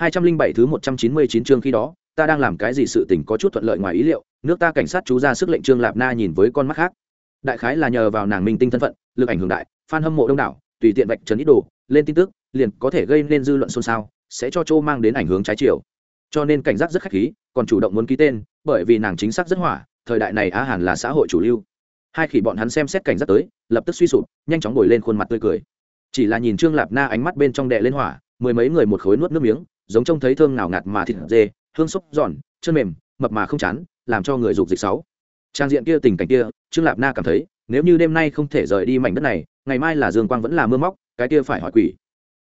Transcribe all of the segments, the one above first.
hai trăm linh bảy thứ một trăm chín mươi chín chương khi đó, ta đang làm cái gì sự tình có chút thuận lợi ngoài ý liệu, nước ta cảnh sát chú ra sức lệnh trương lạp na nhìn với con mắt khác. Đại khái là nhờ vào nàng minh tinh thân phận, lực ảnh hưởng đại, fan hâm mộ đông đảo, tùy tiện vạch trần ít đồ, lên tin tức, liền có thể gây nên dư luận xôn xao, sẽ cho châu mang đến ảnh hưởng trái chiều. Cho nên cảnh giác rất khách khí, còn chủ động muốn ký tên, bởi vì nàng chính xác rất hỏa, thời đại này á hàn là xã hội chủ lưu. Hai khỉ bọn hắn xem xét cảnh giác tới, lập tức suy sụp, nhanh chóng ngồi lên khuôn mặt tươi cười. Chỉ là nhìn trương lạp na ánh mắt bên trong đè lên hỏa, mười mấy người một khối nuốt nước miếng giống trông thấy thơm nào ngạt mà thịt dê, hương xúc giòn, chân mềm, mập mà không chán, làm cho người dục dịch sáu. Trang diện kia tình cảnh kia, trương lạp na cảm thấy, nếu như đêm nay không thể rời đi mảnh đất này, ngày mai là dương quang vẫn là mưa móc, cái kia phải hỏi quỷ.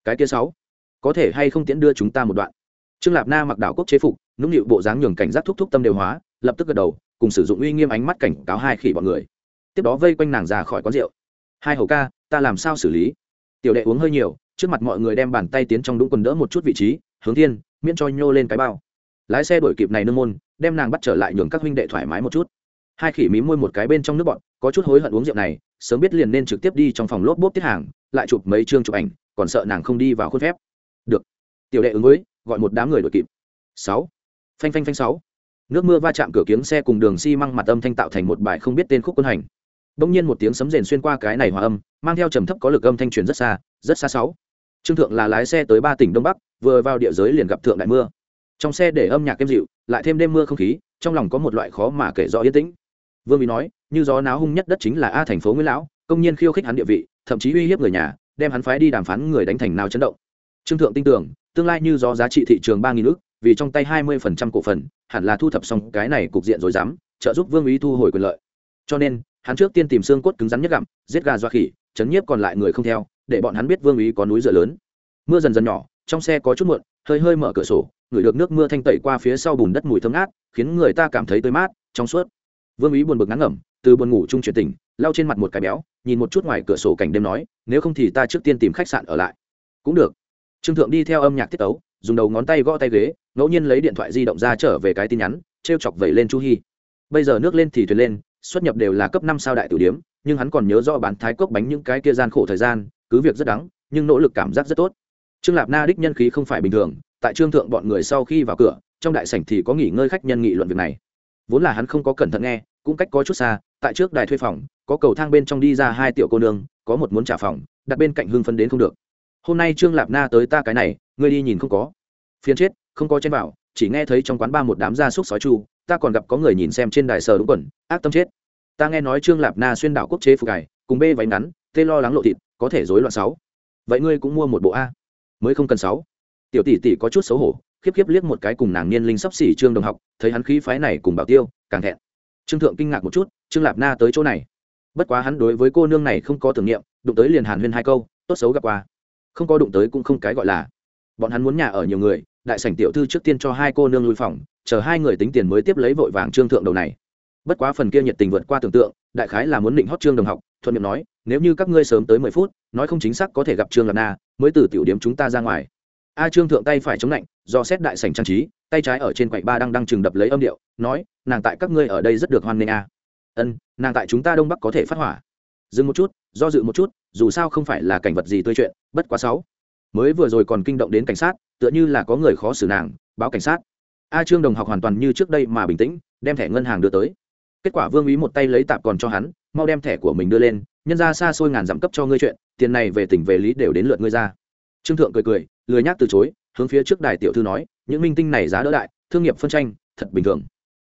Cái kia sáu, có thể hay không tiễn đưa chúng ta một đoạn? Trương lạp na mặc đảo quốc chế phục, nũng nịu bộ dáng nhường cảnh giác thúc thúc tâm đều hóa, lập tức gật đầu, cùng sử dụng uy nghiêm ánh mắt cảnh cáo hai khỉ bọn người. Tiếp đó vây quanh nàng ra khỏi quán rượu. Hai hầu ca, ta làm sao xử lý? Tiểu đệ uống hơi nhiều, trước mặt mọi người đem bàn tay tiến trong đúng quần đỡ một chút vị trí hướng thiên, miễn cho nhô lên cái bao. Lái xe đổi kịp này nương môn, đem nàng bắt trở lại nhường các huynh đệ thoải mái một chút. Hai khỉ mí môi một cái bên trong nước bọn, có chút hối hận uống rượu này, sớm biết liền nên trực tiếp đi trong phòng lốp bốp tiết hàng, lại chụp mấy chương chụp ảnh, còn sợ nàng không đi vào khuôn phép. Được. Tiểu đệ ứng với, gọi một đám người đổi kịp. Sáu. Phanh phanh phanh sáu. Nước mưa va chạm cửa kiếng xe cùng đường xi măng mặt âm thanh tạo thành một bài không biết tên khúc quân hành. Bỗng nhiên một tiếng sấm rền xuyên qua cái này hòa âm, mang theo trầm thấp có lực âm thanh truyền rất xa rất xa sáu. Trương thượng là lái xe tới ba tỉnh đông bắc vừa vào địa giới liền gặp thượng đại mưa. Trong xe để âm nhạc êm dịu, lại thêm đêm mưa không khí, trong lòng có một loại khó mà kể rõ yên tĩnh. Vương bí nói, như gió náo hung nhất đất chính là a thành phố nguyễn lão, công nhân khiêu khích hắn địa vị, thậm chí uy hiếp người nhà, đem hắn phái đi đàm phán người đánh thành nào chấn động. Trương thượng tin tưởng, tương lai như gió giá trị thị trường ba nghìn ước vì trong tay hai mươi phần trăm cổ phần, hẳn là thu thập xong cái này cục diện rồi dám, trợ giúp vương ý thu hồi quyền lợi. Cho nên, hắn trước tiên tìm xương cốt cứng rắn nhất gặm, giết gà doa khỉ, chấn nhiếp còn lại người không theo, để bọn hắn biết vương ý có núi dựa lớn. Mưa dần dần nhỏ trong xe có chút muộn, hơi hơi mở cửa sổ, ngửi được nước mưa thanh tẩy qua phía sau bùn đất mùi thơm ngát, khiến người ta cảm thấy tươi mát, trong suốt. Vương ý buồn bực ngắn ngẩm, từ buồn ngủ chung chuyển tỉnh, lau trên mặt một cái béo, nhìn một chút ngoài cửa sổ cảnh đêm nói, nếu không thì ta trước tiên tìm khách sạn ở lại. Cũng được. Trương thượng đi theo âm nhạc tiết tấu, dùng đầu ngón tay gõ tay ghế, ngẫu nhiên lấy điện thoại di động ra trở về cái tin nhắn t r e o chọc vẩy lên chu hy bây giờ nước lên thì thuyền lên, xuất nhập đều là cấp năm sao đại tử điếm, nhưng hắn còn nhớ rõ bán thái cốc bánh những cái kia gian khổ thời gian, cứ việc rất đắng, nhưng nỗ lực cảm giác rất tốt trương lạp na đích nhân khí không phải bình thường, tại trương thượng bọn người sau khi vào cửa, trong đại sảnh thì có nghỉ ngơi khách nhân nghị luận việc này. Vốn là hắn không có cẩn thận nghe, cũng cách có chút xa, tại trước đài thuê phòng, có cầu thang bên trong đi ra hai tiểu cô nương, có một muốn trả phòng, đặt bên cạnh hưng phân đến không được. Hôm nay trương lạp na tới ta cái này, ngươi đi nhìn không có. Phiên chết, không có trên bảo, chỉ nghe thấy trong quán ba một đám gia súc sói chu, ta còn gặp có người nhìn xem trên đài sờ đúng quần, ác tâm chết. Ta nghe nói trương lạp na xuyên đảo quốc chế phục cải, cùng bê váy ngắn, tê lo lắng lộ thịt, có thể rối loạn sáu. Vậy ngươi cũng mua một bộ a? Mới không cần sáu. Tiểu tỷ tỷ có chút xấu hổ, khiếp khiếp liếc một cái cùng nàng niên linh sắp xỉ trương đồng học, thấy hắn khí phái này cùng bảo tiêu, càng thẹn. Trương thượng kinh ngạc một chút, trương lạp na tới chỗ này. Bất quá hắn đối với cô nương này không có tưởng niệm, đụng tới liền hàn huyên hai câu, tốt xấu gặp qua. Không có đụng tới cũng không cái gọi là. Bọn hắn muốn nhà ở nhiều người, đại sảnh tiểu thư trước tiên cho hai cô nương lui phòng, chờ hai người tính tiền mới tiếp lấy vội vàng trương thượng đầu này. Bất quá phần kia nhiệt tình vượt qua tưởng tượng, đại khái là muốn định hót trương đồng học thuận miệng nói, nếu như các ngươi sớm tới mười phút, nói không chính xác có thể gặp trương lạc na, mới từ tiểu điểm chúng ta ra ngoài. A trương thượng tay phải chống lạnh, do xét đại sảnh trang trí, tay trái ở trên quầy ba đang đang chừng đập lấy âm điệu, nói, nàng tại các ngươi ở đây rất được hoan nghênh a. Ân, nàng tại chúng ta đông bắc có thể phát hỏa. Dừng một chút, do dự một chút, dù sao không phải là cảnh vật gì tươi chuyện, bất quá sáu. Mới vừa rồi còn kinh động đến cảnh sát, tựa như là có người khó xử nàng, báo cảnh sát. A trương đồng học hoàn toàn như trước đây mà bình tĩnh, đem thẻ ngân hàng đưa tới. Kết quả vương ý một tay lấy tạp còn cho hắn mau đem thẻ của mình đưa lên, nhân ra xa xôi ngàn dặm cấp cho ngươi chuyện, tiền này về tỉnh về lý đều đến lượt ngươi ra. Trương thượng cười cười, lười nhác từ chối, hướng phía trước đài tiểu thư nói, những minh tinh này giá đỡ đại, thương nghiệp phân tranh, thật bình thường.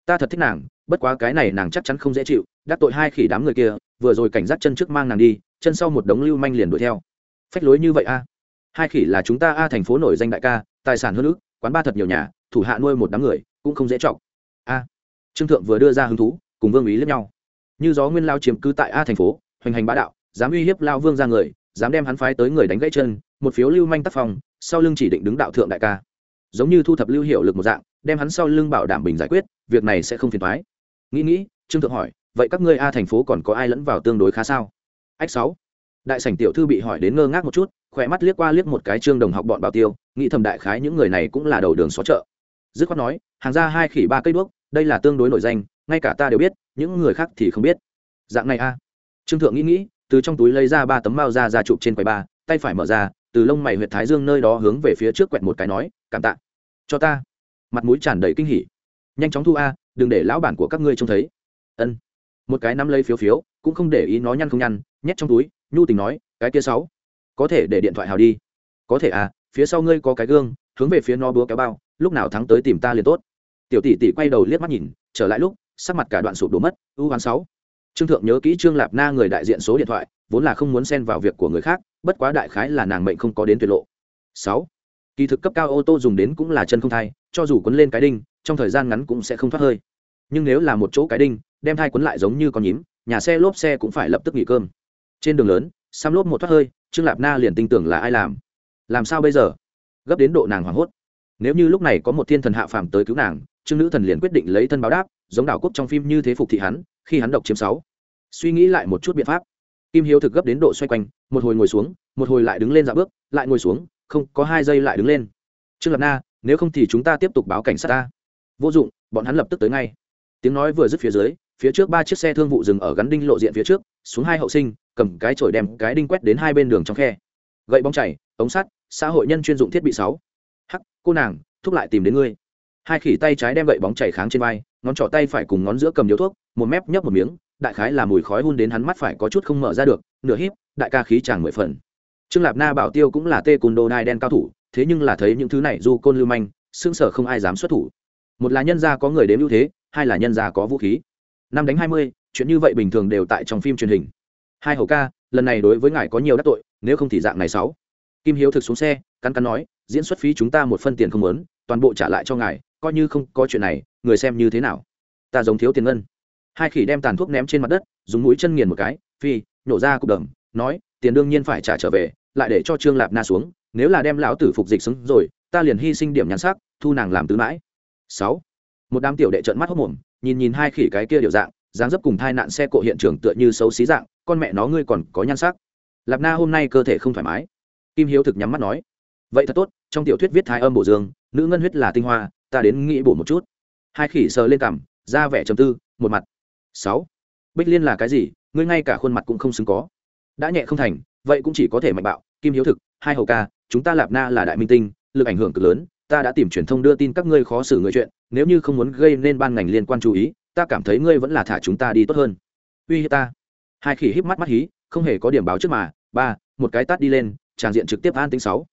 Ta thật thích nàng, bất quá cái này nàng chắc chắn không dễ chịu, đắc tội hai khỉ đám người kia, vừa rồi cảnh giác chân trước mang nàng đi, chân sau một đống lưu manh liền đuổi theo. Phách lối như vậy a? Hai khỉ là chúng ta a thành phố nổi danh đại ca, tài sản hơn ước, quán ba thật nhiều nhà, thủ hạ nuôi một đám người, cũng không dễ chọc. A. Trương thượng vừa đưa ra hứng thú, cùng vương ý lẫn nhau như gió nguyên lao chiếm cứ tại a thành phố hoành hành bá đạo dám uy hiếp lao vương ra người dám đem hắn phái tới người đánh gãy chân một phiếu lưu manh tác phong, sau lưng chỉ định đứng đạo thượng đại ca. Giống như thu thập lưu hiệu lực một dạng đem hắn sau lưng bảo đảm bình giải quyết việc này sẽ không phiền thoái nghĩ nghĩ trương thượng hỏi vậy các ngươi a thành phố còn có ai lẫn vào tương đối khá sao? Ách sáu. Đại sảnh tiểu thư bị hỏi đến ngơ ngác một chút khỏe mắt liếc qua liếc một cái trương đồng học bọn bảo tiêu nghĩ thầm đại khái những người này cũng là đầu đường xó chợ. Dứt khoát nói hàng ra hai khỉ ba cây đuốc đây là tương đối nổi danh ngay cả ta đều biết, những người khác thì không biết. Dạng này a. Trương thượng nghĩ nghĩ, từ trong túi lấy ra ba tấm bao da ra chụp trên quầy ba, tay phải mở ra, từ lông mày huyệt thái dương nơi đó hướng về phía trước quẹt một cái nói, cảm tạ. Cho ta. Mặt mũi tràn đầy kinh hỉ. Nhanh chóng thu a, đừng để lão bản của các ngươi trông thấy. Ân. Một cái nắm lấy phiếu phiếu, cũng không để ý nó nhăn không nhăn, nhét trong túi, nhu tình nói, cái kia sáu, có thể để điện thoại hào đi. Có thể à phía sau ngươi có cái gương, hướng về phía nó búa kéo bao, lúc nào thắng tới tìm ta liền tốt. Tiểu tỷ tỷ quay đầu liếc mắt nhìn, trở lại lúc sắc mặt cả đoạn sụp đổ mất ưu hoán sáu. Trương thượng nhớ kỹ trương lạp na người đại diện số điện thoại, vốn là không muốn xen vào việc của người khác, bất quá đại khái là nàng mệnh không có đến tuyệt lộ. Sáu. Kỳ thực cấp cao ô tô dùng đến cũng là chân không thai, cho dù quấn lên cái đinh, trong thời gian ngắn cũng sẽ không thoát hơi. Nhưng nếu là một chỗ cái đinh, đem thai quấn lại giống như con nhím, nhà xe, lốp xe cũng phải lập tức nghỉ cơm. Trên đường lớn, xăm lốp một thoát hơi, trương lạp na liền tin tưởng là ai làm. Làm sao bây giờ? Gấp đến độ nàng hoảng hốt. Nếu như lúc này có một thiên thần hạ phàm tới cứu nàng, trương nữ thần liền quyết định lấy thân báo đáp giống đảo quốc trong phim như thế phục thị hắn, khi hắn độc chiếm sáu. Suy nghĩ lại một chút biện pháp. Kim hiếu thực gấp đến độ xoay quanh, một hồi ngồi xuống, một hồi lại đứng lên dạo bước, lại ngồi xuống, không, có hai giây lại đứng lên. Trương lập na, nếu không thì chúng ta tiếp tục báo cảnh sát ta. Vô dụng, bọn hắn lập tức tới ngay. Tiếng nói vừa dứt phía dưới, phía trước ba chiếc xe thương vụ dừng ở gắn đinh lộ diện phía trước, xuống hai hậu sinh, cầm cái chổi đem cái đinh quét đến hai bên đường trong khe. Gậy bóng chảy, ống sắt, xã hội nhân chuyên dụng thiết bị sáu. Hắc, cô nàng, thúc lại tìm đến ngươi. Hai khỉ tay trái đem gậy bóng chảy kháng trên vai ngón trỏ tay phải cùng ngón giữa cầm điếu thuốc, một mép nhấp một miếng, đại khái là mùi khói hun đến hắn mắt phải có chút không mở ra được, nửa híp, đại ca khí chàng mười phần. Trương lạp na bảo tiêu cũng là tê cùn đồ nai đen cao thủ, thế nhưng là thấy những thứ này du côn lưu manh xương sở không ai dám xuất thủ. Một là nhân gia có người đếm ưu thế, hai là nhân gia có vũ khí. Năm đánh hai mươi, chuyện như vậy bình thường đều tại trong phim truyền hình. Hai hầu ca, lần này đối với ngài có nhiều đắc tội, nếu không thì dạng này sáu. Kim hiếu thực xuống xe, cắn cắn nói, diễn xuất phí chúng ta một phân tiền không lớn toàn bộ trả lại cho ngài coi như không có chuyện này, người xem như thế nào? Ta giống thiếu tiền ngân. Hai khỉ đem tàn thuốc ném trên mặt đất, dùng mũi chân nghiền một cái, phi, nhổ ra cục đầm, nói, tiền đương nhiên phải trả trở về, lại để cho trương lạp na xuống, nếu là đem lão tử phục dịch xứng rồi, ta liền hy sinh điểm nhắn sắc, thu nàng làm tứ mãi. Sáu. Một đám tiểu đệ trợn mắt hốc mồm nhìn nhìn hai khỉ cái kia điều dạng, dáng dấp cùng thai nạn xe cộ hiện trường tựa như xấu xí dạng, con mẹ nó ngươi còn có nhan sắc. Lạp na hôm nay cơ thể không thoải mái. Kim hiếu thực nhắm mắt nói, vậy thật tốt, trong tiểu thuyết viết thái âm bổ dương, nữ ngân huyết là tinh hoa ta đến nghĩ bổ một chút. Hai khỉ sờ lên cằm, ra vẻ trầm tư, một mặt. Sáu. Bích liên là cái gì? Ngươi ngay cả khuôn mặt cũng không xứng có. Đã nhẹ không thành, vậy cũng chỉ có thể mạnh bạo. Kim hiếu thực, hai hầu ca, chúng ta lạp na là đại minh tinh, lực ảnh hưởng cực lớn. Ta đã tìm truyền thông đưa tin các ngươi khó xử người chuyện. Nếu như không muốn gây nên ban ngành liên quan chú ý, ta cảm thấy ngươi vẫn là thả chúng ta đi tốt hơn. Uy hiếp ta. Hai khỉ híp mắt mắt hí, không hề có điểm báo trước mà. Ba, một cái tát đi lên, tràng diện trực tiếp an tính sáu.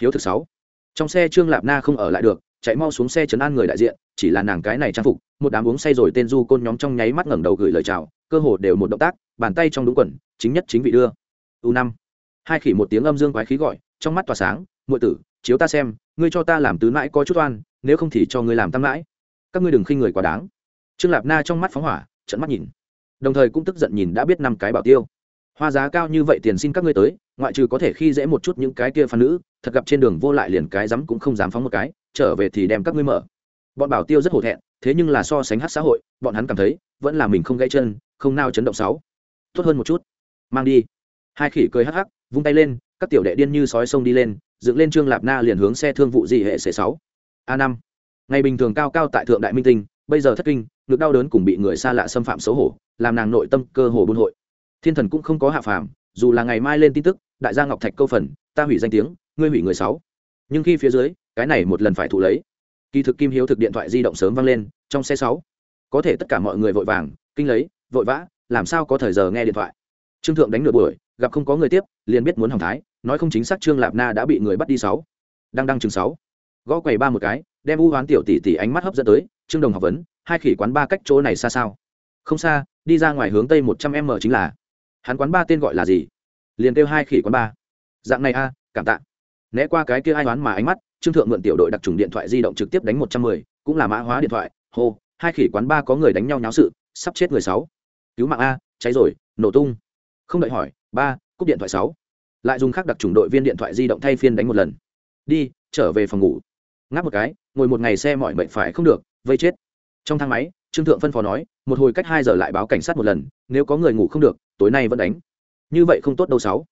Hiếu thực sáu. Trong xe trương lạp na không ở lại được chạy mau xuống xe chấn an người đại diện, chỉ là nàng cái này trang phục, một đám uống say rồi tên du côn nhóm trong nháy mắt ngẩng đầu gửi lời chào, cơ hồ đều một động tác, bàn tay trong đúng quần, chính nhất chính vị đưa. U năm. Hai khỉ một tiếng âm dương quái khí gọi, trong mắt tỏa sáng, muội tử, chiếu ta xem, ngươi cho ta làm tứ mãi có chút oan, nếu không thì cho ngươi làm tam mãi. Các ngươi đừng khinh người quá đáng. Trương lạp na trong mắt phóng hỏa trận mắt nhìn. Đồng thời cũng tức giận nhìn đã biết năm cái bảo tiêu. Hoa giá cao như vậy tiền xin các ngươi tới, ngoại trừ có thể khi dễ một chút những cái kia phan nữ, thật gặp trên đường vô lại liền cái rắm cũng không dám phóng một cái trở về thì đem các ngươi mở. Bọn bảo tiêu rất hổ thẹn, thế nhưng là so sánh hát xã hội, bọn hắn cảm thấy, vẫn là mình không gãy chân, không nao chấn động sáu. Tốt hơn một chút. Mang đi. Hai khỉ cười hắc hắc, vung tay lên, các tiểu đệ điên như sói sông đi lên, dựng lên trương lạp na liền hướng xe thương vụ dị hệ c sáu. A năm. Ngày bình thường cao cao tại thượng đại minh tinh, bây giờ thất kinh được đau đớn cùng bị người xa lạ xâm phạm xấu hổ, làm nàng nội tâm cơ hồ buôn hội. Thiên thần cũng không có hạ phàm, dù là ngày mai lên tin tức, đại gia ngọc thạch câu phần, ta hủy danh tiếng, ngươi hủy người sáu nhưng khi phía dưới, cái này một lần phải thụ lấy. Kỳ thực kim hiếu thực điện thoại di động sớm vang lên, trong xe sáu. Có thể tất cả mọi người vội vàng, kinh lấy, vội vã, làm sao có thời giờ nghe điện thoại. Trương thượng đánh nửa buổi, gặp không có người tiếp, liền biết muốn hỏng thái, nói không chính xác trương lạp na đã bị người bắt đi sáu. Đang đăng chừng sáu. Gõ quầy ba một cái, đem u hoán tiểu tỷ tỷ ánh mắt hấp dẫn tới, trương đồng học vấn, hai khỉ quán ba cách chỗ này xa sao? Không xa, đi ra ngoài hướng tây một trăm m chính là. Hắn quán ba tên gọi là gì? Liền kêu hai khỉ quán ba. Dạng này a, cảm tạ né qua cái kia ai đoán mà ánh mắt, trương thượng mượn tiểu đội đặc trùng điện thoại di động trực tiếp đánh một trăm mười, cũng là mã hóa điện thoại, hô, hai khỉ quán ba có người đánh nhau nháo sự, sắp chết người sáu. Cứu mạng a, cháy rồi, nổ tung. Không đợi hỏi, ba, cúp điện thoại sáu. Lại dùng khác đặc trùng đội viên điện thoại di động thay phiên đánh một lần. Đi, trở về phòng ngủ. Ngáp một cái, ngồi một ngày xe mọi mệnh phải không được, vây chết. Trong thang máy, trương thượng phân phó nói, một hồi cách hai giờ lại báo cảnh sát một lần, nếu có người ngủ không được, tối nay vẫn đánh. Như vậy không tốt đâu sáu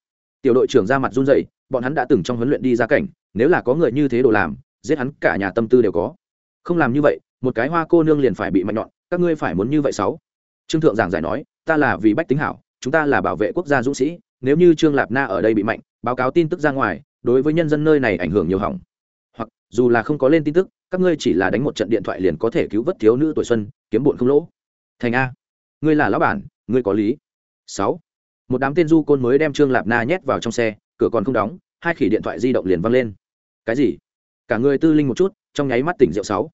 tiểu đội trưởng ra mặt run rẩy, bọn hắn đã từng trong huấn luyện đi ra cảnh, nếu là có người như thế đồ làm, giết hắn cả nhà tâm tư đều có. Không làm như vậy, một cái hoa cô nương liền phải bị mạnh nhọn, các ngươi phải muốn như vậy sáu. Trương thượng giảng giải nói, ta là vì bách tính hảo, chúng ta là bảo vệ quốc gia dũng sĩ, nếu như trương lạp na ở đây bị mạnh, báo cáo tin tức ra ngoài, đối với nhân dân nơi này ảnh hưởng nhiều hỏng. Hoặc, dù là không có lên tin tức, các ngươi chỉ là đánh một trận điện thoại liền có thể cứu vớt thiếu nữ tuổi xuân, kiếm bụn không lỗ. Thành a, ngươi là lão bản, ngươi có lý. Sáu một đám tên du côn mới đem trương lạp na nhét vào trong xe, cửa còn không đóng, hai khỉ điện thoại di động liền văng lên. Cái gì? Cả người tư linh một chút, trong nháy mắt tỉnh rượu sáu.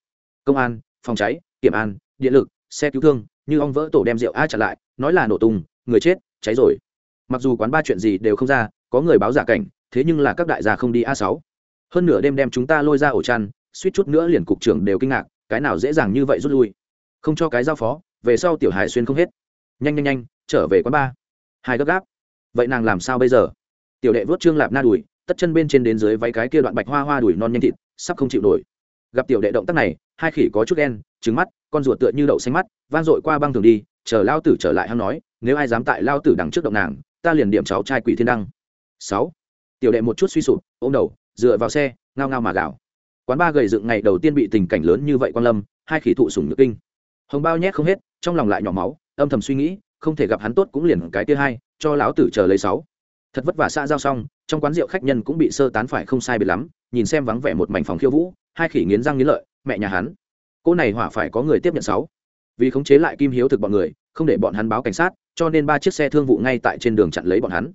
Công an, phòng cháy, kiểm an, điện lực, xe cứu thương, như ong vỡ tổ đem rượu a trả lại, nói là nổ tung, người chết, cháy rồi. Mặc dù quán ba chuyện gì đều không ra, có người báo giả cảnh, thế nhưng là các đại gia không đi a sáu. Hơn nửa đêm đem chúng ta lôi ra ổ chăn, suýt chút nữa liền cục trưởng đều kinh ngạc, cái nào dễ dàng như vậy rút lui. Không cho cái giao phó, về sau tiểu hải xuyên không hết. Nhanh nhanh nhanh, trở về quán ba hai gấp gáp. Vậy nàng làm sao bây giờ? Tiểu đệ vớt trương lạp na đùi, tất chân bên trên đến dưới váy cái kia đoạn bạch hoa hoa đùi non nhanh thịt, sắp không chịu nổi. Gặp tiểu đệ động tác này, hai khỉ có chút đen trứng mắt, con ruột tựa như đậu xanh mắt van dội qua băng thường đi, chờ lao tử trở lại hắn nói, nếu ai dám tại lao tử đằng trước động nàng, ta liền điểm cháu trai quỷ thiên đăng. Sáu. Tiểu đệ một chút suy sụp, ôm đầu, dựa vào xe, ngao ngao mà gạo quán ba gầy dựng ngày đầu tiên bị tình cảnh lớn như vậy quan lâm, hai khỉ thụ sủng nhược kinh. Hồng bao nhét không hết, trong lòng lại nhỏ máu, âm thầm suy nghĩ không thể gặp hắn tốt cũng liền cái kia hai, cho lão tử chờ lấy sáu. Thật vất vả xa giao xong, trong quán rượu khách nhân cũng bị sơ tán phải không sai biệt lắm, nhìn xem vắng vẻ một mảnh phòng khiêu vũ, hai khỉ nghiến răng nghiến lợi, mẹ nhà hắn. Cô này hỏa phải có người tiếp nhận sáu. Vì khống chế lại kim hiếu thực bọn người, không để bọn hắn báo cảnh sát, cho nên ba chiếc xe thương vụ ngay tại trên đường chặn lấy bọn hắn.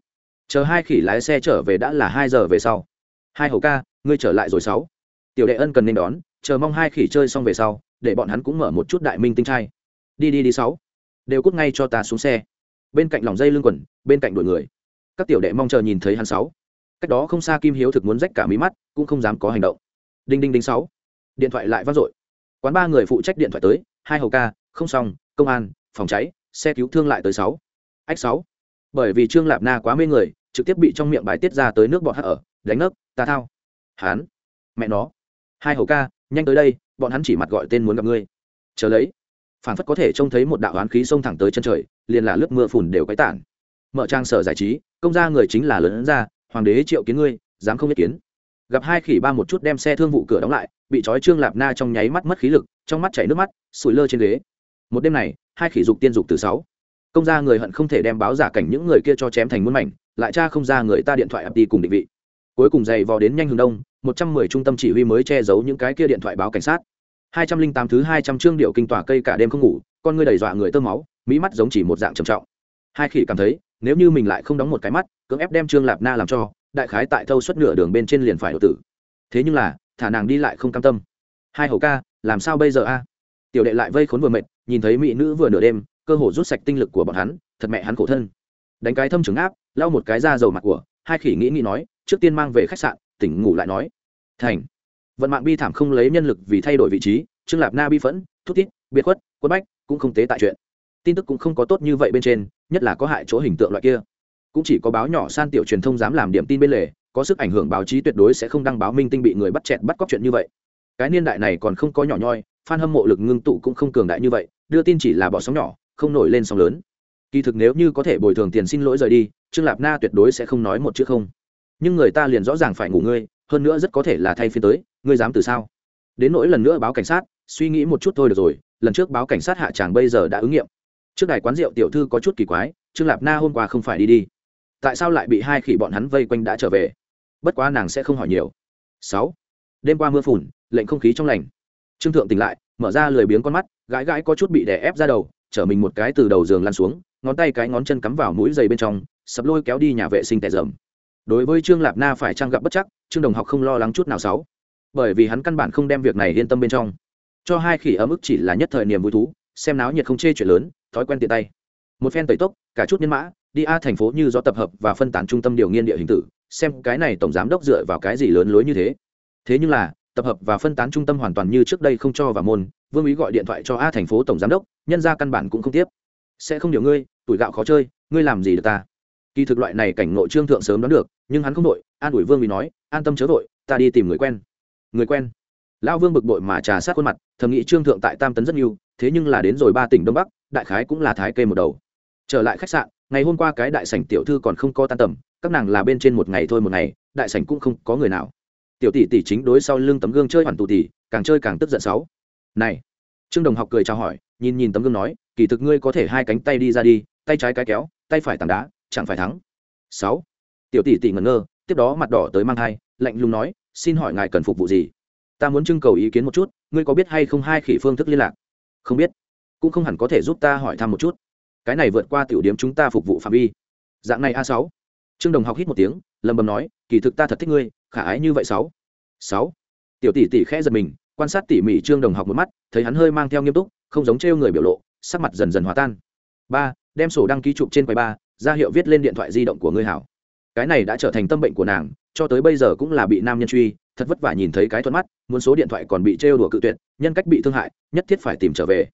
Chờ hai khỉ lái xe trở về đã là hai giờ về sau. Hai hầu ca, ngươi trở lại rồi sáu. Tiểu đệ ân cần nên đón, chờ mong hai khỉ chơi xong về sau, để bọn hắn cũng mở một chút đại minh tinh trai. Đi đi đi sáu đều cút ngay cho ta xuống xe. Bên cạnh lòng dây lưng quần, bên cạnh đuổi người. Các tiểu đệ mong chờ nhìn thấy hắn sáu. Cách đó không xa kim hiếu thực muốn rách cả mí mắt, cũng không dám có hành động. Đinh đinh đinh sáu. Điện thoại lại vang dội. Quán ba người phụ trách điện thoại tới, hai hầu ca, không xong, công an, phòng cháy, xe cứu thương lại tới sáu. Ách sáu. Bởi vì trương lạp na quá mê người, trực tiếp bị trong miệng bài tiết ra tới nước bọt hắt ở, đánh nấc ta thao. Hán. Mẹ nó. Hai hầu ca, nhanh tới đây, bọn hắn chỉ mặt gọi tên muốn gặp ngươi. Chờ lấy phản phất có thể trông thấy một đạo oán khí xông thẳng tới chân trời, liền là lớp mưa phùn đều quấy tản. Mở trang sở giải trí, công gia người chính là lớn ra, hoàng đế triệu kiến ngươi, dám không biết kiến. Gặp hai khỉ ba một chút đem xe thương vụ cửa đóng lại, bị trói trương lạp na trong nháy mắt mất khí lực, trong mắt chảy nước mắt, sủi lơ trên ghế. Một đêm này, hai khỉ dục tiên dục từ sáu. Công gia người hận không thể đem báo giả cảnh những người kia cho chém thành muôn mảnh, lại cha không ra người ta điện thoại ập đi cùng định vị. Cuối cùng dày vò đến nhanh hướng đông, một trăm mười trung tâm chỉ huy mới che giấu những cái kia điện thoại báo cảnh sát hai trăm linh tám thứ hai trăm chương điệu kinh tỏa cây cả đêm không ngủ, con ngươi đầy dọa người tơ máu, mỹ mắt giống chỉ một dạng trầm trọng. Hai khỉ cảm thấy, nếu như mình lại không đóng một cái mắt, cưỡng ép đem trương lạp na làm cho, đại khái tại thâu suất nửa đường bên trên liền phải đột tử. Thế nhưng là, thả nàng đi lại không cam tâm. Hai hầu ca, làm sao bây giờ a? Tiểu đệ lại vây khốn vừa mệt, nhìn thấy mỹ nữ vừa nửa đêm, cơ hồ rút sạch tinh lực của bọn hắn, thật mẹ hắn khổ thân. Đánh cái thâm trứng áp, lau một cái da dầu mặt của, hai khỉ nghĩ nghĩ nói, trước tiên mang về khách sạn, tỉnh ngủ lại nói. Thành vận mạng bi thảm không lấy nhân lực vì thay đổi vị trí, trương lạp na bi phẫn, thút tít biệt khuất, quất bách, cũng không tế tại chuyện. Tin tức cũng không có tốt như vậy bên trên, nhất là có hại chỗ hình tượng loại kia. Cũng chỉ có báo nhỏ san tiểu truyền thông dám làm điểm tin bên lề, có sức ảnh hưởng báo chí tuyệt đối sẽ không đăng báo minh tinh bị người bắt chẹt bắt cóc chuyện như vậy. Cái niên đại này còn không có nhỏ nhoi, fan hâm mộ lực ngưng tụ cũng không cường đại như vậy, đưa tin chỉ là bỏ sóng nhỏ, không nổi lên sóng lớn. Kỳ thực nếu như có thể bồi thường tiền xin lỗi rời đi, trương lạp na tuyệt đối sẽ không nói một chữ không. Nhưng người ta liền rõ ràng phải ngủ ngươi hơn nữa rất có thể là thay phiên tới, ngươi dám từ sao? Đến nỗi lần nữa báo cảnh sát, suy nghĩ một chút thôi được rồi, lần trước báo cảnh sát hạ tràng bây giờ đã ứng nghiệm. Trước đài quán rượu tiểu thư có chút kỳ quái, trương lạp na hôm qua không phải đi đi. Tại sao lại bị hai khỉ bọn hắn vây quanh đã trở về? Bất quá nàng sẽ không hỏi nhiều. Sáu. Đêm qua mưa phùn lệnh không khí trong lành. Trương thượng tỉnh lại, mở ra lười biếng con mắt, gãi gãi có chút bị đè ép ra đầu, chở mình một cái từ đầu giường lăn xuống, ngón tay cái ngón chân cắm vào mũi giày bên trong, sập lôi kéo đi nhà vệ sinh tẻ dầm đối với trương lạp na phải trang gặp bất chắc, trương đồng học không lo lắng chút nào sáu bởi vì hắn căn bản không đem việc này yên tâm bên trong. Cho hai khỉ ấm ức chỉ là nhất thời niềm vui thú, xem náo nhiệt không chê chuyện lớn, thói quen tiện tay. Một phen tẩy tốc, cả chút nhân mã, đi a thành phố như do tập hợp và phân tán trung tâm điều nghiên địa hình tử, xem cái này tổng giám đốc dựa vào cái gì lớn lối như thế. Thế nhưng là, tập hợp và phân tán trung tâm hoàn toàn như trước đây không cho vào môn, vương ý gọi điện thoại cho a thành phố tổng giám đốc, nhân ra căn bản cũng không tiếp. Sẽ không điều ngươi, tuổi gạo khó chơi, ngươi làm gì được ta? Kỳ thực loại này cảnh ngộ trương thượng sớm đoán được, nhưng hắn không đội, an ủi vương vì nói, an tâm chớ vội, ta đi tìm người quen. Người quen? Lão vương bực bội mà trà sát khuôn mặt, thầm nghĩ trương thượng tại tam tấn rất nhiều, thế nhưng là đến rồi ba tỉnh đông bắc, đại khái cũng là thái kê một đầu. Trở lại khách sạn, ngày hôm qua cái đại sảnh tiểu thư còn không có tan tầm, các nàng là bên trên một ngày thôi một ngày, đại sảnh cũng không có người nào. Tiểu tỷ tỷ chính đối sau lưng tấm gương chơi hoàn tù tỷ, càng chơi càng tức giận sáu. Này. Trương đồng học cười chào hỏi, nhìn nhìn tấm gương nói, kỳ thực ngươi có thể hai cánh tay đi ra đi, tay trái cái kéo, tay phải tảng đá chẳng phải thắng. Sáu. Tiểu tỷ tỷ ngẩn ngơ, tiếp đó mặt đỏ tới mang thai, lạnh lùng nói, xin hỏi ngài cần phục vụ gì? Ta muốn trưng cầu ý kiến một chút, ngươi có biết hay không hai khỉ phương thức liên lạc? Không biết, cũng không hẳn có thể giúp ta hỏi thăm một chút. Cái này vượt qua tiểu điểm chúng ta phục vụ phạm vi. Dạng này a sáu. Trương đồng học hít một tiếng, lầm bầm nói, kỳ thực ta thật thích ngươi, khả ái như vậy sáu. Sáu. Tiểu tỷ tỷ khẽ giật mình, quan sát tỉ mỉ trương đồng học một mắt, thấy hắn hơi mang theo nghiêm túc, không giống trêu người biểu lộ, sắc mặt dần dần hòa tan. Ba, đem sổ đăng ký chụp trên quầy ba ra hiệu viết lên điện thoại di động của ngươi hảo. Cái này đã trở thành tâm bệnh của nàng, cho tới bây giờ cũng là bị nam nhân truy, thật vất vả nhìn thấy cái thuận mắt, muốn số điện thoại còn bị trêu đùa cự tuyệt, nhân cách bị thương hại, nhất thiết phải tìm trở về.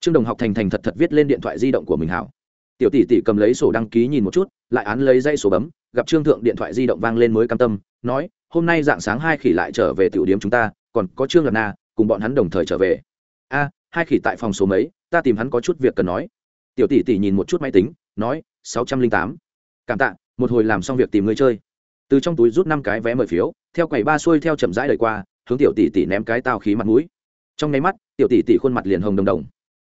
Trương đồng học thành thành thật thật viết lên điện thoại di động của mình hảo. Tiểu tỷ tỷ cầm lấy sổ đăng ký nhìn một chút, lại án lấy dây sổ bấm, gặp trương thượng điện thoại di động vang lên mới cam tâm, nói, hôm nay dạng sáng hai khỉ lại trở về tiểu điếm chúng ta, còn có trương lập na, cùng bọn hắn đồng thời trở về. A, hai khỉ tại phòng số mấy, ta tìm hắn có chút việc cần nói. Tiểu tỷ tỷ nhìn một chút máy tính, nói sáu trăm linh tám. Cảm tạ, một hồi làm xong việc tìm người chơi. Từ trong túi rút năm cái vé mời phiếu, theo quầy ba xuôi theo chậm rãi đời qua, hướng tiểu tỷ tỷ ném cái tao khí mặt mũi. Trong nháy mắt, tiểu tỷ tỷ khuôn mặt liền hồng đồng đồng.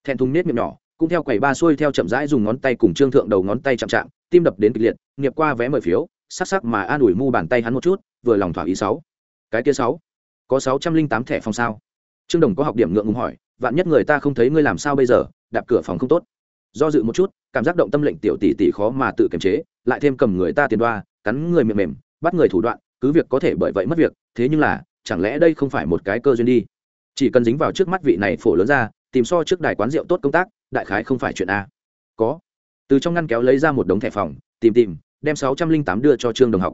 Thẹn thùng nết miệng nhỏ, cũng theo quầy ba xuôi theo chậm rãi dùng ngón tay cùng trương thượng đầu ngón tay chạm chạm, tim đập đến kịch liệt, nghiệp qua vé mời phiếu, sắc sắc mà an ủi mu bàn tay hắn một chút, vừa lòng thỏa ý sáu. Cái kia sáu, có sáu trăm linh tám thẻ phòng sao? Trương đồng có học điểm ngượng ngùng hỏi, vạn nhất người ta không thấy ngươi làm sao bây giờ, đạp cửa phòng không tốt do dự một chút, cảm giác động tâm lệnh tiểu tỷ tỷ khó mà tự kiềm chế, lại thêm cầm người ta tiền đoa, cắn người miệng mềm, bắt người thủ đoạn, cứ việc có thể bởi vậy mất việc, thế nhưng là, chẳng lẽ đây không phải một cái cơ duyên đi? Chỉ cần dính vào trước mắt vị này phổ lớn ra, tìm so trước đài quán rượu tốt công tác, đại khái không phải chuyện a. Có. Từ trong ngăn kéo lấy ra một đống thẻ phòng, tìm tìm, đem sáu trăm linh tám đưa cho trương đồng học.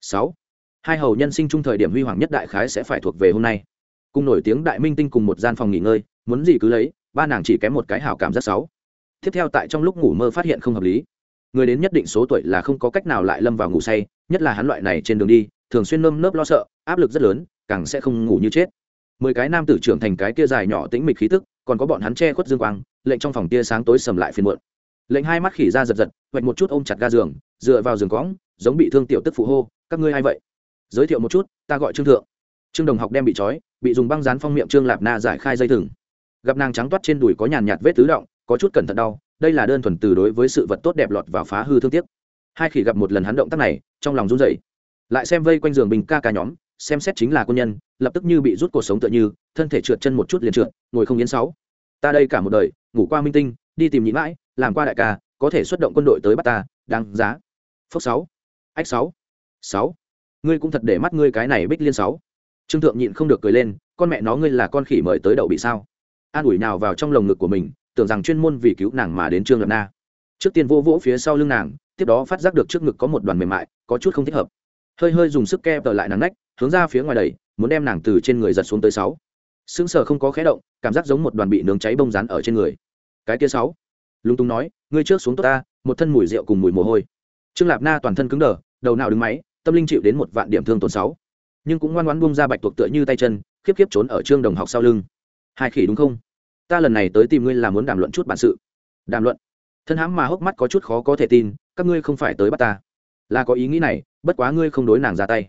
Sáu. Hai hầu nhân sinh chung thời điểm huy hoàng nhất đại khái sẽ phải thuộc về hôm nay. Cùng nổi tiếng đại minh tinh cùng một gian phòng nghỉ ngơi, muốn gì cứ lấy, ba nàng chỉ kém một cái hảo cảm rất sáu tiếp theo tại trong lúc ngủ mơ phát hiện không hợp lý. Người đến nhất định số tuổi là không có cách nào lại lâm vào ngủ say, nhất là hắn loại này trên đường đi, thường xuyên nơm nớp lo sợ, áp lực rất lớn, càng sẽ không ngủ như chết. Mười cái nam tử trưởng thành cái kia dài nhỏ tĩnh mịch khí tức, còn có bọn hắn che khuất dương quang, lệnh trong phòng tia sáng tối sầm lại phiền muộn. Lệnh hai mắt khỉ ra giật giật, hoạch một chút ôm chặt ga giường, dựa vào giường cõng, giống bị thương tiểu tức phụ hô, các ngươi a i vậy? Giới thiệu một chút, ta gọi trương thượng. Trương đồng học đem bị trói, bị dùng băng dán phong miệng trương lạp na giải khai dây thừng. Gặp nàng trắng toát trên đùi có nhàn nhạt vết tứ động có chút cẩn thận đau, đây là đơn thuần từ đối với sự vật tốt đẹp lọt vào phá hư thương tiếc. Hai khỉ gặp một lần hắn động tác này, trong lòng run rẩy. Lại xem vây quanh giường bình ca ca nhóm, xem xét chính là quân nhân, lập tức như bị rút cuộc sống tựa như, thân thể trượt chân một chút liền trượt, ngồi không yên sáu. Ta đây cả một đời, ngủ qua minh tinh, đi tìm nhị mãi, làm qua đại ca, có thể xuất động quân đội tới bắt ta, đáng giá. Phước sáu. Ách sáu. Sáu. Ngươi cũng thật để mắt ngươi cái này bích liên sáu. Trương thượng nhịn không được cười lên, con mẹ nó ngươi là con khỉ mời tới đậu bị sao? An ủi nào vào trong lồng ngực của mình tưởng rằng chuyên môn vì cứu nàng mà đến trương lập na. Trước tiên vô vỗ phía sau lưng nàng, tiếp đó phát giác được trước ngực có một đoàn mềm mại, có chút không thích hợp. Hơi hơi dùng sức ke tờ lại nàng nách, hướng ra phía ngoài đầy muốn đem nàng từ trên người giật xuống tới sáu. Sững sờ không có khé động, cảm giác giống một đoàn bị nướng cháy bông rán ở trên người. Cái kia sáu. Lúng túng nói, ngươi trước xuống tốt ta, một thân mùi rượu cùng mùi mồ hôi. Trương lạp na toàn thân cứng đờ, đầu nào đứng máy, tâm linh chịu đến một vạn điểm thương tổn sáu. Nhưng cũng ngoan ngoãn buông ra bạch tuộc tựa như tay chân, khiếp khiếp trốn ở trương đồng học sau lưng. Hai khỉ đúng không? Ta lần này tới tìm ngươi là muốn đàm luận chút bản sự. Đàm luận? Thân hãm mà hốc mắt có chút khó có thể tin, các ngươi không phải tới bắt ta. Là có ý nghĩ này, bất quá ngươi không đối nàng ra tay.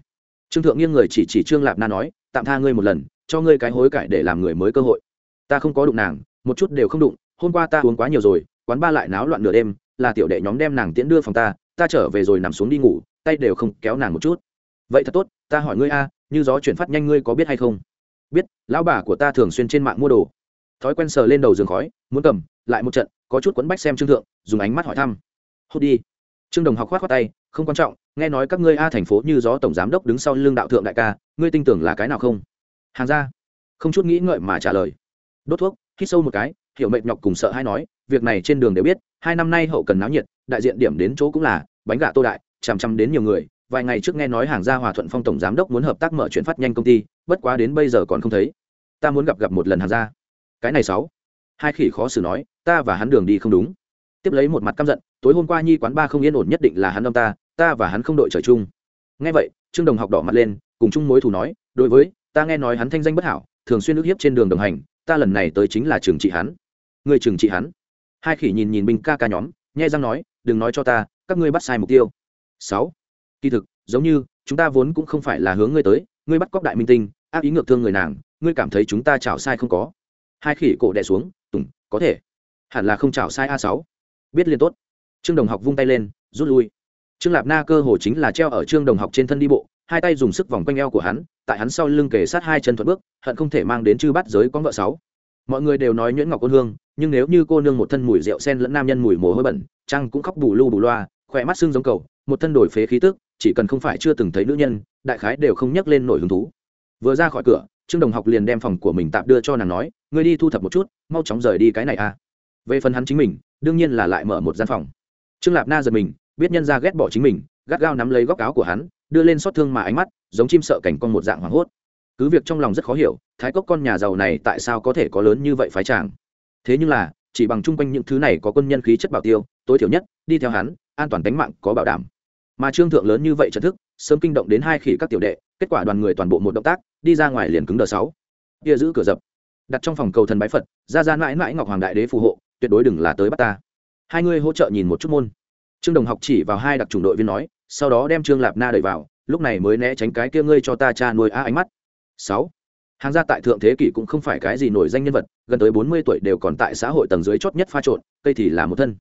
Trương thượng nghiêng người chỉ chỉ trương lạp na nói, tạm tha ngươi một lần, cho ngươi cái hối cải để làm người mới cơ hội. Ta không có đụng nàng, một chút đều không đụng, hôm qua ta uống quá nhiều rồi, quán ba lại náo loạn nửa đêm, là tiểu đệ nhóm đem nàng tiễn đưa phòng ta ta trở về rồi nằm xuống đi ngủ, tay đều không kéo nàng một chút. Vậy thật tốt, ta hỏi ngươi a, như gió chuyển phát nhanh ngươi có biết hay không? Biết, lão bà của ta thường xuyên trên mạng mua đồ thói quen sờ lên đầu giường khói, muốn cầm, lại một trận, có chút quấn bách xem trương thượng, dùng ánh mắt hỏi thăm. Hốt đi. Trương đồng học khoát khoát tay, không quan trọng, nghe nói các ngươi a thành phố như gió tổng giám đốc đứng sau lưng đạo thượng đại ca, ngươi tin tưởng là cái nào không? Hàng ra không chút nghĩ ngợi mà trả lời. Đốt thuốc, hít sâu một cái, hiểu mệt nhọc cùng sợ hay nói, việc này trên đường đều biết, hai năm nay hậu cần náo nhiệt, đại diện điểm đến chỗ cũng là, bánh gà tô đại, chằm chằm đến nhiều người, vài ngày trước nghe nói hàng gia hòa thuận phong tổng giám đốc muốn hợp tác mở chuyển phát nhanh công ty, bất quá đến bây giờ còn không thấy. Ta muốn gặp gặp một lần hàng gia cái này sáu. Hai khỉ khó xử nói, ta và hắn đường đi không đúng. Tiếp lấy một mặt căm giận, tối hôm qua nhi quán ba không yên ổn nhất định là hắn ông ta ta và hắn không đội trời chung. Nghe vậy, trương đồng học đỏ mặt lên, cùng chung mối thù nói, đối với, ta nghe nói hắn thanh danh bất hảo, thường xuyên ức hiếp trên đường đồng hành, ta lần này tới chính là trường trị hắn. Người trường trị hắn. Hai khỉ nhìn nhìn binh ca ca nhóm, nhai răng nói, đừng nói cho ta, các ngươi bắt sai mục tiêu. Sáu. Kỳ thực, giống như, chúng ta vốn cũng không phải là hướng ngươi tới, ngươi bắt cóc đại minh tinh, ác ý ngược thương người nàng, ngươi cảm thấy chúng ta chảo sai không có hai khỉ cổ đè xuống, tùng, có thể. Hẳn là không chảo sai a sáu. Biết liền tốt. Trương đồng học vung tay lên, rút lui. Trương lạp na cơ hồ chính là treo ở trương đồng học trên thân đi bộ, hai tay dùng sức vòng quanh eo của hắn, tại hắn sau lưng kề sát hai chân thuận bước, hận không thể mang đến chư bắt giới con vợ sáu. Mọi người đều nói nhuyễn ngọc ôn hương, nhưng nếu như cô nương một thân mùi rượu sen lẫn nam nhân mùi mồ hôi bẩn, trăng cũng khóc bù lu bù loa, khỏe mắt xương giống cầu, một thân đổi phế khí tức, chỉ cần không phải chưa từng thấy nữ nhân, đại khái đều không nhắc lên nổi hứng thú. Vừa ra khỏi cửa trương đồng học liền đem phòng của mình tạm đưa cho nàng nói, ngươi đi thu thập một chút, mau chóng rời đi cái này à. Về phần hắn chính mình, đương nhiên là lại mở một gian phòng. Trương lạp na giật mình, biết nhân ra ghét bỏ chính mình, gắt gao nắm lấy góc áo của hắn, đưa lên xót thương mà ánh mắt, giống chim sợ cảnh con một dạng hoảng hốt. Cứ việc trong lòng rất khó hiểu, thái cốc con nhà giàu này tại sao có thể có lớn như vậy phái chàng thế nhưng là, chỉ bằng chung quanh những thứ này có quân nhân khí chất bảo tiêu, tối thiểu nhất, đi theo hắn, an toàn tính mạng có bảo đảm. Mà trương thượng lớn như vậy trận thức, sớm kinh động đến hai khỉ các tiểu đệ kết quả đoàn người toàn bộ một động tác, đi ra ngoài liền cứng đờ sáu. Kia giữ cửa dập. Đặt trong phòng cầu thần bái phật, ra ra mãi mãi ngọc hoàng đại đế phù hộ, tuyệt đối đừng là tới bắt ta. Hai người hỗ trợ nhìn một chút môn. Trương đồng học chỉ vào hai đặc trùng đội viên nói, sau đó đem trương lạp na đẩy vào, lúc này mới né tránh cái kia ngươi cho ta cha nuôi á ánh mắt. Sáu. Hàng gia tại thượng thế kỷ cũng không phải cái gì nổi danh nhân vật, gần tới bốn mươi tuổi đều còn tại xã hội tầng dưới chót nhất pha trộn, cây thì là một thân.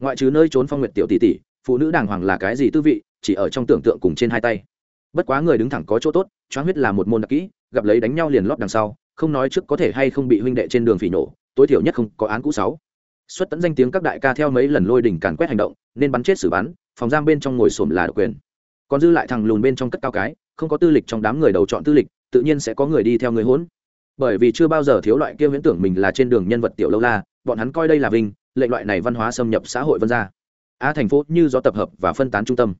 Ngoại trừ nơi trốn phong nguyệt tiểu tỷ tỷ, phụ nữ đàng hoàng là cái gì tư vị, chỉ ở trong tưởng tượng cùng trên hai tay bất quá người đứng thẳng có chỗ tốt, choáng huyết là một môn đặc kỹ, gặp lấy đánh nhau liền lót đằng sau, không nói trước có thể hay không bị huynh đệ trên đường phỉ nổ, tối thiểu nhất không có án cũ sáu. Xuất tận danh tiếng các đại ca theo mấy lần lôi đỉnh càn quét hành động, nên bắn chết xử bắn, phòng giam bên trong ngồi xổm là độc quyền. Còn dư lại thằng lùn bên trong cất cao cái, không có tư lịch trong đám người đầu chọn tư lịch, tự nhiên sẽ có người đi theo người hỗn. Bởi vì chưa bao giờ thiếu loại kia huyễn tưởng mình là trên đường nhân vật tiểu lâu la, bọn hắn coi đây là vinh, lệnh loại này văn hóa xâm nhập xã hội vân gia a thành phố như do tập hợp và phân tán trung tâm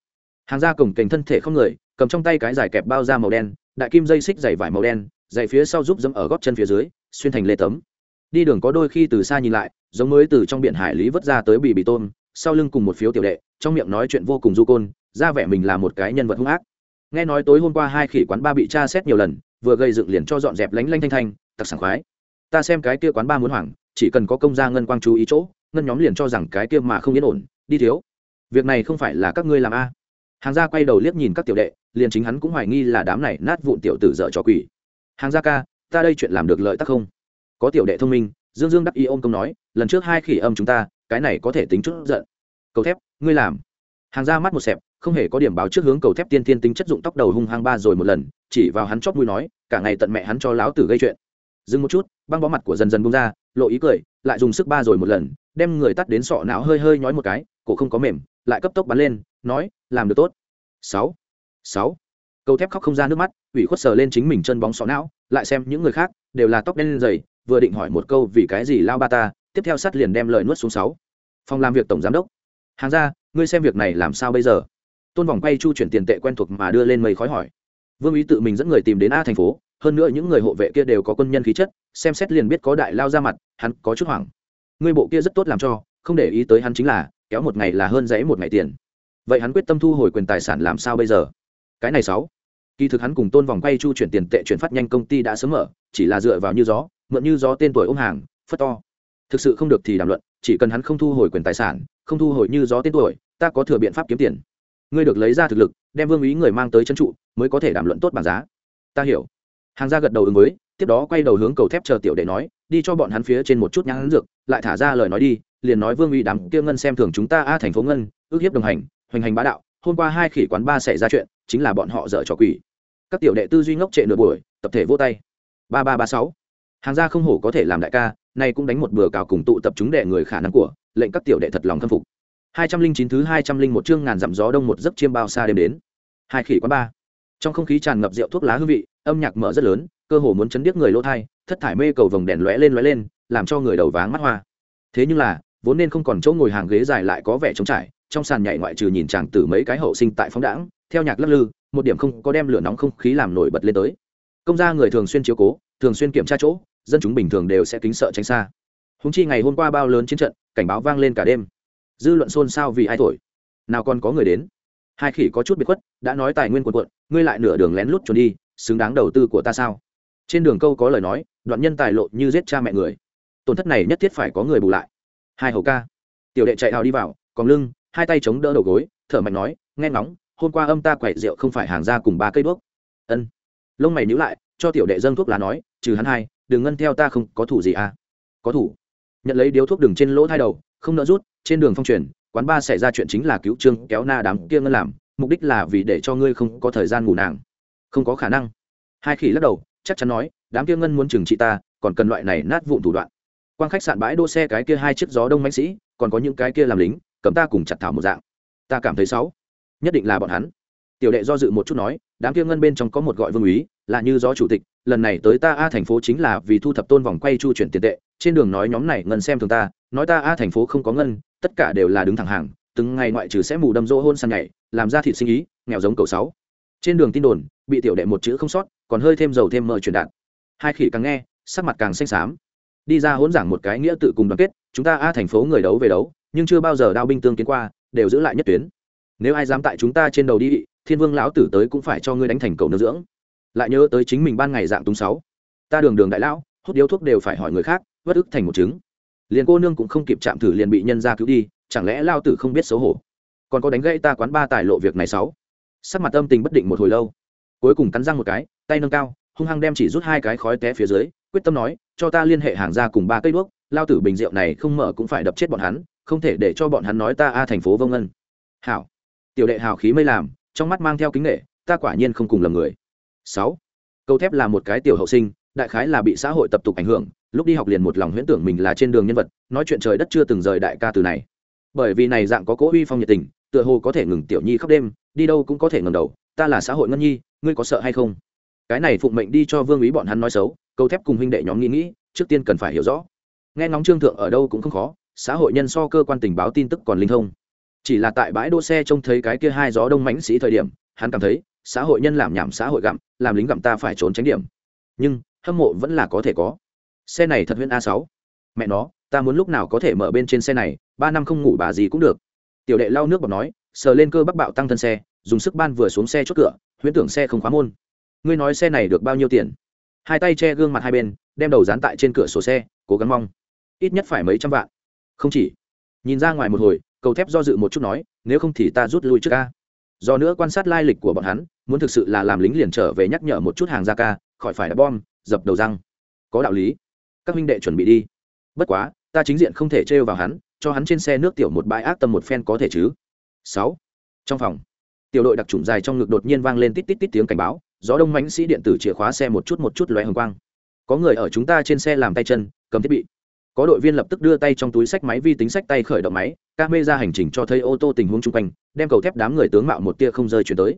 hàng ra cổng kềnh thân thể không người, cầm trong tay cái dài kẹp bao da màu đen, đại kim dây xích dày vải màu đen, dày phía sau giúp dẫm ở gót chân phía dưới, xuyên thành lê tấm. Đi đường có đôi khi từ xa nhìn lại, giống mới từ trong biển hải lý vớt ra tới bì bì tôm, sau lưng cùng một phiếu tiểu đệ, trong miệng nói chuyện vô cùng du côn, ra vẻ mình là một cái nhân vật hung ác. Nghe nói tối hôm qua hai khỉ quán ba bị tra xét nhiều lần, vừa gây dựng liền cho dọn dẹp lánh lanh thanh thanh, tặc sảng khoái. Ta xem cái kia quán ba muốn hoảng, chỉ cần có công gia ngân quang chú ý chỗ, ngân nhóm liền cho rằng cái kia mà không yên ổn, đi thiếu. Việc này không phải là các ngươi làm a hàng gia quay đầu liếc nhìn các tiểu đệ, liền chính hắn cũng hoài nghi là đám này nát vụn tiểu tử dở trò quỷ. Hàng gia ca, ta đây chuyện làm được lợi tắc không? Có tiểu đệ thông minh, dương dương đắc y ôm công nói, lần trước hai khỉ âm chúng ta, cái này có thể tính chút giận. Cầu thép, ngươi làm. Hàng ra mắt một xẹp, không hề có điểm báo trước hướng cầu thép tiên tiên tính chất dụng tóc đầu hung hăng ba rồi một lần, chỉ vào hắn chót mũi nói, cả ngày tận mẹ hắn cho láo tử gây chuyện. Dừng một chút, băng bó mặt của dần dần bung ra, lộ ý cười, lại dùng sức ba rồi một lần, đem người tắt đến sọ não hơi hơi nhói một cái, cổ không có mềm, lại cấp tốc bắn lên nói, làm được tốt. Sáu. Sáu. Cầu thép khóc không ra nước mắt, ủy khuất sờ lên chính mình chân bóng sọ não, lại xem những người khác, đều là tóc đen lên dày vừa định hỏi một câu vì cái gì lao ba ta, tiếp theo sắt liền đem lời nuốt xuống sáu. Phòng làm việc tổng giám đốc. Hàng ra, ngươi xem việc này làm sao bây giờ? Tôn vòng quay chu chuyển tiền tệ quen thuộc mà đưa lên mây khói hỏi. Vương ý tự mình dẫn người tìm đến a thành phố, hơn nữa những người hộ vệ kia đều có quân nhân khí chất, xem xét liền biết có đại lao ra mặt, hắn có chút hoảng. Ngươi bộ kia rất tốt làm cho, không để ý tới hắn chính là, kéo một ngày là hơn dãy một ngày tiền vậy hắn quyết tâm thu hồi quyền tài sản làm sao bây giờ? Cái này sáu. Kỳ thực hắn cùng tôn vòng quay chu chuyển tiền tệ chuyển phát nhanh công ty đã sớm mở, chỉ là dựa vào như gió, mượn như gió tên tuổi ôm hàng, phất to. Thực sự không được thì đàm luận, chỉ cần hắn không thu hồi quyền tài sản, không thu hồi như gió tên tuổi, ta có thừa biện pháp kiếm tiền. Ngươi được lấy ra thực lực, đem vương ý người mang tới chân trụ, mới có thể đàm luận tốt bảng giá. Ta hiểu. Hàng gia gật đầu ứng với, tiếp đó quay đầu hướng cầu thép chờ tiểu để nói, đi cho bọn hắn phía trên một chút nhãn dược, lại thả ra lời nói đi, liền nói vương uy đám kia ngân xem thường chúng ta a thành phố ngân, ước hiếp đồng hành hoành hành bá đạo, hôm qua hai khỉ quán ba xảy ra chuyện, chính là bọn họ dở trò quỷ. Các tiểu đệ tư duy ngốc trệ nửa buổi, tập thể vô tay. Ba ba ba sáu. Hàng gia không hổ có thể làm đại ca, nay cũng đánh một bừa cào cùng tụ tập chúng đệ người khả năng của, lệnh các tiểu đệ thật lòng khâm phục. Hai trăm linh chín thứ hai trăm linh một chương ngàn dặm gió đông một giấc chiêm bao xa đêm đến. Hai khỉ quán ba. Trong không khí tràn ngập rượu thuốc lá hương vị, âm nhạc mở rất lớn, cơ hồ muốn chấn điếc người lỗ thai, thất thải mê cầu vồng đèn lóe lên lóe lên, làm cho người đầu váng mắt hoa. Thế nhưng là, vốn nên không còn chỗ ngồi hàng ghế dài lại có vẻ trống trải trong sàn nhảy ngoại trừ nhìn chàng từ mấy cái hậu sinh tại phóng đãng, theo nhạc lắc lư, một điểm không có đem lửa nóng không khí làm nổi bật lên tới. Công gia người thường xuyên chiếu cố, thường xuyên kiểm tra chỗ, dân chúng bình thường đều sẽ kính sợ tránh xa. Húng chi ngày hôm qua bao lớn chiến trận, cảnh báo vang lên cả đêm. Dư luận xôn xao vì ai thổi? Nào còn có người đến? Hai khỉ có chút biệt khuất, đã nói tài nguyên quần quận ngươi lại nửa đường lén lút trốn đi, xứng đáng đầu tư của ta sao? Trên đường câu có lời nói, đoạn nhân tài lộ như giết cha mẹ người. Tổn thất này nhất thiết phải có người bù lại. Hai hầu ca. Tiểu đệ chạy hào đi vào, còn lưng hai tay chống đỡ đầu gối, thở mạnh nói, nghe ngóng, hôm qua âm ta quậy rượu không phải hàng ra cùng ba cây đuốc. Ân. Lông mày nhíu lại, cho tiểu đệ dâng thuốc lá nói, trừ hắn hai, đừng ngân theo ta không có thủ gì à. Có thủ. Nhận lấy điếu thuốc đường trên lỗ thai đầu, không nỡ rút, trên đường phong truyền, quán ba xảy ra chuyện chính là cứu trương kéo na đám kia ngân làm, mục đích là vì để cho ngươi không có thời gian ngủ nàng. Không có khả năng. Hai khỉ lắc đầu, chắc chắn nói, đám kia ngân muốn trừng trị ta, còn cần loại này nát vụn thủ đoạn. Quang khách sạn bãi đỗ xe cái kia hai chiếc gió đông mạnh sĩ, còn có những cái kia làm lính cầm ta cùng chặt thảo một dạng. Ta cảm thấy xấu. Nhất định là bọn hắn. Tiểu đệ do dự một chút nói, đám kia ngân bên trong có một gọi vương úy, là như gió chủ tịch, lần này tới ta a thành phố chính là vì thu thập tôn vòng quay chu chuyển tiền tệ, trên đường nói nhóm này ngân xem thường ta, nói ta a thành phố không có ngân, tất cả đều là đứng thẳng hàng, từng ngày ngoại trừ sẽ mù đâm rỗ hôn săn nhảy, làm ra thịt sinh ý, nghèo giống cầu sáu. Trên đường tin đồn, bị tiểu đệ một chữ không sót, còn hơi thêm dầu thêm mỡ truyền đạt. Hai khỉ càng nghe, sắc mặt càng xanh xám. Đi ra hỗn giảng một cái nghĩa tự cùng đoàn kết, chúng ta a thành phố người đấu về đấu nhưng chưa bao giờ đao binh tương kiến qua, đều giữ lại nhất tuyến. Nếu ai dám tại chúng ta trên đầu đi, thiên vương lão tử tới cũng phải cho ngươi đánh thành cầu nương dưỡng. Lại nhớ tới chính mình ban ngày dạng túng sáu. Ta đường đường đại lão, hút điếu thuốc đều phải hỏi người khác, vất ức thành một chứng liền cô nương cũng không kịp chạm thử liền bị nhân ra cứu đi, chẳng lẽ lao tử không biết xấu hổ? Còn có đánh gãy ta quán ba tài lộ việc này sáu. Sắc mặt âm tình bất định một hồi lâu. Cuối cùng cắn răng một cái, tay nâng cao, hung hăng đem chỉ rút hai cái khói té phía dưới, quyết tâm nói, cho ta liên hệ hàng ra cùng ba cây đuốc lao tử bình rượu này không mở cũng phải đập chết bọn hắn không thể để cho bọn hắn nói ta a thành phố vông ngân hảo. Tiểu đệ hào khí mây làm, trong mắt mang theo kính nghệ, ta quả nhiên không cùng lầm người. Sáu. Câu thép là một cái tiểu hậu sinh, đại khái là bị xã hội tập tục ảnh hưởng, lúc đi học liền một lòng huyễn tưởng mình là trên đường nhân vật, nói chuyện trời đất chưa từng rời đại ca từ này. Bởi vì này dạng có cố uy phong nhiệt tình, tựa hồ có thể ngừng tiểu nhi khóc đêm, đi đâu cũng có thể ngừng đầu, ta là xã hội ngân nhi, ngươi có sợ hay không? Cái này phụng mệnh đi cho vương ý bọn hắn nói xấu câu thép cùng huynh đệ nhóm nghĩ nghĩ, trước tiên cần phải hiểu rõ. Nghe ngóng trương thượng ở đâu cũng không khó xã hội nhân so cơ quan tình báo tin tức còn linh thông. Chỉ là tại bãi đỗ xe trông thấy cái kia hai gió đông mãnh sĩ thời điểm, hắn cảm thấy, xã hội nhân làm nhảm xã hội gặm, làm lính gặm ta phải trốn tránh điểm. Nhưng, hâm mộ vẫn là có thể có. Xe này thật huyễn a sáu. Mẹ nó, ta muốn lúc nào có thể mở bên trên xe này, ba năm không ngủ bà gì cũng được. Tiểu đệ lau nước bọt nói, sờ lên cơ bắc bạo tăng thân xe, dùng sức ban vừa xuống xe chốt cửa, huyễn tưởng xe không khóa môn. Ngươi nói xe này được bao nhiêu tiền? Hai tay che gương mặt hai bên, đem đầu dán tại trên cửa sổ xe, cố gắng mong. Ít nhất phải mấy trăm vạn không chỉ. Nhìn ra ngoài một hồi, cầu thép do dự một chút nói, nếu không thì ta rút lui trước ca. Do nữa quan sát lai lịch của bọn hắn, muốn thực sự là làm lính liền trở về nhắc nhở một chút hàng ra ca, khỏi phải đá bom, dập đầu răng. Có đạo lý. Các huynh đệ chuẩn bị đi. Bất quá, ta chính diện không thể trêu vào hắn, cho hắn trên xe nước tiểu một bãi ác tâm một phen có thể chứ. Sáu. Trong phòng, tiểu đội đặc trùng dài trong ngực đột nhiên vang lên tít tít tít tiếng cảnh báo, gió đông mãnh sĩ điện tử chìa khóa xe một chút một chút lóe hồng quang. Có người ở chúng ta trên xe làm tay chân, cầm thiết bị có đội viên lập tức đưa tay trong túi sách máy vi tính sách tay khởi động máy ca mê ra hành trình cho thấy ô tô tình huống chung quanh, đem cầu thép đám người tướng mạo một tia không rơi chuyển tới.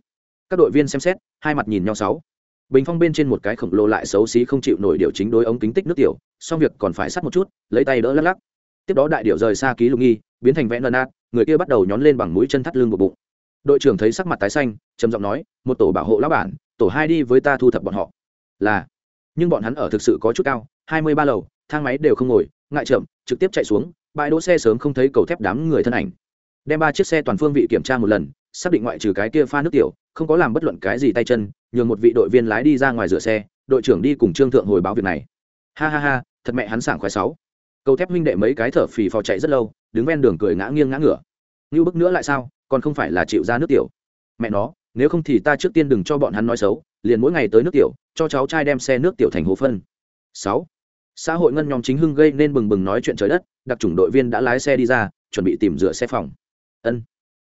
Các đội viên xem xét, hai mặt nhìn nhau sáu. Bình phong bên trên một cái khổng lồ lại xấu xí không chịu nổi điều chính đối ống kính tích nước tiểu, xong việc còn phải sắt một chút, lấy tay đỡ lắc lắc. Tiếp đó đại điệu rời xa ký lục nghi, biến thành vẽ nơn nát người kia bắt đầu nhón lên bằng mũi chân thắt lưng một bụng. Đội trưởng thấy sắc mặt tái xanh, trầm giọng nói, một tổ bảo hộ lão bản, tổ hai đi với ta thu thập bọn họ. Là. Nhưng bọn hắn ở thực sự có chút cao, hai mươi ba lầu thang máy đều không ngồi, ngại chậm, trực tiếp chạy xuống, bãi đỗ xe sớm không thấy cầu thép đám người thân ảnh. Đem ba chiếc xe toàn phương vị kiểm tra một lần, xác định ngoại trừ cái kia pha nước tiểu, không có làm bất luận cái gì tay chân, nhường một vị đội viên lái đi ra ngoài rửa xe, đội trưởng đi cùng trương thượng hồi báo việc này. Ha ha ha, thật mẹ hắn sảng khoái sáu. Cầu thép huynh đệ mấy cái thở phì phò chạy rất lâu, đứng ven đường cười ngã nghiêng ngã ngửa. Như bức nữa lại sao, còn không phải là chịu ra nước tiểu. Mẹ nó, nếu không thì ta trước tiên đừng cho bọn hắn nói xấu, liền mỗi ngày tới nước tiểu, cho cháu trai đem xe nước tiểu thành hồ phân. Sáu xã hội ngân nhóm chính hưng gây nên bừng bừng nói chuyện trời đất, đặc trùng đội viên đã lái xe đi ra, chuẩn bị tìm rửa xe phòng. Ân.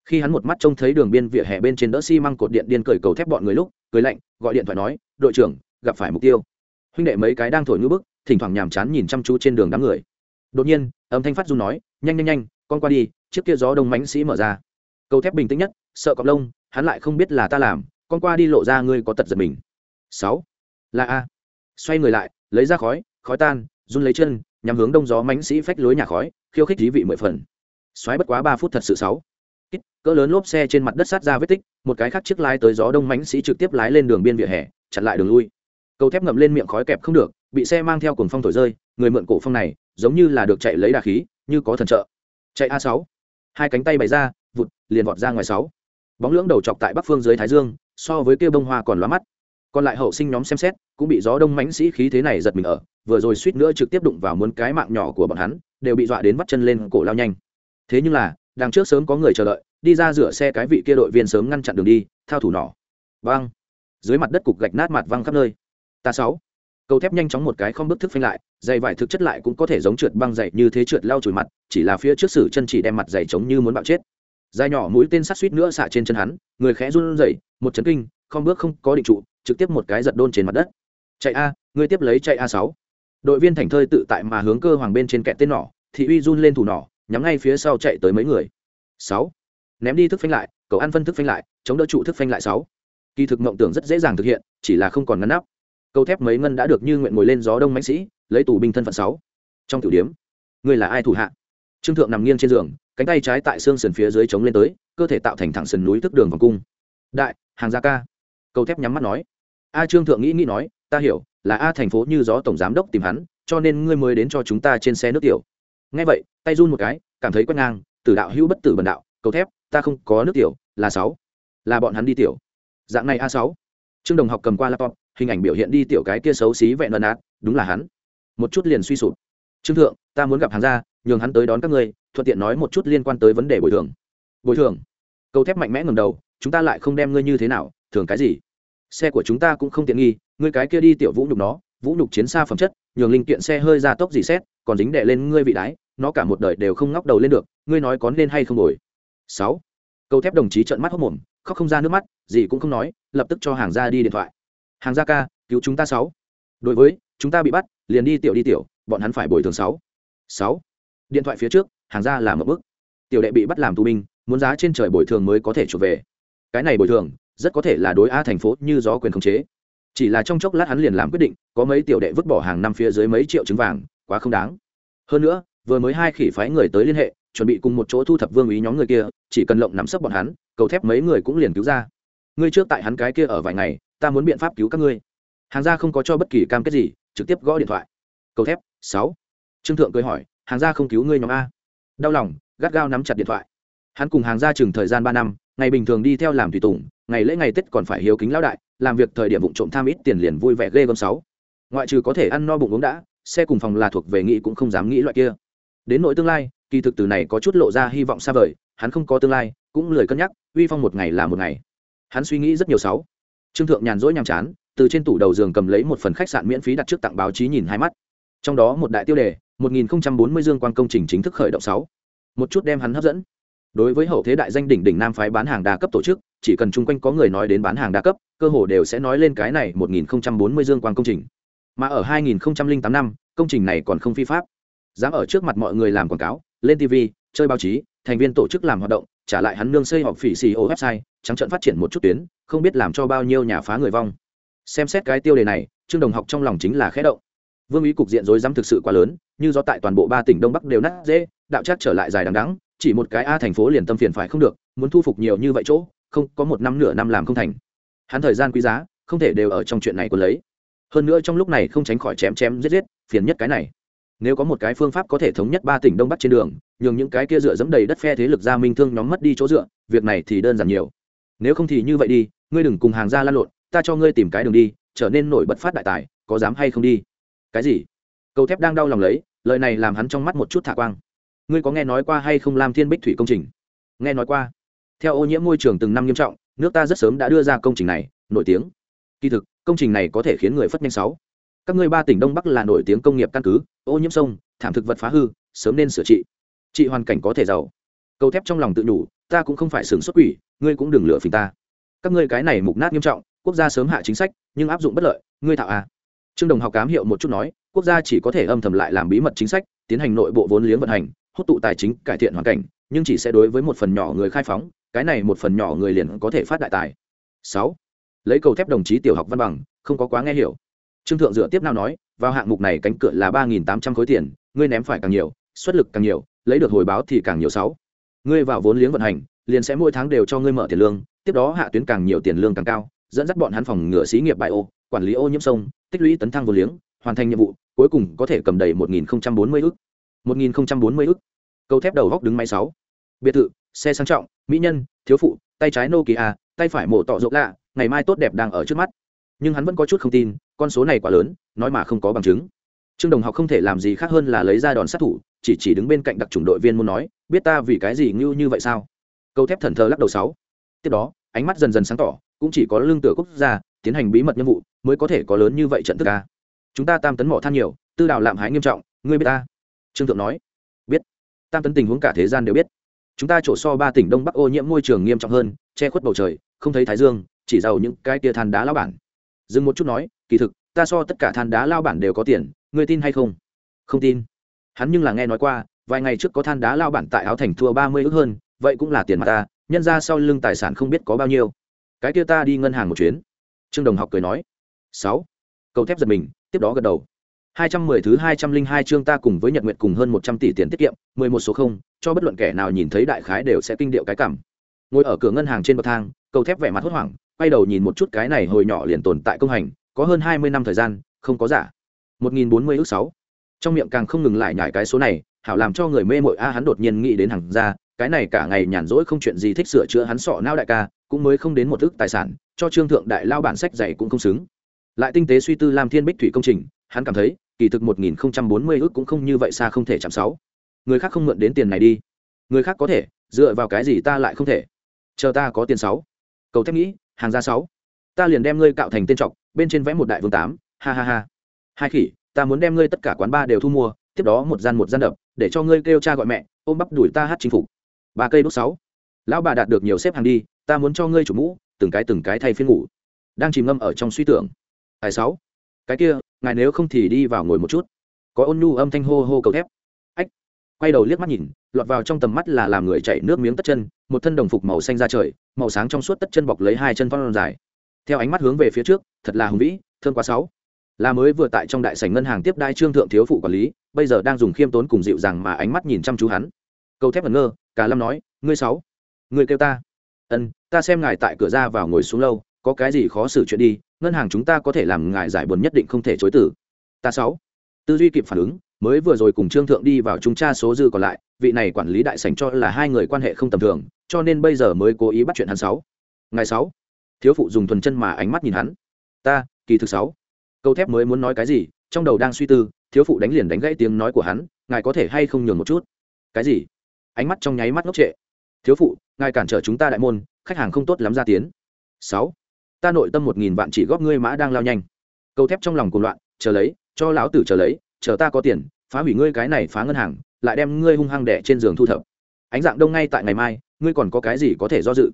Khi hắn một mắt trông thấy đường biên vỉa hè bên trên đỡ xi、si、măng cột điện điên cởi cầu thép bọn người lúc, cười lạnh, gọi điện thoại nói, đội trưởng, gặp phải mục tiêu. Huynh đệ mấy cái đang thổi ngữ bức, thỉnh thoảng nhàm chán nhìn chăm chú trên đường đám người. Đột nhiên, âm thanh phát du nói, nhanh nhanh nhanh, con qua đi, chiếc kia gió đông mánh sĩ mở ra. Cầu thép bình tĩnh nhất, sợ cọp lông, hắn lại không biết là ta làm, con qua đi lộ ra ngươi có tật giật mình. Sáu. Là a. Xoay người lại, lấy ra khói khói tan, run lấy chân nhằm hướng đông gió mánh sĩ phách lối nhà khói, khiêu khích dí vị mười phần. Xoáy bất quá ba phút thật sự sáu. Cỡ lớn lốp xe trên mặt đất sát ra vết tích, một cái khác chiếc lái tới gió đông mánh sĩ trực tiếp lái lên đường biên vỉa hè, chặn lại đường lui. Cầu thép ngậm lên miệng khói kẹp không được, bị xe mang theo cuồng phong thổi rơi, người mượn cổ phong này, giống như là được chạy lấy đà khí, như có thần trợ. Chạy a sáu. Hai cánh tay bày ra, vụt, liền vọt ra ngoài sáu. Bóng lưỡng đầu chọc tại bắc phương dưới thái dương, so với kia bông hoa còn lóa mắt. Còn lại hậu sinh nhóm xem xét, cũng bị gió đông mãnh sĩ khí thế này giật mình ở vừa rồi suýt nữa trực tiếp đụng vào muốn cái mạng nhỏ của bọn hắn, đều bị dọa đến vắt chân lên cổ lao nhanh. Thế nhưng là, đằng trước sớm có người chờ đợi, đi ra rửa xe cái vị kia đội viên sớm ngăn chặn đường đi, thao thủ nỏ. Văng dưới mặt đất cục gạch nát mặt văng khắp nơi. Ta sáu. Cầu thép nhanh chóng một cái không bước thức phanh lại, dày vải thực chất lại cũng có thể giống trượt băng dày như thế trượt lao chùi mặt, chỉ là phía trước sử chân chỉ đem mặt dày chống như muốn bạo chết. Dài nhỏ mũi tên sát suýt nữa xạ trên chân hắn, người khẽ run rẩy, một chấn kinh, không bước không có định trụ, trực tiếp một cái giật đôn trên mặt đất. Chạy a ngươi tiếp lấy chạy a sáu đội viên thành thơi tự tại mà hướng cơ hoàng bên trên kẹt tên nỏ, thị uy run lên thủ nỏ, nhắm ngay phía sau chạy tới mấy người. Sáu. Ném đi thức phanh lại cậu ăn phân thức phanh lại, chống đỡ trụ thức phanh lại sáu. Kỳ thực mộng tưởng rất dễ dàng thực hiện, chỉ là không còn ngăn nắp. Câu thép mấy ngân đã được như nguyện ngồi lên gió đông mạnh sĩ, lấy tù binh thân phận sáu. Trong tiểu điếm người là ai thủ hạ? Trương thượng nằm nghiêng trên giường, cánh tay trái tại xương sườn phía dưới chống lên tới, cơ thể tạo thành thẳng sườn núi thức đường vòng cung. Đại, hàng gia ca. Câu thép nhắm mắt nói. A trương thượng nghĩ nghĩ nói, ta hiểu là a thành phố như gió tổng giám đốc tìm hắn, cho nên ngươi mới đến cho chúng ta trên xe nước tiểu. Nghe vậy, tay run một cái, cảm thấy quét ngang, tử đạo hữu bất tử bần đạo, Cầu thép, ta không có nước tiểu, là sáu. Là bọn hắn đi tiểu. Dạng này a sáu. Trương đồng học cầm qua laptop, hình ảnh biểu hiện đi tiểu cái kia xấu xí vẹn ân át đúng là hắn. Một chút liền suy sụp. Trương thượng, ta muốn gặp hàng gia, nhường hắn tới đón các ngươi, thuận tiện nói một chút liên quan tới vấn đề bồi thường. Bồi thường? Cầu thép mạnh mẽ ngầm đầu, chúng ta lại không đem ngươi như thế nào thường cái gì? Xe của chúng ta cũng không tiện nghi ngươi cái kia đi tiểu vũ nhục nó, vũ nhục chiến xa phẩm chất, nhường linh kiện xe hơi ra tốc gì xét, còn dính đệ lên ngươi vị đái, nó cả một đời đều không ngóc đầu lên được, ngươi nói có nên hay không đổi? Sáu. Câu thép đồng chí trợn mắt hốc mồm, khóc không ra nước mắt, gì cũng không nói, lập tức cho hàng ra đi điện thoại. Hàng gia ca, cứu chúng ta sáu. Đối với, chúng ta bị bắt, liền đi tiểu đi tiểu, bọn hắn phải bồi thường sáu. Sáu. Điện thoại phía trước, hàng gia làm một bước tiểu đệ bị bắt làm tù binh, muốn giá trên trời bồi thường mới có thể chuộc về. Cái này bồi thường, rất có thể là đối a thành phố như gió quyền khống chế chỉ là trong chốc lát hắn liền làm quyết định, có mấy tiểu đệ vứt bỏ hàng năm phía dưới mấy triệu trứng vàng, quá không đáng. Hơn nữa, vừa mới hai khỉ phái người tới liên hệ, chuẩn bị cùng một chỗ thu thập vương ý nhóm người kia, chỉ cần lộng nắm sấp bọn hắn, cầu thép mấy người cũng liền cứu ra. Ngươi trước tại hắn cái kia ở vài ngày, ta muốn biện pháp cứu các ngươi. Hàng gia không có cho bất kỳ cam kết gì, trực tiếp gõ điện thoại. Cầu thép, sáu. Trương thượng cười hỏi, hàng gia không cứu ngươi nhóm a? Đau lòng, gắt gao nắm chặt điện thoại. Hắn cùng hàng gia chừng thời gian ba năm ngày bình thường đi theo làm tùy tùng, ngày lễ ngày tết còn phải hiếu kính lão đại, làm việc thời điểm vụ trộm tham ít tiền liền vui vẻ ghê gớm sáu. Ngoại trừ có thể ăn no bụng uống đã, xe cùng phòng là thuộc về nghĩ cũng không dám nghĩ loại kia. Đến nội tương lai, kỳ thực từ này có chút lộ ra hy vọng xa vời, hắn không có tương lai, cũng lười cân nhắc, uy phong một ngày là một ngày. Hắn suy nghĩ rất nhiều sáu. Trương thượng nhàn rỗi nhàm chán, từ trên tủ đầu giường cầm lấy một phần khách sạn miễn phí đặt trước tặng báo chí nhìn hai mắt. Trong đó một đại tiêu đề 1040 dương quan công trình chính thức khởi động sáu. Một chút đem hắn hấp dẫn đối với hậu thế đại danh đỉnh đỉnh nam phái bán hàng đa cấp tổ chức, chỉ cần chung quanh có người nói đến bán hàng đa cấp, cơ hồ đều sẽ nói lên cái này 1040 dương quang công trình. Mà ở 2008 năm, công trình này còn không phi pháp. Dám ở trước mặt mọi người làm quảng cáo, lên tv chơi báo chí, thành viên tổ chức làm hoạt động, trả lại hắn nương xây họp phỉ xì ô website, trắng trận phát triển một chút tuyến, không biết làm cho bao nhiêu nhà phá người vong. Xem xét cái tiêu đề này, trương đồng học trong lòng chính là khẽ động. Vương ý cục diện rối rắm thực sự quá lớn, như do tại toàn bộ ba tỉnh đông bắc đều nát dễ đạo chắc trở lại dài đằng đắng chỉ một cái a thành phố liền tâm phiền phải không được, muốn thu phục nhiều như vậy chỗ, không, có một năm nửa năm làm không thành. Hắn thời gian quý giá, không thể đều ở trong chuyện này còn lấy. Hơn nữa trong lúc này không tránh khỏi chém chém giết giết, phiền nhất cái này. Nếu có một cái phương pháp có thể thống nhất ba tỉnh đông bắc trên đường, nhường những cái kia dựa dẫm đầy đất phe thế lực ra minh thương nhóm mất đi chỗ dựa, việc này thì đơn giản nhiều. Nếu không thì như vậy đi, ngươi đừng cùng hàng ra lan lộn, ta cho ngươi tìm cái đường đi, trở nên nổi bật phát đại tài, có dám hay không đi? Cái gì? Cầu thép đang đau lòng lấy, lời này làm hắn trong mắt một chút thả quang ngươi có nghe nói qua hay không lam thiên bích thủy công trình? Nghe nói qua. Theo ô nhiễm môi trường từng năm nghiêm trọng, nước ta rất sớm đã đưa ra công trình này, nổi tiếng. Kỳ thực, công trình này có thể khiến người phất nhanh sáu. Các ngươi ba tỉnh đông bắc là nổi tiếng công nghiệp căn cứ, ô nhiễm sông, thảm thực vật phá hư, sớm nên sửa trị. Trị hoàn cảnh có thể giàu. Câu thép trong lòng tự nhủ, ta cũng không phải sừng xuất quỷ, ngươi cũng đừng lựa phình ta. Các ngươi cái này mục nát nghiêm trọng, quốc gia sớm hạ chính sách, nhưng áp dụng bất lợi, ngươi thạo à. Trương đồng học cám hiệu một chút nói, quốc gia chỉ có thể âm thầm lại làm bí mật chính sách, tiến hành nội bộ vốn liếng vận hành hút tụ tài chính, cải thiện hoàn cảnh, nhưng chỉ sẽ đối với một phần nhỏ người khai phóng, cái này một phần nhỏ người liền có thể phát đại tài. Sáu, lấy cầu thép đồng chí tiểu học văn bằng, không có quá nghe hiểu. Trương thượng dựa tiếp nào nói, vào hạng mục này cánh cửa là ba nghìn tám trăm khối tiền, ngươi ném phải càng nhiều, xuất lực càng nhiều, lấy được hồi báo thì càng nhiều. Sáu, ngươi vào vốn liếng vận hành, liền sẽ mỗi tháng đều cho ngươi mở tiền lương, tiếp đó hạ tuyến càng nhiều tiền lương càng cao, dẫn dắt bọn hắn phòng ngừa xí nghiệp bại ô, quản lý ô nhiễm sông, tích lũy tấn thăng vốn liếng, hoàn thành nhiệm vụ, cuối cùng có thể cầm đầy một nghìn bốn mươi ức một nghìn bốn mươi ức. Câu thép đầu góc đứng máy sáu. Biệt thự, xe sang trọng, mỹ nhân, thiếu phụ, tay trái nokia, tay phải mổ tọ rộng lạ, ngày mai tốt đẹp đang ở trước mắt. Nhưng hắn vẫn có chút không tin, con số này quá lớn, nói mà không có bằng chứng. Trương đồng học không thể làm gì khác hơn là lấy ra đòn sát thủ, chỉ chỉ đứng bên cạnh đặc trùng đội viên muốn nói, biết ta vì cái gì ngưu như vậy sao? Câu thép thần thờ lắc đầu sáu. Tiếp đó, ánh mắt dần dần sáng tỏ, cũng chỉ có lương tựa quốc gia, tiến hành bí mật nhiệm vụ, mới có thể có lớn như vậy trận thức ca chúng ta tam tấn mỏ than nhiều, tư đào lạm hái nghiêm trọng, ngươi biết ta? Trương thượng nói. Biết. Tam tấn tình huống cả thế gian đều biết. Chúng ta chỗ so ba tỉnh đông bắc ô nhiễm môi trường nghiêm trọng hơn, che khuất bầu trời, không thấy thái dương, chỉ giàu những cái tia than đá lao bản. Dừng một chút nói, kỳ thực, ta so tất cả than đá lao bản đều có tiền, ngươi tin hay không? Không tin. Hắn nhưng là nghe nói qua, vài ngày trước có than đá lao bản tại áo thành thua ba mươi ước hơn, vậy cũng là tiền mà ta, nhân ra sau lưng tài sản không biết có bao nhiêu. Cái kia ta đi ngân hàng một chuyến. Trương đồng học cười nói. Sáu. Cầu thép giật mình, tiếp đó gật đầu hai trăm mười thứ hai trăm linh hai chương ta cùng với nhật nguyện cùng hơn một trăm tỷ tiền tiết kiệm, mười một số không, cho bất luận kẻ nào nhìn thấy đại khái đều sẽ kinh điệu cái cảm. Ngồi ở cửa ngân hàng trên bậc thang, cầu thép vẻ mặt hốt hoảng, quay đầu nhìn một chút cái này hồi nhỏ liền tồn tại công hành, có hơn hai mươi năm thời gian, không có giả. một nghìn bốn mươi ước sáu. Trong miệng càng không ngừng lại nhải cái số này, hảo làm cho người mê mội a, hắn đột nhiên nghĩ đến hàng ra, cái này cả ngày nhàn rỗi không chuyện gì thích sửa chữa hắn sọ não đại ca, cũng mới không đến một ức tài sản, cho trương thượng đại lao bản sách dạy cũng không xứng. Lại tinh tế suy tư làm thiên bích thủy công trình, hắn cảm thấy kỳ thực một nghìn bốn mươi ước cũng không như vậy xa không thể chạm sáu. Người khác không mượn đến tiền này đi. Người khác có thể, dựa vào cái gì ta lại không thể? Chờ ta có tiền sáu. Cầu thép nghĩ, hàng ra sáu. Ta liền đem ngươi cạo thành tên trọc, bên trên vẽ một đại vương tám. Ha ha ha. Hai khỉ, ta muốn đem ngươi tất cả quán ba đều thu mua, tiếp đó một gian một gian đập, để cho ngươi kêu cha gọi mẹ, ôm bắp đuổi ta hát chính phủ ba cây đốt sáu. Lão bà đạt được nhiều xếp hàng đi, ta muốn cho ngươi chủ mũ, từng cái từng cái thay phiên ngủ. Đang chìm ngâm ở trong suy tưởng. Tài sáu. Cái kia ngài nếu không thì đi vào ngồi một chút. Có ôn nhu âm thanh hô hô cầu thép. Ách, quay đầu liếc mắt nhìn, lọt vào trong tầm mắt là làm người chạy nước miếng tất chân, một thân đồng phục màu xanh ra trời, màu sáng trong suốt tất chân bọc lấy hai chân phong dài. Theo ánh mắt hướng về phía trước, thật là hùng vĩ thương quá sáu. Là mới vừa tại trong đại sảnh ngân hàng tiếp đai trương thượng thiếu phụ quản lý, bây giờ đang dùng khiêm tốn cùng dịu dàng mà ánh mắt nhìn chăm chú hắn. Câu thép ngẩn ngơ, cả lâm nói, ngươi sáu, ngươi kêu ta. Ân, ta xem ngài tại cửa ra vào ngồi xuống lâu, có cái gì khó xử chuyện đi ngân hàng chúng ta có thể làm ngài giải buồn nhất định không thể chối tử ta sáu. Tư duy kịp phản ứng, mới vừa rồi cùng trương thượng đi vào chúng tra số dư còn lại, vị này quản lý đại sảnh cho là hai người quan hệ không tầm thường, cho nên bây giờ mới cố ý bắt chuyện hắn sáu. Ngày sáu. Thiếu phụ dùng thuần chân mà ánh mắt nhìn hắn. Ta, kỳ thực sáu. Câu thép mới muốn nói cái gì, trong đầu đang suy tư, thiếu phụ đánh liền đánh gãy tiếng nói của hắn, ngài có thể hay không nhường một chút? Cái gì? Ánh mắt trong nháy mắt ngốc trệ. Thiếu phụ, ngài cản trở chúng ta đại môn, khách hàng không tốt lắm ra tiến. Sáu ta nội tâm một nghìn vạn chỉ góp ngươi mã đang lao nhanh. Câu thép trong lòng cùng loạn, chờ lấy, cho lão tử chờ lấy, chờ ta có tiền, phá hủy ngươi cái này phá ngân hàng, lại đem ngươi hung hăng đẻ trên giường thu thập. Ánh dạng đông ngay tại ngày mai, ngươi còn có cái gì có thể do dự?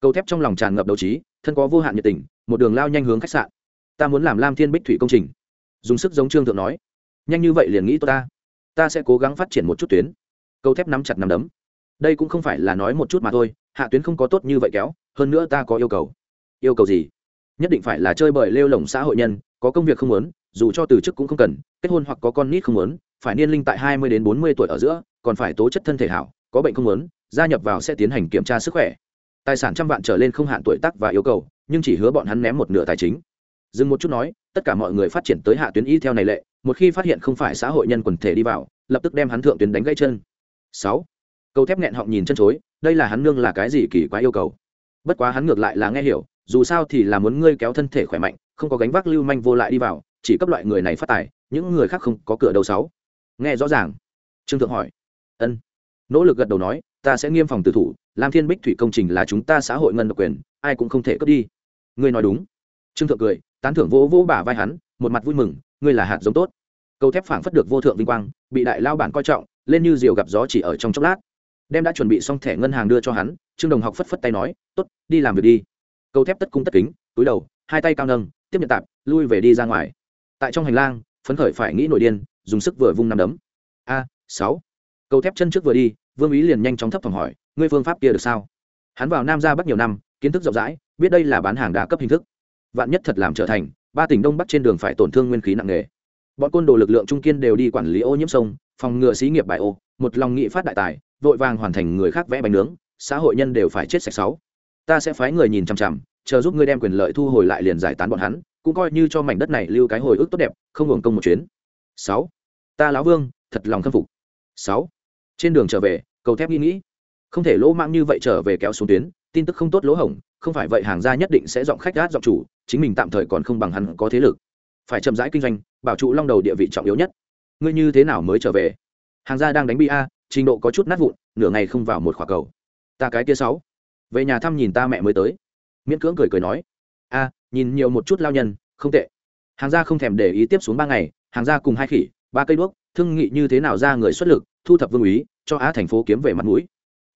Câu thép trong lòng tràn ngập đầu trí, thân có vô hạn nhiệt tình, một đường lao nhanh hướng khách sạn. Ta muốn làm lam thiên bích thủy công trình. Dùng sức giống trương thượng nói. Nhanh như vậy liền nghĩ tôi ta. Ta sẽ cố gắng phát triển một chút tuyến. Câu thép nắm chặt nắm đấm. Đây cũng không phải là nói một chút mà thôi, hạ tuyến không có tốt như vậy kéo, hơn nữa ta có yêu cầu yêu cầu gì? Nhất định phải là chơi bời lêu lồng xã hội nhân, có công việc không muốn, dù cho từ chức cũng không cần, kết hôn hoặc có con nít không muốn, phải niên linh tại hai mươi đến bốn mươi tuổi ở giữa, còn phải tố chất thân thể hảo, có bệnh không muốn, gia nhập vào sẽ tiến hành kiểm tra sức khỏe. Tài sản trăm vạn trở lên không hạn tuổi tác và yêu cầu, nhưng chỉ hứa bọn hắn ném một nửa tài chính. Dừng một chút nói, tất cả mọi người phát triển tới hạ tuyến y theo này lệ, một khi phát hiện không phải xã hội nhân quần thể đi vào, lập tức đem hắn thượng tuyến đánh gãy chân. Sáu. Câu thép nghẹn họng nhìn chân chối, đây là hắn nương là cái gì kỳ quá yêu cầu? Bất quá hắn ngược lại là nghe hiểu dù sao thì là muốn ngươi kéo thân thể khỏe mạnh, không có gánh vác lưu manh vô lại đi vào, chỉ cấp loại người này phát tài, những người khác không có cửa đầu sáu. Nghe rõ ràng. Trương thượng hỏi. Ân. Nỗ lực gật đầu nói, ta sẽ nghiêm phòng tử thủ, lam thiên bích thủy công trình là chúng ta xã hội ngân độc quyền, ai cũng không thể cướp đi. Ngươi nói đúng. Trương thượng cười, tán thưởng vỗ vỗ bả vai hắn, một mặt vui mừng, ngươi là hạt giống tốt. Câu thép phảng phất được vô thượng vinh quang, bị đại lao bản coi trọng, lên như diều gặp gió chỉ ở trong chốc lát. Đem đã chuẩn bị xong thẻ ngân hàng đưa cho hắn, trương đồng học phất phất tay nói t ố t đi làm việc đi câu thép tất cung tất kính, túi đầu, hai tay cao nâng, tiếp nhận tạp, lui về đi ra ngoài. Tại trong hành lang, phấn khởi phải nghĩ nổi điên, dùng sức vừa vung nằm đấm. A, sáu. Câu thép chân trước vừa đi, vương ý liền nhanh chóng thấp phòng hỏi, ngươi phương pháp kia được sao? Hắn vào nam ra bắc nhiều năm, kiến thức rộng rãi, biết đây là bán hàng đa cấp hình thức. Vạn nhất thật làm trở thành, ba tỉnh đông bắc trên đường phải tổn thương nguyên khí nặng nề. Bọn côn đồ lực lượng trung kiên đều đi quản lý ô nhiễm sông, phòng ngừa xí nghiệp bài ô, một lòng nghị phát đại tài, vội vàng hoàn thành người khác vẽ bánh nướng, xã hội nhân đều phải chết sạch sáu ta sẽ phái người nhìn chằm chằm, chờ giúp ngươi đem quyền lợi thu hồi lại liền giải tán bọn hắn, cũng coi như cho mảnh đất này lưu cái hồi ức tốt đẹp, không hưởng công một chuyến. Sáu. Ta lão vương, thật lòng khâm phục. Sáu. Trên đường trở về, cầu thép nghĩ nghĩ. Không thể lỗ mạng như vậy trở về kéo xuống tuyến, tin tức không tốt lỗ hổng, không phải vậy hàng gia nhất định sẽ dọn khách gác dọn chủ, chính mình tạm thời còn không bằng hắn có thế lực. Phải chậm rãi kinh doanh, bảo trụ long đầu địa vị trọng yếu nhất. Ngươi như thế nào mới trở về? Hàng gia đang đánh bi a, trình độ có chút nát vụn, nửa ngày không vào một khỏa cầu. Ta cái kia sáu về nhà thăm nhìn ta mẹ mới tới. Miễn cưỡng cười cười nói, a, nhìn nhiều một chút lao nhân, không tệ. Hàng gia không thèm để ý tiếp xuống ba ngày, hàng gia cùng hai khỉ, ba cây đuốc, thương nghị như thế nào ra người xuất lực, thu thập vương úy, cho á thành phố kiếm về mặt mũi.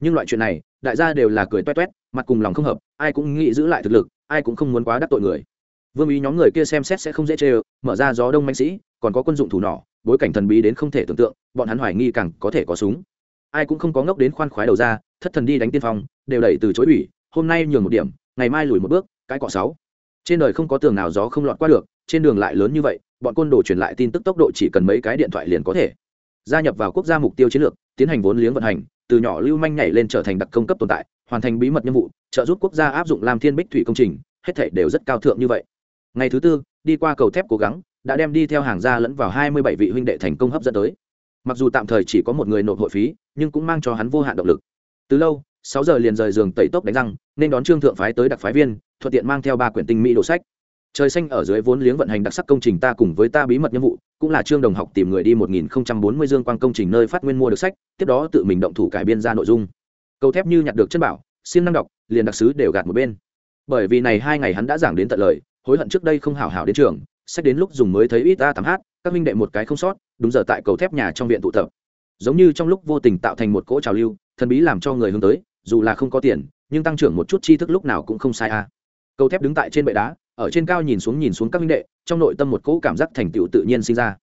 Nhưng loại chuyện này, đại gia đều là cười toét toét, mặt cùng lòng không hợp, ai cũng nghĩ giữ lại thực lực, ai cũng không muốn quá đắc tội người. Vương ý nhóm người kia xem xét sẽ không dễ chê mở ra gió đông mạnh sĩ, còn có quân dụng thủ nỏ, bối cảnh thần bí đến không thể tưởng tượng, bọn hắn hoài nghi càng có thể có súng. Ai cũng không có ngốc đến khoan khoái đầu ra thất thần đi đánh tiên phong, đều đẩy từ chối ủy, hôm nay nhường một điểm, ngày mai lùi một bước, cái cọ sáu. Trên đời không có tường nào gió không lọt qua được, trên đường lại lớn như vậy, bọn côn đồ truyền lại tin tức tốc độ chỉ cần mấy cái điện thoại liền có thể. Gia nhập vào quốc gia mục tiêu chiến lược, tiến hành vốn liếng vận hành, từ nhỏ lưu manh nhảy lên trở thành đặc công cấp tồn tại, hoàn thành bí mật nhiệm vụ, trợ giúp quốc gia áp dụng làm thiên bích thủy công trình, hết thể đều rất cao thượng như vậy. Ngày thứ tư, đi qua cầu thép cố gắng, đã đem đi theo hàng gia lẫn vào hai mươi bảy vị huynh đệ thành công hấp dẫn tới. Mặc dù tạm thời chỉ có một người nộp hội phí, nhưng cũng mang cho hắn vô hạn động lực từ lâu, sáu giờ liền rời giường tẩy tốc đánh răng, nên đón trương thượng phái tới đặc phái viên, thuận tiện mang theo ba quyển tinh mỹ đồ sách. Trời xanh ở dưới vốn liếng vận hành đặc sắc công trình ta cùng với ta bí mật nhiệm vụ, cũng là trương đồng học tìm người đi một nghìn bốn mươi dương quang công trình nơi phát nguyên mua được sách, tiếp đó tự mình động thủ cải biên ra nội dung. Câu thép như nhặt được chân bảo siêng năng đọc, liền đặc sứ đều gạt một bên. Bởi vì này hai ngày hắn đã giảng đến tận lời, hối hận trước đây không hảo hảo đến trường, sách đến lúc dùng mới thấy ít ta tám hát, các minh đệ một cái không sót, đúng giờ tại cầu thép nhà trong viện tụ tập. Giống như trong lúc vô tình tạo thành một cỗ trào lưu thần bí làm cho người hướng tới, dù là không có tiền, nhưng tăng trưởng một chút tri thức lúc nào cũng không sai à. a câu thép đứng tại trên bệ đá, ở trên cao nhìn xuống nhìn xuống các minh đệ, trong nội tâm một cỗ cảm giác thành tựu tự nhiên sinh ra.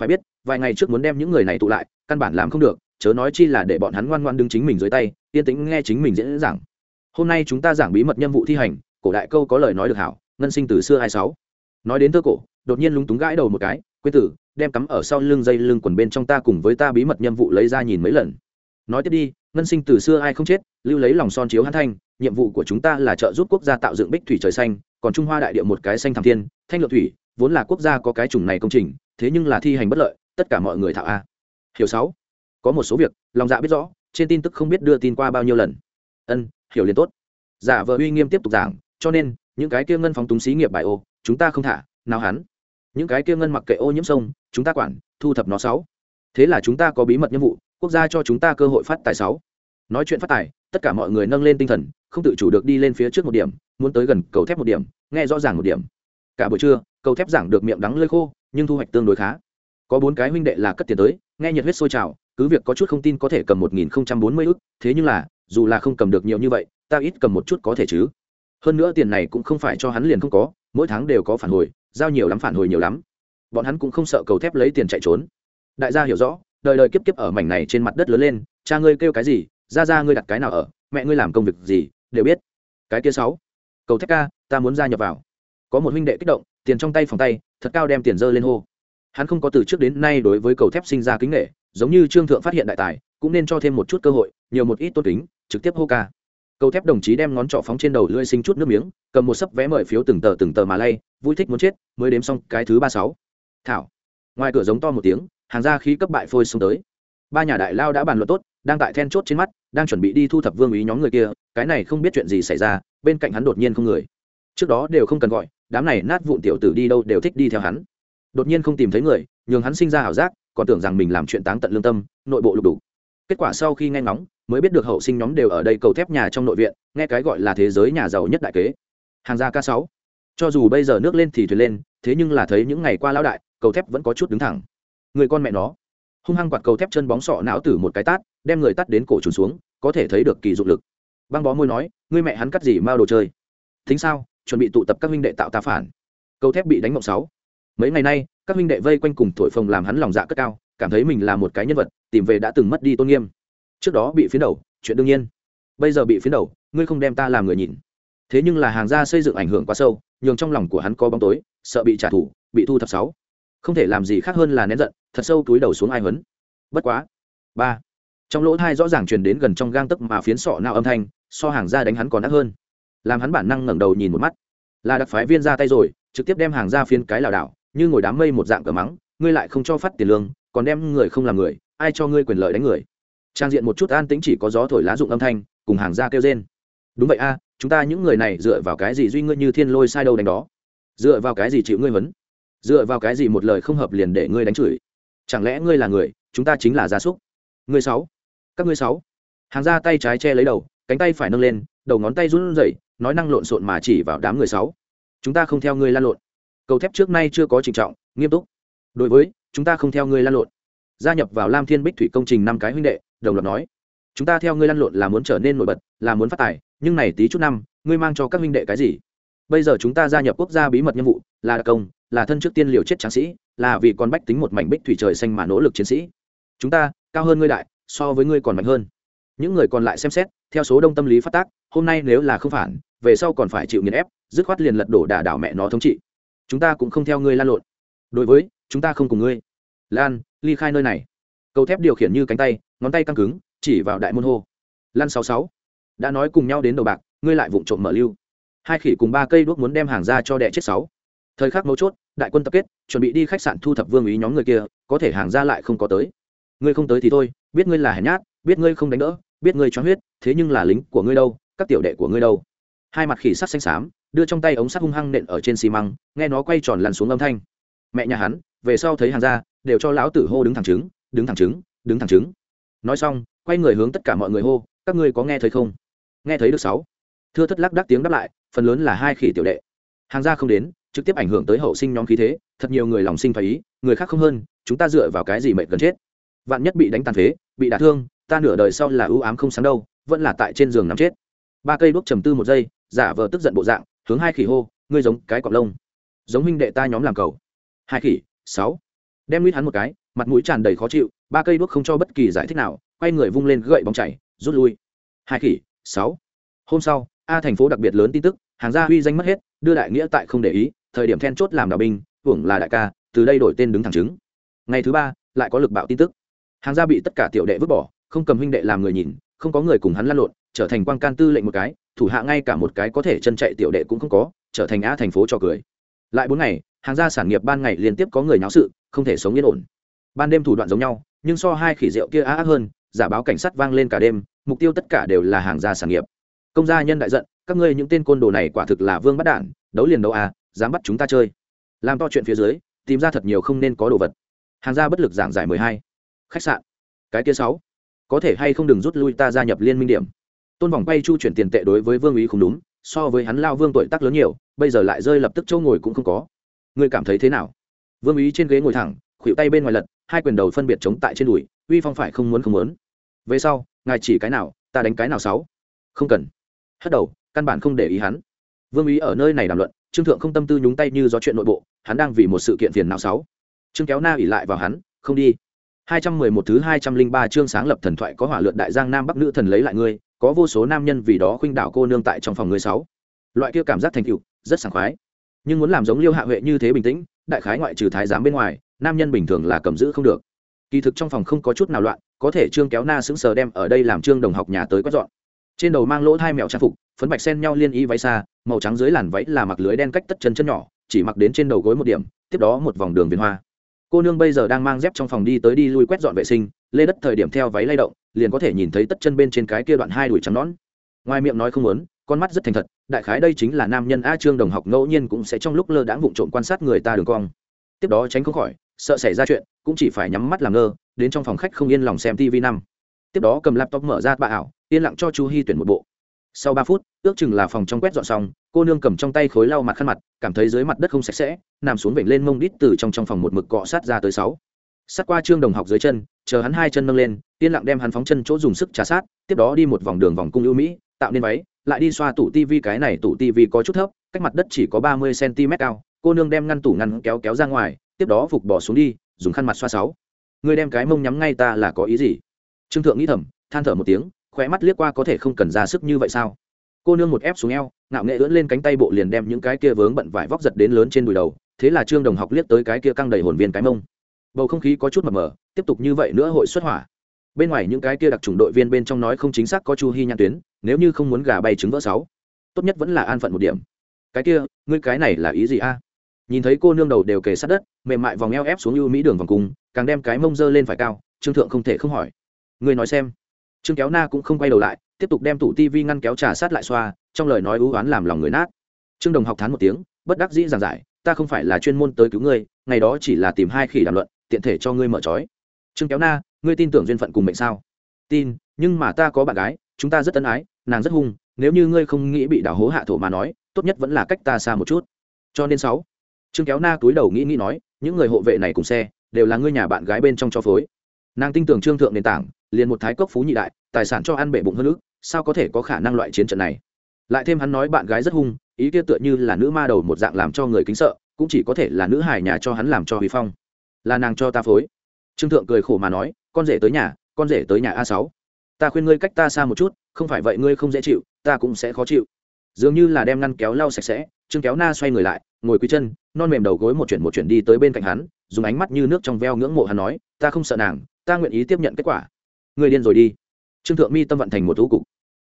Phải biết, vài ngày trước muốn đem những người này tụ lại, căn bản làm không được, chớ nói chi là để bọn hắn ngoan ngoan đứng chính mình dưới tay, yên tĩnh nghe chính mình diễn giảng. Hôm nay chúng ta giảng bí mật nhiệm vụ thi hành, cổ đại câu có lời nói được hảo, ngân sinh từ xưa hai sáu. Nói đến thơ cổ, đột nhiên lúng túng gãi đầu một cái, quên tử, đem cắm ở sau lưng dây lưng quần bên trong ta cùng với ta bí mật nhiệm vụ lấy ra nhìn mấy lần. Nói tiếp đi ngân sinh từ xưa ai không chết, lưu lấy lòng son chiếu hãn thanh, nhiệm vụ của chúng ta là trợ giúp quốc gia tạo dựng bích thủy trời xanh, còn trung hoa đại địa một cái xanh thảm thiên, thanh lượng thủy, vốn là quốc gia có cái chủng này công trình, thế nhưng là thi hành bất lợi, tất cả mọi người thạo a. Hiểu sáu. Có một số việc, lòng dạ biết rõ, trên tin tức không biết đưa tin qua bao nhiêu lần. Ân, hiểu liền tốt. Giả vờ uy nghiêm tiếp tục giảng, cho nên, những cái kia ngân phóng túng xí nghiệp bài ô, chúng ta không thả, nào hắn. Những cái kia ngân mặc kệ ô nhiễm sông, chúng ta quản, thu thập nó sáu. Thế là chúng ta có bí mật nhiệm vụ quốc gia cho chúng ta cơ hội phát tài sáu. Nói chuyện phát tài, tất cả mọi người nâng lên tinh thần, không tự chủ được đi lên phía trước một điểm, muốn tới gần cầu thép một điểm, nghe rõ ràng một điểm. Cả buổi trưa, cầu thép giảng được miệng đắng lơi khô, nhưng thu hoạch tương đối khá. Có bốn cái huynh đệ là cất tiền tới, nghe nhiệt huyết sôi trào, cứ việc có chút không tin có thể cầm một nghìn không trăm bốn mươi ức, thế nhưng là, dù là không cầm được nhiều như vậy, ta ít cầm một chút có thể chứ. Hơn nữa tiền này cũng không phải cho hắn liền không có, mỗi tháng đều có phản hồi, giao nhiều lắm phản hồi nhiều lắm. Bọn hắn cũng không sợ cầu thép lấy tiền chạy trốn. Đại gia hiểu rõ đời đời kiếp kiếp ở mảnh này trên mặt đất lớn lên, cha ngươi kêu cái gì, ra ra ngươi đặt cái nào ở, mẹ ngươi làm công việc gì, đều biết. Cái kia sáu, cầu thép ca, ta muốn gia nhập vào. Có một huynh đệ kích động, tiền trong tay phòng tay, thật cao đem tiền dơ lên hô. Hắn không có từ trước đến nay đối với cầu thép sinh ra kính nghệ giống như trương thượng phát hiện đại tài, cũng nên cho thêm một chút cơ hội, nhiều một ít tôn kính, trực tiếp hô ca. Cầu thép đồng chí đem ngón trỏ phóng trên đầu lưỡi sinh chút nước miếng, cầm một sấp vé mời phiếu từng tờ từng tờ mà lay, vui thích muốn chết, mới đếm xong cái thứ ba sáu. Thảo. Ngoài cửa giống to một tiếng hàng ra khí cấp bại phôi xuống tới. Ba nhà đại lao đã bàn luận tốt, đang tại then chốt trên mắt, đang chuẩn bị đi thu thập vương ý nhóm người kia, cái này không biết chuyện gì xảy ra, bên cạnh hắn đột nhiên không người. Trước đó đều không cần gọi, đám này nát vụn tiểu tử đi đâu đều thích đi theo hắn. Đột nhiên không tìm thấy người, nhường hắn sinh ra ảo giác, còn tưởng rằng mình làm chuyện táng tận lương tâm, nội bộ lục đủ kết quả sau khi nghe ngóng, mới biết được hậu sinh nhóm đều ở đây cầu thép nhà trong nội viện, nghe cái gọi là thế giới nhà giàu nhất đại kế. Hàng gia k sáu. Cho dù bây giờ nước lên thì thuyền lên, thế nhưng là thấy những ngày qua lão đại, cầu thép vẫn có chút đứng thẳng người con mẹ nó. Hung hăng quạt cầu thép chân bóng sọ não tử một cái tát, đem người tắt đến cổ trùn xuống, có thể thấy được kỳ dụng lực. Băng bó môi nói, ngươi mẹ hắn cắt gì mao đồ chơi? Thính sao, chuẩn bị tụ tập các huynh đệ tạo tá phản. Cầu thép bị đánh mộng sáu. Mấy ngày nay, các huynh đệ vây quanh cùng thổi phồng làm hắn lòng dạ cất cao, cảm thấy mình là một cái nhân vật, tìm về đã từng mất đi tôn nghiêm. Trước đó bị phiến đầu, chuyện đương nhiên. Bây giờ bị phiến đầu, ngươi không đem ta làm người nhìn. Thế nhưng là hàng gia xây dựng ảnh hưởng quá sâu, nhường trong lòng của hắn có bóng tối, sợ bị trả thù, bị thu thập sáu không thể làm gì khác hơn là nén giận, thật sâu túi đầu xuống ai hấn bất quá, ba, trong lỗ thai rõ ràng truyền đến gần trong gang tấc mà phiến sọ nào âm thanh, so hàng ra đánh hắn còn đắt hơn. Làm hắn bản năng ngẩng đầu nhìn một mắt. Là đặc phái viên ra tay rồi, trực tiếp đem hàng ra phiến cái lảo đảo, như ngồi đám mây một dạng cờ mắng, ngươi lại không cho phát tiền lương, còn đem người không làm người, ai cho ngươi quyền lợi đánh người? Trang diện một chút an tĩnh chỉ có gió thổi lá dụng âm thanh, cùng hàng ra kêu rên. Đúng vậy a, chúng ta những người này dựa vào cái gì duy ngươi như thiên lôi sai đâu đánh đó? Dựa vào cái gì chịu ngươi vấn dựa vào cái gì một lời không hợp liền để ngươi đánh chửi? Chẳng lẽ ngươi là người, chúng ta chính là gia súc? Ngươi sáu. Các ngươi sáu. Hàng ra tay trái che lấy đầu, cánh tay phải nâng lên, đầu ngón tay run rẩy, nói năng lộn xộn mà chỉ vào đám người sáu. Chúng ta không theo ngươi lan lộn. Cầu thép trước nay chưa có trình trọng, nghiêm túc. Đối với, chúng ta không theo ngươi lan lộn. Gia nhập vào lam thiên bích thủy công trình năm cái huynh đệ, đồng loạt nói. Chúng ta theo ngươi lăn lộn là muốn trở nên nổi bật, là muốn phát tài, nhưng này tí chút năm, ngươi mang cho các huynh đệ cái gì? Bây giờ chúng ta gia nhập quốc gia bí mật nhiệm vụ, là đặc công là thân trước tiên liều chết tráng sĩ, là vì con bách tính một mảnh bích thủy trời xanh mà nỗ lực chiến sĩ. Chúng ta, cao hơn ngươi đại, so với ngươi còn mạnh hơn. Những người còn lại xem xét, theo số đông tâm lý phát tác, hôm nay nếu là không phản, về sau còn phải chịu nghiền ép, dứt khoát liền lật đổ đả đảo mẹ nó thống trị. Chúng ta cũng không theo ngươi lan lộn. Đối với, chúng ta không cùng ngươi. Lan, ly khai nơi này. Cầu thép điều khiển như cánh tay, ngón tay căng cứng, chỉ vào đại môn hô. Lan sáu sáu. Đã nói cùng nhau đến đầu bạc, ngươi lại vụng trộm mở lưu. Hai khỉ cùng ba cây đuốc muốn đem hàng ra cho đệ chết sáu thời khắc mấu chốt, đại quân tập kết, chuẩn bị đi khách sạn thu thập vương ý nhóm người kia, có thể hàng ra lại không có tới. Ngươi không tới thì thôi, biết ngươi là hèn nhát, biết ngươi không đánh đỡ, biết ngươi cho huyết, thế nhưng là lính của ngươi đâu, các tiểu đệ của ngươi đâu. Hai mặt khỉ sắt xanh xám, đưa trong tay ống sắt hung hăng nện ở trên xi măng, nghe nó quay tròn lăn xuống âm thanh. Mẹ nhà hắn, về sau thấy hàng ra đều cho lão tử hô đứng thẳng trứng, đứng thẳng trứng, đứng thẳng trứng. Nói xong, quay người hướng tất cả mọi người hô, các ngươi có nghe thấy không? Nghe thấy được sáu. Thưa thất lắc đắc tiếng đáp lại, phần lớn là hai khỉ tiểu đệ. Hàng ra không đến trực tiếp ảnh hưởng tới hậu sinh nhóm khí thế, thật nhiều người lòng sinh phải ý, người khác không hơn, chúng ta dựa vào cái gì mệnh gần chết? Vạn nhất bị đánh tàn phế, bị đả thương, ta nửa đời sau là ưu ám không sáng đâu, vẫn là tại trên giường nằm chết. Ba cây đuốc trầm tư một giây, giả vờ tức giận bộ dạng, hướng hai khỉ hô, ngươi giống cái cọc lông. Giống huynh đệ ta nhóm làm cầu. Hai khỉ, sáu. Đem lít hắn một cái, mặt mũi tràn đầy khó chịu, ba cây đuốc không cho bất kỳ giải thích nào, quay người vung lên gậy bóng chảy, rút lui. Hai khỉ, sáu. Hôm sau, a thành phố đặc biệt lớn tin tức, hàng gia huy danh mất hết, đưa đại nghĩa tại không để ý thời điểm then chốt làm đạo binh, hưởng là đại ca, từ đây đổi tên đứng thẳng chứng ngày thứ ba, lại có lực bạo tin tức. Hàng gia bị tất cả tiểu đệ vứt bỏ, không cầm huynh đệ làm người nhìn, không có người cùng hắn lăn lộn, trở thành quan can tư lệnh một cái, thủ hạ ngay cả một cái có thể chân chạy tiểu đệ cũng không có, trở thành a thành phố cho cười. Lại bốn ngày, hàng gia sản nghiệp ban ngày liên tiếp có người náo sự, không thể sống yên ổn. Ban đêm thủ đoạn giống nhau, nhưng so hai khỉ rượu kia á ác hơn, giả báo cảnh sát vang lên cả đêm, mục tiêu tất cả đều là hàng gia sản nghiệp. Công gia nhân đại giận, các ngươi những tên côn đồ này quả thực là vương bắt đản đấu liền đấu à dám bắt chúng ta chơi. Làm to chuyện phía dưới, tìm ra thật nhiều không nên có đồ vật. Hàng gia bất lực giảng giải mười hai. Khách sạn. Cái kia sáu. Có thể hay không đừng rút lui ta gia nhập liên minh điểm. Tôn vòng bay chu chuyển tiền tệ đối với vương ý không đúng, so với hắn lao vương tuổi tác lớn nhiều, bây giờ lại rơi lập tức châu ngồi cũng không có. Ngươi cảm thấy thế nào? Vương ý trên ghế ngồi thẳng, khuỷu tay bên ngoài lật, hai quyền đầu phân biệt chống tại trên đùi, uy phong phải không muốn không muốn. Về sau, ngài chỉ cái nào, ta đánh cái nào sáu. Không cần. Hất đầu, căn bản không để ý hắn. Vương ý ở nơi này đàm luận trương thượng không tâm tư nhúng tay như do chuyện nội bộ, hắn đang vì một sự kiện phiền não sáu. Trương kéo na ỉ lại vào hắn, không đi. Hai trăm mười một thứ hai trăm linh ba chương sáng lập thần thoại có hỏa lượn đại giang nam bắc nữ thần lấy lại ngươi, có vô số nam nhân vì đó khuynh đảo cô nương tại trong phòng ngươi sáu. Loại kia cảm giác thành tựu, rất sảng khoái. Nhưng muốn làm giống liêu hạ huệ như thế bình tĩnh, đại khái ngoại trừ thái giám bên ngoài, nam nhân bình thường là cầm giữ không được. Kỳ thực trong phòng không có chút nào loạn, có thể trương kéo na sững sờ đem ở đây làm trương đồng học nhà tới quét dọn. Trên đầu mang lỗ hai mèo trang phục, phấn bạch sen nhau liên y váy xa màu trắng dưới làn váy là mặc lưới đen cách tất chân chân nhỏ, chỉ mặc đến trên đầu gối một điểm, tiếp đó một vòng đường viền hoa. Cô nương bây giờ đang mang dép trong phòng đi tới đi lui quét dọn vệ sinh, lê đất thời điểm theo váy lay động, liền có thể nhìn thấy tất chân bên trên cái kia đoạn hai đùi trắng nón ngoài miệng nói không muốn, con mắt rất thành thật, đại khái đây chính là nam nhân a trương đồng học ngẫu nhiên cũng sẽ trong lúc lơ đãng vụng trộm quan sát người ta đường cong. Tiếp đó tránh không khỏi, sợ xảy ra chuyện, cũng chỉ phải nhắm mắt làm ngơ, đến trong phòng khách không yên lòng xem tv năm. Tiếp đó cầm laptop mở ra bạ ảo, yên lặng cho chu hy tuyển một bộ. Sau ba phút, ước chừng là phòng trong quét dọn xong cô nương cầm trong tay khối lau mặt khăn mặt, cảm thấy dưới mặt đất không sạch sẽ, nằm xuống vểnh lên mông đít từ trong trong phòng một mực cọ sát ra tới sáu. Sát qua trương đồng học dưới chân, chờ hắn hai chân nâng lên, yên lặng đem hắn phóng chân chỗ dùng sức trà sát, tiếp đó đi một vòng đường vòng cung ưu mỹ, tạo nên váy, lại đi xoa tủ tivi, cái này tủ tivi có chút thấp, cách mặt đất chỉ có ba mươi cm cao. Cô nương đem ngăn tủ ngăn kéo kéo ra ngoài, tiếp đó phục bỏ xuống đi, dùng khăn mặt xoa sáu. Người đem cái mông nhắm ngay ta là có ý gì? Trương thượng nghĩ thầm, than thở một tiếng, khóe mắt liếc qua có thể không cần ra sức như vậy sao? Cô nương một ép xuống eo, ngạo nghệ ưỡn lên cánh tay bộ liền đem những cái kia vướng bận vải vóc giật đến lớn trên đùi đầu, thế là trương đồng học liếc tới cái kia căng đầy hồn viên cái mông. Bầu không khí có chút mập mờ, tiếp tục như vậy nữa hội xuất hỏa. Bên ngoài những cái kia đặc trùng đội viên bên trong nói không chính xác có chu hy nhan tuyến, nếu như không muốn gà bay trứng vỡ sáu, tốt nhất vẫn là an phận một điểm. Cái kia, ngươi cái này là ý gì a? Nhìn thấy cô nương đầu đều kề sát đất, mềm mại vòng eo ép xuống ưu mỹ đường vòng cung càng đem cái mông dơ lên phải cao, trương thượng không thể không hỏi. Ngươi nói xem. Trương kéo na cũng không quay đầu lại tiếp tục đem tủ tivi ngăn kéo trà sát lại xoa, trong lời nói ưu oán làm lòng người nát. Trương đồng học thán một tiếng, bất đắc dĩ giảng giải, ta không phải là chuyên môn tới cứu ngươi, ngày đó chỉ là tìm hai khỉ đàm luận, tiện thể cho ngươi mở trói. Trương kéo na, ngươi tin tưởng duyên phận cùng mệnh sao? Tin, nhưng mà ta có bạn gái, chúng ta rất tân ái, nàng rất hung, nếu như ngươi không nghĩ bị đảo hố hạ thổ mà nói, tốt nhất vẫn là cách ta xa một chút. Cho nên sáu, trương kéo na túi đầu nghĩ nghĩ nói, những người hộ vệ này cùng xe, đều là ngươi nhà bạn gái bên trong cho phối. Nàng tin tưởng trương thượng nền tảng, liền một thái cốc phú nhị đại, tài sản cho ăn bể bụng hơn nước sao có thể có khả năng loại chiến trận này? Lại thêm hắn nói bạn gái rất hung, ý kia tựa như là nữ ma đầu một dạng làm cho người kính sợ, cũng chỉ có thể là nữ hài nhà cho hắn làm cho huy phong. Là nàng cho ta phối. Trương thượng cười khổ mà nói, con rể tới nhà, con rể tới nhà a sáu. Ta khuyên ngươi cách ta xa một chút, không phải vậy ngươi không dễ chịu, ta cũng sẽ khó chịu. Dường như là đem ngăn kéo lau sạch sẽ, trương kéo na xoay người lại, ngồi quý chân, non mềm đầu gối một chuyển một chuyển đi tới bên cạnh hắn, dùng ánh mắt như nước trong veo ngưỡng mộ hắn nói, ta không sợ nàng, ta nguyện ý tiếp nhận kết quả. Ngươi điên rồi đi trương thượng mi tâm vận thành một thú cục.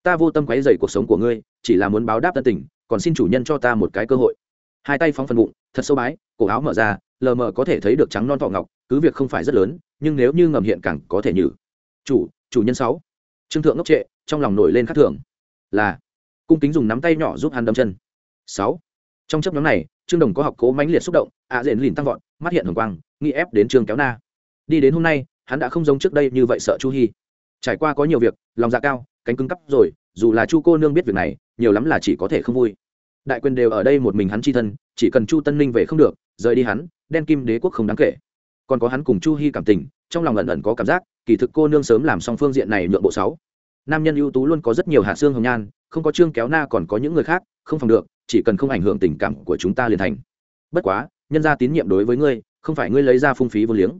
Ta vô tâm quấy dày cuộc sống của ngươi, chỉ là muốn báo đáp tân tình, còn xin chủ nhân cho ta một cái cơ hội. Hai tay phóng phần bụng, thật sâu bái, cổ áo mở ra, lờ mờ có thể thấy được trắng non thọ ngọc, cứ việc không phải rất lớn, nhưng nếu như ngầm hiện càng có thể nhử. Chủ chủ nhân sáu. Trương thượng ngốc trệ, trong lòng nổi lên khắc thường là, cung kính dùng nắm tay nhỏ giúp hắn đâm chân. Sáu. Trong chấp nhóm này, trương đồng có học cố mãnh liệt xúc động, ạ à diện lìn tăng vọt, mắt hiện hồng quang, nghi ép đến trương kéo na. Đi đến hôm nay, hắn đã không giống trước đây như vậy sợ chu hy trải qua có nhiều việc, lòng dạ cao, cánh cứng cắp rồi, dù là chu cô nương biết việc này, nhiều lắm là chỉ có thể không vui. Đại quyền đều ở đây một mình hắn chi thân, chỉ cần chu tân ninh về không được, rời đi hắn, đen kim đế quốc không đáng kể. Còn có hắn cùng chu hy cảm tình, trong lòng ẩn ẩn có cảm giác, kỳ thực cô nương sớm làm xong phương diện này nhượng bộ sáu. Nam nhân ưu tú luôn có rất nhiều hạ xương hồng nhan, không có trương kéo na còn có những người khác, không phòng được, chỉ cần không ảnh hưởng tình cảm của chúng ta liền thành. Bất quá, nhân ra tín nhiệm đối với ngươi, không phải ngươi lấy ra phung phí vô liếng.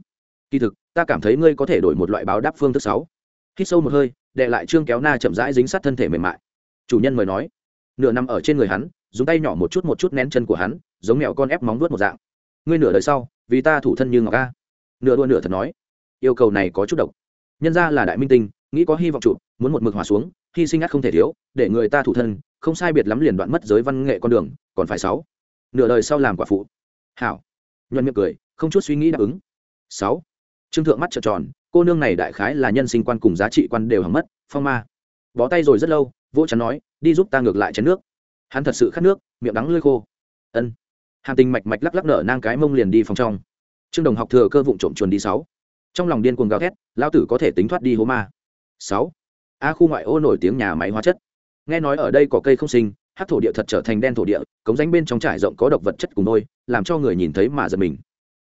Kỳ thực, ta cảm thấy ngươi có thể đổi một loại báo đáp phương thức sáu hít sâu một hơi, đệ lại trương kéo na chậm rãi dính sát thân thể mềm mại. Chủ nhân mời nói. Nửa nằm ở trên người hắn, dùng tay nhỏ một chút một chút nén chân của hắn, giống mèo con ép móng vuốt một dạng. Ngươi nửa đời sau, vì ta thủ thân như ngọc ca nửa đua nửa thật nói. Yêu cầu này có chút độc. Nhân ra là đại minh tinh, nghĩ có hy vọng chụp muốn một mực hòa xuống, hy sinh ắt không thể thiếu, để người ta thủ thân, không sai biệt lắm liền đoạn mất giới văn nghệ con đường, còn phải sáu. Nửa đời sau làm quả phụ. Hảo. Nhuận miệng cười, không chút suy nghĩ đáp ứng. Sáu. Trương thượng mắt trợn tròn cô nương này đại khái là nhân sinh quan cùng giá trị quan đều hỏng mất, phong ma. Bó tay rồi rất lâu, vỗ chắn nói, đi giúp ta ngược lại chén nước. Hắn thật sự khát nước, miệng đắng lưỡi khô. Ân. Hàm tình mạch mạch lắc lắc nở nang cái mông liền đi phòng trong. Trương đồng học thừa cơ vụng trộm chuồn đi sáu. Trong lòng điên cuồng gào thét, lao tử có thể tính thoát đi hố ma. Sáu. A khu ngoại ô nổi tiếng nhà máy hóa chất. Nghe nói ở đây có cây không sinh, hát thổ địa thật trở thành đen thổ địa, cống ránh bên trong trải rộng có độc vật chất cùng đôi làm cho người nhìn thấy mà giật mình.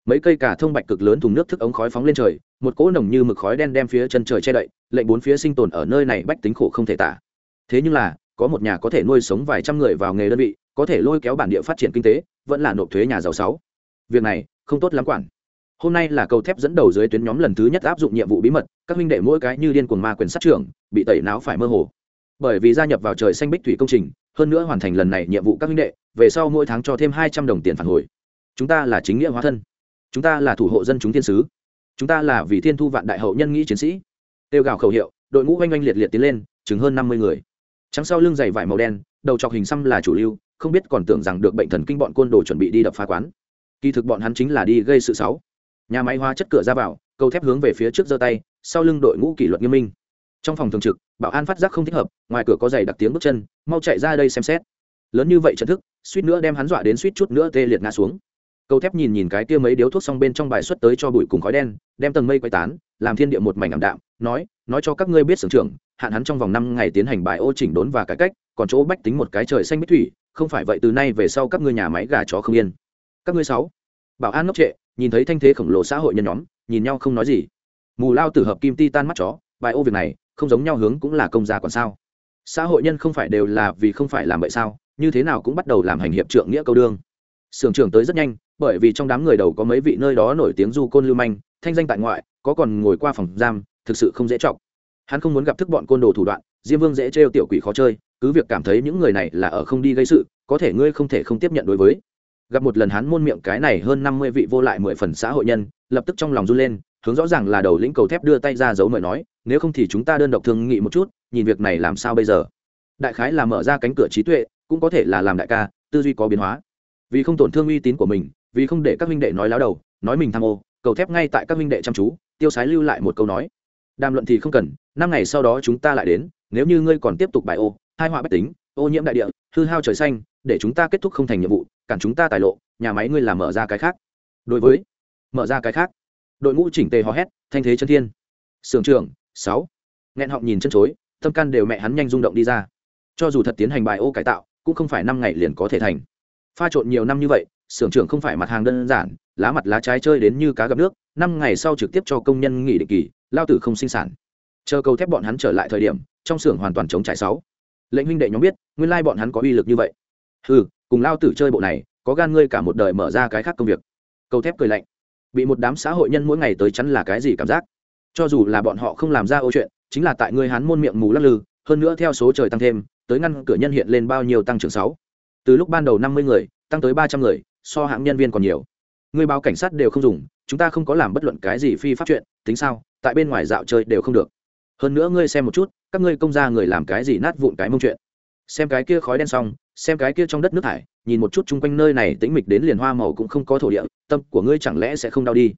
Mấy cây cả thông bạch cực lớn thùng nước thức ống khói phóng lên trời một cỗ nồng như mực khói đen đem phía chân trời che đậy, lệnh bốn phía sinh tồn ở nơi này bách tính khổ không thể tả. Thế nhưng là, có một nhà có thể nuôi sống vài trăm người vào nghề đơn vị, có thể lôi kéo bản địa phát triển kinh tế, vẫn là nộp thuế nhà giàu sáu. Việc này, không tốt lắm quản. Hôm nay là cầu thép dẫn đầu dưới tuyến nhóm lần thứ nhất áp dụng nhiệm vụ bí mật, các huynh đệ mỗi cái như điên cuồng ma quyền sát trưởng, bị tẩy não phải mơ hồ. Bởi vì gia nhập vào trời xanh bích thủy công trình, hơn nữa hoàn thành lần này nhiệm vụ các huynh đệ, về sau mỗi tháng cho thêm hai trăm đồng tiền phản hồi. Chúng ta là chính nghĩa hóa thân. Chúng ta là thủ hộ dân chúng thiên sứ chúng ta là vì thiên thu vạn đại hậu nhân nghĩ chiến sĩ. Tiêu gào khẩu hiệu, đội ngũ oanh oanh liệt liệt tiến lên chứng hơn năm mươi người. Trắng sau lưng dày vải màu đen, đầu chọc hình xăm là chủ lưu, không biết còn tưởng rằng được bệnh thần kinh bọn côn đồ chuẩn bị đi đập phá quán. Kỳ thực bọn hắn chính là đi gây sự xấu nhà máy hóa chất cửa ra vào câu thép hướng về phía trước giơ tay, sau lưng đội ngũ kỷ luật nghiêm minh. Trong phòng thường trực, bảo an phát giác không thích hợp, ngoài cửa có giày đặc tiếng bước chân, mau chạy ra đây xem xét. Lớn như vậy trận thức, suýt nữa đem hắn dọa đến suýt chút nữa tê liệt ngã xuống. Cầu thép nhìn nhìn cái kia mấy điếu thuốc xong bên trong bài xuất tới cho bụi cùng khói đen, đem tầng mây quay tán, làm thiên địa một mảnh ảm đạm, nói nói cho các ngươi biết sưởng trưởng, hạn hắn trong vòng năm ngày tiến hành bài ô chỉnh đốn và cải cách, còn chỗ bách tính một cái trời xanh bích thủy, không phải vậy từ nay về sau các ngươi nhà máy gà chó không yên. Các ngươi sáu, bảo an ngốc trệ, nhìn thấy thanh thế khổng lồ xã hội nhân nhóm, nhìn nhau không nói gì. Mù lao tử hợp kim ti tan mắt chó, bài ô việc này, không giống nhau hướng cũng là công gia còn sao? Xã hội nhân không phải đều là vì không phải làm vậy sao, như thế nào cũng bắt đầu làm hành hiệp trượng nghĩa câu đương sưởng trưởng tới rất nhanh, bởi vì trong đám người đầu có mấy vị nơi đó nổi tiếng du côn lưu manh, thanh danh tại ngoại, có còn ngồi qua phòng giam, thực sự không dễ chọc. Hắn không muốn gặp thức bọn côn đồ thủ đoạn, diêm vương dễ trêu tiểu quỷ khó chơi, cứ việc cảm thấy những người này là ở không đi gây sự, có thể ngươi không thể không tiếp nhận đối với. Gặp một lần hắn môn miệng cái này hơn năm mươi vị vô lại mười phần xã hội nhân, lập tức trong lòng run lên, hướng rõ ràng là đầu lĩnh cầu thép đưa tay ra giấu mời nói, nếu không thì chúng ta đơn độc thương nghị một chút, nhìn việc này làm sao bây giờ? Đại khái là mở ra cánh cửa trí tuệ, cũng có thể là làm đại ca, tư duy có biến hóa vì không tổn thương uy tín của mình, vì không để các minh đệ nói láo đầu, nói mình tham ô, cầu thép ngay tại các minh đệ chăm chú, tiêu sái lưu lại một câu nói. Đàm luận thì không cần, năm ngày sau đó chúng ta lại đến, nếu như ngươi còn tiếp tục bài ô, hai họa bách tính, ô nhiễm đại địa, hư hao trời xanh, để chúng ta kết thúc không thành nhiệm vụ, cản chúng ta tài lộ, nhà máy ngươi làm mở ra cái khác. Đối với, mở ra cái khác. Đội ngũ chỉnh tề hò hét, thanh thế chân thiên. Sưởng trường sáu. Nghẹn họng nhìn chân chối, tâm can đều mẹ hắn nhanh rung động đi ra. Cho dù thật tiến hành bài ô cải tạo, cũng không phải năm ngày liền có thể thành pha trộn nhiều năm như vậy sưởng trưởng không phải mặt hàng đơn giản, lá mặt lá trái chơi đến như cá gặp nước, năm ngày sau trực tiếp cho công nhân nghỉ định kỳ, lao tử không sinh sản. Chờ cầu thép bọn hắn trở lại thời điểm, trong xưởng hoàn toàn chống trải sáu. Lệnh huynh đệ nhóm biết, nguyên lai bọn hắn có uy lực như vậy. Ừ cùng lao tử chơi bộ này, có gan ngươi cả một đời mở ra cái khác công việc. Cầu thép cười lạnh. Bị một đám xã hội nhân mỗi ngày tới chắn là cái gì cảm giác? Cho dù là bọn họ không làm ra ô chuyện, chính là tại ngươi hắn môn miệng mù lắc lư, hơn nữa theo số trời tăng thêm, tới ngăn cửa nhân hiện lên bao nhiêu tăng trưởng sáu từ lúc ban đầu năm mươi người, tăng tới ba trăm người, so hãng nhân viên còn nhiều. Người báo cảnh sát đều không dùng, chúng ta không có làm bất luận cái gì phi pháp chuyện, tính sao, tại bên ngoài dạo chơi đều không được. Hơn nữa ngươi xem một chút, các ngươi công gia người làm cái gì nát vụn cái mông chuyện. Xem cái kia khói đen xong, xem cái kia trong đất nước thải nhìn một chút chung quanh nơi này tĩnh mịch đến liền hoa màu cũng không có thổ địa, tâm của ngươi chẳng lẽ sẽ không đau đi.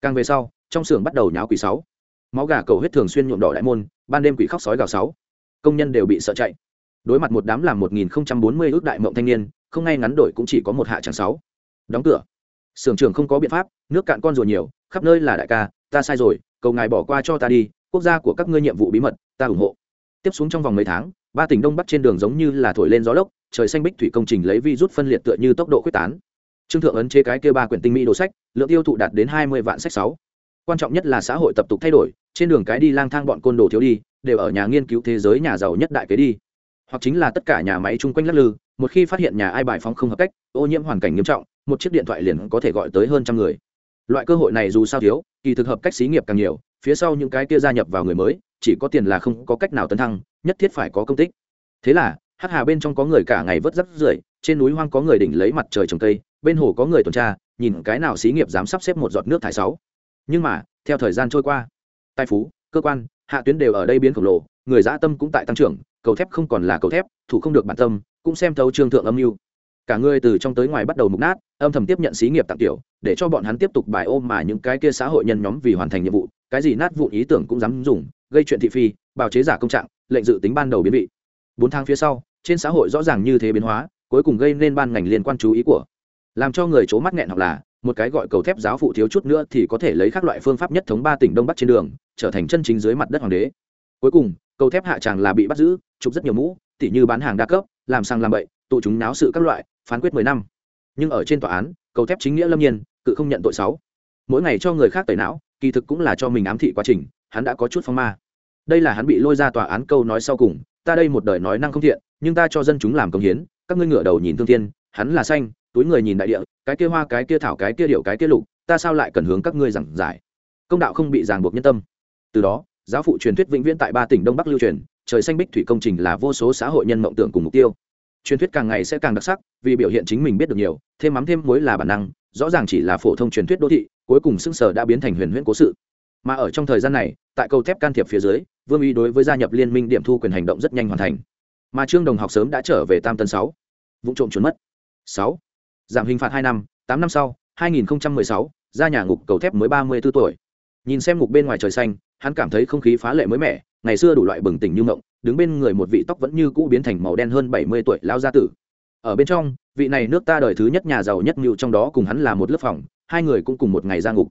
Càng về sau, trong xưởng bắt đầu nháo quỷ sáu. Máu gà cầu huyết thường xuyên nhuộm đỏ đại môn, ban đêm quỷ khóc sói gào sáu. Công nhân đều bị sợ chạy đối mặt một đám làm một nghìn bốn mươi ước đại mộng thanh niên, không ngay ngắn đổi cũng chỉ có một hạ chẳng sáu. Đóng cửa. Sưởng trưởng không có biện pháp, nước cạn con rùa nhiều, khắp nơi là đại ca, ta sai rồi, cầu ngài bỏ qua cho ta đi, quốc gia của các ngươi nhiệm vụ bí mật, ta ủng hộ. Tiếp xuống trong vòng mấy tháng, ba tỉnh đông bắc trên đường giống như là thổi lên gió lốc, trời xanh bích thủy công trình lấy vi rút phân liệt tựa như tốc độ quyết tán. Trương thượng ấn chế cái kia ba quyển tinh mỹ đồ sách, lượng tiêu thụ đạt đến hai mươi vạn sách sáu. Quan trọng nhất là xã hội tập tục thay đổi, trên đường cái đi lang thang bọn côn đồ thiếu đi, đều ở nhà nghiên cứu thế giới nhà giàu nhất đại kế đi hoặc chính là tất cả nhà máy chung quanh lắc lư, một khi phát hiện nhà ai bài phóng không hợp cách, ô nhiễm hoàn cảnh nghiêm trọng, một chiếc điện thoại liền có thể gọi tới hơn trăm người. Loại cơ hội này dù sao thiếu, kỳ thực hợp cách xí nghiệp càng nhiều, phía sau những cái kia gia nhập vào người mới, chỉ có tiền là không có cách nào tấn thăng, nhất thiết phải có công tích. Thế là, hát hà bên trong có người cả ngày vớt rắc rưởi, trên núi hoang có người đỉnh lấy mặt trời trồng cây, bên hồ có người tuần tra, nhìn cái nào xí nghiệp dám sắp xếp một giọt nước thải sáu. Nhưng mà, theo thời gian trôi qua, tài phú, cơ quan, hạ tuyến đều ở đây biến khổng lồ, người dã tâm cũng tại tăng trưởng cầu thép không còn là cầu thép, thủ không được bản tâm, cũng xem thấu trương thượng âm mưu. Cả người từ trong tới ngoài bắt đầu mục nát, âm thầm tiếp nhận xí nghiệp tặng tiểu, để cho bọn hắn tiếp tục bài ôm mà những cái kia xã hội nhân nhóm vì hoàn thành nhiệm vụ, cái gì nát vụn ý tưởng cũng dám dùng, gây chuyện thị phi, bào chế giả công trạng, lệnh dự tính ban đầu biến vị. Bốn tháng phía sau, trên xã hội rõ ràng như thế biến hóa, cuối cùng gây nên ban ngành liên quan chú ý của. Làm cho người c mắt nghẹn hoặc là, một cái gọi cầu thép giáo phụ thiếu chút nữa thì có thể lấy các loại phương pháp nhất thống ba tỉnh đông bắc trên đường, trở thành chân chính dưới mặt đất hoàng đế. Cuối cùng cầu thép hạ tràng là bị bắt giữ chụp rất nhiều mũ, tỉ như bán hàng đa cấp, làm sang làm bậy, tụ chúng náo sự các loại, phán quyết mười năm. Nhưng ở trên tòa án, cầu thép chính nghĩa lâm nhiên, cự không nhận tội sáu. Mỗi ngày cho người khác tẩy não, kỳ thực cũng là cho mình ám thị quá trình, hắn đã có chút phong ma. Đây là hắn bị lôi ra tòa án câu nói sau cùng, ta đây một đời nói năng không thiện, nhưng ta cho dân chúng làm công hiến, các ngươi ngửa đầu nhìn thương thiên, hắn là xanh, túi người nhìn đại địa, cái kia hoa, cái kia thảo, cái kia điệu cái kia lục, ta sao lại cần hướng các ngươi giảng giải? Công đạo không bị ràng buộc nhân tâm. Từ đó giáo phụ truyền thuyết vĩnh viễn tại ba tỉnh đông bắc lưu truyền trời xanh bích thủy công trình là vô số xã hội nhân mộng tưởng cùng mục tiêu. Truyền thuyết càng ngày sẽ càng đặc sắc vì biểu hiện chính mình biết được nhiều thêm mắm thêm muối là bản năng rõ ràng chỉ là phổ thông truyền thuyết đô thị cuối cùng xưng sở đã biến thành huyền huyễn cố sự. Mà ở trong thời gian này tại cầu thép can thiệp phía dưới vương y đối với gia nhập liên minh điểm thu quyền hành động rất nhanh hoàn thành. Mà trương đồng học sớm đã trở về tam tân sáu. Vụ trộm trốn mất. Sáu. Giảm hình phạt hai năm tám năm sau 2016, ra nhà ngục cầu thép mới ba mươi 34 tuổi. Nhìn xem ngục bên ngoài trời xanh hắn cảm thấy không khí phá lệ mới mẻ, ngày xưa đủ loại bừng tỉnh như ngộng đứng bên người một vị tóc vẫn như cũ biến thành màu đen hơn bảy mươi tuổi lao gia tử. Ở bên trong, vị này nước ta đời thứ nhất nhà giàu nhất mưu trong đó cùng hắn là một lớp phòng, hai người cũng cùng một ngày ra ngục.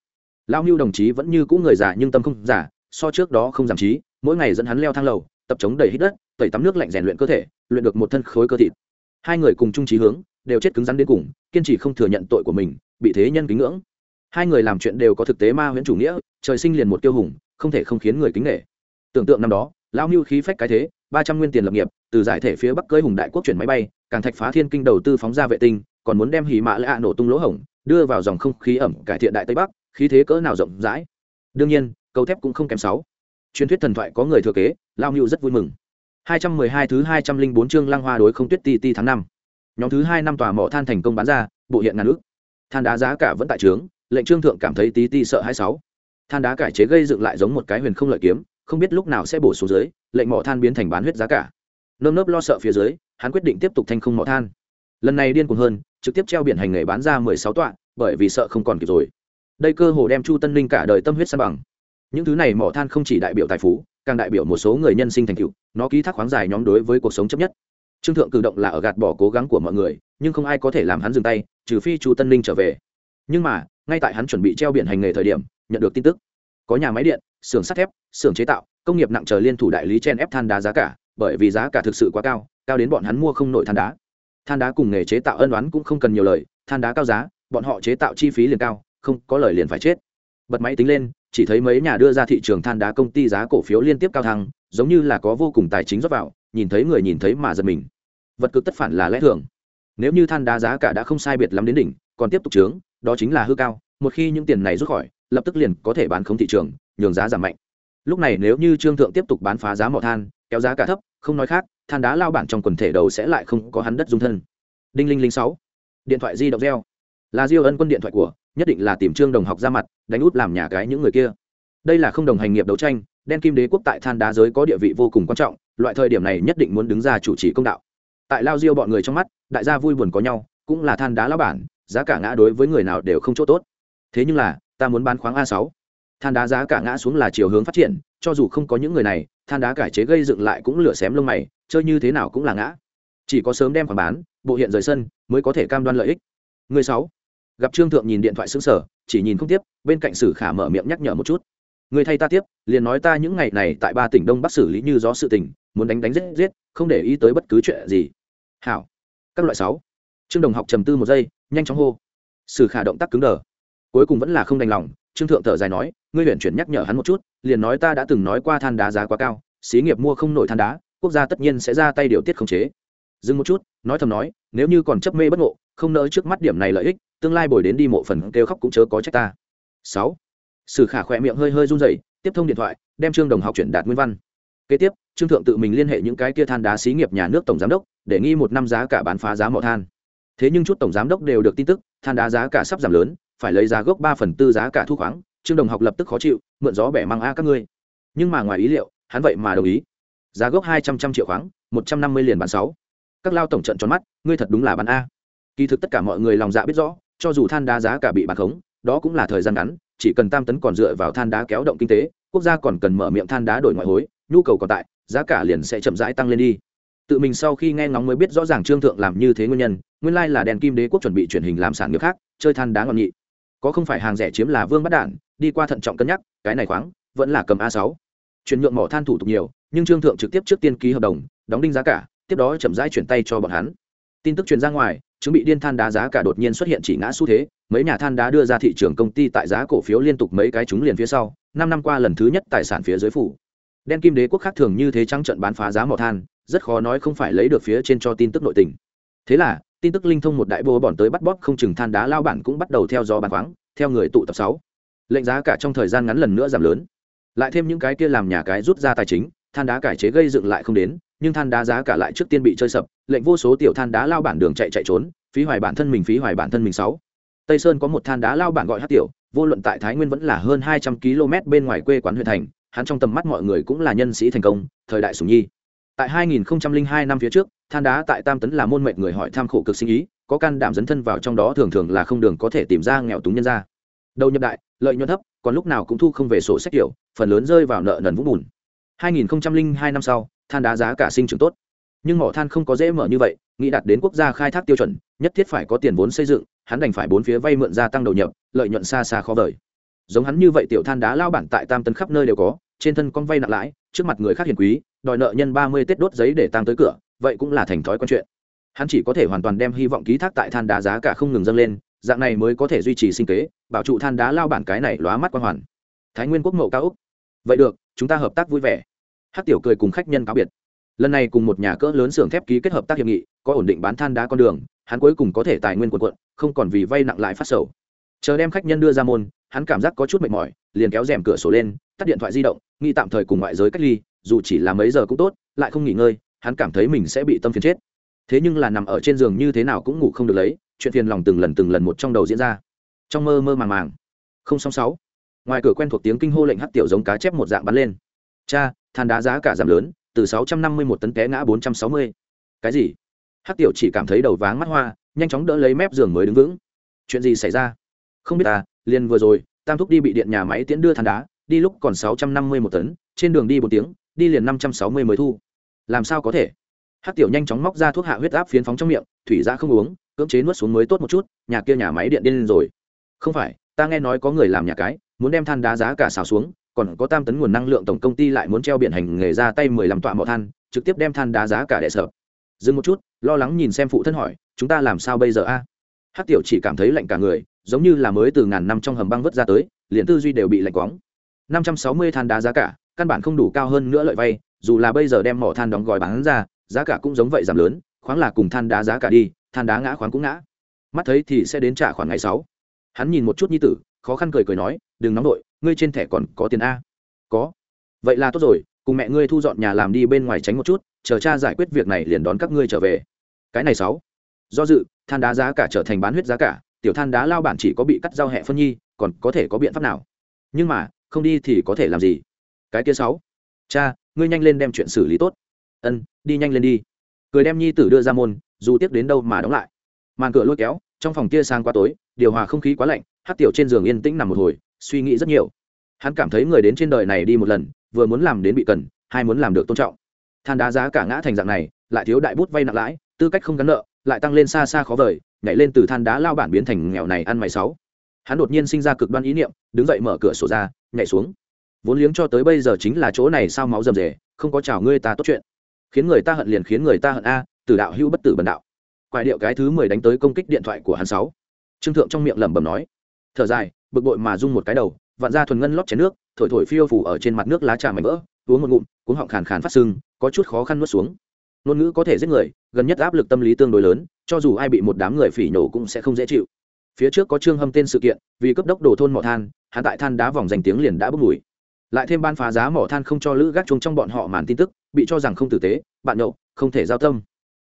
Lao mưu đồng chí vẫn như cũ người già nhưng tâm không giả, so trước đó không giảm trí, mỗi ngày dẫn hắn leo thang lầu, tập chống đầy hít đất, tẩy tắm nước lạnh rèn luyện cơ thể, luyện được một thân khối cơ thịt. Hai người cùng chung trí hướng, đều chết cứng rắn đến cùng, kiên trì không thừa nhận tội của mình, bị thế nhân kính ngưỡng. Hai người làm chuyện đều có thực tế ma huyễn chủ nghĩa, trời sinh liền một tiêu hùng không thể không khiến người kính nể. tưởng tượng năm đó lão mưu khí phách cái thế ba trăm nguyên tiền lập nghiệp từ giải thể phía bắc cưới hùng đại quốc chuyển máy bay càng thạch phá thiên kinh đầu tư phóng ra vệ tinh còn muốn đem hì mã lạ nổ tung lỗ hổng đưa vào dòng không khí ẩm cải thiện đại tây bắc khí thế cỡ nào rộng rãi đương nhiên cầu thép cũng không kém sáu truyền thuyết thần thoại có người thừa kế lao mưu rất vui mừng 212 thứ 204 chương Lăng Hoa đối không tuyết ti ti tháng 5. Nhóm thứ 2 năm tòa mỏ than thành công bán ra, bộ hiện ngàn ước. Than đá giá cả vẫn tại trướng, lệnh trương thượng cảm thấy tí ti sợ hãi sáu. Than đá cải chế gây dựng lại giống một cái huyền không lợi kiếm, không biết lúc nào sẽ bổ xuống dưới, lệnh mỏ than biến thành bán huyết giá cả. Nơm nớp lo sợ phía dưới, hắn quyết định tiếp tục thanh không mỏ than. Lần này điên cuồng hơn, trực tiếp treo biển hành nghề bán ra 16 tọa, bởi vì sợ không còn kịp rồi. Đây cơ hồ đem Chu Tân Ninh cả đời tâm huyết sa bằng. Những thứ này mỏ than không chỉ đại biểu tài phú, càng đại biểu một số người nhân sinh thành cựu nó ký thác khoáng dài nhóm đối với cuộc sống chấp nhất trương thượng cử động là ở gạt bỏ cố gắng của mọi người nhưng không ai có thể làm hắn dừng tay trừ phi chu tân ninh trở về nhưng mà ngay tại hắn chuẩn bị treo biển hành nghề thời điểm nhận được tin tức. Có nhà máy điện, xưởng sắt thép, xưởng chế tạo, công nghiệp nặng chờ liên thủ đại lý chen ép than đá giá cả, bởi vì giá cả thực sự quá cao cao đến bọn hắn mua không nổi than đá. Than đá cùng nghề chế tạo ân oán cũng không cần nhiều lời, than đá cao giá, bọn họ chế tạo chi phí liền cao, không có lời liền phải chết. Bật máy tính lên, chỉ thấy mấy nhà đưa ra thị trường than đá công ty giá cổ phiếu liên tiếp cao thăng, giống như là có vô cùng tài chính rót vào, nhìn thấy người nhìn thấy mà giật mình. Vật cực tất phản là lẽ thường. Nếu như than đá giá cả đã không sai biệt lắm đến đỉnh, còn tiếp tục trướng, đó chính là hư cao, một khi những tiền này rút khỏi lập tức liền có thể bán không thị trường, nhường giá giảm mạnh. Lúc này nếu như trương thượng tiếp tục bán phá giá mỏ than, kéo giá cả thấp, không nói khác, than đá lao bản trong quần thể đầu sẽ lại không có hắn đất dung thân. Đinh linh linh sáu, điện thoại di động reo. Là diêu ân quân điện thoại của, nhất định là tìm trương đồng học ra mặt, đánh út làm nhà cái những người kia. Đây là không đồng hành nghiệp đấu tranh, đen kim đế quốc tại than đá giới có địa vị vô cùng quan trọng, loại thời điểm này nhất định muốn đứng ra chủ trì công đạo. Tại lao diêu bọn người trong mắt, đại gia vui buồn có nhau, cũng là than đá lao bản, giá cả ngã đối với người nào đều không chỗ tốt. Thế nhưng là ta muốn bán khoáng a sáu. Than đá giá cả ngã xuống là chiều hướng phát triển, cho dù không có những người này, than đá cải chế gây dựng lại cũng lửa xém lông mày, chơi như thế nào cũng là ngã. Chỉ có sớm đem khoản bán, bộ hiện rời sân, mới có thể cam đoan lợi ích. Người sáu. Gặp trương thượng nhìn điện thoại xứng sở chỉ nhìn không tiếp, bên cạnh sử khả mở miệng nhắc nhở một chút. Người thay ta tiếp, liền nói ta những ngày này tại ba tỉnh đông bắc xử lý như gió sự tình, muốn đánh đánh giết giết, không để ý tới bất cứ chuyện gì. Hảo. Các loại sáu. Trương đồng học trầm tư một giây, nhanh chóng hô. Sử khả động tác cứng đờ cuối cùng vẫn là không đành lòng, trương thượng thở dài nói, ngươi huyện chuyển nhắc nhở hắn một chút, liền nói ta đã từng nói qua than đá giá quá cao, xí nghiệp mua không nổi than đá, quốc gia tất nhiên sẽ ra tay điều tiết khống chế. Dừng một chút, nói thầm nói, nếu như còn chấp mê bất ngộ, không nỡ trước mắt điểm này lợi ích, tương lai bồi đến đi mộ phần kêu khóc cũng chớ có trách ta. Sáu. Sử khả khỏe miệng hơi hơi run rẩy, tiếp thông điện thoại, đem trương đồng học chuyển đạt nguyên văn. Kế tiếp, trương thượng tự mình liên hệ những cái kia than đá xí nghiệp nhà nước tổng giám đốc, để nghi một năm giá cả bán phá giá mỏ than. Thế nhưng chút tổng giám đốc đều được tin tức than đá giá cả sắp giảm lớn, phải lấy giá gốc ba phần tư giá cả thu khoáng, trương đồng học lập tức khó chịu, mượn gió bẻ mang a các ngươi. Nhưng mà ngoài ý liệu, hắn vậy mà đồng ý. Giá gốc hai trăm trăm triệu khoáng, một trăm năm mươi liền bán sáu. Các lao tổng trận tròn mắt, ngươi thật đúng là bán a. Kỳ thực tất cả mọi người lòng dạ biết rõ, cho dù than đá giá cả bị bán khống, đó cũng là thời gian ngắn, chỉ cần tam tấn còn dựa vào than đá kéo động kinh tế, quốc gia còn cần mở miệng than đá đổi ngoại hối, nhu cầu còn tại, giá cả liền sẽ chậm rãi tăng lên đi tự mình sau khi nghe ngóng mới biết rõ ràng trương thượng làm như thế nguyên nhân, nguyên lai là đèn kim đế quốc chuẩn bị chuyển hình làm sản nghiệp khác, chơi than đá ngọn nhị. Có không phải hàng rẻ chiếm là vương bắt đản đi qua thận trọng cân nhắc, cái này khoáng, vẫn là cầm a sáu. Chuyển nhượng mỏ than thủ tục nhiều, nhưng trương thượng trực tiếp trước tiên ký hợp đồng, đóng đinh giá cả, tiếp đó chậm rãi chuyển tay cho bọn hắn. Tin tức truyền ra ngoài, chứng bị điên than đá giá cả đột nhiên xuất hiện chỉ ngã xu thế, mấy nhà than đá đưa ra thị trường công ty tại giá cổ phiếu liên tục mấy cái chúng liền phía sau, năm năm qua lần thứ nhất tài sản phía dưới phủ. Đen kim đế quốc khác thường như thế trắng trận bán phá giá mỏ than rất khó nói không phải lấy được phía trên cho tin tức nội tình. Thế là, tin tức linh thông một đại bô bọn tới bắt bóp không chừng than đá lao bản cũng bắt đầu theo gió bán khoáng, theo người tụ tập sáu. Lệnh giá cả trong thời gian ngắn lần nữa giảm lớn. Lại thêm những cái kia làm nhà cái rút ra tài chính, than đá cải chế gây dựng lại không đến, nhưng than đá giá cả lại trước tiên bị chơi sập, lệnh vô số tiểu than đá lao bản đường chạy chạy trốn, phí hoài bản thân mình, phí hoài bản thân mình sáu. Tây sơn có một than đá lao bản gọi hát tiểu, vô luận tại thái nguyên vẫn là hơn hai trăm km bên ngoài quê quán huyện thành, hắn trong tầm mắt mọi người cũng là nhân sĩ thành công, thời đại sùng nhi tại 2002 năm phía trước, than đá tại tam tấn là môn mệnh người hỏi tham khổ cực sinh ý, có can đảm dấn thân vào trong đó thường thường là không đường có thể tìm ra nghèo túng nhân ra đầu nhập đại, lợi nhuận thấp, còn lúc nào cũng thu không về sổ sách kiểu, phần lớn rơi vào nợ nần vũng bùn. 2002 năm sau, than đá giá cả sinh trưởng tốt. Nhưng mỏ than không có dễ mở như vậy, nghĩ đạt đến quốc gia khai thác tiêu chuẩn, nhất thiết phải có tiền vốn xây dựng, hắn đành phải bốn phía vay mượn gia tăng đầu nhập, lợi nhuận xa xa khó vời. Giống hắn như vậy tiểu than đá lao bản tại tam tấn khắp nơi đều có, trên thân con vay nặng lãi, trước mặt người khác hiền quý đòi nợ nhân ba mươi tết đốt giấy để tăng tới cửa, vậy cũng là thành thói quen chuyện. Hắn chỉ có thể hoàn toàn đem hy vọng ký thác tại than đá giá cả không ngừng dâng lên, dạng này mới có thể duy trì sinh kế, bảo trụ than đá lao bản cái này lóa mắt quan hoàn. Thái nguyên quốc mậu cao úc. Vậy được, chúng ta hợp tác vui vẻ. Hát tiểu cười cùng khách nhân cáo biệt. Lần này cùng một nhà cỡ lớn xưởng thép ký kết hợp tác hiệp nghị, có ổn định bán than đá con đường, hắn cuối cùng có thể tài nguyên quần quận không còn vì vay nặng lại phát sầu. Chờ đem khách nhân đưa ra môn, hắn cảm giác có chút mệt mỏi, liền kéo rèm cửa sổ lên, tắt điện thoại di động, nghĩ tạm thời cùng ngoại giới cách ly dù chỉ là mấy giờ cũng tốt, lại không nghỉ ngơi, hắn cảm thấy mình sẽ bị tâm phiền chết. Thế nhưng là nằm ở trên giường như thế nào cũng ngủ không được lấy, chuyện phiền lòng từng lần từng lần một trong đầu diễn ra. Trong mơ mơ màng màng. Không song sáu. Ngoài cửa quen thuộc tiếng kinh hô lệnh hắt tiểu giống cá chép một dạng bắn lên. Cha, than đá giá cả giảm lớn, từ sáu trăm năm mươi một tấn té ngã bốn trăm sáu mươi. Cái gì? Hắc tiểu chỉ cảm thấy đầu váng mắt hoa, nhanh chóng đỡ lấy mép giường mới đứng vững. Chuyện gì xảy ra? Không biết à liền vừa rồi, tam thúc đi bị điện nhà máy tiễn đưa than đá, đi lúc còn sáu trăm năm mươi một tấn, trên đường đi một tiếng đi liền năm trăm sáu mươi mới thu. Làm sao có thể? Hắc tiểu nhanh chóng móc ra thuốc hạ huyết áp phiến phóng trong miệng, thủy ra không uống, cưỡng chế nuốt xuống mới tốt một chút, nhà kia nhà máy điện điên lên rồi. Không phải, ta nghe nói có người làm nhà cái, muốn đem than đá giá cả xào xuống, còn có tam tấn nguồn năng lượng tổng công ty lại muốn treo biển hành nghề ra tay mười lăm tọa mỏ than, trực tiếp đem than đá giá cả đệ sợ dừng một chút, lo lắng nhìn xem phụ thân hỏi, chúng ta làm sao bây giờ a? Hắc tiểu chỉ cảm thấy lạnh cả người, giống như là mới từ ngàn năm trong hầm băng vứt ra tới, liền tư duy đều bị lạnh quóng năm trăm sáu mươi than đá giá cả căn bản không đủ cao hơn nữa lợi vay, dù là bây giờ đem mỏ than đóng gói bán ra, giá cả cũng giống vậy giảm lớn, khoáng là cùng than đá giá cả đi, than đá ngã khoáng cũng ngã. Mắt thấy thì sẽ đến trả khoản ngày sáu. Hắn nhìn một chút nhi tử, khó khăn cười cười nói, đừng nóng đội ngươi trên thẻ còn có tiền a. Có. Vậy là tốt rồi, cùng mẹ ngươi thu dọn nhà làm đi bên ngoài tránh một chút, chờ cha giải quyết việc này liền đón các ngươi trở về. Cái này sáu. Do dự, than đá giá cả trở thành bán huyết giá cả, tiểu than đá lao bản chỉ có bị cắt giao hẹ phân nhi, còn có thể có biện pháp nào? Nhưng mà, không đi thì có thể làm gì? Cái kia sáu. Cha, ngươi nhanh lên đem chuyện xử lý tốt. Ân, đi nhanh lên đi. Cười đem nhi tử đưa ra môn, dù tiếp đến đâu mà đóng lại. Màn cửa lôi kéo, trong phòng kia sang quá tối, điều hòa không khí quá lạnh hát tiểu trên giường yên tĩnh nằm một hồi, suy nghĩ rất nhiều. Hắn cảm thấy người đến trên đời này đi một lần, vừa muốn làm đến bị cần, hai muốn làm được tôn trọng. Than đá giá cả ngã thành dạng này, lại thiếu đại bút vay nặng lãi, tư cách không gắn nợ, lại tăng lên xa xa khó vời, nhảy lên từ than đá lao bản biến thành nghèo này ăn mày sáu. Hắn đột nhiên sinh ra cực đoan ý niệm, đứng dậy mở cửa sổ ra, nhảy xuống vốn liếng cho tới bây giờ chính là chỗ này sao máu rầm rề, không có chào ngươi ta tốt chuyện. Khiến người ta hận liền khiến người ta hận a từ đạo hữu bất tử bần đạo. Quại điệu cái thứ mười đánh tới công kích điện thoại của hắn sáu. Trương thượng trong miệng lẩm bẩm nói. Thở dài, bực bội mà rung một cái đầu, vặn ra thuần ngân lót chén nước, thổi thổi phiêu phủ ở trên mặt nước lá trà mảnh vỡ, uống một ngụm, cuống họng khàn khàn phát sưng, có chút khó khăn nuốt xuống. Ngôn ngữ có thể giết người, gần nhất áp lực tâm lý tương đối lớn, cho dù ai bị một đám người phỉ nhổ cũng sẽ không dễ chịu. Phía trước có trương hâm tên sự kiện, vì cấp đốc đồ thôn mỏ than hạ tại than đá vòng danh tiếng liền đã bốc mùi lại thêm ban phá giá mỏ than không cho lữ gác chung trong bọn họ màn tin tức, bị cho rằng không tử tế, bạn nhậu, không thể giao tâm.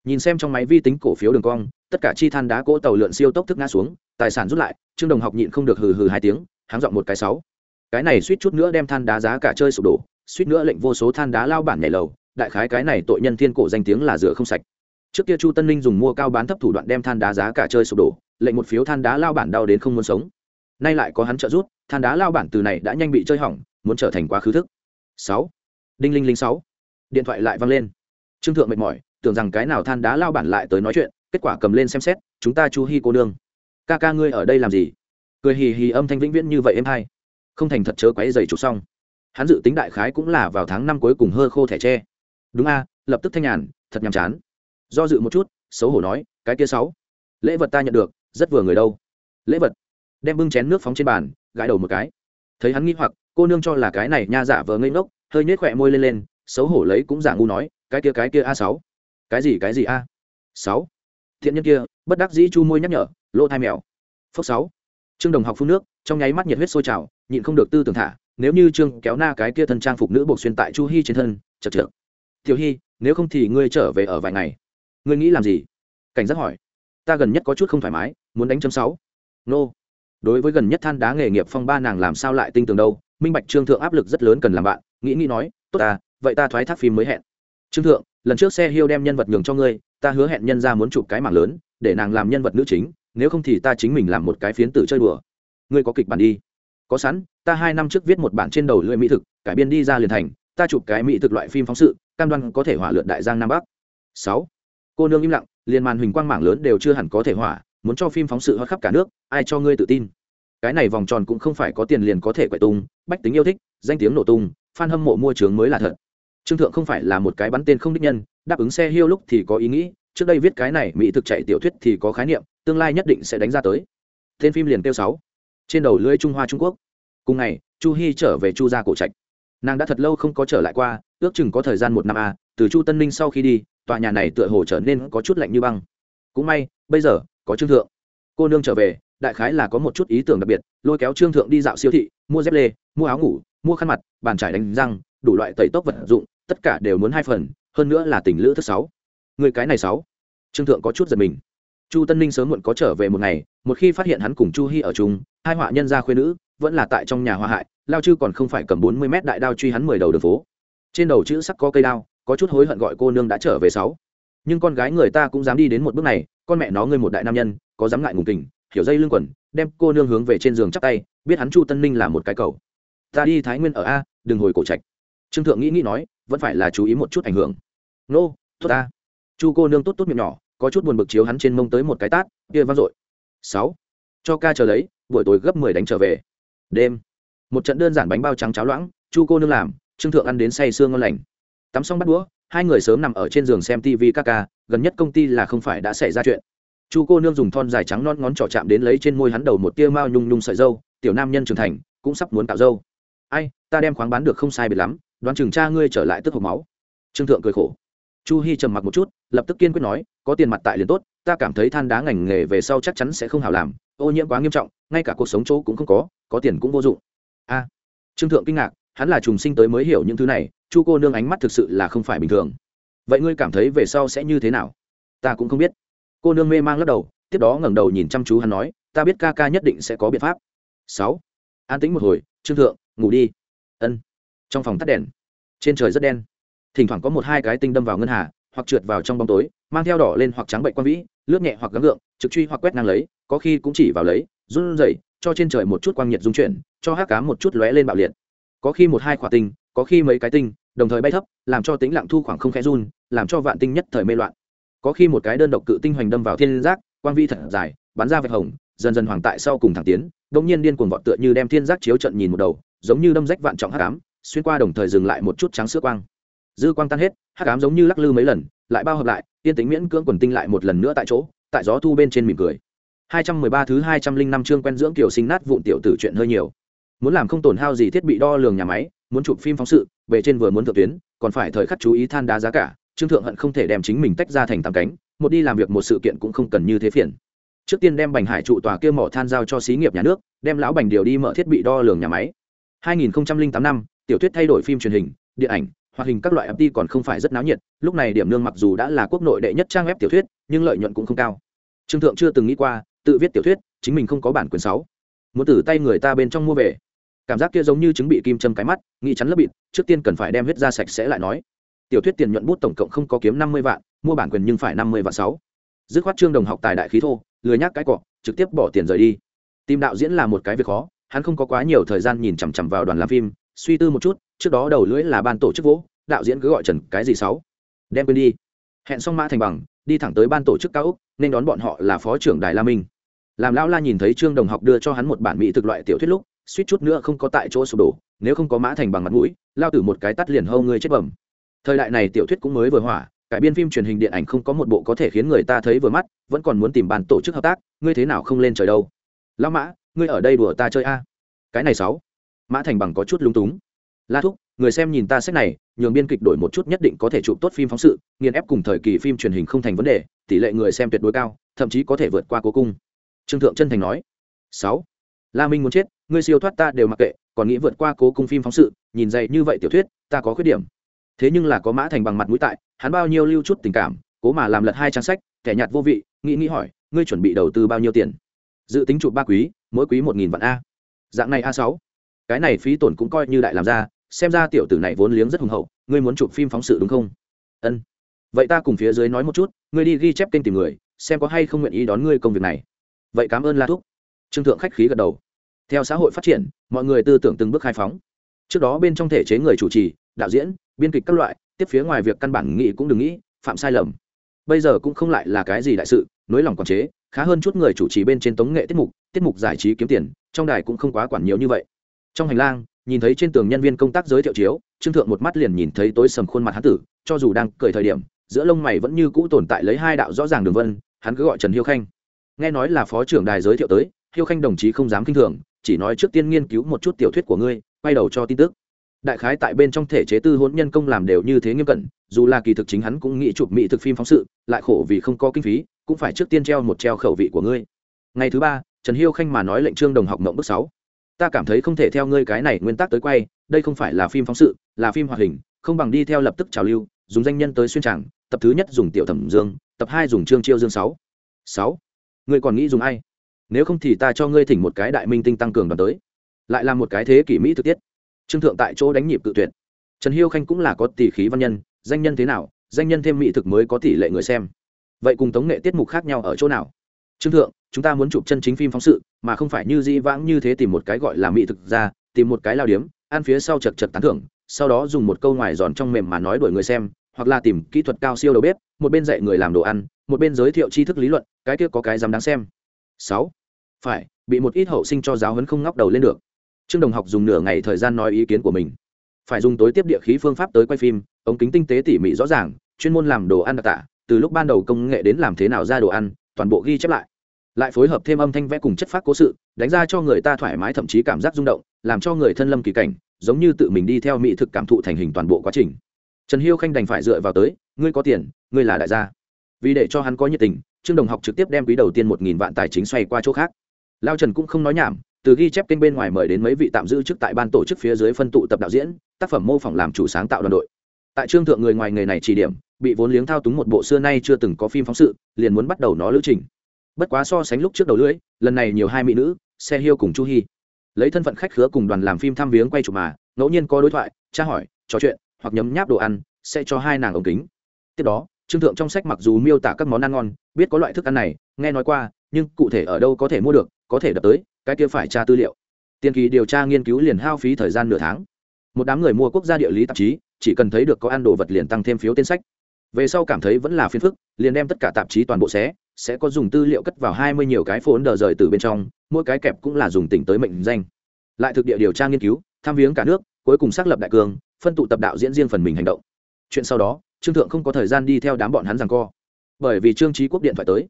Nhìn xem trong máy vi tính cổ phiếu đường cong, tất cả chi than đá cỗ tàu lượn siêu tốc thức ngã xuống, tài sản rút lại, trương đồng học nhịn không được hừ hừ hai tiếng, háng dọn một cái sáu. Cái này suýt chút nữa đem than đá giá cả chơi sụp đổ, suýt nữa lệnh vô số than đá lao bản nhảy lầu, đại khái cái này tội nhân thiên cổ danh tiếng là rửa không sạch. Trước kia chu tân ninh dùng mua cao bán thấp thủ đoạn đem than đá giá cả chơi sụp đổ, lệnh một phiếu than đá lao bản đau đến không muốn sống. Nay lại có hắn trợ giúp, than đá lao bản từ này đã nhanh bị chơi hỏng muốn trở thành quá khứ thức. Sáu. Đinh linh linh sáu. Điện thoại lại vang lên. Trương thượng mệt mỏi, tưởng rằng cái nào than đá lao bản lại tới nói chuyện, kết quả cầm lên xem xét, chúng ta chu hi cô nương. Ca ca ngươi ở đây làm gì? Cười hì hì âm thanh vĩnh viễn như vậy em hay không thành thật chớ quấy giày chủ xong. Hắn dự tính đại khái cũng là vào tháng năm cuối cùng hơ khô thẻ tre. Đúng a, lập tức thanh nhàn, thật nhàm chán. Do dự một chút, xấu hổ nói, cái kia sáu. Lễ vật ta nhận được, rất vừa người đâu. Lễ vật. Đem bưng chén nước phóng trên bàn, gãi đầu một cái. Thấy hắn nghi hoặc cô nương cho là cái này nha giả vờ ngây ngốc, hơi nhếch khỏe môi lên lên, xấu hổ lấy cũng giả ngu nói, cái kia cái kia a sáu. Cái gì cái gì a? Sáu. Thiện nhân kia, bất đắc dĩ chu môi nhắc nhở, lỗ thai mèo. Phốc sáu. Trương đồng học phun nước, trong nháy mắt nhiệt huyết sôi trào, nhịn không được tư tưởng thả, nếu như trương kéo na cái kia thân trang phục nữ buộc xuyên tại chu hi trên thân, chật chật tiểu hi, nếu không thì ngươi trở về ở vài ngày. Ngươi nghĩ làm gì? Cảnh giác hỏi. Ta gần nhất có chút không thoải mái, muốn đánh chấm sáu. Nô. Đối với gần nhất than đá nghề nghiệp phong ba nàng làm sao lại tinh tường đâu minh bạch trương thượng áp lực rất lớn cần làm bạn, nghĩ nghĩ nói, tốt ta, vậy ta thoái thác phim mới hẹn. Trương thượng, lần trước xe hiêu đem nhân vật nhường cho ngươi, ta hứa hẹn nhân ra muốn chụp cái mảng lớn, để nàng làm nhân vật nữ chính, nếu không thì ta chính mình làm một cái phiến tử chơi đùa. Ngươi có kịch bản đi. Có sẵn, ta hai năm trước viết một bản trên đầu lưỡi mỹ thực, cải biên đi ra liền thành, ta chụp cái mỹ thực loại phim phóng sự, cam đoan có thể hỏa lượn đại giang nam bắc. Sáu. Cô nương im lặng, liền màn huỳnh quang mảng lớn đều chưa hẳn có thể hỏa, muốn cho phim phóng sự hót khắp cả nước, ai cho ngươi tự tin? Cái này vòng tròn cũng không phải có tiền liền có thể quậy tung bách tính yêu thích, danh tiếng nổ tung f hâm mộ mua trướng mới là thật. Trương thượng không phải là một cái bắn tên không đích nhân, đáp ứng xe hiêu lúc thì có ý nghĩ, trước đây viết cái này mỹ thực chạy tiểu thuyết thì có khái niệm, tương lai nhất định sẽ đánh ra tới. Tên phim liền tiêu sáu. Trên đầu lưới trung hoa trung quốc. Cùng ngày, chu hy trở về chu gia cổ trạch. Nàng đã thật lâu không có trở lại qua, ước chừng có thời gian một năm a từ chu tân ninh sau khi đi, tòa nhà này tựa hồ trở nên có chút lạnh như băng. Cũng may, bây giờ, có trương thượng. Cô nương trở về, đại khái là có một chút ý tưởng đặc biệt, lôi kéo trương thượng đi dạo siêu thị mua dép lê, mua áo ngủ, mua khăn mặt, bàn trải đánh răng, đủ loại tẩy tốc vật dụng, tất cả đều muốn hai phần, hơn nữa là tình lữ thứ sáu. Người cái này sáu. Trương thượng có chút giật mình. Chu tân ninh sớm muộn có trở về một ngày, một khi phát hiện hắn cùng chu hy ở chung, hai họa nhân gia khuyên nữ, vẫn là tại trong nhà hoa hại, lao chư còn không phải cầm bốn mươi mét đại đao truy hắn mười đầu đường phố. Trên đầu chữ sắc có cây đao, có chút hối hận gọi cô nương đã trở về sáu. Nhưng con gái người ta cũng dám đi đến một bước này, con mẹ nó ngươi một đại nam nhân, có dám ngại ngùng tình, hiểu dây lưng quần, đem cô nương hướng về trên giường chắc tay biết hắn chu tân ninh là một cái cầu. Ta đi thái nguyên ở a, đừng hồi cổ trạch. Trương thượng nghĩ nghĩ nói, vẫn phải là chú ý một chút ảnh hưởng. Nô, tốt ta. Chu cô nương tốt tốt miệng nhỏ, có chút buồn bực chiếu hắn trên mông tới một cái tát, kia vang dội. Sáu. Cho ca chờ lấy, buổi tối gấp mười đánh trở về. Đêm. Một trận đơn giản bánh bao trắng cháo loãng, chu cô nương làm, trương thượng ăn đến say sương ngon lành. Tắm xong bắt đũa, hai người sớm nằm ở trên giường xem tv ca ca, gần nhất công ty là không phải đã xảy ra chuyện. Chu cô nương dùng thon dài trắng non ngón trỏ chạm đến lấy trên môi hắn đầu một tia mao nhung nhung sợi dâu tiểu nam nhân trưởng thành, cũng sắp muốn tạo dâu ai, ta đem khoáng bán được không sai biệt lắm, đoán chừng cha ngươi trở lại tức hộp máu. Trương thượng cười khổ. Chu hi trầm mặc một chút, lập tức kiên quyết nói, có tiền mặt tại liền tốt, ta cảm thấy than đá ngành nghề về sau chắc chắn sẽ không hảo làm, ô nhiễm quá nghiêm trọng, ngay cả cuộc sống chỗ cũng không có có tiền cũng vô dụng. A. Trương thượng kinh ngạc, hắn là trùng sinh tới mới hiểu những thứ này, chu cô nương ánh mắt thực sự là không phải bình thường. Vậy ngươi cảm thấy về sau sẽ như thế nào? Ta cũng không biết. Cô nương mê mang lắc đầu, tiếp đó ngẩng đầu nhìn chăm chú hắn nói, ta biết ca ca nhất định sẽ có biện pháp sáu. An tĩnh một hồi, trương thượng, ngủ đi. Ân. Trong phòng tắt đèn, trên trời rất đen. Thỉnh thoảng có một hai cái tinh đâm vào ngân hà, hoặc trượt vào trong bóng tối, mang theo đỏ lên hoặc trắng bệnh quan vĩ, lướt nhẹ hoặc gắng gượng, trực truy hoặc quét ngang lấy, có khi cũng chỉ vào lấy, run rẩy, cho trên trời một chút quang nhiệt dung chuyển, cho hát cá một chút lóe lên bạo liệt. Có khi một hai khỏa tinh, có khi mấy cái tinh, đồng thời bay thấp, làm cho tính lặng thu khoảng không khẽ run, làm cho vạn tinh nhất thời mê loạn. Có khi một cái đơn độc cự tinh hoành đâm vào thiên giác, quang vi thật dài, bắn ra vạch hồng dần dần hoàng tại sau cùng thẳng tiến đông nhiên điên cuồng vọt tựa như đem thiên giác chiếu trận nhìn một đầu, giống như đâm rách vạn trọng hắc ám, xuyên qua đồng thời dừng lại một chút trắng sữa quang. Dư quang tan hết, hắc ám giống như lắc lư mấy lần, lại bao hợp lại, yên tính miễn cưỡng quần tinh lại một lần nữa tại chỗ, tại gió thu bên trên mỉm cười. 213 thứ 205 chương quen dưỡng kiểu sinh nát vụn tiểu tử chuyện hơi nhiều. Muốn làm không tổn hao gì thiết bị đo lường nhà máy, muốn chụp phim phóng sự, về trên vừa muốn thượng tuyến, còn phải thời khắc chú ý than đá giá cả, trương thượng hận không thể đem chính mình tách ra thành tám cánh, một đi làm việc một sự kiện cũng không cần như thế phiền trước tiên đem bành hải trụ tòa kia mỏ than giao cho xí nghiệp nhà nước đem lão bành điều đi mở thiết bị đo lường nhà máy 2008 năm tiểu thuyết thay đổi phim truyền hình điện ảnh hoạt hình các loại FT còn không phải rất náo nhiệt, lúc này điểm nương mặc dù đã là quốc nội đệ nhất trang web tiểu thuyết, nhưng lợi nhuận cũng không cao. Trương Thượng chưa từng nghĩ qua, tự viết tiểu thuyết, chính mình không có bản quyền sáu, muốn từ tay người ta bên trong mua về. Cảm giác kia giống như chứng bị kim châm cái mắt, nghĩ chắn lớp bịt, trước tiên cần phải đem huyết ra sạch sẽ lại nói. Tiểu thuyết tiền nhuận bút tổng cộng không có kiếm năm mươi vạn, mua bản quyền nhưng phải năm mươi vạn sáu. Dứt khoát Trương Đồng học tài đại khí thô, lười nhác cái cọ, trực tiếp bỏ tiền rời đi. Tìm đạo diễn là một cái việc khó, hắn không có quá nhiều thời gian nhìn chằm chằm vào đoàn làm phim, suy tư một chút, trước đó đầu lưỡi là ban tổ chức vỗ đạo diễn cứ gọi trần cái gì sáu? Đem quên đi. Hẹn xong mã thành bằng đi thẳng tới ban tổ chức cao úc nên đón bọn họ là phó trưởng đài la minh. Làm lão la nhìn thấy trương đồng học đưa cho hắn một bản mỹ thực loại tiểu thuyết lúc suýt chút nữa không có tại chỗ sụp đổ nếu không có mã thành bằng mặt mũi lao tử một cái tắt liền hâu người chết bẩm. Thời đại này tiểu thuyết cũng mới vừa hỏa cải biên phim truyền hình điện ảnh không có một bộ có thể khiến người ta thấy vừa mắt, vẫn còn muốn tìm bàn tổ chức hợp tác, ngươi thế nào không lên trời đâu? Lão mã, ngươi ở đây đùa ta chơi a. Cái này sáu. Mã thành bằng có chút lung túng. La thúc, người xem nhìn ta sách này, nhường biên kịch đổi một chút nhất định có thể chụp tốt phim phóng sự, nghiền ép cùng thời kỳ phim truyền hình không thành vấn đề, tỷ lệ người xem tuyệt đối cao, thậm chí có thể vượt qua cố cung trương thượng chân thành nói. Sáu. La minh muốn chết, ngươi siêu thoát ta đều mặc kệ, còn nghĩ vượt qua cố cung phim phóng sự, nhìn dày như vậy tiểu thuyết, ta có khuyết điểm thế nhưng là có mã thành bằng mặt mũi tại, hắn bao nhiêu lưu chút tình cảm, cố mà làm lật hai trang sách, kẻ nhạt vô vị, nghĩ nghĩ hỏi, ngươi chuẩn bị đầu tư bao nhiêu tiền? Dự tính chụp ba quý, mỗi quý một nghìn vạn a. Dạng này a sáu. Cái này phí tổn cũng coi như đại làm ra, xem ra tiểu tử này vốn liếng rất hùng hậu, ngươi muốn chụp phim phóng sự đúng không? Ân. Vậy ta cùng phía dưới nói một chút, ngươi đi ghi chép kênh tìm người, xem có hay không nguyện ý đón ngươi công việc này. Vậy cảm ơn la thúc. Trương thượng khách khí gật đầu. Theo xã hội phát triển, mọi người tư tưởng từng bước khai phóng. Trước đó bên trong thể chế người chủ trì đạo diễn, biên kịch các loại, tiếp phía ngoài việc căn bản nghĩ cũng đừng nghĩ, phạm sai lầm. Bây giờ cũng không lại là cái gì đại sự, nối lòng quản chế, khá hơn chút người chủ trì bên trên tống nghệ tiết mục tiết mục giải trí kiếm tiền, trong đài cũng không quá quản nhiều như vậy. Trong hành lang, nhìn thấy trên tường nhân viên công tác giới thiệu chiếu, trương thượng một mắt liền nhìn thấy tối sầm khuôn mặt hán tử, cho dù đang cười thời điểm, giữa lông mày vẫn như cũ tồn tại lấy hai đạo rõ ràng đường vân, hắn cứ gọi trần hiêu khanh. Nghe nói là phó trưởng đài giới thiệu tới, hiêu khanh đồng chí không dám kinh thường, chỉ nói trước tiên nghiên cứu một chút tiểu thuyết của ngươi, quay đầu cho tin tức đại khái tại bên trong thể chế tư hôn nhân công làm đều như thế nghiêm cẩn, dù là kỳ thực chính hắn cũng nghĩ chụp mỹ thực phim phóng sự, lại khổ vì không có kinh phí, cũng phải trước tiên treo một treo khẩu vị của ngươi. Ngày thứ ba, trần hiêu khanh mà nói lệnh trương đồng học mộng bước sáu. Ta cảm thấy không thể theo ngươi cái này nguyên tắc tới quay, đây không phải là phim phóng sự, là phim hoạt hình, không bằng đi theo lập tức trào lưu, dùng danh nhân tới xuyên tràng, tập thứ nhất dùng tiểu thẩm dương, tập hai dùng trương chiêu dương sáu. Sáu. Ngươi còn nghĩ dùng ai? Nếu không thì ta cho ngươi thỉnh một cái đại minh tinh tăng cường đoàn tới. Lại là một cái thế kỷ mỹ thực tiết trương thượng tại chỗ đánh nhịp tự tuyệt. Trần hiêu khanh cũng là có tỷ khí văn nhân, danh nhân thế nào, danh nhân thêm mỹ thực mới có tỷ lệ người xem. Vậy cùng tống nghệ tiết mục khác nhau ở chỗ nào? Trương thượng, chúng ta muốn chụp chân chính phim phóng sự, mà không phải như dĩ vãng như thế tìm một cái gọi là mỹ thực ra, tìm một cái lao điếm, ăn phía sau chật chật tán thưởng, sau đó dùng một câu ngoài giòn trong mềm mà nói đuổi người xem, hoặc là tìm kỹ thuật cao siêu đầu bếp, một bên dạy người làm đồ ăn, một bên giới thiệu tri thức lý luận, cái kia có cái dám đáng xem. Sáu, phải, bị một ít hậu sinh cho giáo huấn không ngóc đầu lên được trương đồng học dùng nửa ngày thời gian nói ý kiến của mình. Phải dùng tối tiếp địa khí phương pháp tới quay phim, ống kính tinh tế tỉ mỉ rõ ràng, chuyên môn làm đồ ăn đặc tả từ lúc ban đầu công nghệ đến làm thế nào ra đồ ăn, toàn bộ ghi chép lại. Lại phối hợp thêm âm thanh vẽ cùng chất phát cố sự, đánh ra cho người ta thoải mái thậm chí cảm giác rung động, làm cho người thân lâm kỳ cảnh, giống như tự mình đi theo mỹ thực cảm thụ thành hình toàn bộ quá trình. Trần hiêu khanh đành phải dựa vào tới, ngươi có tiền, ngươi là đại gia. Vì để cho hắn có nhiệt tình, trương đồng học trực tiếp đem quý đầu tiên một nghìn vạn tài chính xoay qua chỗ khác. Lao trần cũng không nói nhảm từ ghi chép kênh bên ngoài mời đến mấy vị tạm giữ chức tại ban tổ chức phía dưới phân tụ tập đạo diễn, tác phẩm mô phỏng làm chủ sáng tạo đoàn đội. Tại trương thượng người ngoài nghề này chỉ điểm, bị vốn liếng thao túng một bộ xưa nay chưa từng có phim phóng sự, liền muốn bắt đầu nó lữ trình. Bất quá so sánh lúc trước đầu lưỡi, lần này nhiều hai mỹ nữ, xe hiêu cùng chu hy lấy thân phận khách khứa cùng đoàn làm phim thăm viếng quay chụp mà, ngẫu nhiên có đối thoại, tra hỏi, trò chuyện, hoặc nhấm nháp đồ ăn, sẽ cho hai nàng ống kính. Tiếp đó, trương thượng trong sách mặc dù miêu tả các món ăn ngon, biết có loại thức ăn này, nghe nói qua, nhưng cụ thể ở đâu có thể mua được, có thể đập tới cái kia phải tra tư liệu. Tiền kỳ điều tra nghiên cứu liền hao phí thời gian nửa tháng. Một đám người mua quốc gia địa lý tạp chí, chỉ cần thấy được có ăn đồ vật liền tăng thêm phiếu tên sách. Về sau cảm thấy vẫn là phiền phức, liền đem tất cả tạp chí toàn bộ xé, sẽ có dùng tư liệu cất vào hai mươi nhiều cái phốn đờ rời từ bên trong, mỗi cái kẹp cũng là dùng tỉnh tới mệnh danh. Lại thực địa điều tra nghiên cứu, tham viếng cả nước, cuối cùng xác lập đại cương phân tụ tập đạo diễn riêng phần mình hành động. Chuyện sau đó, trương thượng không có thời gian đi theo đám bọn hắn rằng co. Bởi vì trương trí quốc điện thoại tới.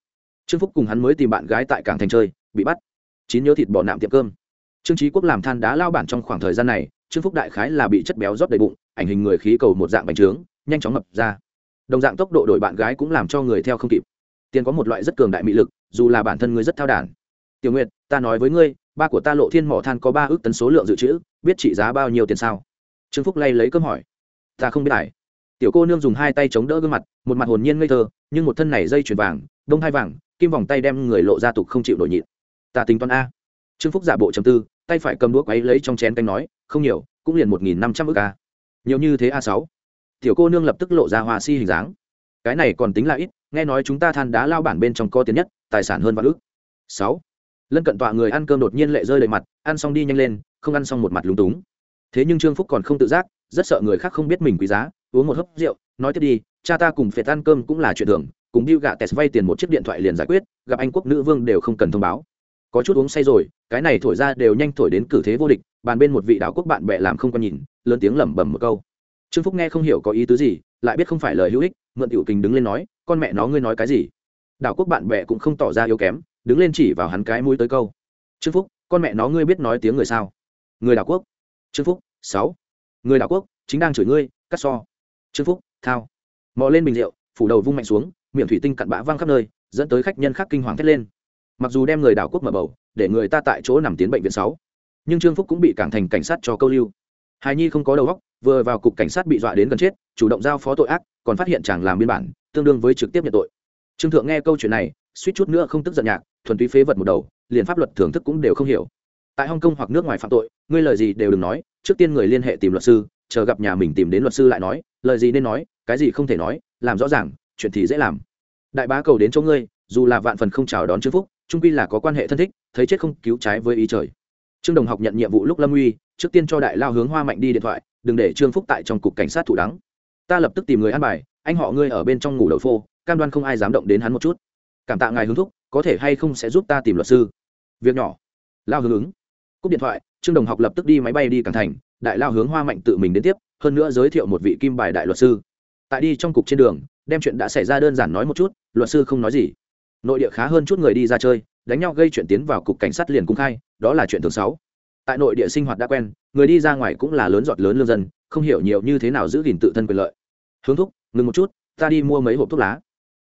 Trương phúc cùng hắn mới tìm bạn gái tại cảng thành chơi, bị bắt chín nhớ thịt bò nạm tiệm cơm. Trương trí quốc làm than đá lao bản trong khoảng thời gian này, trương phúc đại khái là bị chất béo rót đầy bụng, ảnh hình người khí cầu một dạng bánh trướng, nhanh chóng ngập ra. Đồng dạng tốc độ đổi bạn gái cũng làm cho người theo không kịp. Tiền có một loại rất cường đại mị lực, dù là bản thân ngươi rất thao đản. Tiểu nguyệt, ta nói với ngươi, ba của ta lộ thiên mỏ than có ba ước tấn số lượng dự trữ, biết trị giá bao nhiêu tiền sao? Trương phúc lay lấy cơm hỏi. Ta không biết lại. Tiểu cô nương dùng hai tay chống đỡ gương mặt, một mặt hồn nhiên ngây thơ, nhưng một thân này dây chuyền vàng, đông hai vàng, kim vòng tay đem người lộ ra tục không chịu nổi nhịn ta tính toán a. Trương phúc giả bộ trầm tư, tay phải cầm đũa quấy lấy trong chén canh nói, không nhiều, cũng liền một nghìn năm trăm ước a. Nhiều như thế a sáu. Tiểu cô nương lập tức lộ ra hoa si hình dáng. Cái này còn tính là ít, nghe nói chúng ta than đá lao bản bên trong có tiền nhất, tài sản hơn vạn ước sáu. Lân cận tọa người ăn cơm đột nhiên lệ rơi lệ mặt, ăn xong đi nhanh lên, không ăn xong một mặt lúng túng. Thế nhưng trương phúc còn không tự giác, rất sợ người khác không biết mình quý giá, uống một hớp rượu, nói tiếp đi, cha ta cùng phệt ăn cơm cũng là chuyện thường, cùng bill gạ tes vay tiền một chiếc điện thoại liền giải quyết, gặp anh quốc nữ vương đều không cần thông báo có chút uống say rồi, cái này thổi ra đều nhanh thổi đến cử thế vô địch, bàn bên một vị đạo quốc bạn bè làm không có nhìn, lớn tiếng lẩm bẩm một câu. Trương phúc nghe không hiểu có ý tứ gì, lại biết không phải lời hữu ích, mượn tiểu kình đứng lên nói, con mẹ nó ngươi nói cái gì? Đảo quốc bạn bè cũng không tỏ ra yếu kém, đứng lên chỉ vào hắn cái mũi tới câu, trương phúc, con mẹ nó ngươi biết nói tiếng người sao? Người đảo quốc. Trương phúc, sáu. Người đảo quốc, chính đang chửi ngươi, cắt so. Trương phúc, thao. Mò lên bình rượu, phủ đầu vung mạnh xuống, miệng thủy tinh cặn bã văng khắp nơi, dẫn tới khách nhân khác kinh hoàng thét lên mặc dù đem người đảo quốc mở bầu, để người ta tại chỗ nằm tiến bệnh viện sáu, nhưng trương phúc cũng bị cảng thành cảnh sát cho câu lưu. Hài nhi không có đầu óc, vừa vào cục cảnh sát bị dọa đến gần chết, chủ động giao phó tội ác, còn phát hiện chàng làm biên bản, tương đương với trực tiếp nhận tội. Trương thượng nghe câu chuyện này, suýt chút nữa không tức giận nhạc, thuần túy phế vật một đầu, liền pháp luật thưởng thức cũng đều không hiểu. Tại hong kong hoặc nước ngoài phạm tội, ngươi lời gì đều đừng nói, trước tiên người liên hệ tìm luật sư, chờ gặp nhà mình tìm đến luật sư lại nói, lời gì nên nói, cái gì không thể nói, làm rõ ràng, chuyện thì dễ làm. Đại bá cầu đến chỗ ngươi, dù là vạn phần không chào đón trương phúc trung quy là có quan hệ thân thích, thấy chết không cứu trái với ý trời. Trương đồng học nhận nhiệm vụ lúc lâm uy, trước tiên cho đại lao hướng hoa mạnh đi điện thoại, đừng để trương phúc tại trong cục cảnh sát thủ đắng. Ta lập tức tìm người ăn bài, anh họ ngươi ở bên trong ngủ đầu phô, cam đoan không ai dám động đến hắn một chút. Cảm tạ ngài hướng thúc, có thể hay không sẽ giúp ta tìm luật sư? Việc nhỏ. Lao hướng ứng. Cúp điện thoại, trương đồng học lập tức đi máy bay đi cảng thành, đại lao hướng hoa mạnh tự mình đến tiếp, hơn nữa giới thiệu một vị kim bài đại luật sư. Tại đi trong cục trên đường, đem chuyện đã xảy ra đơn giản nói một chút, luật sư không nói gì nội địa khá hơn chút người đi ra chơi, đánh nhau gây chuyện tiến vào cục cảnh sát liền cung khai, đó là chuyện thường sáu tại nội địa sinh hoạt đã quen, người đi ra ngoài cũng là lớn giọt lớn lương dân, không hiểu nhiều như thế nào giữ gìn tự thân quyền lợi. Hướng thúc, ngừng một chút, ta đi mua mấy hộp thuốc lá.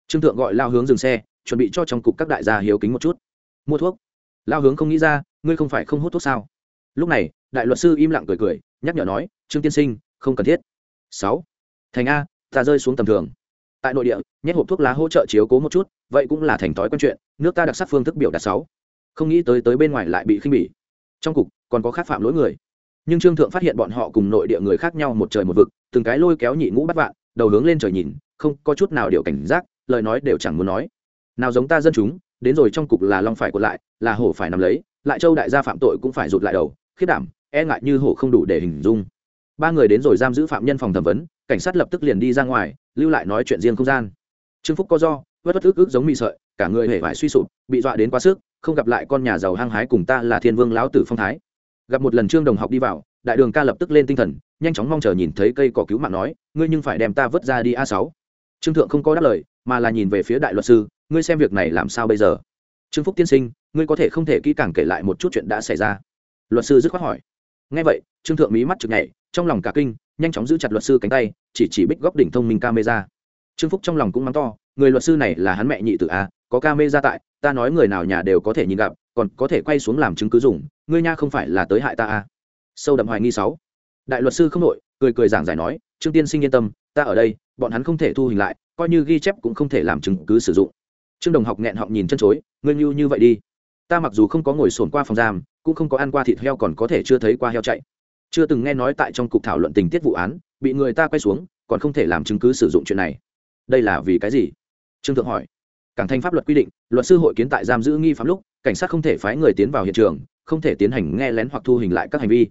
Trương thượng gọi lao hướng dừng xe, chuẩn bị cho trong cục các đại gia hiếu kính một chút. Mua thuốc. Lao hướng không nghĩ ra, ngươi không phải không hút thuốc sao? Lúc này, đại luật sư im lặng cười cười, nhắc nhở nói, trương tiên sinh, không cần thiết. Sáu. Thành a, ta rơi xuống tầm thường tại nội địa, nhét hộp thuốc lá hỗ trợ chiếu cố một chút, vậy cũng là thành thói quen chuyện, nước ta đặc sắc phương thức biểu đạt sáu không nghĩ tới tới bên ngoài lại bị khinh bỉ. Trong cục, còn có khác phạm lỗi người. Nhưng trương thượng phát hiện bọn họ cùng nội địa người khác nhau một trời một vực, từng cái lôi kéo nhị ngũ bắt vạn, đầu hướng lên trời nhìn, không có chút nào điều cảnh giác, lời nói đều chẳng muốn nói. Nào giống ta dân chúng, đến rồi trong cục là long phải quật lại, là hổ phải nằm lấy, lại châu đại gia phạm tội cũng phải rụt lại đầu khiết đảm e ngại như hổ không đủ để hình dung. Ba người đến rồi giam giữ phạm nhân phòng thẩm vấn, cảnh sát lập tức liền đi ra ngoài lưu lại nói chuyện riêng không gian. Trương phúc có do vất vất ức ức giống mị sợi, cả người hề phải suy sụp, bị dọa đến quá sức, không gặp lại con nhà giàu hăng hái cùng ta là thiên vương lão tử phong thái. Gặp một lần trương đồng học đi vào, đại đường ca lập tức lên tinh thần, nhanh chóng mong chờ nhìn thấy cây cỏ cứu mạng nói, ngươi nhưng phải đem ta vớt ra đi a sáu. Trương thượng không có đáp lời, mà là nhìn về phía đại luật sư, ngươi xem việc này làm sao bây giờ? Trương phúc tiên sinh, ngươi có thể không thể kỹ càng kể lại một chút chuyện đã xảy ra? Luật sư dứt khoát hỏi. Ngay vậy, trương thượng mí mắt chực nhảy trong lòng cả kinh, nhanh chóng giữ chặt luật sư cánh tay, chỉ chỉ bích góc đỉnh thông minh camera. Trương phúc trong lòng cũng mắng to, người luật sư này là hắn mẹ nhị tử a, có camera tại, ta nói người nào nhà đều có thể nhìn gặp, còn có thể quay xuống làm chứng cứ dùng, ngươi nha không phải là tới hại ta a. Sâu đậm hoài nghi sáu. Đại luật sư không nội cười cười giảng giải nói, trương tiên sinh yên tâm, ta ở đây, bọn hắn không thể thu hình lại, coi như ghi chép cũng không thể làm chứng cứ sử dụng. Trương đồng học nghẹn họng nhìn chân chối, ngươi như như vậy đi. Ta mặc dù không có ngồi sồn qua phòng giam, cũng không có ăn qua thịt heo còn có thể chưa thấy qua heo chạy chưa từng nghe nói tại trong cục thảo luận tình tiết vụ án, bị người ta quay xuống, còn không thể làm chứng cứ sử dụng chuyện này. Đây là vì cái gì? Trương thượng hỏi. Cảng thanh pháp luật quy định, luật sư hội kiến tại giam giữ nghi phạm lúc, cảnh sát không thể phái người tiến vào hiện trường, không thể tiến hành nghe lén hoặc thu hình lại các hành vi.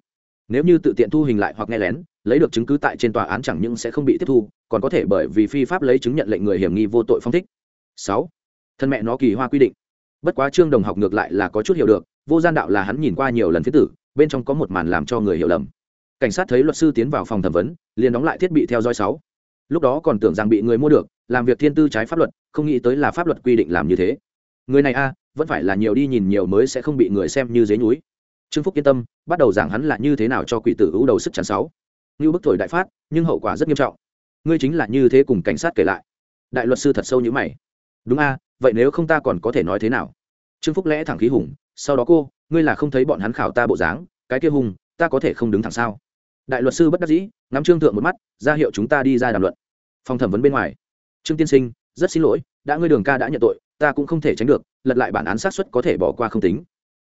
Nếu như tự tiện thu hình lại hoặc nghe lén, lấy được chứng cứ tại trên tòa án chẳng những sẽ không bị tiếp thu, còn có thể bởi vì phi pháp lấy chứng nhận lệnh người hiểm nghi vô tội phong thích. Sáu. Thân mẹ nó kỳ hoa quy định. Bất quá trương đồng học ngược lại là có chút hiểu được, vô gian đạo là hắn nhìn qua nhiều lần phía tử bên trong có một màn làm cho người hiểu lầm. Cảnh sát thấy luật sư tiến vào phòng thẩm vấn, liền đóng lại thiết bị theo dõi sáu. Lúc đó còn tưởng rằng bị người mua được, làm việc thiên tư trái pháp luật, không nghĩ tới là pháp luật quy định làm như thế. Người này a, vẫn phải là nhiều đi nhìn nhiều mới sẽ không bị người xem như dế núi trương phúc yên tâm, bắt đầu giảng hắn là như thế nào cho quỷ tử ưu đầu sức chắn sáu. Như bức thổi đại phát, nhưng hậu quả rất nghiêm trọng. Ngươi chính là như thế cùng cảnh sát kể lại. Đại luật sư thật sâu như mày. Đúng a, vậy nếu không ta còn có thể nói thế nào? Trương phúc lẽ thẳng khí hùng sau đó cô, ngươi là không thấy bọn hắn khảo ta bộ dáng, cái kia hùng ta có thể không đứng thẳng sao? Đại luật sư bất đắc dĩ, ngắm trương thượng một mắt, ra hiệu chúng ta đi ra đàm luận. Phòng thẩm vấn bên ngoài. Trương tiên sinh, rất xin lỗi, đã ngươi đường ca đã nhận tội, ta cũng không thể tránh được, lật lại bản án sát xuất có thể bỏ qua không tính.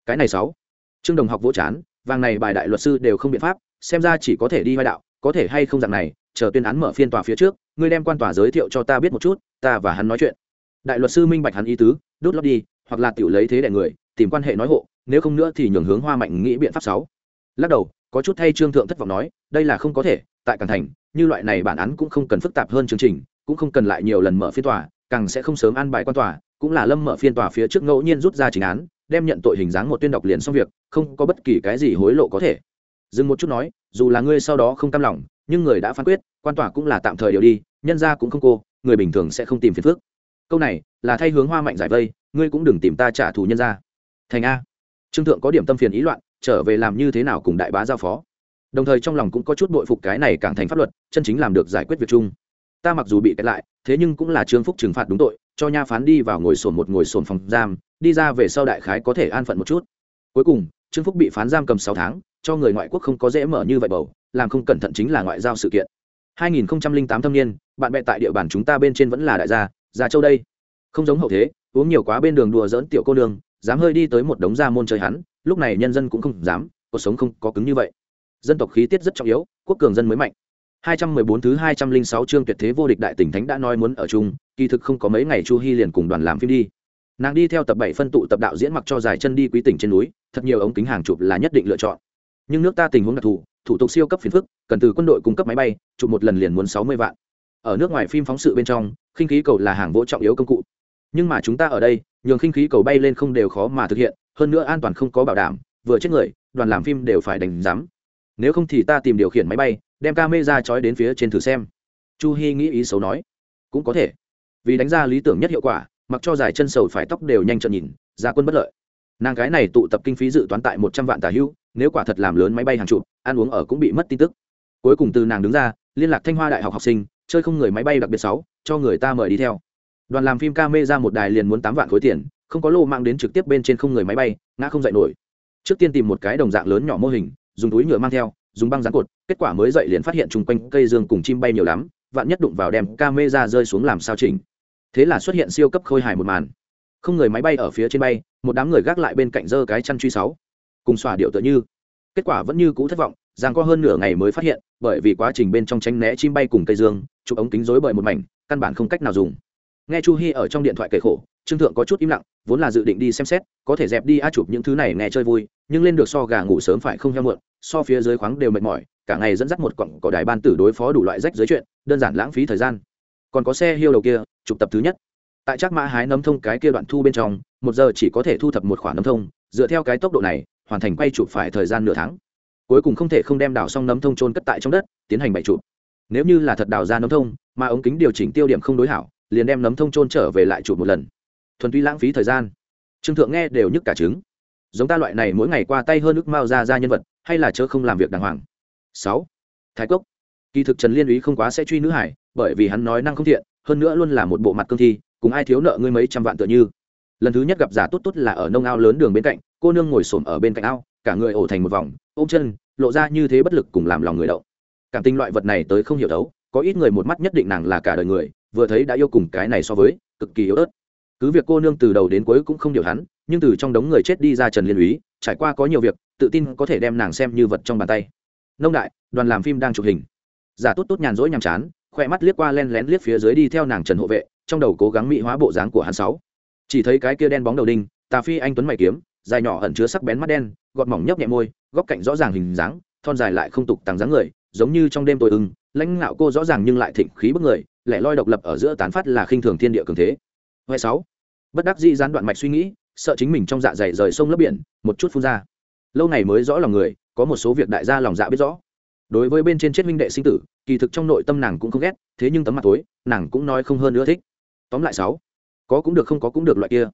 Cái này sáu. Trương đồng học vỗ chán, vàng này bài đại luật sư đều không biện pháp, xem ra chỉ có thể đi vai đạo, có thể hay không dạng này, chờ tuyên án mở phiên tòa phía trước, ngươi đem quan tòa giới thiệu cho ta biết một chút, ta và hắn nói chuyện. Đại luật sư minh bạch hắn ý tứ đốt lót đi, hoặc là tiểu lấy thế đẻ người tìm quan hệ nói hộ, nếu không nữa thì nhường hướng hoa mạnh nghĩ biện pháp sáu. Lắc đầu, có chút thay trương thượng thất vọng nói, đây là không có thể, tại cảng thành, như loại này bản án cũng không cần phức tạp hơn chương trình, cũng không cần lại nhiều lần mở phiên tòa, càng sẽ không sớm an bài quan tòa, cũng là lâm mở phiên tòa phía trước ngẫu nhiên rút ra chính án, đem nhận tội hình dáng một tuyên đọc liền xong việc, không có bất kỳ cái gì hối lộ có thể. Dừng một chút nói, dù là ngươi sau đó không cam lòng, nhưng người đã phán quyết, quan tòa cũng là tạm thời điều đi, nhân ra cũng không cô, người bình thường sẽ không tìm phiền phước câu này là thay hướng hoa mạnh giải vây, ngươi cũng đừng tìm ta trả thù nhân ra thành a. Trương thượng có điểm tâm phiền ý loạn, trở về làm như thế nào cùng đại bá giao phó. Đồng thời trong lòng cũng có chút bội phục cái này càng thành pháp luật, chân chính làm được giải quyết việc chung. Ta mặc dù bị kẹt lại, thế nhưng cũng là trương phúc trừng phạt đúng tội, cho nha phán đi vào ngồi sổn một ngồi sổn phòng giam, đi ra về sau đại khái có thể an phận một chút. Cuối cùng, trương phúc bị phán giam cầm sáu tháng, cho người ngoại quốc không có dễ mở như vậy bầu, làm không cẩn thận chính là ngoại giao sự kiện. 2008 thâm niên, bạn bè tại địa bàn chúng ta bên trên vẫn là đại gia gia châu đây. Không giống hậu thế, uống nhiều quá bên đường đùa dỡn tiểu cô đường dám hơi đi tới một đống gia môn chơi hắn, lúc này nhân dân cũng không dám, cuộc sống không có cứng như vậy. Dân tộc khí tiết rất trọng yếu, quốc cường dân mới mạnh. 214 thứ 206 chương tuyệt thế vô địch đại tỉnh thánh đã nói muốn ở chung, kỳ thực không có mấy ngày chu hy liền cùng đoàn làm phim đi. Nàng đi theo tập bảy phân tụ tập đạo diễn mặc cho dài chân đi quý tỉnh trên núi, thật nhiều ống kính hàng chụp là nhất định lựa chọn. Nhưng nước ta tình huống đặc thù, thủ tục siêu cấp phiền phức, cần từ quân đội cung cấp máy bay, chụp một lần liền muốn sáu mươi vạn. Ở nước ngoài phim phóng sự bên trong, khinh khí cầu là hàng vỗ trọng yếu công cụ nhưng mà chúng ta ở đây, nhường khinh khí cầu bay lên không đều khó mà thực hiện, hơn nữa an toàn không có bảo đảm, vừa chết người, đoàn làm phim đều phải đánh giám. Nếu không thì ta tìm điều khiển máy bay, đem ca mê ra trói đến phía trên thử xem. Chu hy nghĩ ý xấu nói. Cũng có thể. Vì đánh ra lý tưởng nhất hiệu quả, mặc cho dài chân sầu phải tóc đều nhanh trợn nhìn, ra quân bất lợi. Nàng gái này tụ tập kinh phí dự toán tại một trăm vạn tà hưu, nếu quả thật làm lớn máy bay hàng chục, ăn uống ở cũng bị mất tin tức. Cuối cùng từ nàng đứng ra, liên lạc thanh hoa đại học học sinh, chơi không người máy bay đặc biệt sáu cho người ta mời đi theo đoàn làm phim ca mê ra một đài liền muốn tám vạn khối tiền, không có lô mang đến trực tiếp bên trên không người máy bay, ngã không dậy nổi. Trước tiên tìm một cái đồng dạng lớn nhỏ mô hình, dùng túi nhựa mang theo, dùng băng dán cột, kết quả mới dậy liền phát hiện chung quanh cây dương cùng chim bay nhiều lắm, vạn nhất đụng vào đem ca mê ra rơi xuống làm sao chỉnh. Thế là xuất hiện siêu cấp khôi hài một màn. Không người máy bay ở phía trên bay, một đám người gác lại bên cạnh dơ cái chăn truy sáu. Cùng xòa điệu tựa như. Kết quả vẫn như cũ thất vọng giang có hơn nửa ngày mới phát hiện, bởi vì quá trình bên trong tránh né chim bay cùng cây dương, chụp ống kính rối bởi một mảnh, căn bản không cách nào dùng nghe chu hi ở trong điện thoại kể khổ, trương thượng có chút im lặng, vốn là dự định đi xem xét, có thể dẹp đi a chụp những thứ này nghe chơi vui, nhưng lên được so gà ngủ sớm phải không heo muộn, so phía dưới khoáng đều mệt mỏi, cả ngày dẫn dắt một cọng cỏ đài ban tử đối phó đủ loại rách dưới chuyện, đơn giản lãng phí thời gian. Còn có xe hiêu đầu kia, chụp tập thứ nhất. Tại chắc mã hái nấm thông cái kia đoạn thu bên trong, một giờ chỉ có thể thu thập một khoản nấm thông, dựa theo cái tốc độ này, hoàn thành quay chụp phải thời gian nửa tháng. Cuối cùng không thể không đem đào xong nấm thông trôn cất tại trong đất, tiến hành bày chụp. Nếu như là thật đào ra nấm thông, mà ống kính điều chỉnh tiêu điểm không đối hảo liền đem nấm thông trôn trở về lại chụp một lần. Thuần túy lãng phí thời gian. Trương thượng nghe đều nhức cả trứng. Giống ta loại này mỗi ngày qua tay hơn nước mao ra ra nhân vật, hay là chớ không làm việc đàng hoàng. Sáu. Thái cốc. Kỳ thực trần liên úy không quá sẽ truy nữ hải, bởi vì hắn nói năng không thiện, hơn nữa luôn là một bộ mặt cương thi, cùng ai thiếu nợ ngươi mấy trăm vạn tựa như. Lần thứ nhất gặp giả tốt tốt là ở nông ao lớn đường bên cạnh, cô nương ngồi xổm ở bên cạnh ao, cả người ổ thành một vòng, ôm chân, lộ ra như thế bất lực cùng làm lòng người động. Cảm tình loại vật này tới không hiểu đấu, có ít người một mắt nhất định nàng là cả đời người vừa thấy đã yêu cùng cái này so với, cực kỳ yếu ớt. Cứ việc cô nương từ đầu đến cuối cũng không điều hắn, nhưng từ trong đống người chết đi ra trần liên úy, trải qua có nhiều việc, tự tin có thể đem nàng xem như vật trong bàn tay. Nông đại, đoàn làm phim đang chụp hình. Giả tốt tốt nhàn rỗi nhàm chán khoe mắt liếc qua len lén liếc phía dưới đi theo nàng trần hộ vệ, trong đầu cố gắng mỹ hóa bộ dáng của hắn sáu. Chỉ thấy cái kia đen bóng đầu đinh, tà phi anh tuấn mày kiếm, dài nhỏ ẩn chứa sắc bén mắt đen, gọt mỏng nhấp nhẹ môi, góc cạnh rõ ràng hình dáng, thon dài lại không tục tàng dáng người, giống như trong đêm tối ưng, lãnh ngạo cô rõ ràng nhưng lại thịnh khí bức người lẻ loi độc lập ở giữa tán phát là khinh thường thiên địa cường thế. Huệ sáu. Bất đắc dĩ gián đoạn mạch suy nghĩ, sợ chính mình trong dạ dày rời sông lấp biển, một chút phun ra. Lâu này mới rõ lòng người, có một số việc đại gia lòng dạ biết rõ. Đối với bên trên chết huynh đệ sinh tử, kỳ thực trong nội tâm nàng cũng không ghét, thế nhưng tấm mặt tối, nàng cũng nói không hơn nữa thích. Tóm lại sáu. Có cũng được không có cũng được loại kia.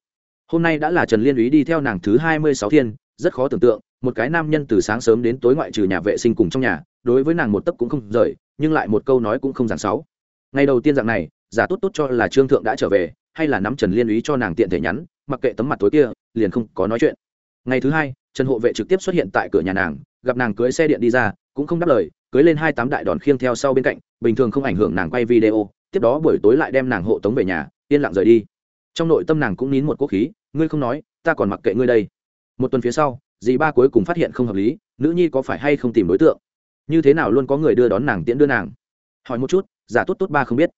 Hôm nay đã là trần liên úy đi theo nàng thứ hai mươi sáu thiên, rất khó tưởng tượng, một cái nam nhân từ sáng sớm đến tối ngoại trừ nhà vệ sinh cùng trong nhà, đối với nàng một tấc cũng không rời, nhưng lại một câu nói cũng không giảng sáu ngày đầu tiên dạng này, giả tốt tốt cho là trương thượng đã trở về, hay là nắm trần liên ý cho nàng tiện thể nhắn, mặc kệ tấm mặt tối kia, liền không có nói chuyện. Ngày thứ hai, trần hộ vệ trực tiếp xuất hiện tại cửa nhà nàng, gặp nàng cưới xe điện đi ra, cũng không đáp lời, cưới lên hai tám đại đòn khiêng theo sau bên cạnh, bình thường không ảnh hưởng nàng quay video, tiếp đó buổi tối lại đem nàng hộ tống về nhà, yên lặng rời đi. Trong nội tâm nàng cũng nín một quốc khí, ngươi không nói, ta còn mặc kệ ngươi đây. Một tuần phía sau, dì ba cuối cùng phát hiện không hợp lý, nữ nhi có phải hay không tìm đối tượng? Như thế nào luôn có người đưa đón nàng tiễn đưa nàng? Hỏi một chút giả tốt tốt ba không biết.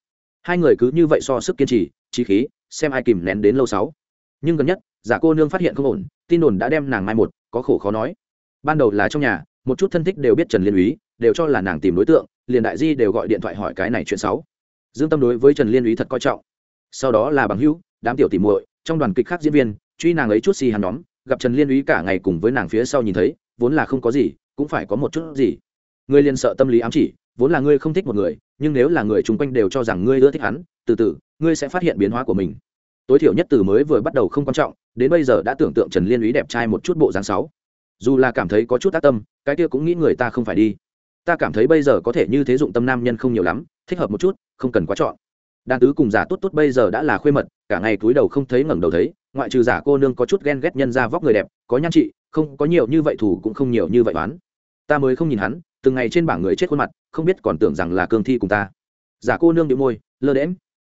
Hai người cứ như vậy so sức kiên trì trí khí, xem ai kìm nén đến lâu sáu. Nhưng gần nhất, giả cô nương phát hiện không ổn, tin đồn đã đem nàng mai một, có khổ khó nói. Ban đầu là trong nhà, một chút thân thích đều biết trần liên úy, đều cho là nàng tìm đối tượng, liền đại di đều gọi điện thoại hỏi cái này chuyện xấu. Dương tâm đối với trần liên úy thật coi trọng. Sau đó là bằng hữu, đám tiểu tìm muội, trong đoàn kịch khác diễn viên, truy nàng ấy chút xì hắn nhóm, gặp trần liên úy cả ngày cùng với nàng phía sau nhìn thấy, vốn là không có gì, cũng phải có một chút gì. Ngươi liền sợ tâm lý ám chỉ vốn là ngươi không thích một người, nhưng nếu là người chung quanh đều cho rằng ngươi ưa thích hắn, từ từ, ngươi sẽ phát hiện biến hóa của mình. Tối thiểu nhất từ mới vừa bắt đầu không quan trọng, đến bây giờ đã tưởng tượng trần liên ý đẹp trai một chút bộ dáng sáu. Dù là cảm thấy có chút tác tâm, cái kia cũng nghĩ người ta không phải đi. Ta cảm thấy bây giờ có thể như thế dụng tâm nam nhân không nhiều lắm, thích hợp một chút, không cần quá chọn. Đàn tứ cùng giả tốt tốt bây giờ đã là khuê mật, cả ngày túi đầu không thấy ngẩng đầu thấy, ngoại trừ giả cô nương có chút ghen ghét nhân ra vóc người đẹp, có nhan trị, không có nhiều như vậy thủ cũng không nhiều như vậy bán ta mới không nhìn hắn từng ngày trên bảng người chết khuôn mặt, không biết còn tưởng rằng là cương thi cùng ta. Giả cô nương điệu môi, lơ đễm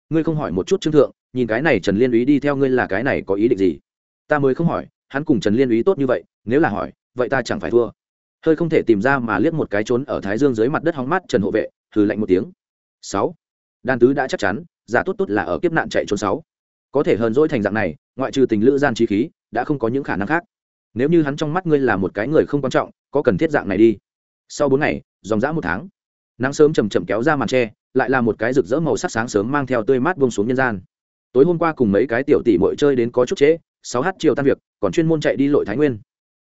ngươi không hỏi một chút trương thượng, nhìn cái này trần liên úy đi theo ngươi là cái này có ý định gì? Ta mới không hỏi, hắn cùng trần liên úy tốt như vậy, nếu là hỏi, vậy ta chẳng phải thua. Hơi không thể tìm ra mà liếc một cái trốn ở thái dương dưới mặt đất hóng mát trần hộ vệ thử lạnh một tiếng. Sáu. Đan tứ đã chắc chắn, giả tốt tốt là ở kiếp nạn chạy trốn sáu. Có thể hờn dỗi thành dạng này, ngoại trừ tình lữ gian trí khí, đã không có những khả năng khác. Nếu như hắn trong mắt ngươi là một cái người không quan trọng, có cần thiết dạng này đi? Sau bốn ngày, dòng dã một tháng. Nắng sớm chầm chậm kéo ra màn tre, lại là một cái rực rỡ màu sắc sáng sớm mang theo tươi mát vông xuống nhân gian. Tối hôm qua cùng mấy cái tiểu tỷ mội chơi đến có chút trễ, sáu h chiều tan việc, còn chuyên môn chạy đi lội thái nguyên.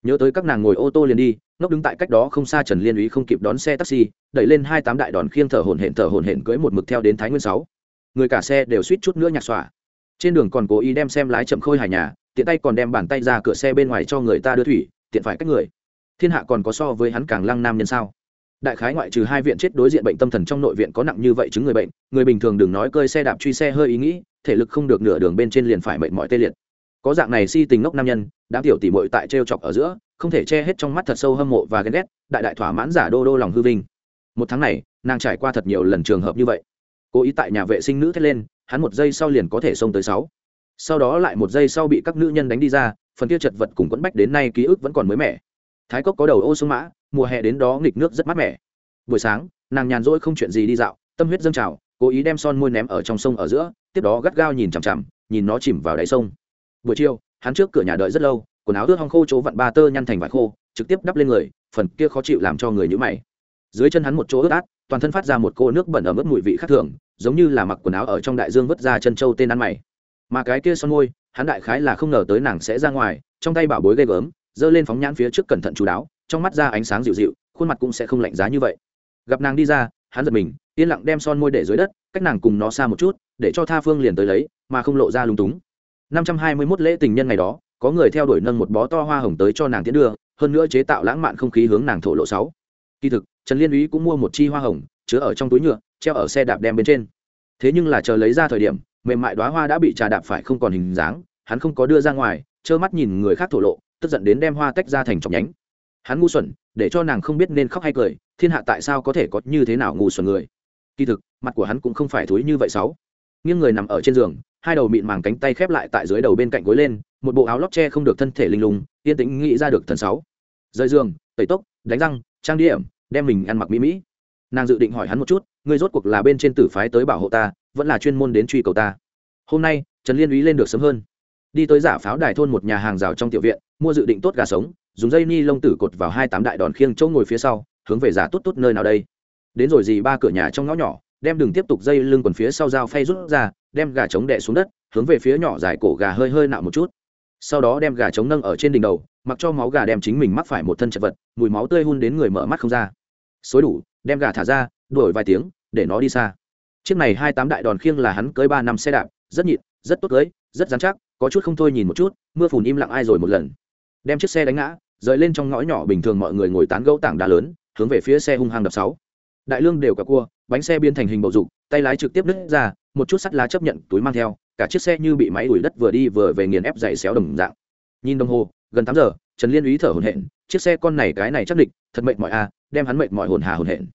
Nhớ tới các nàng ngồi ô tô liền đi, ngốc đứng tại cách đó không xa trần liên úy không kịp đón xe taxi, đẩy lên hai tám đại đòn khiêng thở hồn hển thở hồn hển cưới một mực theo đến thái nguyên sáu. Người cả xe đều suýt chút nữa nhạc xòa. Trên đường còn cố ý đem xem lái chậm khôi hài nhà, tiện tay còn đem bàn tay ra cửa xe bên ngoài cho người ta đưa thủy, tiện phải cách người thiên hạ còn có so với hắn càng lăng nam nhân sao? Đại khái ngoại trừ hai viện chết đối diện bệnh tâm thần trong nội viện có nặng như vậy chứng người bệnh, người bình thường đừng nói cơi xe đạp truy xe hơi ý nghĩ, thể lực không được nửa đường bên trên liền phải mệt mỏi tê liệt. Có dạng này si tình ngốc nam nhân đã tiểu tỉ mội tại t chọc ở giữa, không thể che hết trong mắt thật sâu hâm mộ và ghen ghét, đại đại thỏa mãn giả đô đô lòng hư vinh. Một tháng này, nàng trải qua thật nhiều lần trường hợp như vậy. Cố ý tại nhà vệ sinh nữ thét lên, hắn một giây sau liền có thể xông tới sáu. Sau đó lại một giây sau bị các nữ nhân đánh đi ra, phần kia chật vật cùng quẫn bách đến nay ký ức vẫn còn mới mẻ thái cốc có đầu ô sông mã, mùa hè đến đó nghịch nước rất mát mẻ. Buổi sáng, nàng nhàn rỗi không chuyện gì đi dạo, tâm huyết dâng trào, cố ý đem son môi ném ở trong sông ở giữa, tiếp đó gắt gao nhìn chằm chằm, nhìn nó chìm vào đáy sông. Buổi chiều, hắn trước cửa nhà đợi rất lâu, quần áo ướt hong khô chỗ vặn ba tơ nhăn thành vải khô, trực tiếp đắp lên người, phần kia khó chịu làm cho người nhữ mày. Dưới chân hắn một chỗ ướt át, toàn thân phát ra một cô nước bẩn ở mức mùi vị khác thường, giống như là mặc quần áo ở trong đại dương vứt ra chân trâu tên ăn mày. Mà cái kia son môi, hắn đại khái là không ngờ tới nàng sẽ ra ngoài, trong tay bảo bối ghê gớm giơ lên phóng nhãn phía trước cẩn thận chú đáo, trong mắt ra ánh sáng dịu dịu, khuôn mặt cũng sẽ không lạnh giá như vậy. Gặp nàng đi ra, hắn giật mình, yên lặng đem son môi để dưới đất, cách nàng cùng nó xa một chút, để cho tha phương liền tới lấy, mà không lộ ra lung túng. Năm trăm hai mươi 521 lễ tình nhân ngày đó, có người theo đuổi nâng một bó to hoa hồng tới cho nàng tiến đưa, hơn nữa chế tạo lãng mạn không khí hướng nàng thổ lộ sáu. Kỳ thực, trần liên úy cũng mua một chi hoa hồng, chứa ở trong túi nhựa, treo ở xe đạp đem bên trên. Thế nhưng là chờ lấy ra thời điểm, mềm mại đoá hoa đã bị trà đạp phải không còn hình dáng, hắn không có đưa ra ngoài, trơ mắt nhìn người khác thổ lộ tức giận đến đem hoa tách ra thành chọc nhánh. Hắn ngu xuẩn, để cho nàng không biết nên khóc hay cười, thiên hạ tại sao có thể có như thế nào ngu xuẩn người. Kỳ thực, mặt của hắn cũng không phải thúi như vậy sáu nghiêng người nằm ở trên giường, hai đầu mịn màng cánh tay khép lại tại dưới đầu bên cạnh gối lên, một bộ áo lót che không được thân thể linh lùng yên tĩnh nghĩ ra được thần sáu. Rời giường, tẩy tốc, đánh răng, trang điểm, đem mình ăn mặc mỹ mỹ. Nàng dự định hỏi hắn một chút, ngươi rốt cuộc là bên trên tử phái tới bảo hộ ta, vẫn là chuyên môn đến truy cầu ta? Hôm nay, trần liên úy lên được sớm hơn đi tới giả pháo đài thôn một nhà hàng rào trong tiểu viện, mua dự định tốt gà sống, dùng dây ni lông tử cột vào hai tám đại đòn khiêng chỗ ngồi phía sau, hướng về giả tốt tốt nơi nào đây. Đến rồi gì ba cửa nhà trong ngõ nhỏ, đem đường tiếp tục dây lưng quần phía sau dao phay rút ra, đem gà trống đẻ xuống đất, hướng về phía nhỏ dài cổ gà hơi hơi nạo một chút. Sau đó đem gà trống nâng ở trên đỉnh đầu, mặc cho máu gà đem chính mình mắc phải một thân chật vật, mùi máu tươi hun đến người mở mắt không ra. Xối đủ, đem gà thả ra, đuổi vài tiếng, để nó đi xa. Chiếc này hai tám đại đòn khiêng là hắn cưới ba năm xe đạp, rất nhịn, rất tốt cưới, rất dán chắc có chút không thôi nhìn một chút, mưa phùn im lặng ai rồi một lần. Đem chiếc xe đánh ngã, rời lên trong ngõ nhỏ bình thường mọi người ngồi tán gẫu tảng đá lớn, hướng về phía xe hung hăng đập sáu. Đại lương đều cả cua, bánh xe biến thành hình bầu dục, tay lái trực tiếp đứt ra, một chút sắt lá chấp nhận túi mang theo, cả chiếc xe như bị máy đuổi đất vừa đi vừa về nghiền ép dày xéo đồng dạng. Nhìn đồng hồ, gần tám giờ, trần liên úy thở hổn hển, chiếc xe con này cái này chắc định thật mệt mỏi a đem hắn mệt mỏi hồn hà hồn hển.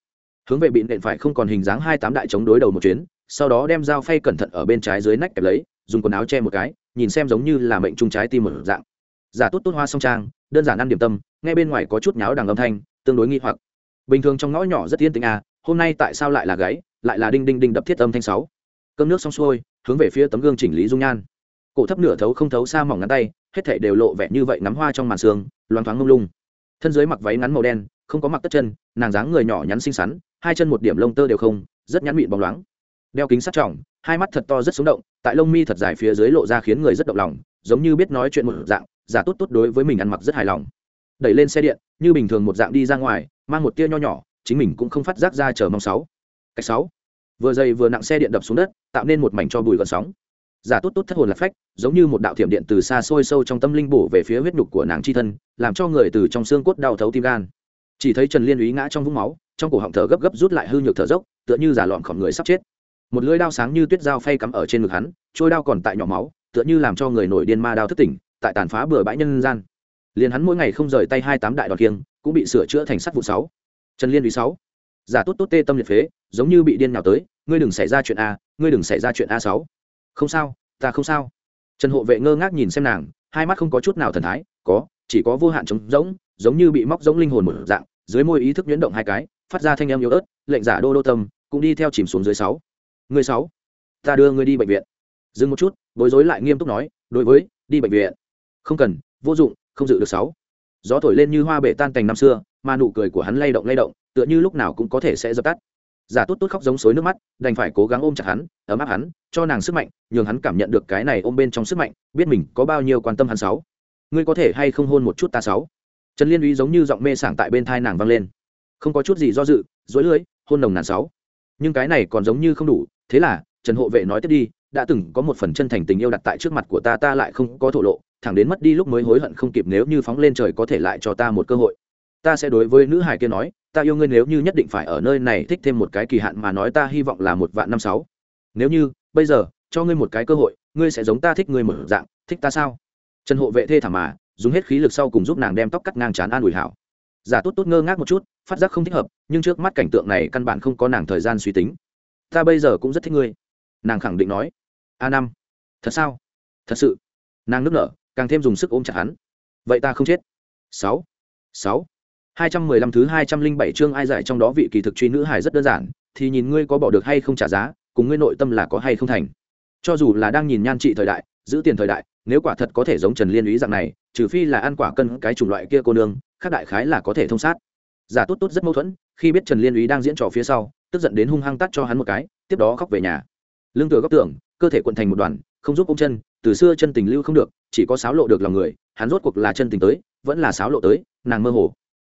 Hướng về bị nện phải không còn hình dáng hai tám đại chống đối đầu một chuyến, sau đó đem dao phay cẩn thận ở bên trái dưới nách kẹp lấy, dùng quần áo che một cái nhìn xem giống như là mệnh trung trái tim một dạng. Giả tốt tốt hoa song trang, đơn giản ăn điểm tâm ngay bên ngoài có chút nháo đằng âm thanh, tương đối nghi hoặc. Bình thường trong ngõ nhỏ rất yên tĩnh à hôm nay tại sao lại là gáy, lại là đinh đinh đinh đập thiết âm thanh sáu. Cơm nước xong xuôi, hướng về phía tấm gương chỉnh lý dung nhan. Cổ thấp nửa thấu không thấu xa mỏng ngắn tay, hết thảy đều lộ vẻ như vậy ngắm hoa trong màn sương loáng thoáng ngông lung. Thân dưới mặc váy ngắn màu đen, không có mặc tất chân, nàng dáng người nhỏ nhắn xinh xắn, hai chân một điểm lông tơ đều không, rất nhắn mịn bóng loáng. Đeo kính sắt trọng, hai mắt thật to rất sống động tại lông mi thật dài phía dưới lộ ra khiến người rất động lòng, giống như biết nói chuyện một dạng, giả tốt tốt đối với mình ăn mặc rất hài lòng. Đẩy lên xe điện, như bình thường một dạng đi ra ngoài, mang một tia nho nhỏ, chính mình cũng không phát giác ra chờ mong sáu. Cách sáu. Vừa dày vừa nặng xe điện đập xuống đất, tạo nên một mảnh cho bùi gần sóng. Giả tốt tốt thất hồn lạc phách, giống như một đạo thiểm điện từ xa xôi sâu trong tâm linh bổ về phía huyết nhục của nàng chi thân, làm cho người từ trong xương cốt đau thấu tim gan. Chỉ thấy trần liên úy ngã trong vũng máu, trong cổ họng thở gấp gấp rút lại hư nhược thở dốc, tựa như giả lọn khỏm người sắp chết một lưỡi đao sáng như tuyết dao phay cắm ở trên ngực hắn, trôi đao còn tại nhỏ máu, tựa như làm cho người nổi điên ma đao thức tỉnh, tại tàn phá bừa bãi nhân gian. Liền hắn mỗi ngày không rời tay hai tám đại đòn kiêng cũng bị sửa chữa thành sắt vụ sáu. Trần liên vì sáu. Giả tốt tốt tê tâm liệt phế, giống như bị điên nào tới, ngươi đừng xảy ra chuyện a, ngươi đừng xảy ra chuyện a sáu. Không sao, ta không sao. Trần hộ vệ ngơ ngác nhìn xem nàng, hai mắt không có chút nào thần thái, có, chỉ có vô hạn trống rỗng, giống như bị móc rỗng linh hồn một dạng, dưới môi ý thức nhuyễn động hai cái, phát ra thanh âm yếu ớt, lệnh giả đô đô tâm, cũng đi theo chìm xuống dưới sáu người sáu, ta đưa ngươi đi bệnh viện. Dừng một chút, bối rối lại nghiêm túc nói, đối với, đi bệnh viện. Không cần, vô dụng, không dự được sáu. Gió thổi lên như hoa bể tan cành năm xưa, mà nụ cười của hắn lay động lay động, tựa như lúc nào cũng có thể sẽ dập tắt. Giả tốt tốt khóc giống xối nước mắt, đành phải cố gắng ôm chặt hắn, ấm áp hắn, cho nàng sức mạnh, nhường hắn cảm nhận được cái này ôm bên trong sức mạnh, biết mình có bao nhiêu quan tâm hắn sáu. Ngươi có thể hay không hôn một chút ta sáu? Trần liên uy giống như giọng mê sảng tại bên thai nàng vang lên. Không có chút gì do dự dối lưới hôn nồng nàn sáu. Nhưng cái này còn giống như không đủ thế là, trần hộ vệ nói tiếp đi, đã từng có một phần chân thành tình yêu đặt tại trước mặt của ta ta lại không có thổ lộ, thẳng đến mất đi lúc mới hối hận không kịp nếu như phóng lên trời có thể lại cho ta một cơ hội. Ta sẽ đối với nữ hải kia nói, ta yêu ngươi nếu như nhất định phải ở nơi này thích thêm một cái kỳ hạn mà nói ta hy vọng là một vạn năm sáu. Nếu như, bây giờ, cho ngươi một cái cơ hội, ngươi sẽ giống ta thích ngươi một dạng, thích ta sao? Trần hộ vệ thê thảm mà, dùng hết khí lực sau cùng giúp nàng đem tóc cắt ngang chán an ủi hảo. Giả tốt tốt ngơ ngác một chút, phát giác không thích hợp, nhưng trước mắt cảnh tượng này căn bản không có nàng thời gian suy tính ta bây giờ cũng rất thích ngươi. Nàng khẳng định nói. A năm, thật sao? Thật sự. Nàng nức nở, càng thêm dùng sức ôm chặt hắn. Vậy ta không chết. Sáu sáu. Hai trăm mười lăm thứ hai trăm linh bảy chương ai giải trong đó vị kỳ thực truy nữ hải rất đơn giản, thì nhìn ngươi có bỏ được hay không trả giá, cùng ngươi nội tâm là có hay không thành. Cho dù là đang nhìn nhan trị thời đại, giữ tiền thời đại, nếu quả thật có thể giống trần liên ý dạng này, trừ phi là ăn quả cân cái chủng loại kia cô nương, khác đại khái là có thể thông sát. Giả tốt tốt rất mâu thuẫn khi biết trần liên ý đang diễn trò phía sau, tức giận đến hung hăng tắt cho hắn một cái, tiếp đó khóc về nhà. Lương tựa góc tưởng, cơ thể quận thành một đoàn, không giúp ông chân, từ xưa chân tình lưu không được, chỉ có sáo lộ được lòng người, hắn rốt cuộc là chân tình tới, vẫn là sáo lộ tới, nàng mơ hồ.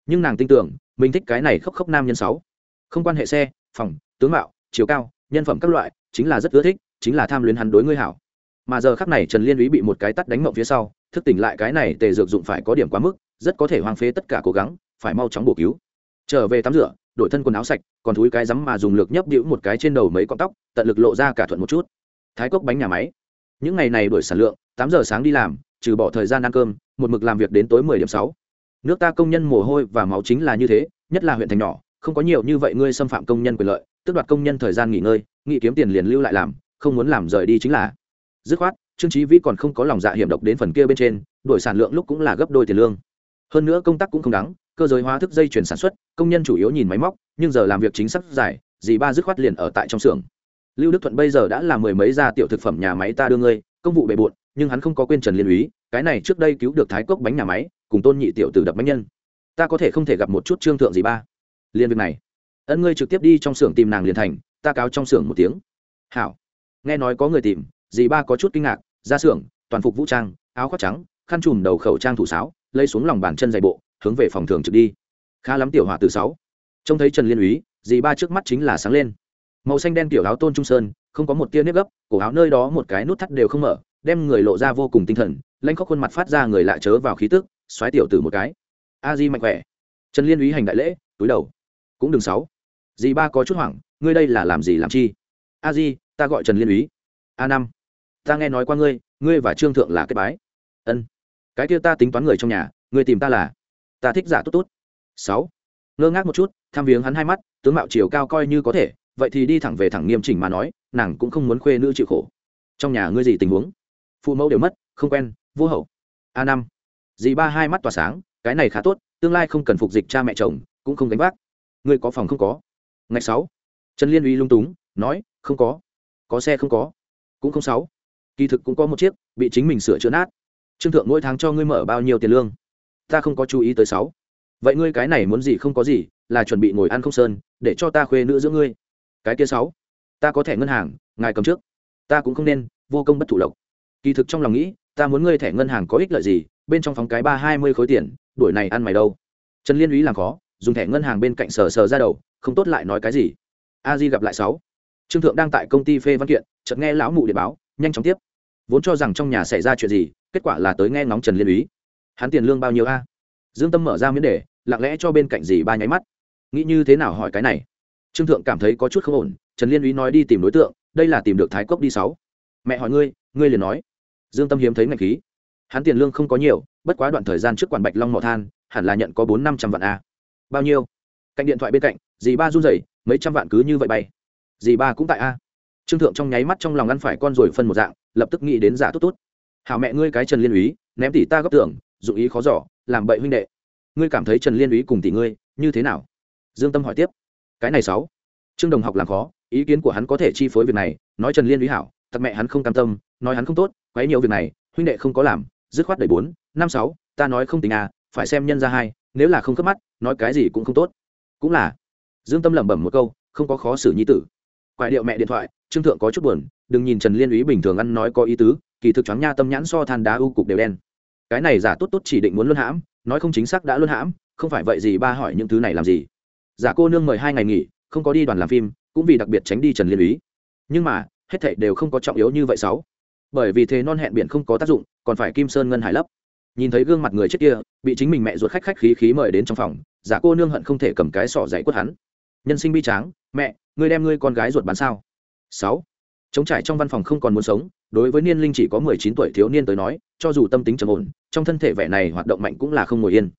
Nhưng nàng tin tưởng, mình thích cái này khóc khóc nam nhân sáu. Không quan hệ xe, phòng, tướng mạo, chiều cao, nhân phẩm các loại, chính là rất ưa thích, chính là tham luyến hắn đối ngươi hảo. Mà giờ khắc này trần liên Ý bị một cái tắt đánh mộng phía sau, thức tỉnh lại cái này tề dược dụng phải có điểm quá mức, rất có thể hoang phế tất cả cố gắng, phải mau chóng bổ cứu trở về tắm rửa, đổi thân quần áo sạch, còn thúi cái rắm mà dùng lược nhấp đĩu một cái trên đầu mấy con tóc, tận lực lộ ra cả thuận một chút. Thái cốc bánh nhà máy. Những ngày này đổi sản lượng, tám giờ sáng đi làm, trừ bỏ thời gian ăn cơm, một mực làm việc đến tối mười điểm sáu. Nước ta công nhân mồ hôi và máu chính là như thế, nhất là huyện thành nhỏ, không có nhiều như vậy ngươi xâm phạm công nhân quyền lợi, tước đoạt công nhân thời gian nghỉ ngơi nghị kiếm tiền liền lưu lại làm, không muốn làm rời đi chính là. Dứt khoát, trương trí vĩ còn không có lòng dạ hiểm độc đến phần kia bên trên đổi sản lượng lúc cũng là gấp đôi tiền lương. Hơn nữa công tác cũng không đáng cơ giới hóa thức dây chuyển sản xuất, công nhân chủ yếu nhìn máy móc, nhưng giờ làm việc chính xác dài dì ba dứt khoát liền ở tại trong xưởng. Lưu đức thuận bây giờ đã là mười mấy gia tiểu thực phẩm nhà máy ta đưa ngươi, công vụ bề bộn, nhưng hắn không có quên trần liên úy, cái này trước đây cứu được thái cốc bánh nhà máy, cùng tôn nhị tiểu tử đập bánh nhân. Ta có thể không thể gặp một chút trương thượng gì ba. Liên việc này, ân ngươi trực tiếp đi trong xưởng tìm nàng liền thành, ta cáo trong xưởng một tiếng. Hảo. Nghe nói có người tìm, dì ba có chút kinh ngạc, ra xưởng, toàn phục vũ trang, áo khoác trắng, khăn trùm đầu khẩu trang thủ sáo, lấy xuống lòng bàn chân dày bộ hướng về phòng thường trực đi. Khá lắm tiểu hỏa từ sáu. Trông thấy trần liên úy, dì ba trước mắt chính là sáng lên. Màu xanh đen tiểu áo tôn trung sơn, không có một tia nếp gấp, cổ áo nơi đó một cái nút thắt đều không mở, đem người lộ ra vô cùng tinh thần, lanh khóc khuôn mặt phát ra người lạ chớ vào khí tức, xoáy tiểu tử một cái. A di mạnh khỏe. Trần liên úy hành đại lễ, túi đầu. Cũng đừng sáu. Dì ba có chút hoảng, ngươi đây là làm gì làm chi? A di, ta gọi trần liên úy. A năm. Ta nghe nói qua ngươi ngươi và trương thượng là kết bái. Ân. Cái kia ta tính toán người trong nhà, ngươi tìm ta là? Ta thích giả tốt tốt. Sáu. Ngơ ngác một chút, tham viếng hắn hai mắt, tướng mạo chiều cao coi như có thể, vậy thì đi thẳng về thẳng nghiêm chỉnh mà nói, nàng cũng không muốn khuê nữ chịu khổ. Trong nhà ngươi gì tình huống? Phụ mẫu đều mất, không quen, vô hậu. A năm. Dì ba hai mắt tỏa sáng, cái này khá tốt, tương lai không cần phục dịch cha mẹ chồng, cũng không gánh vác. Ngươi có phòng không có? Ngày sáu. Trần liên uy lung túng, nói, không có. Có xe không có. Cũng không sáu. Kỳ thực cũng có một chiếc, bị chính mình sửa chữa nát. Trương thượng mỗi tháng cho ngươi mở bao nhiêu tiền lương? Ta không có chú ý tới sáu. Vậy ngươi cái này muốn gì không có gì, là chuẩn bị ngồi ăn không sơn, để cho ta khuê nữ giữa ngươi. Cái kia sáu, ta có thẻ ngân hàng, ngài cầm trước. Ta cũng không nên, vô công bất thủ lộc. Kỳ thực trong lòng nghĩ, ta muốn ngươi thẻ ngân hàng có ích lợi gì, bên trong phóng cái ba hai mươi khối tiền, đuổi này ăn mày đâu. Trần liên úy làm khó, dùng thẻ ngân hàng bên cạnh sờ sờ ra đầu, không tốt lại nói cái gì. A di gặp lại sáu. Trương thượng đang tại công ty phê văn kiện, chợt nghe lão mụ điện báo, nhanh chóng tiếp. Vốn cho rằng trong nhà xảy ra chuyện gì, kết quả là tới nghe ngóng trần liên úy hắn tiền lương bao nhiêu a? Dương tâm mở ra miễn đề, lặng lẽ cho bên cạnh dì ba nháy mắt. Nghĩ như thế nào hỏi cái này? Trương thượng cảm thấy có chút không ổn, trần liên uy nói đi tìm đối tượng, đây là tìm được thái cốc đi sáu. Mẹ hỏi ngươi ngươi liền nói. Dương tâm hiếm thấy ngạch khí. Hắn tiền lương không có nhiều, bất quá đoạn thời gian trước quản bạch long mỏ than, hẳn là nhận có bốn năm trăm vạn a. Bao nhiêu? Cạnh điện thoại bên cạnh, dì ba run rẩy, mấy trăm vạn cứ như vậy bay. Dì ba cũng tại a. Trương thượng trong nháy mắt trong lòng ăn phải con rồi phân một dạng, lập tức nghĩ đến giả tốt tốt. Hảo mẹ ngươi cái trần liên úy, ném tỷ ta góp tưởng dụng ý khó giỏ làm bậy huynh đệ. Ngươi cảm thấy trần liên úy cùng tỷ ngươi như thế nào? Dương tâm hỏi tiếp. Cái này sáu. Trương đồng học làm khó, ý kiến của hắn có thể chi phối việc này, nói trần liên úy hảo, thật mẹ hắn không cam tâm, nói hắn không tốt, quấy nhiều việc này, huynh đệ không có làm, dứt khoát đầy bốn, năm sáu, ta nói không tính à phải xem nhân ra hai, nếu là không khớp mắt, nói cái gì cũng không tốt. Cũng là. Dương tâm lẩm bẩm một câu, không có khó xử nhi tử. Quại điệu mẹ điện thoại, trương thượng có chút buồn, đừng nhìn trần liên úy bình thường ăn nói có ý tứ, kỳ thực choáng nha tâm nhãn so than đá u cục đều đen cái này giả tốt tốt chỉ định muốn luân hãm, nói không chính xác đã luân hãm, không phải vậy gì ba hỏi những thứ này làm gì? Giả cô nương mời hai ngày nghỉ, không có đi đoàn làm phim, cũng vì đặc biệt tránh đi trần liên ý nhưng mà, hết thảy đều không có trọng yếu như vậy sáu. Bởi vì thế non hẹn biển không có tác dụng, còn phải kim sơn ngân hải lấp. Nhìn thấy gương mặt người chết kia, bị chính mình mẹ ruột khách khách khí khí mời đến trong phòng, giả cô nương hận không thể cầm cái sỏ dạy quất hắn. Nhân sinh bi tráng, mẹ, ngươi đem ngươi con gái ruột bán sao? Sáu. Chống trải trong văn phòng không còn muốn sống, đối với niên linh chỉ có mười chín tuổi thiếu niên tới nói, cho dù tâm tính trầm ổn trong thân thể vẻ này hoạt động mạnh cũng là không ngồi yên.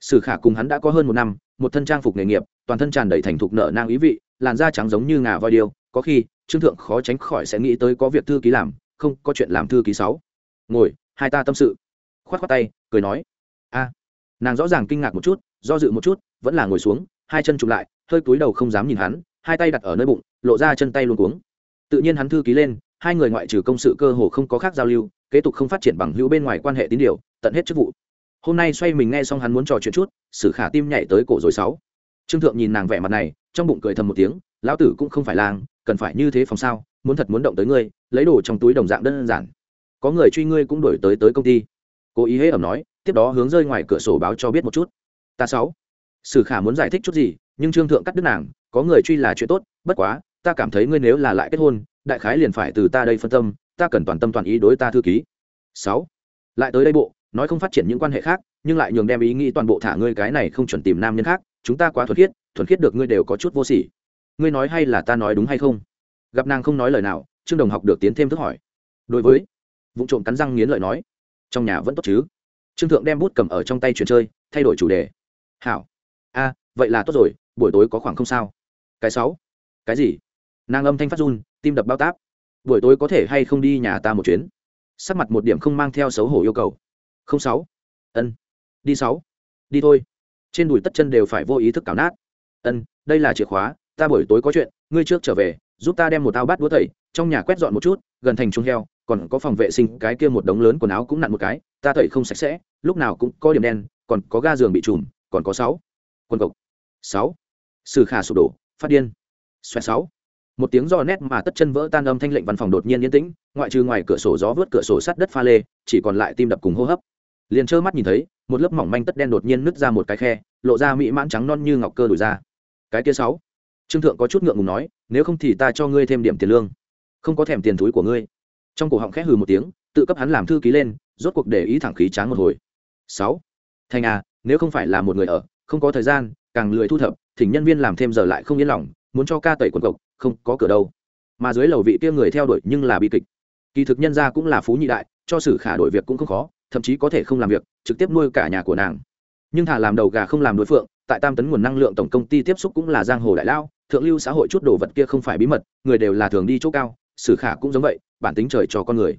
Sử khả cùng hắn đã có hơn một năm, một thân trang phục nghề nghiệp, toàn thân tràn đầy thành thục nợ nang ý vị, làn da trắng giống như ngà voi điêu, có khi, trương thượng khó tránh khỏi sẽ nghĩ tới có việc thư ký làm, không có chuyện làm thư ký sáu. Ngồi, hai ta tâm sự. Khoát khoát tay, cười nói. A. Nàng rõ ràng kinh ngạc một chút, do dự một chút, vẫn là ngồi xuống, hai chân chụp lại, hơi cúi đầu không dám nhìn hắn, hai tay đặt ở nơi bụng, lộ ra chân tay luôn cuống. Tự nhiên hắn thư ký lên, hai người ngoại trừ công sự cơ hồ không có khác giao lưu, kế tục không phát triển bằng hữu bên ngoài quan hệ tín điều tận hết chức vụ. Hôm nay xoay mình nghe xong hắn muốn trò chuyện chút, sử khả tim nhảy tới cổ rồi sáu. Trương thượng nhìn nàng vẻ mặt này, trong bụng cười thầm một tiếng, lão tử cũng không phải làng cần phải như thế phòng sao? Muốn thật muốn động tới ngươi, lấy đồ trong túi đồng dạng đơn giản. Có người truy ngươi cũng đổi tới tới công ty. Cố ý hễ ẩm nói, tiếp đó hướng rơi ngoài cửa sổ báo cho biết một chút. Ta sáu. Sử khả muốn giải thích chút gì, nhưng trương thượng cắt đứt nàng, có người truy là chuyện tốt, bất quá, ta cảm thấy ngươi nếu là lại kết hôn, đại khái liền phải từ ta đây phân tâm, ta cần toàn tâm toàn ý đối ta thư ký. Sáu. Lại tới đây bộ nói không phát triển những quan hệ khác, nhưng lại nhường đem ý nghĩ toàn bộ thả ngươi cái này không chuẩn tìm nam nhân khác, chúng ta quá thuần khiết thuần khiết được ngươi đều có chút vô sỉ. Ngươi nói hay là ta nói đúng hay không? Gặp nàng không nói lời nào, trương đồng học được tiến thêm thức hỏi. Đối với vụ trộm cắn răng nghiến lợi nói, trong nhà vẫn tốt chứ? Trương thượng đem bút cầm ở trong tay chuyển chơi, thay đổi chủ đề. Hảo. A, vậy là tốt rồi, buổi tối có khoảng không sao. Cái sáu. Cái gì? Nàng âm thanh phát run, tim đập bao táp. Buổi tối có thể hay không đi nhà ta một chuyến? Sắc mặt một điểm không mang theo xấu hổ yêu cầu không sáu. Ân. Đi sáu. Đi thôi. Trên đùi tất chân đều phải vô ý thức cào nát. Ân, đây là chìa khóa, ta buổi tối có chuyện, ngươi trước trở về, giúp ta đem một tao bát đũa thầy trong nhà quét dọn một chút, gần thành chuông heo, còn có phòng vệ sinh, cái kia một đống lớn quần áo cũng nặn một cái, ta thầy không sạch sẽ, lúc nào cũng có điểm đen, còn có ga giường bị trùm, còn có sáu. Quân cộc sáu. Sử khả sụp đổ, phát điên. Xoẹt sáu. Một tiếng giò nét mà tất chân vỡ tan âm thanh lệnh văn phòng đột nhiên yên tĩnh, ngoại trừ ngoài cửa sổ gió vớt cửa sổ sắt đất pha lê, chỉ còn lại tim đập cùng hô hấp liền trơ mắt nhìn thấy, một lớp mỏng manh tất đen đột nhiên nứt ra một cái khe, lộ ra mỹ mãn trắng non như ngọc cơ đổi ra. Cái kia sáu. Trương thượng có chút ngượng ngùng nói, nếu không thì ta cho ngươi thêm điểm tiền lương. Không có thèm tiền túi của ngươi. Trong cổ họng khẽ hừ một tiếng, tự cấp hắn làm thư ký lên, rốt cuộc để ý thẳng khí tráng một hồi. Sáu. Thành à nếu không phải là một người ở, không có thời gian, càng lười thu thập, thỉnh nhân viên làm thêm giờ lại không yên lòng, muốn cho ca tẩy quần cộc, không có cửa đâu. Mà dưới lầu vị kia người theo đuổi nhưng là bi kịch. Kỳ thực nhân gia cũng là phú nhị đại, cho sử khả đổi việc cũng không khó thậm chí có thể không làm việc, trực tiếp nuôi cả nhà của nàng. Nhưng thà làm đầu gà không làm đối phượng, tại tam tấn nguồn năng lượng tổng công ty tiếp xúc cũng là giang hồ đại lao, thượng lưu xã hội chút đồ vật kia không phải bí mật, người đều là thường đi chỗ cao sử khả cũng giống vậy, bản tính trời cho con người.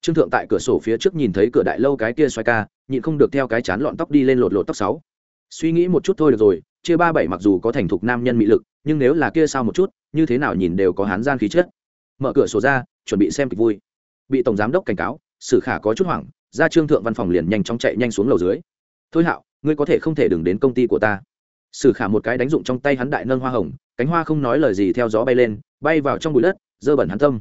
Trương thượng tại cửa sổ phía trước nhìn thấy cửa đại lâu cái kia xoay ca, nhịn không được theo cái chán lọn tóc đi lên lột lột tóc sáu. Suy nghĩ một chút thôi được rồi, chia ba bảy mặc dù có thành thục nam nhân mỹ lực, nhưng nếu là kia sao một chút, như thế nào nhìn đều có hán gian khí chất. Mở cửa sổ ra, chuẩn bị xem kịch vui. Bị tổng giám đốc cảnh cáo sử khả có chút hoảng ra trương thượng văn phòng liền nhanh chóng chạy nhanh xuống lầu dưới. Thôi hạo, ngươi có thể không thể đừng đến công ty của ta. Sử khả một cái đánh dụng trong tay hắn đại nâng hoa hồng, cánh hoa không nói lời gì theo gió bay lên, bay vào trong bụi đất, dơ bẩn hắn tâm.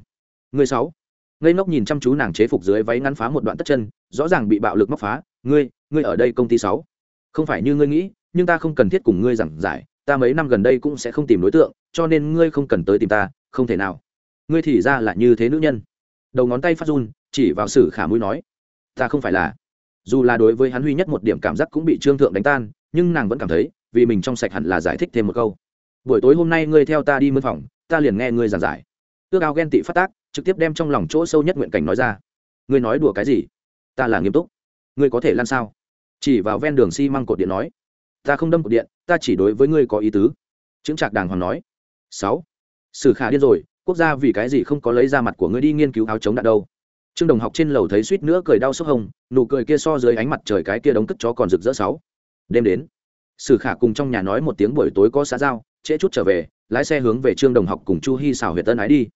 Ngươi sáu. Ngây ngốc nhìn chăm chú nàng chế phục dưới váy ngắn phá một đoạn tất chân, rõ ràng bị bạo lực móc phá. Ngươi ngươi ở đây công ty sáu. Không phải như ngươi nghĩ, nhưng ta không cần thiết cùng ngươi giảng giải. Ta mấy năm gần đây cũng sẽ không tìm đối tượng, cho nên ngươi không cần tới tìm ta, không thể nào. Ngươi thì ra là như thế nữ nhân. Đầu ngón tay phát run, chỉ vào sử khả mũi nói ta không phải là. Dù là đối với hắn huy nhất một điểm cảm giác cũng bị trương thượng đánh tan, nhưng nàng vẫn cảm thấy, vì mình trong sạch hẳn là giải thích thêm một câu. Buổi tối hôm nay ngươi theo ta đi mân phòng, ta liền nghe ngươi giảng giải. Ước ao ghen tị phát tác, trực tiếp đem trong lòng chỗ sâu nhất nguyện cảnh nói ra. Ngươi nói đùa cái gì? Ta là nghiêm túc. Ngươi có thể lan sao? Chỉ vào ven đường xi、si、măng cột điện nói. Ta không đâm cột điện, ta chỉ đối với ngươi có ý tứ. Chứng trạc đàng hoàng nói. Sáu. Sử khả điên rồi, quốc gia vì cái gì không có lấy ra mặt của ngươi đi nghiên cứu áo chống đạn đâu? Trương đồng học trên lầu thấy suýt nữa cười đau sốc hồng, nụ cười kia so dưới ánh mặt trời cái kia đống cất chó còn rực rỡ sáu. Đêm đến, sử khả cùng trong nhà nói một tiếng buổi tối có xã giao, trễ chút trở về, lái xe hướng về trương đồng học cùng chu hy xảo huyệt tân ái đi.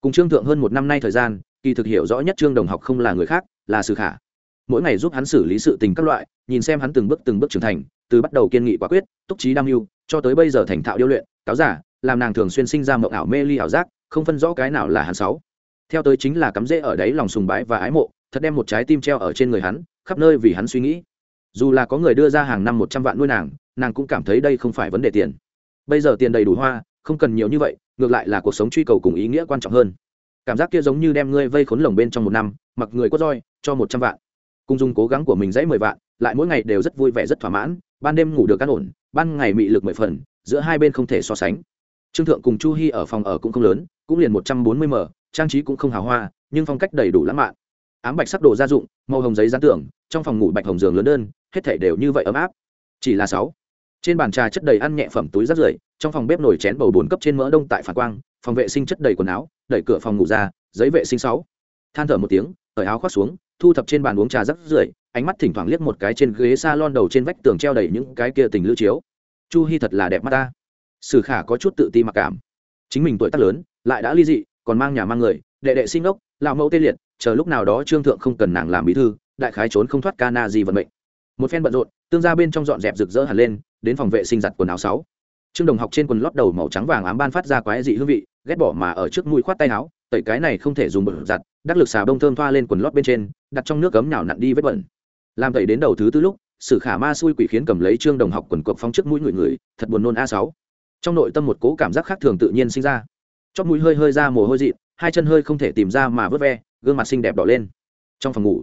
Cùng trương thượng hơn một năm nay thời gian, kỳ thực hiểu rõ nhất trương đồng học không là người khác, là sử khả. Mỗi ngày giúp hắn xử lý sự tình các loại, nhìn xem hắn từng bước từng bước trưởng thành, từ bắt đầu kiên nghị quả quyết, túc trí đam mưu, cho tới bây giờ thành thạo điêu luyện, cáo giả, làm nàng thường xuyên sinh ra mộng ảo mê ly ảo giác, không phân rõ cái nào là hắn sáu theo tới chính là cắm rễ ở đấy lòng sùng bái và ái mộ, thật đem một trái tim treo ở trên người hắn, khắp nơi vì hắn suy nghĩ. Dù là có người đưa ra hàng năm một trăm vạn nuôi nàng nàng cũng cảm thấy đây không phải vấn đề tiền. Bây giờ tiền đầy đủ hoa, không cần nhiều như vậy, ngược lại là cuộc sống truy cầu cùng ý nghĩa quan trọng hơn. Cảm giác kia giống như đem ngươi vây khốn lồng bên trong một năm, mặc người có roi, cho một trăm vạn. Cùng dùng cố gắng của mình dãy mười vạn, lại mỗi ngày đều rất vui vẻ, rất thỏa mãn, ban đêm ngủ được cắt ổn, ban ngày mị lực mười phần, giữa hai bên không thể so sánh. Trương thượng cùng chu hy ở phòng ở cũng không lớn, cũng liền một trăm bốn mươi m trang trí cũng không hào hoa, nhưng phong cách đầy đủ lãng mạn. Ám bạch sắc đồ gia dụng, màu hồng giấy gián tưởng trong phòng ngủ bạch hồng giường lớn đơn, hết thể đều như vậy ấm áp. Chỉ là sáu. Trên bàn trà chất đầy ăn nhẹ phẩm túi rác rưởi, trong phòng bếp nổi chén bầu bồn cấp trên mỡ đông tại phản quang, phòng vệ sinh chất đầy quần áo, đẩy cửa phòng ngủ ra, giấy vệ sinh sáu. Than thở một tiếng, cởi áo khoác xuống, thu thập trên bàn uống trà rác rưởi, ánh mắt thỉnh thoảng liếc một cái trên ghế salon đầu trên vách tường treo đầy những cái kia tình lưu chiếu. Chu hi thật là đẹp mắt ta. Sử khả có chút tự ti mặc cảm. Chính mình tuổi tác lớn, lại đã ly dị còn mang nhà mang người, đệ đệ sinh ốc lão mẫu tê liệt, chờ lúc nào đó trương thượng không cần nàng làm bí thư, đại khái trốn không thoát ca na gì vận mệnh. Một phen bận rộn, tương gia bên trong dọn dẹp rực rỡ hẳn lên, đến phòng vệ sinh giặt quần áo sáu. Trương đồng học trên quần lót đầu màu trắng vàng ám ban phát ra quái dị hương vị, ghét bỏ mà ở trước mũi khoát tay áo, tẩy cái này không thể dùng bẩn giặt, đắc lực xà bông thơm thoa lên quần lót bên trên, đặt trong nước cấm nhào nặn đi vết bẩn. Làm tẩy đến đầu thứ tư lúc, sử khả ma xui quỷ khiến cầm lấy trương đồng học quần cộc phóng trước mũi người người, thật buồn nôn a sáu. Trong nội tâm một cố cảm giác khác thường tự nhiên sinh ra chót mũi hơi hơi ra mồ hôi dị hai chân hơi không thể tìm ra mà vớt ve, gương mặt xinh đẹp đỏ lên. Trong phòng ngủ,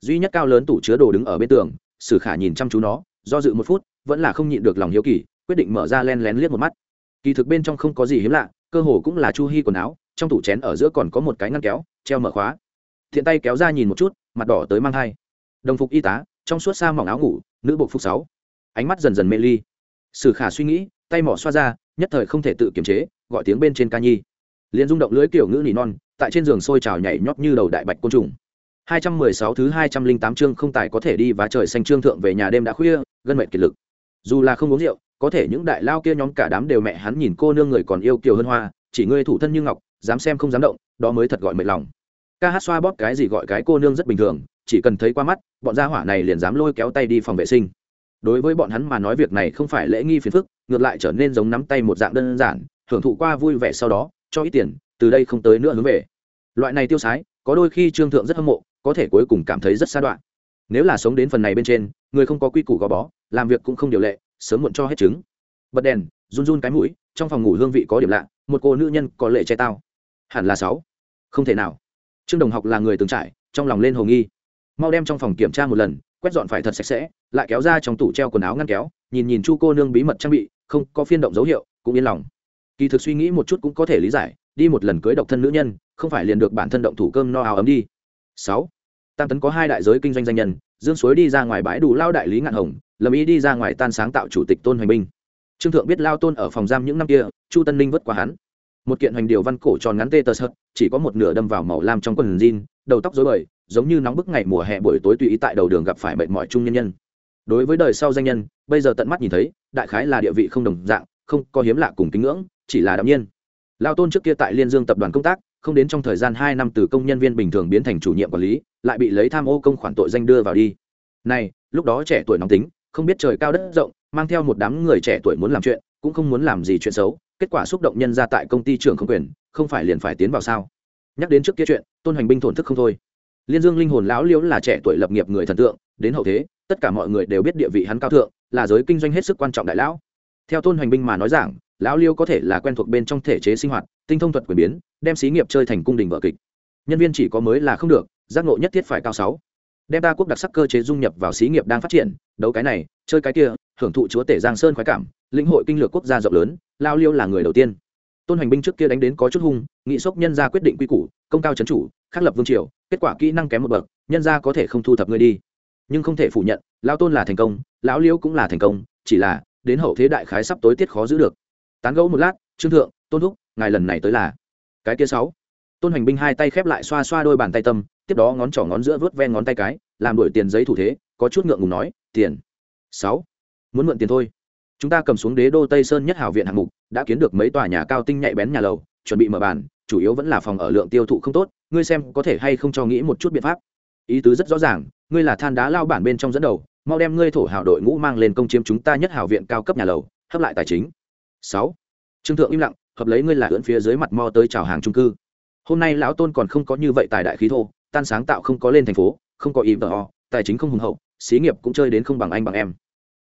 duy nhất cao lớn tủ chứa đồ đứng ở bên tường, sử khả nhìn chăm chú nó, do dự một phút, vẫn là không nhịn được lòng hiếu kỳ, quyết định mở ra len lén liếc một mắt. Kỳ thực bên trong không có gì hiếm lạ, cơ hồ cũng là chu hi quần áo, trong tủ chén ở giữa còn có một cái ngăn kéo, treo mở khóa. Thiện tay kéo ra nhìn một chút, mặt đỏ tới mang hai. Đồng phục y tá, trong suốt xa mỏng áo ngủ, nữ bộ phục sáu. Ánh mắt dần dần mê ly. Sử khả suy nghĩ, tay mỏ xoa ra, nhất thời không thể tự kiềm chế, gọi tiếng bên trên ca nhi liền rung động lưới kiểu ngữ nỉ non, tại trên giường sôi trào nhảy nhót như đầu đại bạch côn trùng. 216 thứ 208 chương không tài có thể đi và trời xanh trương thượng về nhà đêm đã khuya, gân mệt kiệt lực. Dù là không uống rượu, có thể những đại lao kia nhóm cả đám đều mẹ hắn nhìn cô nương người còn yêu kiều hơn hoa, chỉ ngươi thủ thân như ngọc, dám xem không dám động, đó mới thật gọi mệt lòng. Ca hát xoa bóp cái gì gọi cái cô nương rất bình thường, chỉ cần thấy qua mắt, bọn gia hỏa này liền dám lôi kéo tay đi phòng vệ sinh. Đối với bọn hắn mà nói việc này không phải lễ nghi phiền phức, ngược lại trở nên giống nắm tay một dạng đơn giản, hưởng thụ qua vui vẻ sau đó cho ít tiền, từ đây không tới nữa hướng về. Loại này tiêu sái, có đôi khi trương thượng rất hâm mộ, có thể cuối cùng cảm thấy rất xa đoạn. Nếu là sống đến phần này bên trên, người không có quy củ gò bó, làm việc cũng không điều lệ, sớm muộn cho hết trứng. Bật đèn, run run cái mũi, trong phòng ngủ hương vị có điểm lạ, một cô nữ nhân có lệ che tao. Hẳn là sáu. Không thể nào. Trương đồng học là người từng trải, trong lòng lên hồ nghi. Mau đem trong phòng kiểm tra một lần, quét dọn phải thật sạch sẽ, lại kéo ra trong tủ treo quần áo ngăn kéo, nhìn nhìn chu cô nương bí mật trang bị, không có phiên động dấu hiệu, cũng yên lòng kỳ thực suy nghĩ một chút cũng có thể lý giải, đi một lần cưới độc thân nữ nhân, không phải liền được bản thân động thủ cơm no áo ấm đi. Sáu, tam tấn có hai đại giới kinh doanh danh nhân, dương suối đi ra ngoài bãi đủ lao đại lý ngạn hồng, lâm ý đi ra ngoài tan sáng tạo chủ tịch tôn hoành binh. Trương thượng biết lao tôn ở phòng giam những năm kia, chu tân ninh vất qua hắn. Một kiện hoành điều văn cổ tròn ngắn tê tờ sợt, chỉ có một nửa đâm vào màu lam trong quần jean, đầu tóc rối bời, giống như nóng bức ngày mùa hè buổi tối tùy ý tại đầu đường gặp phải mệt mỏi trung nhân nhân. Đối với đời sau danh nhân, bây giờ tận mắt nhìn thấy, đại khái là địa vị không đồng dạng, không có hiếm lạ cùng kính ngưỡng chỉ là đạm nhiên. Lao tôn trước kia tại liên dương tập đoàn công tác, không đến trong thời gian hai năm từ công nhân viên bình thường biến thành chủ nhiệm quản lý, lại bị lấy tham ô công khoản tội danh đưa vào đi. Này, lúc đó trẻ tuổi nóng tính, không biết trời cao đất rộng, mang theo một đám người trẻ tuổi muốn làm chuyện, cũng không muốn làm gì chuyện xấu, kết quả xúc động nhân ra tại công ty trưởng không quyền, không phải liền phải tiến vào sao? Nhắc đến trước kia chuyện, tôn hoành binh thổn thức không thôi. Liên dương linh hồn lão liễu là trẻ tuổi lập nghiệp người thần tượng, đến hậu thế, tất cả mọi người đều biết địa vị hắn cao thượng, là giới kinh doanh hết sức quan trọng đại lão. Theo tôn hoành binh mà nói rằng lão liêu có thể là quen thuộc bên trong thể chế sinh hoạt, tinh thông thuật quyền biến, đem xí nghiệp chơi thành cung đình vợ kịch. Nhân viên chỉ có mới là không được, giác ngộ nhất thiết phải cao sáu. Đem ta quốc đặc sắc cơ chế dung nhập vào xí nghiệp đang phát triển, đấu cái này, chơi cái kia, hưởng thụ chúa tể giang sơn khoái cảm, lĩnh hội kinh lược quốc gia rộng lớn lao liêu là người đầu tiên. Tôn hành binh trước kia đánh đến có chút hung, nghị sốc nhân ra quyết định quy củ, công cao trấn chủ, khắc lập vương triều, kết quả kỹ năng kém một bậc, nhân ra có thể không thu thập ngươi đi. Nhưng không thể phủ nhận lao tôn là thành công, lão liêu cũng là thành công, chỉ là, đến hậu thế đại khái sắp tối tiết khó giữ được tán gẫu một lát, trương thượng, tôn thúc, ngài lần này tới là? Cái kia sáu. Tôn hành binh hai tay khép lại xoa xoa đôi bàn tay tâm, tiếp đó ngón trỏ ngón giữa vớt ven ngón tay cái, làm đổi tiền giấy thủ thế, có chút ngượng ngùng nói, tiền. Sáu. Muốn mượn tiền thôi. Chúng ta cầm xuống đế đô tây sơn nhất hảo viện hạng mục, đã kiến được mấy tòa nhà cao tinh nhạy bén nhà lầu, chuẩn bị mở bàn, chủ yếu vẫn là phòng ở lượng tiêu thụ không tốt, ngươi xem có thể hay không cho nghĩ một chút biện pháp. Ý tứ rất rõ ràng, ngươi là than đá lao bản bên trong dẫn đầu, mau đem ngươi thổ hảo đội ngũ mang lên công chiếm chúng ta nhất hảo viện cao cấp nhà lầu, hấp lại tài chính sáu. Trương thượng im lặng, hợp lấy ngươi là ưỡn phía dưới mặt mo tới chào hàng trung cư. Hôm nay lão tôn còn không có như vậy tài đại khí thô, tan sáng tạo không có lên thành phố, không có ý vợ ho tài chính không hùng hậu, xí nghiệp cũng chơi đến không bằng anh bằng em.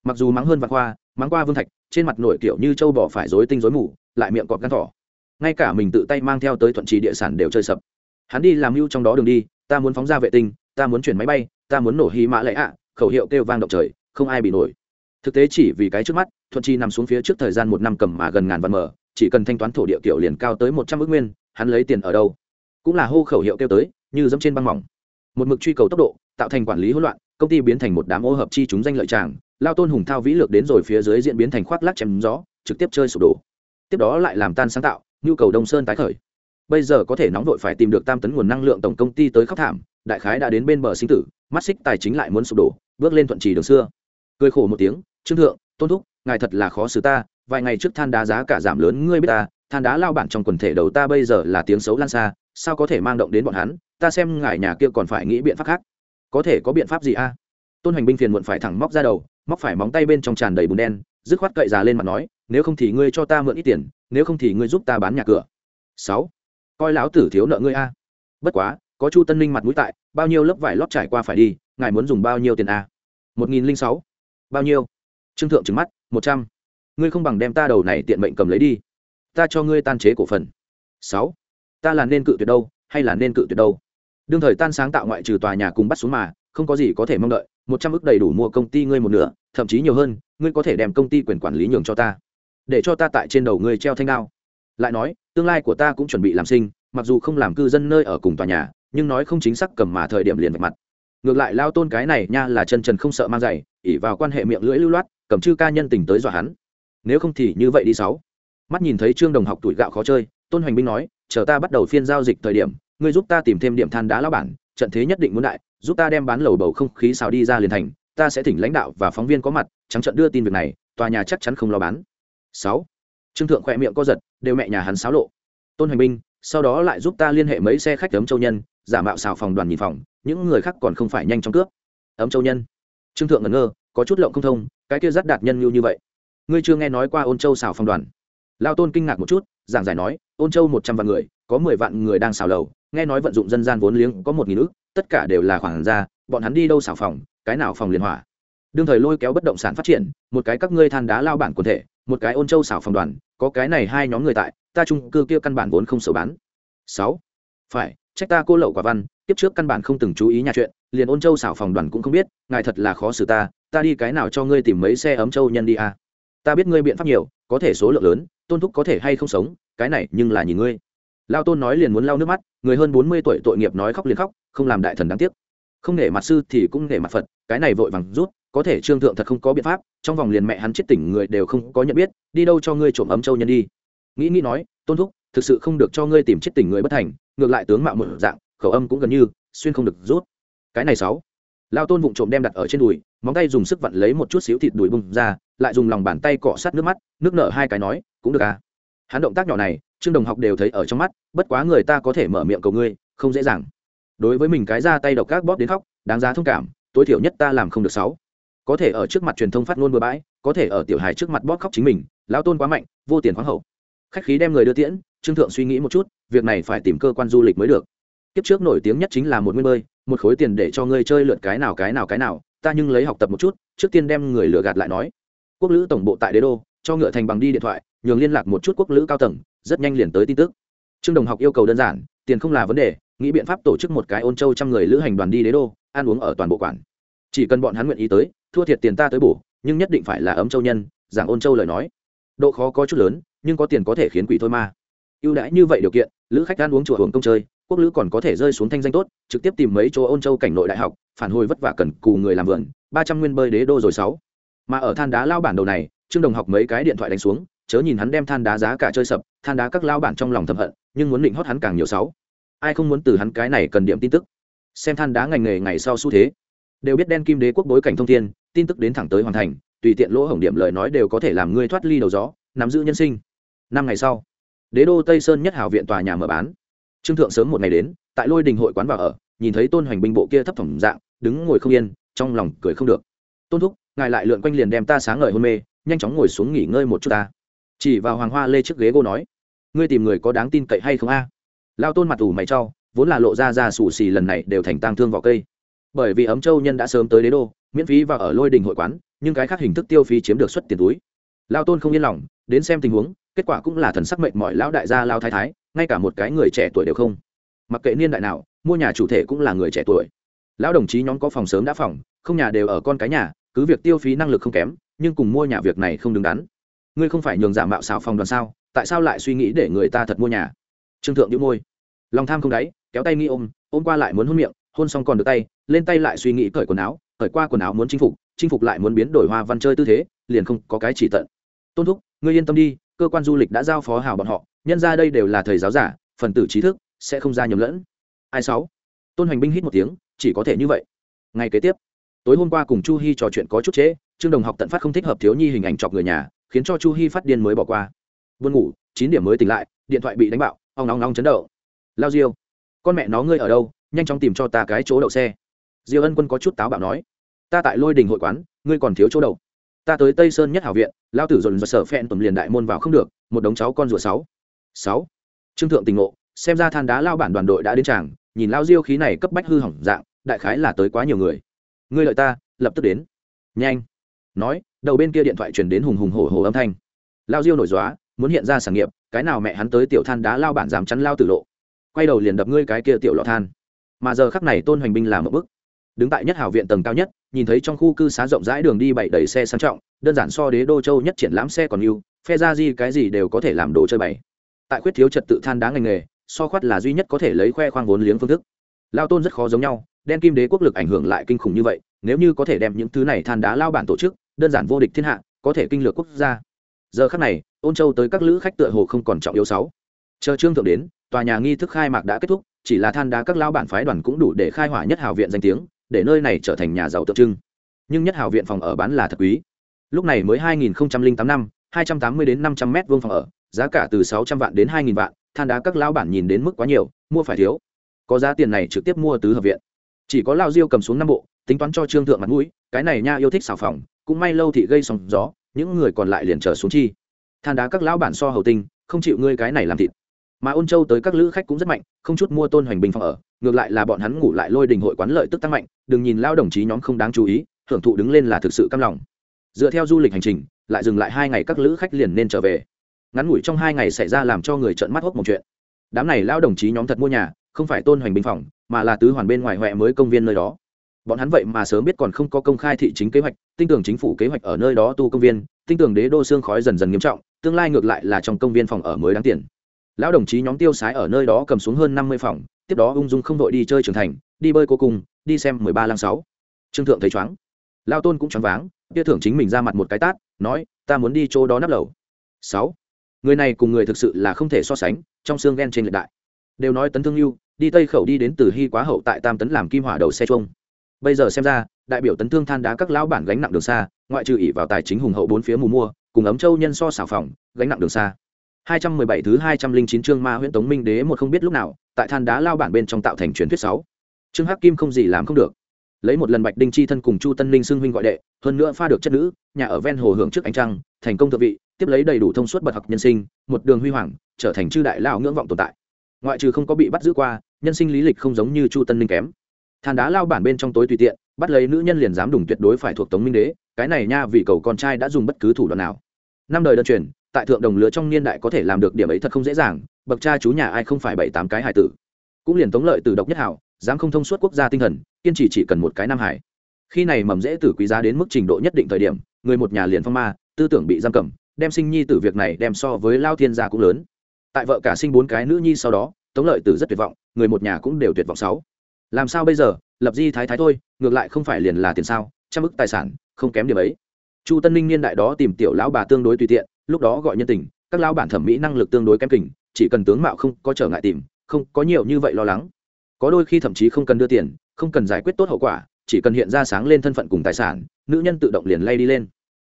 Mặc dù mắng hơn vạn khoa mắng qua vương thạch, trên mặt nổi kiểu như châu bò phải rối tinh rối mù, lại miệng cọp gan thỏ. Ngay cả mình tự tay mang theo tới thuận trì địa sản đều chơi sập. Hắn đi làm mưu trong đó đường đi, ta muốn phóng ra vệ tinh, ta muốn chuyển máy bay, ta muốn nổ hí mã lệ ạ, khẩu hiệu kêu vang động trời, không ai bị nổi thực tế chỉ vì cái trước mắt, thuận chi nằm xuống phía trước thời gian một năm cầm mà gần ngàn văn mở, chỉ cần thanh toán thổ địa kiểu liền cao tới một trăm ước nguyên, hắn lấy tiền ở đâu? Cũng là hô khẩu hiệu kêu tới, như dẫm trên băng mỏng. Một mực truy cầu tốc độ, tạo thành quản lý hỗn loạn, công ty biến thành một đám ô hợp chi chúng danh lợi tràng, lao tôn hùng thao vĩ lược đến rồi phía dưới diễn biến thành khoác lắc chém gió, trực tiếp chơi sụp đổ. Tiếp đó lại làm tan sáng tạo, nhu cầu đông sơn tái khởi. Bây giờ có thể nóng vội phải tìm được tam tấn nguồn năng lượng tổng công ty tới khắc thảm, đại khái đã đến bên bờ sinh tử, mắt xích tài chính lại muốn sụp đổ, bước lên thuận trì đường xưa. Cười khổ một tiếng trương thượng, tôn thúc, ngài thật là khó xử ta, vài ngày trước than đá giá cả giảm lớn, ngươi biết ta, than đá lao bản trong quần thể đầu ta bây giờ là tiếng xấu lan xa, sao có thể mang động đến bọn hắn, ta xem ngài nhà kia còn phải nghĩ biện pháp khác. Có thể có biện pháp gì a? Tôn hành binh phiền muộn phải thẳng móc ra đầu, móc phải móng tay bên trong tràn đầy bùn đen, dứt khoát cậy già lên mặt nói, nếu không thì ngươi cho ta mượn ít tiền, nếu không thì ngươi giúp ta bán nhà cửa. Sáu. Coi lão tử thiếu nợ ngươi a. Bất quá, có chu tân ninh mặt mũi tại, bao nhiêu lớp vải lót trải qua phải đi, ngài muốn dùng bao nhiêu tiền a? Một nghìn linh sáu. Bao nhiêu? Trương thượng trừng mắt, một trăm. Ngươi không bằng đem ta đầu này tiện mệnh cầm lấy đi. Ta cho ngươi tan chế cổ phần. Sáu. Ta là nên cự tuyệt đâu, hay là nên cự tuyệt đâu? Đương thời tan sáng tạo ngoại trừ tòa nhà cùng bắt xuống mà, không có gì có thể mong đợi. Một trăm ước đầy đủ mua công ty ngươi một nửa, thậm chí nhiều hơn, ngươi có thể đem công ty quyền quản lý nhường cho ta. Để cho ta tại trên đầu ngươi treo thanh đao. Lại nói, tương lai của ta cũng chuẩn bị làm sinh, mặc dù không làm cư dân nơi ở cùng tòa nhà, nhưng nói không chính xác cầm mà thời điểm liền vạch mặt. Ngược lại lao tôn cái này nha là chân trần không sợ mang giày ỉ vào quan hệ miệng lưỡi lưu loát cẩm chư ca nhân tình tới dọa hắn. Nếu không thì như vậy đi sáu. Mắt nhìn thấy trương đồng học tuổi gạo khó chơi, tôn hoành binh nói, chờ ta bắt đầu phiên giao dịch thời điểm, ngươi giúp ta tìm thêm điểm than đá lao bản, trận thế nhất định muốn đại, giúp ta đem bán lầu bầu không khí xào đi ra liền thành, ta sẽ thỉnh lãnh đạo và phóng viên có mặt, trắng trận đưa tin việc này, tòa nhà chắc chắn không lo bán. Sáu. Trương thượng khỏe miệng co giật, đều mẹ nhà hắn xáo lộ. Tôn hoành binh sau đó lại giúp ta liên hệ mấy xe khách ấm châu nhân, giả mạo xào phòng đoàn nhìn phòng, những người khác còn không phải nhanh trong cướp. Ấm châu nhân. Trương thượng ngẩn ngơ, có chút lộng không thông cái kia rất đạt nhân như như vậy. Ngươi chưa nghe nói qua ôn châu xào phòng đoàn. Lao tôn kinh ngạc một chút, giảng giải nói, ôn châu một trăm vạn người, có mười vạn người đang xào lầu, nghe nói vận dụng dân gian vốn liếng có một nghìn ước tất cả đều là khoản ra, bọn hắn đi đâu xào phòng, cái nào phòng liên hỏa. Đương thời lôi kéo bất động sản phát triển, một cái các ngươi than đá lao bản quần thể, một cái ôn châu xảo phòng đoàn, có cái này hai nhóm người tại, ta trung cư kia căn bản vốn không sầu bán. Sáu. Phải, trách ta cô lậu quả văn tiếp trước căn bản không từng chú ý nhà chuyện, liền ôn châu xảo phòng đoàn cũng không biết, ngài thật là khó xử ta ta đi cái nào cho ngươi tìm mấy xe ấm châu nhân đi à. ta biết ngươi biện pháp nhiều, có thể số lượng lớn, tôn thúc có thể hay không sống, cái này nhưng là nhìn ngươi. Lao tôn nói liền muốn lau nước mắt, người hơn bốn mươi tuổi tội nghiệp nói khóc liền khóc, không làm đại thần đáng tiếc. Không nể mặt sư thì cũng nể mặt phật, cái này vội vàng rút, có thể trương thượng thật không có biện pháp, trong vòng liền mẹ hắn chết tỉnh người đều không có nhận biết, đi đâu cho ngươi trộm ấm châu nhân đi. Nghĩ nghĩ nói, tôn thúc, thực sự không được cho ngươi tìm chết tỉnh người bất thành, ngược lại tướng mạo một dạng, khẩu âm cũng gần như, xuyên không được rút. Cái này sáu. Lao tôn vụng trộm đem đặt ở trên đùi móng tay dùng sức vặn lấy một chút xíu thịt đùi bung ra, lại dùng lòng bàn tay cọ sát nước mắt, nước nở hai cái nói, cũng được à. Hắn động tác nhỏ này, trương đồng học đều thấy ở trong mắt, bất quá người ta có thể mở miệng cầu ngươi, không dễ dàng. Đối với mình cái ra tay độc các bóp đến khóc, đáng giá thông cảm, tối thiểu nhất ta làm không được sáu. Có thể ở trước mặt truyền thông phát ngôn bừa bãi, có thể ở tiểu hài trước mặt bóp khóc chính mình, lão tôn quá mạnh, vô tiền khoáng hậu. Khách khí đem người đưa tiễn, trương thượng suy nghĩ một chút, việc này phải tìm cơ quan du lịch mới được. Kiếp trước nổi tiếng nhất chính là một nguyên bơi, một khối tiền để cho ngươi chơi lượt cái nào cái nào cái nào ta nhưng lấy học tập một chút, trước tiên đem người lừa gạt lại nói. Quốc lữ tổng bộ tại đế đô, cho ngựa thành bằng đi điện thoại, nhường liên lạc một chút quốc lữ cao tầng, rất nhanh liền tới tin tức. Trương đồng học yêu cầu đơn giản, tiền không là vấn đề, nghĩ biện pháp tổ chức một cái ôn châu trăm người lữ hành đoàn đi đế đô, ăn uống ở toàn bộ quản chỉ cần bọn hắn nguyện ý tới, thua thiệt tiền ta tới bổ, nhưng nhất định phải là ấm châu nhân, giảng ôn châu lời nói. Độ khó có chút lớn, nhưng có tiền có thể khiến quỷ thôi ma ưu đãi như vậy điều kiện, lữ khách ăn uống chùa hưởng công chơi quốc lữ còn có thể rơi xuống thanh danh tốt, trực tiếp tìm mấy chỗ ôn châu cảnh nội đại học, phản hồi vất vả cần cù người làm vườn, ba trăm nguyên bơi đế đô rồi sáu. Mà ở than đá lao bản đầu này, trương đồng học mấy cái điện thoại đánh xuống, chớ nhìn hắn đem than đá giá cả chơi sập, than đá các lao bản trong lòng thầm hận, nhưng muốn định hót hắn càng nhiều sáu. Ai không muốn từ hắn cái này cần điểm tin tức? Xem than đá ngành nghề ngày sau xu thế. Đều biết đen kim đế quốc bối cảnh thông thiên, tin tức đến thẳng tới hoàn thành, tùy tiện lỗ hổng điểm lời nói đều có thể làm ngươi thoát ly đầu gió, nắm giữ nhân sinh. Năm ngày sau, đế đô tây sơn nhất hảo viện tòa nhà mở bán trương thượng sớm một ngày đến, tại lôi đình hội quán vào ở, nhìn thấy tôn hoành binh bộ kia thấp thỏm dạng, đứng ngồi không yên, trong lòng cười không được. Tôn thúc, ngài lại lượn quanh liền đem ta sáng ngời hôn mê, nhanh chóng ngồi xuống nghỉ ngơi một chút ta. Chỉ vào hoàng hoa lê chiếc ghế cô nói, ngươi tìm người có đáng tin cậy hay không a? Lao tôn mặt ủ mày cho, vốn là lộ ra ra sủ xì lần này đều thành tang thương vào cây. Bởi vì ấm châu nhân đã sớm tới đế đô, miễn phí và ở lôi đình hội quán, nhưng cái khác hình thức tiêu phí chiếm được suất tiền túi. Lao tôn không yên lòng, đến xem tình huống, kết quả cũng là thần sắc mệnh mọi lão đại gia lao thái thái ngay cả một cái người trẻ tuổi đều không. Mặc kệ niên đại nào, mua nhà chủ thể cũng là người trẻ tuổi. Lão đồng chí nhóm có phòng sớm đã phòng, không nhà đều ở con cái nhà, cứ việc tiêu phí năng lực không kém, nhưng cùng mua nhà việc này không đứng đắn. Ngươi không phải nhường giả mạo xào phòng đoàn sao, tại sao lại suy nghĩ để người ta thật mua nhà? Trương thượng đĩu môi. Lòng tham không đáy, kéo tay nghi ôm ôm qua lại muốn hôn miệng, hôn xong còn được tay, lên tay lại suy nghĩ cởi quần áo, cởi qua quần áo muốn chinh phục chinh phục lại muốn biến đổi hoa văn chơi tư thế, liền không có cái chỉ tận. Tôn thúc, ngươi yên tâm đi cơ quan du lịch đã giao phó hào bọn họ, nhân ra đây đều là thầy giáo giả, phần tử trí thức, sẽ không ra nhầm lẫn. Ai sáu? Tôn hoành binh hít một tiếng, chỉ có thể như vậy. Ngày kế tiếp, tối hôm qua cùng chu hy trò chuyện có chút trễ, trương đồng học tận phát không thích hợp thiếu nhi hình ảnh chọc người nhà, khiến cho chu hy phát điên mới bỏ qua. Vươn ngủ, chín điểm mới tỉnh lại, điện thoại bị đánh bạo, ong nóng nóng chấn động. Lao diêu, con mẹ nó ngươi ở đâu, nhanh chóng tìm cho ta cái chỗ đậu xe. Diêu ân quân có chút táo bạo nói, ta tại lôi đình hội quán, ngươi còn thiếu chỗ đậu ta tới tây sơn nhất hảo viện lao tử dồn dồn sở phen tuần liền đại môn vào không được một đống cháu con rùa sáu sáu trương thượng tình ngộ xem ra than đá lao bản đoàn đội đã đến tràng nhìn lao diêu khí này cấp bách hư hỏng dạng đại khái là tới quá nhiều người ngươi lợi ta lập tức đến nhanh nói đầu bên kia điện thoại truyền đến hùng hùng hổ hổ âm thanh lao diêu nổi dóa muốn hiện ra sản nghiệp cái nào mẹ hắn tới tiểu than đá lao bản dám chắn lao tử lộ quay đầu liền đập ngươi cái kia tiểu lọ than mà giờ khắc này tôn hoành binh làm một bức đứng tại nhất hào viện tầng cao nhất, nhìn thấy trong khu cư xá rộng rãi đường đi bảy đầy xe sang trọng, đơn giản so đế đô châu nhất triển lãm xe còn yêu phe ra gì cái gì đều có thể làm đồ chơi bày. Tại khuyết thiếu trật tự than đá ngành nghề, so khoát là duy nhất có thể lấy khoe khoang vốn liếng phương thức. Lao tôn rất khó giống nhau, đen kim đế quốc lực ảnh hưởng lại kinh khủng như vậy, nếu như có thể đem những thứ này than đá lao bản tổ chức, đơn giản vô địch thiên hạ, có thể kinh lược quốc gia. Giờ khắc này, ôn châu tới các lữ khách tựa hồ không còn trọng yếu sáu. Chờ trương thượng đến, tòa nhà nghi thức khai mạc đã kết thúc, chỉ là than đá các lao bản phái đoàn cũng đủ để khai hỏa nhất hào viện danh tiếng để nơi này trở thành nhà giàu tượng trưng. Nhưng nhất hào viện phòng ở bán là thật quý. Lúc này mới 2008 năm 280 đến 500 mét vuông phòng ở, giá cả từ 600 vạn đến 2.000 vạn, than đá các lão bản nhìn đến mức quá nhiều, mua phải thiếu. Có giá tiền này trực tiếp mua tứ hợp viện. Chỉ có lao diêu cầm xuống năm bộ, tính toán cho trương thượng mặt mũi, cái này nha yêu thích xào phòng, cũng may lâu thị gây sóng gió, những người còn lại liền trở xuống chi. Than đá các lão bản so hầu tinh, không chịu ngươi cái này làm thịt mà ôn châu tới các lữ khách cũng rất mạnh, không chút mua tôn hoành bình phòng ở, ngược lại là bọn hắn ngủ lại lôi đình hội quán lợi tức tăng mạnh, đừng nhìn lao đồng chí nhóm không đáng chú ý, hưởng thụ đứng lên là thực sự căm lòng. Dựa theo du lịch hành trình, lại dừng lại hai ngày các lữ khách liền nên trở về. Ngắn ngủi trong hai ngày xảy ra làm cho người trợn mắt hốc một chuyện. Đám này lao đồng chí nhóm thật mua nhà, không phải tôn hoành bình phòng, mà là tứ hoàn bên ngoài huệ mới công viên nơi đó. Bọn hắn vậy mà sớm biết còn không có công khai thị chính kế hoạch tinh tưởng chính phủ kế hoạch ở nơi đó tu công viên tinh tưởng đế đô xương khói dần dần nghiêm trọng, tương lai ngược lại là trong công viên phòng ở mới đáng tiền lão đồng chí nhóm tiêu sái ở nơi đó cầm xuống hơn năm mươi phòng, tiếp đó ung dung không đội đi chơi trưởng thành, đi bơi cô cùng, đi xem mười ba lăng sáu. Trương thượng thấy chóng lao tôn cũng choáng váng, kia thưởng chính mình ra mặt một cái tát, nói, ta muốn đi chỗ đó nắp lầu. Sáu. Người này cùng người thực sự là không thể so sánh, trong xương ghen trên lệ đại. Đều nói tấn thương lưu đi tây khẩu đi đến từ hy quá hậu tại tam tấn làm kim hỏa đầu xe chuông. Bây giờ xem ra, đại biểu tấn thương than đá các lão bản gánh nặng đường xa, ngoại trừ ỉ vào tài chính hùng hậu bốn phía mù mua, cùng ấm châu nhân so xảo phòng, gánh nặng đường xa. 217 thứ 209 chương ma huyễn tống minh đế một không biết lúc nào tại than đá lao bản bên trong tạo thành truyền thuyết 6. Trương Hắc Kim không gì làm không được. Lấy một lần Bạch Đinh chi thân cùng Chu Tân Ninh xưng huynh gọi đệ, hơn nữa pha được chất nữ, nhà ở ven hồ hưởng trước ánh trăng, thành công thượng vị, tiếp lấy đầy đủ thông suốt bậc học nhân sinh, một đường huy hoàng, trở thành chư đại lão ngưỡng vọng tồn tại. Ngoại trừ không có bị bắt giữ qua, nhân sinh lý lịch không giống như Chu Tân Ninh kém. Than đá lao bản bên trong tối tùy tiện, bắt lấy nữ nhân liền dám đủng tuyệt đối phải thuộc Tống Minh đế, cái này nha vì cầu con trai đã dùng bất cứ thủ đoạn nào. Năm đời đơn truyền, tại thượng đồng lứa trong niên đại có thể làm được điểm ấy thật không dễ dàng, bậc cha chú nhà ai không phải bảy tám cái hải tử. Cũng liền tống lợi từ độc nhất hảo, dám không thông suốt quốc gia tinh thần, kiên trì chỉ cần một cái nam hải. Khi này mầm dễ tử quý giá đến mức trình độ nhất định thời điểm, người một nhà liền phong ma, tư tưởng bị giam cầm, đem sinh nhi tử việc này đem so với lao thiên gia cũng lớn. Tại vợ cả sinh bốn cái nữ nhi sau đó, tống lợi tử rất tuyệt vọng, người một nhà cũng đều tuyệt vọng sáu. Làm sao bây giờ? Lập di thái thái thôi, ngược lại không phải liền là tiền sao, trăm ức tài sản, không kém điểm ấy. Chu tân ninh niên đại đó tìm tiểu lão bà tương đối tùy tiện lúc đó gọi nhân tình, các lão bản thẩm mỹ năng lực tương đối kém kình, chỉ cần tướng mạo không có trở ngại tìm, không có nhiều như vậy lo lắng. Có đôi khi thậm chí không cần đưa tiền, không cần giải quyết tốt hậu quả, chỉ cần hiện ra sáng lên thân phận cùng tài sản, nữ nhân tự động liền lay đi lên.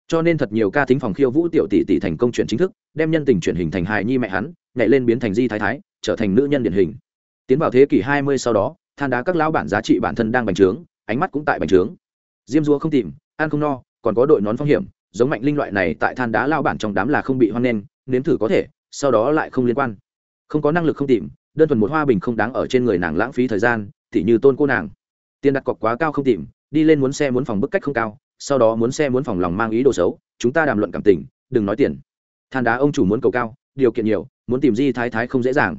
Cho nên thật nhiều ca thính phòng khiêu vũ tiểu tỷ tỷ thành công chuyện chính thức, đem nhân tình chuyển hình thành hài nhi mẹ hắn, nhảy lên biến thành di thái thái, trở thành nữ nhân điển hình. Tiến vào thế kỷ hai mươi sau đó, than đá các lão bản giá trị bản thân đang bành trướng, ánh mắt cũng tại bành trướng. Diêm dúa không tìm, ăn không no, còn có đội nón phong hiểm giống mạnh linh loại này tại than đá lao bản trong đám là không bị hoan nghênh, nếm thử có thể, sau đó lại không liên quan. Không có năng lực không tìm, đơn thuần một hoa bình không đáng ở trên người nàng lãng phí thời gian thì như tôn cô nàng. Tiền đặt cọc quá cao không tìm, đi lên muốn xe muốn phòng bức cách không cao, sau đó muốn xe muốn phòng lòng mang ý đồ xấu, chúng ta đàm luận cảm tình, đừng nói tiền. Than đá ông chủ muốn cầu cao, điều kiện nhiều, muốn tìm di thái thái không dễ dàng.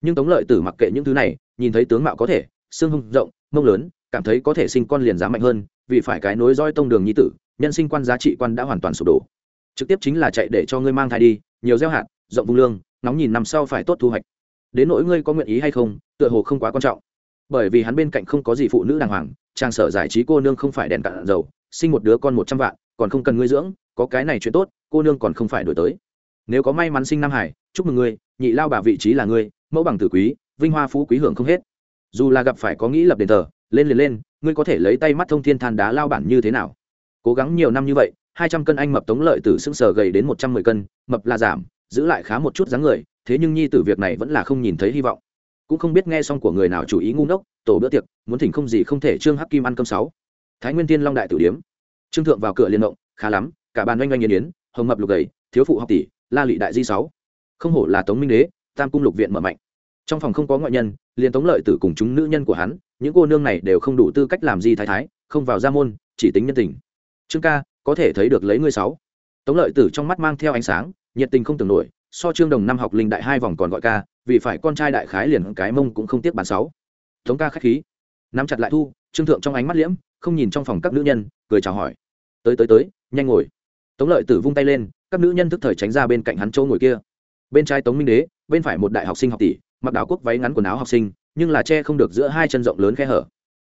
Nhưng tống lợi tử mặc kệ những thứ này, nhìn thấy tướng mạo có thể, xương hông rộng, mông lớn, cảm thấy có thể sinh con liền giá mạnh hơn, vì phải cái nối roi tông đường nhi tử nhân sinh quan giá trị quan đã hoàn toàn sụp đổ. Trực tiếp chính là chạy để cho ngươi mang thai đi, nhiều gieo hạt, rộng vung lương, nóng nhìn năm sau phải tốt thu hoạch. Đến nỗi ngươi có nguyện ý hay không, tựa hồ không quá quan trọng. Bởi vì hắn bên cạnh không có gì phụ nữ đàng hoàng trang sở giải trí cô nương không phải đèn cạn dầu, sinh một đứa con một trăm vạn, còn không cần ngươi dưỡng, có cái này chuyện tốt, cô nương còn không phải đổi tới. Nếu có may mắn sinh nam hải, chúc mừng ngươi, nhị lao bà vị trí là ngươi, mẫu bằng tử quý, vinh hoa phú quý hưởng không hết. Dù là gặp phải có nghĩ lập đền thờ, lên liền lên, ngươi có thể lấy tay mắt thông thiên than đá lao bản như thế nào? Cố gắng nhiều năm như vậy, hai trăm cân anh mập tống lợi tử sưng sờ gầy đến một trăm mười cân, mập là giảm, giữ lại khá một chút dáng người, thế nhưng nhi tử việc này vẫn là không nhìn thấy hy vọng. Cũng không biết nghe xong của người nào chủ ý ngu ngốc, tổ bữa tiệc, muốn thỉnh không gì không thể trương hắc kim ăn cơm sáu. Thái nguyên tiên long đại tử điếm. Trương thượng vào cửa liên động, khá lắm, cả bàn oanh oanh nghiến yến, hồng mập lục gầy, thiếu phụ học tỷ, la lị đại di sáu. Không hổ là tống minh đế, tam cung lục viện mở mạnh. Trong phòng không có ngoại nhân, liền tống lợi tử cùng chúng nữ nhân của hắn, những cô nương này đều không đủ tư cách làm gì thái thái, không vào gia môn, chỉ tính nhân tình trương ca, có thể thấy được lấy ngươi sáu. Tống lợi tử trong mắt mang theo ánh sáng, nhiệt tình không tưởng nổi, so trương đồng năm học linh đại hai vòng còn gọi ca, vì phải con trai đại khái liền cái mông cũng không tiếc bàn sáu. Tống ca khách khí. Nắm chặt lại thu, trương thượng trong ánh mắt liễm, không nhìn trong phòng các nữ nhân, cười chào hỏi. Tới tới tới, nhanh ngồi. Tống lợi tử vung tay lên, các nữ nhân thức thời tránh ra bên cạnh hắn chỗ ngồi kia. Bên trái tống minh đế, bên phải một đại học sinh học tỷ, mặc đảo quốc váy ngắn quần áo học sinh, nhưng là che không được giữa hai chân rộng lớn khe hở.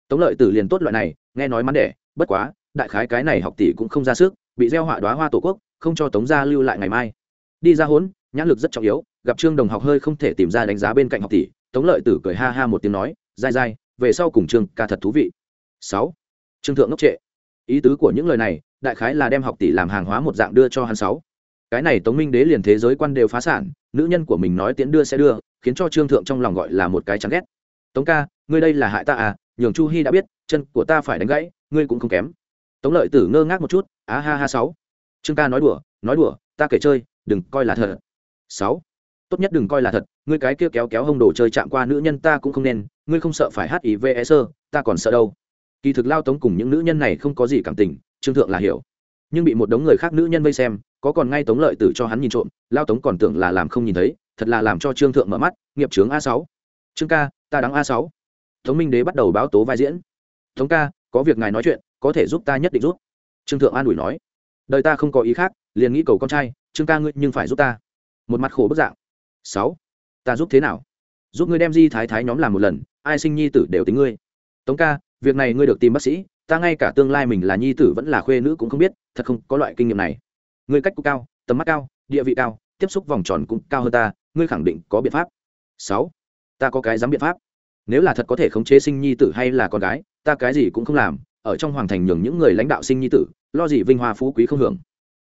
Tống lợi tử liền tốt loại này, nghe nói mắn đẻ, bất quá đại khái cái này học tỷ cũng không ra sức, bị gieo họa đoá hoa tổ quốc, không cho tống gia lưu lại ngày mai. Đi ra hốn, nhãn lực rất trọng yếu, gặp trương đồng học hơi không thể tìm ra đánh giá bên cạnh học tỷ, tống lợi tử cười ha ha một tiếng nói, dai dai, về sau cùng trương ca thật thú vị. Sáu. Trương thượng ngốc trệ. Ý tứ của những lời này, đại khái là đem học tỷ làm hàng hóa một dạng đưa cho hắn sáu. Cái này tống minh đế liền thế giới quan đều phá sản, nữ nhân của mình nói tiễn đưa sẽ đưa, khiến cho trương thượng trong lòng gọi là một cái chán ghét. Tống ca, ngươi đây là hại ta à nhường chu hy đã biết, chân của ta phải đánh gãy, ngươi cũng không kém tống lợi tử ngơ ngác một chút, á ha ha, sáu. Trương ca nói đùa nói đùa, ta kể chơi, đừng coi là thật. Sáu. Tốt nhất đừng coi là thật, ngươi cái kia kéo kéo hông đồ chơi chạm qua nữ nhân ta cũng không nên, ngươi không sợ phải hát ý vê sơ ta còn sợ đâu. Kỳ thực lao tống cùng những nữ nhân này không có gì cảm tình, trương thượng là hiểu. Nhưng bị một đống người khác nữ nhân vây xem, có còn ngay tống lợi tử cho hắn nhìn trộm, lao tống còn tưởng là làm không nhìn thấy, thật là làm cho trương thượng mở mắt, nghiệp trướng a sáu. Trương ca, ta đáng a sáu. Tống minh đế bắt đầu báo tố vai diễn. Tống ca, có việc ngài nói chuyện có thể giúp ta nhất định giúp. Trương thượng an ủi nói. Đời ta không có ý khác, liền nghĩ cầu con trai, trương ca ngươi nhưng phải giúp ta. Một mặt khổ bức dạng. Sáu, ta giúp thế nào? Giúp ngươi đem di thái thái nhóm làm một lần, ai sinh nhi tử đều tính ngươi. Tống ca, việc này ngươi được tìm bác sĩ, ta ngay cả tương lai mình là nhi tử vẫn là khuê nữ cũng không biết, thật không có loại kinh nghiệm này. Ngươi cách cũng cao, tầm mắt cao, địa vị cao, tiếp xúc vòng tròn cũng cao hơn ta, ngươi khẳng định có biện pháp. Sáu, ta có cái dám biện pháp. Nếu là thật có thể khống chế sinh nhi tử hay là con gái, ta cái gì cũng không làm ở trong hoàng thành nhường những người lãnh đạo sinh nhi tử, lo gì vinh hoa phú quý không hưởng.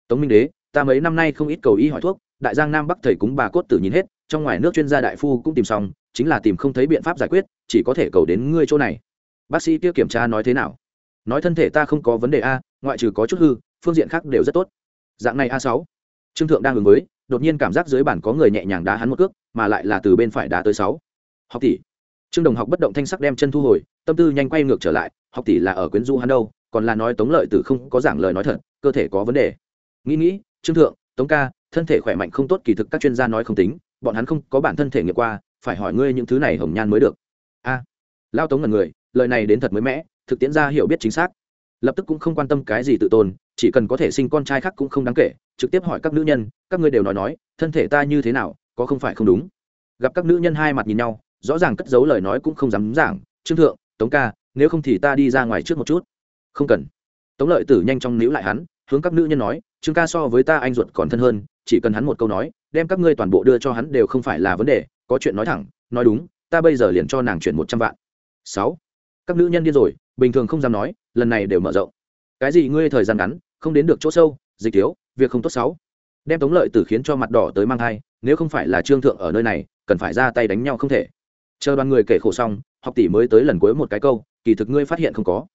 Tống minh đế, ta mấy năm nay không ít cầu y hỏi thuốc, đại giang nam bắc thầy cúng bà cốt tử nhìn hết, trong ngoài nước chuyên gia đại phu cũng tìm xong, chính là tìm không thấy biện pháp giải quyết, chỉ có thể cầu đến ngươi chỗ này. Bác sĩ kia kiểm tra nói thế nào? Nói thân thể ta không có vấn đề a, ngoại trừ có chút hư, phương diện khác đều rất tốt. Dạng này a sáu. Trương thượng đang ứng với, đột nhiên cảm giác dưới bản có người nhẹ nhàng đá hắn một cước, mà lại là từ bên phải đá tới sáu. Học tỷ trương đồng học bất động thanh sắc đem chân thu hồi, tâm tư nhanh quay ngược trở lại, học tỷ là ở quyến du hắn đâu, còn là nói tống lợi tử không có giảng lời nói thật, cơ thể có vấn đề. Nghĩ nghĩ, trương thượng, tống ca, thân thể khỏe mạnh không tốt kỳ thực các chuyên gia nói không tính, bọn hắn không có bản thân thể nghiệm qua, phải hỏi ngươi những thứ này hồng nhan mới được. A. Lao tống ngần người, lời này đến thật mới mẽ thực tiễn ra hiểu biết chính xác. Lập tức cũng không quan tâm cái gì tự tôn, chỉ cần có thể sinh con trai khác cũng không đáng kể, trực tiếp hỏi các nữ nhân, các ngươi đều nói nói, thân thể ta như thế nào, có không phải không đúng. Gặp các nữ nhân hai mặt nhìn nhau rõ ràng cất giấu lời nói cũng không dám giảng. Trương thượng, tống ca, nếu không thì ta đi ra ngoài trước một chút. Không cần. Tống lợi tử nhanh chóng níu lại hắn, hướng các nữ nhân nói, trương ca so với ta anh ruột còn thân hơn, chỉ cần hắn một câu nói, đem các ngươi toàn bộ đưa cho hắn đều không phải là vấn đề, có chuyện nói thẳng, nói đúng, ta bây giờ liền cho nàng chuyển một trăm vạn. Sáu. Các nữ nhân điên rồi, bình thường không dám nói, lần này đều mở rộng. Cái gì ngươi thời gian ngắn, không đến được chỗ sâu, dịch thiếu, việc không tốt sáu. Đem tống lợi tử khiến cho mặt đỏ tới mang thai, nếu không phải là trương thượng ở nơi này, cần phải ra tay đánh nhau không thể chờ đoàn người kể khổ xong, học tỷ mới tới lần cuối một cái câu, kỳ thực ngươi phát hiện không có.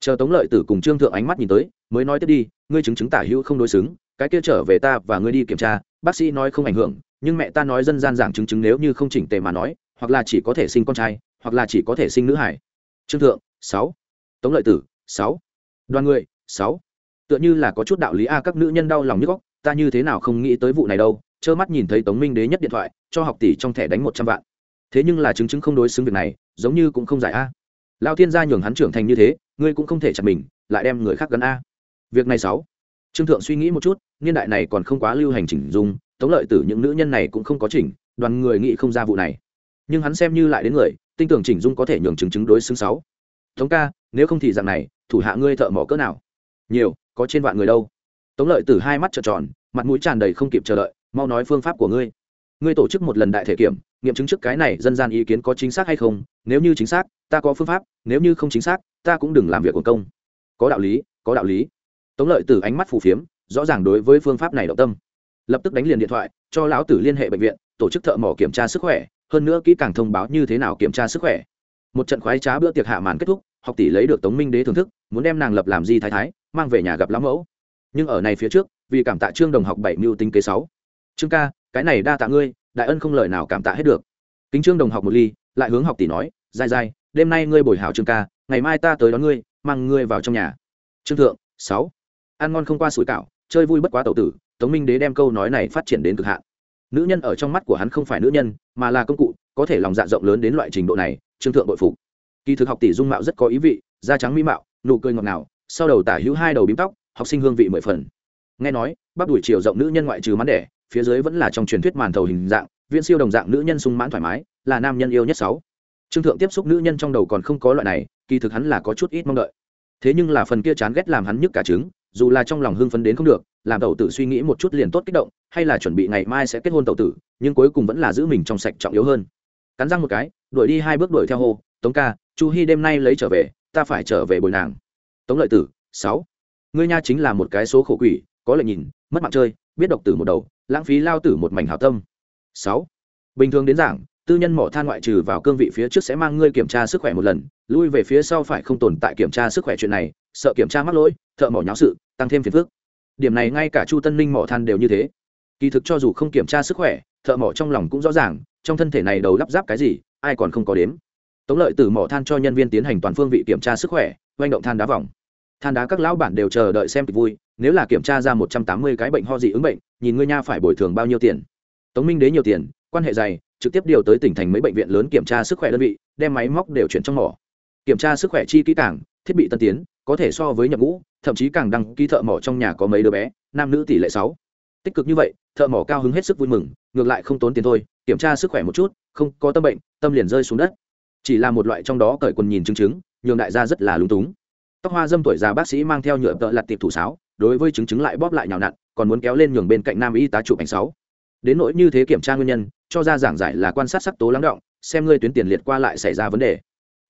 Chờ tống lợi tử cùng trương thượng ánh mắt nhìn tới, mới nói tiếp đi, ngươi chứng chứng tả hữu không đối xứng, cái kia trở về ta và ngươi đi kiểm tra, bác sĩ nói không ảnh hưởng, nhưng mẹ ta nói dân gian giảng chứng chứng nếu như không chỉnh tề mà nói, hoặc là chỉ có thể sinh con trai, hoặc là chỉ có thể sinh nữ hải trương thượng, sáu. Tống lợi tử, sáu. Đoàn người, sáu. Tựa như là có chút đạo lý a, các nữ nhân đau lòng nhức góc, ta như thế nào không nghĩ tới vụ này đâu, trơ mắt nhìn thấy tống minh đế nhất điện thoại, cho học tỷ trong thẻ đánh một trăm vạn thế nhưng là chứng chứng không đối xứng việc này, giống như cũng không giải a. Lao thiên gia nhường hắn trưởng thành như thế, ngươi cũng không thể chặt mình, lại đem người khác gắn a. Việc này sáu. Trương thượng suy nghĩ một chút, niên đại này còn không quá lưu hành chỉnh dung, tống lợi tử những nữ nhân này cũng không có chỉnh, đoàn người nghĩ không ra vụ này. Nhưng hắn xem như lại đến người, tin tưởng chỉnh dung có thể nhường chứng chứng đối xứng sáu. Tống ca, nếu không thì dạng này, thủ hạ ngươi thợ mỏ cỡ nào? Nhiều, có trên vạn người đâu. Tống lợi tử hai mắt trợn tròn, mặt mũi tràn đầy không kịp chờ đợi, mau nói phương pháp của ngươi ngươi tổ chức một lần đại thể kiểm, nghiệm chứng trước cái này dân gian ý kiến có chính xác hay không, nếu như chính xác, ta có phương pháp, nếu như không chính xác, ta cũng đừng làm việc quần công. Có đạo lý, có đạo lý. Tống lợi tử ánh mắt phù phiếm, rõ ràng đối với phương pháp này động tâm. Lập tức đánh liền điện thoại, cho lão tử liên hệ bệnh viện, tổ chức thợ mỏ kiểm tra sức khỏe, hơn nữa kỹ càng thông báo như thế nào kiểm tra sức khỏe. Một trận khoái trá bữa tiệc hạ màn kết thúc, học tỷ lấy được tống minh đế thưởng thức, muốn đem nàng lập làm di thái thái, mang về nhà gặp lão mẫu. Nhưng ở này phía trước, vì cảm tạ trương đồng học bảy mưu tính kế sáu. Trương ca cái này đa tạ ngươi, đại ân không lời nào cảm tạ hết được. Kính trương đồng học một ly, lại hướng học tỷ nói, dai dai, đêm nay ngươi bồi hảo trương ca, ngày mai ta tới đón ngươi, mang ngươi vào trong nhà. Trương thượng, sáu. Ăn ngon không qua sủi cảo, chơi vui bất quá tẩu tử, tống minh đế đem câu nói này phát triển đến cực hạn. Nữ nhân ở trong mắt của hắn không phải nữ nhân, mà là công cụ, có thể lòng dạ rộng lớn đến loại trình độ này, trương thượng bội phục. Kỳ thực học tỷ dung mạo rất có ý vị, da trắng mỹ mạo, nụ cười ngọt ngào, sau đầu tả hữu hai đầu bím tóc, học sinh hương vị mười phần. Nghe nói, bắp đuổi chiều rộng nữ nhân ngoại trừ mắn đẻ phía dưới vẫn là trong truyền thuyết màn thầu hình dạng viên siêu đồng dạng nữ nhân sung mãn thoải mái, là nam nhân yêu nhất sáu. Trương thượng tiếp xúc nữ nhân trong đầu còn không có loại này, kỳ thực hắn là có chút ít mong đợi. Thế nhưng là phần kia chán ghét làm hắn nhức cả trứng, dù là trong lòng hưng phấn đến không được, làm tẩu tử suy nghĩ một chút liền tốt kích động, hay là chuẩn bị ngày mai sẽ kết hôn tẩu tử, nhưng cuối cùng vẫn là giữ mình trong sạch trọng yếu hơn. Cắn răng một cái, đuổi đi hai bước đuổi theo hô, tống ca, chu hy đêm nay lấy trở về, ta phải trở về bồi nàng. Tống lợi tử, sáu, ngươi nha chính là một cái số khổ quỷ, có lệnh nhìn, mất mạng chơi biết độc tử một đầu, lãng phí lao tử một mảnh hảo tâm. Sáu. Bình thường đến giảng, tư nhân mỏ than ngoại trừ vào cương vị phía trước sẽ mang ngươi kiểm tra sức khỏe một lần, lui về phía sau phải không tồn tại kiểm tra sức khỏe chuyện này, sợ kiểm tra mắc lỗi, thợ mỏ nháo sự, tăng thêm phiền phức. Điểm này ngay cả chu tân ninh mỏ than đều như thế. Kỳ thực cho dù không kiểm tra sức khỏe, thợ mỏ trong lòng cũng rõ ràng, trong thân thể này đầu lắp ráp cái gì, ai còn không có đếm. Tống lợi từ mỏ than cho nhân viên tiến hành toàn phương vị kiểm tra sức khỏe, oanh động than đá vòng than đá các lão bản đều chờ đợi xem kịch vui, nếu là kiểm tra ra một trăm tám mươi cái bệnh ho dị ứng bệnh, nhìn ngươi nha phải bồi thường bao nhiêu tiền. Tống minh đế nhiều tiền, quan hệ dày, trực tiếp điều tới tỉnh thành mấy bệnh viện lớn kiểm tra sức khỏe đơn vị, đem máy móc đều chuyển trong mỏ. Kiểm tra sức khỏe chi kỹ càng, thiết bị tân tiến, có thể so với nhập ngũ, thậm chí càng đăng ký thợ mỏ trong nhà có mấy đứa bé, nam nữ tỷ lệ sáu. Tích cực như vậy, thợ mỏ cao hứng hết sức vui mừng, ngược lại không tốn tiền thôi, kiểm tra sức khỏe một chút, không có tâm bệnh, tâm liền rơi xuống đất. Chỉ là một loại trong đó cởi quần nhìn chứng chứng, nhường đại gia rất là lúng túng tóc hoa dâm tuổi già bác sĩ mang theo nhựa tợ lặt tiệp thủ sáo, đối với chứng chứng lại bóp lại nhào nặn, còn muốn kéo lên nhường bên cạnh nam y tá chụp ảnh sáu. Đến nỗi như thế kiểm tra nguyên nhân, cho ra giảng giải là quan sát sắc tố lắng động, xem ngươi tuyến tiền liệt qua lại xảy ra vấn đề.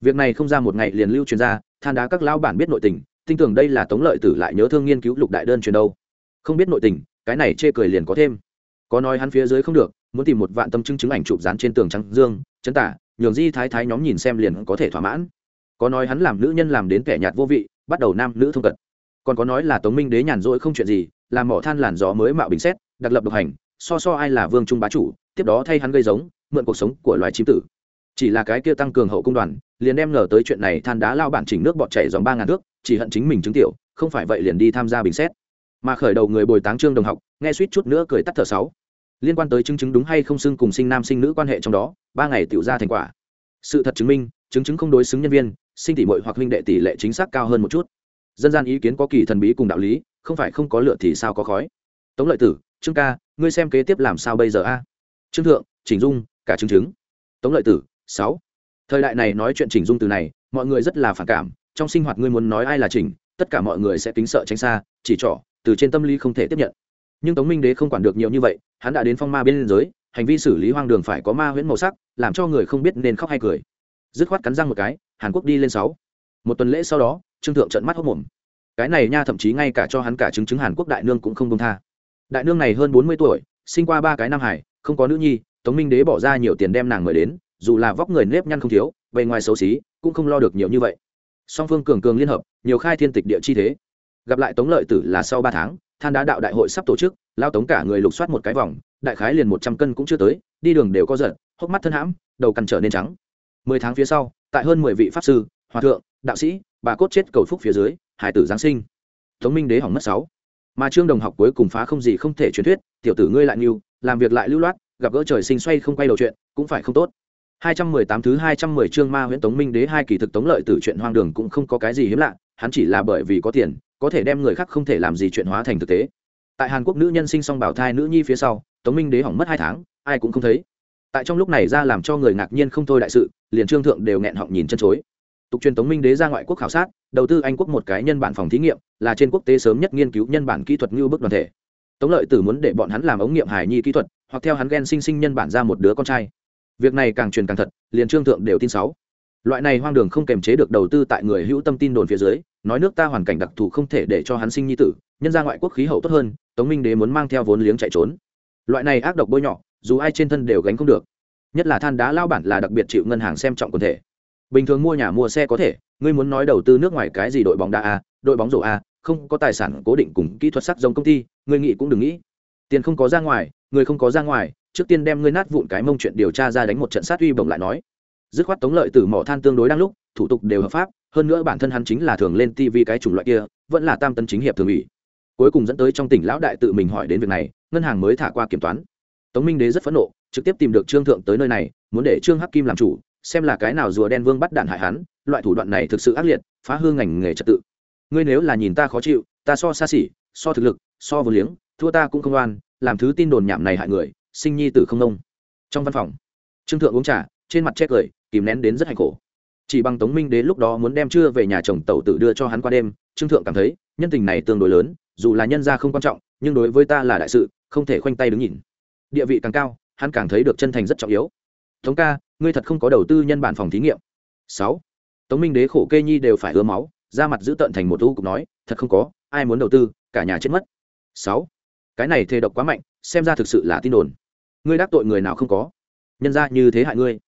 Việc này không ra một ngày liền lưu truyền ra, than đá các lão bản biết nội tình, tin tưởng đây là tống lợi tử lại nhớ thương nghiên cứu lục đại đơn truyền đâu. Không biết nội tình, cái này chê cười liền có thêm. Có nói hắn phía dưới không được, muốn tìm một vạn tâm chứng chứng ảnh chụp dán trên tường trắng dương chấn tả, nhường di thái thái nhóm nhìn xem liền có thể thỏa mãn có nói hắn làm nữ nhân làm đến kẻ nhạt vô vị, bắt đầu nam nữ thông cận. Còn có nói là tống minh đế nhàn rỗi không chuyện gì làm mỏ than làn gió mới mạo bình xét, đặc lập độc hành, so so ai là vương trung bá chủ, tiếp đó thay hắn gây giống, mượn cuộc sống của loài chim tử. Chỉ là cái kia tăng cường hậu cung đoàn, liền đem ngờ tới chuyện này than đá lao bản chỉnh nước bọt chảy dòng ba ngàn nước chỉ hận chính mình chứng tiểu, không phải vậy liền đi tham gia bình xét. Mà khởi đầu người bồi táng trương đồng học, nghe suýt chút nữa cười tắt thở sáu. Liên quan tới chứng chứng đúng hay không xưng cùng sinh nam sinh nữ quan hệ trong đó, ba ngày tiểu ra thành quả. Sự thật chứng minh, chứng chứng không đối xứng nhân viên sinh tỷ muội hoặc huynh đệ tỷ lệ chính xác cao hơn một chút. Dân gian ý kiến có kỳ thần bí cùng đạo lý, không phải không có lựa thì sao có khói. Tống lợi tử, trương ca, ngươi xem kế tiếp làm sao bây giờ a? Trương thượng chỉnh dung, cả chứng chứng. Tống lợi tử, sáu. Thời đại này nói chuyện chỉnh dung từ này, mọi người rất là phản cảm, trong sinh hoạt ngươi muốn nói ai là chỉnh tất cả mọi người sẽ kính sợ tránh xa, chỉ trỏ, từ trên tâm lý không thể tiếp nhận. Nhưng tống minh đế không quản được nhiều như vậy, hắn đã đến phong ma bên giới, hành vi xử lý hoang đường phải có ma huyễn màu sắc, làm cho người không biết nên khóc hay cười. Dứt khoát cắn răng một cái hàn quốc đi lên sáu. Một tuần lễ sau đó, trương thượng trận mắt hốc mồm. Cái này nha thậm chí ngay cả cho hắn cả chứng chứng hàn quốc đại nương cũng không công tha. Đại nương này hơn bốn mươi tuổi, sinh qua ba cái nam hải, không có nữ nhi, tống minh đế bỏ ra nhiều tiền đem nàng mời đến, dù là vóc người nếp nhăn không thiếu, bề ngoài xấu xí, cũng không lo được nhiều như vậy. Song phương cường cường liên hợp, nhiều khai thiên tịch địa chi thế. Gặp lại tống lợi tử là sau ba tháng, than đá đạo đại hội sắp tổ chức, lao tống cả người lục soát một cái vòng, đại khái liền một trăm cân cũng chưa tới, đi đường đều có giận hốc mắt thân hãm, đầu cằn trở nên trắng mười tháng phía sau, tại hơn mười vị pháp sư, hòa thượng, đạo sĩ, bà cốt chết cầu phúc phía dưới, hải tử giáng sinh. Tống minh đế hỏng mất sáu. Mà trương đồng học cuối cùng phá không gì không thể truyền thuyết, tiểu tử ngươi lại nhiều làm việc lại lưu loát, gặp gỡ trời sinh xoay không quay đầu chuyện, cũng phải không tốt. 218 thứ 210 chương ma huyễn tống minh đế hai kỳ thực tống lợi tử chuyện hoang đường cũng không có cái gì hiếm lạ, hắn chỉ là bởi vì có tiền, có thể đem người khác không thể làm gì chuyện hóa thành thực tế. Tại hàn quốc nữ nhân sinh xong bảo thai nữ nhi phía sau, tống minh đế hỏng mất hai tháng, ai cũng không thấy tại trong lúc này ra làm cho người ngạc nhiên không thôi đại sự, liền trương thượng đều nghẹn họng nhìn chân chối. Tục truyền tống minh đế ra ngoại quốc khảo sát, đầu tư anh quốc một cái nhân bản phòng thí nghiệm, là trên quốc tế sớm nhất nghiên cứu nhân bản kỹ thuật như bức đoàn thể. Tống lợi tử muốn để bọn hắn làm ống nghiệm hài nhi kỹ thuật, hoặc theo hắn ghen sinh sinh nhân bản ra một đứa con trai. Việc này càng truyền càng thật, liền trương thượng đều tin sáu. Loại này hoang đường không kềm chế được đầu tư tại người hữu tâm tin đồn phía dưới, nói nước ta hoàn cảnh đặc thù không thể để cho hắn sinh nhi tử, nhân ra ngoại quốc khí hậu tốt hơn, tống minh đế muốn mang theo vốn liếng chạy trốn. Loại này ác độc bôi nhọ dù ai trên thân đều gánh không được. Nhất là than đá lao bản là đặc biệt chịu ngân hàng xem trọng quần thể. Bình thường mua nhà mua xe có thể, ngươi muốn nói đầu tư nước ngoài cái gì đội bóng đá a, đội bóng rổ a, không có tài sản cố định cùng kỹ thuật sắc giống công ty, ngươi nghĩ cũng đừng nghĩ. Tiền không có ra ngoài, người không có ra ngoài, trước tiên đem ngươi nát vụn cái mông chuyện điều tra ra đánh một trận sát uy bổng lại nói. Dứt khoát tống lợi từ mỏ than tương đối đang lúc, thủ tục đều hợp pháp, hơn nữa bản thân hắn chính là thường lên tv cái chủng loại kia, vẫn là tam tân chính hiệp thường ủy. Cuối cùng dẫn tới trong tỉnh lão đại tự mình hỏi đến việc này, ngân hàng mới thả qua kiểm toán tống minh đế rất phẫn nộ, trực tiếp tìm được trương thượng tới nơi này, muốn để trương hắc kim làm chủ, xem là cái nào rùa đen vương bắt đạn hại hắn, loại thủ đoạn này thực sự ác liệt, phá hương ngành nghề trật tự. Ngươi nếu là nhìn ta khó chịu, ta so xa xỉ, so thực lực, so vô liếng, thua ta cũng không oan, làm thứ tin đồn nhảm này hại người, sinh nhi tử không nông. Trong văn phòng, trương thượng uống trà, trên mặt che cười, kìm nén đến rất hạnh khổ. Chỉ bằng tống minh đế lúc đó muốn đem chưa về nhà chồng tẩu tử đưa cho hắn qua đêm, trương thượng cảm thấy, nhân tình này tương đối lớn, dù là nhân gia không quan trọng, nhưng đối với ta là đại sự, không thể khoanh tay đứng nhìn địa vị càng cao, hắn càng thấy được chân thành rất trọng yếu. Tống ca, ngươi thật không có đầu tư nhân bản phòng thí nghiệm. Sáu. Tống minh đế khổ kê nhi đều phải ứa máu ra mặt giữ tận thành một u cục nói, thật không có, ai muốn đầu tư, cả nhà chết mất. Sáu. Cái này thề độc quá mạnh, xem ra thực sự là tin đồn. Ngươi đắc tội người nào không có? Nhân ra như thế hại ngươi.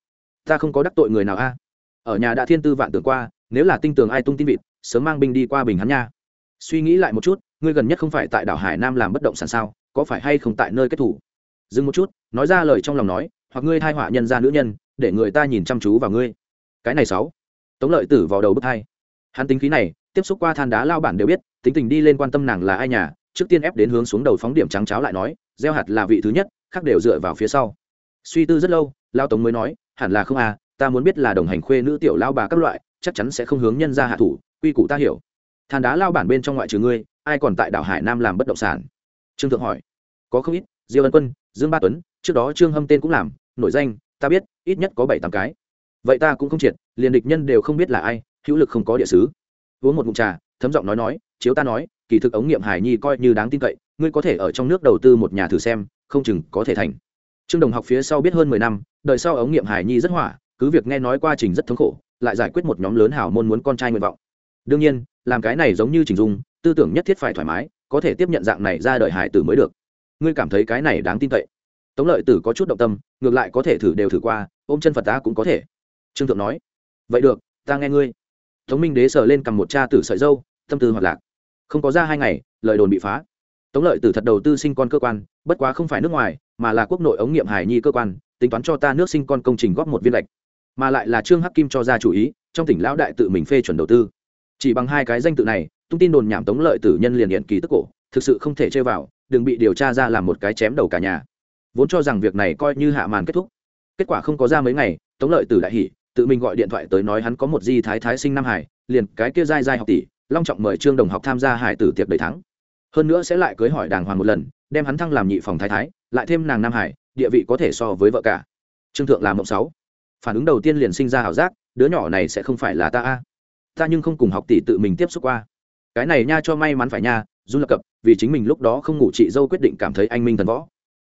Ta không có đắc tội người nào a. Ở nhà đã thiên tư vạn tưởng qua, nếu là tinh tường ai tung tin vịt, sớm mang binh đi qua bình hắn nha. Suy nghĩ lại một chút, ngươi gần nhất không phải tại đảo hải nam làm bất động sản sao, có phải hay không tại nơi kết thủ? Dừng một chút, nói ra lời trong lòng nói, hoặc ngươi thai họa nhân ra nữ nhân, để người ta nhìn chăm chú vào ngươi. Cái này sáu. Tống lợi tử vào đầu bức thai hắn tính khí này, tiếp xúc qua than đá lao bản đều biết, tính tình đi lên quan tâm nàng là ai nhà, trước tiên ép đến hướng xuống đầu phóng điểm trắng cháo lại nói, gieo hạt là vị thứ nhất, khác đều dựa vào phía sau. Suy tư rất lâu, lao tống mới nói, hẳn là không à ta muốn biết là đồng hành khuê nữ tiểu lao bà các loại, chắc chắn sẽ không hướng nhân ra hạ thủ, quy củ ta hiểu. Than đá lao bản bên trong ngoại trừ ngươi, ai còn tại đảo hải nam làm bất động sản? Trương thượng hỏi. Có không ít diêu ân quân, dương ba tuấn, trước đó trương hâm tên cũng làm, nổi danh, ta biết, ít nhất có bảy tám cái. Vậy ta cũng không triệt, liền địch nhân đều không biết là ai, hữu lực không có địa sứ. Uống một ngụm trà, thấm giọng nói nói, chiếu ta nói, kỳ thực ống nghiệm hải nhi coi như đáng tin cậy, ngươi có thể ở trong nước đầu tư một nhà thử xem, không chừng có thể thành. Trương đồng học phía sau biết hơn mười năm, đời sau ống nghiệm hải nhi rất hỏa, cứ việc nghe nói quá trình rất thống khổ, lại giải quyết một nhóm lớn hảo môn muốn con trai nguyện vọng. Đương nhiên, làm cái này giống như trình dung, tư tưởng nhất thiết phải thoải mái, có thể tiếp nhận dạng này ra đời hải tử mới được ngươi cảm thấy cái này đáng tin cậy. Tống lợi tử có chút động tâm, ngược lại có thể thử đều thử qua, ôm chân phật ta cũng có thể. Trương thượng nói, vậy được, ta nghe ngươi. Tống minh đế sờ lên cầm một cha tử sợi dâu, tâm tư hoạt lạc. Không có ra hai ngày, lời đồn bị phá. Tống lợi tử thật đầu tư sinh con cơ quan, bất quá không phải nước ngoài, mà là quốc nội ống nghiệm hải nhi cơ quan, tính toán cho ta nước sinh con công trình góp một viên lệch. Mà lại là trương hắc kim cho ra chủ ý, trong tỉnh lão đại tự mình phê chuẩn đầu tư. Chỉ bằng hai cái danh tự này, tung tin đồn nhảm tống lợi tử nhân liền điện kỳ tức cổ, thực sự không thể chơi vào đừng bị điều tra ra làm một cái chém đầu cả nhà. Vốn cho rằng việc này coi như hạ màn kết thúc. Kết quả không có ra mấy ngày, tống lợi tử đại hỉ, tự mình gọi điện thoại tới nói hắn có một di thái thái sinh nam hải liền cái kia dai dai học tỷ, long trọng mời trương đồng học tham gia hải tử tiệc đầy thắng. Hơn nữa sẽ lại cưới hỏi đàng hoàng một lần, đem hắn thăng làm nhị phòng thái thái, lại thêm nàng nam hải địa vị có thể so với vợ cả. Trương thượng làm mộng sáu. Phản ứng đầu tiên liền sinh ra h ảo giác, đứa nhỏ này sẽ không phải là ta a. Ta nhưng không cùng học tỷ tự mình tiếp xúc qua. Cái này nha cho may mắn phải nha run lập cập, vì chính mình lúc đó không ngủ chị dâu quyết định cảm thấy anh minh thần võ.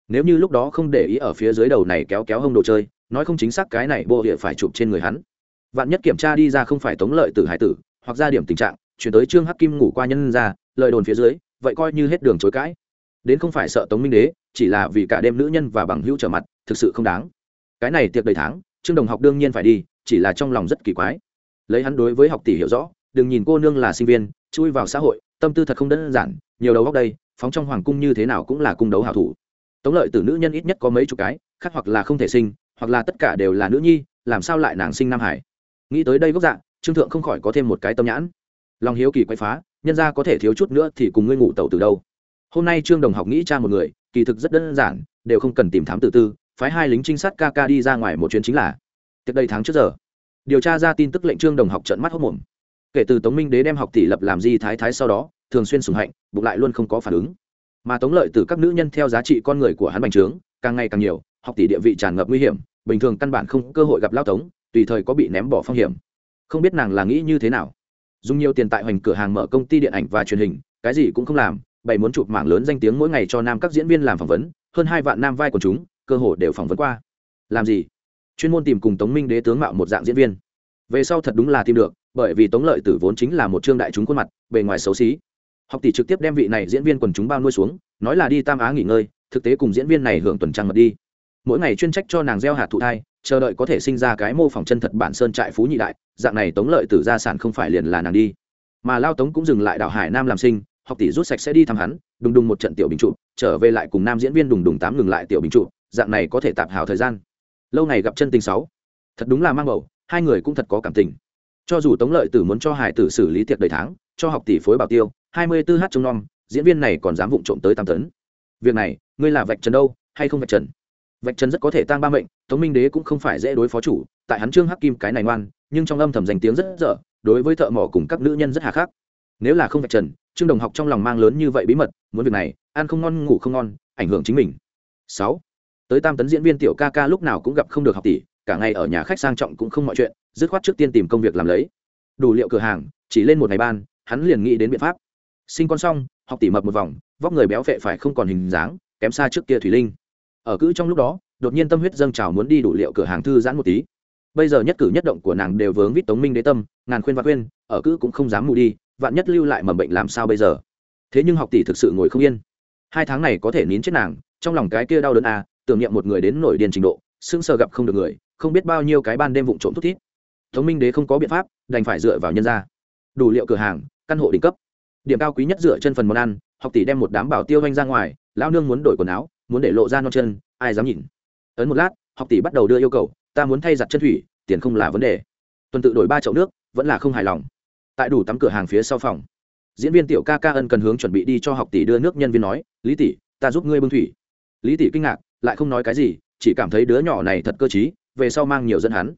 Nếu như lúc đó không để ý ở phía dưới đầu này kéo kéo hông đồ chơi, nói không chính xác cái này bộ địa phải chụp trên người hắn. Vạn nhất kiểm tra đi ra không phải tống lợi tử hải tử, hoặc ra điểm tình trạng, chuyển tới trương hắc kim ngủ qua nhân ra lợi đồn phía dưới, vậy coi như hết đường chối cãi. Đến không phải sợ tống minh đế, chỉ là vì cả đêm nữ nhân và bằng hữu trở mặt, thực sự không đáng. Cái này tiệc đầy tháng, trương đồng học đương nhiên phải đi, chỉ là trong lòng rất kỳ quái. Lấy hắn đối với học tỷ hiểu rõ, đừng nhìn cô nương là sinh viên, chui vào xã hội tâm tư thật không đơn giản, nhiều đầu góc đây, phóng trong hoàng cung như thế nào cũng là cung đấu hảo thủ. Tống lợi từ nữ nhân ít nhất có mấy chục cái, khác hoặc là không thể sinh, hoặc là tất cả đều là nữ nhi, làm sao lại nàng sinh nam hải? Nghĩ tới đây gốc dạng trương thượng không khỏi có thêm một cái tâm nhãn. Lòng hiếu kỳ quay phá, nhân ra có thể thiếu chút nữa thì cùng ngươi ngủ tàu từ đâu. Hôm nay trương đồng học nghĩ cha một người, kỳ thực rất đơn giản, đều không cần tìm thám tự tư, phái hai lính trinh sát ca ca đi ra ngoài một chuyến chính là. Tiệc đây tháng trước giờ. Điều tra ra tin tức lệnh trương đồng học trận mắt hốc mồm kể từ tống minh đế đem học tỷ lập làm di thái thái sau đó, thường xuyên sùng hạnh, bụng lại luôn không có phản ứng. Mà tống lợi từ các nữ nhân theo giá trị con người của hắn bành trướng, càng ngày càng nhiều, học tỷ địa vị tràn ngập nguy hiểm, bình thường căn bản không cơ hội gặp lao tống, tùy thời có bị ném bỏ phong hiểm. Không biết nàng là nghĩ như thế nào. Dùng nhiều tiền tại hoành cửa hàng mở công ty điện ảnh và truyền hình, cái gì cũng không làm, bày muốn chụp mảng lớn danh tiếng mỗi ngày cho nam các diễn viên làm phỏng vấn, hơn hai vạn nam vai của chúng, cơ hồ đều phỏng vấn qua. Làm gì? Chuyên môn tìm cùng tống minh đế tướng mạo một dạng diễn viên về sau thật đúng là tìm được, bởi vì tống lợi tử vốn chính là một trương đại chúng khuôn mặt, bề ngoài xấu xí. Học tỷ trực tiếp đem vị này diễn viên quần chúng bao nuôi xuống, nói là đi tam á nghỉ ngơi, thực tế cùng diễn viên này hưởng tuần trăng mật đi. Mỗi ngày chuyên trách cho nàng gieo hạt thụ thai, chờ đợi có thể sinh ra cái mô phỏng chân thật bản sơn trại phú nhị đại, dạng này tống lợi tử gia sản không phải liền là nàng đi. Mà lao tống cũng dừng lại đảo hải nam làm sinh, học tỷ rút sạch sẽ đi thăm hắn, đùng đùng một trận tiểu bình trụ, trở về lại cùng nam diễn viên đùng đùng tám ngừng lại tiểu bình trụ, dạng này có thể tạm hào thời gian. Lâu ngày gặp chân tình sáu. Thật đúng là mang bầu hai người cũng thật có cảm tình. Cho dù tống lợi tử muốn cho hải tử xử lý tiệc đầy tháng, cho học tỷ phối bảo tiêu, hai mươi 24 h trong non diễn viên này còn dám vụng trộm tới tam tấn. Việc này, ngươi là vạch trần đâu, hay không vạch trần? Vạch trần rất có thể tăng ba mệnh, tống minh đế cũng không phải dễ đối phó chủ, tại hắn trương hắc kim cái này ngoan, nhưng trong âm thầm danh tiếng rất dở, đối với thợ mỏ cùng các nữ nhân rất hà khắc. Nếu là không vạch trần, trương đồng học trong lòng mang lớn như vậy bí mật, muốn việc này, ăn không ngon, ngủ không ngon, ảnh hưởng chính mình. Sáu, tới tam tấn diễn viên tiểu ca ca lúc nào cũng gặp không được học tỷ cả ngày ở nhà khách sang trọng cũng không mọi chuyện, dứt khoát trước tiên tìm công việc làm lấy. Đủ liệu cửa hàng, chỉ lên một ngày ban, hắn liền nghĩ đến biện pháp. Sinh con xong, học tỉ mập một vòng, vóc người béo phệ phải không còn hình dáng, kém xa trước kia thủy linh. Ở cữ trong lúc đó, đột nhiên tâm huyết dâng trào muốn đi đủ liệu cửa hàng thư giãn một tí. Bây giờ nhất cử nhất động của nàng đều vướng vít tống minh đế tâm, ngàn khuyên và khuyên, ở cữ cũng không dám mù đi, vạn nhất lưu lại mầm bệnh làm sao bây giờ? Thế nhưng học tỷ thực sự ngồi không yên. Hai tháng này có thể nín chết nàng, trong lòng cái kia đau đớn à tưởng niệm một người đến nổi điên trình độ, sững sờ gặp không được người không biết bao nhiêu cái ban đêm vụng trộm thút thít. Tống minh đế không có biện pháp, đành phải dựa vào nhân gia. Đủ liệu cửa hàng, căn hộ đỉnh cấp. Điểm cao quý nhất dựa chân phần món ăn, học tỷ đem một đám bảo tiêu doanh ra ngoài, lão nương muốn đổi quần áo, muốn để lộ ra non chân, ai dám nhìn. Ấn một lát, học tỷ bắt đầu đưa yêu cầu, ta muốn thay giặt chân thủy, tiền không là vấn đề. Tuần tự đổi ba chậu nước, vẫn là không hài lòng. Tại đủ tắm cửa hàng phía sau phòng, diễn viên tiểu ca ca ân cần hướng chuẩn bị đi cho học tỷ đưa nước nhân viên nói, lý tỷ, ta giúp ngươi bưng thủy. Lý tỷ kinh ngạc, lại không nói cái gì, chỉ cảm thấy đứa nhỏ này thật cơ t về sau mang nhiều dân hắn.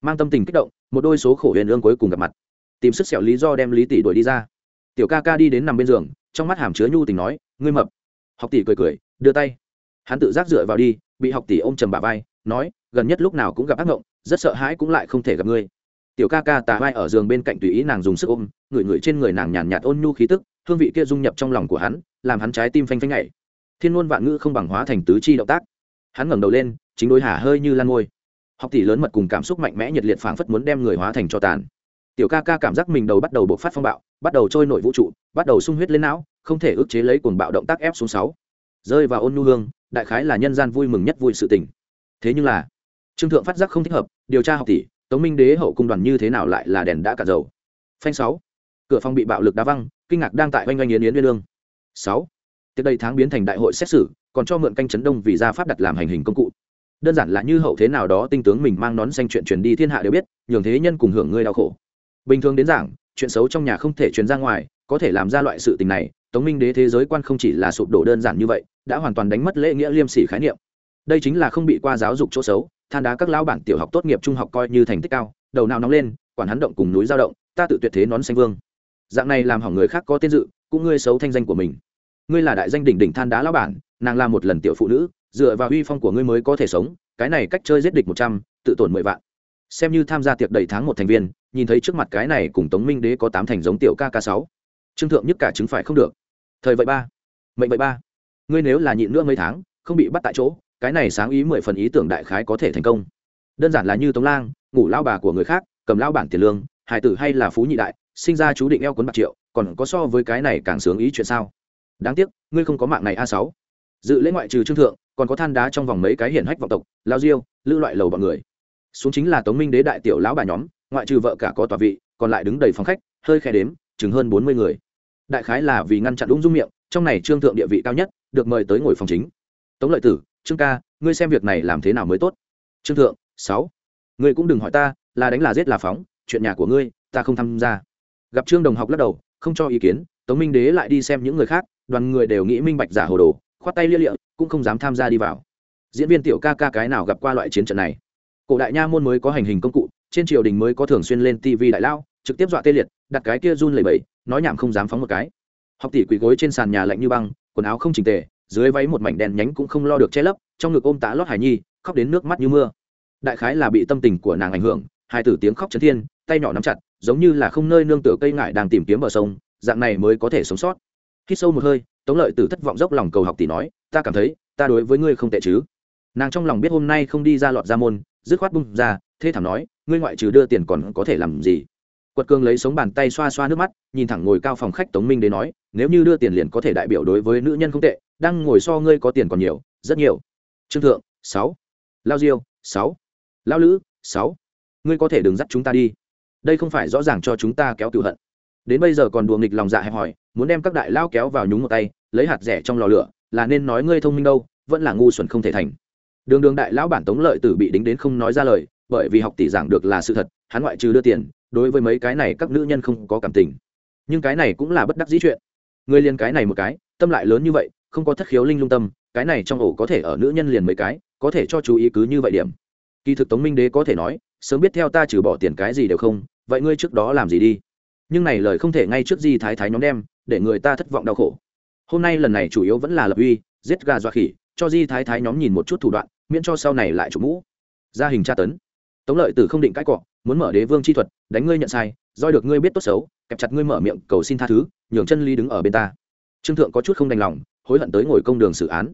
Mang tâm tình kích động, một đôi số khổ huyền ương cuối cùng gặp mặt. Tìm sức xẻo lý do đem lý tỷ đuổi đi ra. Tiểu ca ca đi đến nằm bên giường, trong mắt hàm chứa nhu tình nói, ngươi mập. Học tỷ cười cười, đưa tay. Hắn tự giác dựa vào đi, bị học tỷ ôm trầm bà vai, nói, gần nhất lúc nào cũng gặp ác ngộng, rất sợ hãi cũng lại không thể gặp ngươi. Tiểu ca ca tà vai ở giường bên cạnh tùy ý nàng dùng sức ôm, ngửi ngửi trên người nàng nhàn nhạt ôn nhu khí tức, hương vị kia dung nhập trong lòng của hắn, làm hắn trái tim phanh phanh nhảy. Thiên ngôn vạn ngữ không bằng hóa thành tứ chi động tác. Hắn ngẩng đầu lên, chính đối hả hơi như lan ngôi học tỷ lớn mật cùng cảm xúc mạnh mẽ nhiệt liệt phảng phất muốn đem người hóa thành cho tàn. Tiểu ca ca cảm giác mình đầu bắt đầu bộc phát phong bạo, bắt đầu trôi nổi vũ trụ, bắt đầu sung huyết lên não, không thể ức chế lấy cuồng bạo động tác ép xuống sáu. Rơi vào ôn nhu hương, đại khái là nhân gian vui mừng nhất vui sự tình. Thế nhưng là, trương thượng phát giác không thích hợp, điều tra học tỷ, tống minh đế hậu cung đoàn như thế nào lại là đèn đã cả dầu. Phanh sáu. Cửa phòng bị bạo lực đá văng, kinh ngạc đang tại oanh oanh yến yến liên lương sáu. Tiếp đây tháng biến thành đại hội xét xử, còn cho mượn canh chấn đông vì ra pháp đặt làm hành hình công cụ đơn giản là như hậu thế nào đó tinh tướng mình mang nón xanh chuyện truyền đi thiên hạ đều biết, nhường thế nhân cùng hưởng ngươi đau khổ. Bình thường đến giảng, chuyện xấu trong nhà không thể truyền ra ngoài, có thể làm ra loại sự tình này, tống minh đế thế giới quan không chỉ là sụp đổ đơn giản như vậy, đã hoàn toàn đánh mất lễ nghĩa liêm sỉ khái niệm. Đây chính là không bị qua giáo dục chỗ xấu, than đá các lão bản tiểu học tốt nghiệp trung học coi như thành tích cao, đầu nào nóng lên, quản hắn động cùng núi giao động, ta tự tuyệt thế nón xanh vương. Dạng này làm hỏng người khác có tên dự, cũng ngươi xấu thanh danh của mình. Ngươi là đại danh đỉnh đỉnh than đá lão bản, nàng là một lần tiểu phụ nữ dựa vào uy phong của ngươi mới có thể sống, cái này cách chơi giết địch một trăm, tự tổn mười vạn. Xem như tham gia tiệc đầy tháng một thành viên, nhìn thấy trước mặt cái này cùng tống minh đế có tám thành giống tiểu kk sáu. Trương thượng nhất cả chứng phải không được. Thời vậy ba, mệnh vậy ba. Ngươi nếu là nhịn nữa mấy tháng, không bị bắt tại chỗ, cái này sáng ý mười phần ý tưởng đại khái có thể thành công. Đơn giản là như tống lang, ngủ lao bà của người khác, cầm lao bản tiền lương hải tử hay là phú nhị đại, sinh ra chú định eo cuốn bạc triệu, còn có so với cái này càng sướng ý chuyện sao? Đáng tiếc, ngươi không có mạng này a sáu. Dự lễ ngoại trừ trương thượng còn có than đá trong vòng mấy cái hiển hách vọng tộc, lao diêu, lữ loại lầu bọn người. Xuống chính là tống minh đế đại tiểu lão bà nhóm, ngoại trừ vợ cả có tòa vị, còn lại đứng đầy phòng khách, hơi khe đếm, chừng hơn bốn mươi người. Đại khái là vì ngăn chặn ung dung miệng, trong này trương thượng địa vị cao nhất, được mời tới ngồi phòng chính. Tống lợi tử, trương ca, ngươi xem việc này làm thế nào mới tốt? Trương thượng, sáu. Ngươi cũng đừng hỏi ta, là đánh là giết là phóng, chuyện nhà của ngươi, ta không tham gia. Gặp trương đồng học lắc đầu, không cho ý kiến, tống minh đế lại đi xem những người khác, đoàn người đều nghĩ minh bạch giả hồ đồ khoát tay lia lịa, cũng không dám tham gia đi vào. Diễn viên tiểu ca ca cái nào gặp qua loại chiến trận này? Cổ đại nha môn mới có hành hình công cụ, trên triều đình mới có thường xuyên lên tv đại lao, trực tiếp dọa tê liệt, đặt cái kia run lẩy bẩy, nói nhảm không dám phóng một cái. Học tỷ quỳ gối trên sàn nhà lạnh như băng, quần áo không chỉnh tề, dưới váy một mảnh đèn nhánh cũng không lo được che lấp, trong ngực ôm tá lót hải nhi, khóc đến nước mắt như mưa. Đại khái là bị tâm tình của nàng ảnh hưởng, hai tử tiếng khóc chấn thiên, tay nhỏ nắm chặt, giống như là không nơi nương tựa cây ngải đang tìm kiếm bờ sông, dạng này mới có thể sống sót. Khi sâu một hơi tống lợi tử thất vọng dốc lòng cầu học tỷ nói, ta cảm thấy, ta đối với ngươi không tệ chứ. Nàng trong lòng biết hôm nay không đi ra lọt ra môn, dứt khoát bung ra, thê thảm nói, ngươi ngoại trừ đưa tiền còn có thể làm gì? Quật cường lấy sống bàn tay xoa xoa nước mắt, nhìn thẳng ngồi cao phòng khách tống minh đến nói, nếu như đưa tiền liền có thể đại biểu đối với nữ nhân không tệ, đang ngồi so ngươi có tiền còn nhiều, rất nhiều. Trương thượng, sáu. Lao diêu, sáu. Lao lữ, sáu. Ngươi có thể đừng dắt chúng ta đi. Đây không phải rõ ràng cho chúng ta kéo cựu hận. Đến bây giờ còn đùa nghịch lòng dạ hẹp hỏi muốn đem các đại lao kéo vào nhúng một tay, lấy hạt rẻ trong lò lửa, là nên nói ngươi thông minh đâu, vẫn là ngu xuẩn không thể thành. Đường đường đại lão bản tống lợi tử bị đính đến không nói ra lời, bởi vì học tỷ giảng được là sự thật, hắn ngoại trừ đưa tiền, đối với mấy cái này các nữ nhân không có cảm tình. Nhưng cái này cũng là bất đắc dĩ chuyện. Người liền cái này một cái, tâm lại lớn như vậy, không có thất khiếu linh lung tâm, cái này trong ổ có thể ở nữ nhân liền mấy cái, có thể cho chú ý cứ như vậy điểm. Kỳ thực tống minh đế có thể nói, sớm biết theo ta trừ bỏ tiền cái gì đều không, vậy ngươi trước đó làm gì đi? Nhưng này lời không thể ngay trước di thái thái nhóm đem để người ta thất vọng đau khổ. Hôm nay lần này chủ yếu vẫn là lập uy, giết gà dọa khỉ, cho di thái thái nhóm nhìn một chút thủ đoạn, miễn cho sau này lại chủ mũ. Ra hình tra tấn. Tống lợi tử không định cãi cọ, muốn mở đế vương chi thuật, đánh ngươi nhận sai doi được ngươi biết tốt xấu, kẹp chặt ngươi mở miệng, cầu xin tha thứ, nhường chân lý đứng ở bên ta. Trương thượng có chút không đành lòng, hối hận tới ngồi công đường xử án.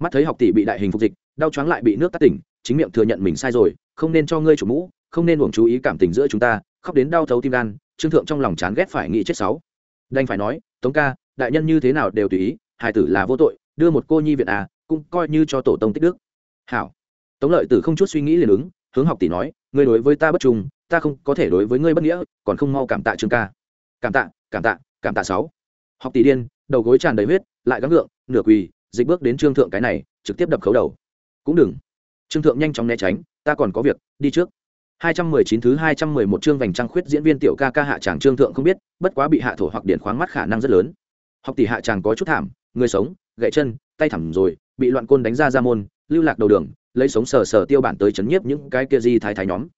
Mắt thấy học tỷ bị đại hình phục dịch, đau choáng lại bị nước tắt tỉnh, chính miệng thừa nhận mình sai rồi, không nên cho ngươi chủ mũ, không nên uổng chú ý cảm tình giữa chúng ta, khóc đến đau thấu tim gan, trương thượng trong lòng chán ghét phải nghĩ chết sáu đành phải nói, tống ca, đại nhân như thế nào đều tùy ý hải tử là vô tội, đưa một cô nhi viện à cũng coi như cho tổ tông tích đức. Hảo. Tống lợi tử không chút suy nghĩ liền ứng, hướng học tỷ nói, ngươi đối với ta bất trung, ta không có thể đối với ngươi bất nghĩa, còn không mau cảm tạ trương ca. Cảm tạ cảm tạ cảm tạ sáu. Học tỷ điên, đầu gối tràn đầy huyết, lại gắng gượng, nửa quỳ, dịch bước đến trương thượng cái này, trực tiếp đập khấu đầu. Cũng đừng. Trương thượng nhanh chóng né tránh, ta còn có việc, đi trước. 219 thứ 211 chương vành trăng khuyết diễn viên tiểu ca ca hạ chàng trương thượng không biết, bất quá bị hạ thổ hoặc điện khoáng mắt khả năng rất lớn. Học tỷ hạ chàng có chút thảm, người sống, gãy chân, tay thẳng rồi, bị loạn côn đánh ra ra môn, lưu lạc đầu đường, lấy sống sờ sờ tiêu bản tới chấn nhiếp những cái kia di thái thái nhóm.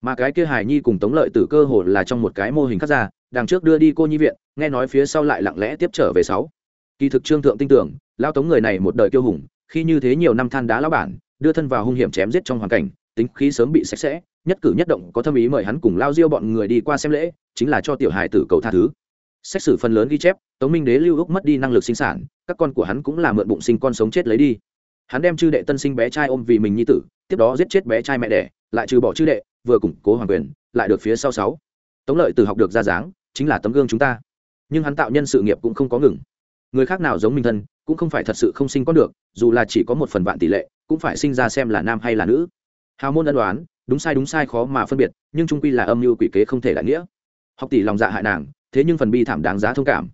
Mà cái kia Hải Nhi cùng Tống Lợi tử cơ hồ là trong một cái mô hình khác ra, đằng trước đưa đi cô nhi viện, nghe nói phía sau lại lặng lẽ tiếp trở về sáu. Kỳ thực trương thượng tin tưởng, lão Tống người này một đời kiêu hùng, khi như thế nhiều năm than đá lão bản, đưa thân vào hung hiểm chém giết trong hoàn cảnh, tính khí sớm bị sạch sẽ nhất cử nhất động có thâm ý mời hắn cùng lao diêu bọn người đi qua xem lễ, chính là cho tiểu hài tử cầu tha thứ. Xét xử phần lớn ghi chép, tống minh đế lưu úc mất đi năng lực sinh sản, các con của hắn cũng là mượn bụng sinh con sống chết lấy đi. Hắn đem chư đệ tân sinh bé trai ôm vì mình nhi tử, tiếp đó giết chết bé trai mẹ đẻ, lại trừ bỏ chư đệ, vừa củng cố hoàng quyền, lại được phía sau sáu. Tống lợi từ học được ra dáng, chính là tấm gương chúng ta. Nhưng hắn tạo nhân sự nghiệp cũng không có ngừng. Người khác nào giống minh thân, cũng không phải thật sự không sinh con được, dù là chỉ có một phần vạn tỷ lệ, cũng phải sinh ra xem là nam hay là nữ. Hào môn ân đoán đúng sai đúng sai khó mà phân biệt, nhưng trung quy là âm mưu quỷ kế không thể đại nghĩa. Học tỷ lòng dạ hại nàng, thế nhưng phần bi thảm đáng giá thông cảm.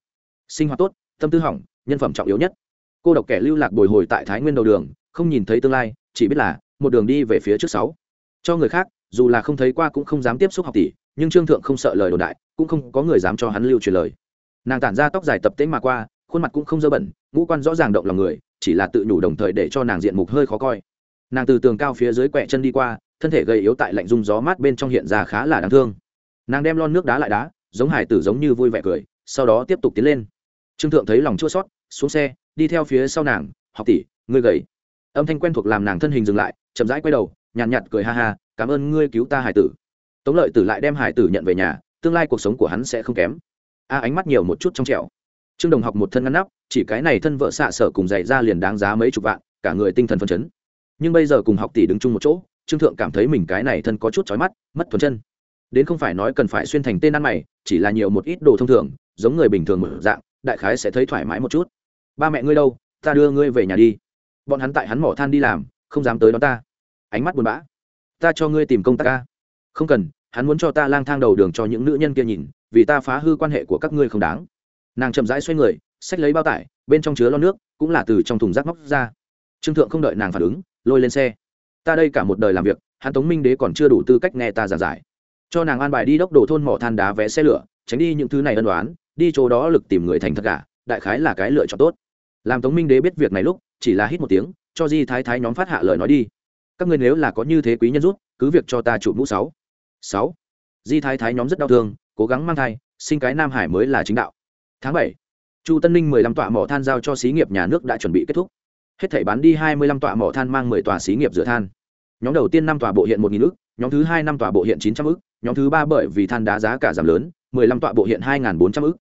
Sinh hoạt tốt, tâm tư hỏng, nhân phẩm trọng yếu nhất. Cô độc kẻ lưu lạc bồi hồi tại thái nguyên đầu đường, không nhìn thấy tương lai, chỉ biết là, một đường đi về phía trước sáu. Cho người khác, dù là không thấy qua cũng không dám tiếp xúc học tỷ, nhưng trương thượng không sợ lời đồn đại, cũng không có người dám cho hắn lưu truyền lời. Nàng tản ra tóc dài tập tễnh mà qua, khuôn mặt cũng không dơ bẩn, ngũ quan rõ ràng động lòng người, chỉ là tự nhủ đồng thời để cho nàng diện mục hơi khó coi. Nàng từ tường cao phía dưới quẹ chân đi qua thân thể gầy yếu tại lạnh dung gió mát bên trong hiện ra khá là đáng thương. Nàng đem lon nước đá lại đá giống hải tử giống như vui vẻ cười sau đó tiếp tục tiến lên. Trương thượng thấy lòng chua sót xuống xe đi theo phía sau nàng học tỷ ngươi gầy. Âm thanh quen thuộc làm nàng thân hình dừng lại chậm rãi quay đầu nhàn nhạt, nhạt cười ha ha cảm ơn ngươi cứu ta hải tử. Tống lợi tử lại đem hải tử nhận về nhà tương lai cuộc sống của hắn sẽ không kém. A ánh mắt nhiều một chút trong trẻo. Trương đồng học một thân ngăn nắp chỉ cái này thân vợ xạ sở cùng dạy ra liền đáng giá mấy chục vạn cả người tinh thần phấn chấn. Nhưng bây giờ cùng học tỷ đứng chung một chỗ trương thượng cảm thấy mình cái này thân có chút chói mắt, mất thuần chân. Đến không phải nói cần phải xuyên thành tên ăn mày, chỉ là nhiều một ít đồ thông thường, giống người bình thường mở dạng, đại khái sẽ thấy thoải mái một chút. Ba mẹ ngươi đâu, ta đưa ngươi về nhà đi. Bọn hắn tại hắn mỏ than đi làm, không dám tới đó ta. Ánh mắt buồn bã. Ta cho ngươi tìm công tác ca không cần, hắn muốn cho ta lang thang đầu đường cho những nữ nhân kia nhìn, vì ta phá hư quan hệ của các ngươi không đáng. Nàng chậm rãi xoay người, xách lấy bao tải, bên trong chứa lon nước, cũng là từ trong thùng rác móc ra. Trương thượng không đợi nàng phản ứng, lôi lên xe ta đây cả một đời làm việc, hắn tống minh đế còn chưa đủ tư cách nghe ta giảng giải. Cho nàng an bài đi đốc đồ thôn mỏ than đá vé xe lửa, tránh đi những thứ này ân đoán đi chỗ đó lực tìm người thành thật cả, đại khái là cái lựa chọn tốt. Làm tống minh đế biết việc này lúc, chỉ là hít một tiếng, cho di thái thái nhóm phát hạ lời nói đi. Các ngươi nếu là có như thế quý nhân rút cứ việc cho ta chụp mũ sáu. Sáu. Di thái thái nhóm rất đau thương, cố gắng mang thai, sinh cái nam hải mới là chính đạo. Tháng bảy. Chu tân ninh mười lăm tọa mỏ than giao cho xí nghiệp nhà nước đã chuẩn bị kết thúc hết thảy bán đi hai mươi lăm tọa mỏ than mang mười tòa xí nghiệp rửa than. Nhóm đầu tiên năm tòa bộ hiện một nghìn ức, nhóm thứ hai năm tòa bộ hiện chín trăm ức, nhóm thứ ba bởi vì than đá giá cả giảm lớn, mười lăm tọa bộ hiện hai bốn trăm ức.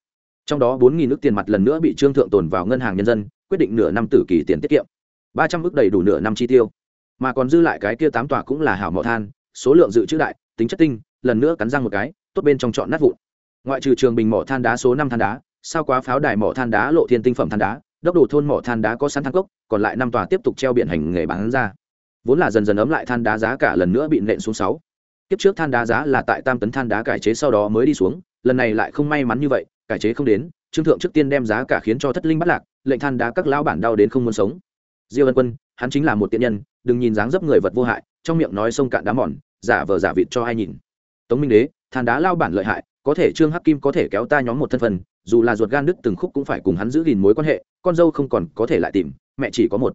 Trong đó bốn nghìn ức tiền mặt lần nữa bị trương thượng tồn vào ngân hàng nhân dân, quyết định nửa năm tử kỳ tiền tiết kiệm. ba trăm ức đầy đủ nửa năm chi tiêu. Mà còn dư lại cái kia tám tòa cũng là hảo mỏ than, số lượng dự trữ đại, tính chất tinh, lần nữa cắn răng một cái, tốt bên trong chọn nát vụn. Ngoại trừ trường bình mỏ than đá số năm than đá, sao quá pháo đài mỏ than đá lộ thiên tinh phẩm than đá đốc đồ thôn mỏ than đá có sẵn than cốc, còn lại năm tòa tiếp tục treo biển hành nghề bán ra. Vốn là dần dần ấm lại than đá giá cả lần nữa bị nện xuống sáu. Kiếp trước than đá giá là tại tam tấn than đá cải chế sau đó mới đi xuống, lần này lại không may mắn như vậy, cải chế không đến, trương thượng trước tiên đem giá cả khiến cho thất linh bắt lạc, lệnh than đá các lão bản đau đến không muốn sống. Diêu ân quân, hắn chính là một tiện nhân, đừng nhìn dáng dấp người vật vô hại, trong miệng nói sông cạn đá mòn, giả vờ giả vịt cho ai nhìn. Tống minh đế, than đá lao bản lợi hại, có thể trương hắc kim có thể kéo ta nhóm một thân phần dù là ruột gan đứt từng khúc cũng phải cùng hắn giữ gìn mối quan hệ, con dâu không còn có thể lại tìm, mẹ chỉ có một.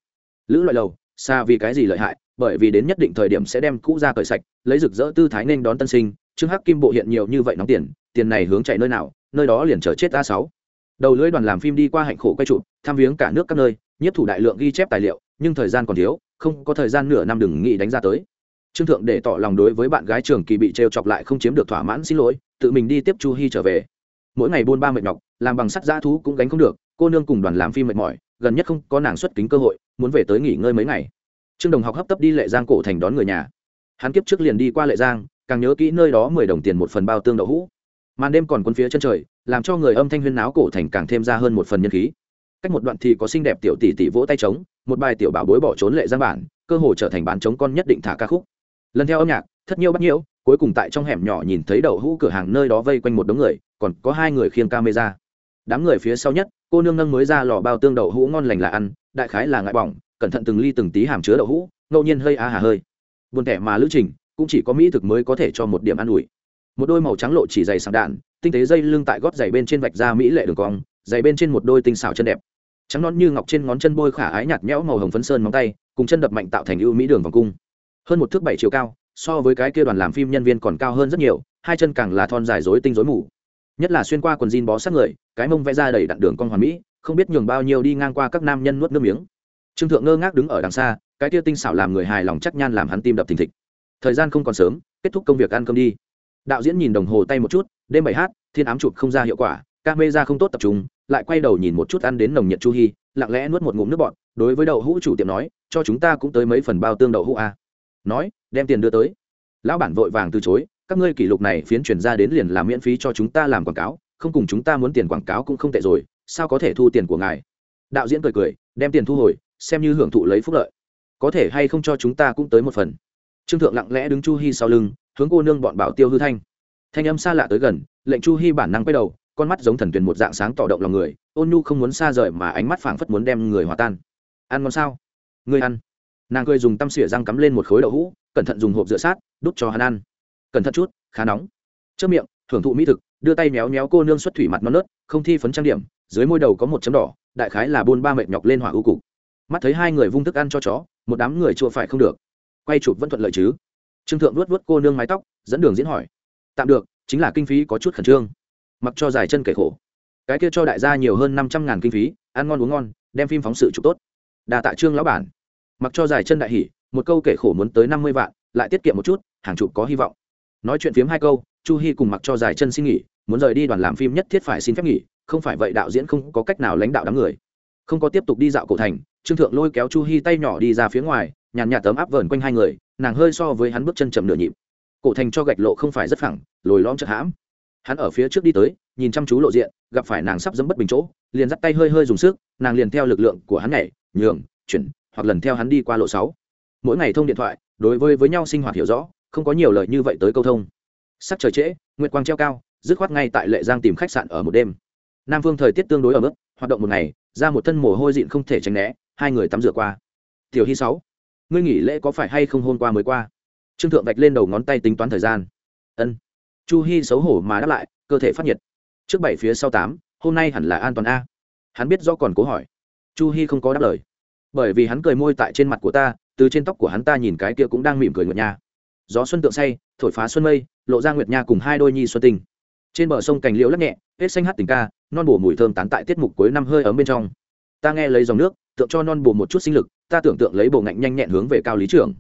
Lữ loại lầu, xa vì cái gì lợi hại, bởi vì đến nhất định thời điểm sẽ đem cũ ra cởi sạch, lấy rực rỡ tư thái nên đón tân sinh, trương hắc kim bộ hiện nhiều như vậy nóng tiền tiền này hướng chạy nơi nào, nơi đó liền chờ chết a sáu. Đầu lưỡi đoàn làm phim đi qua hạnh khổ quay trụ tham viếng cả nước các nơi nhất thủ đại lượng ghi chép tài liệu, nhưng thời gian còn thiếu, không có thời gian nửa năm đừng nghĩ đánh ra tới. Trương thượng để tỏ lòng đối với bạn gái trường kỳ bị trêu chọc lại không chiếm được thỏa mãn xin lỗi, tự mình đi tiếp chu hy trở về mỗi ngày buôn ba mệt nhọc, làm bằng sắt dã thú cũng gánh không được, cô nương cùng đoàn làm phim mệt mỏi, gần nhất không có nàng xuất kính cơ hội, muốn về tới nghỉ ngơi mấy ngày. Trương đồng học hấp tấp đi lệ giang cổ thành đón người nhà. Hắn kiếp trước liền đi qua lệ giang, càng nhớ kỹ nơi đó mười đồng tiền một phần bao tương đậu hũ. Màn đêm còn quân phía chân trời, làm cho người âm thanh huyên náo cổ thành càng thêm ra hơn một phần nhân khí. Cách một đoạn thì có xinh đẹp tiểu tỷ tỷ vỗ tay trống, một bài tiểu bảo bối bỏ trốn lệ giang bản, cơ hồ trở thành bán trống con nhất định thả ca khúc. Lần theo âm nhạc, thất nhiêu bắt nhiễu cuối cùng tại trong hẻm nhỏ nhìn thấy đậu hũ cửa hàng nơi đó vây quanh một đống người, còn có hai người khiêng camera. Đám người phía sau nhất, cô nương nâng mới ra lò bao tương đậu hũ ngon lành là ăn, đại khái là ngại bỏng, cẩn thận từng ly từng tí hàm chứa đậu hũ, ngẫu nhiên hơi a hà hơi. Buồn tẻ mà lữ trình, cũng chỉ có mỹ thực mới có thể cho một điểm ăn ủi. Một đôi màu trắng lộ chỉ dày sàng đạn, tinh tế dây lưng tại gót giày bên trên vạch ra mỹ lệ đường cong, giày bên trên một đôi tinh xảo chân đẹp. Trắng non như ngọc trên ngón chân bôi khả ái nhạt nhẽo màu hồng phấn sơn móng tay, cùng chân đập mạnh tạo thành ưu mỹ đường vòng cung. Hơn một thước bảy chiều cao so với cái kia đoàn làm phim nhân viên còn cao hơn rất nhiều, hai chân càng là thon dài dối tinh dối mù. Nhất là xuyên qua quần jean bó sát người, cái mông vẽ ra đầy đặn đường con hoàn mỹ, không biết nhường bao nhiêu đi ngang qua các nam nhân nuốt nước miếng. Trương thượng ngơ ngác đứng ở đằng xa, cái kia tinh xảo làm người hài lòng chắc nhan làm hắn tim đập thình thịch. Thời gian không còn sớm, kết thúc công việc ăn cơm đi. Đạo diễn nhìn đồng hồ tay một chút, đêm bảy h thiên ám chụp không ra hiệu quả ca mê ra không tốt tập trung, lại quay đầu nhìn một chút ăn đến nồng nhiệt chu hy lặng lẽ nuốt một ngụm nước bọt, đối với đậu hũ chủ tiệm nói, cho chúng ta cũng tới mấy phần bao tương đậu hũ a nói, đem tiền đưa tới. Lão bản vội vàng từ chối, các ngươi kỷ lục này phiến chuyển ra đến liền làm miễn phí cho chúng ta làm quảng cáo, không cùng chúng ta muốn tiền quảng cáo cũng không tệ rồi, sao có thể thu tiền của ngài? Đạo diễn cười cười, đem tiền thu hồi, xem như hưởng thụ lấy phúc lợi. Có thể hay không cho chúng ta cũng tới một phần. Trương thượng lặng lẽ đứng chu hi sau lưng, hướng cô nương bọn bảo tiêu hư thanh. Thanh âm xa lạ tới gần, lệnh chu hi bản năng quay đầu, con mắt giống thần tuyền một dạng sáng tỏ động lòng người, ôn nhu không muốn xa rời mà ánh mắt phảng phất muốn đem người hòa tan. Ăn ngon sao? Ngươi ăn nàng cười dùng tăm xỉa răng cắm lên một khối đậu hũ, cẩn thận dùng hộp rửa sát, đút cho hắn ăn. Cẩn thận chút, khá nóng. Chớp miệng, thưởng thụ mỹ thực, đưa tay méo méo cô nương xuất thủy mặt non nớt, không thi phấn trang điểm, dưới môi đầu có một chấm đỏ, đại khái là buôn ba mệt nhọc lên hỏa ưu cục. Mắt thấy hai người vung thức ăn cho chó, một đám người chua phải không được. Quay chụp vẫn thuận lợi chứ. Trương thượng vuốt vuốt cô nương mái tóc, dẫn đường diễn hỏi. Tạm được, chính là kinh phí có chút khẩn trương. Mặc cho dài chân kể khổ. Cái kia cho đại gia nhiều hơn năm trăm ngàn kinh phí, ăn ngon uống ngon, đem phim phóng sự chụp tốt. Đà tạ trương lão bản mặc cho dài chân đại hỉ, một câu kể khổ muốn tới năm mươi vạn, lại tiết kiệm một chút, hàng chục có hy vọng. Nói chuyện phiếm hai câu, chu hy cùng mặc cho dài chân xin nghỉ, muốn rời đi đoàn làm phim nhất thiết phải xin phép nghỉ, không phải vậy đạo diễn không có cách nào lãnh đạo đám người. Không có tiếp tục đi dạo cổ thành, trương thượng lôi kéo chu hy tay nhỏ đi ra phía ngoài, nhàn nhạt tấm áp vờn quanh hai người, nàng hơi so với hắn bước chân chậm nửa nhịp. Cổ thành cho gạch lộ không phải rất phẳng, lồi lõm chật hãm. Hắn ở phía trước đi tới, nhìn chăm chú lộ diện, gặp phải nàng sắp dẫm bất bình chỗ, liền dắt tay hơi hơi dùng sức, nàng liền theo lực lượng của hắn nhảy, nhường, chuyển hoặc lần theo hắn đi qua lộ sáu. Mỗi ngày thông điện thoại, đối với với nhau sinh hoạt hiểu rõ, không có nhiều lời như vậy tới câu thông. Sắc trời trễ, nguyệt quang treo cao, dứt khoát ngay tại lệ giang tìm khách sạn ở một đêm. Nam phương thời tiết tương đối ở mức hoạt động một ngày, ra một thân mồ hôi dịn không thể tránh né, hai người tắm rửa qua. Tiểu hy sáu, ngươi nghỉ lễ có phải hay không hôm qua mới qua? Trương thượng vạch lên đầu ngón tay tính toán thời gian. Ân. Chu hy xấu hổ mà đáp lại, cơ thể phát nhiệt. Trước bảy phía sau tám, hôm nay hẳn là an toàn a. Hắn biết do còn cố hỏi. Chu hy không có đáp lời bởi vì hắn cười môi tại trên mặt của ta, từ trên tóc của hắn ta nhìn cái kia cũng đang mỉm cười nguyệt nha. Gió xuân tượng say, thổi phá xuân mây, lộ ra nguyệt nha cùng hai đôi nhi xuân tình trên bờ sông cành liễu lắc nhẹ, hết xanh hát tình ca, non bổ mùi thơm tán tại tiết mục cuối năm hơi ấm bên trong. Ta nghe lấy dòng nước, tượng cho non bổ một chút sinh lực, ta tưởng tượng lấy bộ ngạnh nhanh nhẹn hướng về cao lý trưởng.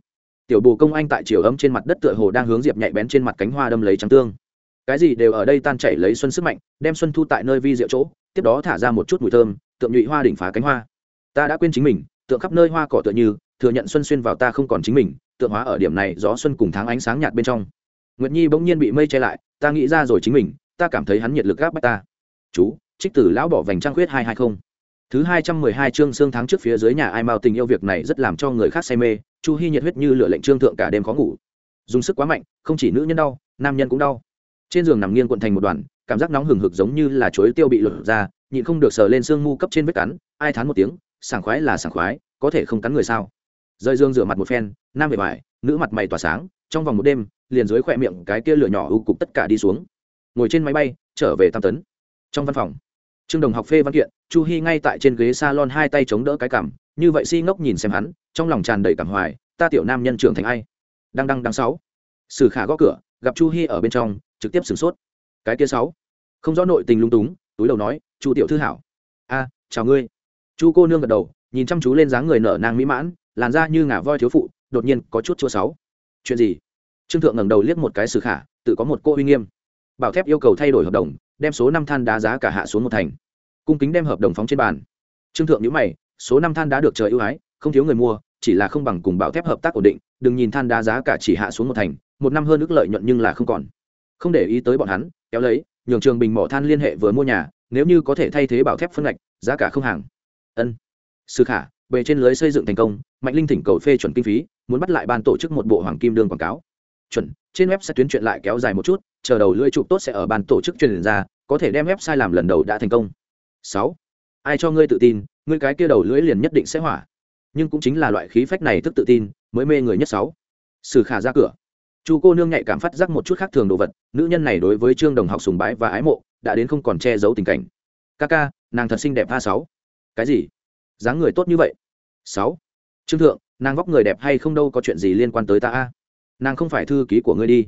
Tiểu bồ công anh tại chiều ấm trên mặt đất tựa hồ đang hướng diệp nhạy bén trên mặt cánh hoa đâm lấy trắng tương. Cái gì đều ở đây tan chảy lấy xuân sức mạnh, đem xuân thu tại nơi vi diệu chỗ, tiếp đó thả ra một chút mùi thơm, tượng nhụy hoa đỉnh phá cánh hoa. Ta đã quên chính mình tượng khắp nơi hoa cỏ tựa như, thừa nhận xuân xuyên vào ta không còn chính mình, tượng hóa ở điểm này gió xuân cùng tháng ánh sáng nhạt bên trong. Nguyệt nhi bỗng nhiên bị mây che lại, ta nghĩ ra rồi chính mình, ta cảm thấy hắn nhiệt lực gáp bách ta. Chú, trích tử lão bỏ vành trang khuyết hai hai không. Thứ hai trăm mười hai chương xương tháng trước phía dưới nhà ai mao tình yêu việc này rất làm cho người khác say mê, chu hy nhiệt huyết như lửa lệnh trương thượng cả đêm khó ngủ. Dùng sức quá mạnh, không chỉ nữ nhân đau, nam nhân cũng đau. Trên giường nằm nghiêng quận thành một đoàn, cảm giác nóng hừng hực giống như là chuối tiêu bị lột ra, nhịn không được sờ lên xương mu cấp trên vết cắn, ai thán một tiếng sảng khoái là sảng khoái có thể không cắn người sao? Rơi dương rửa mặt một phen nam bề bài, nữ mặt mày tỏa sáng trong vòng một đêm liền dưới khỏe miệng cái kia lửa nhỏ ưu cục tất cả đi xuống. Ngồi trên máy bay trở về tam tấn. Trong văn phòng trương đồng học phê văn kiện chu hy ngay tại trên ghế s a lon hai tay chống đỡ cái cảm như vậy si ngốc nhìn xem hắn trong lòng tràn đầy cảm hoài ta tiểu nam nhân trưởng thành ai? Đăng đăng đăng sáu. Sử khả gõ cửa gặp chu hy ở bên trong trực tiếp sửng sốt. Cái kia sáu. Không rõ nội tình lung túng túi đầu nói chu tiểu thư hảo. A chào ngươi chu cô nương gật đầu, nhìn chăm chú lên dáng người nở nang mỹ mãn, làn da như ngả voi thiếu phụ, đột nhiên có chút chua sáu chuyện gì? Trương thượng ngẩng đầu liếc một cái sử khả, tự có một cô uy nghiêm. Bảo thép yêu cầu thay đổi hợp đồng, đem số năm than đá giá cả hạ xuống một thành. Cung kính đem hợp đồng phóng trên bàn. Trương thượng nhữ mày, số năm than đá được trời ưu ái, không thiếu người mua, chỉ là không bằng cùng bảo thép hợp tác ổn định, đừng nhìn than đá giá cả chỉ hạ xuống một thành, một năm hơn ước lợi nhuận nhưng là không còn. Không để ý tới bọn hắn, kéo lấy, nhường trường bình mỏ than liên hệ vừa mua nhà, nếu như có thể thay thế bảo thép phân ngạch, giá cả không hàng ân. Sư khả, bề trên lưới xây dựng thành công, mạnh linh thỉnh cầu phê chuẩn kinh phí, muốn bắt lại ban tổ chức một bộ hoàng kim đường quảng cáo. Chuẩn, trên web sẽ tuyến chuyện lại kéo dài một chút, chờ đầu lưỡi chụp tốt sẽ ở ban tổ chức truyền ra, có thể đem website làm lần đầu đã thành công. Sáu. Ai cho ngươi tự tin, ngươi cái kia đầu lưỡi liền nhất định sẽ hỏa. Nhưng cũng chính là loại khí phách này thức tự tin, mới mê người nhất sáu. Sử khả ra cửa. Chu cô nương nhạy cảm phát giác một chút khác thường đồ vật, nữ nhân này đối với trương đồng học sùng bái và ái mộ, đã đến không còn che giấu tình cảnh. Ca ca, nàng thật xinh đẹp a sáu cái gì? Dáng người tốt như vậy. Sáu. Trương thượng, nàng vóc người đẹp hay không đâu có chuyện gì liên quan tới ta a. À? Nàng không phải thư ký của ngươi đi.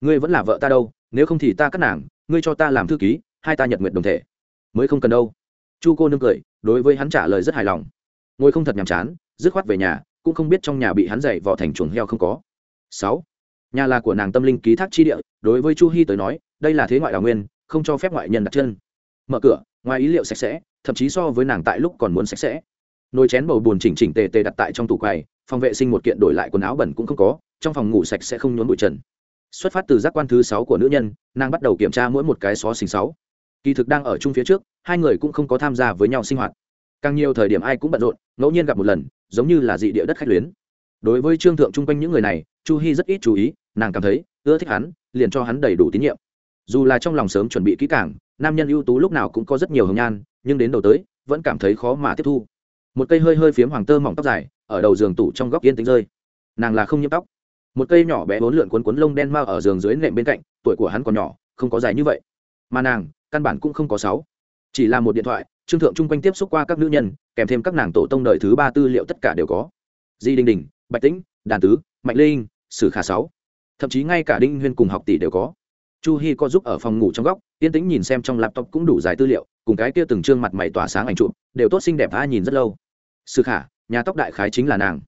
Ngươi vẫn là vợ ta đâu, nếu không thì ta cắt nàng, ngươi cho ta làm thư ký, hai ta nhật nguyện đồng thể. Mới không cần đâu. Chu cô nương cười, đối với hắn trả lời rất hài lòng. Ngồi không thật nhàm chán, dứt khoát về nhà, cũng không biết trong nhà bị hắn dày vò thành chuồng heo không có. Sáu. Nhà là của nàng tâm linh ký thác chi địa, đối với chu hy tới nói, đây là thế ngoại đào nguyên, không cho phép ngoại nhân đặt chân. Mở cửa, ngoài ý liệu sạch sẽ thậm chí so với nàng tại lúc còn muốn sạch sẽ. Nồi chén bầu bùn chỉnh chỉnh tề tề đặt tại trong tủ quầy, phòng vệ sinh một kiện đổi lại quần áo bẩn cũng không có, trong phòng ngủ sạch sẽ không nhốn bụi trần. Xuất phát từ giác quan thứ sáu của nữ nhân, nàng bắt đầu kiểm tra mỗi một cái xó xình sáu. Kỳ thực đang ở chung phía trước, hai người cũng không có tham gia với nhau sinh hoạt. Càng nhiều thời điểm ai cũng bận rộn, ngẫu nhiên gặp một lần, giống như là dị địa đất khách luyến. Đối với trương thượng chung quanh những người này, chu hy rất ít chú ý, nàng cảm thấy, ưa thích hắn, liền cho hắn đầy đủ tín nhiệm dù là trong lòng sớm chuẩn bị kỹ càng, nam nhân ưu tú lúc nào cũng có rất nhiều hồng nhan, nhưng đến đầu tới, vẫn cảm thấy khó mà tiếp thu. Một cây hơi hơi phiếm hoàng tơ mỏng tóc dài, ở đầu giường tủ trong góc yên tính rơi. Nàng là không nhiễm tóc. Một cây nhỏ bé bốn lượn cuốn cuốn lông đen mao ở giường dưới nệm bên cạnh, tuổi của hắn còn nhỏ, không có dài như vậy. Mà nàng, căn bản cũng không có sáu. Chỉ là một điện thoại, trương thượng chung quanh tiếp xúc qua các nữ nhân, kèm thêm các nàng tổ tông đời thứ ba tư liệu tất cả đều có. Di đình đình, bạch tĩnh, đàn tứ, mạnh linh, sử khả sáu. Thậm chí ngay cả đinh huyên cùng học tỷ đều có chu hi có giúp ở phòng ngủ trong góc, yên tĩnh nhìn xem trong laptop cũng đủ dài tư liệu, cùng cái kia từng trương mặt mày tỏa sáng ảnh chụp, đều tốt xinh đẹp tha nhìn rất lâu. Sư khả, nhà tóc đại khái chính là nàng.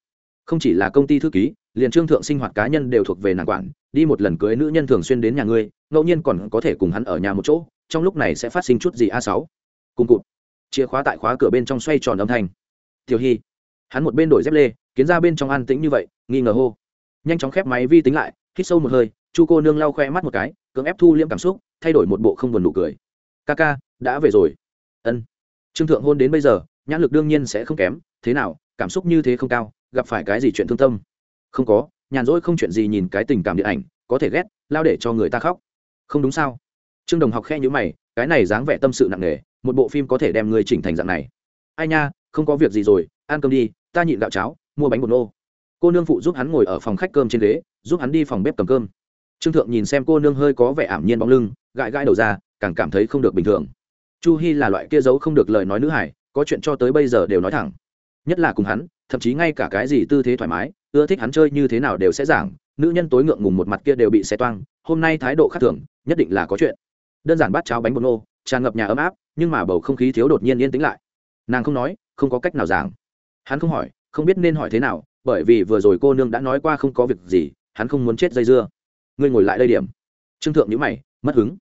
Không chỉ là công ty thư ký, liền trương thượng sinh hoạt cá nhân đều thuộc về nàng quản, đi một lần cưới nữ nhân thường xuyên đến nhà ngươi, ngẫu nhiên còn có thể cùng hắn ở nhà một chỗ, trong lúc này sẽ phát sinh chút gì a sáu. Cùng cụt. Chìa khóa tại khóa cửa bên trong xoay tròn âm thanh. Tiểu hy hắn một bên đổi dép lê, kiến ra bên trong an tĩnh như vậy, nghi ngờ hô. Nhanh chóng khép máy vi tính lại, hít sâu một hơi chu cô nương lau khoe mắt một cái, cưỡng ép thu liễm cảm xúc, thay đổi một bộ không buồn nụ cười. Ca ca, đã về rồi. Ân. Trương thượng hôn đến bây giờ, nhãn lực đương nhiên sẽ không kém, thế nào, cảm xúc như thế không cao, gặp phải cái gì chuyện thương tâm? Không có, nhàn rỗi không chuyện gì nhìn cái tình cảm điện ảnh, có thể ghét, lao để cho người ta khóc. Không đúng sao? Trương đồng học khe nhữ mày, cái này dáng vẻ tâm sự nặng nề, một bộ phim có thể đem người chỉnh thành dạng này. Ai nha, không có việc gì rồi, ăn cơm đi, ta nhịn gạo cháo, mua bánh bột nô. Cô nương phụ giúp hắn ngồi ở phòng khách cơm trên ghế, giúp hắn đi phòng bếp cầm cơm trương thượng nhìn xem cô nương hơi có vẻ ảm nhiên bóng lưng, gãi gãi đầu ra, càng cảm thấy không được bình thường. Chu hy là loại kia giấu không được lời nói nữ hải có chuyện cho tới bây giờ đều nói thẳng. Nhất là cùng hắn, thậm chí ngay cả cái gì tư thế thoải mái, ưa thích hắn chơi như thế nào đều sẽ giảng, nữ nhân tối ngượng ngùng một mặt kia đều bị xe toang, hôm nay thái độ khác thường, nhất định là có chuyện. Đơn giản bát cháo bánh bột nô, tràn ngập nhà ấm áp, nhưng mà bầu không khí thiếu đột nhiên yên tĩnh lại. Nàng không nói, không có cách nào giảng. Hắn không hỏi, không biết nên hỏi thế nào, bởi vì vừa rồi cô nương đã nói qua không có việc gì, hắn không muốn chết dây dưa ngươi ngồi lại đây điểm. Trương thượng nhữ mày, mất hứng.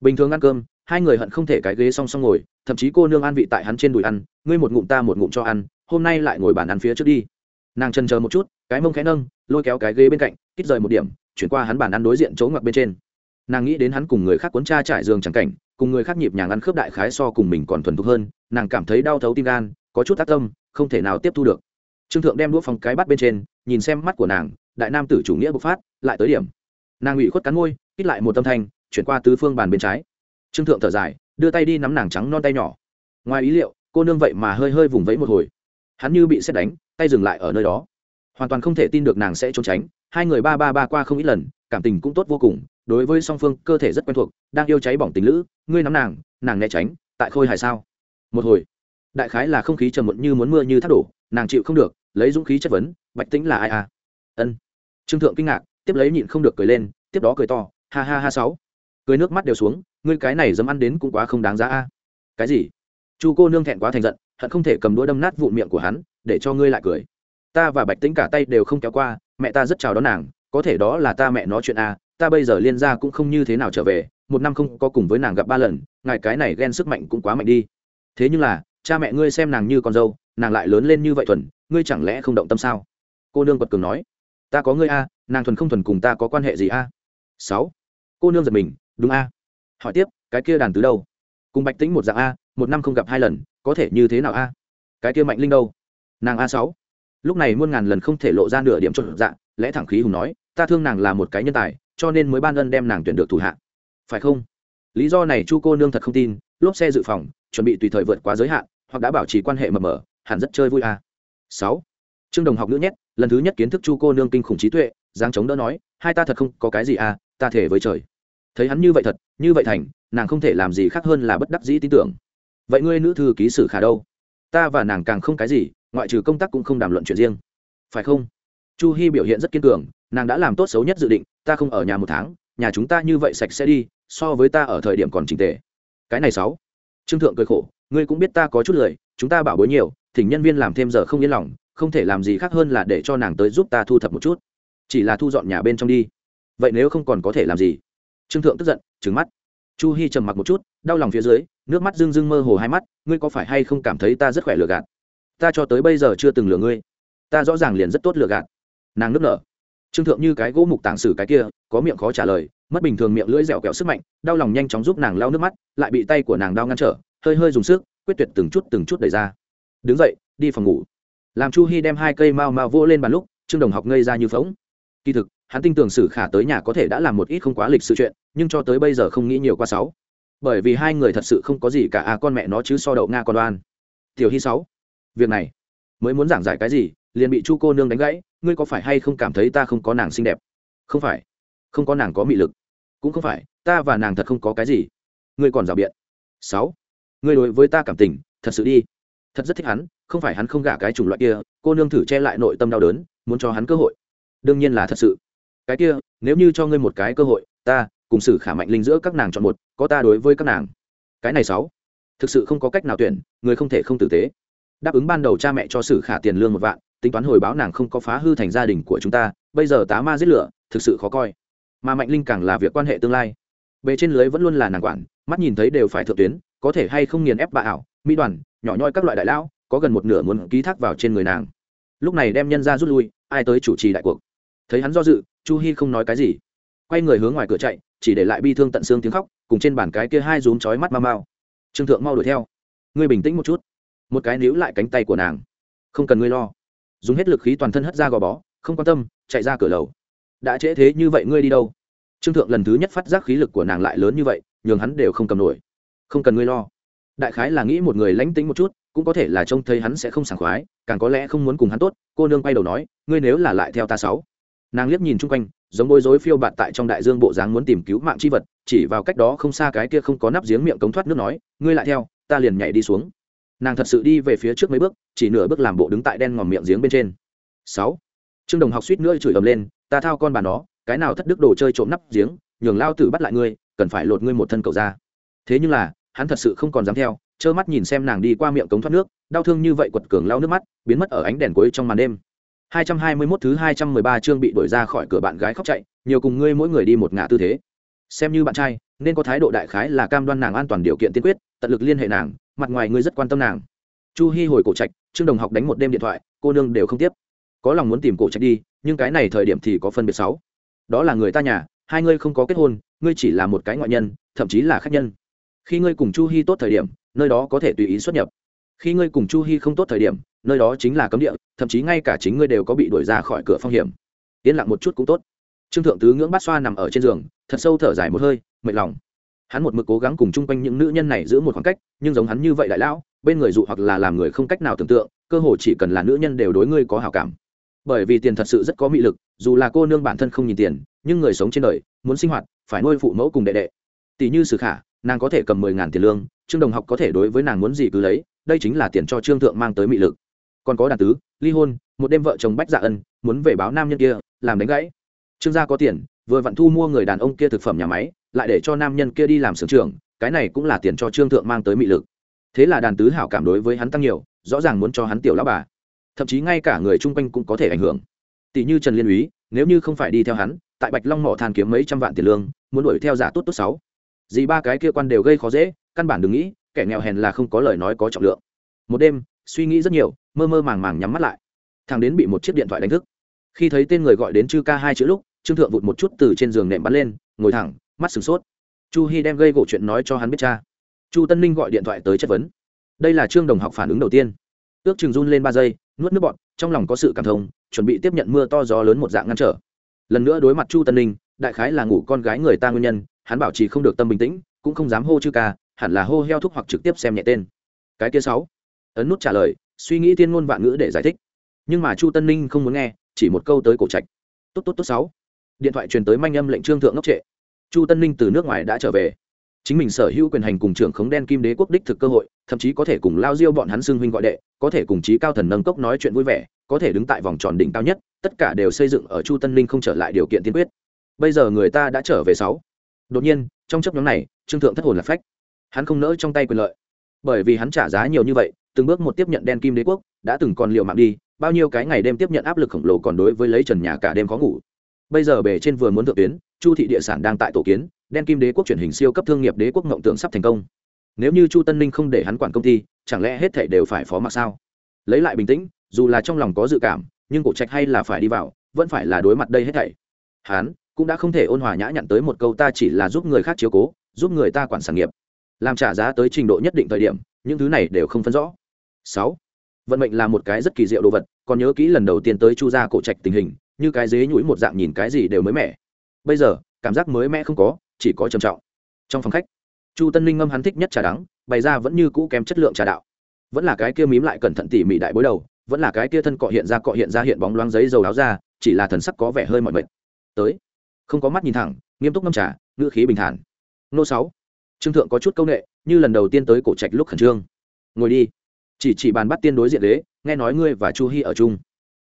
Bình thường ăn cơm, hai người hận không thể cái ghế song song ngồi, thậm chí cô nương an vị tại hắn trên đùi ăn, ngươi một ngụm ta một ngụm cho ăn, hôm nay lại ngồi bàn ăn phía trước đi. Nàng chân chờ một chút, cái mông khẽ nâng, lôi kéo cái ghế bên cạnh, kích rời một điểm, chuyển qua hắn bàn ăn đối diện chỗ ngoặc bên trên. Nàng nghĩ đến hắn cùng người khác cuốn cha trải giường chẳng cảnh, cùng người khác nhịp nhàng ăn khớp đại khái so cùng mình còn thuần thục hơn, nàng cảm thấy đau thấu tim gan, có chút tác tâm, không thể nào tiếp thu được. Trương thượng đem đũa phòng cái bắt bên trên, nhìn xem mắt của nàng, đại nam tử chủ nghĩa bộc phát, lại tới điểm nàng ủy khuất cắn môi kít lại một tâm thanh, chuyển qua tứ phương bàn bên trái. Trương thượng thở dài, đưa tay đi nắm nàng trắng non tay nhỏ. Ngoài ý liệu, cô nương vậy mà hơi hơi vùng vẫy một hồi. Hắn như bị xét đánh, tay dừng lại ở nơi đó. Hoàn toàn không thể tin được nàng sẽ trốn tránh. Hai người ba ba ba qua không ít lần, cảm tình cũng tốt vô cùng. Đối với song phương, cơ thể rất quen thuộc, đang yêu cháy bỏng tình lữ, ngươi nắm nàng nàng né tránh, tại khôi hài sao? Một hồi, đại khái là không khí trầm muộn như muốn mưa như thác đổ, nàng chịu không được, lấy dũng khí chất vấn, bạch tĩnh là ai à? Ân. Trương thượng kinh ngạc tiếp lấy nhịn không được cười lên, tiếp đó cười to, ha ha ha sáu. Cười nước mắt đều xuống, ngươi cái này dám ăn đến cũng quá không đáng giá a. Cái gì? Chu cô nương thẹn quá thành giận, hận không thể cầm đũa đâm nát vụn miệng của hắn, để cho ngươi lại cười. Ta và bạch tĩnh cả tay đều không kéo qua, mẹ ta rất chào đón nàng, có thể đó là ta mẹ nói chuyện a, ta bây giờ liên gia cũng không như thế nào trở về, một năm không có cùng với nàng gặp ba lần, ngài cái này ghen sức mạnh cũng quá mạnh đi. Thế nhưng là, cha mẹ ngươi xem nàng như con dâu, nàng lại lớn lên như vậy thuần, ngươi chẳng lẽ không động tâm sao? Cô nương quật cường nói ta có ngươi a, nàng thuần không thuần cùng ta có quan hệ gì a? Sáu. Cô nương giật mình, đúng a. Hỏi tiếp, cái kia đàn tứ đâu? Cùng bạch tĩnh một dạng a, một năm không gặp hai lần, có thể như thế nào a? Cái kia mạnh linh đâu? Nàng a sáu. Lúc này muôn ngàn lần không thể lộ ra nửa điểm trộn dạng, lẽ thẳng khí hùng nói, ta thương nàng là một cái nhân tài, cho nên mới ban ân đem nàng tuyển được thủ hạ. Phải không? Lý do này chu cô nương thật không tin, lốp xe dự phòng, chuẩn bị tùy thời vượt quá giới hạn, hoặc đã bảo trì quan hệ mờ mờ, hẳn rất chơi vui à. sáu. Trương đồng học nữ nhét lần thứ nhất kiến thức chu cô nương kinh khủng trí tuệ giang chống đỡ nói, hai ta thật không có cái gì à ta thể với trời. Thấy hắn như vậy thật, như vậy thành, nàng không thể làm gì khác hơn là bất đắc dĩ tin tưởng. Vậy ngươi nữ thư ký sử khả đâu? Ta và nàng càng không cái gì, ngoại trừ công tác cũng không đàm luận chuyện riêng. Phải không? Chu hy biểu hiện rất kiên cường, nàng đã làm tốt xấu nhất dự định, ta không ở nhà một tháng, nhà chúng ta như vậy sạch sẽ đi, so với ta ở thời điểm còn trình tề. Cái này sáu. Trương thượng cười khổ, ngươi cũng biết ta có chút lười, chúng ta bảo bối nhiều, thỉnh nhân viên làm thêm giờ không yên lòng không thể làm gì khác hơn là để cho nàng tới giúp ta thu thập một chút. Chỉ là thu dọn nhà bên trong đi. Vậy nếu không còn có thể làm gì? Trương thượng tức giận trứng mắt. Chu hy trầm mặc một chút, đau lòng phía dưới, nước mắt rưng rưng mơ hồ hai mắt, ngươi có phải hay không cảm thấy ta rất khỏe lừa gạt? Ta cho tới bây giờ chưa từng lừa ngươi. Ta rõ ràng liền rất tốt lừa gạt. Nàng nức nở. Trương thượng như cái gỗ mục tảng sử cái kia, có miệng khó trả lời, mất bình thường miệng lưỡi dẻo kẹo sức mạnh, đau lòng nhanh chóng giúp nàng lau nước mắt, lại bị tay của nàng đau ngăn trở, hơi hơi dùng sức, quyết tuyệt từng chút từng chút đẩy ra. Đứng dậy, đi phòng ngủ làm chu hy đem hai cây mau mau vô lên bàn lúc, trương đồng học ngây ra như phóng kỳ thực, hắn tin tưởng sử khả tới nhà có thể đã làm một ít không quá lịch sự chuyện, nhưng cho tới bây giờ không nghĩ nhiều qua sáu. Bởi vì hai người thật sự không có gì cả à con mẹ nó chứ so đậu nga con đoan tiểu hy sáu, việc này, mới muốn giảng giải cái gì, liền bị chu cô nương đánh gãy, ngươi có phải hay không cảm thấy ta không có nàng xinh đẹp? Không phải, không có nàng có mị lực. Cũng không phải, ta và nàng thật không có cái gì. Ngươi còn rào biện. Sáu, ngươi đối với ta cảm tình, thật sự đi thật rất thích hắn, không phải hắn không gả cái chủng loại kia, cô nương thử che lại nội tâm đau đớn, muốn cho hắn cơ hội. Đương nhiên là thật sự. Cái kia, nếu như cho ngươi một cái cơ hội, ta cùng xử khả mạnh linh giữa các nàng chọn một, có ta đối với các nàng. Cái này sáu. Thực sự không có cách nào tuyển, người không thể không tử tế. Đáp ứng ban đầu cha mẹ cho sử khả tiền lương một vạn, tính toán hồi báo nàng không có phá hư thành gia đình của chúng ta, bây giờ tá ma giết lửa, thực sự khó coi. Mà mạnh linh càng là việc quan hệ tương lai. Bề trên lưới vẫn luôn là nàng quản, mắt nhìn thấy đều phải thượng tuyến, có thể hay không nghiền ép bà ảo, mỹ đoàn nhỏ nhoi các loại đại lão, có gần một nửa muốn ký thác vào trên người nàng. Lúc này đem nhân ra rút lui, ai tới chủ trì đại cuộc? Thấy hắn do dự, chu hy không nói cái gì. Quay người hướng ngoài cửa chạy, chỉ để lại bi thương tận xương tiếng khóc, cùng trên bàn cái kia hai rúm chói mắt mau mau. Trương thượng mau đuổi theo. Ngươi bình tĩnh một chút. Một cái níu lại cánh tay của nàng. Không cần ngươi lo. Dùng hết lực khí toàn thân hất ra gò bó, không quan tâm, chạy ra cửa lầu. Đã trễ thế như vậy ngươi đi đâu? Trương thượng lần thứ nhất phát giác khí lực của nàng lại lớn như vậy, nhường hắn đều không cầm nổi. Không cần ngươi lo đại khái là nghĩ một người lánh tính một chút, cũng có thể là trông thấy hắn sẽ không sảng khoái, càng có lẽ không muốn cùng hắn tốt, cô nương quay đầu nói, ngươi nếu là lại theo ta sáu. Nàng liếc nhìn chung quanh, giống bối rối phiêu bạt tại trong đại dương bộ dáng muốn tìm cứu mạng c h i vật, chỉ vào cách đó không xa cái kia không có nắp giếng miệng cống thoát nước nói, ngươi lại theo, ta liền nhảy đi xuống. Nàng thật sự đi về phía trước mấy bước, chỉ nửa bước làm bộ đứng tại đen ngòm miệng giếng bên trên. Sáu. Trương đồng học suýt nữa chửi ầm lên, ta thao con bà nó, cái nào thất đức đồ chơi trộm nắp giếng, nhường lao tử bắt lại ngươi, cần phải lột ngươi một thân cầu ra. Thế nhưng là hắn thật sự không còn dám theo, trơ mắt nhìn xem nàng đi qua miệng cống thoát nước, đau thương như vậy quật cường lau nước mắt, biến mất ở ánh đèn cuối trong màn đêm. 221 thứ 213 chương bị đuổi ra khỏi cửa bạn gái khóc chạy, nhiều cùng ngươi mỗi người đi một ngã tư thế. Xem như bạn trai, nên có thái độ đại khái là cam đoan nàng an toàn điều kiện tiên quyết, tận lực liên hệ nàng, mặt ngoài ngươi rất quan tâm nàng. Chu hi hồi cổ trạch, trương đồng học đánh một đêm điện thoại, cô nương đều không tiếp. Có lòng muốn tìm cổ trạch đi, nhưng cái này thời điểm thì có phân biệt sáu đó là người ta nhà, hai ngươi không có kết hôn, ngươi chỉ là một cái ngoại nhân, thậm chí là khách nhân khi ngươi cùng chu hi tốt thời điểm, nơi đó có thể tùy ý xuất nhập. Khi ngươi cùng chu hi không tốt thời điểm, nơi đó chính là cấm địa, thậm chí ngay cả chính ngươi đều có bị đuổi ra khỏi cửa phong hiểm. Yên lặng một chút cũng tốt. Trương thượng tứ ngưỡng bát xoa nằm ở trên giường, thật sâu thở dài một hơi, mệt lòng. Hắn một mực cố gắng cùng chung quanh những nữ nhân này giữ một khoảng cách, nhưng giống hắn như vậy đại lão, bên người dụ hoặc là làm người không cách nào tưởng tượng, cơ hội chỉ cần là nữ nhân đều đối ngươi có hảo cảm. Bởi vì tiền thật sự rất có mị lực, dù là cô nương bản thân không nhìn tiền, nhưng người sống trên đời, muốn sinh hoạt, phải nuôi phụ mẫu cùng đệ đệ. Tỷ như sử khả nàng có thể cầm mười ngàn tiền lương, trương đồng học có thể đối với nàng muốn gì cứ lấy, đây chính là tiền cho trương thượng mang tới mị lực. Còn có đàn tứ, ly hôn, một đêm vợ chồng bách dạ ân, muốn về báo nam nhân kia, làm đánh gãy. Trương gia có tiền, vừa vặn thu mua người đàn ông kia thực phẩm nhà máy, lại để cho nam nhân kia đi làm xưởng trưởng, cái này cũng là tiền cho trương thượng mang tới mị lực. Thế là đàn tứ hảo cảm đối với hắn tăng nhiều, rõ ràng muốn cho hắn tiểu lão bà. Thậm chí ngay cả người chung quanh cũng có thể ảnh hưởng. Tỷ như trần liên úy, nếu như không phải đi theo hắn, tại bạch long mỏ than kiếm mấy trăm vạn tiền lương, muốn đuổi theo giả tốt tốt sáu dì ba cái kia quan đều gây khó dễ, căn bản đừng nghĩ, kẻ nghèo hèn là không có lời nói có trọng lượng. Một đêm, suy nghĩ rất nhiều, mơ mơ màng màng nhắm mắt lại. Thằng đến bị một chiếc điện thoại đánh thức. Khi thấy tên người gọi đến chư ca hai chữ lúc, trương thượng vụt một chút từ trên giường nệm bắn lên, ngồi thẳng, mắt sửng sốt. Chu hy đem gây gỗ chuyện nói cho hắn biết cha. Chu tân ninh gọi điện thoại tới chất vấn. Đây là trương đồng học phản ứng đầu tiên. Ước chừng run lên ba giây, nuốt nước bọn trong lòng có sự cảm thông, chuẩn bị tiếp nhận mưa to gió lớn một dạng ngăn trở. Lần nữa đối mặt chu tân ninh, đại khái là ngủ con gái người ta nguyên nhân hắn bảo trì không được tâm bình tĩnh, cũng không dám hô chư ca, hẳn là hô heo thúc hoặc trực tiếp xem nhẹ tên. Cái kia sáu. Ấn nút trả lời, suy nghĩ thiên ngôn vạn ngữ để giải thích. Nhưng mà chu tân ninh không muốn nghe, chỉ một câu tới cổ trạch. Tốt tốt tốt, sáu. Điện thoại truyền tới manh âm lệnh trương thượng ngốc trệ. Chu tân ninh từ nước ngoài đã trở về. Chính mình sở hữu quyền hành cùng trưởng khống đen kim đế quốc đích thực cơ hội, thậm chí có thể cùng lao diêu bọn hắn xưng huynh gọi đệ, có thể cùng chí cao thần nâng cốc nói chuyện vui vẻ, có thể đứng tại vòng tròn đỉnh cao nhất, tất cả đều xây dựng ở chu tân ninh không trở lại điều kiện tiên quyết. Bây giờ người ta đã trở về sáu đột nhiên, trong chấp nhóm này, trương thượng thất hồn lạc phách. Hắn không nỡ trong tay quyền lợi. Bởi vì hắn trả giá nhiều như vậy, từng bước một tiếp nhận đen kim đế quốc, đã từng còn liều mạng đi, bao nhiêu cái ngày đêm tiếp nhận áp lực khổng lồ còn đối với lấy trần nhà cả đêm khó ngủ. Bây giờ bề trên vừa muốn thượng tuyến, chu thị địa sản đang tại tổ kiến, đen kim đế quốc truyền hình siêu cấp thương nghiệp đế quốc ngộng tượng sắp thành công. Nếu như chu tân ninh không để hắn quản công ty, chẳng lẽ hết thảy đều phải phó mặc sao? Lấy lại bình tĩnh, dù là trong lòng có dự cảm, nhưng cổ trạch hay là phải đi vào, vẫn phải là đối mặt đây hết thảy. Hắn cũng đã không thể ôn hòa nhã nhặn tới một câu ta chỉ là giúp người khác chiếu cố, giúp người ta quản sản nghiệp. Làm trả giá tới trình độ nhất định thời điểm, những thứ này đều không phân rõ. Sáu, vận mệnh là một cái rất kỳ diệu đồ vật, còn nhớ kỹ lần đầu tiên tới chu gia cổ trạch tình hình, như cái dế nhũi một dạng nhìn cái gì đều mới mẻ. Bây giờ, cảm giác mới mẻ không có, chỉ có trầm trọng. Trong phòng khách, chu tân linh ngâm hắn thích nhất trà đắng, bày ra vẫn như cũ kém chất lượng trà đạo. Vẫn là cái kia mím lại cẩn thận tỉ mỉ đại bối đầu, vẫn là cái kia thân cọ hiện ra cọ hiện ra hiện bóng loáng giấy dầu áo ra, chỉ là thần sắc có vẻ hơi mọi mệt. Tới không có mắt nhìn thẳng, nghiêm túc ngâm trà, ngữ khí bình thản. Nô sáu, trương thượng có chút công nghệ như lần đầu tiên tới cổ trạch lúc khẩn trương. Ngồi đi. Chỉ chỉ bàn bắt tiên đối diện đế nghe nói ngươi và chu hy ở chung.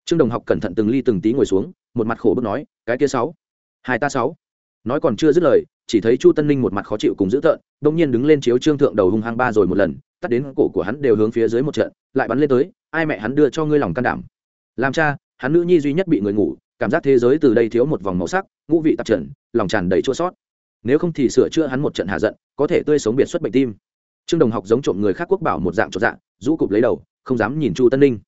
Trương đồng học cẩn thận từng ly từng tí ngồi xuống, một mặt khổ bức nói, cái kia sáu, hai ta sáu. Nói còn chưa dứt lời, chỉ thấy chu tân ninh một mặt khó chịu cùng dữ tợn đông nhiên đứng lên chiếu trương thượng đầu hung hăng ba rồi một lần, tắt đến cổ của hắn đều hướng phía dưới một trận, lại bắn lên tới, ai mẹ hắn đưa cho ngươi lòng can đảm. Làm cha, hắn nữ nhi duy nhất bị người ngủ cảm giác thế giới từ đây thiếu một vòng màu sắc, ngũ vị tạp trần, lòng tràn đầy chua sót. Nếu không thì sửa chữa hắn một trận hạ giận, có thể tươi sống biệt xuất bệnh tim. Trương đồng học giống trộm người khác quốc bảo một dạng trộn dạng, rũ cụp lấy đầu, không dám nhìn chu tân ninh.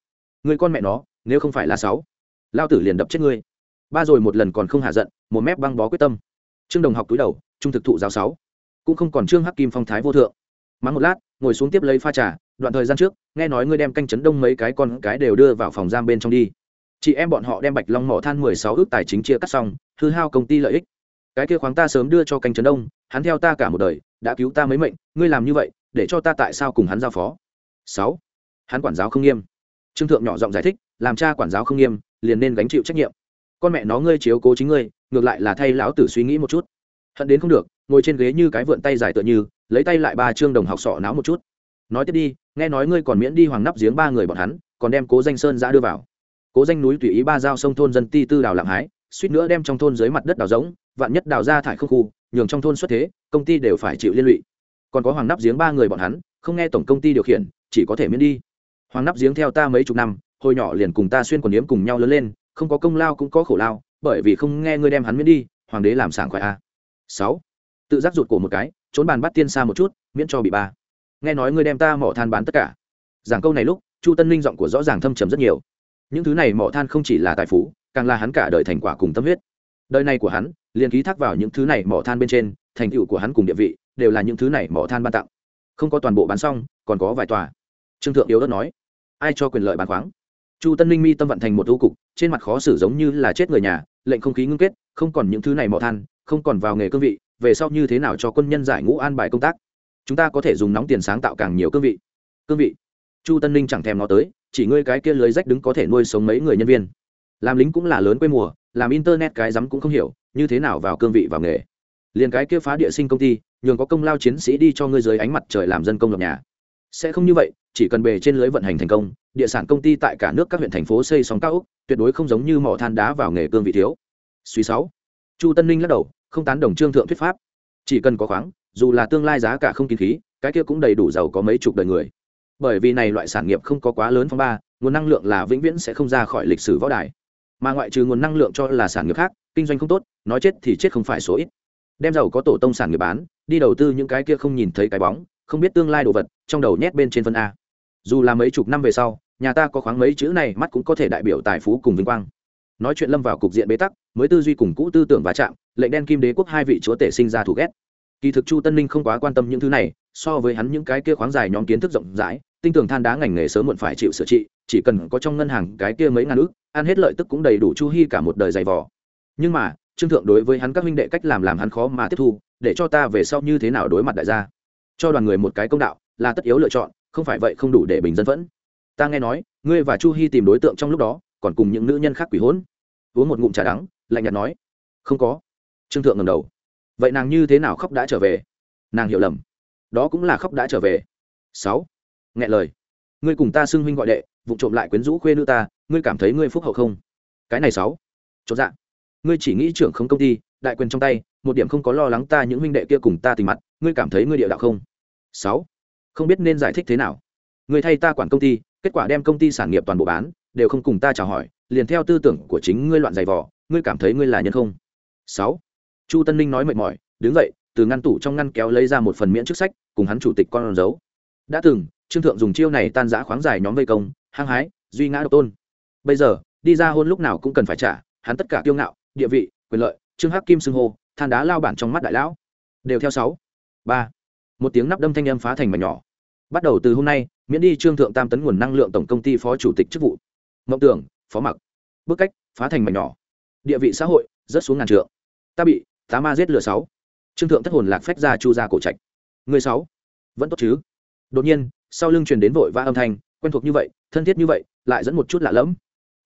Người con mẹ nó, nếu không phải là sáu, lao tử liền đập chết ngươi. Ba rồi một lần còn không hạ giận, một mép băng bó quyết tâm. Trương đồng học túi đầu, trung thực thụ giáo sáu. Cũng không còn trương hắc kim phong thái vô thượng. Mắng một lát, ngồi xuống tiếp lấy pha trà, đoạn thời gian trước, nghe nói ngươi đem canh chấn đông mấy cái con cái đều đưa vào phòng giam bên trong đi chị em bọn họ đem bạch long mỏ than mười sáu ước tài chính chia cắt xong, hư hao công ty lợi ích. Cái kia khoáng ta sớm đưa cho canh trấn đông, hắn theo ta cả một đời, đã cứu ta mấy mệnh, ngươi làm như vậy, để cho ta tại sao cùng hắn giao phó? Sáu. Hắn quản giáo không nghiêm. Trương thượng nhỏ giọng giải thích, làm cha quản giáo không nghiêm, liền nên gánh chịu trách nhiệm. Con mẹ nó ngươi chiếu cố chính ngươi, ngược lại là thay lão tử suy nghĩ một chút. Hận đến không được, ngồi trên ghế như cái vượn tay dài tựa như, lấy tay lại ba trương đồng học sọ náo một chút. Nói tiếp đi, nghe nói ngươi còn miễn đi hoàng nắp giếng ba người bọn hắn, còn đem cố danh sơn ra đưa vào cố danh núi tùy ý ba giao sông thôn dân ti tư đào lạng hái suýt nữa đem trong thôn dưới mặt đất đào giống, vạn nhất đào ra thải không khu nhường trong thôn xuất thế công ty đều phải chịu liên lụy. Còn có hoàng nắp giếng ba người bọn hắn không nghe tổng công ty điều khiển chỉ có thể miễn đi. Hoàng nắp giếng theo ta mấy chục năm hồi nhỏ liền cùng ta xuyên quần điếm cùng nhau lớn lên không có công lao cũng có khổ lao bởi vì không nghe ngươi đem hắn miễn đi hoàng đế làm sảng khoái a. Sáu tự giác rụt cổ một cái trốn bàn bắt tiên xa một chút miễn cho bị ba. Nghe nói ngươi đem ta mỏ than bán tất cả. Giảng câu này lúc chu tân linh giọng của rõ ràng thâm trầm rất nhiều những thứ này mỏ than không chỉ là tài phú, càng là hắn cả đời thành quả cùng tâm huyết. Đời này của hắn, liền ký thác vào những thứ này mỏ than bên trên, thành tựu của hắn cùng địa vị, đều là những thứ này mỏ than ban tặng. Không có toàn bộ bán xong, còn có vài tòa. Trương thượng yếu đất nói, ai cho quyền lợi bán khoáng? Chu tân linh mi tâm vận thành một ưu cục, trên mặt khó xử giống như là chết người nhà, lệnh không khí ngưng kết, không còn những thứ này mỏ than, không còn vào nghề cương vị, về sau như thế nào cho quân nhân giải ngũ an bài công tác? Chúng ta có thể dùng nóng tiền sáng tạo càng nhiều cương vị. Cương vị? Chu tân ninh chẳng thèm nó tới, chỉ ngươi cái kia lưới rách đứng có thể nuôi sống mấy người nhân viên. Làm lính cũng là lớn quê mùa, làm internet cái rắm cũng không hiểu, như thế nào vào cương vị vào nghề. Liền cái kia phá địa sinh công ty, nhường có công lao chiến sĩ đi cho ngươi dưới ánh mặt trời làm dân công lập nhà. Sẽ không như vậy, chỉ cần bề trên lưới vận hành thành công, địa sản công ty tại cả nước các huyện thành phố xây sóng cao ốc, tuyệt đối không giống như mỏ than đá vào nghề cương vị thiếu. Suy sáu. Chu tân ninh lắc đầu, không tán đồng trương thượng thuyết pháp. Chỉ cần có khoáng, dù là tương lai giá cả không kín khí, cái kia cũng đầy đủ giàu có mấy chục đời người bởi vì này loại sản nghiệp không có quá lớn phong ba, nguồn năng lượng là vĩnh viễn sẽ không ra khỏi lịch sử võ đài. Mà ngoại trừ nguồn năng lượng cho là sản nghiệp khác, kinh doanh không tốt, nói chết thì chết không phải số ít. Đem giàu có tổ tông sản nghiệp bán, đi đầu tư những cái kia không nhìn thấy cái bóng, không biết tương lai đồ vật, trong đầu nhét bên trên phân a. Dù là mấy chục năm về sau, nhà ta có khoáng mấy chữ này mắt cũng có thể đại biểu tài phú cùng vinh quang. Nói chuyện lâm vào cục diện bế tắc, mới tư duy cùng cũ tư tưởng và chạm, lệnh đen kim đế quốc hai vị chúa tể sinh ra thủ ghét. Kỳ thực chu tân ninh không quá quan tâm những thứ này, so với hắn những cái kia khoáng dài nhóm kiến thức rộng rãi tinh tường than đá ngành nghề sớm muộn phải chịu sửa trị, chỉ cần có trong ngân hàng cái kia mấy ngàn ước ăn hết lợi tức cũng đầy đủ chu hy cả một đời dày vò. Nhưng mà, trương thượng đối với hắn các huynh đệ cách làm làm hắn khó mà tiếp thu, để cho ta về sau như thế nào đối mặt đại gia? Cho đoàn người một cái công đạo, là tất yếu lựa chọn, không phải vậy không đủ để bình dân vẫn ta nghe nói, ngươi và chu hy tìm đối tượng trong lúc đó, còn cùng những nữ nhân khác quỷ hỗn uống một ngụm trà đắng, lạnh nhạt nói. Không có. Trương thượng ngầm đầu. Vậy nàng như thế nào khóc đã trở về? Nàng hiểu lầm. Đó cũng là khóc đã trở về. Sáu nghẹn lời. Ngươi cùng ta xưng huynh gọi đệ vụ trộm lại quyến rũ khuê nữ ta, ngươi cảm thấy ngươi phúc hậu không? Cái này sáu. Chỗ dạ. Ngươi chỉ nghĩ trưởng không công ty, đại quyền trong tay, một điểm không có lo lắng ta những huynh đệ kia cùng ta tình mặt, ngươi cảm thấy ngươi địa đạo không? Sáu. Không biết nên giải thích thế nào. Ngươi thay ta quản công ty, kết quả đem công ty sản nghiệp toàn bộ bán, đều không cùng ta chào hỏi, liền theo tư tưởng của chính ngươi loạn giày vò, ngươi cảm thấy ngươi là nhân không? Sáu. Chu tân ninh nói mệt mỏi, đứng dậy, từ ngăn tủ trong ngăn kéo lấy ra một phần miễn chức sách, cùng hắn chủ tịch con dấu. Đã từng trương thượng dùng chiêu này tan giã khoáng dài nhóm vây công, hăng hái, duy ngã độc tôn. Bây giờ, đi ra hôn lúc nào cũng cần phải trả, hắn tất cả kiêu ngạo, địa vị, quyền lợi, trương hắc kim xưng hô, than đá lao bản trong mắt đại lão. Đều theo sáu. Ba. Một tiếng nắp đâm thanh âm phá thành mảnh nhỏ. Bắt đầu từ hôm nay, miễn đi trương thượng tam tấn nguồn năng lượng tổng công ty phó chủ tịch chức vụ. Mộng tưởng, phó mặc. Bức cách, phá thành mảnh nhỏ. Địa vị xã hội rất xuống ngàn trượng. Ta bị, tá ma giết lừa sáu. Trương thượng thất hồn lạc phách ra chu ra cổ trạch. Người sáu. Vẫn tốt chứ? Đột nhiên, sau lưng truyền đến vội vã âm thanh, quen thuộc như vậy, thân thiết như vậy, lại dẫn một chút lạ lẫm.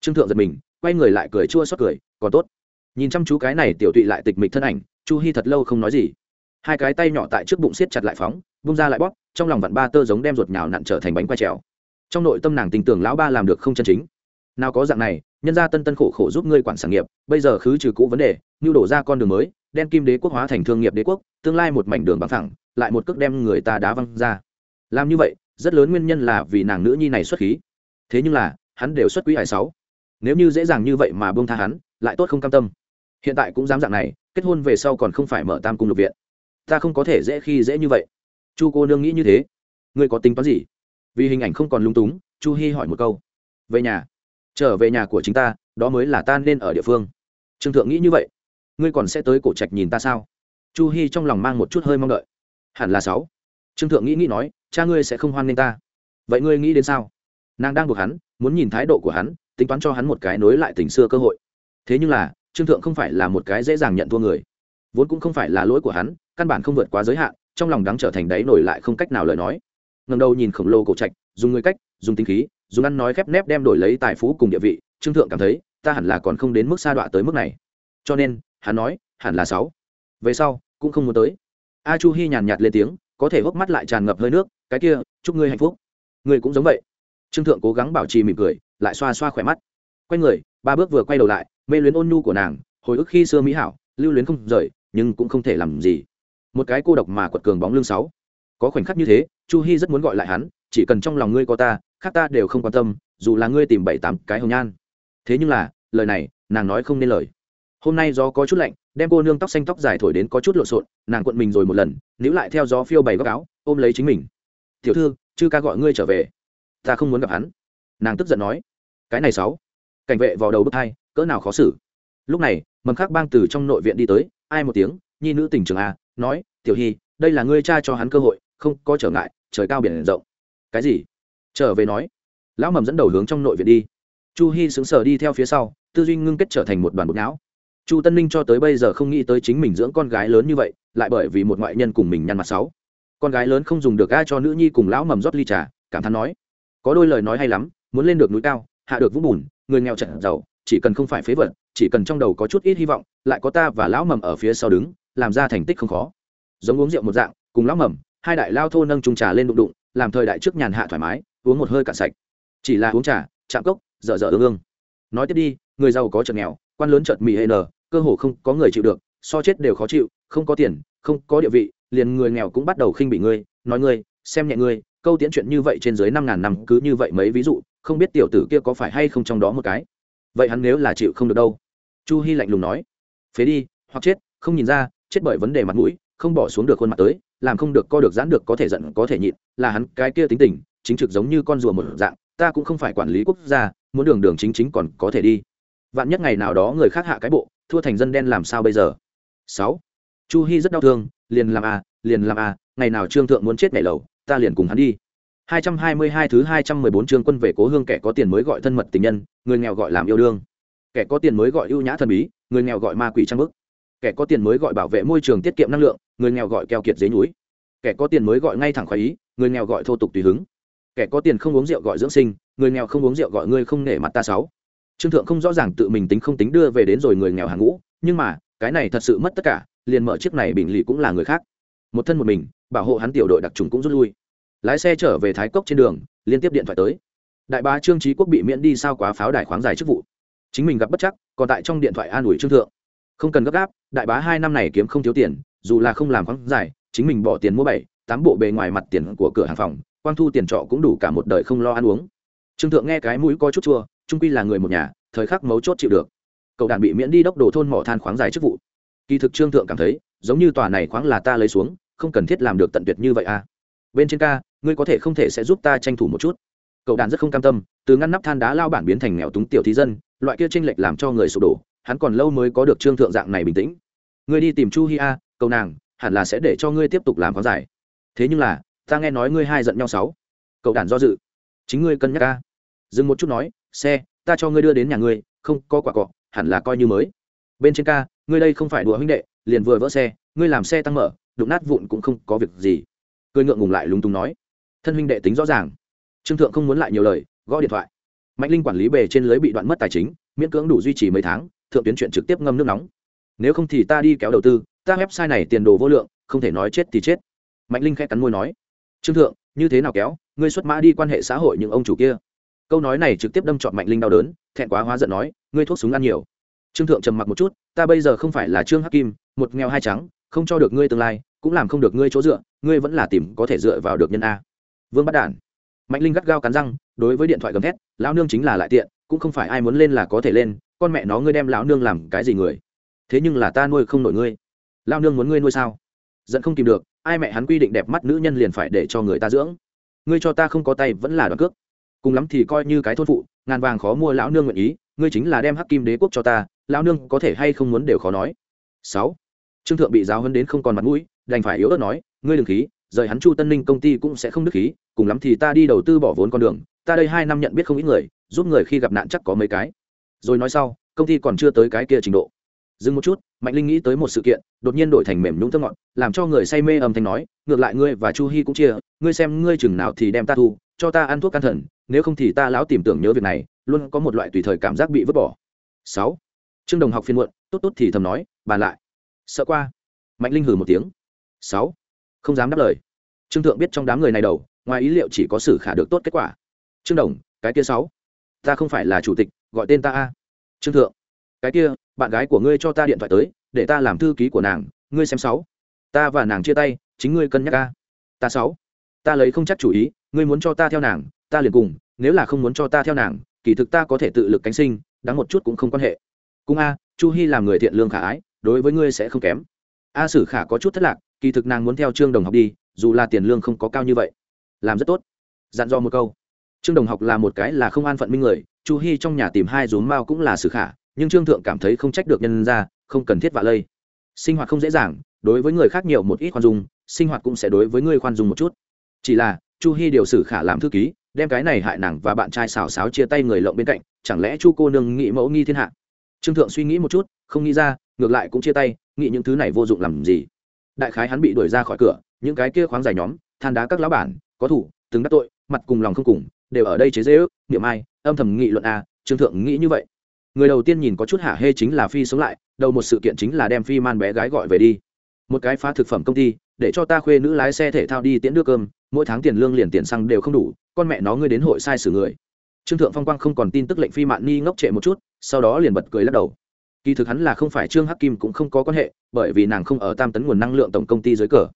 Trương thượng giật mình, quay người lại cười chua xót cười, còn tốt. Nhìn chăm chú cái này tiểu tụy lại tịch mịch thân ảnh, chu hi thật lâu không nói gì. Hai cái tay nhỏ tại trước bụng siết chặt lại phóng bung ra lại bóp, trong lòng vặn ba tơ giống đem ruột nhào nặn trở thành bánh quay trèo. Trong nội tâm nàng tình tưởng lão ba làm được không chân chính. Nào có dạng này, nhân gia tân tân khổ khổ giúp ngươi quản sản nghiệp, bây giờ khứ trừ cũ vấn đề nhu đổ ra con đường mới đen kim đế quốc hóa thành thương nghiệp đế quốc, tương lai một mảnh đường bằng thẳng lại một cước đem người ta đá văng ra làm như vậy, rất lớn nguyên nhân là vì nàng nữ nhi này xuất khí. Thế nhưng là, hắn đều xuất quý hải sáu. Nếu như dễ dàng như vậy mà buông tha hắn, lại tốt không cam tâm. Hiện tại cũng dám dạng này, kết hôn về sau còn không phải mở tam cung lục viện. Ta không có thể dễ khi dễ như vậy. Chu cô nương nghĩ như thế. Ngươi có tính toán gì? Vì hình ảnh không còn lung túng, chu hy hỏi một câu. Về nhà. Trở về nhà của chính ta, đó mới là ta nên ở địa phương. Trương thượng nghĩ như vậy. Ngươi còn sẽ tới cổ trạch nhìn ta sao? Chu hy trong lòng mang một chút hơi mong đợi. Hẳn là sáu trương thượng nghĩ nghĩ nói, cha ngươi sẽ không hoan nghênh ta. Vậy ngươi nghĩ đến sao? Nàng đang buộc hắn, muốn nhìn thái độ của hắn, tính toán cho hắn một cái nối lại tình xưa cơ hội. Thế nhưng là, trương thượng không phải là một cái dễ dàng nhận thua người. Vốn cũng không phải là lỗi của hắn, căn bản không vượt quá giới hạn, trong lòng đáng trở thành đáy nổi lại không cách nào lời nói. Ngần đầu nhìn khổng lồ cổ trạch, dùng người cách, dùng tính khí, dùng ăn nói khép nép đem đổi lấy tài phú cùng địa vị, trương thượng cảm thấy, ta hẳn là còn không đến mức sa đọa tới mức này. Cho nên, hắn nói, hẳn là sáu. Về sau, cũng không muốn tới. A chu hi nhàn nhạt lên tiếng có thể hốc mắt lại tràn ngập hơi nước, cái kia, chúc ngươi hạnh phúc. Ngươi cũng giống vậy. Trương thượng cố gắng bảo trì mỉm cười, lại xoa xoa khỏe mắt. Quay người, ba bước vừa quay đầu lại, mê luyến ôn nhu của nàng, hồi ức khi xưa mỹ hảo, lưu luyến không rời, nhưng cũng không thể làm gì. Một cái cô độc mà quật cường bóng lưng sáu. Có khoảnh khắc như thế, chu hi rất muốn gọi lại hắn, chỉ cần trong lòng ngươi có ta, khác ta đều không quan tâm, dù là ngươi tìm bảy tám cái hồng nhan. Thế nhưng là, lời này, nàng nói không nên lời. Hôm nay gió có chút lạnh đem cô nương tóc xanh tóc dài thổi đến có chút lộn xộn, nàng cuộn mình rồi một lần, níu lại theo gió phiêu bày góc áo, ôm lấy chính mình. Tiểu thư, chư ca gọi ngươi trở về. Ta không muốn gặp hắn. Nàng tức giận nói. Cái này sáu. Cảnh vệ vào đầu bước hai, cỡ nào khó xử. Lúc này, mầm khắc bang từ trong nội viện đi tới, ai một tiếng, nhi nữ tình trường a, nói, tiểu hy, đây là ngươi cha cho hắn cơ hội, không có trở ngại, trời cao biển rộng. Cái gì? Trở về nói. Lão mầm dẫn đầu hướng trong nội viện đi. Chu hy sững sờ đi theo phía sau, tư duy ngưng kết trở thành một đoàn bột não chu tân ninh cho tới bây giờ không nghĩ tới chính mình dưỡng con gái lớn như vậy, lại bởi vì một ngoại nhân cùng mình nhăn mặt sáu. Con gái lớn không dùng được ai cho nữ nhi cùng lão mầm rót ly trà, cảm thán nói. Có đôi lời nói hay lắm, muốn lên được núi cao, hạ được vũng bùn, người nghèo trận giàu, chỉ cần không phải phế vật, chỉ cần trong đầu có chút ít hy vọng, lại có ta và lão mầm ở phía sau đứng, làm ra thành tích không khó. Giống uống rượu một dạng, cùng lão mầm, hai đại lao thô nâng trung trà lên đụng đụng, làm thời đại trước nhàn hạ thoải mái, uống một hơi cạn sạch. Chỉ là uống trà, chạm cốc, dở dở ương ương. Nói tiếp đi, người giàu có chợt nghèo, quan lớn chợt mì hay nờ cơ hồ không có người chịu được, so chết đều khó chịu, không có tiền, không có địa vị, liền người nghèo cũng bắt đầu khinh bị ngươi, nói ngươi, xem nhẹ ngươi, câu tiễn chuyện như vậy trên dưới năm ngàn năm cứ như vậy mấy ví dụ, không biết tiểu tử kia có phải hay không trong đó một cái. Vậy hắn nếu là chịu không được đâu? Chu hy lạnh lùng nói. Phế đi, hoặc chết, không nhìn ra, chết bởi vấn đề mặt mũi, không bỏ xuống được khuôn mặt tới, làm không được, co được, giãn được, có thể giận, có thể nhịn, là hắn cái kia tính tình, chính trực giống như con rùa một dạng, ta cũng không phải quản lý quốc gia, muốn đường đường chính chính còn có thể đi. Vạn nhất ngày nào đó người khác hạ cái bộ thua thành dân đen làm sao bây giờ sáu chu hy rất đau thương liền làm à liền làm à ngày nào trương thượng muốn chết mẹ lầu ta liền cùng hắn đi 222 thứ 214 chương quân về cố hương kẻ có tiền mới gọi thân mật tình nhân, người nghèo gọi làm yêu đương. Kẻ có tiền mới gọi ưu nhã thần bí, người nghèo gọi ma quỷ trang bức. Kẻ có tiền mới gọi bảo vệ môi trường tiết kiệm năng lượng, người nghèo gọi keo kiệt dế núi. Kẻ có tiền mới gọi ngay thẳng khoái ý, người nghèo gọi thô tục tùy hứng. Kẻ có tiền không uống rượu gọi dưỡng sinh, người nghèo không uống rượu gọi ngươi không nể mặt ta sáu. Trương thượng không rõ ràng tự mình tính không tính đưa về đến rồi người nghèo hàng ngũ, nhưng mà, cái này thật sự mất tất cả, liền mở chiếc này bình lì cũng là người khác. Một thân một mình, bảo hộ hắn tiểu đội đặc trùng cũng rút lui. Lái xe trở về thái cốc trên đường liên tiếp điện thoại tới. Đại bá trương trí quốc bị miễn đi sao quá pháo đài khoáng dài chức vụ. Chính mình gặp bất chắc còn tại trong điện thoại an ủi trương thượng. Không cần gấp gáp đại bá hai năm này kiếm không thiếu tiền dù là không làm khoáng dài chính mình bỏ tiền mua bảy tám bộ bề ngoài mặt tiền của cửa hàng phòng quang thu tiền trọ cũng đủ cả một đời không lo ăn uống. Trương thượng nghe cái mũi có chút chua trung quy là người một nhà, thời khắc mấu chốt chịu được. Cậu đàn bị miễn đi đốc đồ thôn mỏ than khoáng dài chức vụ. Kỳ thực trương thượng cảm thấy, giống như tòa này khoáng là ta lấy xuống, không cần thiết làm được tận tuyệt như vậy à. Bên trên ca, ngươi có thể không thể sẽ giúp ta tranh thủ một chút. Cậu đàn rất không cam tâm, từ ngăn nắp than đá lao bản biến thành nghèo túng tiểu thí dân, loại kia tranh lệch làm cho người sụp đổ, hắn còn lâu mới có được trương thượng dạng này bình tĩnh. Ngươi đi tìm chu hi a, cầu nàng, hẳn là sẽ để cho ngươi tiếp tục làm khoáng giải thế nhưng là, ta nghe nói ngươi hai giận nhau sáu. Cậu đàn do dự. Chính ngươi cân nhắc ca. Dừng một chút nói xe, ta cho ngươi đưa đến nhà ngươi, không có quả cọ, hẳn là coi như mới. Bên trên ca, ngươi đây không phải đùa huynh đệ, liền vừa vỡ xe, ngươi làm xe tăng mở, đụng nát vụn cũng không có việc gì. Cười ngượng ngùng lại lúng túng nói. Thân huynh đệ tính rõ ràng. Trương thượng không muốn lại nhiều lời, gõ điện thoại. Mạnh linh quản lý bề trên lưới bị đoạn mất tài chính, miễn cưỡng đủ duy trì mấy tháng, thượng tuyến chuyện trực tiếp ngâm nước nóng. Nếu không thì ta đi kéo đầu tư, ta website này tiền đồ vô lượng, không thể nói chết thì chết. Mạnh linh khẽ cắn môi nói. Trương thượng, như thế nào kéo? Ngươi xuất mã đi quan hệ xã hội những ông chủ kia câu nói này trực tiếp đâm trọn mạnh linh đau đớn, thẹn quá hóa giận nói, ngươi thuốc súng ăn nhiều. Trương thượng trầm mặc một chút, ta bây giờ không phải là trương hắc kim, một nghèo hai trắng, không cho được ngươi tương lai, cũng làm không được ngươi chỗ dựa, ngươi vẫn là tìm có thể dựa vào được nhân a. Vương bắt đản. Mạnh linh gắt gao cắn răng, đối với điện thoại gầm thét, lão nương chính là lại tiện, cũng không phải ai muốn lên là có thể lên, con mẹ nó ngươi đem lão nương làm cái gì người? Thế nhưng là ta nuôi không nổi ngươi. Lão nương muốn ngươi nuôi sao? Giận không tìm được, ai mẹ hắn quy định đẹp mắt nữ nhân liền phải để cho người ta dưỡng. Ngươi cho ta không có tay vẫn là đoạt cước cùng lắm thì coi như cái thôn phụ, ngàn vàng khó mua lão nương nguyện ý, ngươi chính là đem hắc kim đế quốc cho ta, lão nương có thể hay không muốn đều khó nói. Sáu. Trương thượng bị giáo hấn đến không còn mặt mũi, đành phải yếu ớt nói, ngươi đừng khí, rời hắn chu tân ninh công ty cũng sẽ không đức khí, cùng lắm thì ta đi đầu tư bỏ vốn con đường, ta đây hai năm nhận biết không ít người, giúp người khi gặp nạn chắc có mấy cái. Rồi nói sau, công ty còn chưa tới cái kia trình độ. Dừng một chút, mạnh linh nghĩ tới một sự kiện, đột nhiên đổi thành mềm nhũng thơ ngọt, làm cho người say mê âm thanh nói, ngược lại ngươi và chu hy cũng chia, ngươi xem ngươi chừng nào thì đem ta thu, cho ta ăn thuốc can thần nếu không thì ta lão tìm tưởng nhớ việc này, luôn có một loại tùy thời cảm giác bị vứt bỏ. Sáu. Trương đồng học phiên muộn, tốt tốt thì thầm nói, bàn lại. Sợ qua. Mạnh linh hừ một tiếng. Sáu. Không dám đáp lời. Trương thượng biết trong đám người này đầu, ngoài ý liệu chỉ có sử khả được tốt kết quả. Trương đồng, cái kia sáu. Ta không phải là chủ tịch, gọi tên ta a. Trương thượng. Cái kia, bạn gái của ngươi cho ta điện thoại tới, để ta làm thư ký của nàng, ngươi xem sáu. Ta và nàng chia tay, chính ngươi cân nhắc a. Ta sáu. Ta lấy không chắc chủ ý, ngươi muốn cho ta theo nàng ta liền cùng, nếu là không muốn cho ta theo nàng, kỳ thực ta có thể tự lực cánh sinh, đáng một chút cũng không quan hệ. Cung a, chu hy làm người thiện lương khả ái, đối với ngươi sẽ không kém. A sử khả có chút thất lạc, kỳ thực nàng muốn theo trương đồng học đi, dù là tiền lương không có cao như vậy, làm rất tốt. Dặn dò một câu. Trương đồng học là một cái là không an phận minh người, chu hy trong nhà tìm hai rúm mao cũng là sử khả, nhưng trương thượng cảm thấy không trách được nhân ra, không cần thiết vạ lây. Sinh hoạt không dễ dàng, đối với người khác nhiều một ít khoan dung, sinh hoạt cũng sẽ đối với người khoan dung một chút. Chỉ là, chu hy điều sử khả làm thư ký đem cái này hại nàng và bạn trai xào xáo chia tay người lộng bên cạnh, chẳng lẽ chu cô nương nghĩ mẫu nghi thiên hạ? Trương thượng suy nghĩ một chút, không nghĩ ra, ngược lại cũng chia tay, nghĩ những thứ này vô dụng làm gì? Đại khái hắn bị đuổi ra khỏi cửa, những cái kia khoáng dài nhóm, than đá các lão bản, có thủ, từng đắc tội, mặt cùng lòng không cùng, đều ở đây chế dễ ước niệm ai, âm thầm nghị luận a, trương thượng nghĩ như vậy. Người đầu tiên nhìn có chút hạ hê chính là phi sống lại, đầu một sự kiện chính là đem phi man bé gái gọi về đi một cái phá thực phẩm công ty, để cho ta khuê nữ lái xe thể thao đi tiễn đưa cơm, mỗi tháng tiền lương liền tiền xăng đều không đủ, con mẹ nó ngươi đến hội sai xử người. Trương thượng phong quang không còn tin tức lệnh phi mạn ni ngốc trệ một chút, sau đó liền bật cười lắc đầu. Kỳ thực hắn là không phải trương hắc kim cũng không có quan hệ, bởi vì nàng không ở tam tấn nguồn năng lượng tổng công ty dưới cờ.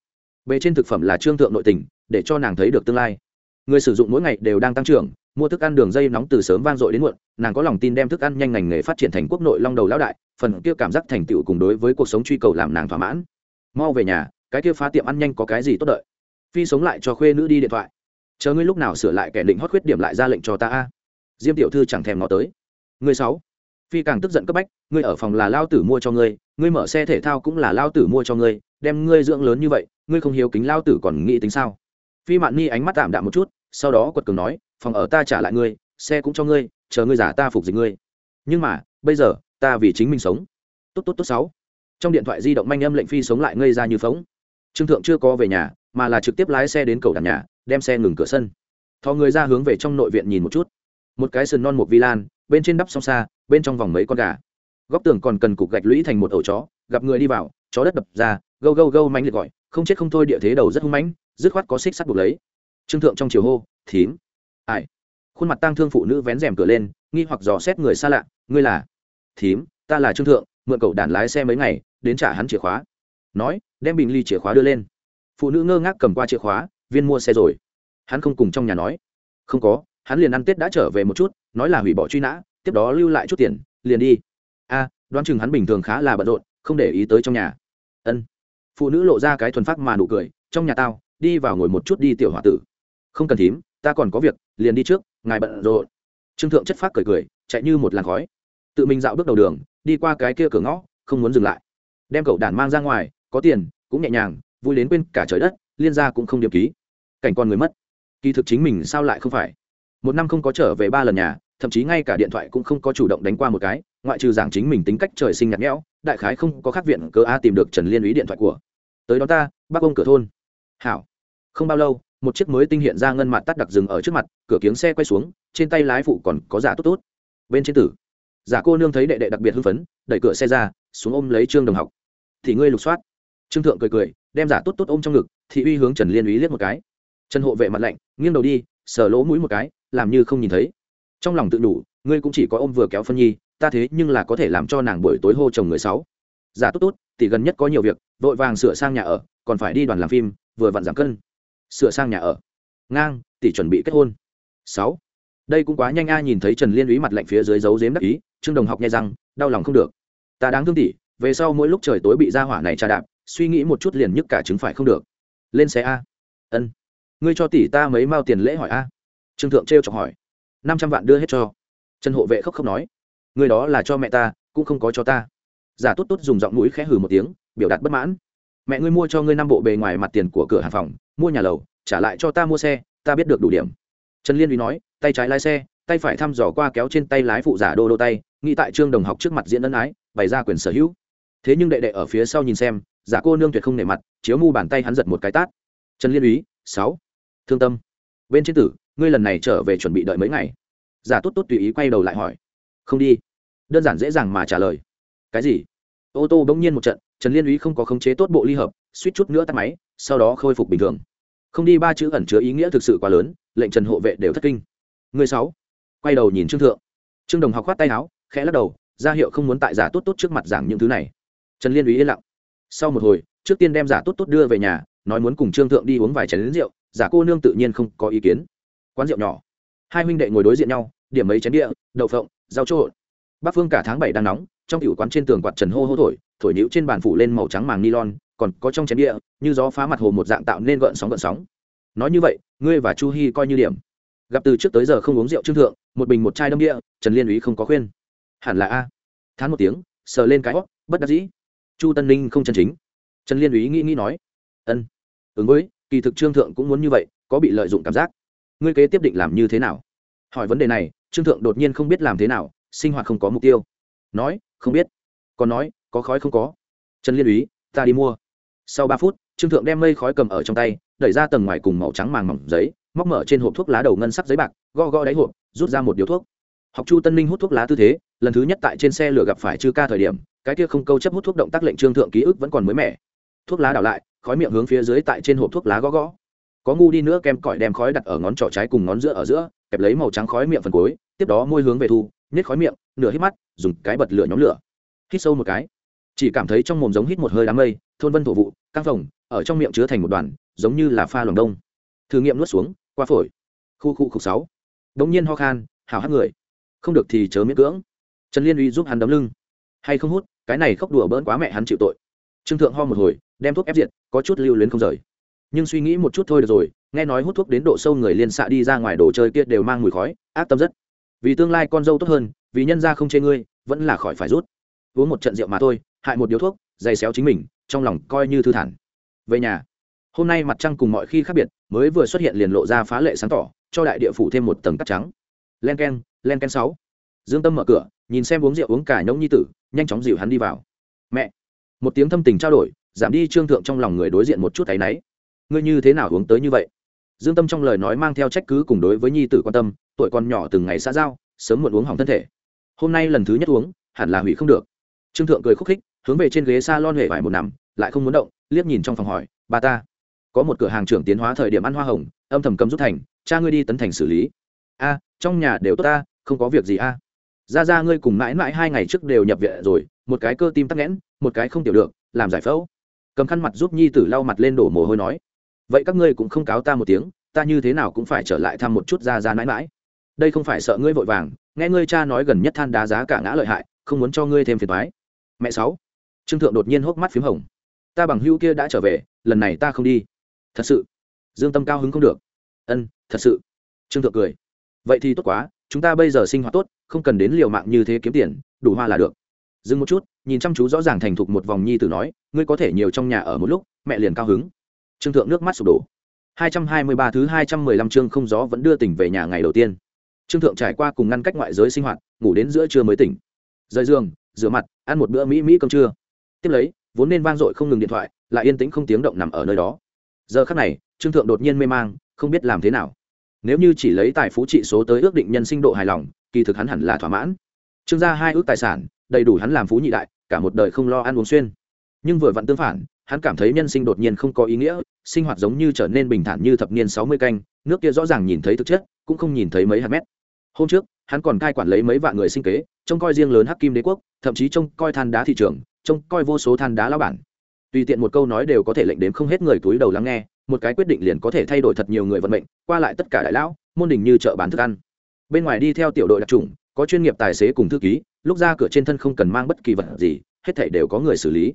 Bề trên thực phẩm là trương thượng nội tình, để cho nàng thấy được tương lai. Người sử dụng mỗi ngày đều đang tăng trưởng, mua thức ăn đường dây nóng từ sớm vang dội đến muộn, nàng có lòng tin đem thức ăn nhanh ngành nghề phát triển thành quốc nội long đầu lão đại, phần kia cảm giác thành tựu cùng đối với cuộc sống truy cầu làm nàng thỏa mãn mau về nhà, cái kia phá tiệm ăn nhanh có cái gì tốt đợi? Phi sống lại cho khuê nữ đi điện thoại. Chờ ngươi lúc nào sửa lại kẻ định hót khuyết điểm lại ra lệnh cho ta a. Diêm tiểu thư chẳng thèm ngó tới. Ngươi sáu. Phi càng tức giận cấp bách, ngươi ở phòng là lao tử mua cho ngươi ngươi mở xe thể thao cũng là lao tử mua cho ngươi, đem ngươi dưỡng lớn như vậy, ngươi không hiếu kính lao tử còn nghĩ tính sao? Phi mạn ni ánh mắt tạm đạm một chút, sau đó quật cường nói, phòng ở ta trả lại ngươi, xe cũng cho ngươi, chờ ngươi giả ta phục dịch ngươi. Nhưng mà, bây giờ, ta vì chính mình sống. Tốt tốt tốt, sáu trong điện thoại di động manh âm lệnh phi sống lại ngây ra như phóng. Trương thượng chưa có về nhà, mà là trực tiếp lái xe đến cầu đàn nhà, đem xe ngừng cửa sân. Thò người ra hướng về trong nội viện nhìn một chút. Một cái sườn non một vi lan, bên trên đắp song xa, bên trong vòng mấy con gà. Góc tường còn cần cục gạch lũy thành một ổ chó, gặp người đi vào, chó đất đập ra, gâu gâu gâu mánh liệt gọi, không chết không thôi địa thế đầu rất hung mãnh, dứt khoát có xích sắt buộc lấy. Trương thượng trong chiều hô, thím. Ai? Khuôn mặt tang thương phụ nữ vén rèm cửa lên, nghi hoặc dò xét người xa lạ, ngươi là? Thím, ta là trương thượng, mượn cậu đàn lái xe mấy ngày đến trả hắn chìa khóa. Nói, đem bình ly chìa khóa đưa lên. Phụ nữ ngơ ngác cầm qua chìa khóa, viên mua xe rồi. Hắn không cùng trong nhà nói. Không có, hắn liền ăn tết đã trở về một chút, nói là hủy bỏ truy nã, tiếp đó lưu lại chút tiền, liền đi. A, đoán chừng hắn bình thường khá là bận rộn, không để ý tới trong nhà. Ân. Phụ nữ lộ ra cái thuần phát mà nụ cười, trong nhà tao, đi vào ngồi một chút đi tiểu h o a tử. Không cần thím, ta còn có việc, liền đi trước, ngài bận rộn. Trương thượng chất phát cười cười, chạy như một làn khói. Tự mình dạo bước đầu đường, đi qua cái kia cửa ngõ, không muốn dừng lại đem cậu đàn mang ra ngoài, có tiền, cũng nhẹ nhàng, vui đến quên cả trời đất, liên gia cũng không điểm ký. Cảnh con người mất. Kỳ thực chính mình sao lại không phải? Một năm không có trở về ba lần nhà, thậm chí ngay cả điện thoại cũng không có chủ động đánh qua một cái, ngoại trừ giảng chính mình tính cách trời sinh nhạt nhẽo, đại khái không có khác viện cơ a tìm được trần liên ý điện thoại của. Tới đó ta, bác ông cửa thôn. Hảo. Không bao lâu, một chiếc mới tinh hiện ra ngân mặt tắt đặc dừng ở trước mặt, cửa kiếng xe quay xuống, trên tay lái phụ còn có giả tốt tốt. Bên trên tử. Giả cô nương thấy đệ đệ đặc biệt hưng phấn, đẩy cửa xe ra, xuống ôm lấy trương đồng học thì ngươi lục soát. Trương thượng cười cười, đem giả tốt tốt ôm trong ngực, thị uy hướng trần liên Uy liếc một cái. Trần hộ vệ mặt lạnh, nghiêng đầu đi, sờ lỗ mũi một cái, làm như không nhìn thấy. Trong lòng tự đủ, ngươi cũng chỉ có ôm vừa kéo phân nhi, ta thế nhưng là có thể làm cho nàng buổi tối hô chồng người sáu. Giả tốt tốt thì gần nhất có nhiều việc, vội vàng sửa sang nhà ở, còn phải đi đoàn làm phim, vừa vặn giảm cân. Sửa sang nhà ở. Ngang, tỷ chuẩn bị kết hôn. Sáu. Đây cũng quá nhanh a, nhìn thấy trần liên úy mặt lạnh phía dưới dấu dếm đắc ý, trương đồng học nhai răng, đau lòng không được. Ta đáng thương tỷ về sau mỗi lúc trời tối bị ra hỏa này tra đạp, suy nghĩ một chút liền nhức cả chứng phải không được. Lên xe a. Ân. Ngươi cho tỷ ta mấy mao tiền lễ hỏi a. Trương thượng trêu chọc hỏi. Năm trăm vạn đưa hết cho. Trần hộ vệ khóc khóc nói. Người đó là cho mẹ ta, cũng không có cho ta. Giả tốt tốt dùng giọng mũi khẽ hừ một tiếng, biểu đạt bất mãn. Mẹ ngươi mua cho ngươi năm bộ bề ngoài mặt tiền của cửa hàng phòng, mua nhà lầu, trả lại cho ta mua xe, ta biết được đủ điểm. Trần liên uy nói, tay trái lái xe, tay phải thăm dò qua kéo trên tay lái phụ giả đô đô tay, nghĩ tại trương đồng học trước mặt diễn ân ái, bày ra quyền sở hữu thế nhưng đệ đệ ở phía sau nhìn xem, giả cô nương tuyệt không nể mặt, chiếu mu bàn tay hắn giật một cái tát. Trần liên úy, sáu. Thương tâm. Bên trên tử, ngươi lần này trở về chuẩn bị đợi mấy ngày? Giả tốt tốt tùy ý quay đầu lại hỏi. Không đi. Đơn giản dễ dàng mà trả lời. Cái gì? Ô tô bỗng nhiên một trận, trần liên úy không có khống chế tốt bộ ly hợp, suýt chút nữa tắt máy, sau đó khôi phục bình thường. Không đi ba chữ ẩn chứa ý nghĩa thực sự quá lớn, lệnh trần hộ vệ đều thất kinh. Người sáu. Quay đầu nhìn trương thượng. Trương đồng học khoát tay áo, khẽ lắc đầu, ra hiệu không muốn tại giả tốt tốt trước mặt giảng những thứ này trần liên úy yên lặng. Sau một hồi, trước tiên đem giả tốt tốt đưa về nhà, nói muốn cùng trương thượng đi uống vài chén lính rượu, giả cô nương tự nhiên không có ý kiến. Quán rượu nhỏ. Hai huynh đệ ngồi đối diện nhau, điểm mấy chén địa đậu phộng, rau trộn. Bắc phương cả tháng bảy đang nóng, trong tiểu quán trên tường quạt trần hô hô thổi thổi nhũ trên bàn phủ lên màu trắng màng nylon, còn có trong chén địa như gió phá mặt hồ một dạng tạo nên gợn sóng gợn sóng. Nói như vậy, ngươi và chu hi coi như điểm. Gặp từ trước tới giờ không uống rượu trương thượng, một bình một chai đâm địa trần liên úy không có khuyên. Hẳn là a. Thán một tiếng, sờ lên cái hót bất đắc dĩ chu tân ninh không chân chính. Trần liên Ý nghĩ nghĩ nói ân ứng với kỳ thực trương thượng cũng muốn như vậy có bị lợi dụng cảm giác. Ngươi kế tiếp định làm như thế nào? Hỏi vấn đề này trương thượng đột nhiên không biết làm thế nào sinh hoạt không có mục tiêu. Nói không biết. Còn nói có khói không có. Trần liên Ý, ta đi mua. Sau ba phút trương thượng đem mây khói cầm ở trong tay đẩy ra tầng ngoài cùng màu trắng màng mỏng giấy móc mở trên hộp thuốc lá đầu ngân sắc giấy bạc go go đáy hộp rút ra một điếu thuốc. Học chu tân ninh hút thuốc lá tư thế lần thứ nhất tại trên xe lửa gặp phải chư ca thời điểm cái kia không câu chấp hút thuốc động tác lệnh trương thượng ký ức vẫn còn mới mẻ. Thuốc lá đảo lại, khói miệng hướng phía dưới tại trên hộp thuốc lá gõ gõ. Có ngu đi nữa kem cỏi đem khói đặt ở ngón trỏ trái cùng ngón giữa ở giữa, kẹp lấy màu trắng khói miệng phần cuối, tiếp đó môi hướng về thu, nhét khói miệng, nửa hít mắt, dùng cái bật lửa nhóm lửa. Hít sâu một cái, chỉ cảm thấy trong mồm giống hít một hơi đám mây, thôn vân thổ vụ, căng phồng, ở trong miệng chứa thành một đoàn, giống như là pha lòng đông. Thử nghiệm nuốt xuống, qua phổi. Khu khu khục sáu. Đống nhiên ho khan hào hát người. Không được thì chớ miễn cưỡng. Trần liên uy giúp hắn đấm lưng. Hay không hút? Cái này khóc đùa bỡn quá mẹ hắn chịu tội. Trương thượng ho một hồi, đem thuốc ép diệt, có chút lưu luyến không rời. Nhưng suy nghĩ một chút thôi được rồi, nghe nói hút thuốc đến độ sâu người liên xạ đi ra ngoài đồ chơi kia đều mang mùi khói, ác tâm rất. Vì tương lai con dâu tốt hơn, vì nhân gia không chê ngươi, vẫn là khỏi phải rút. Uống một trận rượu mà thôi, hại một điếu thuốc, dày xéo chính mình, trong lòng coi như thư thản. Về nhà, hôm nay mặt trăng cùng mọi khi khác biệt, mới vừa xuất hiện liền lộ ra phá lệ sáng tỏ, cho đại địa phủ thêm một tầng cắt trắng. Len k e n len k e n sáu dương tâm mở cửa, nhìn xem uống rượu uống cả nhông nhi tử, nhanh chóng dịu hắn đi vào. Mẹ. Một tiếng thâm tình trao đổi, giảm đi trương thượng trong lòng người đối diện một chút thấy náy. Ngươi như thế nào uống tới như vậy? Dương tâm trong lời nói mang theo trách cứ cùng đối với nhi tử quan tâm, tuổi còn nhỏ từng ngày xã giao, sớm muộn uống hỏng thân thể. Hôm nay lần thứ nhất uống, hẳn là hủy không được. Trương thượng cười khúc khích, hướng về trên ghế s a lon huệ vải một nằm, lại không muốn động, liếc nhìn trong phòng hỏi, bà ta? Có một cửa hàng trưởng tiến hóa thời điểm ăn hoa hồng, âm thầm cấm rút thành, cha ngươi đi tấn thành xử lý. A, trong nhà đều tốt ta, không có việc gì a ra ra ngươi cùng mãi mãi hai ngày trước đều nhập viện rồi, một cái cơ tim tắc nghẽn, một cái không tiểu được, làm giải phẫu. Cầm khăn mặt giúp nhi tử lau mặt lên đổ mồ hôi nói. Vậy các ngươi cũng không cáo ta một tiếng, ta như thế nào cũng phải trở lại thăm một chút ra ra mãi mãi. Đây không phải sợ ngươi vội vàng, nghe ngươi cha nói gần nhất than đá giá cả ngã lợi hại, không muốn cho ngươi thêm phiền thoái mẹ sáu. Trương thượng đột nhiên hốc mắt p h í m hồng. Ta bằng hữu kia đã trở về, lần này ta không đi. Thật sự. Dương tâm cao hứng không được. Ân, thật sự. Trương thượng cười. Vậy thì tốt quá chúng ta bây giờ sinh hoạt tốt, không cần đến liều mạng như thế kiếm tiền, đủ hoa là được. Dừng một chút, nhìn chăm chú rõ ràng thành thục một vòng nhi tử nói, ngươi có thể nhiều trong nhà ở một lúc, mẹ liền cao hứng. Trương thượng nước mắt sụp đổ. Hai trăm hai mươi ba thứ hai trăm mười lăm chương không gió vẫn đưa tỉnh về nhà ngày đầu tiên. Trương thượng trải qua cùng ngăn cách ngoại giới sinh hoạt, ngủ đến giữa trưa mới tỉnh. Rời giường, rửa mặt, ăn một bữa mỹ mỹ cơm trưa. Tiếp lấy, vốn nên vang dội không ngừng điện thoại, lại yên tĩnh không tiếng động nằm ở nơi đó. Giờ khắc này, trương thượng đột nhiên mê mang, không biết làm thế nào nếu như chỉ lấy tài phú trị số tới ước định nhân sinh độ hài lòng, kỳ thực hắn hẳn là thỏa mãn. Trương gia hai ước tài sản, đầy đủ hắn làm phú nhị đại, cả một đời không lo ăn uống xuyên. Nhưng vừa vặn tương phản, hắn cảm thấy nhân sinh đột nhiên không có ý nghĩa, sinh hoạt giống như trở nên bình thản như thập niên sáu mươi canh, nước kia rõ ràng nhìn thấy thực chất, cũng không nhìn thấy mấy hạt mét. Hôm trước, hắn còn cai quản lấy mấy vạn người sinh kế, trông coi riêng lớn hắc kim đế quốc, thậm chí trông coi than đá thị trường, trông coi vô số than đá lao bản tùy tiện một câu nói đều có thể lệnh đến không hết người túi đầu lắng nghe, một cái quyết định liền có thể thay đổi thật nhiều người vận mệnh, qua lại tất cả đại lão, môn đình như chợ bán thức ăn. Bên ngoài đi theo tiểu đội đặc trùng có chuyên nghiệp tài xế cùng thư ký, lúc ra cửa trên thân không cần mang bất kỳ vật gì, hết thảy đều có người xử lý.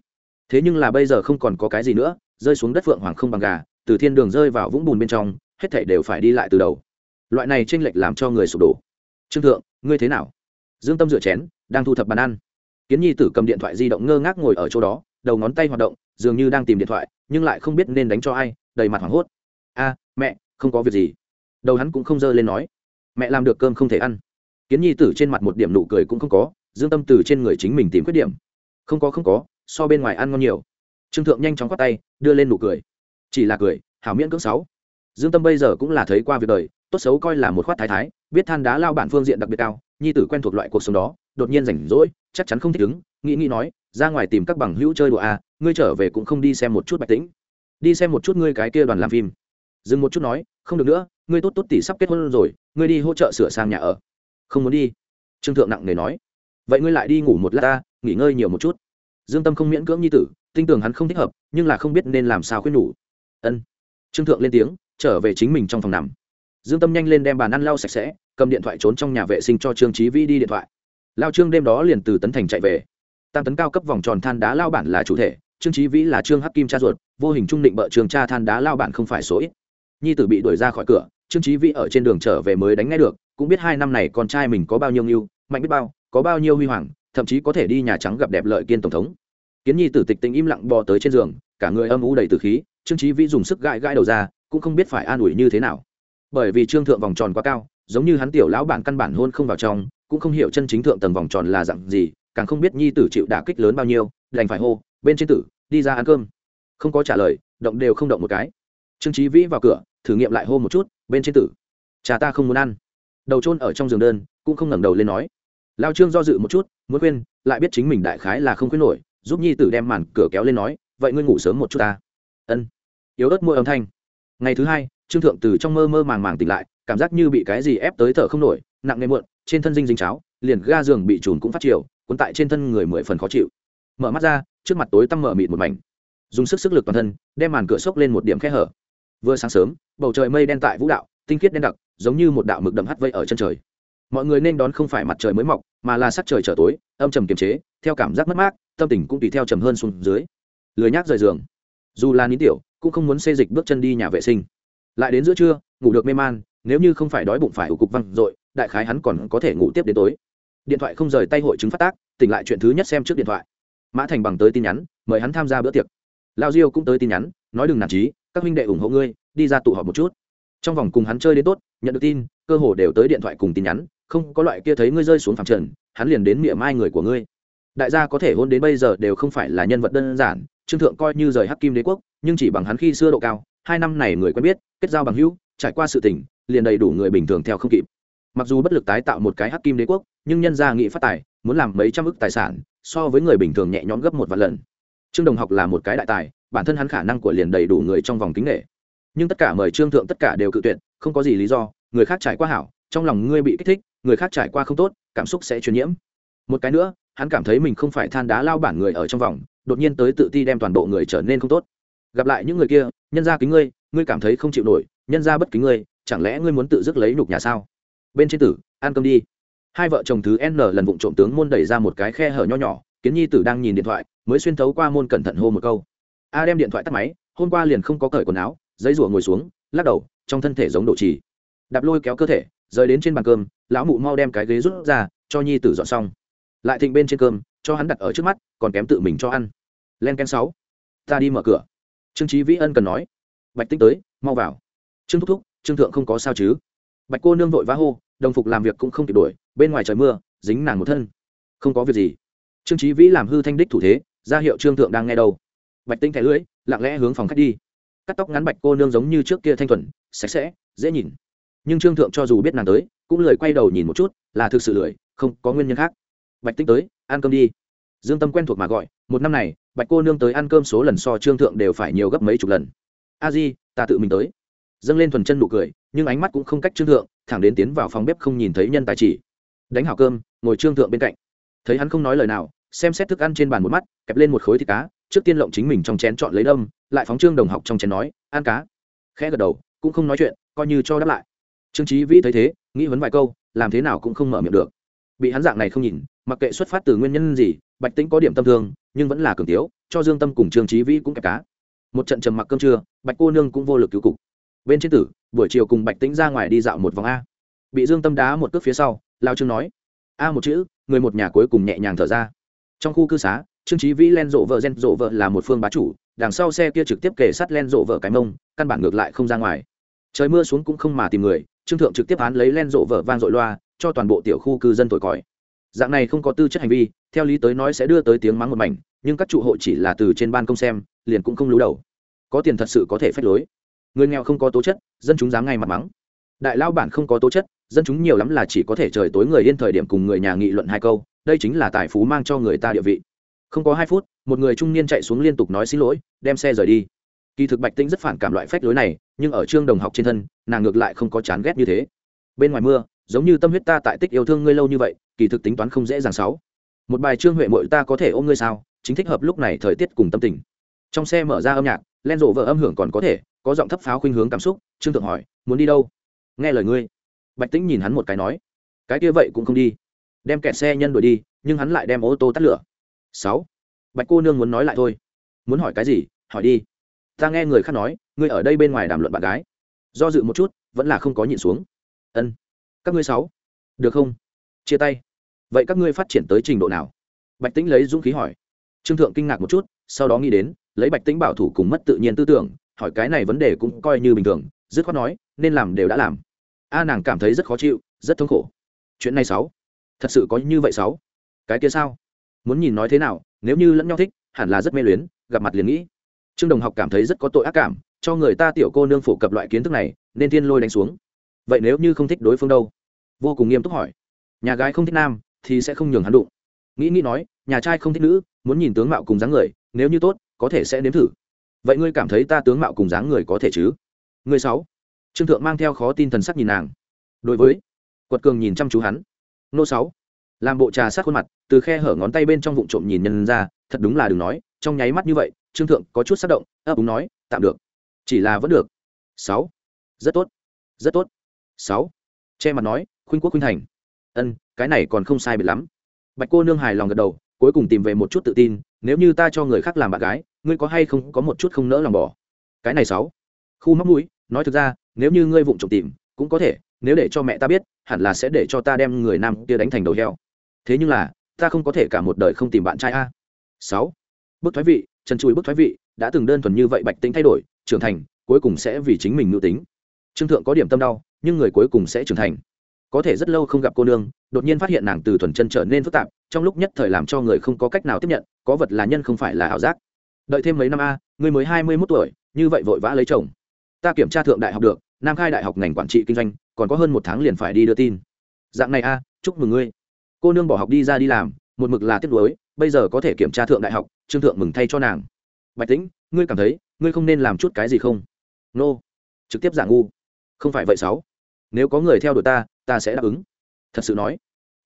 Thế nhưng là bây giờ không còn có cái gì nữa, rơi xuống đất phượng hoàng không bằng gà, từ thiên đường rơi vào vũng bùn bên trong, hết thảy đều phải đi lại từ đầu. Loại này tranh lệch làm cho người sụp đổ. Trương thượng, ngươi thế nào? Dương tâm rửa chén, đang thu thập bàn ăn. Kiến nhi tử cầm điện thoại di động ngơ ngác ngồi ở chỗ đó, đầu ngón tay hoạt động dường như đang tìm điện thoại, nhưng lại không biết nên đánh cho ai, đầy mặt hoảng hốt. A, mẹ, không có việc gì. Đầu hắn cũng không dơ lên nói. Mẹ làm được cơm không thể ăn. Kiến nhi tử trên mặt một điểm nụ cười cũng không có, dương tâm từ trên người chính mình tìm khuyết điểm. Không có không có, so bên ngoài ăn ngon nhiều. Trương thượng nhanh chóng quát tay, đưa lên nụ cười. Chỉ là cười, hảo miễn cưỡng sáu. Dương tâm bây giờ cũng là thấy qua việc đời, tốt xấu coi là một khoát thái thái, biết than đá lao bản phương diện đặc biệt cao, nhi tử quen thuộc loại cuộc sống đó, đột nhiên rảnh rỗi, chắc chắn không thích ứng, nghĩ nghĩ nói, ra ngoài tìm các bằng hữu chơi đùa à ngươi trở về cũng không đi xem một chút bạch tĩnh. Đi xem một chút ngươi cái kia đoàn làm phim. Dừng một chút nói, không được nữa, ngươi tốt tốt tỷ sắp kết hôn rồi, ngươi đi hỗ trợ sửa sang nhà ở. Không muốn đi. Trương thượng nặng nề nói. Vậy ngươi lại đi ngủ một lát ta, nghỉ ngơi nhiều một chút. Dương tâm không miễn cưỡng như tử tin tưởng hắn không thích hợp, nhưng là không biết nên làm sao khuyên nhủ. Ân. Trương thượng lên tiếng, trở về chính mình trong phòng nằm. Dương tâm nhanh lên đem bàn ăn lau sạch sẽ, cầm điện thoại trốn trong nhà vệ sinh cho trương trí vĩ đi điện thoại. Lao trương đêm đó liền từ tấn thành chạy về. Tam tấn cao cấp vòng tròn than đá lao bản là chủ thể trương trí vĩ là trương hắc kim cha ruột, vô hình trung định bợ trường cha than đá lao bản không phải số ít. Nhi tử bị đuổi ra khỏi cửa, trương trí vĩ ở trên đường trở về mới đánh ngay được, cũng biết hai năm này con trai mình có bao nhiêu nghiêu mạnh biết bao, có bao nhiêu huy hoàng, thậm chí có thể đi nhà trắng gặp đẹp lợi kiên tổng thống. Kiến nhi tử tịch tình im lặng bò tới trên giường, cả người âm u đầy từ khí, trương trí vĩ dùng sức gãi gãi đầu ra, cũng không biết phải an ủi như thế nào. Bởi vì trương thượng vòng tròn quá cao, giống như hắn tiểu lão bản căn bản hôn không vào trong, cũng không hiểu chân chính thượng tầng vòng tròn là dặn gì, càng không biết nhi tử chịu đả kích lớn bao nhiêu, đành phải hô bên trên tử, đi ra ăn cơm. Không có trả lời, động đều không động một cái. Trương trí vĩ vào cửa, thử nghiệm lại hô một chút, bên trên tử. Cha ta không muốn ăn. Đầu trôn ở trong giường đơn, cũng không ngẩng đầu lên nói. Lao trương do dự một chút, muốn khuyên, lại biết chính mình đại khái là không khuyên nổi, giúp nhi tử đem màn cửa kéo lên nói, vậy ngươi ngủ sớm một chút ta. Ân. Yếu ớt môi âm thanh. Ngày thứ hai, trương thượng từ trong mơ mơ màng màng tỉnh lại, cảm giác như bị cái gì ép tới thở không nổi, nặng nề muộn, trên thân dinh dính cháo, liền ga giường bị trùn cũng phát chiều, cuốn tại trên thân người mười phần khó chịu mở mắt ra, trước mặt tối tăm mở mịt một mảnh. Dùng sức sức lực toàn thân, đem màn cửa sốc lên một điểm khe hở. Vừa sáng sớm, bầu trời mây đen tại vũ đạo, tinh khiết đen đặc, giống như một đạo mực đậm hắt vây ở chân trời. Mọi người nên đón không phải mặt trời mới mọc, mà là sắc trời trở tối, âm trầm kiềm chế, theo cảm giác mất mát, tâm tình cũng tùy theo trầm hơn xuống dưới. Lười nhác rời giường. Dù là nín tiểu, cũng không muốn xê dịch bước chân đi nhà vệ sinh. Lại đến giữa trưa, ngủ được mê man, nếu như không phải đói bụng phải ủ cục văng dội, đại khái hắn còn có thể ngủ tiếp đến tối. Điện thoại không rời tay hội chứng phát tác, tỉnh lại chuyện thứ nhất xem trước điện thoại mã thành bằng tới tin nhắn, mời hắn tham gia bữa tiệc. Lao diêu cũng tới tin nhắn, nói đừng nản trí các huynh đệ ủng hộ ngươi, đi ra tụ họp một chút. Trong vòng cùng hắn chơi đến tốt, nhận được tin, cơ hồ đều tới điện thoại cùng tin nhắn, không có loại kia thấy ngươi rơi xuống phẳng trần, hắn liền đến miệng mai người của ngươi. Đại gia có thể hôn đến bây giờ đều không phải là nhân vật đơn giản, trương thượng coi như rời hắc kim đế quốc, nhưng chỉ bằng hắn khi xưa độ cao, hai năm này người quen biết, kết giao bằng hữu, trải qua sự tình, liền đầy đủ người bình thường theo không kịp. Mặc dù bất lực tái tạo một cái hắc kim đế quốc, nhưng nhân gia nghị phát tài, muốn làm mấy trăm ức tài sản so với người bình thường nhẹ nhõm gấp một vạn lần. Trương đồng học là một cái đại tài, bản thân hắn khả năng của liền đầy đủ người trong vòng kính nghệ. Nhưng tất cả mời trương thượng tất cả đều cự tuyệt, không có gì lý do, người khác trải qua hảo, trong lòng ngươi bị kích thích, người khác trải qua không tốt, cảm xúc sẽ truyền nhiễm. Một cái nữa, hắn cảm thấy mình không phải than đá lao bản người ở trong vòng, đột nhiên tới tự ti đem toàn bộ người trở nên không tốt. Gặp lại những người kia, nhân ra kính ngươi ngươi cảm thấy không chịu nổi, nhân ra bất kính ngươi, chẳng lẽ ngươi muốn tự dứt lấy nục nhà sao? Bên trên tử, ăn cơm đi hai vợ chồng thứ n lần vụng trộm tướng môn đẩy ra một cái khe hở nho nhỏ, kiến nhi tử đang nhìn điện thoại, mới xuyên thấu qua môn cẩn thận hô một câu. A đem điện thoại tắt máy, hôm qua liền không có cởi quần áo, giấy rủa ngồi xuống, lắc đầu, trong thân thể giống độ trì. Đạp lôi kéo cơ thể, rời đến trên bàn cơm, lão mụ mau đem cái ghế rút ra, cho nhi tử dọn xong. Lại thịnh bên trên cơm, cho hắn đặt ở trước mắt, còn kém tự mình cho ăn. Len ken sáu, ta đi mở cửa. Trương trí vĩ ân cần nói. Bạch tích tới, mau vào. Trương thúc thúc, trương thượng không có sao chứ? Bạch cô nương vội vã hô đồng phục làm việc cũng không kịp đuổi bên ngoài trời mưa, dính nàng một thân. Không có việc gì. Trương trí vĩ làm hư thanh đích thủ thế, ra hiệu trương thượng đang nghe đâu. Bạch tinh thẻ lưỡi, lặng lẽ hướng phòng khách đi. Cắt tóc ngắn bạch cô nương giống như trước kia thanh thuần, sạch sẽ, dễ nhìn. Nhưng trương thượng cho dù biết nàng tới, cũng lười quay đầu nhìn một chút, là thực sự lười, không có nguyên nhân khác. Bạch tinh tới, ăn cơm đi. Dương tâm quen thuộc mà gọi, một năm này, bạch cô nương tới ăn cơm số lần so trương thượng đều phải nhiều gấp mấy chục lần. A di, ta tự mình tới dâng lên thuần chân nụ cười, nhưng ánh mắt cũng không cách trương thượng, thẳng đến tiến vào phòng bếp không nhìn thấy nhân tài chỉ. Đánh hảo cơm, ngồi trương thượng bên cạnh. Thấy hắn không nói lời nào, xem xét thức ăn trên bàn một mắt, kẹp lên một khối thịt cá, trước tiên lộng chính mình trong chén chọn lấy đâm, lại phóng trương đồng học trong chén nói, ăn cá. Khẽ gật đầu, cũng không nói chuyện, coi như cho đáp lại. Trương trí vĩ thấy thế, nghĩ vấn vài câu, làm thế nào cũng không mở miệng được. Bị hắn dạng này không nhìn, mặc kệ xuất phát từ nguyên nhân gì, bạch tĩnh có điểm tâm thương, nhưng vẫn là cường tiếu, cho dương tâm cùng trương trí vĩ cũng kẹp cá. Một trận trầm mặc cơm trưa, bạch cô nương cũng vô lực cứu cục bên trên tử, buổi chiều cùng bạch tĩnh ra ngoài đi dạo một vòng a. Bị dương tâm đá một cước phía sau, lao trương nói, a một chữ, người một nhà cuối cùng nhẹ nhàng thở ra. Trong khu cư xá, trương trí vĩ len rộ vợ gen, rộ vợ là một phương bá chủ, đằng sau xe kia trực tiếp kể sát len rộ vợ cái mông, căn bản ngược lại không ra ngoài. Trời mưa xuống cũng không mà tìm người, trương thượng trực tiếp án lấy len rộ vợ vang dội loa, cho toàn bộ tiểu khu cư dân thổi còi. Dạng này không có tư chất hành vi, theo lý tới nói sẽ đưa tới tiếng mắng một mảnh, nhưng các trụ hộ chỉ là từ trên ban công xem, liền cũng không lú đầu. Có tiền thật sự có thể phép lối người nghèo không có tố chất, dân chúng dám ngay mặt mắng. Đại lao bản không có tố chất, dân chúng nhiều lắm là chỉ có thể trời tối người yên thời điểm cùng người nhà nghị luận hai câu, đây chính là tài phú mang cho người ta địa vị. Không có hai phút, một người trung niên chạy xuống liên tục nói xin lỗi, đem xe rời đi. Kỳ thực bạch tĩnh rất phản cảm loại phách lối này, nhưng ở trương đồng học trên thân, nàng ngược lại không có chán ghét như thế. Bên ngoài mưa, giống như tâm huyết ta tại tích yêu thương ngươi lâu như vậy, kỳ thực tính toán không dễ dàng sáu. Một bài trương huệ mội ta có thể ôm ngươi sao, chính thích hợp lúc này thời tiết cùng tâm tình. Trong xe mở ra âm nhạc, len rộ vợ âm hưởng còn có thể có giọng thấp pháo khuynh hướng cảm xúc, trương thượng hỏi, muốn đi đâu? Nghe lời ngươi. Bạch tĩnh nhìn hắn một cái nói, cái kia vậy cũng không đi. Đem kẹt xe nhân đuổi đi, nhưng hắn lại đem ô tô tắt lửa. Sáu. Bạch cô nương muốn nói lại thôi. Muốn hỏi cái gì? Hỏi đi. Ta nghe người khác nói, ngươi ở đây bên ngoài đàm luận bạn gái. Do dự một chút, vẫn là không có nhịn xuống. Ân. Các ngươi sáu. Được không? Chia tay. Vậy các ngươi phát triển tới trình độ nào? Bạch tĩnh lấy dũng khí hỏi. Trương thượng kinh ngạc một chút, sau đó nghĩ đến, lấy bạch tĩnh bảo thủ cùng mất tự nhiên tư tưởng hỏi cái này vấn đề cũng coi như bình thường, dứt khoát nói, nên làm đều đã làm. A nàng cảm thấy rất khó chịu, rất thống khổ. Chuyện này sáu. Thật sự có như vậy sáu? Cái kia sao? Muốn nhìn nói thế nào, nếu như lẫn nhau thích, hẳn là rất mê luyến, gặp mặt liền nghĩ. Trương đồng học cảm thấy rất có tội ác cảm, cho người ta tiểu cô nương phổ cập loại kiến thức này, nên thiên lôi đánh xuống. Vậy nếu như không thích đối phương đâu? Vô cùng nghiêm túc hỏi. Nhà gái không thích nam, thì sẽ không nhường hắn đụng. Nghĩ nghĩ nói, nhà trai không thích nữ, muốn nhìn tướng mạo cùng dáng người, nếu như tốt, có thể sẽ nếm thử vậy ngươi cảm thấy ta tướng mạo cùng dáng người có thể chứ? Người sáu. Trương thượng mang theo khó tin thần sắc nhìn nàng. Đối với quật cường nhìn chăm chú hắn. Nô sáu. Làm bộ trà sát khuôn mặt, từ khe hở ngón tay bên trong vụn trộm nhìn nhân ra, thật đúng là đừng nói, trong nháy mắt như vậy, trương thượng có chút sắc động, ấp úng nói, tạm được. Chỉ là vẫn được. Sáu. Rất tốt rất tốt. Sáu. Che mặt nói, khuynh quốc khuynh thành. Ân, cái này còn không sai biệt lắm. Bạch cô nương hài lòng gật đầu, cuối cùng tìm về một chút tự tin, nếu như ta cho người khác làm bạn gái ngươi có hay không có một chút không nỡ lòng bỏ? Cái này sáu. Khu móc mũi, nói thực ra, nếu như ngươi vụng trộm tìm, cũng có thể, nếu để cho mẹ ta biết, hẳn là sẽ để cho ta đem người nam kia đánh thành đầu heo. Thế nhưng là, ta không có thể cả một đời không tìm bạn trai a. Sáu. Bức thoái vị trần chuối bức thoái vị, đã từng đơn thuần như vậy bạch tính thay đổi, trưởng thành, cuối cùng sẽ vì chính mình nữ tính. Trương thượng có điểm tâm đau, nhưng người cuối cùng sẽ trưởng thành. Có thể rất lâu không gặp cô nương, đột nhiên phát hiện nàng từ thuần chân trở nên phức tạp, trong lúc nhất thời làm cho người không có cách nào tiếp nhận, có vật là nhân không phải là ảo giác đợi thêm mấy năm a người mới hai mươi mốt tuổi, như vậy vội vã lấy chồng. Ta kiểm tra thượng đại học được, nam khai đại học ngành quản trị kinh doanh, còn có hơn một tháng liền phải đi đưa tin. Dạng này a, chúc mừng ngươi. Cô nương bỏ học đi ra đi làm, một mực là tiếc nuối, bây giờ có thể kiểm tra thượng đại học, trương thượng mừng thay cho nàng. Bạch tĩnh, ngươi cảm thấy, ngươi không nên làm chút cái gì không? Nô、no. trực tiếp giả ngu. Không phải vậy sáu. Nếu có người theo đuổi ta ta sẽ đáp ứng. Thật sự nói.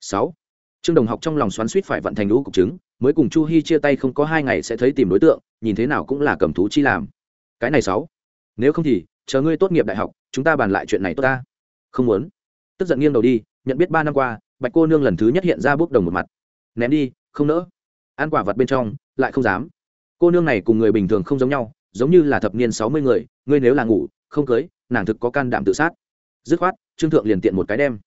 Sáu. Trương đồng học trong lòng xoắn suýt phải vận thành lũ cục chứng mới cùng chu hy chia tay không có hai ngày sẽ thấy tìm đối tượng, nhìn thế nào cũng là cầm thú chi làm. Cái này sáu. Nếu không thì, chờ ngươi tốt nghiệp đại học, chúng ta bàn lại chuyện này tốt ta. Không muốn. Tức giận nghiêng đầu đi, nhận biết ba năm qua, bạch cô nương lần thứ nhất hiện ra bốc đồng một mặt. Ném đi, không nỡ. Ăn quả vật bên trong, lại không dám. Cô nương này cùng người bình thường không giống nhau, giống như là thập niên sáu mươi người, ngươi nếu là ngủ, không cưới, nàng thực có can đảm tự sát. Dứt khoát, trương thượng liền tiện một cái đem.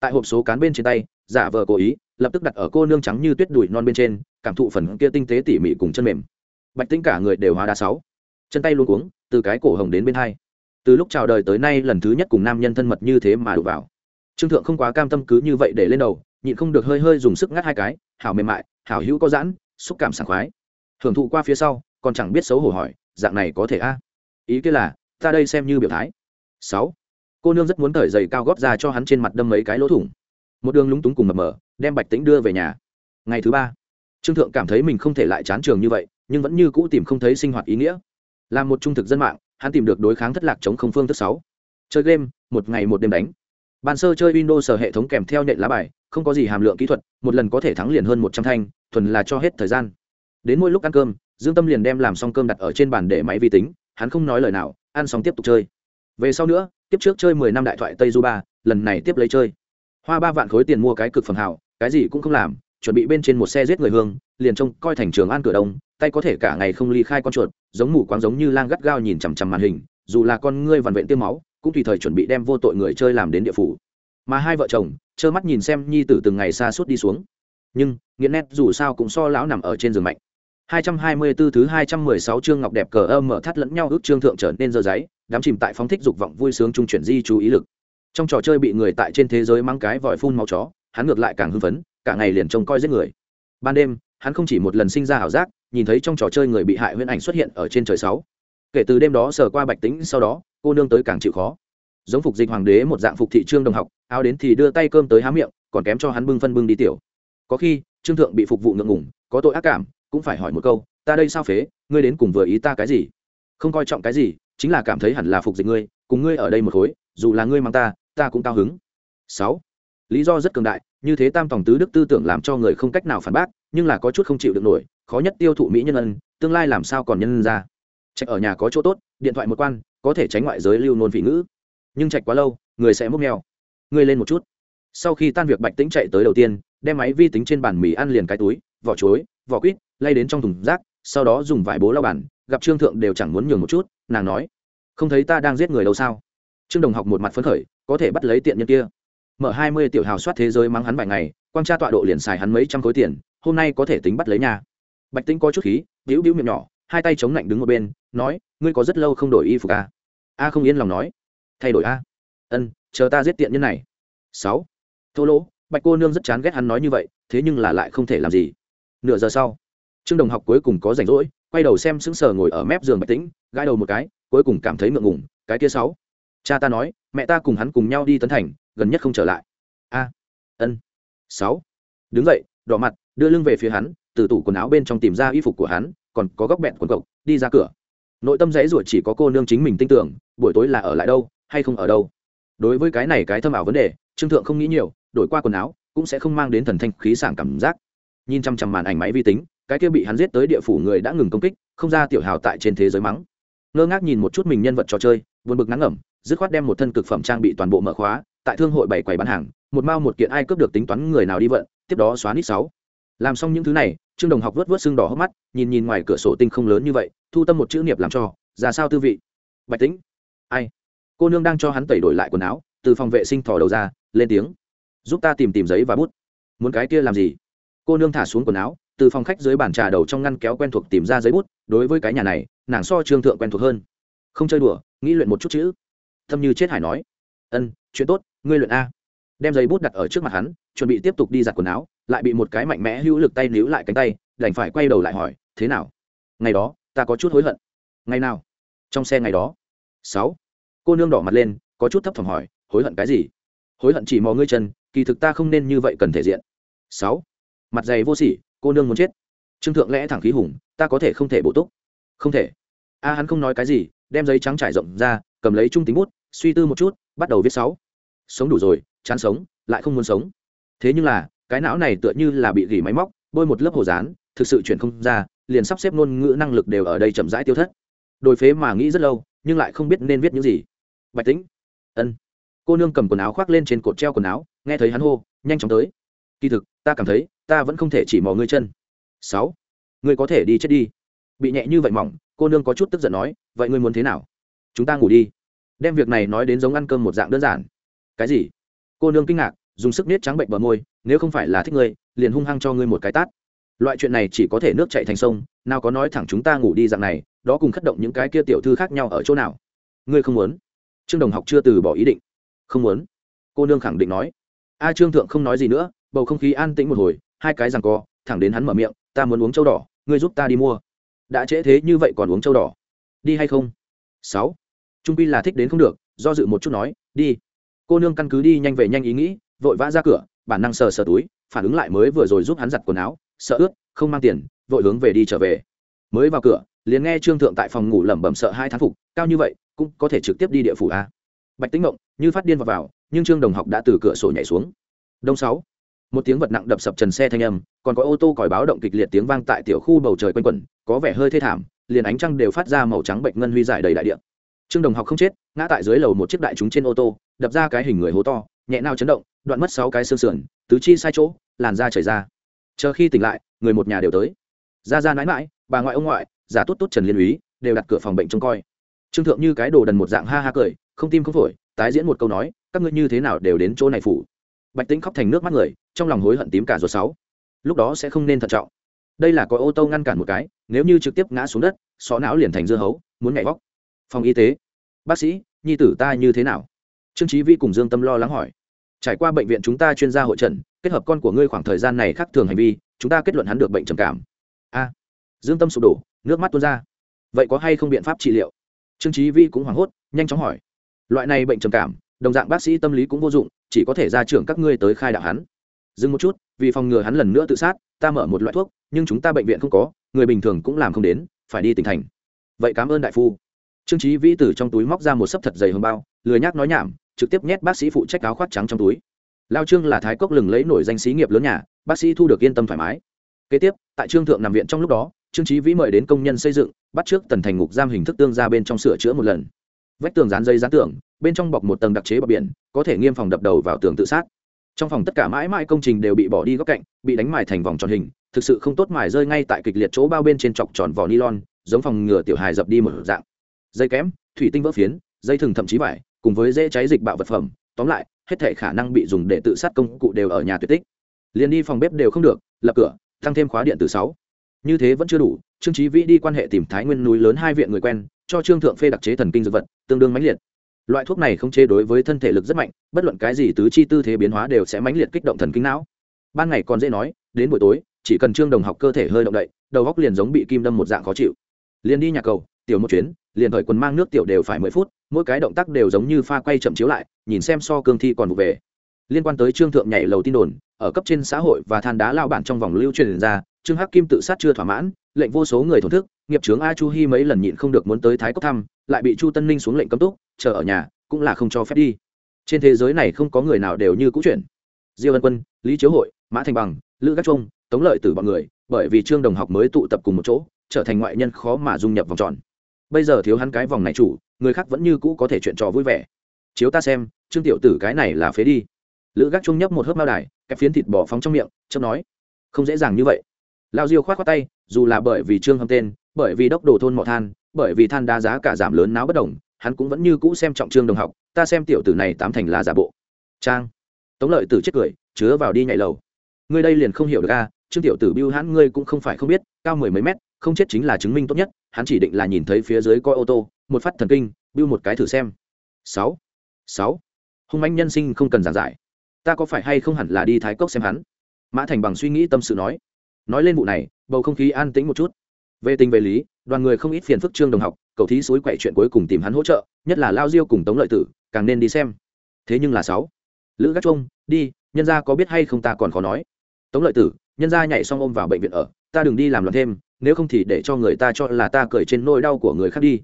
Tại hộp số cán bên trên tay, giả vờ cố ý lập tức đặt ở cô nương trắng như tuyết đùi non bên trên, cảm thụ phần kia tinh tế tỉ mỉ cùng chân mềm. Bạch tính cả người đều hóa đá sáu. Chân tay luôn cuống, từ cái cổ hồng đến bên hai. Từ lúc chào đời tới nay lần thứ nhất cùng nam nhân thân mật như thế mà đụng vào. Trương thượng không quá cam tâm cứ như vậy để lên đầu, nhịn không được hơi hơi dùng sức ngắt hai cái, hảo mềm mại, hảo hữu có giãn, xúc cảm sảng khoái. Hưởng thụ qua phía sau, còn chẳng biết xấu hổ hỏi, dạng này có thể a? Ý kia là, ta đây xem như biểu thái. Sáu. Cô nương rất muốn cởi giày cao gót ra cho hắn trên mặt đâm mấy cái lỗ thủng. Một đường lúng túng cùng mập mờ đem bạch tĩnh đưa về nhà. Ngày thứ ba, trương thượng cảm thấy mình không thể lại chán trường như vậy, nhưng vẫn như cũ tìm không thấy sinh hoạt ý nghĩa. Là một trung thực dân mạng, hắn tìm được đối kháng thất lạc chống không phương thức sáu. Chơi game, một ngày một đêm đánh. Ban sơ chơi windows hệ thống kèm theo nện lá bài, không có gì hàm lượng kỹ thuật, một lần có thể thắng liền hơn một trăm thanh, thuần là cho hết thời gian. Đến mỗi lúc ăn cơm, dương tâm liền đem làm xong cơm đặt ở trên bàn để máy vi tính, hắn không nói lời nào, ăn xong tiếp tục chơi. Về sau nữa, tiếp trước chơi mười năm đại thoại tây du ba, lần này tiếp lấy chơi. Hoa ba vạn khối tiền mua cái cực phẩm hảo cái gì cũng không làm chuẩn bị bên trên một xe giết người hương liền trông coi thành trường an cửa đông tay có thể cả ngày không ly khai con chuột giống mù quáng giống như lang gắt gao nhìn chằm chằm màn hình dù là con ngươi vằn vện tiêm máu cũng tùy thời chuẩn bị đem vô tội người chơi làm đến địa phủ. Mà hai vợ chồng trơ mắt nhìn xem nhi tử từng ngày xa suốt đi xuống. Nhưng nghiện nét dù sao cũng so lão nằm ở trên giường mạnh. 224 thứ 216 chương ngọc đẹp cờ âm mở thắt lẫn nhau ước chương thượng trở nên dơ giấy, đám chìm tại phóng thích dục vọng vui sướng trung chuyển di chú ý lực. Trong trò chơi bị người tại trên thế giới mang cái vòi phun máu chó, hắn ngược lại càng hưng phấn, cả ngày liền trông coi giết người. Ban đêm, hắn không chỉ một lần sinh ra ảo giác, nhìn thấy trong trò chơi người bị hại huyễn ảnh xuất hiện ở trên trời sáu. Kể từ đêm đó sờ qua bạch tính sau đó, cô nương tới càng chịu khó. Giống phục dịch hoàng đế một dạng phục thị trương đồng học, áo đến thì đưa tay cơm tới há miệng, còn kém cho hắn bưng phân bưng đi tiểu. Có khi, trương thượng bị phục vụ ngượng ngùng, có tội ác cảm, cũng phải hỏi một câu ta đây sao phế ngươi đến cùng vừa ý ta cái gì không coi trọng cái gì chính là cảm thấy hẳn là phục dịch ngươi cùng ngươi ở đây một khối dù là ngươi mang ta ta cũng cao hứng sáu lý do rất cường đại, như thế tam tổng tứ đức tư tưởng làm cho người không cách nào phản bác, nhưng là có chút không chịu được nổi, khó nhất tiêu thụ mỹ nhân ân, tương lai làm sao còn nhân ra. Trạch ở nhà có chỗ tốt, điện thoại một quan, có thể tránh ngoại giới lưu nôn vị ngữ. Nhưng trạch quá lâu, người sẽ múc nghèo ngươi lên một chút. Sau khi tan việc bạch tĩnh chạy tới đầu tiên, đem máy vi tính trên bàn mì ăn liền cái túi, vỏ chuối, vỏ quýt, lay đến trong thùng rác, sau đó dùng vải bố lau bàn, gặp trương thượng đều chẳng muốn nhường một chút, nàng nói, không thấy ta đang giết người đâu sao? Trương đồng học một mặt phấn khởi, có thể bắt lấy tiện nhân kia mở hai mươi tiểu hào soát thế giới mắng hắn vài ngày, quang tra tọa độ liền xài hắn mấy trăm khối tiền, hôm nay có thể tính bắt lấy nhà bạch tĩnh có chút khí, bĩu bĩu miệng nhỏ, hai tay chống lạnh đứng một bên, nói, ngươi có rất lâu không đổi y phục à? a không yên lòng nói, thay đổi a. Ân, chờ ta giết tiện nhân này. Sáu. Thô lỗ, bạch cô nương rất chán ghét hắn nói như vậy, thế nhưng là lại không thể làm gì. Nửa giờ sau, trương đồng học cuối cùng có rảnh rỗi, quay đầu xem sững sờ ngồi ở mép giường bạch tĩnh, gãi đầu một cái, cuối cùng cảm thấy ngượng ngùng, cái kia sáu. Cha ta nói, mẹ ta cùng hắn cùng nhau đi tấn thành gần nhất không trở lại. A, ân. Sáu. Đứng dậy, đỏ mặt, đưa lưng về phía hắn, từ tủ quần áo bên trong tìm ra y phục của hắn, còn có góc bẹn quần cộc, đi ra cửa. Nội tâm dãy ruột chỉ có cô nương chính mình tin tưởng, buổi tối là ở lại đâu, hay không ở đâu. Đối với cái này cái thâm ảo vấn đề, trương thượng không nghĩ nhiều, đổi qua quần áo, cũng sẽ không mang đến thần thanh khí sảng cảm giác. Nhìn chăm chăm màn ảnh máy vi tính, cái kia bị hắn giết tới địa phủ người đã ngừng công kích, không ra tiểu hào tại trên thế giới mắng. Ngơ ngác nhìn một chút mình nhân vật trò chơi, buồn bực ngắn ngẩm, dứt khoát đem một thân cực phẩm trang bị toàn bộ mở khóa tại thương hội bảy quầy bán hàng, một mao một kiện ai cướp được tính toán người nào đi vận, tiếp đó xóa nít sáu. Làm xong những thứ này, trương đồng học vớt vớt xương đỏ hốc mắt, nhìn nhìn ngoài cửa sổ tinh không lớn như vậy, thu tâm một chữ nghiệp làm cho, ra sao tư vị? Bạch tĩnh. Ai? Cô nương đang cho hắn tẩy đổi lại quần áo, từ phòng vệ sinh thò đầu ra, lên tiếng. Giúp ta tìm tìm giấy và bút. Muốn cái kia làm gì? Cô nương thả xuống quần áo, từ phòng khách dưới bàn trà đầu trong ngăn kéo quen thuộc tìm ra giấy bút, đối với cái nhà này, nàng so trương thượng quen thuộc hơn. Không chơi đùa, nghĩ luyện một chút chữ. Thâm như chết hải nói. Ân, chuyện tốt ngươi luyện a. Đem giấy bút đặt ở trước mặt hắn, chuẩn bị tiếp tục đi giặt quần áo, lại bị một cái mạnh mẽ hữu lực tay níu lại cánh tay, đành phải quay đầu lại hỏi, thế nào? Ngày đó, ta có chút hối hận. Ngày nào? Trong xe ngày đó. Sáu. Cô nương đỏ mặt lên, có chút thấp thỏm hỏi, hối hận cái gì? Hối hận chỉ mò ngươi chân, kỳ thực ta không nên như vậy cần thể diện. Sáu. Mặt dày vô sỉ, cô nương muốn chết. Trương thượng lẽ thẳng khí hùng, ta có thể không thể bổ túc. Không thể. A, hắn không nói cái gì, đem giấy trắng trải rộng ra, cầm lấy trung tính bút, suy tư một chút, bắt đầu viết sáu sống đủ rồi, chán sống, lại không muốn sống. Thế nhưng là, cái não này tựa như là bị gỉ máy móc, bôi một lớp hồ dán, thực sự chuyển không ra, liền sắp xếp ngôn ngữ năng lực đều ở đây chậm rãi tiêu thất. Đôi phế mà nghĩ rất lâu, nhưng lại không biết nên viết những gì. Bạch tĩnh. Ân. Cô nương cầm quần áo khoác lên trên cột treo quần áo, nghe thấy hắn hô, nhanh chóng tới. Kỳ thực, ta cảm thấy, ta vẫn không thể chỉ mò ngươi chân. Sáu. Ngươi có thể đi chết đi. Bị nhẹ như vậy mỏng, cô nương có chút tức giận nói, vậy ngươi muốn thế nào? Chúng ta ngủ đi. Đem việc này nói đến giống ăn cơm một dạng đơn giản cái gì? Cô nương kinh ngạc, dùng sức nết trắng bệnh bờ môi, nếu không phải là thích ngươi, liền hung hăng cho ngươi một cái tát. Loại chuyện này chỉ có thể nước chạy thành sông, nào có nói thẳng chúng ta ngủ đi dạng này, đó cùng khất động những cái kia tiểu thư khác nhau ở chỗ nào? Ngươi không muốn? Trương đồng học chưa từ bỏ ý định. Không muốn. Cô nương khẳng định nói. A trương thượng không nói gì nữa, bầu không khí an tĩnh một hồi, hai cái rằng co, thẳng đến hắn mở miệng, ta muốn uống châu đỏ, ngươi giúp ta đi mua. Đã trễ thế như vậy còn uống châu đỏ? Đi hay không? Sáu. Trung pi là thích đến không được, do dự một chút nói, đi cô nương căn cứ đi nhanh về nhanh ý nghĩ vội vã ra cửa bản năng sờ sờ túi phản ứng lại mới vừa rồi giúp hắn giặt quần áo sợ ướt không mang tiền vội hướng về đi trở về. Mới vào cửa liền nghe trương thượng tại phòng ngủ lẩm bẩm sợ hai tháng phục cao như vậy cũng có thể trực tiếp đi địa phủ a. Bạch tính mộng như phát điên vào, vào nhưng trương đồng học đã từ cửa sổ nhảy xuống. Đông sáu một tiếng vật nặng đập sập trần xe thanh âm còn có ô tô còi báo động kịch liệt tiếng vang tại tiểu khu bầu trời quanh quẩn có vẻ hơi thê thảm liền ánh trăng đều phát ra màu trắng bệnh ngân huy giải đầy đại địa. Trương đồng học không chết ngã tại dưới lầu một chiếc đại chúng trên ô tô đập ra cái hình người hố to, nhẹ nao chấn động, đoạn mất sáu cái xương sườn, tứ chi sai chỗ, làn da chảy ra. Chờ khi tỉnh lại, người một nhà đều tới. Ra ra mãi mãi bà ngoại ông ngoại, giả tốt tốt trần liên úy, đều đặt cửa phòng bệnh trông coi. Trương thượng như cái đồ đần một dạng ha ha cười, không tim không phổi, tái diễn một câu nói, các ngươi như thế nào đều đến chỗ này phủ. Bạch tĩnh khóc thành nước mắt người, trong lòng hối hận tím cả ruột sáu. Lúc đó sẽ không nên thận trọng. Đây là có ô tô ngăn cản một cái, nếu như trực tiếp ngã xuống đất, xó não liền thành dưa hấu, muốn nhảy vóc. Phòng y tế. Bác sĩ, nhi tử ta như thế nào? Trương trí vi cùng dương tâm lo lắng hỏi. Trải qua bệnh viện chúng ta chuyên gia hội trần, kết hợp con của ngươi khoảng thời gian này khác thường hành vi, chúng ta kết luận hắn được bệnh trầm cảm. A. Dương tâm sụp đổ, nước mắt tuôn ra. Vậy có hay không biện pháp trị liệu? Trương trí vi cũng hoảng hốt, nhanh chóng hỏi. Loại này bệnh trầm cảm, đồng dạng bác sĩ tâm lý cũng vô dụng, chỉ có thể ra trưởng các ngươi tới khai đạo hắn. Dừng một chút, vì phòng ngừa hắn lần nữa tự sát, ta mở một loại thuốc, nhưng chúng ta bệnh viện không có, người bình thường cũng làm không đến, phải đi tỉnh thành. Vậy cảm ơn đại phu. Trương trí vĩ từ trong túi móc ra một sấp thật dày hương bao, lười nhác nói nhảm trực tiếp nhét bác sĩ phụ trách áo khoác trắng trong túi. Lao trương là thái cốc lừng lấy nổi danh sĩ nghiệp lớn nhà, bác sĩ thu được yên tâm thoải mái. Kế tiếp, tại trương thượng nằm viện trong lúc đó, trương trí vĩ mời đến công nhân xây dựng, bắt trước tần thành ngục giam hình thức tương ra bên trong sửa chữa một lần. Vách tường dán dây dán tường, bên trong bọc một tầng đặc chế bọc biển, có thể nghiêm phòng đập đầu vào tường tự sát. Trong phòng tất cả mãi mãi công trình đều bị bỏ đi góc cạnh, bị đánh mài thành vòng tròn hình, thực sự không tốt mài rơi ngay tại kịch liệt chỗ bao bên trên chọc tròn vỏ nylon, giống phòng ngừa tiểu hài dập đi một dạng. Dây kém, thủy tinh vỡ phiến, dây thừng thậm chí vải cùng với dễ cháy dịch bạo vật phẩm, tóm lại, hết thể khả năng bị dùng để tự sát công cụ đều ở nhà tuyệt tích. Liền đi phòng bếp đều không được, lập cửa, tăng thêm khóa điện từ sáu. Như thế vẫn chưa đủ, trương trí vĩ đi quan hệ tìm thái nguyên núi lớn hai viện người quen, cho trương thượng phê đặc chế thần kinh dược vật, tương đương mãnh liệt. Loại thuốc này không chế đối với thân thể lực rất mạnh, bất luận cái gì tứ chi tư thế biến hóa đều sẽ mãnh liệt kích động thần kinh não. Ban ngày còn dễ nói, đến buổi tối, chỉ cần trương đồng học cơ thể hơi động đậy, đầu góc liền giống bị kim đâm một dạng khó chịu. Liền đi nhà cầu, tiểu một chuyến, liền thời quần mang nước tiểu đều phải mười phút mỗi cái động tác đều giống như pha quay chậm chiếu lại, nhìn xem so cương thi còn vụ về. Liên quan tới trương thượng nhảy lầu tin đồn, ở cấp trên xã hội và than đá lao bản trong vòng lưu truyền ra, trương hắc kim tự sát chưa thỏa mãn, lệnh vô số người thổn thức, nghiệp trướng a chu hi mấy lần nhịn không được muốn tới thái cốc thăm, lại bị chu tân ninh xuống lệnh cấm túc, chờ ở nhà, cũng là không cho phép đi. Trên thế giới này không có người nào đều như cũ chuyện. Diêu văn quân, lý chiếu hội, mã thành bằng, lữ gác trung, tống lợi từ bọn người, bởi vì trương đồng học mới tụ tập cùng một chỗ, trở thành ngoại nhân khó mà dung nhập vòng tròn. Bây giờ thiếu hắn cái vòng này chủ người khác vẫn như cũ có thể chuyện trò vui vẻ. Chiếu ta xem, trương tiểu tử cái này là phế đi. Lữ gác trung nhấp một hớp mao đài kẹp phiến thịt bỏ phóng trong miệng, chớp nói. Không dễ dàng như vậy. Lao diêu khoát khoát tay, dù là bởi vì trương hâm tên, bởi vì đốc đồ thôn mỏ than, bởi vì than đa giá cả giảm lớn náo bất đồng, hắn cũng vẫn như cũ xem trọng trương đồng học, ta xem tiểu tử này tám thành là giả bộ. Trang. Tống lợi tử chết cười, chứa vào đi nhảy lầu. Ngươi đây liền không hiểu được a, trương tiểu tử biêu hãn ngươi cũng không phải không biết, cao mười mấy mét không chết chính là chứng minh tốt nhất, hắn chỉ định là nhìn thấy phía dưới coi ô tô, một phát thần kinh, bưu một cái thử xem. Sáu. Sáu. Hung anh nhân sinh không cần giảng giải. Ta có phải hay không hẳn là đi thái cốc xem hắn? Mã thành bằng suy nghĩ tâm sự nói. Nói lên vụ này, bầu không khí an tĩnh một chút. Về tình về lý, đoàn người không ít phiền phức trương đồng học cậu thí suối quậy chuyện cuối cùng tìm hắn hỗ trợ, nhất là lao diêu cùng tống lợi tử, càng nên đi xem. Thế nhưng là sáu. Lữ gác trung, đi, nhân gia có biết hay không ta còn khó nói. Tống lợi tử, nhân gia nhảy xong ôm vào bệnh viện ở, ta đừng đi làm loạn thêm nếu không thì để cho người ta cho là ta cởi trên nỗi đau của người khác đi.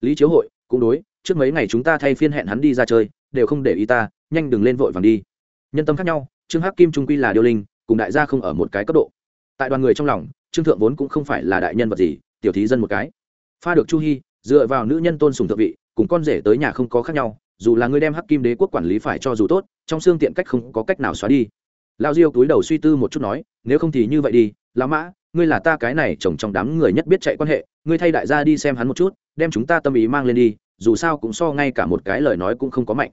Lý chiếu hội, cũng đối, trước mấy ngày chúng ta thay phiên hẹn hắn đi ra chơi, đều không để ý ta, nhanh đừng lên vội vàng đi. Nhân tâm khác nhau, trương hắc kim trung quy là điêu linh, cùng đại gia không ở một cái cấp độ. Tại đoàn người trong lòng, trương thượng vốn cũng không phải là đại nhân vật gì, tiểu thí dân một cái. Pha được chu hy dựa vào nữ nhân tôn sùng thượng vị, cùng con rể tới nhà không có khác nhau, dù là người đem hắc kim đế quốc quản lý phải cho dù tốt, trong xương tiện cách không có cách nào xóa đi. Lao diêu túi đầu suy tư một chút nói, nếu không thì như vậy đi, lão mã ngươi là ta cái này chồng trong đám người nhất biết chạy quan hệ, ngươi thay đại gia đi xem hắn một chút, đem chúng ta tâm ý mang lên đi, dù sao cũng so ngay cả một cái lời nói cũng không có mạnh.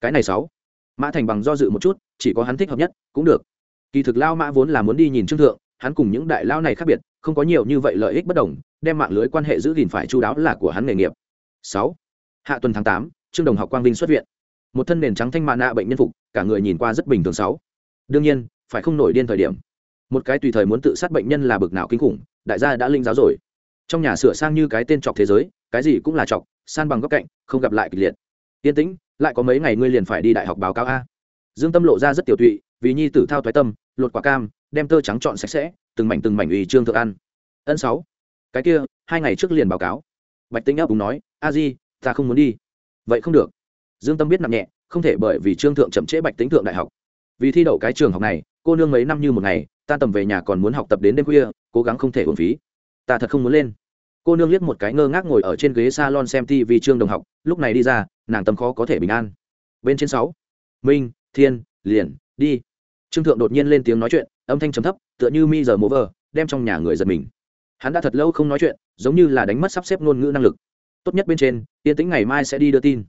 Cái này sáu. Mã thành bằng do dự một chút, chỉ có hắn thích hợp nhất, cũng được. Kỳ thực lao mã vốn là muốn đi nhìn trương thượng, hắn cùng những đại lao này khác biệt, không có nhiều như vậy lợi ích bất đồng, đem mạng lưới quan hệ giữ gìn phải chu đáo là của hắn nghề nghiệp. Sáu. Hạ tuần tháng tám, trương đồng học quang vinh xuất viện. Một thân nền trắng thanh mạ nạ bệnh nhân phục, cả người nhìn qua rất bình thường sáu. Đương nhiên, phải không nổi điên thời điểm một cái tùy thời muốn tự sát bệnh nhân là bực nào kinh khủng, đại gia đã linh giáo rồi. Trong nhà sửa sang như cái tên trọc thế giới, cái gì cũng là trọc san bằng góc cạnh, không gặp lại kịch liệt. Yên tĩnh, lại có mấy ngày ngươi liền phải đi đại học báo cáo a. Dương tâm lộ ra rất tiểu tụy, vì nhi tử thao thoái tâm, lột quả cam, đem tơ trắng trọn sạch sẽ, từng mảnh từng mảnh ủy trương thượng ăn. Ân sáu. Cái kia, hai ngày trước liền báo cáo. Bạch tĩnh ấp úng nói, a di, ta không muốn đi. Vậy không được. Dương tâm biết nặng nhẹ, không thể bởi vì trương thượng chậm trễ bạch tĩnh thượng đại học. Vì thi đậu cái trường học này cô nương mấy năm như một ngày, ta tầm về nhà còn muốn học tập đến đêm khuya, cố gắng không thể uổng phí. Ta thật không muốn lên. Cô nương liếc một cái ngơ ngác ngồi ở trên ghế salon xem tv trương đồng học, lúc này đi ra, nàng tâm khó có thể bình an. Bên trên sáu, minh, thiên, liền, đi. Trương thượng đột nhiên lên tiếng nói chuyện, âm thanh trầm thấp, tựa như mi giờ mố vờ, đem trong nhà người giật mình. Hắn đã thật lâu không nói chuyện, giống như là đánh mất sắp xếp ngôn ngữ năng lực. Tốt nhất bên trên, yên tĩnh ngày mai sẽ đi đưa tin.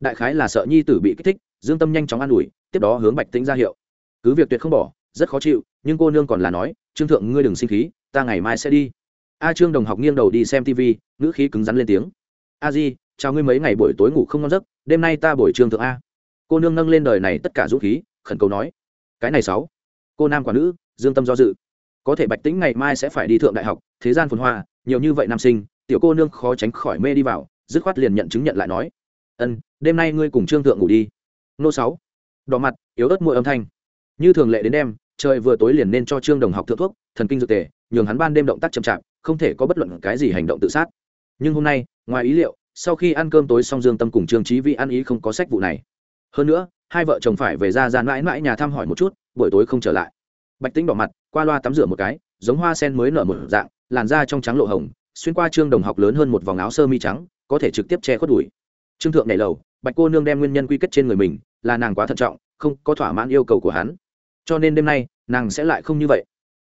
Đại khái là sợ nhi tử bị kích thích, dương tâm nhanh chóng an ủi, tiếp đó hướng bạch tĩnh ra hiệu. Cứ việc tuyệt không bỏ rất khó chịu, nhưng cô nương còn là nói, trương thượng, ngươi đừng sinh khí, ta ngày mai sẽ đi. A trương đồng học nghiêng đầu đi xem tv ngữ khí cứng rắn lên tiếng. A di, chào ngươi mấy ngày buổi tối ngủ không ngon giấc, đêm nay ta buổi trương thượng a. Cô nương nâng lên đời này tất cả dũng khí, khẩn cầu nói, cái này sáu, cô nam quả nữ, dương tâm do dự. Có thể bạch tĩnh ngày mai sẽ phải đi thượng đại học, thế gian phồn hoa, nhiều như vậy nam sinh, tiểu cô nương khó tránh khỏi mê đi vào. Dứt khoát liền nhận chứng nhận lại nói, ân, đêm nay ngươi cùng trương thượng ngủ đi. Nô sáu, đỏ mặt, yếu ớt mùi âm thanh như thường lệ đến đêm, trời vừa tối liền nên cho trương đồng học thượng thuốc, thần kinh dược tề, nhường hắn ban đêm động tác chậm chạp, không thể có bất luận cái gì hành động tự sát. Nhưng hôm nay, ngoài ý liệu, sau khi ăn cơm tối xong dương tâm cùng trương trí vi ăn ý không có sách vụ này. Hơn nữa, hai vợ chồng phải về ra gian mãi mãi nhà thăm hỏi một chút, buổi tối không trở lại. Bạch tính đỏ mặt, qua loa tắm rửa một cái, giống hoa sen mới nở một dạng, làn da trong trắng lộ hồng, xuyên qua trương đồng học lớn hơn một vòng áo sơ mi trắng, có thể trực tiếp che khuất đùi. Trương thượng nhảy lầu, bạch cô nương đem nguyên nhân quy kết trên người mình, là nàng quá thận trọng, không có thỏa mãn yêu cầu của hắn cho nên đêm nay nàng sẽ lại không như vậy.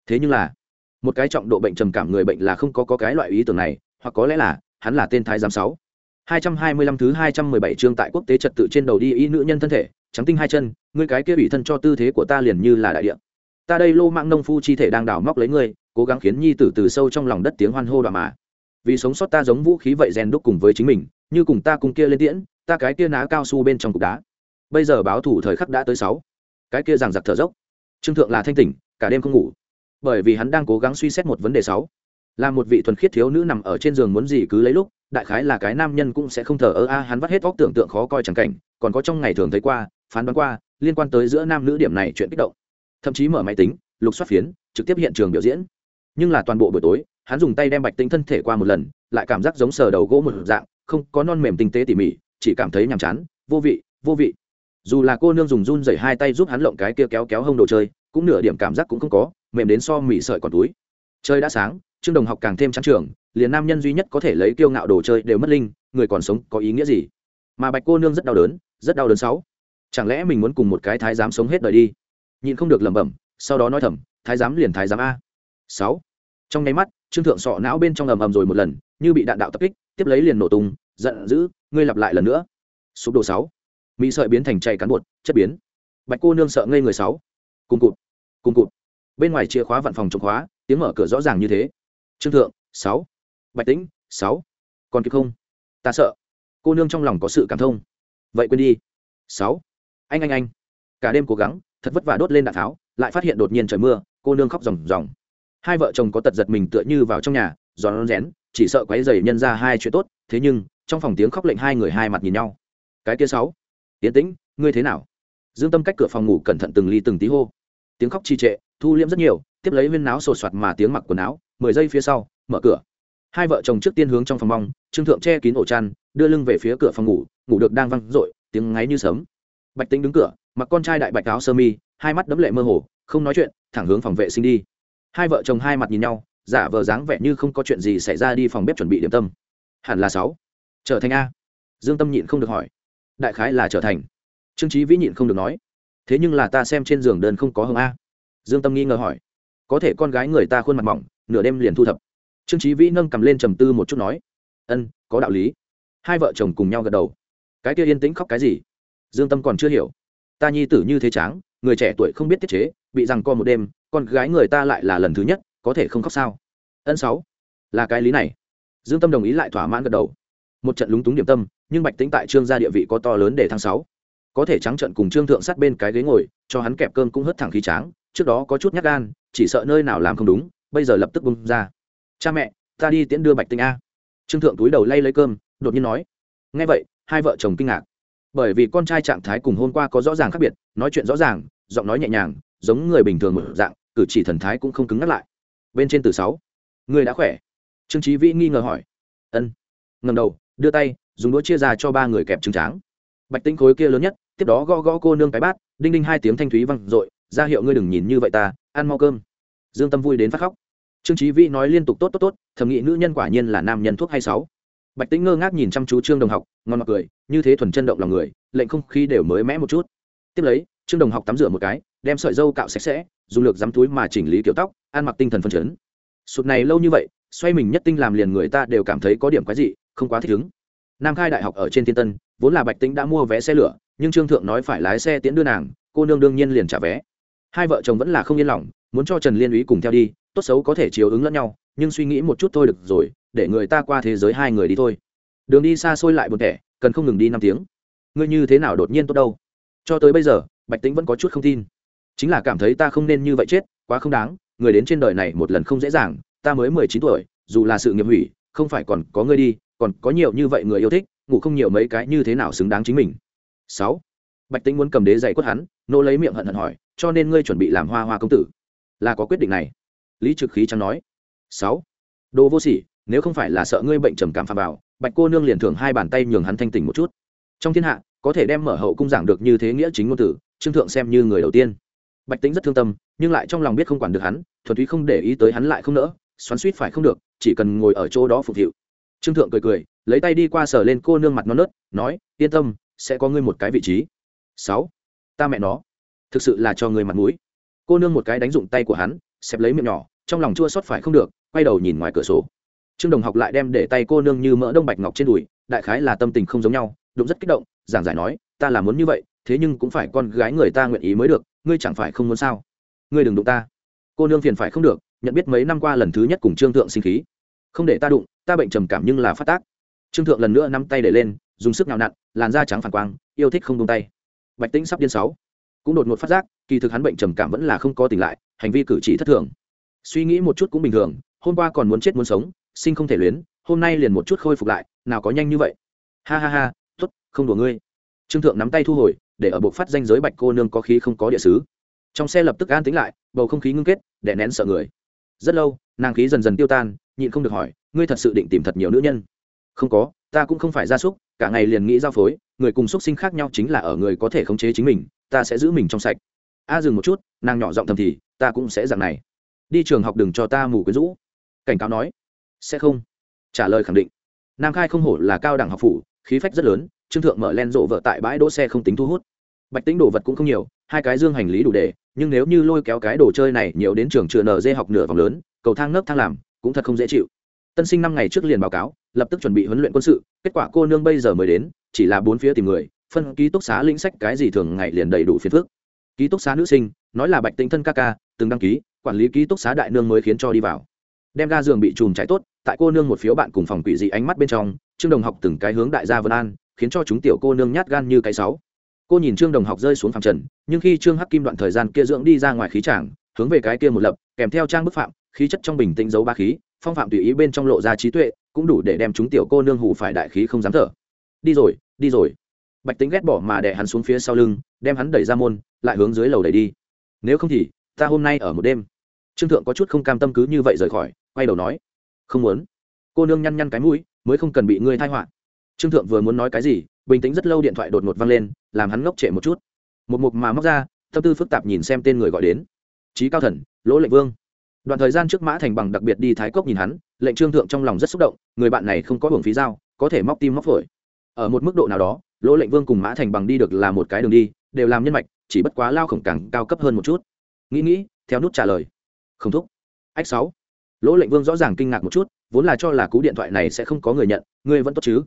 Thế nhưng là một cái trọng độ bệnh trầm cảm người bệnh là không có, có cái loại ý tưởng này hoặc có lẽ là hắn là tên thái giám sáu. Hai trăm hai mươi lăm thứ hai trăm mười bảy chương tại quốc tế trật tự trên đầu đi y nữ nhân thân thể trắng tinh hai chân ngươi cái kia ủy thân cho tư thế của ta liền như là đại địa. Ta đây lô mạng nông phu chi thể đang đào móc lấy ngươi cố gắng khiến nhi tử từ sâu trong lòng đất tiếng hoan hô đoạn mà. Vì sống sót ta giống vũ khí vậy rèn đúc cùng với chính mình như cùng ta cùng kia lên tiễn ta cái kia ná cao su bên trong cục đá. Bây giờ báo thủ thời khắc đã tới sáu. Cái kia giằng giặc thở dốc trương thượng là thanh tỉnh, cả đêm không ngủ. Bởi vì hắn đang cố gắng suy xét một vấn đề sáu. Là một vị thuần khiết thiếu nữ nằm ở trên giường muốn gì cứ lấy lúc, đại khái là cái nam nhân cũng sẽ không thờ ơ a, hắn vắt hết óc tưởng tượng khó coi chẳng cảnh, còn có trong ngày thường thấy qua, phán đoán qua, liên quan tới giữa nam nữ điểm này chuyện kích động. Thậm chí mở máy tính, lục soát phiến, trực tiếp hiện trường biểu diễn. Nhưng là toàn bộ buổi tối, hắn dùng tay đem bạch tinh thân thể qua một lần, lại cảm giác giống sờ đầu gỗ một dạng, không có non mềm tinh tế tỉ mỉ, chỉ cảm thấy nhàm chán, vô vị vô vị dù là cô nương dùng run dày hai tay giúp hắn lộng cái kia kéo kéo hông đồ chơi, cũng nửa điểm cảm giác cũng không có, mềm đến so mỉ sợi còn túi. Chơi đã sáng trương đồng học càng thêm trắng trường, liền nam nhân duy nhất có thể lấy kiêu ngạo đồ chơi đều mất linh, người còn sống có ý nghĩa gì? Mà bạch cô nương rất đau đớn, rất đau đớn sáu. Chẳng lẽ mình muốn cùng một cái thái giám sống hết đời đi? Nhìn không được lẩm bẩm, sau đó nói thầm, thái giám liền thái giám a. Sáu. Trong nháy mắt, trương thượng sọ não bên trong ầm ầm rồi một lần, như bị đạn đạo tập kích, tiếp lấy liền nổ tung, giận dữ, ngươi lặp lại lần nữa. Sụp đổ sáu mỹ sợi biến thành chạy cán bột, chất biến. Bạch cô nương sợ ngây người sáu. Cùng cụt cùng cụt. Bên ngoài chìa khóa văn phòng chống khóa, tiếng mở cửa rõ ràng như thế. Trương thượng, sáu. Bạch tĩnh, sáu. Còn kịp không? Ta sợ. Cô nương trong lòng có sự cảm thông. Vậy quên đi. Sáu. Anh anh anh. Cả đêm cố gắng, thật vất vả đốt lên đạn tháo, lại phát hiện đột nhiên trời mưa, cô nương khóc ròng ròng. Hai vợ chồng có tật giật mình tựa như vào trong nhà giòn rén, chỉ sợ quấy dày nhân ra hai chuyện tốt, thế nhưng, trong phòng tiếng khóc lệnh hai người hai mặt nhìn nhau. Cái kia sáu yến tĩnh, ngươi thế nào? Dương tâm cách cửa phòng ngủ cẩn thận từng ly từng tí hô. Tiếng khóc trì trệ, thu liễm rất nhiều, tiếp lấy huyên náo sột soạt mà tiếng mặc quần áo, mười giây phía sau, mở cửa. Hai vợ chồng trước tiên hướng trong phòng mong, trương thượng che kín ổ chăn, đưa lưng về phía cửa phòng ngủ ngủ được đang văng r tiếng ngáy như sớm bạch tính đứng cửa, mặc con trai đại bạch áo sơ mi, hai mắt đấm lệ mơ hồ, không nói chuyện, thẳng hướng phòng vệ sinh đi. Hai vợ chồng hai mặt nhìn nhau, giả vờ dáng vẻ như không có chuyện gì xảy ra đi phòng bếp chuẩn bị điểm tâm. Hẳn là sáu. Trở thành a. Dương tâm nhịn không được hỏi đại khái là trở thành. Trương trí vĩ nhịn không được nói, thế nhưng là ta xem trên giường đơn không có hồng a. Dương tâm nghi ngờ hỏi, có thể con gái người ta khuôn mặt mỏng, nửa đêm liền thu thập. Trương trí vĩ nâng cầm lên trầm tư một chút nói, ân, có đạo lý. Hai vợ chồng cùng nhau gật đầu. Cái kia yên tĩnh khóc cái gì? Dương tâm còn chưa hiểu, ta nhi tử như thế tráng, người trẻ tuổi không biết tiết chế, bị rằng co một đêm, con gái người ta lại là lần thứ nhất, có thể không khóc sao? Ân sáu, là cái lý này. Dương tâm đồng ý lại thỏa mãn gật đầu. Một trận lúng túng điểm tâm nhưng bạch tính tại trương gia địa vị có to lớn để tháng sáu. Có thể trắng trận cùng trương thượng sát bên cái ghế ngồi, cho hắn kẹp cơm cũng hất thẳng khí tráng, trước đó có chút nhát gan, chỉ sợ nơi nào làm không đúng, bây giờ lập tức bung ra. Cha mẹ, ta đi tiễn đưa bạch tinh a. Trương thượng túi đầu lay lấy cơm, đột nhiên nói. Nghe vậy, hai vợ chồng kinh ngạc. Bởi vì con trai trạng thái cùng hôm qua có rõ ràng khác biệt, nói chuyện rõ ràng, giọng nói nhẹ nhàng, giống người bình thường một dạng, cử chỉ thần thái cũng không cứng ngắt lại. Bên trên từ sáu. Người đã khỏe. Trương trí vĩ nghi ngờ hỏi. Ân. Ngầm đầu, đưa tay dùng đũa chia ra cho ba người kẹp trứng tráng. Bạch tinh khối kia lớn nhất, tiếp đó gõ gõ cô nương cái bát, đinh đinh hai tiếng thanh thúy văng r ộ i ra hiệu ngươi đừng nhìn như vậy ta, ăn mau cơm. Dương tâm vui đến phát khóc. Trương trí vĩ nói liên tục tốt tốt tốt, thầm nghĩ nữ nhân quả nhiên là nam nhân thuốc hay sáu. Bạch tĩnh ngơ ngác nhìn chăm chú trương đồng học, ngon mặc cười, như thế thuần chân động lòng người, lệnh không khí đều mới mẽ một chút. Tiếp lấy, trương đồng học tắm rửa một cái, đem sợi dâu cạo sạch sẽ, dùng lược dám túi mà chỉnh lý kiểu tóc, ăn mặc tinh thần phân chấn. Sụt này lâu như vậy, xoay mình nhất tinh làm liền người ta đều cảm thấy có điểm quái dị, không quá thích ứng nam khai đại học ở trên thiên tân, vốn là bạch tĩnh đã mua vé xe lửa, nhưng trương thượng nói phải lái xe tiễn đưa nàng, cô nương đương nhiên liền trả vé. Hai vợ chồng vẫn là không yên lòng, muốn cho trần liên úy cùng theo đi, tốt xấu có thể chiếu ứng lẫn nhau, nhưng suy nghĩ một chút thôi được rồi, để người ta qua thế giới hai người đi thôi. Đường đi xa xôi lại buồn tẻ, cần không ngừng đi năm tiếng. Ngươi như thế nào đột nhiên tốt đâu? Cho tới bây giờ, bạch tĩnh vẫn có chút không tin. Chính là cảm thấy ta không nên như vậy chết, quá không đáng, người đến trên đời này một lần không dễ dàng, ta mới mười chín tuổi, dù là sự nghiệp hủy, không phải còn có ngươi đi còn có nhiều như vậy người yêu thích, ngủ không nhiều mấy cái như thế nào xứng đáng chính mình. Sáu, bạch tĩnh muốn cầm đế dày quất hắn, nô lấy miệng hận hận hỏi, cho nên ngươi chuẩn bị làm hoa hoa công tử. Là có quyết định này. Lý trực khí chẳng nói. Sáu, đồ vô sỉ, nếu không phải là sợ ngươi bệnh trầm cảm phà vào, bạch cô nương liền thưởng hai bàn tay nhường hắn thanh tỉnh một chút. Trong thiên hạ, có thể đem mở hậu cung giảng được như thế nghĩa chính ngôn tử, trương thượng xem như người đầu tiên. Bạch tính rất thương tâm, nhưng lại trong lòng biết không quản được hắn, thuần túy không để ý tới hắn lại không nỡ, xoắn suýt phải không được, chỉ cần ngồi ở chỗ đó phục vụ trương thượng cười cười, lấy tay đi qua sờ lên cô nương mặt non nớt, nói, yên tâm, sẽ có ngươi một cái vị trí. Sáu, ta mẹ nó, thực sự là cho người mặt mũi. Cô nương một cái đánh dụng tay của hắn, xẹp lấy miệng nhỏ, trong lòng chua xót phải không được, quay đầu nhìn ngoài cửa sổ. Trương đồng học lại đem để tay cô nương như mỡ đông bạch ngọc trên đùi, đại khái là tâm tình không giống nhau, đụng rất kích động, giảng giải nói, ta là muốn như vậy, thế nhưng cũng phải con gái người ta nguyện ý mới được, ngươi chẳng phải không muốn sao? Ngươi đừng đụng ta. Cô nương phiền phải không được, nhận biết mấy năm qua lần thứ nhất cùng trương thượng sinh khí không để ta đụng, ta bệnh trầm cảm nhưng là phát tác. Trương thượng lần nữa nắm tay để lên, dùng sức nào nặn, làn da trắng phản quang, yêu thích không tung tay. Bạch tĩnh sắp điên sáu. Cũng đột ngột phát giác, kỳ thực hắn bệnh trầm cảm vẫn là không có tỉnh lại, hành vi cử chỉ thất thường. Suy nghĩ một chút cũng bình thường, hôm qua còn muốn chết muốn sống, sinh không thể luyến, hôm nay liền một chút khôi phục lại, nào có nhanh như vậy. Ha ha ha t ố t không đùa ngươi. Trương thượng nắm tay thu hồi, để ở buộc phát danh giới bạch cô nương có khí không có địa sứ. Trong xe lập tức an tính lại, bầu không khí ngưng kết để nén sợ người. Rất lâu, nàng khí dần dần tiêu tan nhịn không được hỏi, ngươi thật sự định tìm thật nhiều nữ nhân? Không có, ta cũng không phải gia súc, cả ngày liền nghĩ giao phối, người cùng xúc sinh khác nhau chính là ở người có thể khống chế chính mình, ta sẽ giữ mình trong sạch. A, dừng một chút, nàng nhỏ giọng thầm thì, ta cũng sẽ dạng này. Đi trường học đừng cho ta mù quyến rũ. Cảnh cáo nói. Sẽ không. Trả lời khẳng định. Nam khai không hổ là cao đẳng học phủ, khí phách rất lớn, trương thượng mở len rộ vợ tại bãi đỗ xe không tính thu hút. Bạch tính đồ vật cũng không nhiều, hai cái dương hành lý đủ để, nhưng nếu như lôi kéo cái đồ chơi này nhiều đến trường chừa nở dê học nửa vòng lớn, cầu thang nấc thang làm cũng thật không dễ chịu. Tân sinh năm ngày trước liền báo cáo, lập tức chuẩn bị huấn luyện quân sự, kết quả cô nương bây giờ mới đến, chỉ là bốn phía tìm người, phân ký túc xá lĩnh sách cái gì thường ngày liền đầy đủ phiền phức. Ký túc xá nữ sinh, nói là bạch tinh thân ca ca, từng đăng ký, quản lý ký túc xá đại nương mới khiến cho đi vào. Đem ga giường bị chùm cháy tốt, tại cô nương một phiếu bạn cùng phòng quỷ dị ánh mắt bên trong, trương đồng học từng cái hướng đại gia vân an, khiến cho chúng tiểu cô nương nhát gan như cái sáu. Cô nhìn trương đồng học rơi xuống phẳng trần, nhưng khi trương hắc kim đoạn thời gian kia dưỡng đi ra ngoài khí tràng hướng về cái kia một lập, kèm theo trang bức phạm, khí chất trong bình tĩnh giấu ba khí, phong phạm tùy ý bên trong lộ ra trí tuệ, cũng đủ để đem chúng tiểu cô nương hủ phải đại khí không dám thở. Đi rồi đi rồi. Bạch tính ghét bỏ mà đè hắn xuống phía sau lưng, đem hắn đẩy ra môn, lại hướng dưới lầu đẩy đi. Nếu không thì, ta hôm nay ở một đêm. Trương thượng có chút không cam tâm cứ như vậy rời khỏi, quay đầu nói, không muốn. Cô nương nhăn nhăn cái mũi, mới không cần bị ngươi thai họa. Trương thượng vừa muốn nói cái gì, bình tĩnh rất lâu điện thoại đột ngột văng lên, làm hắn ngốc trệ một chút. Một mục mà móc ra, tâm tư phức tạp nhìn xem tên người gọi đến trí cao thần, lỗ lệnh vương. Đoạn thời gian trước mã thành bằng đặc biệt đi thái cốc nhìn hắn, lệnh trương thượng trong lòng rất xúc động, người bạn này không có hưởng phí giao có thể móc tim móc phổi. Ở một mức độ nào đó, lỗ lệnh vương cùng mã thành bằng đi được là một cái đường đi, đều làm nhân mạch, chỉ bất quá lao khổng càng cao cấp hơn một chút. Nghĩ nghĩ, theo nút trả lời. Không thúc. Ách sáu. Lỗ lệnh vương rõ ràng kinh ngạc một chút, vốn là cho là cú điện thoại này sẽ không có người nhận, ngươi vẫn tốt chứ?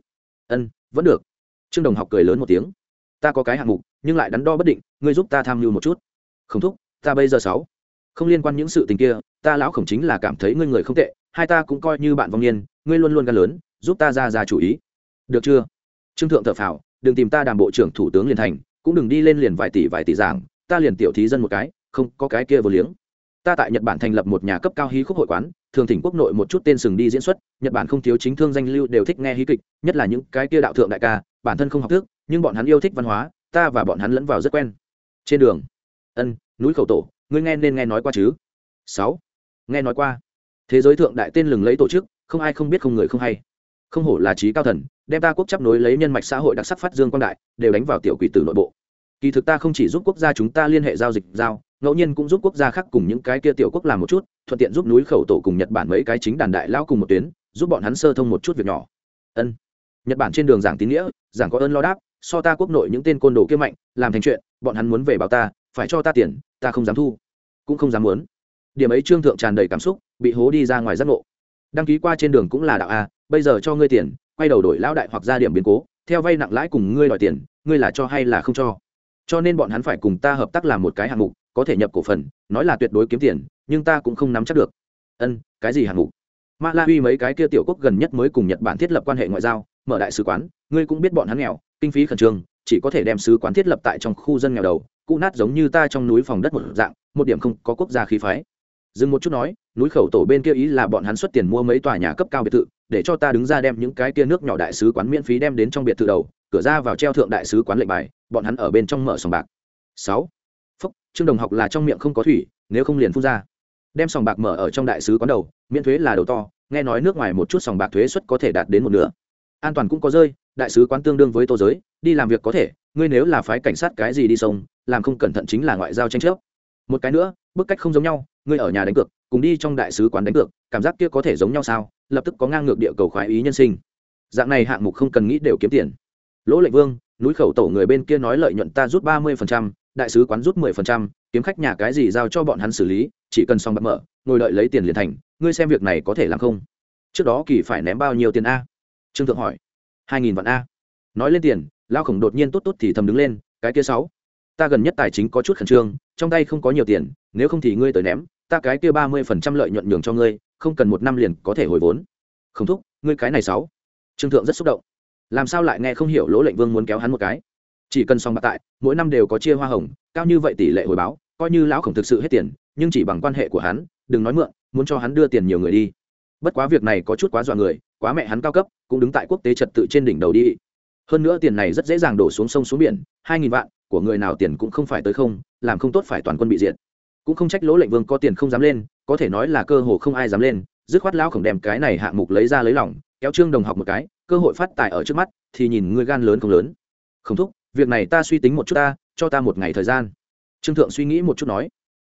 Ân, vẫn được. Trương đồng học cười lớn một tiếng. Ta có cái hạng mục, nhưng lại đắn đo bất định, ngươi giúp ta tham mưu một chút. Không thúc, ta bây giờ sáu không liên quan những sự tình kia, ta lão khổng chính là cảm thấy ngươi người không tệ, hai ta cũng coi như bạn vong niên, ngươi luôn luôn gan lớn, giúp ta ra ra chủ ý. Được chưa? Trương thượng thợ phào, đừng tìm ta đàm bộ trưởng thủ tướng liền thành, cũng đừng đi lên liền vài tỷ vài tỷ giảng, ta liền tiểu thí dân một cái, không có cái kia vô liếng. Ta tại nhật bản thành lập một nhà cấp cao hí khúc hội quán, thường thỉnh quốc nội một chút tên sừng đi diễn xuất, nhật bản không thiếu chính thương danh lưu đều thích nghe hí kịch, nhất là những cái kia đạo thượng đại ca, bản thân không học thức, nhưng bọn hắn yêu thích văn hóa, ta và bọn hắn lẫn vào rất quen. Trên đường, ân, núi khẩu tổ ngươi nghe nên nghe nói qua chứ? Sáu. Nghe nói qua. Thế giới thượng đại tên lừng lấy tổ chức, không ai không biết không người không hay. Không hổ là trí cao thần, đem ta quốc chấp nối lấy nhân mạch xã hội đặc sắc phát dương quan đại, đều đánh vào tiểu quỷ tử nội bộ. Kỳ thực ta không chỉ giúp quốc gia chúng ta liên hệ giao dịch giao, ngẫu nhiên cũng giúp quốc gia khác cùng những cái kia tiểu quốc làm một chút, thuận tiện giúp núi khẩu tổ cùng nhật bản mấy cái chính đàn đại lao cùng một tuyến, giúp bọn hắn sơ thông một chút việc nhỏ. Ân. Nhật bản trên đường giảng tín nghĩa, giảng có ơn lo đáp, so ta quốc nội những tên côn đồ kia mạnh, làm thành chuyện, bọn hắn muốn về báo ta, phải cho ta tiền ta không dám thu, cũng không dám muốn. Điểm ấy trương thượng tràn đầy cảm xúc, bị hố đi ra ngoài giác ngộ. Đăng ký qua trên đường cũng là đạo a, bây giờ cho ngươi tiền, quay đầu đổi lão đại hoặc ra điểm biến cố, theo vay nặng lãi cùng ngươi đòi tiền, ngươi là cho hay là không cho? Cho nên bọn hắn phải cùng ta hợp tác làm một cái hạng mục, có thể nhập cổ phần, nói là tuyệt đối kiếm tiền, nhưng ta cũng không nắm chắc được. Ân, cái gì hạng mục? Ma la uy mấy cái kia tiểu quốc gần nhất mới cùng nhật bản thiết lập quan hệ ngoại giao, mở đại sứ quán, ngươi cũng biết bọn hắn nghèo, kinh phí khẩn trương, chỉ có thể đem sứ quán thiết lập tại trong khu dân nghèo đầu cũ nát giống như ta trong núi phòng đất một dạng, một điểm không có quốc gia khí phái. Dừng một chút nói, núi khẩu tổ bên kia ý là bọn hắn xuất tiền mua mấy tòa nhà cấp cao biệt thự, để cho ta đứng ra đem những cái kia nước nhỏ đại sứ quán miễn phí đem đến trong biệt thự đầu, cửa ra vào treo thượng đại sứ quán lệnh bài, bọn hắn ở bên trong mở sòng bạc. Sáu. Phúc, trương đồng học là trong miệng không có thủy, nếu không liền phun ra. Đem sòng bạc mở ở trong đại sứ quán đầu, miễn thuế là đầu to, nghe nói nước ngoài một chút sòng bạc thuế suất có thể đạt đến một nửa. An toàn cũng có rơi đại sứ quán tương đương với tô giới, đi làm việc có thể, ngươi nếu là phái cảnh sát cái gì đi sông, làm không cẩn thận chính là ngoại giao tranh chấp. Một cái nữa, bức cách không giống nhau, ngươi ở nhà đánh cược, cùng đi trong đại sứ quán đánh cược, cảm giác kia có thể giống nhau sao? Lập tức có ngang ngược địa cầu khoái ý nhân sinh. Dạng này hạng mục không cần nghĩ đều kiếm tiền. Lỗ lệnh vương, núi khẩu tổ người bên kia nói lợi nhuận ta rút ba mươi đại sứ quán rút mười phần trăm, kiếm khách nhà cái gì giao cho bọn hắn xử lý, chỉ cần xong bật mở, ngồi đợi lấy tiền liền thành, ngươi xem việc này có thể làm không? Trước đó kỳ phải ném bao nhiêu tiền a? Trương thượng hỏi hai nghìn vạn a. Nói lên tiền, lao khổng đột nhiên tốt tốt thì thầm đứng lên, cái kia sáu. Ta gần nhất tài chính có chút khẩn trương, trong tay không có nhiều tiền, nếu không thì ngươi tới ném, ta cái kia ba mươi phần trăm lợi nhuận nhường cho ngươi, không cần một năm liền có thể hồi vốn. Không thúc, ngươi cái này sáu. Trương thượng rất xúc động. Làm sao lại nghe không hiểu lỗ lệnh vương muốn kéo hắn một cái? Chỉ cần xong bạc tại, mỗi năm đều có chia hoa hồng, cao như vậy tỷ lệ hồi báo, coi như lão khổng thực sự hết tiền, nhưng chỉ bằng quan hệ của hắn, đừng nói mượn, muốn cho hắn đưa tiền nhiều người đi. Bất quá việc này có chút quá dọa người quá mẹ hắn cao cấp, cũng đứng tại quốc tế trật tự trên đỉnh đầu đi. Hơn nữa tiền này rất dễ dàng đổ xuống sông xuống biển, hai nghìn vạn, của người nào tiền cũng không phải tới không, làm không tốt phải toàn quân bị diệt. Cũng không trách lỗ lệnh vương có tiền không dám lên, có thể nói là cơ hồ không ai dám lên, dứt khoát lão khổng đem cái này hạng mục lấy ra lấy lỏng kéo trương đồng học một cái, cơ hội phát tài ở trước mắt, thì nhìn người gan lớn không lớn. Không thúc, việc này ta suy tính một chút ta, cho ta một ngày thời gian. Trương thượng suy nghĩ một chút nói.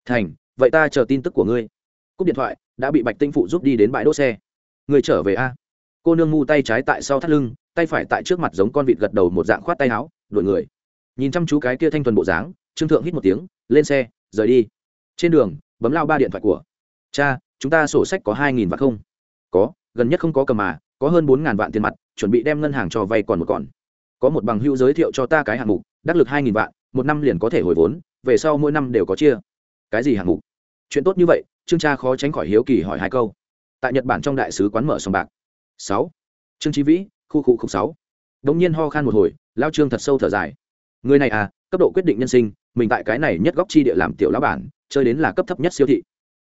Thành, vậy ta chờ tin tức của ngươi. Cúp điện thoại, đã bị bạch tinh phụ giúp đi đến bãi đỗ xe. Người trở về a? Cô nương ngu tay trái tại sau thắt lưng, tay phải tại trước mặt giống con vịt gật đầu một dạng khoát tay áo, đuổi người. Nhìn chăm chú cái kia thanh thuần bộ dáng, trương thượng hít một tiếng, lên xe, rời đi. Trên đường, bấm lao ba điện thoại của. Cha, chúng ta sổ sách có hai nghìn vạn không? Có, gần nhất không có cầm mà, có hơn bốn ngàn vạn tiền mặt, chuẩn bị đem ngân hàng cho vay còn một còn có một bằng hữu giới thiệu cho ta cái hạng mục, đắc lực hai nghìn vạn, một năm liền có thể hồi vốn, về sau mỗi năm đều có chia. Cái gì hạng mục? Chuyện tốt như vậy, trương cha khó tránh khỏi hiếu kỳ hỏi hai câu. Tại nhật bản trong đại sứ quán mở sòng bạc sáu. Trương trí vĩ khu khu không sáu. Đống nhiên ho khan một hồi lao trương thật sâu thở dài. Người này à cấp độ quyết định nhân sinh mình tại cái này nhất góc chi địa làm tiểu lão bản chơi đến là cấp thấp nhất siêu thị.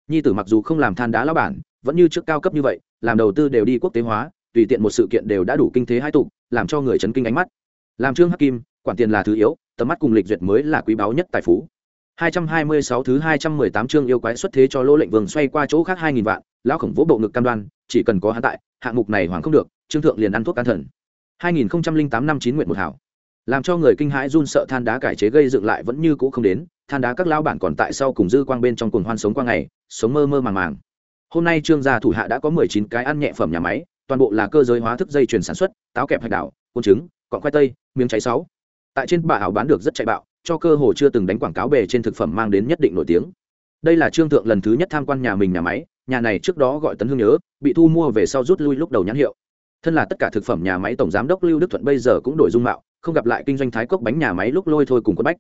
Nhi tử mặc dù không làm than đá lão bản vẫn như trước cao cấp như vậy làm đầu tư đều đi quốc tế hóa tùy tiện một sự kiện đều đã đủ kinh thế hai tụ làm cho người chấn kinh ánh mắt. Làm trương hắc kim quản tiền là thứ yếu tầm mắt cùng lịch duyệt mới là quý báu nhất tài phú. 226 thứ 218 chương yêu quái xuất thế cho Lô Lệnh Vương xoay qua chỗ khác 2000 vạn, lão khổng vỗ bộ ngực cam đoan, chỉ cần có hắn tại, hạng mục này hoàng không được, trương thượng liền ăn thuốc can thần. 2008 năm chín nguyện một hảo. Làm cho người kinh hãi run sợ than đá cải chế gây dựng lại vẫn như cũ không đến, than đá các lão bản còn tại sau cùng dư quang bên trong cuồng hoan sống qua ngày, sống mơ mơ màng màng. Hôm nay trương gia thủ hạ đã có 19 cái ăn nhẹ phẩm nhà máy, toàn bộ là cơ giới hóa thức dây chuyển sản xuất, táo kẹp hạch đảo, côn trứng, cọng khoai tây, miếng cháy sáu. Tại trên bà hảo bán được rất chạy bạo, cho cơ hồ chưa từng đánh quảng cáo bề trên thực phẩm mang đến nhất định nổi tiếng đây là trương thượng lần thứ nhất tham quan nhà mình nhà máy nhà này trước đó gọi tấn hương nhớ, bị thu mua về sau rút lui lúc đầu nhãn hiệu. Thân là tất cả thực phẩm nhà máy tổng giám đốc lưu đức thuận bây giờ cũng đổi dung mạo, không gặp lại kinh doanh thái cốc bánh nhà máy lúc lôi thôi cùng quất bách.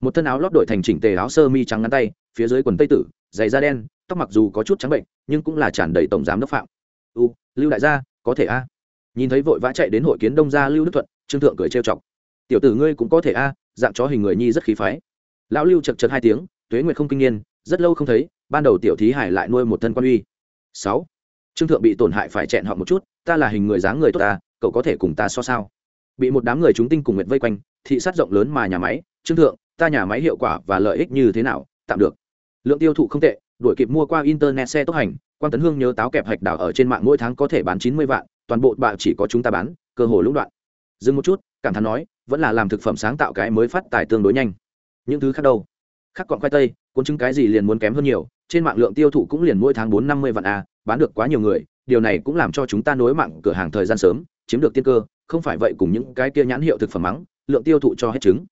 Một thân áo lót đổi thành chỉnh tề áo sơ mi trắng ngắn tay, phía dưới quần tây tử, giày da đen, tóc mặc dù có chút trắng bệnh, nhưng cũng là tràn đầy tổng giám đốc phạm. U lưu đại gia, có thể a? Nhìn thấy vội vã chạy đến hội kiến đông gia lưu đức thuận, trương thượng cười trêu chọc. Tiểu tử ngươi cũng có thể a, dạng chó hình người nhi rất khí phái. Lão lưu chật chật hai tiếng, tuế nguyệt không kinh niên, rất lâu không thấy ban đầu tiểu thí hải lại nuôi một thân quan uy. Sáu, trương thượng bị tổn hại phải chẹn họ một chút, ta là hình người dáng người tốt ta, cậu có thể cùng ta so sao? Bị một đám người chúng tinh cùng nguyệt vây quanh, thị sát rộng lớn mà nhà máy, trương thượng, ta nhà máy hiệu quả và lợi ích như thế nào? Tạm được. Lượng tiêu thụ không tệ, đuổi kịp mua qua internet xe tốc hành, quan tấn hương nhớ táo kẹp hạch đảo ở trên mạng mỗi tháng có thể bán chín mươi vạn, toàn bộ bạo chỉ có chúng ta bán, cơ hồ lũng đoạn. Dừng một chút, cảm thán nói, vẫn là làm thực phẩm sáng tạo cái mới phát tài tương đối nhanh. Những thứ khác đâu? Khác còn khoai tây, cuốn trứng cái gì liền muốn kém hơn nhiều, trên mạng lượng tiêu thụ cũng liền mỗi tháng bốn năm mươi vạn a, bán được quá nhiều người, điều này cũng làm cho chúng ta nối mạng cửa hàng thời gian sớm, chiếm được tiên cơ, không phải vậy cùng những cái kia nhãn hiệu thực phẩm mắng, lượng tiêu thụ cho hết trứng.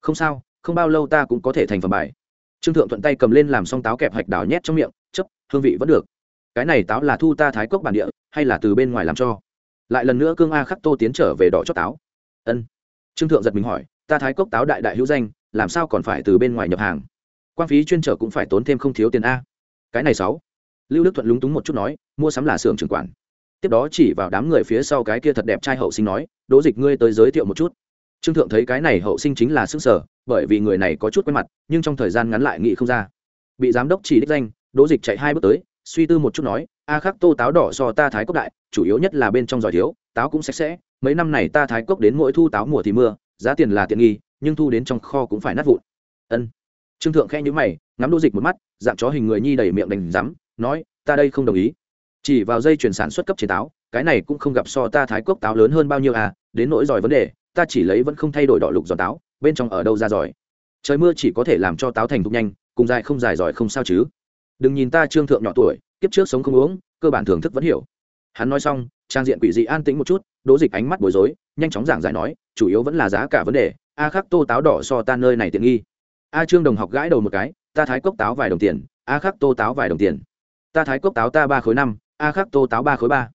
Không sao, không bao lâu ta cũng có thể thành phẩm bài. Trương thượng thuận tay cầm lên làm xong táo kẹp hạch đào nhét trong miệng chấp hương vị vẫn được. Cái này táo là thu ta thái cốc bản địa, hay là từ bên ngoài làm cho? Lại lần nữa cương a khắc tô tiến trở về đỏ chót táo. Ân. Trương thượng giật mình hỏi, ta thái cốc táo đại đại hữu danh làm sao còn phải từ bên ngoài nhập hàng? Quan phí chuyên trở cũng phải tốn thêm không thiếu tiền a. Cái này sáu. Lưu đức thuận lúng túng một chút nói, mua sắm là xưởng trưởng quản. Tiếp đó chỉ vào đám người phía sau cái kia thật đẹp trai hậu sinh nói, đỗ dịch ngươi tới giới thiệu một chút. Trương thượng thấy cái này hậu sinh chính là xương sở, bởi vì người này có chút quen mặt, nhưng trong thời gian ngắn lại nghĩ không ra. Bị giám đốc chỉ đích danh, đỗ dịch chạy hai bước tới, suy tư một chút nói, a khắc tô táo đỏ so ta thái cốc đại, chủ yếu nhất là bên trong giỏi thiếu, táo cũng sạch sẽ, mấy năm này ta thái cốc đến mỗi thu táo mùa thì mưa, giá tiền là tiện nghi nhưng thu đến trong kho cũng phải nát vụn. Ân. Trương thượng khe nhữ mày, ngắm đỗ dịch một mắt, dạng chó hình người nhi đầy miệng đành rắm, nói, ta đây không đồng ý. Chỉ vào dây chuyển sản xuất cấp chế táo, cái này cũng không gặp so ta thái cốc táo lớn hơn bao nhiêu à đến nỗi giỏi vấn đề, ta chỉ lấy vẫn không thay đổi đỏ lục giò táo, bên trong ở đâu ra giỏi? Trời mưa chỉ có thể làm cho táo thành thục nhanh, cùng dài không dài giỏi không sao chứ. Đừng nhìn ta trương thượng nhỏ tuổi, kiếp trước sống không uống, cơ bản thưởng thức vẫn hiểu. Hắn nói xong, trang diện quỷ dị an tĩnh một chút, đỗ dịch ánh mắt bối rối, nhanh chóng giảng giải nói, chủ yếu vẫn là giá cả vấn đề a khắc tô táo đỏ so ta nơi này tiện nghi. A trương đồng học gãi đầu một cái, ta thái cốc táo vài đồng tiền, a khắc tô táo vài đồng tiền. Ta thái cốc táo ta ba khối năm, a khắc tô táo ba khối ba.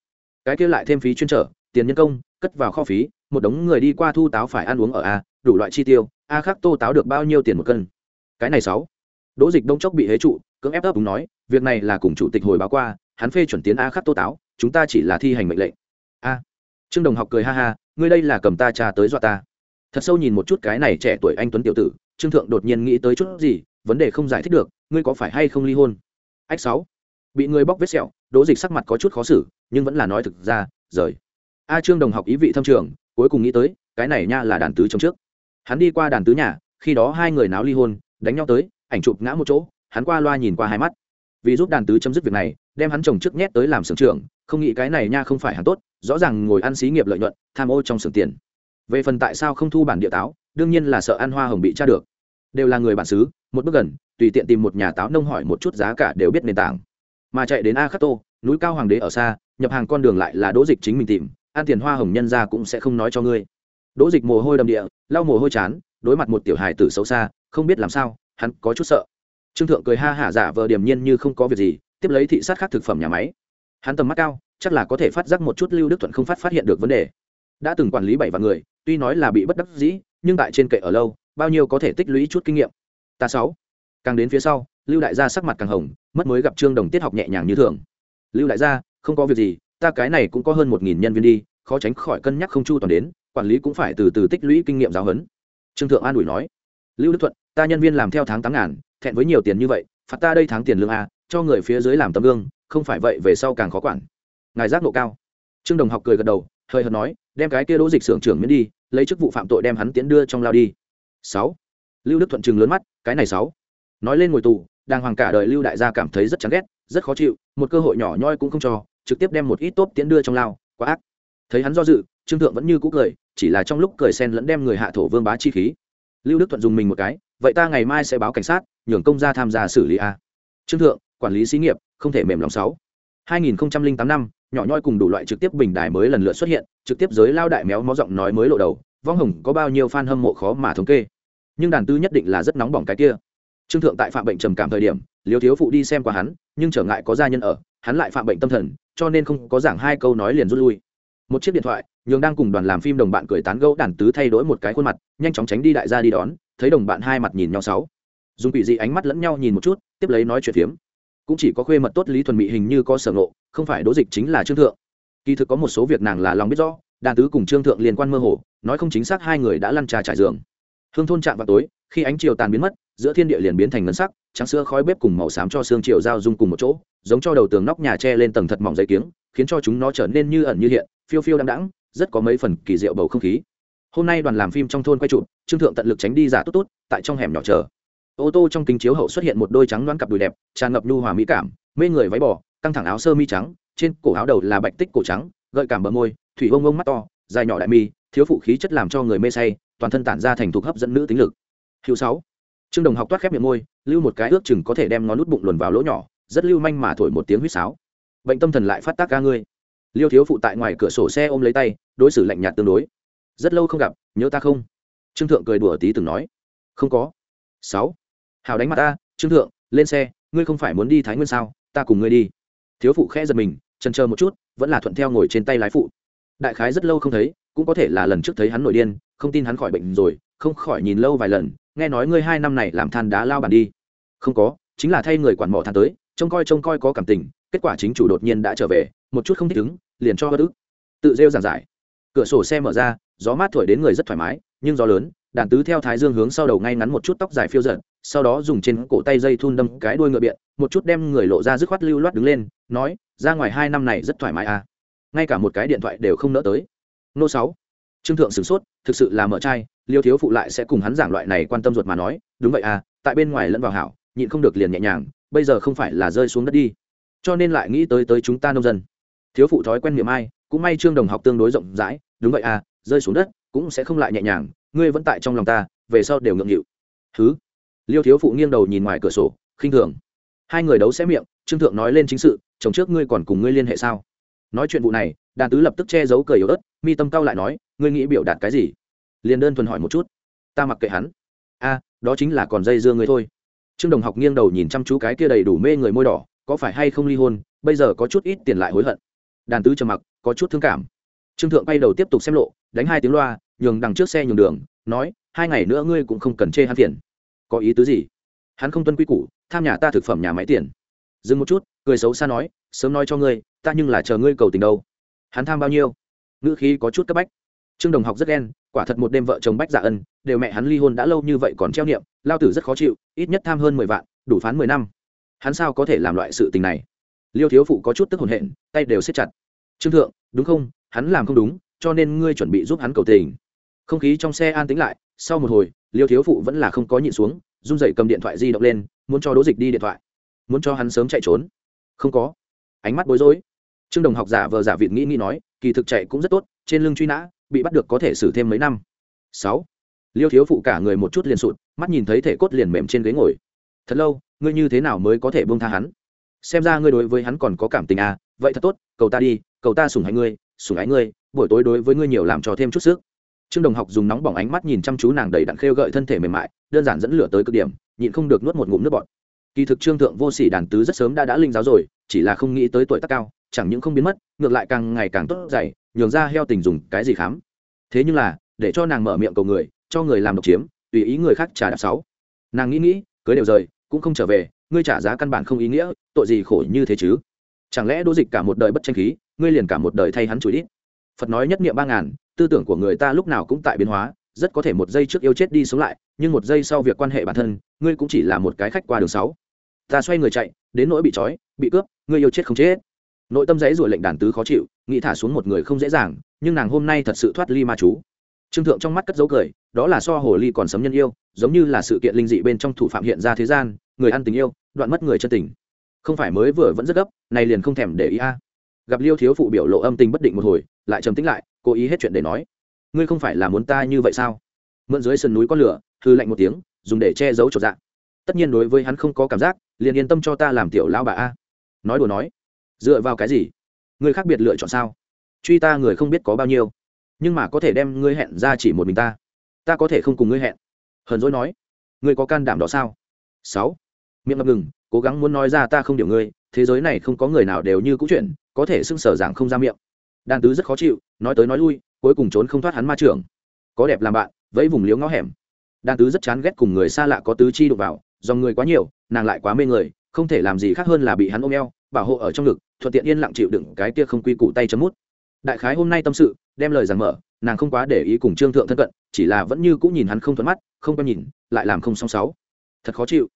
Cái kia lại thêm phí chuyên trở, tiền nhân công, cất vào kho phí, một đống người đi qua thu táo phải ăn uống ở a, đủ loại chi tiêu, a khắc tô táo được bao nhiêu tiền một cân? Cái này sáu. Đỗ dịch đông chốc bị hế trụ, cưỡng ép ấp đúng nói, việc này là cùng chủ tịch hồi báo qua, hắn phê chuẩn tiến a khắc tô táo, chúng ta chỉ là thi hành mệnh lệnh. A. Trương đồng học cười ha ha, ngươi đây là cầm ta trà tới dọa ta thật sâu nhìn một chút cái này trẻ tuổi anh tuấn tiểu tử, trương thượng đột nhiên nghĩ tới chút gì, vấn đề không giải thích được, ngươi có phải hay không ly hôn? Ách sáu. Bị người bóc vết sẹo, đỗ dịch sắc mặt có chút khó xử, nhưng vẫn là nói thực ra, rời. A trương đồng học ý vị thâm trường, cuối cùng nghĩ tới, cái này nha là đàn tứ trong trước. Hắn đi qua đàn tứ nhà, khi đó hai người náo ly hôn, đánh nhau tới, ảnh chụp ngã một chỗ, hắn qua loa nhìn qua hai mắt. Vì giúp đàn tứ chấm dứt việc này, đem hắn chồng trước nhét tới làm xưởng trưởng, không nghĩ cái này nha không phải hắn tốt, rõ ràng ngồi ăn xí nghiệp lợi nhuận, tham ô trong xưởng tiền về phần tại sao không thu bản địa táo, đương nhiên là sợ ăn hoa hồng bị tra được. Đều là người bản xứ, một bước gần, tùy tiện tìm một nhà táo nông hỏi một chút giá cả đều biết nền tảng. Mà chạy đến a khắc tô núi cao hoàng đế ở xa, nhập hàng con đường lại là đỗ dịch chính mình tìm, ăn tiền hoa hồng nhân ra cũng sẽ không nói cho ngươi. Đỗ dịch mồ hôi đầm địa, lau mồ hôi chán, đối mặt một tiểu hài tử xấu xa, không biết làm sao, hắn có chút sợ. Trương thượng cười ha hả giả vờ điềm nhiên như không có việc gì, tiếp lấy thị sát khác thực phẩm nhà máy. Hắn tầm mắt cao, chắc là có thể phát giác một chút lưu đức thuận không phát phát hiện được vấn đề. Đã từng quản lý bảy vạn người tuy nói là bị bất đắc dĩ, nhưng tại trên kệ ở lâu, bao nhiêu có thể tích lũy chút kinh nghiệm. Ta sáu. Càng đến phía sau, lưu đại gia sắc mặt càng hồng, mất mới gặp trương đồng tiết học nhẹ nhàng như thường. Lưu đại gia, không có việc gì, ta cái này cũng có hơn một nghìn nhân viên đi, khó tránh khỏi cân nhắc không chu toàn đến, quản lý cũng phải từ từ tích lũy kinh nghiệm giáo huấn. Trương thượng an ủi nói. Lưu đức thuận, ta nhân viên làm theo tháng tám ngàn, thẹn với nhiều tiền như vậy, phạt ta đây tháng tiền lương a, cho người phía dưới làm tấm gương, không phải vậy về sau càng khó quản. Ngài giác độ cao. Trương đồng học cười gật đầu, hơi hợt nói đem cái kia đỗ dịch xưởng trưởng miễn đi, lấy chức vụ phạm tội đem hắn tiến đưa trong lao đi. Sáu. Lưu đức thuận chừng lớn mắt, cái này sáu. Nói lên ngồi tù, đàng hoàng cả đời lưu đại gia cảm thấy rất chán ghét, rất khó chịu, một cơ hội nhỏ nhoi cũng không cho, trực tiếp đem một ít tốt tiến đưa trong lao, quá ác. Thấy hắn do dự, trương thượng vẫn như cũ cười, chỉ là trong lúc cười sen lẫn đem người hạ thổ vương bá chi khí. Lưu đức thuận dùng mình một cái, vậy ta ngày mai sẽ báo cảnh sát, nhường công gia tham gia xử lý a. Trương thượng, quản lý xí nghiệp, không thể mềm lòng sáu. 2008 năm nhỏ nhoi cùng đủ loại trực tiếp bình đài mới lần lượt xuất hiện, trực tiếp giới lao đại méo mó giọng nói mới lộ đầu, vong hồng có bao nhiêu fan hâm mộ khó mà thống kê. Nhưng đàn tư nhất định là rất nóng bỏng cái kia. Trương thượng tại phạm bệnh trầm cảm thời điểm liều thiếu phụ đi xem qua hắn, nhưng trở ngại có gia nhân ở, hắn lại phạm bệnh tâm thần, cho nên không có giảng hai câu nói liền rút lui. Một chiếc điện thoại, nhường đang cùng đoàn làm phim đồng bạn cười tán gẫu đàn tứ thay đổi một cái khuôn mặt, nhanh chóng tránh đi đại gia đi đón, thấy đồng bạn hai mặt nhìn nhau sáu. Dùng quỷ dị ánh mắt lẫn nhau nhìn một chút, tiếp lấy nói chuyện phiếm. Cũng chỉ có khuê mật tốt lý thuần mỹ hình như có sở ngộ không phải đỗ dịch chính là trương thượng. Kỳ thực có một số việc nàng là lòng biết rõ, đàn tứ cùng trương thượng liên quan mơ hồ, nói không chính xác hai người đã lăn trà trải giường. Hương thôn chạm vào tối, khi ánh chiều tàn biến mất, giữa thiên địa liền biến thành ngân sắc, trắng sữa khói bếp cùng màu xám cho xương chiều giao dung cùng một chỗ, giống cho đầu tường nóc nhà tre lên tầng thật mỏng dây kiếng, khiến cho chúng nó trở nên như ẩn như hiện, phiêu phiêu đăng đẳng rất có mấy phần kỳ diệu bầu không khí. Hôm nay đoàn làm phim trong thôn quay trụ trương thượng tận lực tránh đi giả tốt tốt, tại trong hẻm nhỏ chờ. Ô tô trong kính chiếu hậu xuất hiện một đôi trắng đoán cặp đùi đẹp, tràn ngập nhu hòa mỹ cảm, mê người váy bò căng thẳng áo sơ mi trắng, trên cổ áo đầu là bạch tích cổ trắng, gợi cảm bờ môi, thủy ông ông mắt to, dài nhỏ đại mi, thiếu phụ khí chất làm cho người mê say, toàn thân tản ra thành thục hấp dẫn nữ tính lực. Hiệu sáu. Trương đồng học toát khép miệng môi, lưu một cái ước chừng có thể đem ngón nút bụng luồn vào lỗ nhỏ, rất lưu manh mà thổi một tiếng huýt sáo. Bệnh tâm thần lại phát tác ca ngươi. Liêu thiếu phụ tại ngoài cửa sổ xe ôm lấy tay, đối xử lạnh nhạt tương đối. Rất lâu không gặp, nhớ ta không? Trương thượng cười đùa tí từng nói. Không có. Sáu. Hào đánh mặt ta, trương thượng, lên xe, ngươi không phải muốn đi thái nguyên sao, ta cùng ngươi đi thiếu phụ khẽ giật mình, chần chờ một chút, vẫn là thuận theo ngồi trên tay lái phụ. Đại khái rất lâu không thấy, cũng có thể là lần trước thấy hắn nổi điên, không tin hắn khỏi bệnh rồi, không khỏi nhìn lâu vài lần, nghe nói ngươi hai năm này làm than đá lao bàn đi. Không có, chính là thay người quản mỏ than tới, trông coi trông coi có cảm tình, kết quả chính chủ đột nhiên đã trở về, một chút không thích ứng, liền cho bất ức. Tự rêu giảng giải. Cửa sổ xe mở ra, gió mát thổi đến người rất thoải mái, nhưng gió lớn đàn tứ theo thái dương hướng sau đầu ngay ngắn một chút tóc dài phiêu dợn, sau đó dùng trên cổ tay dây thun đâm cái đuôi ngựa biện một chút đem người lộ ra dứt khoát lưu loát đứng lên nói ra ngoài hai năm này rất thoải mái à. Ngay cả một cái điện thoại đều không nỡ tới. Nô sáu. Trương thượng sửng sốt thực sự là mở trai liêu thiếu phụ lại sẽ cùng hắn giảng loại này quan tâm ruột mà nói đúng vậy à tại bên ngoài lẫn vào hảo nhịn không được liền nhẹ nhàng bây giờ không phải là rơi xuống đất đi. Cho nên lại nghĩ tới tới chúng ta nông dân. Thiếu phụ thói quen miệng ai cũng may trương đồng học tương đối rộng rãi đúng vậy à rơi xuống đất cũng sẽ không lại nhẹ nhàng ngươi vẫn tại trong lòng ta, về sau đều ngượng nghịu. Thứ liêu thiếu phụ nghiêng đầu nhìn ngoài cửa sổ, khinh thường. Hai người đấu xé miệng, trương thượng nói lên chính sự, chồng trước ngươi còn cùng ngươi liên hệ sao? Nói chuyện vụ này, đàn tứ lập tức che giấu cười yếu ớt, mi tâm cao lại nói, ngươi nghĩ biểu đạt cái gì? Liền đơn thuần hỏi một chút. Ta mặc kệ hắn. A, đó chính là còn dây dưa ngươi thôi. Trương đồng học nghiêng đầu nhìn chăm chú cái kia đầy đủ mê người môi đỏ, có phải hay không ly hôn, bây giờ có chút ít tiền lại hối hận. Đàn tứ trầm mặc, có chút thương cảm. Trương thượng bay đầu tiếp tục xem lộ, đánh hai tiếng loa nhường đằng trước xe nhường đường, nói, hai ngày nữa ngươi cũng không cần chê hắn tiền có ý tứ gì? Hắn không tuân quy củ, tham nhà ta thực phẩm nhà máy tiền. Dừng một chút, cười xấu xa nói, sớm nói cho ngươi, ta nhưng là chờ ngươi cầu tình đâu. Hắn tham bao nhiêu? Ngữ khí có chút cấp bách. Trương đồng học rất ghen, quả thật một đêm vợ chồng bách dạ ân, đều mẹ hắn ly hôn đã lâu như vậy còn treo niệm, lao tử rất khó chịu, ít nhất tham hơn mười vạn, đủ phán mười năm. Hắn sao có thể làm loại sự tình này? Liêu thiếu phụ có chút tức hồn hện tay đều siết chặt. Trương thượng, đúng không? Hắn làm không đúng, cho nên ngươi chuẩn bị giúp hắn cầu tình không khí trong xe an tĩnh lại, sau một hồi, liêu thiếu phụ vẫn là không có nhịn xuống, run dậy cầm điện thoại di động lên, muốn cho đỗ dịch đi điện thoại. Muốn cho hắn sớm chạy trốn. Không có. Ánh mắt bối rối. Trương đồng học giả vờ giả vịt nghĩ nghĩ nói, kỳ thực chạy cũng rất tốt, trên lưng truy nã, bị bắt được có thể xử thêm mấy năm. Sáu. Liêu thiếu phụ cả người một chút liền sụt, mắt nhìn thấy thể cốt liền mềm trên ghế ngồi. Thật lâu, ngươi như thế nào mới có thể buông tha hắn? Xem ra ngươi đối với hắn còn có cảm tình à vậy thật tốt, cầu ta đi, cầu ta sủng hạnh ngươi, sủng ái ngươi, buổi tối đối với ngươi nhiều làm cho thêm chút sức trương đồng học dùng nóng bỏng ánh mắt nhìn chăm chú nàng đầy đặn khêu gợi thân thể mềm mại, đơn giản dẫn lửa tới cực điểm, nhịn không được nuốt một ngụm nước bọt. Kỳ thực trương thượng vô sỉ đàn tứ rất sớm đã đã linh giáo rồi, chỉ là không nghĩ tới tuổi tác cao, chẳng những không biến mất, ngược lại càng ngày càng tốt dày nhường ra heo tình dùng cái gì khám. Thế nhưng là, để cho nàng mở miệng cầu người, cho người làm độc chiếm, tùy ý người khác trả đạp sáu. Nàng nghĩ nghĩ, cưới đều rời, cũng không trở về, ngươi trả giá căn bản không ý nghĩa, tội gì khổ như thế chứ? Chẳng lẽ đỗ dịch cả một đời bất tranh khí, ngươi liền cả một đời thay hắn chửi ít phật nói nhất niệm ba ngàn tư tưởng của người ta lúc nào cũng tại biến hóa, rất có thể một giây trước yêu chết đi sống lại, nhưng một giây sau việc quan hệ bản thân, ngươi cũng chỉ là một cái khách qua đường sáu. Ta xoay người chạy, đến nỗi bị trói, bị cướp, ngươi yêu chết không chết. Nội tâm giấy rồi lệnh đàn tứ khó chịu, nghĩ thả xuống một người không dễ dàng, nhưng nàng hôm nay thật sự thoát ly ma chú. Trương thượng trong mắt cất dấu cười, đó là so hồ ly còn sấm nhân yêu, giống như là sự kiện linh dị bên trong thủ phạm hiện ra thế gian, người ăn tình yêu, đoạn mất người chân tình. Không phải mới vừa vẫn rất gấp này liền không thèm để ý a. Gặp liêu thiếu phụ biểu lộ âm tình bất định một hồi, lại trầm tĩnh lại cố ý hết chuyện để nói. Ngươi không phải là muốn ta như vậy sao? Mượn dưới sườn núi có lửa hư lạnh một tiếng, dùng để che giấu trột dạng. Tất nhiên đối với hắn không có cảm giác, liền yên tâm cho ta làm tiểu lão bà a. Nói đùa nói. Dựa vào cái gì? Ngươi khác biệt lựa chọn sao? Truy ta người không biết có bao nhiêu. Nhưng mà có thể đem ngươi hẹn ra chỉ một mình ta. Ta có thể không cùng ngươi hẹn. Hờn dỗi nói. Ngươi có can đảm đó sao? Sáu. Miệng ngập ngừng, cố gắng muốn nói ra ta không điều ngươi, thế giới này không có người nào đều như cũ chuyện, có thể xưng sở giảng không ra miệng đàn tứ rất khó chịu, nói tới nói lui, cuối cùng trốn không thoát hắn ma trưởng. Có đẹp làm bạn, vẫy vùng liếu ngõ hẻm. Đàn tứ rất chán ghét cùng người xa lạ có tứ chi đụng vào, dòng người quá nhiều, nàng lại quá mê người, không thể làm gì khác hơn là bị hắn ôm eo, bảo hộ ở trong ngực, thuận tiện yên lặng chịu đựng cái kia không quy củ tay chấm mút. Đại khái hôm nay tâm sự, đem lời giảng mở, nàng không quá để ý cùng trương thượng thân cận, chỉ là vẫn như cũng nhìn hắn không thuận mắt, không quen nhìn, lại làm không song sáu. Thật khó chịu.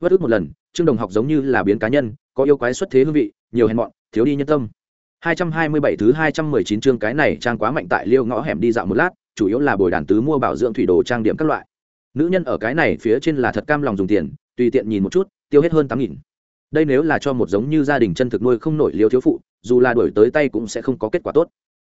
Vất ức một lần, trương đồng học giống như là biến cá nhân, có yêu quái xuất thế hương vị, nhiều hèn mọn, thiếu đi nhân tâm. 227 thứ 219 chương cái này trang quá mạnh tại liêu ngõ hẻm đi dạo một lát, chủ yếu là bồi đàn tứ mua bảo dưỡng thủy đồ trang điểm các loại. Nữ nhân ở cái này phía trên là thật cam lòng dùng tiền, tùy tiện nhìn một chút, tiêu hết hơn tám nghìn. Đây nếu là cho một giống như gia đình chân thực nuôi không nổi liêu thiếu phụ, dù là đuổi tới tay cũng sẽ không có kết quả tốt.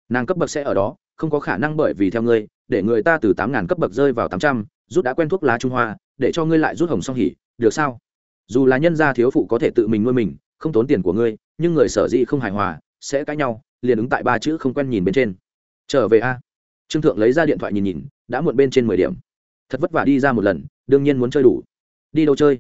Nàng cấp bậc sẽ ở đó, không có khả năng bởi vì theo ngươi, để người ta từ tám ngàn cấp bậc rơi vào tám trăm, rút đã quen thuốc lá trung hoa, để cho ngươi lại rút hồng song hỉ, được sao? Dù là nhân gia thiếu phụ có thể tự mình nuôi mình, không tốn tiền của ngươi, nhưng người sở dĩ không hài hòa sẽ cãi nhau, liền ứng tại ba chữ không quen nhìn bên trên. Trở về a. Trương thượng lấy ra điện thoại nhìn nhìn, đã muộn bên trên mười điểm. Thật vất vả đi ra một lần, đương nhiên muốn chơi đủ. Đi đâu chơi?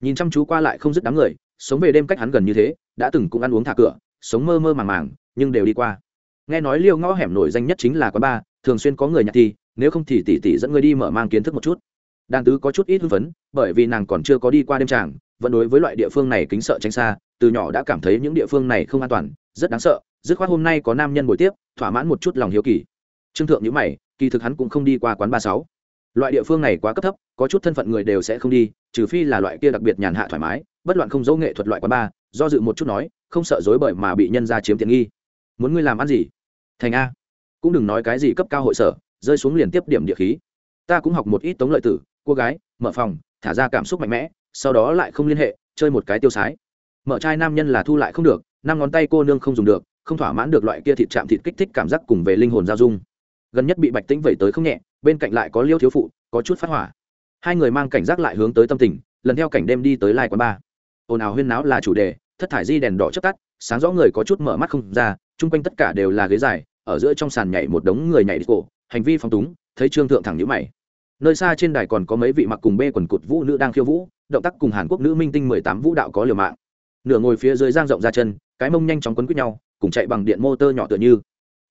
Nhìn chăm chú qua lại không dứt đám người, sống về đêm cách hắn gần như thế, đã từng cũng ăn uống thả cửa, sống mơ mơ màng màng, nhưng đều đi qua. Nghe nói liêu ngõ hẻm nổi danh nhất chính là quán bar, thường xuyên có người nhặt thi, nếu không thì tỷ tỷ dẫn người đi mở mang kiến thức một chút. Đàn tứ có chút ít hưng phấn, bởi vì nàng còn chưa có đi qua đêm tràng, vẫn đối với loại địa phương này kính sợ tránh xa, từ nhỏ đã cảm thấy những địa phương này không an toàn rất đáng sợ, dứt khoát hôm nay có nam nhân buổi tiếp, thỏa mãn một chút lòng hiếu kỳ. Trương thượng nhữ mày, kỳ thực hắn cũng không đi qua quán ba sáu. Loại địa phương này quá cấp thấp, có chút thân phận người đều sẽ không đi, trừ phi là loại kia đặc biệt nhàn hạ thoải mái, bất loạn không dấu nghệ thuật loại quán ba, do dự một chút nói, không sợ dối bởi mà bị nhân ra chiếm tiện nghi. Muốn ngươi làm ăn gì? Thành a. Cũng đừng nói cái gì cấp cao hội sở, rơi xuống liền tiếp điểm địa khí. Ta cũng học một ít tống lợi tử, cô gái, mở phòng, thả ra cảm xúc mạnh mẽ, sau đó lại không liên hệ, chơi một cái tiêu sái. Mở trai nam nhân là thu lại không được năm ngón tay cô nương không dùng được, không thỏa mãn được loại kia thịt chạm thịt kích thích cảm giác cùng về linh hồn giao dung. Gần nhất bị bạch tĩnh vẩy tới không nhẹ, bên cạnh lại có liêu thiếu phụ, có chút phát hỏa. Hai người mang cảnh giác lại hướng tới tâm tình, lần theo cảnh đêm đi tới lai quán ba. Ồn ào huyên náo là chủ đề, thất thải di đèn đỏ chấp tắt, sáng rõ người có chút mở mắt không ra, chung quanh tất cả đều là ghế dài, ở giữa trong sàn nhảy một đống người nhảy cổ, hành vi phong túng, thấy trương thượng thẳng nhữ mày. Nơi xa trên đài còn có mấy vị mặc cùng bê quần cụt vũ nữ đang khiêu vũ, động tác cùng hàn quốc nữ minh tinh mười tám vũ đạo có liều mạng. Nửa ngồi phía dưới giang rộng ra chân cái mông nhanh chóng quấn quýt nhau, cùng chạy bằng điện motor nhỏ tựa như.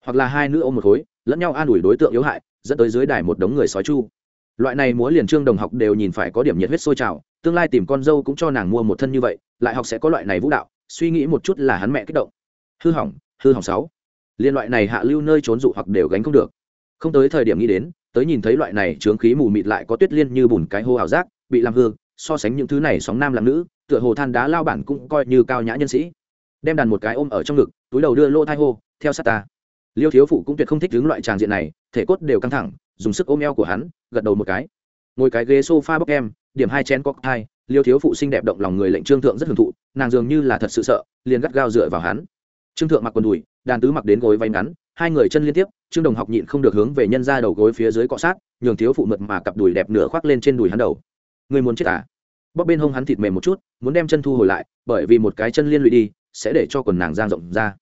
Hoặc là hai nữ ôm một khối, lẫn nhau an ủi đối tượng yếu hại, dẫn tới dưới đài một đống người sói chu. Loại này múa liền trương đồng học đều nhìn phải có điểm nhiệt huyết sôi trào, tương lai tìm con dâu cũng cho nàng mua một thân như vậy, lại học sẽ có loại này vũ đạo, suy nghĩ một chút là hắn mẹ kích động. Hư hỏng hư hỏng sáu. Liên loại này hạ lưu nơi trốn dụ hoặc đều gánh không được. Không tới thời điểm nghĩ đến, tới nhìn thấy loại này trướng khí mù mịt lại có tuyết liên như bùn cái hô ảo giác, bị làm hư, so sánh những thứ này sóng nam làm nữ, tựa hồ than đá lao bản cũng coi như cao nhã nhân sĩ đem đàn một cái ôm ở trong ngực, túi đầu đưa lô thai hô, theo sát ta. Liêu thiếu phụ cũng tuyệt không thích đứng loại tràng diện này, thể cốt đều căng thẳng, dùng sức ôm eo của hắn, gật đầu một cái. Ngồi cái ghế sofa bốc em điểm hai chén cocktail, liêu thiếu phụ xinh đẹp động lòng người lệnh trương thượng rất hưởng thụ, nàng dường như là thật sự sợ, liền gắt gao dựa vào hắn. Trương thượng mặc quần đùi, đàn tứ mặc đến gối váy ngắn, hai người chân liên tiếp, trương đồng học nhịn không được hướng về nhân ra đầu gối phía dưới cọ sát, nhường thiếu phụ mượt mà cặp đùi đẹp nửa khoác lên trên đùi hắn đầu. Người muốn chết à? Bóp bên hông hắn thịt mềm một chút, muốn đem chân thu hồi lại, bởi vì một cái chân liên lụy đi sẽ để cho quần nàng giang rộng ra.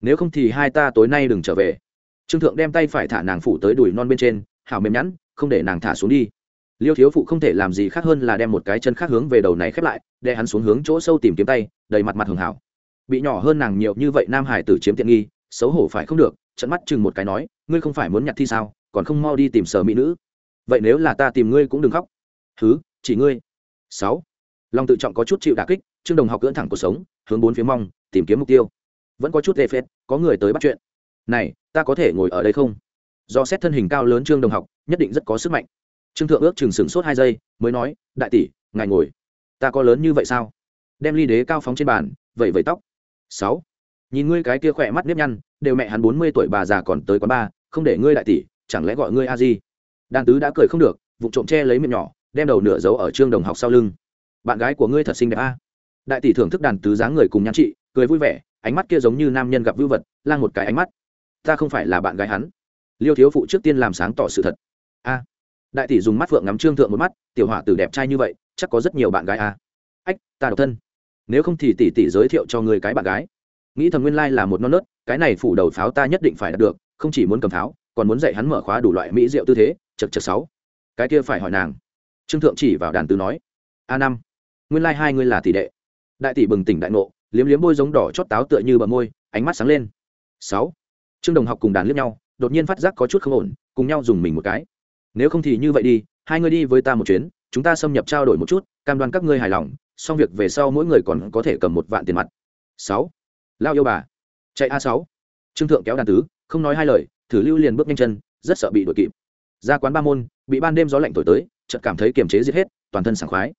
Nếu không thì hai ta tối nay đừng trở về. Trương thượng đem tay phải thả nàng phủ tới đùi non bên trên, hảo mềm nhẵn không để nàng thả xuống đi. Liêu thiếu phụ không thể làm gì khác hơn là đem một cái chân khác hướng về đầu này khép lại để hắn xuống hướng chỗ sâu tìm kiếm tay, đầy mặt mặt hường hảo. Bị nhỏ hơn nàng nhiều như vậy nam hải tử chiếm tiện nghi, xấu hổ phải không được trận mắt chừng một cái nói, ngươi không phải muốn nhặt thi sao, còn không mau đi tìm sở mỹ nữ. Vậy nếu là ta tìm ngươi cũng đừng khóc. Thứ chỉ ngươi. Sáu. Long tự trọng có chút chịu đả kích trương đồng học cưỡn thẳng cuộc sống, hướng bốn phía mong, tìm kiếm mục tiêu. Vẫn có chút lệ phết, có người tới bắt chuyện. Này, ta có thể ngồi ở đây không? Do xét thân hình cao lớn trương đồng học, nhất định rất có sức mạnh. Trương thượng ước chừng sửng sốt hai giây, mới nói, đại tỷ, ngài ngồi. Ta có lớn như vậy sao? Đem ly đế cao phóng trên bàn vẩy vẩy tóc. Sáu. Nhìn ngươi cái kia khỏe mắt nếp nhăn, đều mẹ hắn bốn mươi tuổi bà già còn tới quán ba không để ngươi đại tỷ, chẳng lẽ gọi ngươi a di? Đàn tứ đã cười không được vụ trộm che lấy miệng nhỏ, đem đầu nửa giấu ở trương đồng học sau lưng. Bạn gái của ngươi thật xinh đẹp a đại tỷ thưởng thức đàn tứ dáng người cùng nhan chị cười vui vẻ, ánh mắt kia giống như nam nhân gặp vưu vật, lang một cái ánh mắt. Ta không phải là bạn gái hắn. Liêu thiếu phụ trước tiên làm sáng tỏ sự thật. A. Đại tỷ dùng mắt phượng ngắm trương thượng một mắt, tiểu hỏa tử đẹp trai như vậy, chắc có rất nhiều bạn gái a. Ách, ta độc thân. Nếu không thì tỷ tỷ giới thiệu cho người cái bạn gái. Nghĩ thầm nguyên lai là một non nớt, cái này phủ đầu pháo ta nhất định phải đạt được, không chỉ muốn cầm pháo, còn muốn dạy hắn mở khóa đủ loại mỹ rượu tư thế, chật chật sáu. Cái kia phải hỏi nàng. Trương thượng chỉ vào đàn tứ nói. A năm. Nguyên lai hai ngươi là tỷ đệ đại tỷ bừng tỉnh đại ngộ, liếm liếm môi giống đỏ chót táo tựa như bờ môi, ánh mắt sáng lên. Sáu. Trương đồng học cùng đàn liếc nhau, đột nhiên phát giác có chút không ổn, cùng nhau dùng mình một cái. Nếu không thì như vậy đi, hai người đi với ta một chuyến, chúng ta xâm nhập trao đổi một chút, cam đoan các ngươi hài lòng, xong việc về sau mỗi người còn có thể cầm một vạn tiền mặt. Sáu. Lao yêu bà. Chạy a sáu. Trương thượng kéo đàn tứ, không nói hai lời, thử lưu liền bước nhanh chân, rất sợ bị đuổi kịp. Ra quán ba môn, bị ban đêm gió lạnh thổi tới, chợt cảm thấy kiềm chế giết hết, toàn thân sảng khoái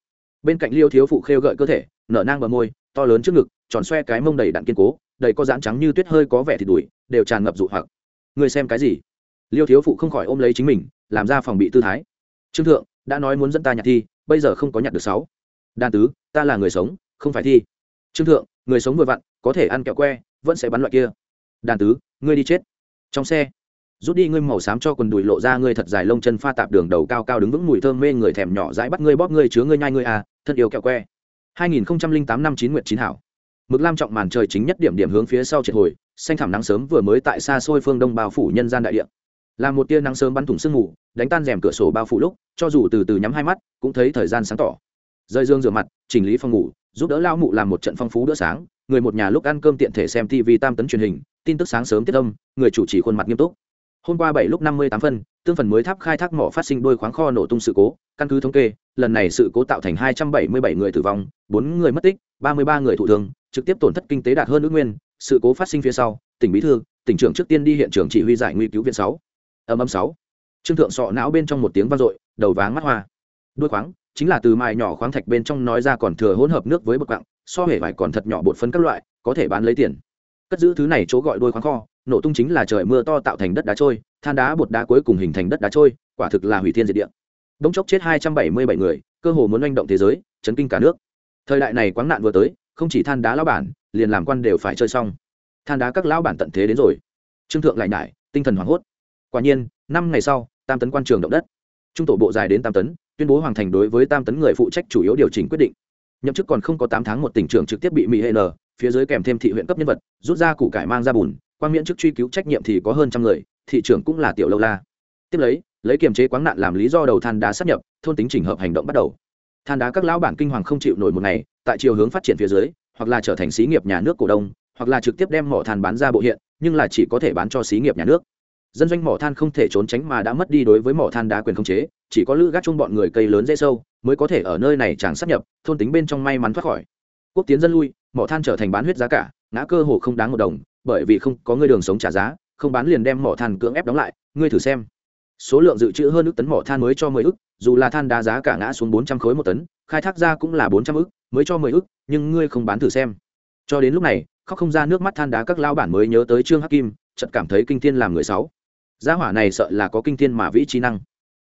bên cạnh liêu thiếu phụ khêu gợi cơ thể, nở nang bờ môi, to lớn trước ngực, tròn xoe cái mông đầy đặn kiên cố, đầy có dán trắng như tuyết hơi có vẻ thịt đùi, đều tràn ngập dụ hoặc. Người xem cái gì? Liêu thiếu phụ không khỏi ôm lấy chính mình, làm ra phòng bị tư thái. Trương thượng, đã nói muốn dẫn ta nhặt thi, bây giờ không có nhặt được sáu. Đan tứ, ta là người sống, không phải thi. Trương thượng, người sống vừa vặn, có thể ăn kẹo que, vẫn sẽ bắn loại kia. Đàn tứ, ngươi đi chết. Trong xe, rút đi ngươi màu xám cho quần đùi lộ ra ngươi thật dài lông chân pha tạp đường đầu cao cao đứng vững mùi thơm mê người thèm nhỏ dãi bắt ngươi bóp ngươi chứa ngươi nhai ngươi à thân yêu kẹo que. 2008 năm chín nguyệt chín hảo. Mực lam trọng màn trời chính nhất điểm điểm hướng phía sau triệt hồi, xanh thảm nắng sớm vừa mới tại xa xôi phương đông bao phủ nhân gian đại địa. Là một tia nắng sớm bắn thủng sương mù, đánh tan rèm cửa sổ bao phủ lúc, cho dù từ từ nhắm hai mắt, cũng thấy thời gian sáng tỏ. Rơi dương rửa mặt, chỉnh lý phòng ngủ, giúp đỡ lao mụ làm một trận phong phú bữa sáng, người một nhà lúc ăn cơm tiện thể xem tv tam tấn truyền hình, tin tức sáng sớm tiết âm, người chủ trì khuôn mặt nghiêm túc. Hôm qua bảy lúc năm mươi tám phân, tương phần mới tháp khai thác mỏ phát sinh đôi khoáng kho nổ tung sự cố, căn cứ thống kê lần này sự cố tạo thành hai trăm bảy mươi bảy người tử vong 4 người mất tích ba mươi ba người thụ thương trực tiếp tổn thất kinh tế đạt hơn ước nguyên. Sự cố phát sinh phía sau tỉnh bí thư tỉnh trưởng trước tiên đi hiện trường chỉ huy giải nguy cứu viện 6, âm âm 6. trương thượng sọ não bên trong một tiếng vang dội đầu váng mắt hoa. Đuôi khoáng chính là từ mài nhỏ khoáng thạch bên trong nói ra còn thừa hỗn hợp nước với bột quặng so hề vải còn thật nhỏ bột phấn các loại có thể bán lấy tiền. Cất giữ thứ này chỗ gọi đuôi khoáng kho nổ tung chính là trời mưa to tạo thành đất đá trôi than đá bột đá cuối cùng hình thành đất đá trôi quả thực là hủy thiên diệt địa đống chốc chết hai trăm bảy mươi bảy người, cơ hồ muốn manh động thế giới, chấn kinh cả nước. Thời đại này quáng nạn vừa tới, không chỉ than đá lão bản, liền làm quan đều phải chơi xong. Than đá các lão bản tận thế đến rồi. Trương thượng lại nhải, tinh thần hoảng hốt. Quả nhiên, năm ngày sau, tam tấn quan trường động đất. Trung tổ bộ dài đến tam tấn, tuyên bố hoàng thành đối với tam tấn người phụ trách chủ yếu điều chỉnh quyết định. Nhậm chức còn không có tám tháng một tỉnh trưởng trực tiếp bị mỹ hệ n, phía dưới kèm thêm thị huyện cấp nhân vật, rút ra củ cải mang ra bùn quan miễn chức truy cứu trách nhiệm thì có hơn trăm người, thị trưởng cũng là tiểu lâu la. Tiếp lấy lấy kiềm chế quáng nạn làm lý do đầu than đá sắp nhập, thôn tính chỉnh hợp hành động bắt đầu. Than đá các lão bản kinh hoàng không chịu nổi một ngày, tại chiều hướng phát triển phía dưới, hoặc là trở thành xí nghiệp nhà nước cổ đông, hoặc là trực tiếp đem mỏ than bán ra bộ hiện, nhưng là chỉ có thể bán cho xí nghiệp nhà nước. Dân doanh mỏ than không thể trốn tránh mà đã mất đi đối với mỏ than đá quyền khống chế, chỉ có lữ gác chung bọn người cây lớn dễ sâu, mới có thể ở nơi này chẳng sắp nhập, thôn tính bên trong may mắn thoát khỏi. Quốc tiến dân lui, mỏ than trở thành bán huyết giá cả, ngã cơ hồ không đáng một đồng, bởi vì không có người đường sống trả giá, không bán liền đem mỏ than cưỡng ép đóng lại, ngươi thử xem số lượng dự trữ hơn ước tấn mỏ than mới cho mười ước, dù là than đá giá cả ngã xuống bốn trăm khối một tấn, khai thác ra cũng là bốn trăm ước, mới cho mười ước, nhưng ngươi không bán thử xem. Cho đến lúc này, khóc không ra nước mắt than đá các lao bản mới nhớ tới trương hắc kim, chợt cảm thấy kinh thiên làm người sáu gia hỏa này sợ là có kinh thiên mà vĩ trí năng.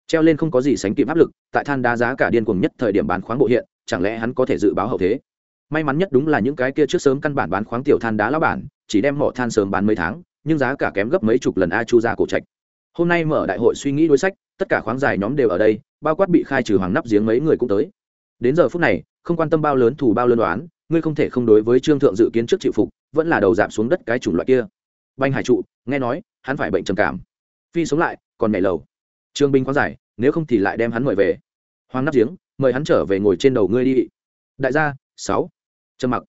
Treo lên không có gì sánh kịp áp lực, tại than đá giá cả điên cuồng nhất thời điểm bán khoáng bộ hiện, chẳng lẽ hắn có thể dự báo hậu thế? May mắn nhất đúng là những cái kia trước sớm căn bản bán khoáng tiểu than đá lão bản, chỉ đem mỏ than sớm bán mấy tháng, nhưng giá cả kém gấp mấy chục lần a chu ra cổ trạch hôm nay mở đại hội suy nghĩ đối sách, tất cả khoáng dài nhóm đều ở đây, bao quát bị khai trừ hoàng nắp giếng mấy người cũng tới. Đến giờ phút này, không quan tâm bao lớn thủ bao lớn đoán, ngươi không thể không đối với trương thượng dự kiến trước chịu phục, vẫn là đầu giảm xuống đất cái chủng loại kia. Banh hải trụ, nghe nói, hắn phải bệnh trầm cảm. Phi sống lại, còn mẹ lầu. Trương binh khoáng giải, nếu không thì lại đem hắn mời về. Hoàng nắp giếng, mời hắn trở về ngồi trên đầu ngươi đi. Đại gia, sáu. Trầm mặc.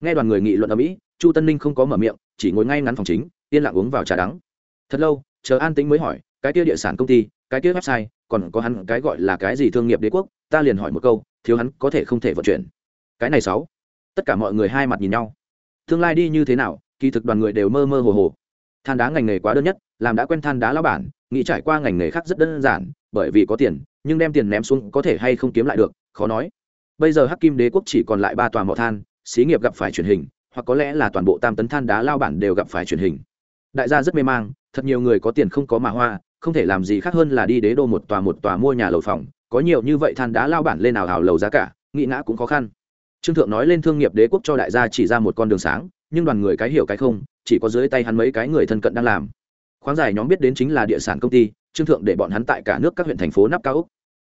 Nghe đoàn người nghị luận ở mỹ, chu tân ninh không có mở miệng, chỉ ngồi ngay ngắn phòng chính, yên lặng uống vào trà đắng. Thật lâu chờ an tĩnh mới hỏi, cái kia địa sản công ty, cái kia website, còn có hắn cái gọi là cái gì thương nghiệp đế quốc? Ta liền hỏi một câu, thiếu hắn có thể không thể vận chuyển. Cái này sáu. Tất cả mọi người hai mặt nhìn nhau. Tương lai đi như thế nào, kỳ thực đoàn người đều mơ mơ hồ hồ. Than đá ngành nghề quá đơn nhất, làm đã quen than đá lao bản, nghĩ trải qua ngành nghề khác rất đơn giản, bởi vì có tiền, nhưng đem tiền ném xuống có thể hay không kiếm lại được, khó nói. Bây giờ hắc kim đế quốc chỉ còn lại ba tòa mỏ than, xí nghiệp gặp phải truyền hình, hoặc có lẽ là toàn bộ tam tấn than đá lao bản đều gặp phải truyền hình. Đại gia rất mê mang thật nhiều người có tiền không có mà hoa, không thể làm gì khác hơn là đi đế đô một tòa một tòa mua nhà lầu phòng, có nhiều như vậy than đá lao bản lên nào hào lầu giá cả, nghĩ ngã cũng khó khăn. Trương thượng nói lên thương nghiệp đế quốc cho đại gia chỉ ra một con đường sáng, nhưng đoàn người cái hiểu cái không, chỉ có dưới tay hắn mấy cái người thân cận đang làm. Khoáng giải nhóm biết đến chính là địa sản công ty, trương thượng để bọn hắn tại cả nước các huyện thành phố nắp cao úc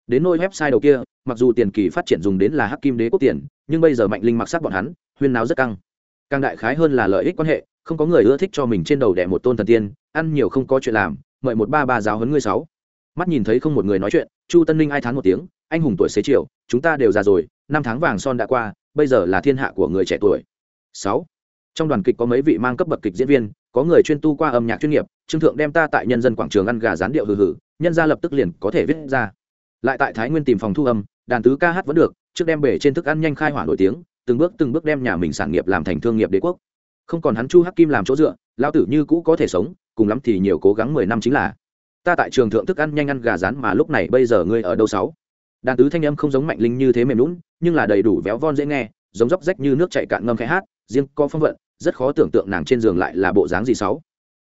đến nôi website đầu kia, mặc dù tiền kỳ phát triển dùng đến là hắc kim đế quốc tiền, nhưng bây giờ mạnh linh mặc sắc bọn hắn, huyên náo rất căng. Càng đại khái hơn là lợi ích quan hệ, không có người ưa thích cho mình trên đầu đẻ một tôn thần tiên ăn nhiều không có chuyện làm, mời một ba ba giáo huấn ngươi sáu. Mắt nhìn thấy không một người nói chuyện, chu tân ninh ai thán một tiếng, anh hùng tuổi xế chiều, chúng ta đều già rồi, năm tháng vàng son đã qua, bây giờ là thiên hạ của người trẻ tuổi. Sáu. Trong đoàn kịch có mấy vị mang cấp bậc kịch diễn viên, có người chuyên tu qua âm nhạc chuyên nghiệp, trương thượng đem ta tại nhân dân quảng trường ăn gà rán điệu hừ hừ, nhân ra lập tức liền có thể viết ra. Lại tại thái nguyên tìm phòng thu âm, đàn tứ ca hát vẫn được, trước đem bể trên thức ăn nhanh khai hỏa nổi tiếng, từng bước từng bước đem nhà mình sản nghiệp làm thành thương nghiệp đế quốc. Không còn hắn chu hắc kim làm chỗ dựa lao tử như cũ có thể sống cùng lắm thì nhiều cố gắng mười năm chính là. Ta tại trường thượng thức ăn nhanh ăn gà rán mà lúc này bây giờ ngươi ở đâu sáu? Đàn tứ thanh âm không giống mạnh linh như thế mềm lún nhưng là đầy đủ véo von dễ nghe, giống dốc rách như nước chạy cạn ngâm khẽ hát, riêng có phong vận, rất khó tưởng tượng nàng trên giường lại là bộ dáng gì sáu.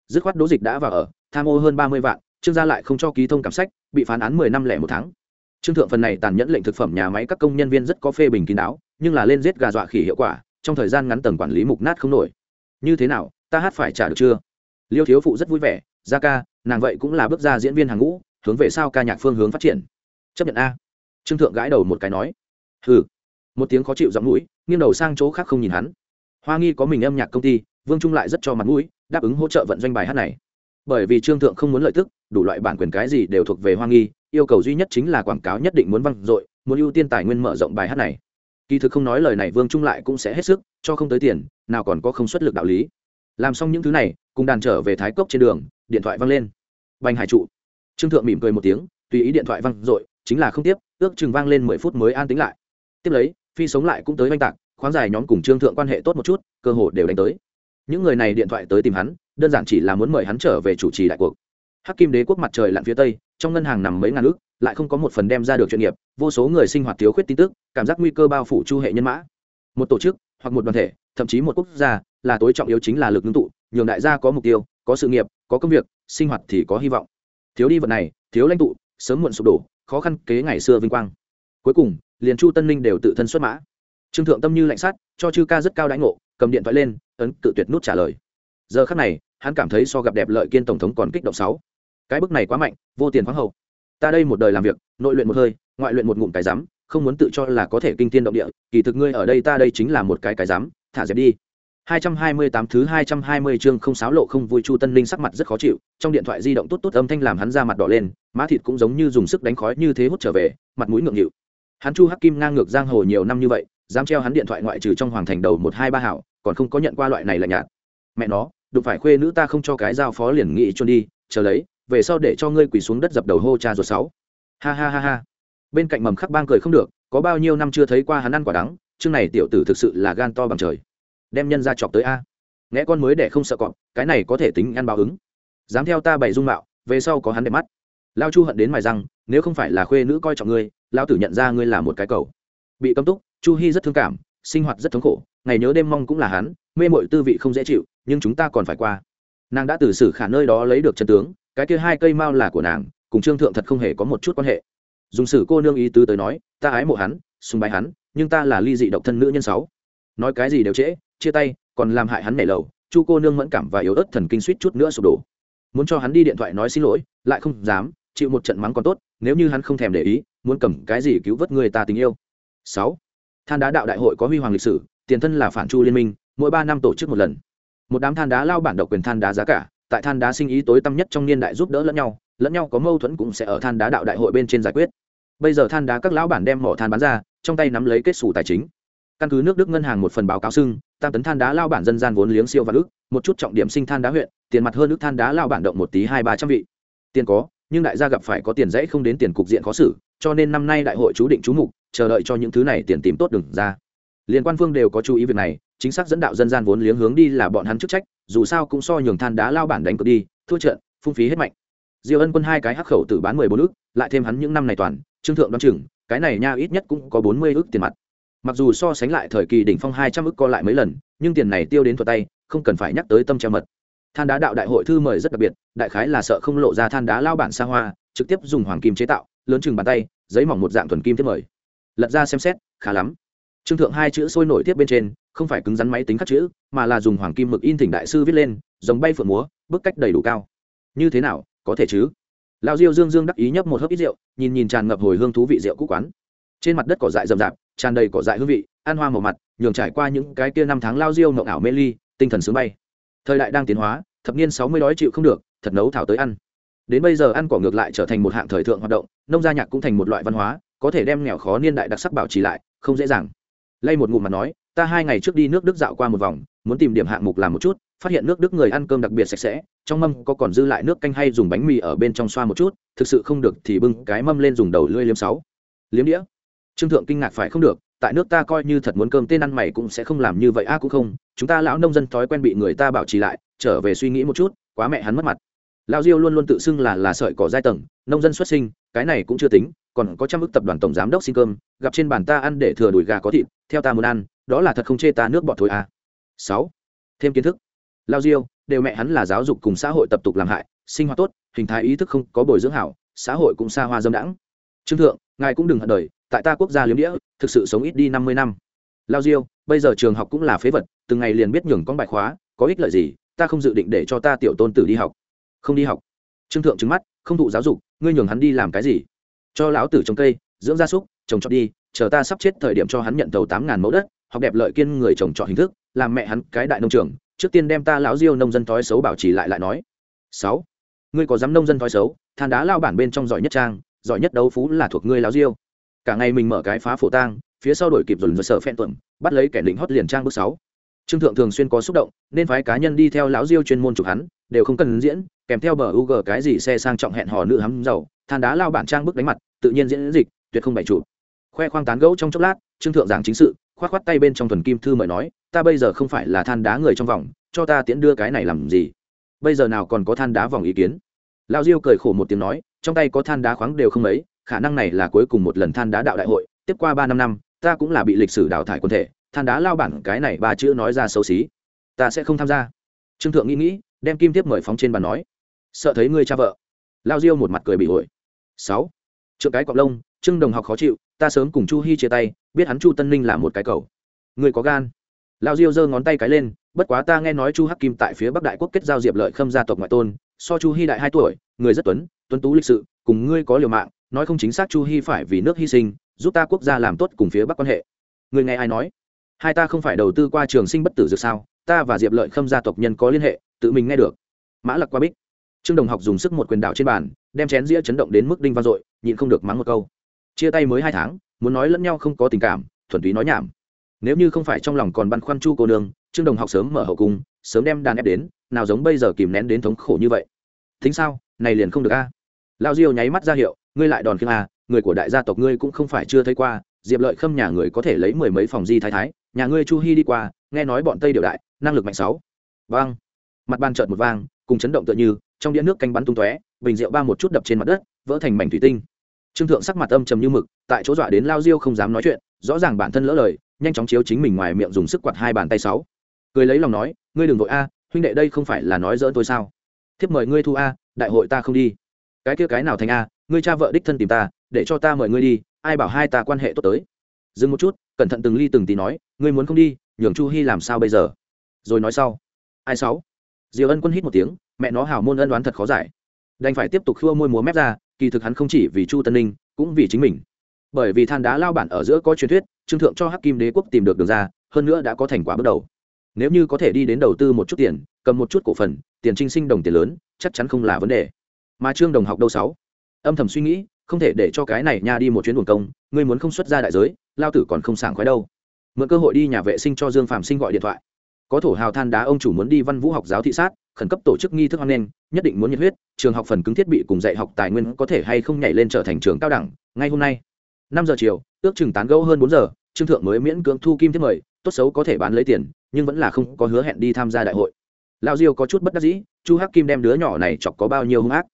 Dứt khoát đỗ dịch đã vào ở, tham ô hơn ba mươi vạn, trương gia lại không cho ký thông cảm sách, bị phán án mười năm lẻ một tháng. Trương thượng phần này tàn nhẫn lệnh thực phẩm nhà máy các công nhân viên rất có phê bình kín đáo, nhưng là lên giết gà dọa khỉ hiệu quả, trong thời gian ngắn tầng quản lý mục nát không nổi. Như thế nào, ta hát phải trả được chưa? Liêu thiếu phụ rất vui vẻ ra ca, nàng vậy cũng là bước ra diễn viên hàng ngũ, hướng về sao ca nhạc phương hướng phát triển. Chấp nhận a. Trương thượng gãi đầu một cái nói, hừ. Một tiếng khó chịu giọng mũi, nghiêng đầu sang chỗ khác không nhìn hắn. Hoa nghi có mình âm nhạc công ty, vương trung lại rất cho mặt mũi, đáp ứng hỗ trợ vận doanh bài hát này. Bởi vì trương thượng không muốn lợi tức, đủ loại bản quyền cái gì đều thuộc về hoa nghi, yêu cầu duy nhất chính là quảng cáo nhất định muốn văng dội, muốn ưu tiên tài nguyên mở rộng bài hát này. Kỳ thực không nói lời này vương trung lại cũng sẽ hết sức, cho không tới tiền, nào còn có không xuất lực đạo lý. Làm xong những thứ này cùng đàn trở về thái cốc trên đường, điện thoại văng lên. Bành hải trụ. Trương thượng mỉm cười một tiếng, tùy ý điện thoại văng dội, chính là không tiếp, ước chừng vang lên mười phút mới an tính lại. Tiếp lấy, phi sống lại cũng tới oanh tạc, khoáng dài nhóm cùng trương thượng quan hệ tốt một chút, cơ hồ đều đánh tới. Những người này điện thoại tới tìm hắn, đơn giản chỉ là muốn mời hắn trở về chủ trì đại cuộc. Hắc kim đế quốc mặt trời lặn phía tây, trong ngân hàng nằm mấy ngàn ước lại không có một phần đem ra được chuyên nghiệp, vô số người sinh hoạt thiếu khuyết tin tức, cảm giác nguy cơ bao phủ chu hệ nhân mã. Một tổ chức, hoặc một đoàn thể, thậm chí một quốc gia là tối trọng yếu chính là lực ngưng tụ, nhường đại gia có mục tiêu, có sự nghiệp, có công việc, sinh hoạt thì có hy vọng. Thiếu đi vật này, thiếu lãnh tụ, sớm muộn sụp đổ, khó khăn kế ngày xưa vinh quang. Cuối cùng, liền chu tân ninh đều tự thân xuất mã. Trương thượng tâm như lạnh sát cho chư ca rất cao đãi ngộ, cầm điện thoại lên, ấn cự tuyệt nút trả lời. Giờ khắc này, hắn cảm thấy so gặp đẹp lợi kiên tổng thống còn kích động sáu. Cái bức này quá mạnh, vô tiền khoáng hậu. Ta đây một đời làm việc, nội luyện một hơi, ngoại luyện một ngụm cái rắm không muốn tự cho là có thể kinh thiên động địa, kỳ thực ngươi ở đây ta đây chính là một cái cái rắm thả dẹp đi. 228 thứ 220 chương không sáo lộ không vui Chu Tân Linh sắc mặt rất khó chịu, trong điện thoại di động tốt tốt âm thanh làm hắn ra mặt đỏ lên, má thịt cũng giống như dùng sức đánh khói như thế hút trở về, mặt mũi ngượng nghịu. Hắn Chu Hắc Kim ngang ngược giang hồ nhiều năm như vậy, dám treo hắn điện thoại ngoại trừ trong hoàng thành đầu một hai ba hảo, còn không có nhận qua loại này là nhạt. Mẹ nó, đụng phải khuê nữ ta không cho cái giao phó liền nghị chôn đi, chờ lấy, về sau để cho ngươi quỳ xuống đất dập đầu hô cha ruột sáu. Ha ha ha ha. Bên cạnh mầm khắc bang cười không được, có bao nhiêu năm chưa thấy qua hắn ăn quả đắng, chương này tiểu tử thực sự là gan to bằng trời đem nhân ra chọc tới a. Nghe con mới để không sợ cọp, cái này có thể tính ăn báo ứng. Dám theo ta bày dung mạo, về sau có hắn đẹp mắt. Lao chu hận đến mài răng, nếu không phải là khuê nữ coi trọng ngươi lao tử nhận ra ngươi là một cái cầu. Bị cấm túc, chu hy rất thương cảm, sinh hoạt rất thống khổ, ngày nhớ đêm mong cũng là hắn, mê mội tư vị không dễ chịu, nhưng chúng ta còn phải qua. Nàng đã từ xử khả nơi đó lấy được chân tướng, cái kia hai cây mao là của nàng, cùng trương thượng thật không hề có một chút quan hệ. Dùng sử cô nương ý tứ tới nói, ta ái mộ hắn, sùng bái hắn, nhưng ta là ly dị độc thân nữ nhân sáu. Nói cái gì đều trễ chia tay, còn làm hại hắn nảy lầu, chu cô nương mẫn cảm và yếu ớt thần kinh suýt chút nữa sụp đổ. Muốn cho hắn đi điện thoại nói xin lỗi, lại không dám, chịu một trận mắng còn tốt, nếu như hắn không thèm để ý, muốn cầm cái gì cứu vớt người ta tình yêu. Sáu, than đá đạo đại hội có huy hoàng lịch sử, tiền thân là phản chu liên minh, mỗi ba năm tổ chức một lần. Một đám than đá lao bản độc quyền than đá giá cả, tại than đá sinh ý tối tăm nhất trong niên đại giúp đỡ lẫn nhau lẫn nhau có mâu thuẫn cũng sẽ ở than đá đạo đại hội bên trên giải quyết. Bây giờ than đá các lão bản đem mỏ than bán ra, trong tay nắm lấy kết xù tài chính. Căn cứ nước đức ngân hàng một phần báo cáo xưng tam tấn than đá lao bản dân gian vốn liếng siêu và ước, một chút trọng điểm sinh than đá huyện, tiền mặt hơn nước than đá lao bản động một tí hai ba trăm vị. Tiền có, nhưng đại gia gặp phải có tiền dễ không đến tiền cục diện khó xử, cho nên năm nay đại hội chú định chú mục, chờ đợi cho những thứ này tiền tìm tốt đừng ra. Liên quan phương đều có chú ý việc này, chính xác dẫn đạo dân gian vốn liếng hướng đi là bọn hắn chức trách, dù sao cũng so nhường than đá lao bản đánh cược đi, thua trận, phung phí hết mạnh. Diêu ân quân hai cái hắc khẩu từ bán mười bốn ước, lại thêm hắn những năm này toàn, trương thượng đoán chừng, cái này nha ít nhất cũng có bốn mươi ước tiền mặt mặc dù so sánh lại thời kỳ đỉnh phong hai trăm ức co lại mấy lần, nhưng tiền này tiêu đến thuật tay, không cần phải nhắc tới tâm treo mật. Than đá đạo đại hội thư mời rất đặc biệt, đại khái là sợ không lộ ra than đá lao bản xa hoa, trực tiếp dùng hoàng kim chế tạo, lớn chừng bàn tay, giấy mỏng một dạng thuần kim thiết mời. Lật ra xem xét, khá lắm. Trương thượng hai chữ sôi nổi tiếp bên trên, không phải cứng rắn máy tính khắc chữ, mà là dùng hoàng kim mực in thỉnh đại sư viết lên, giống bay phượng múa, bức cách đầy đủ cao. Như thế nào, có thể chứ? Lao diêu dương dương đắc ý nhấp một hớp ít rượu, nhìn nhìn tràn ngập hồi hương thú vị rượu cũ quán. Trên mặt đất cỏ dại rậm rạp tràn đầy cỏ dại hương vị an hoa màu mặt, nhường trải qua những cái kia năm tháng lao diêu mộng ảo mê ly, tinh thần sướng bay. Thời đại đang tiến hóa, thập niên sáu mươi đói chịu không được, thật nấu thảo tới ăn. Đến bây giờ ăn cỏ ngược lại trở thành một hạng thời thượng hoạt động, nông gia nhạc cũng thành một loại văn hóa, có thể đem nghèo khó niên đại đặc sắc bảo trì lại, không dễ dàng. Lay một ngụm mà nói, ta hai ngày trước đi nước đức dạo qua một vòng, muốn tìm điểm hạng mục làm một chút, phát hiện nước đức người ăn cơm đặc biệt sạch sẽ, trong mâm có còn dư lại nước canh hay dùng bánh mì ở bên trong xoa một chút, thực sự không được thì bưng cái mâm lên dùng đầu lưỡi liếm sáu. Liếm đĩa trương thượng kinh ngạc phải không được, tại nước ta coi như thật muốn cơm tên ăn mày cũng sẽ không làm như vậy a, cũng không, chúng ta lão nông dân thói quen bị người ta bảo trì lại, trở về suy nghĩ một chút, quá mẹ hắn mất mặt. Lão diêu luôn luôn tự xưng là là sợi cỏ giai tầng, nông dân xuất sinh, cái này cũng chưa tính, còn có trăm ức tập đoàn tổng giám đốc xin cơm, gặp trên bàn ta ăn để thừa đùi gà có thịt, theo ta muốn ăn, đó là thật không chê ta nước bọt thôi à sáu, thêm kiến thức. Lao diêu, đều mẹ hắn là giáo dục cùng xã hội tập tục làm hại, sinh hoạt tốt, hình thái ý thức không có bồi dưỡng hảo, xã hội cũng xa hoa dâm đãng. Trương thượng, ngài cũng đừng hận đời tại ta quốc gia liếm đĩa, thực sự sống ít đi năm mươi năm. Lao diêu, bây giờ trường học cũng là phế vật, từng ngày liền biết nhường con bài khóa, có ích lợi gì, ta không dự định để cho ta tiểu tôn tử đi học. Không đi học. Trương thượng trứng mắt, không thụ giáo dục, ngươi nhường hắn đi làm cái gì? Cho lão tử trồng cây, dưỡng gia súc, trồng trọt đi, chờ ta sắp chết thời điểm cho hắn nhận tàu tám ngàn mẫu đất, học đẹp lợi kiên người trồng trọt hình thức, làm mẹ hắn cái đại nông trường, trước tiên đem ta lão diêu nông dân thói xấu bảo trì lại lại nói. Sáu, ngươi có dám nông dân thói xấu, than đá lao bản bên trong giỏi nhất trang, giỏi nhất đấu phú là thuộc ngươi lão diêu cả ngày mình mở cái phá phổ tang, phía sau đổi kịp rồi rồi sở phen tuẩm, bắt lấy kẻ lĩnh hót liền trang bước sáu. Trương thượng thường xuyên có xúc động, nên phái cá nhân đi theo lão diêu chuyên môn chụp hắn, đều không cần diễn, kèm theo bờ u g cái gì xe sang trọng hẹn hò nữ hắm dầu than đá lao bản trang bức đánh mặt, tự nhiên diễn dịch, tuyệt không bày chụp. Khoe khoang tán gẫu trong chốc lát, trương thượng giảng chính sự, khoát khoát tay bên trong thuần kim thư mời nói, ta bây giờ không phải là than đá người trong vòng, cho ta tiễn đưa cái này làm gì? Bây giờ nào còn có than đá vòng ý kiến? Lao diêu cười khổ một tiếng nói, trong tay có than đá khoáng đều không mấy khả năng này là cuối cùng một lần than đá đạo đại hội, tiếp qua ba năm năm, ta cũng là bị lịch sử đào thải quân thể, than đá lao bản cái này ba chữ nói ra xấu xí. Ta sẽ không tham gia. Trương thượng nghĩ nghĩ, đem kim tiếp mời phóng trên bàn nói. Sợ thấy ngươi cha vợ. Lao diêu một mặt cười bị ổi. Sáu. Trượng cái cọp lông, trương đồng học khó chịu, ta sớm cùng chu hy chia tay, biết hắn chu tân ninh là một cái cầu. Người có gan. Lao diêu giơ ngón tay cái lên, bất quá ta nghe nói chu hắc kim tại phía bắc đại quốc kết giao diệp lợi khâm gia tộc ngoại tôn, so chu hy đại hai tuổi, người rất tuấn tuấn tú lịch sự, cùng ngươi có liều mạng nói không chính xác chu hy phải vì nước hy sinh, giúp ta quốc gia làm tốt cùng phía bắc quan hệ. Người nghe ai nói? Hai ta không phải đầu tư qua trường sinh bất tử dược sao? Ta và diệp lợi khâm gia tộc nhân có liên hệ, tự mình nghe được. Mã lặc qua bích. Trương đồng học dùng sức một quyền đảo trên bàn, đem chén dĩa chấn động đến mức đinh vang dội, nhịn không được mắng một câu. Chia tay mới hai tháng, muốn nói lẫn nhau không có tình cảm, thuần túy nói nhảm. Nếu như không phải trong lòng còn băn khoăn chu cô nương, trương đồng học sớm mở hậu cung, sớm đem đàn ép đến, nào giống bây giờ kìm nén đến thống khổ như vậy. Thính sao? Này liền không được a. Lao diêu nháy mắt ra hiệu ngươi lại đòn khiêng a người của đại gia tộc ngươi cũng không phải chưa thấy qua, diệp lợi khâm nhà người có thể lấy mười mấy phòng di thái thái, nhà ngươi chu hy đi qua, nghe nói bọn tây điều đại, năng lực mạnh sáu. Vang mặt ban trợt một vang, cùng chấn động tựa như, trong đĩa nước canh bắn tung tóe, bình rượu ba một chút đập trên mặt đất, vỡ thành mảnh thủy tinh. Trương thượng sắc mặt âm trầm như mực, tại chỗ dọa đến lao diêu không dám nói chuyện, rõ ràng bản thân lỡ lời, nhanh chóng chiếu chính mình ngoài miệng dùng sức quạt hai bàn tay sáu. Cười lấy lòng nói, ngươi đừng vội a, huynh đệ đây không phải là nói dỡn tôi sao? Thiếp mời ngươi thu a, đại hội ta không đi. Cái kia cái nào thành a ngươi cha vợ đích thân tìm ta, để cho ta mời ngươi đi, ai bảo hai ta quan hệ tốt tới. Dừng một chút, cẩn thận từng ly từng tí nói, ngươi muốn không đi, nhường chu hy làm sao bây giờ? Rồi nói sau. Ai sáu? Diều ân quân hít một tiếng, mẹ nó hào môn ân đoán thật khó giải. Đành phải tiếp tục khua môi múa mép ra, kỳ thực hắn không chỉ vì chu tân ninh, cũng vì chính mình. Bởi vì than đá lao bản ở giữa có truyền thuyết, trương thượng cho hắc kim đế quốc tìm được đường ra, hơn nữa đã có thành quả bước đầu. Nếu như có thể đi đến đầu tư một chút tiền, cầm một chút cổ phần, tiền trinh sinh đồng tiền lớn, chắc chắn không là vấn đề. Mà trương đồng học đâu sáu? Âm thầm suy nghĩ, không thể để cho cái này nha đi một chuyến buồn công, ngươi muốn không xuất ra đại giới, lao tử còn không sảng khoái đâu. Mượn cơ hội đi nhà vệ sinh cho dương phạm sinh gọi điện thoại. Có thổ hào than đá ông chủ muốn đi văn vũ học giáo thị sát, khẩn cấp tổ chức nghi thức hoan nghênh, nhất định muốn nhiệt huyết, trường học phần cứng thiết bị cùng dạy học tài nguyên có thể hay không nhảy lên trở thành trường cao đẳng, ngay hôm nay. Năm giờ chiều, ước chừng tán gẫu hơn bốn giờ, trương thượng mới miễn cưỡng thu kim thiết mời, tốt xấu có thể bán lấy tiền, nhưng vẫn là không có hứa hẹn đi tham gia đại hội. Lao diêu có chút bất đắc dĩ, chu hắc kim đem đứa nhỏ này chọc có bao nhiêu hung ác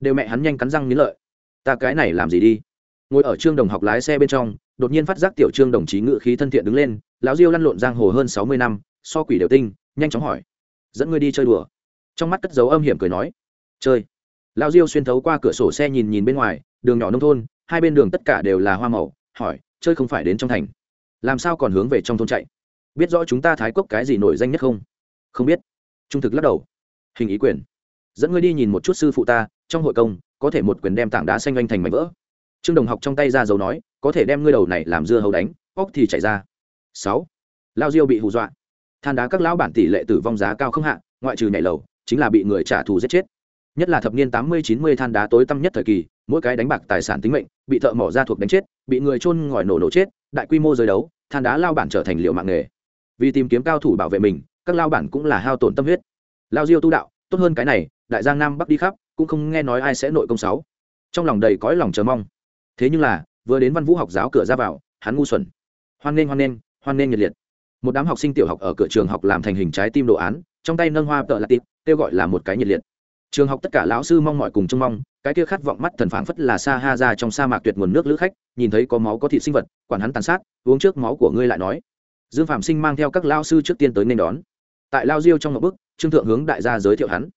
đều mẹ hắn nhanh cắn răng nghĩ lợi. Ta cái này làm gì đi? Ngồi ở trương đồng học lái xe bên trong, đột nhiên phát giác tiểu trương đồng chí ngự khí thân thiện đứng lên, lão diêu lăn lộn giang hồ hơn sáu mươi năm, so quỷ đều tinh, nhanh chóng hỏi. Dẫn ngươi đi chơi đùa. Trong mắt cất dấu âm hiểm cười nói. Chơi. Lão diêu xuyên thấu qua cửa sổ xe nhìn nhìn bên ngoài, đường nhỏ nông thôn, hai bên đường tất cả đều là hoa màu, hỏi, chơi không phải đến trong thành. Làm sao còn hướng về trong thôn chạy? Biết rõ chúng ta thái cốc cái gì nổi danh nhất không? Không biết. Trung thực lắc đầu. Hình ý quyền. Dẫn ngươi đi nhìn một chút sư phụ ta trong hội công, có thể một quyền đem tảng đá xanh oanh thành mảnh vỡ. Trương đồng học trong tay ra dấu nói, có thể đem ngươi đầu này làm dưa hấu đánh, óc thì chảy ra. Sáu. Lao diêu bị hù dọa. Than đá các lão bản tỷ lệ tử vong giá cao không hạ, ngoại trừ nhảy lầu, chính là bị người trả thù giết chết. Nhất là thập niên tám mươi, chín mươi than đá tối tăm nhất thời kỳ, mỗi cái đánh bạc tài sản tính mệnh, bị thợ mỏ ra thuộc đánh chết, bị người trôn ngòi nổ nổ chết, đại quy mô giới đấu, than đá lao bản trở thành liệu mạng nghề. Vì tìm kiếm cao thủ bảo vệ mình, các lao bản cũng là hao tổn tâm huyết. Lao diêu tu đạo, tốt hơn cái này, đại giang nam bắc đi khắp cũng không nghe nói ai sẽ nội công sáu. Trong lòng đầy cõi lòng chờ mong. Thế nhưng là, vừa đến văn vũ học giáo cửa ra vào, hắn ngu xuẩn. Hoan nghênh hoan nghênh hoan nghênh nhiệt liệt. Một đám học sinh tiểu học ở cửa trường học làm thành hình trái tim đồ án, trong tay nâng hoa tợ là tịp, kêu gọi là một cái nhiệt liệt. Trường học tất cả lão sư mong mọi cùng trông mong, cái kia khát vọng mắt thần phảng phất là sa ha ra trong sa mạc tuyệt nguồn nước lữ khách, nhìn thấy có máu có thịt sinh vật, quản hắn tàn sát, uống trước máu của ngươi lại nói. Dương phạm sinh mang theo các lao sư trước tiên tới nên đón. Tại lao diêu trong một bức, trương thượng hướng đại gia giới thiệu hắn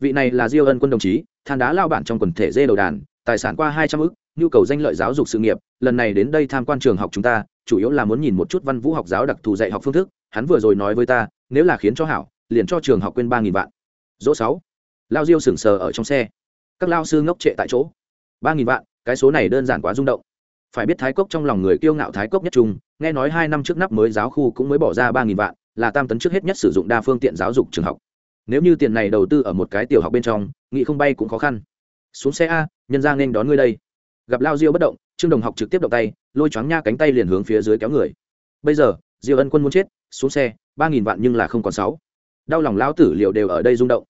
vị này là diêu ân quân đồng chí, than đá lao bản trong quần thể dê đầu đàn, tài sản qua hai trăm ức, nhu cầu danh lợi giáo dục sự nghiệp, lần này đến đây tham quan trường học chúng ta, chủ yếu là muốn nhìn một chút văn vũ học giáo đặc thù dạy học phương thức, hắn vừa rồi nói với ta, nếu là khiến cho hảo, liền cho trường học quên ba nghìn vạn. Dỗ sáu. Lao diêu sừng sờ ở trong xe. Các lao sư ngốc trệ tại chỗ. Ba nghìn vạn, cái số này đơn giản quá rung động. Phải biết thái cốc trong lòng người kiêu ngạo thái cốc nhất trung, nghe nói hai năm trước nắp mới giáo khu cũng mới bỏ ra ba nghìn vạn, là tam tấn trước hết nhất sử dụng đa phương tiện giáo dục trường học nếu như tiền này đầu tư ở một cái tiểu học bên trong, nghị không bay cũng khó khăn. Xuống xe a, nhân ra nên đón ngươi đây. Gặp lao diêu bất động, trương đồng học trực tiếp động tay, lôi choáng nha cánh tay liền hướng phía dưới kéo người. Bây giờ, diêu ân quân muốn chết, xuống xe, ba nghìn vạn nhưng là không còn sáu. Đau lòng lão tử liệu đều ở đây rung động.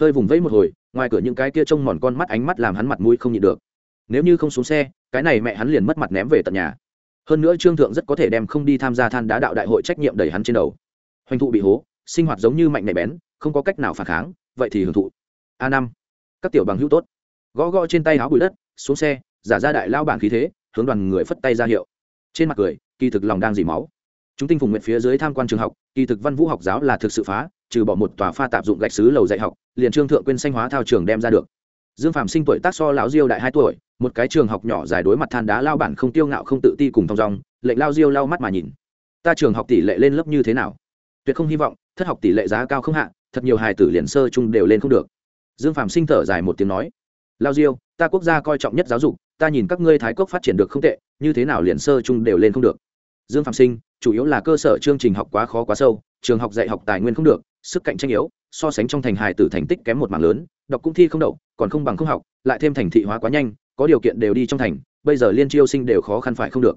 Hơi vùng vẫy một hồi, ngoài cửa những cái kia trông mòn con mắt ánh mắt làm hắn mặt mũi không nhịn được. Nếu như không xuống xe, cái này mẹ hắn liền mất mặt ném về tận nhà. Hơn nữa trương thượng rất có thể đem không đi tham gia than đá đạo đại hội trách nhiệm đẩy hắn trên đầu. Hoành thụ bị hố, sinh hoạt giống như mạnh mẽ bén không có cách nào phản kháng, vậy thì hưởng thụ. A năm, các tiểu bằng hữu tốt. Gõ gõ trên tay áo bụi đất, xuống xe, giả ra đại lao bản khí thế, hướng đoàn người phất tay ra hiệu. Trên mặt cười, kỳ thực lòng đang dỉ máu. Chúng tinh phùng nguyện phía dưới tham quan trường học, kỳ thực văn vũ học giáo là thực sự phá, trừ bỏ một tòa pha tạp dụng gạch xứ lầu dạy học, liền trương thượng quyên sanh hóa thao trường đem ra được. Dương phạm sinh tuổi tác so lão diêu đại hai tuổi, một cái trường học nhỏ dài đối mặt than đá lao bản không tiêu ngạo không tự ti cùng thong dong, lệnh lao diêu lao mắt mà nhìn. Ta trường học tỷ lệ lên lớp như thế nào? Tuyệt không hy vọng, thất học tỷ lệ giá cao không hạ thật nhiều hài tử liền sơ chung đều lên không được. Dương phạm sinh thở dài một tiếng nói, lao diêu, ta quốc gia coi trọng nhất giáo dục, ta nhìn các ngươi thái quốc phát triển được không tệ, như thế nào liền sơ chung đều lên không được? Dương phạm sinh, chủ yếu là cơ sở chương trình học quá khó quá sâu, trường học dạy học tài nguyên không được, sức cạnh tranh yếu, so sánh trong thành hài tử thành tích kém một mảng lớn, đọc cũng thi không đậu, còn không bằng không học, lại thêm thành thị hóa quá nhanh, có điều kiện đều đi trong thành, bây giờ liên chiêu sinh đều khó khăn phải không được.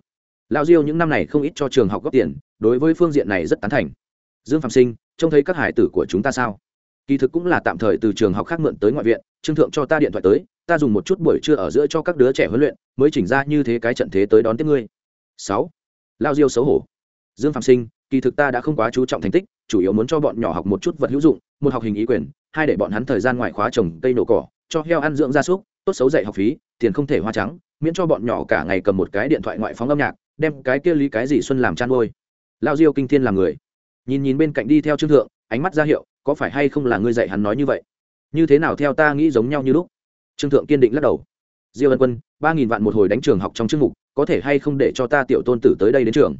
Lao diêu những năm này không ít cho trường học góp tiền, đối với phương diện này rất tán thành dương phạm sinh, trông thấy các hải tử của chúng ta sao? Kỳ thực cũng là tạm thời từ trường học khác mượn tới ngoại viện, trương thượng cho ta điện thoại tới, ta dùng một chút buổi trưa ở giữa cho các đứa trẻ huấn luyện, mới chỉnh ra như thế cái trận thế tới đón tiếp ngươi. Sáu. Lao diêu xấu hổ. Dương phạm sinh, kỳ thực ta đã không quá chú trọng thành tích, chủ yếu muốn cho bọn nhỏ học một chút vật hữu dụng, một học hình ý quyền, hai để bọn hắn thời gian ngoài khóa trồng cây nổ cỏ, cho heo ăn dưỡng gia súc, tốt xấu dạy học phí, tiền không thể hoa trắng, miễn cho bọn nhỏ cả ngày cầm một cái điện thoại ngoại phóng âm nhạc, đem cái kia lý cái gì xuân làm chăn ngôi lao diêu kinh thiên làm người nhìn nhìn bên cạnh đi theo trương thượng, ánh mắt ra hiệu, có phải hay không là ngươi dạy hắn nói như vậy? Như thế nào theo ta nghĩ giống nhau như lúc? Trương thượng kiên định lắc đầu. Diêu ân quân, ba nghìn vạn một hồi đánh trường học trong chương mục, có thể hay không để cho ta tiểu tôn tử tới đây đến trường?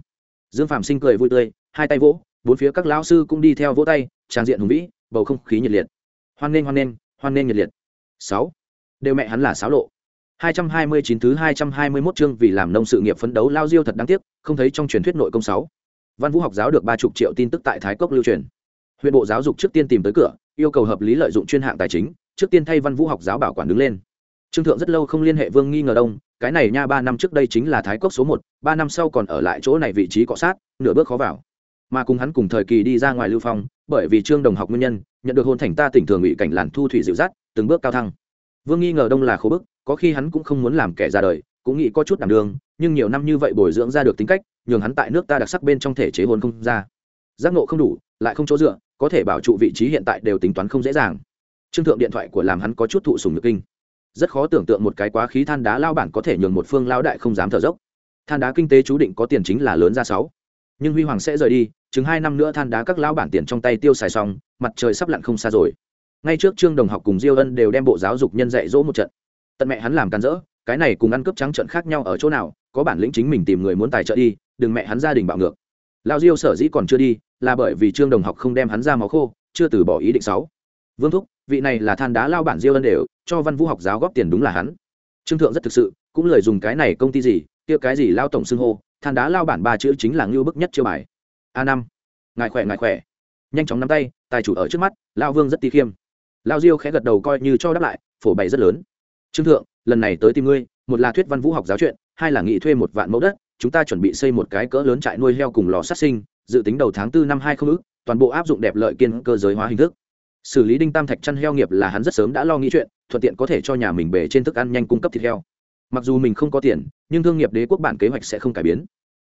Dương phạm sinh cười vui tươi, hai tay vỗ, bốn phía các lão sư cũng đi theo vỗ tay, trang diện hùng vĩ, bầu không khí nhiệt liệt. Hoan nghênh hoan nghênh hoan nghênh nhiệt liệt. Sáu. Đều mẹ hắn là sáo lộ. Hai trăm hai mươi chín thứ hai trăm hai mươi 221 chương vì làm nông sự nghiệp phấn đấu, lao diêu thật đáng tiếc, không thấy trong truyền thuyết nội công sáu văn vũ học giáo được ba chục triệu tin tức tại thái cốc lưu truyền. Huyện bộ giáo dục trước tiên tìm tới cửa, yêu cầu hợp lý lợi dụng chuyên hạng tài chính, trước tiên thay văn vũ học giáo bảo quản đứng lên. Trương thượng rất lâu không liên hệ vương nghi ngờ đông, cái này nha ba năm trước đây chính là thái cốc số một, ba năm sau còn ở lại chỗ này vị trí cọ sát, nửa bước khó vào. Mà cùng hắn cùng thời kỳ đi ra ngoài lưu phong, bởi vì trương đồng học nguyên nhân, nhận được hôn thành ta tỉnh thường ủy cảnh làn thu thủy dịu dắt, từng bước cao thăng. Vương nghi ngờ đông là khổ bức, có khi hắn cũng không muốn làm kẻ ra đời, cũng nghĩ có chút đảm đường nhưng nhiều năm như vậy bồi dưỡng ra được tính cách, nhường hắn tại nước ta đặc sắc bên trong thể chế hôn không ra. Giác nộ không đủ, lại không chỗ dựa, có thể bảo trụ vị trí hiện tại đều tính toán không dễ dàng. Trương thượng điện thoại của làm hắn có chút thụ sùng nhược kinh. Rất khó tưởng tượng một cái quá khí than đá lao bản có thể nhường một phương lao đại không dám thở dốc. Than đá kinh tế chú định có tiền chính là lớn ra sáu. Nhưng huy hoàng sẽ rời đi, chừng hai năm nữa than đá các lao bản tiền trong tay tiêu xài xong, mặt trời sắp lặn không xa rồi. Ngay trước trương đồng học cùng diêu ân đều đem bộ giáo dục nhân dạy dỗ một trận. Tận mẹ hắn làm can dỡ cái này cùng ăn cướp trắng trận khác nhau ở chỗ nào có bản lĩnh chính mình tìm người muốn tài trợ đi, đừng mẹ hắn gia đình bạo ngược. Lao diêu sở dĩ còn chưa đi, là bởi vì trương đồng học không đem hắn ra máu khô, chưa từ bỏ ý định sáu vương thúc, vị này là than đá lao bản diêu ân đều, cho văn vũ học giáo góp tiền đúng là hắn. Trương thượng rất thực sự, cũng lời dùng cái này công ty gì, kia cái gì lao tổng xưng hô, than đá lao bản ba chữ chính là ngưu bức nhất chiêu bài. A năm, ngài khỏe ngài khỏe. Nhanh chóng nắm tay, tài chủ ở trước mắt, lao vương rất ti khiêm. Lao diêu khẽ gật đầu coi như cho đáp lại, phổ bày rất lớn. Trương thượng, lần này tới tìm ngươi, một là thuyết văn vũ học giáo chuyện hai là nghị thuê một vạn mẫu đất, chúng ta chuẩn bị xây một cái cỡ lớn trại nuôi heo cùng lò sát sinh, dự tính đầu tháng 4 năm hai không ước toàn bộ áp dụng đẹp lợi kiên cơ giới hóa hình thức. Xử lý đinh tam thạch chăn heo nghiệp là hắn rất sớm đã lo nghĩ chuyện, thuận tiện có thể cho nhà mình bể trên thức ăn nhanh cung cấp thịt heo. Mặc dù mình không có tiền, nhưng thương nghiệp đế quốc bản kế hoạch sẽ không cải biến.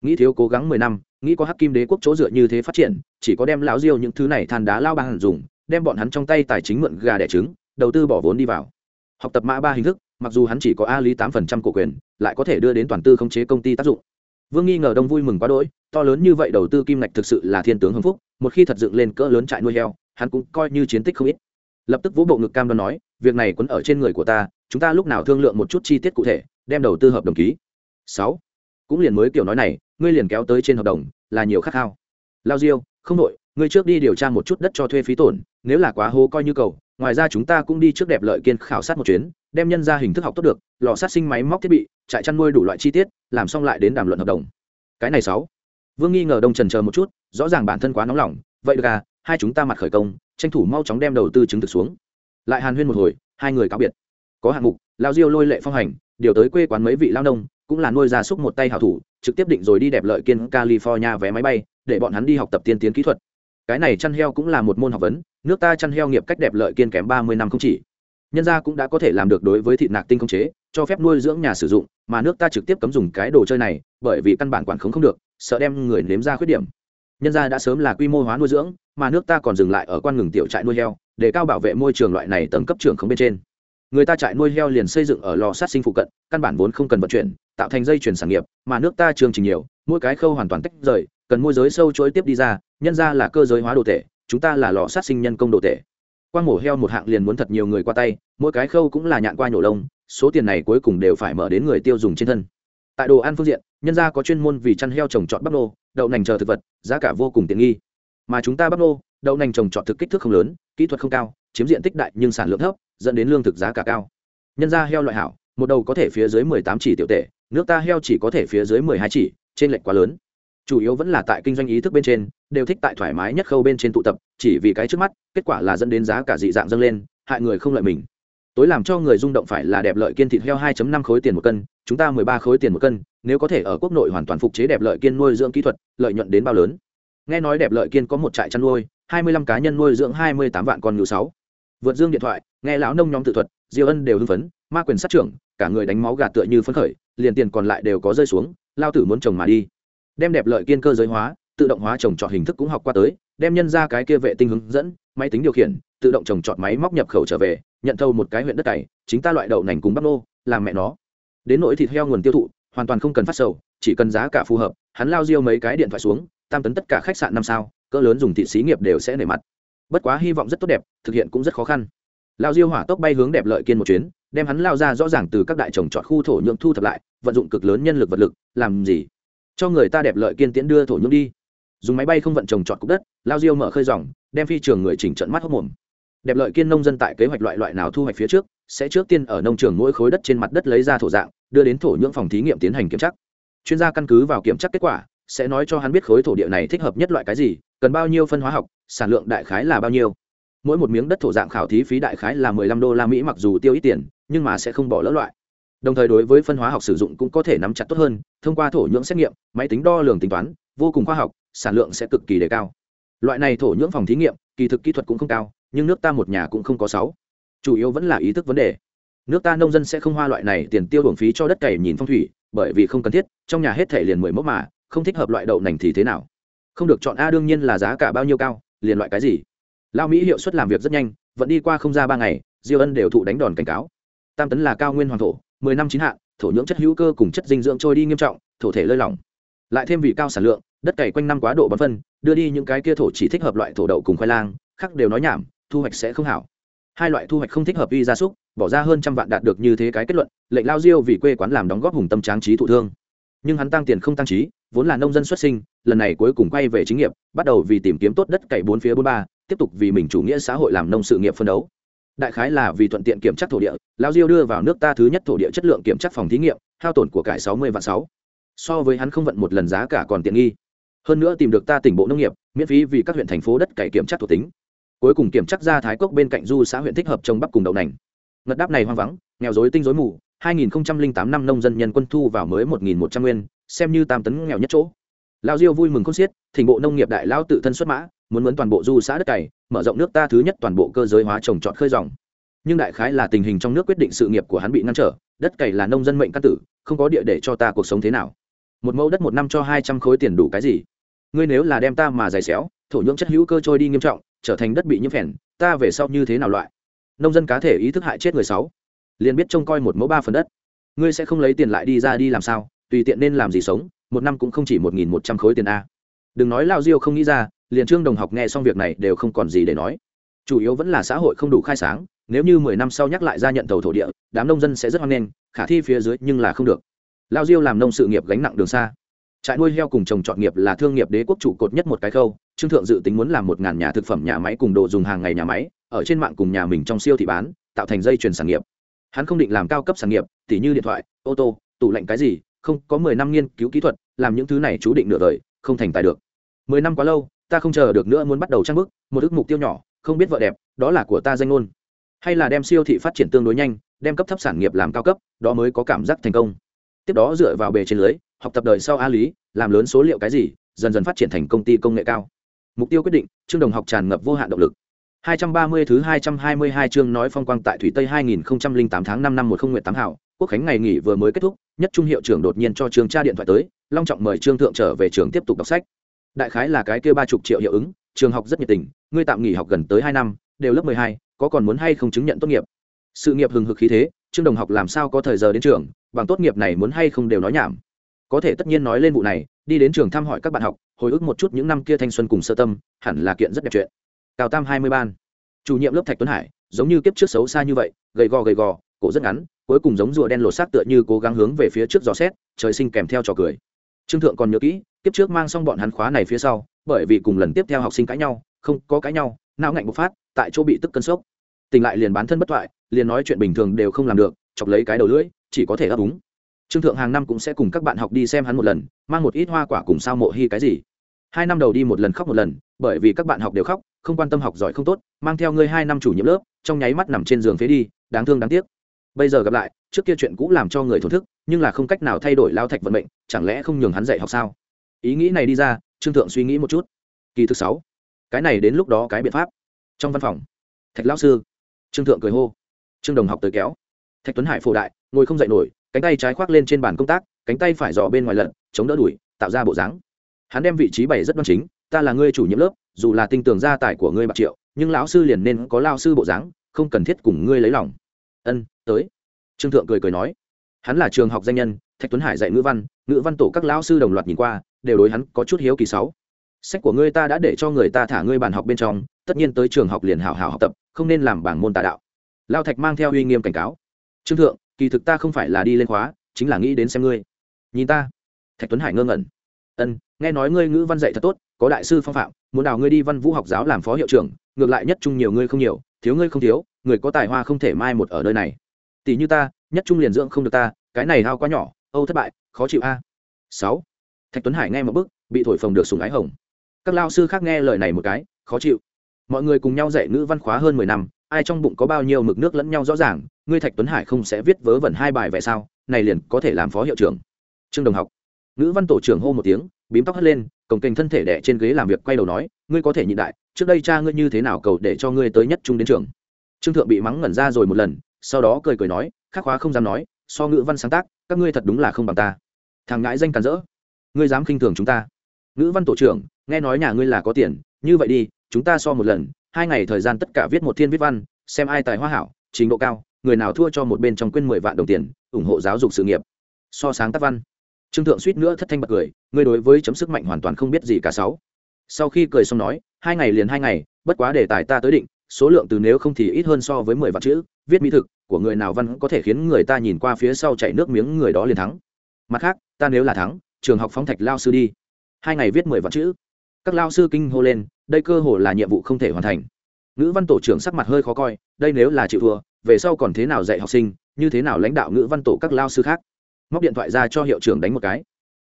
Nghĩ thiếu cố gắng mười năm, nghĩ có hắc kim đế quốc chỗ dựa như thế phát triển, chỉ có đem lão diêu những thứ này than đá lao bằng hẳn dùng, đem bọn hắn trong tay tài chính mượn gà đẻ trứng, đầu tư bỏ vốn đi vào. Học tập mã ba hình thức, mặc dù hắn chỉ có a lý tám phần trăm cổ quyền lại có thể đưa đến toàn tư khống chế công ty tác dụng. Vương nghi ngờ đông vui mừng quá đỗi, to lớn như vậy đầu tư kim ngạch thực sự là thiên tướng hưng phúc, một khi thật dựng lên cỡ lớn trại nuôi heo, hắn cũng coi như chiến tích không ít. Lập tức vũ bộ ngực cam đoan nói, việc này quấn ở trên người của ta, chúng ta lúc nào thương lượng một chút chi tiết cụ thể, đem đầu tư hợp đồng ký. Sáu. Cũng liền mới kiểu nói này, ngươi liền kéo tới trên hợp đồng, là nhiều khát khao. Lao diêu, không đội ngươi trước đi điều tra một chút đất cho thuê phí tổn, nếu là quá hố coi như cầu, ngoài ra chúng ta cũng đi trước đẹp lợi kiên khảo sát một chuyến đem nhân ra hình thức học tốt được, lò sát sinh máy móc thiết bị, trại chăn nuôi đủ loại chi tiết, làm xong lại đến đàm luận hợp đồng. Cái này sáu. Vương nghi ngờ đông trần chờ một chút, rõ ràng bản thân quá nóng lòng, vậy được à hai chúng ta mặt khởi công, tranh thủ mau chóng đem đầu tư chứng thực xuống. Lại hàn huyên một hồi, hai người cáo biệt. Có hạng mục lao diêu lôi lệ phong hành, điều tới quê quán mấy vị lao nông, cũng là nuôi gia súc một tay hảo thủ, trực tiếp định rồi đi đẹp lợi kiên california vé máy bay, để bọn hắn đi học tập tiên tiến kỹ thuật. Cái này chăn heo cũng là một môn học vấn, nước ta chăn heo nghiệp cách đẹp lợi kiên kém ba mươi năm không chỉ nhân gia cũng đã có thể làm được đối với thịt nạc tinh không chế, cho phép nuôi dưỡng nhà sử dụng, mà nước ta trực tiếp cấm dùng cái đồ chơi này, bởi vì căn bản quản khống không được, sợ đem người nếm ra khuyết điểm. Nhân gia đã sớm là quy mô hóa nuôi dưỡng, mà nước ta còn dừng lại ở quan ngừng tiểu trại nuôi heo, để cao bảo vệ môi trường loại này tầng cấp trưởng không bên trên. Người ta trại nuôi heo liền xây dựng ở lò sát sinh phụ cận, căn bản vốn không cần vận chuyển, tạo thành dây chuyển sản nghiệp, mà nước ta chương trình nhiều, mỗi cái khâu hoàn toàn tách rời, cần môi giới sâu chuỗi tiếp đi ra, nhân ra là cơ giới hóa đồ tể, chúng ta là lò sát sinh nhân công đồ tể. Quang mổ heo một hạng liền muốn thật nhiều người qua tay, mỗi cái khâu cũng là nhạn qua nhổ lông, số tiền này cuối cùng đều phải mở đến người tiêu dùng trên thân. Tại đồ ăn phương diện, nhân gia có chuyên môn vì chăn heo trồng trọt bắp nô, đậu nành chờ thực vật, giá cả vô cùng tiện nghi. Mà chúng ta bắp nô, đậu nành trồng trọt thực kích thước không lớn, kỹ thuật không cao, chiếm diện tích đại nhưng sản lượng thấp, dẫn đến lương thực giá cả cao. Nhân gia heo loại hảo, một đầu có thể phía dưới mười tám chỉ tiểu tệ, nước ta heo chỉ có thể phía dưới mười hai chỉ trên lệch quá lớn chủ yếu vẫn là tại kinh doanh ý thức bên trên, đều thích tại thoải mái nhất khâu bên trên tụ tập, chỉ vì cái trước mắt, kết quả là dẫn đến giá cả dị dạng dâng lên, hại người không lợi mình. Tối làm cho người rung động phải là đẹp lợi kiên thịt heo 2 năm khối tiền một cân, chúng ta 13 khối tiền một cân, nếu có thể ở quốc nội hoàn toàn phục chế đẹp lợi kiên nuôi dưỡng kỹ thuật, lợi nhuận đến bao lớn? Nghe nói đẹp lợi kiên có một trại chăn nuôi 25 cá nhân nuôi dưỡng 28 vạn con ngựa sáu. Vượt dương điện thoại, nghe lão nông nhóm tự thuật, diêu ân đều hưng phấn, ma quyền sát trưởng, cả người đánh máu gà tựa như phấn khởi, liền tiền còn lại đều có rơi xuống, lao tử muốn chồng mà đi đem đẹp lợi kiên cơ giới hóa, tự động hóa trồng trọt hình thức cũng học qua tới, đem nhân ra cái kia vệ tinh hướng dẫn, máy tính điều khiển, tự động trồng trọt máy móc nhập khẩu trở về, nhận thâu một cái huyện đất cày, chính ta loại đậu nành cùng bắp nô, làm mẹ nó. Đến nỗi thịt heo nguồn tiêu thụ, hoàn toàn không cần phát sầu, chỉ cần giá cả phù hợp, hắn lao diêu mấy cái điện thoại xuống, tam tấn tất cả khách sạn năm sao, cỡ lớn dùng thịt xí nghiệp đều sẽ nể mặt. Bất quá hy vọng rất tốt đẹp, thực hiện cũng rất khó khăn. Lao diêu hỏa tốc bay hướng đẹp lợi kiên một chuyến, đem hắn lao ra rõ ràng từ các đại trồng trọt khu thổ nhưỡng thu thập lại, vận dụng cực lớn nhân lực vật lực, làm gì? Cho người ta đẹp lợi kiên tiễn đưa thổ nhưỡng đi. Dùng máy bay không vận trồng trọt cục đất, lao diêu mở khơi dòng, đem phi trường người chỉnh trận mắt hốc mồm. Đẹp lợi kiên nông dân tại kế hoạch loại loại nào thu hoạch phía trước, sẽ trước tiên ở nông trường mỗi khối đất trên mặt đất lấy ra thổ dạng, đưa đến thổ nhưỡng phòng thí nghiệm tiến hành kiểm tra. Chuyên gia căn cứ vào kiểm tra kết quả, sẽ nói cho hắn biết khối thổ địa này thích hợp nhất loại cái gì, cần bao nhiêu phân hóa học, sản lượng đại khái là bao nhiêu. Mỗi một miếng đất thổ dạng khảo thí phí đại khái là mười lăm đô la mỹ mặc dù tiêu ít tiền, nhưng mà sẽ không bỏ lỡ loại đồng thời đối với phân hóa học sử dụng cũng có thể nắm chặt tốt hơn, thông qua thổ nhưỡng xét nghiệm, máy tính đo lường tính toán, vô cùng khoa học, sản lượng sẽ cực kỳ đề cao. Loại này thổ nhưỡng phòng thí nghiệm, kỳ thực kỹ thuật cũng không cao, nhưng nước ta một nhà cũng không có sáu. Chủ yếu vẫn là ý thức vấn đề. Nước ta nông dân sẽ không hoa loại này tiền tiêu hưởng phí cho đất cày nhìn phong thủy, bởi vì không cần thiết, trong nhà hết thể liền mười mẫu mà, không thích hợp loại đậu nành thì thế nào? Không được chọn a đương nhiên là giá cả bao nhiêu cao, liền loại cái gì? Lao mỹ hiệu suất làm việc rất nhanh, vẫn đi qua không ra ba ngày, diêu ân đều thụ đánh đòn cảnh cáo. Tam tấn là cao nguyên hoàng thổ mười năm chín hạn, thổ nhưỡng chất hữu cơ cùng chất dinh dưỡng trôi đi nghiêm trọng, thổ thể lơi lỏng. Lại thêm vì cao sản lượng, đất cày quanh năm quá độ bón phân, đưa đi những cái kia thổ chỉ thích hợp loại thổ đậu cùng khoai lang, khác đều nói nhảm, thu hoạch sẽ không hảo. Hai loại thu hoạch không thích hợp uy gia súc, bỏ ra hơn trăm vạn đạt được như thế cái kết luận, lệnh lao diêu vì quê quán làm đóng góp hùng tâm tráng trí thụ thương. Nhưng hắn tăng tiền không tăng trí, vốn là nông dân xuất sinh, lần này cuối cùng quay về chính nghiệp, bắt đầu vì tìm kiếm tốt đất cày bốn phía bốn ba, tiếp tục vì mình chủ nghĩa xã hội làm nông sự nghiệp phân đấu đại khái là vì thuận tiện kiểm tra thổ địa lao diêu đưa vào nước ta thứ nhất thổ địa chất lượng kiểm tra phòng thí nghiệm, hao tổn của cải sáu mươi vạn sáu. So với hắn không vận một lần giá cả còn tiện nghi. Hơn nữa tìm được ta tỉnh bộ nông nghiệp, miễn phí vì các huyện thành phố đất cày kiểm tra thuộc tính. Cuối cùng kiểm tra ra thái cốc bên cạnh du xã huyện thích hợp trồng bắp cùng đậu nành. Ngật đáp này hoang vắng, nghèo dối tinh dối mù 2008 năm nông dân nhân quân thu vào mới 1.100 nguyên, xem như tam tấn nghèo nhất chỗ. Lao diêu vui mừng khôn xiết, thỉnh bộ nông nghiệp đại lao tự thân xuất mã, muốn mướn toàn bộ du xã đất cày mở rộng nước ta thứ nhất toàn bộ cơ giới hóa trồng trọt khơi dòng. Nhưng đại khái là tình hình trong nước quyết định sự nghiệp của hắn bị ngăn trở, đất cày là nông dân mệnh căn tử, không có địa để cho ta cuộc sống thế nào. Một mẫu đất một năm cho hai trăm khối tiền đủ cái gì? Ngươi nếu là đem ta mà dày xéo, thổ nhưỡng chất hữu cơ trôi đi nghiêm trọng, trở thành đất bị nhiễm phèn, ta về sau như thế nào loại? Nông dân cá thể ý thức hại chết người sáu. Liền biết trông coi một mẫu ba phần đất. Ngươi sẽ không lấy tiền lại đi ra đi làm sao? Tùy tiện nên làm gì sống, một năm cũng không chỉ một nghìn một trăm khối tiền a. Đừng nói lao diêu không nghĩ ra liền trương đồng học nghe xong việc này đều không còn gì để nói. Chủ yếu vẫn là xã hội không đủ khai sáng, nếu như mười năm sau nhắc lại ra nhận tàu thổ địa, đám nông dân sẽ rất hoan nghênh, khả thi phía dưới nhưng là không được. Lao diêu làm nông sự nghiệp gánh nặng đường xa. Trại nuôi heo cùng trồng trọt nghiệp là thương nghiệp đế quốc trụ cột nhất một cái khâu, trương thượng dự tính muốn làm một ngàn nhà thực phẩm nhà máy cùng đồ dùng hàng ngày nhà máy, ở trên mạng cùng nhà mình trong siêu thị bán, tạo thành dây chuyền sản nghiệp. Hắn không định làm cao cấp sản nghiệp, tỉ như điện thoại, ô tô, tủ lạnh cái gì, không, có mười năm nghiên cứu kỹ thuật, làm những thứ này chú định nửa đời, không thành tài được. Mười năm quá lâu ta không chờ được nữa muốn bắt đầu trang bức một ước mục tiêu nhỏ không biết vợ đẹp đó là của ta danh ngôn. Hay là đem siêu thị phát triển tương đối nhanh đem cấp thấp sản nghiệp làm cao cấp đó mới có cảm giác thành công. Tiếp đó dựa vào bề trên lưới học tập đời sau a lý làm lớn số liệu cái gì dần dần phát triển thành công ty công nghệ cao. Mục tiêu quyết định chương đồng học tràn ngập vô hạn động lực. 230 thứ 222 chương nói phong quang tại Thủy Tây 2008 tháng 5 năm 10 nguyệt tám hảo, quốc khánh ngày nghỉ vừa mới kết thúc, nhất trung hiệu trưởng đột nhiên cho trường tra điện thoại tới, long trọng mời trương thượng trở về trường tiếp tục đọc sách. Đại khái là cái kia ba chục triệu hiệu ứng, trường học rất nhiệt tình, ngươi tạm nghỉ học gần tới hai năm, đều lớp 12, có còn muốn hay không chứng nhận tốt nghiệp. Sự nghiệp hừng hực khí thế, trương đồng học làm sao có thời giờ đến trường, bằng tốt nghiệp này muốn hay không đều nói nhảm. Có thể tất nhiên nói lên vụ này, đi đến trường thăm hỏi các bạn học, hồi ức một chút những năm kia thanh xuân cùng sơ tâm, hẳn là kiện rất đẹp chuyện cao tam hai mươi ban chủ nhiệm lớp thạch tuấn hải giống như kiếp trước xấu xa như vậy gầy gò gầy gò cổ rất ngắn cuối cùng giống rùa đen lột xác tựa như cố gắng hướng về phía trước gió xét trời sinh kèm theo trò cười trương thượng còn nhớ kỹ, kiếp trước mang xong bọn hắn khóa này phía sau, bởi vì cùng lần tiếp theo học sinh cãi nhau, không có cãi nhau, não ngạnh bộc phát, tại chỗ bị tức cân sốc. Tình lại liền bán thân bất thoại, liền nói chuyện bình thường đều không làm được, chọc lấy cái đầu lưỡi, chỉ có thể ấp úng. Trương thượng hàng năm cũng sẽ cùng các bạn học đi xem hắn một lần, mang một ít hoa quả cùng sao mộ hy cái gì. Hai năm đầu đi một lần khóc một lần, bởi vì các bạn học đều khóc, không quan tâm học giỏi không tốt, mang theo ngươi hai năm chủ nhiệm lớp, trong nháy mắt nằm trên giường phế đi, đáng thương đáng tiếc. Bây giờ gặp lại, trước kia chuyện cũ làm cho người thổn thức, nhưng là không cách nào thay đổi lao thạch vận mệnh chẳng lẽ không nhường hắn dạy học sao? Ý nghĩ này đi ra, trương thượng suy nghĩ một chút. Kỳ thứ sáu, cái này đến lúc đó cái biện pháp. Trong văn phòng, thạch lão sư, trương thượng cười hô. Trương đồng học tới kéo. Thạch tuấn hải phổ đại, ngồi không dậy nổi, cánh tay trái khoác lên trên bàn công tác, cánh tay phải dò bên ngoài lận chống đỡ đuổi, tạo ra bộ dáng. Hắn đem vị trí bày rất đoan chính, ta là ngươi chủ nhiệm lớp, dù là tinh tường gia tài của ngươi bạc triệu, nhưng lão sư liền nên có lao sư bộ dáng, không cần thiết cùng ngươi lấy lòng. Ân, tới. Trương thượng cười cười nói. Hắn là trường học danh nhân, thạch tuấn hải dạy ngữ văn ngữ văn tổ các lão sư đồng loạt nhìn qua, đều đối hắn có chút hiếu kỳ sáu. Sách của ngươi ta đã để cho người ta thả ngươi bàn học bên trong, tất nhiên tới trường học liền hảo hảo học tập, không nên làm bảng môn tà đạo. Lao thạch mang theo uy nghiêm cảnh cáo. Trương thượng, kỳ thực ta không phải là đi lên khóa, chính là nghĩ đến xem ngươi. Nhìn ta. Thạch tuấn hải ngơ ngẩn. Ân, nghe nói ngươi ngữ văn dạy thật tốt, có đại sư phong phạm, muốn đào ngươi đi văn vũ học giáo làm phó hiệu trưởng, ngược lại nhất trung nhiều ngươi không nhiều, thiếu ngươi không thiếu, người có tài hoa không thể mai một ở nơi này. Tỷ như ta, nhất trung liền dưỡng không được ta, cái này hao quá nhỏ, âu thất bại khó chịu a. Sáu. Thạch tuấn hải nghe một bức, bị thổi phồng được sùng ái hồng. Các lao sư khác nghe lời này một cái, khó chịu. Mọi người cùng nhau dạy ngữ văn khóa hơn mười năm, ai trong bụng có bao nhiêu mực nước lẫn nhau rõ ràng, ngươi thạch tuấn hải không sẽ viết vớ vẩn hai bài vậy sao, này liền có thể làm phó hiệu trưởng. Trương đồng học. Ngữ văn tổ trưởng hô một tiếng, bím tóc hất lên cổng kềnh thân thể đẻ trên ghế làm việc quay đầu nói, ngươi có thể nhịn đại, trước đây cha ngươi như thế nào cầu để cho ngươi tới nhất trung đến trường? Trương thượng bị mắng ngẩn ra rồi một lần, sau đó cười cười nói, khắc khóa không dám nói, so ngữ văn sáng tác, các ngươi thật đúng là không bằng ta thằng ngãi danh càn rỡ. Ngươi dám khinh thường chúng ta. Nữ văn tổ trưởng, nghe nói nhà ngươi là có tiền, như vậy đi, chúng ta so một lần, hai ngày thời gian tất cả viết một thiên viết văn, xem ai tài hoa hảo, trình độ cao, người nào thua cho một bên trong quên mười vạn đồng tiền, ủng hộ giáo dục sự nghiệp. So sáng tác văn. Trương thượng suýt nữa thất thanh bật cười, ngươi đối với chấm sức mạnh hoàn toàn không biết gì cả sáu. Sau khi cười xong nói, hai ngày liền hai ngày, bất quá đề tài ta tới định, số lượng từ nếu không thì ít hơn so với mười vạn chữ, viết mỹ thực, của người nào văn có thể khiến người ta nhìn qua phía sau chạy nước miếng người đó liền thắng mặt khác, ta nếu là thắng, trường học phóng thạch lao sư đi. Hai ngày viết mười vạn chữ. Các lao sư kinh hô lên, đây cơ hồ là nhiệm vụ không thể hoàn thành. Ngữ văn tổ trưởng sắc mặt hơi khó coi, đây nếu là chịu thua, về sau còn thế nào dạy học sinh, như thế nào lãnh đạo ngữ văn tổ các lao sư khác? Móc điện thoại ra cho hiệu trưởng đánh một cái.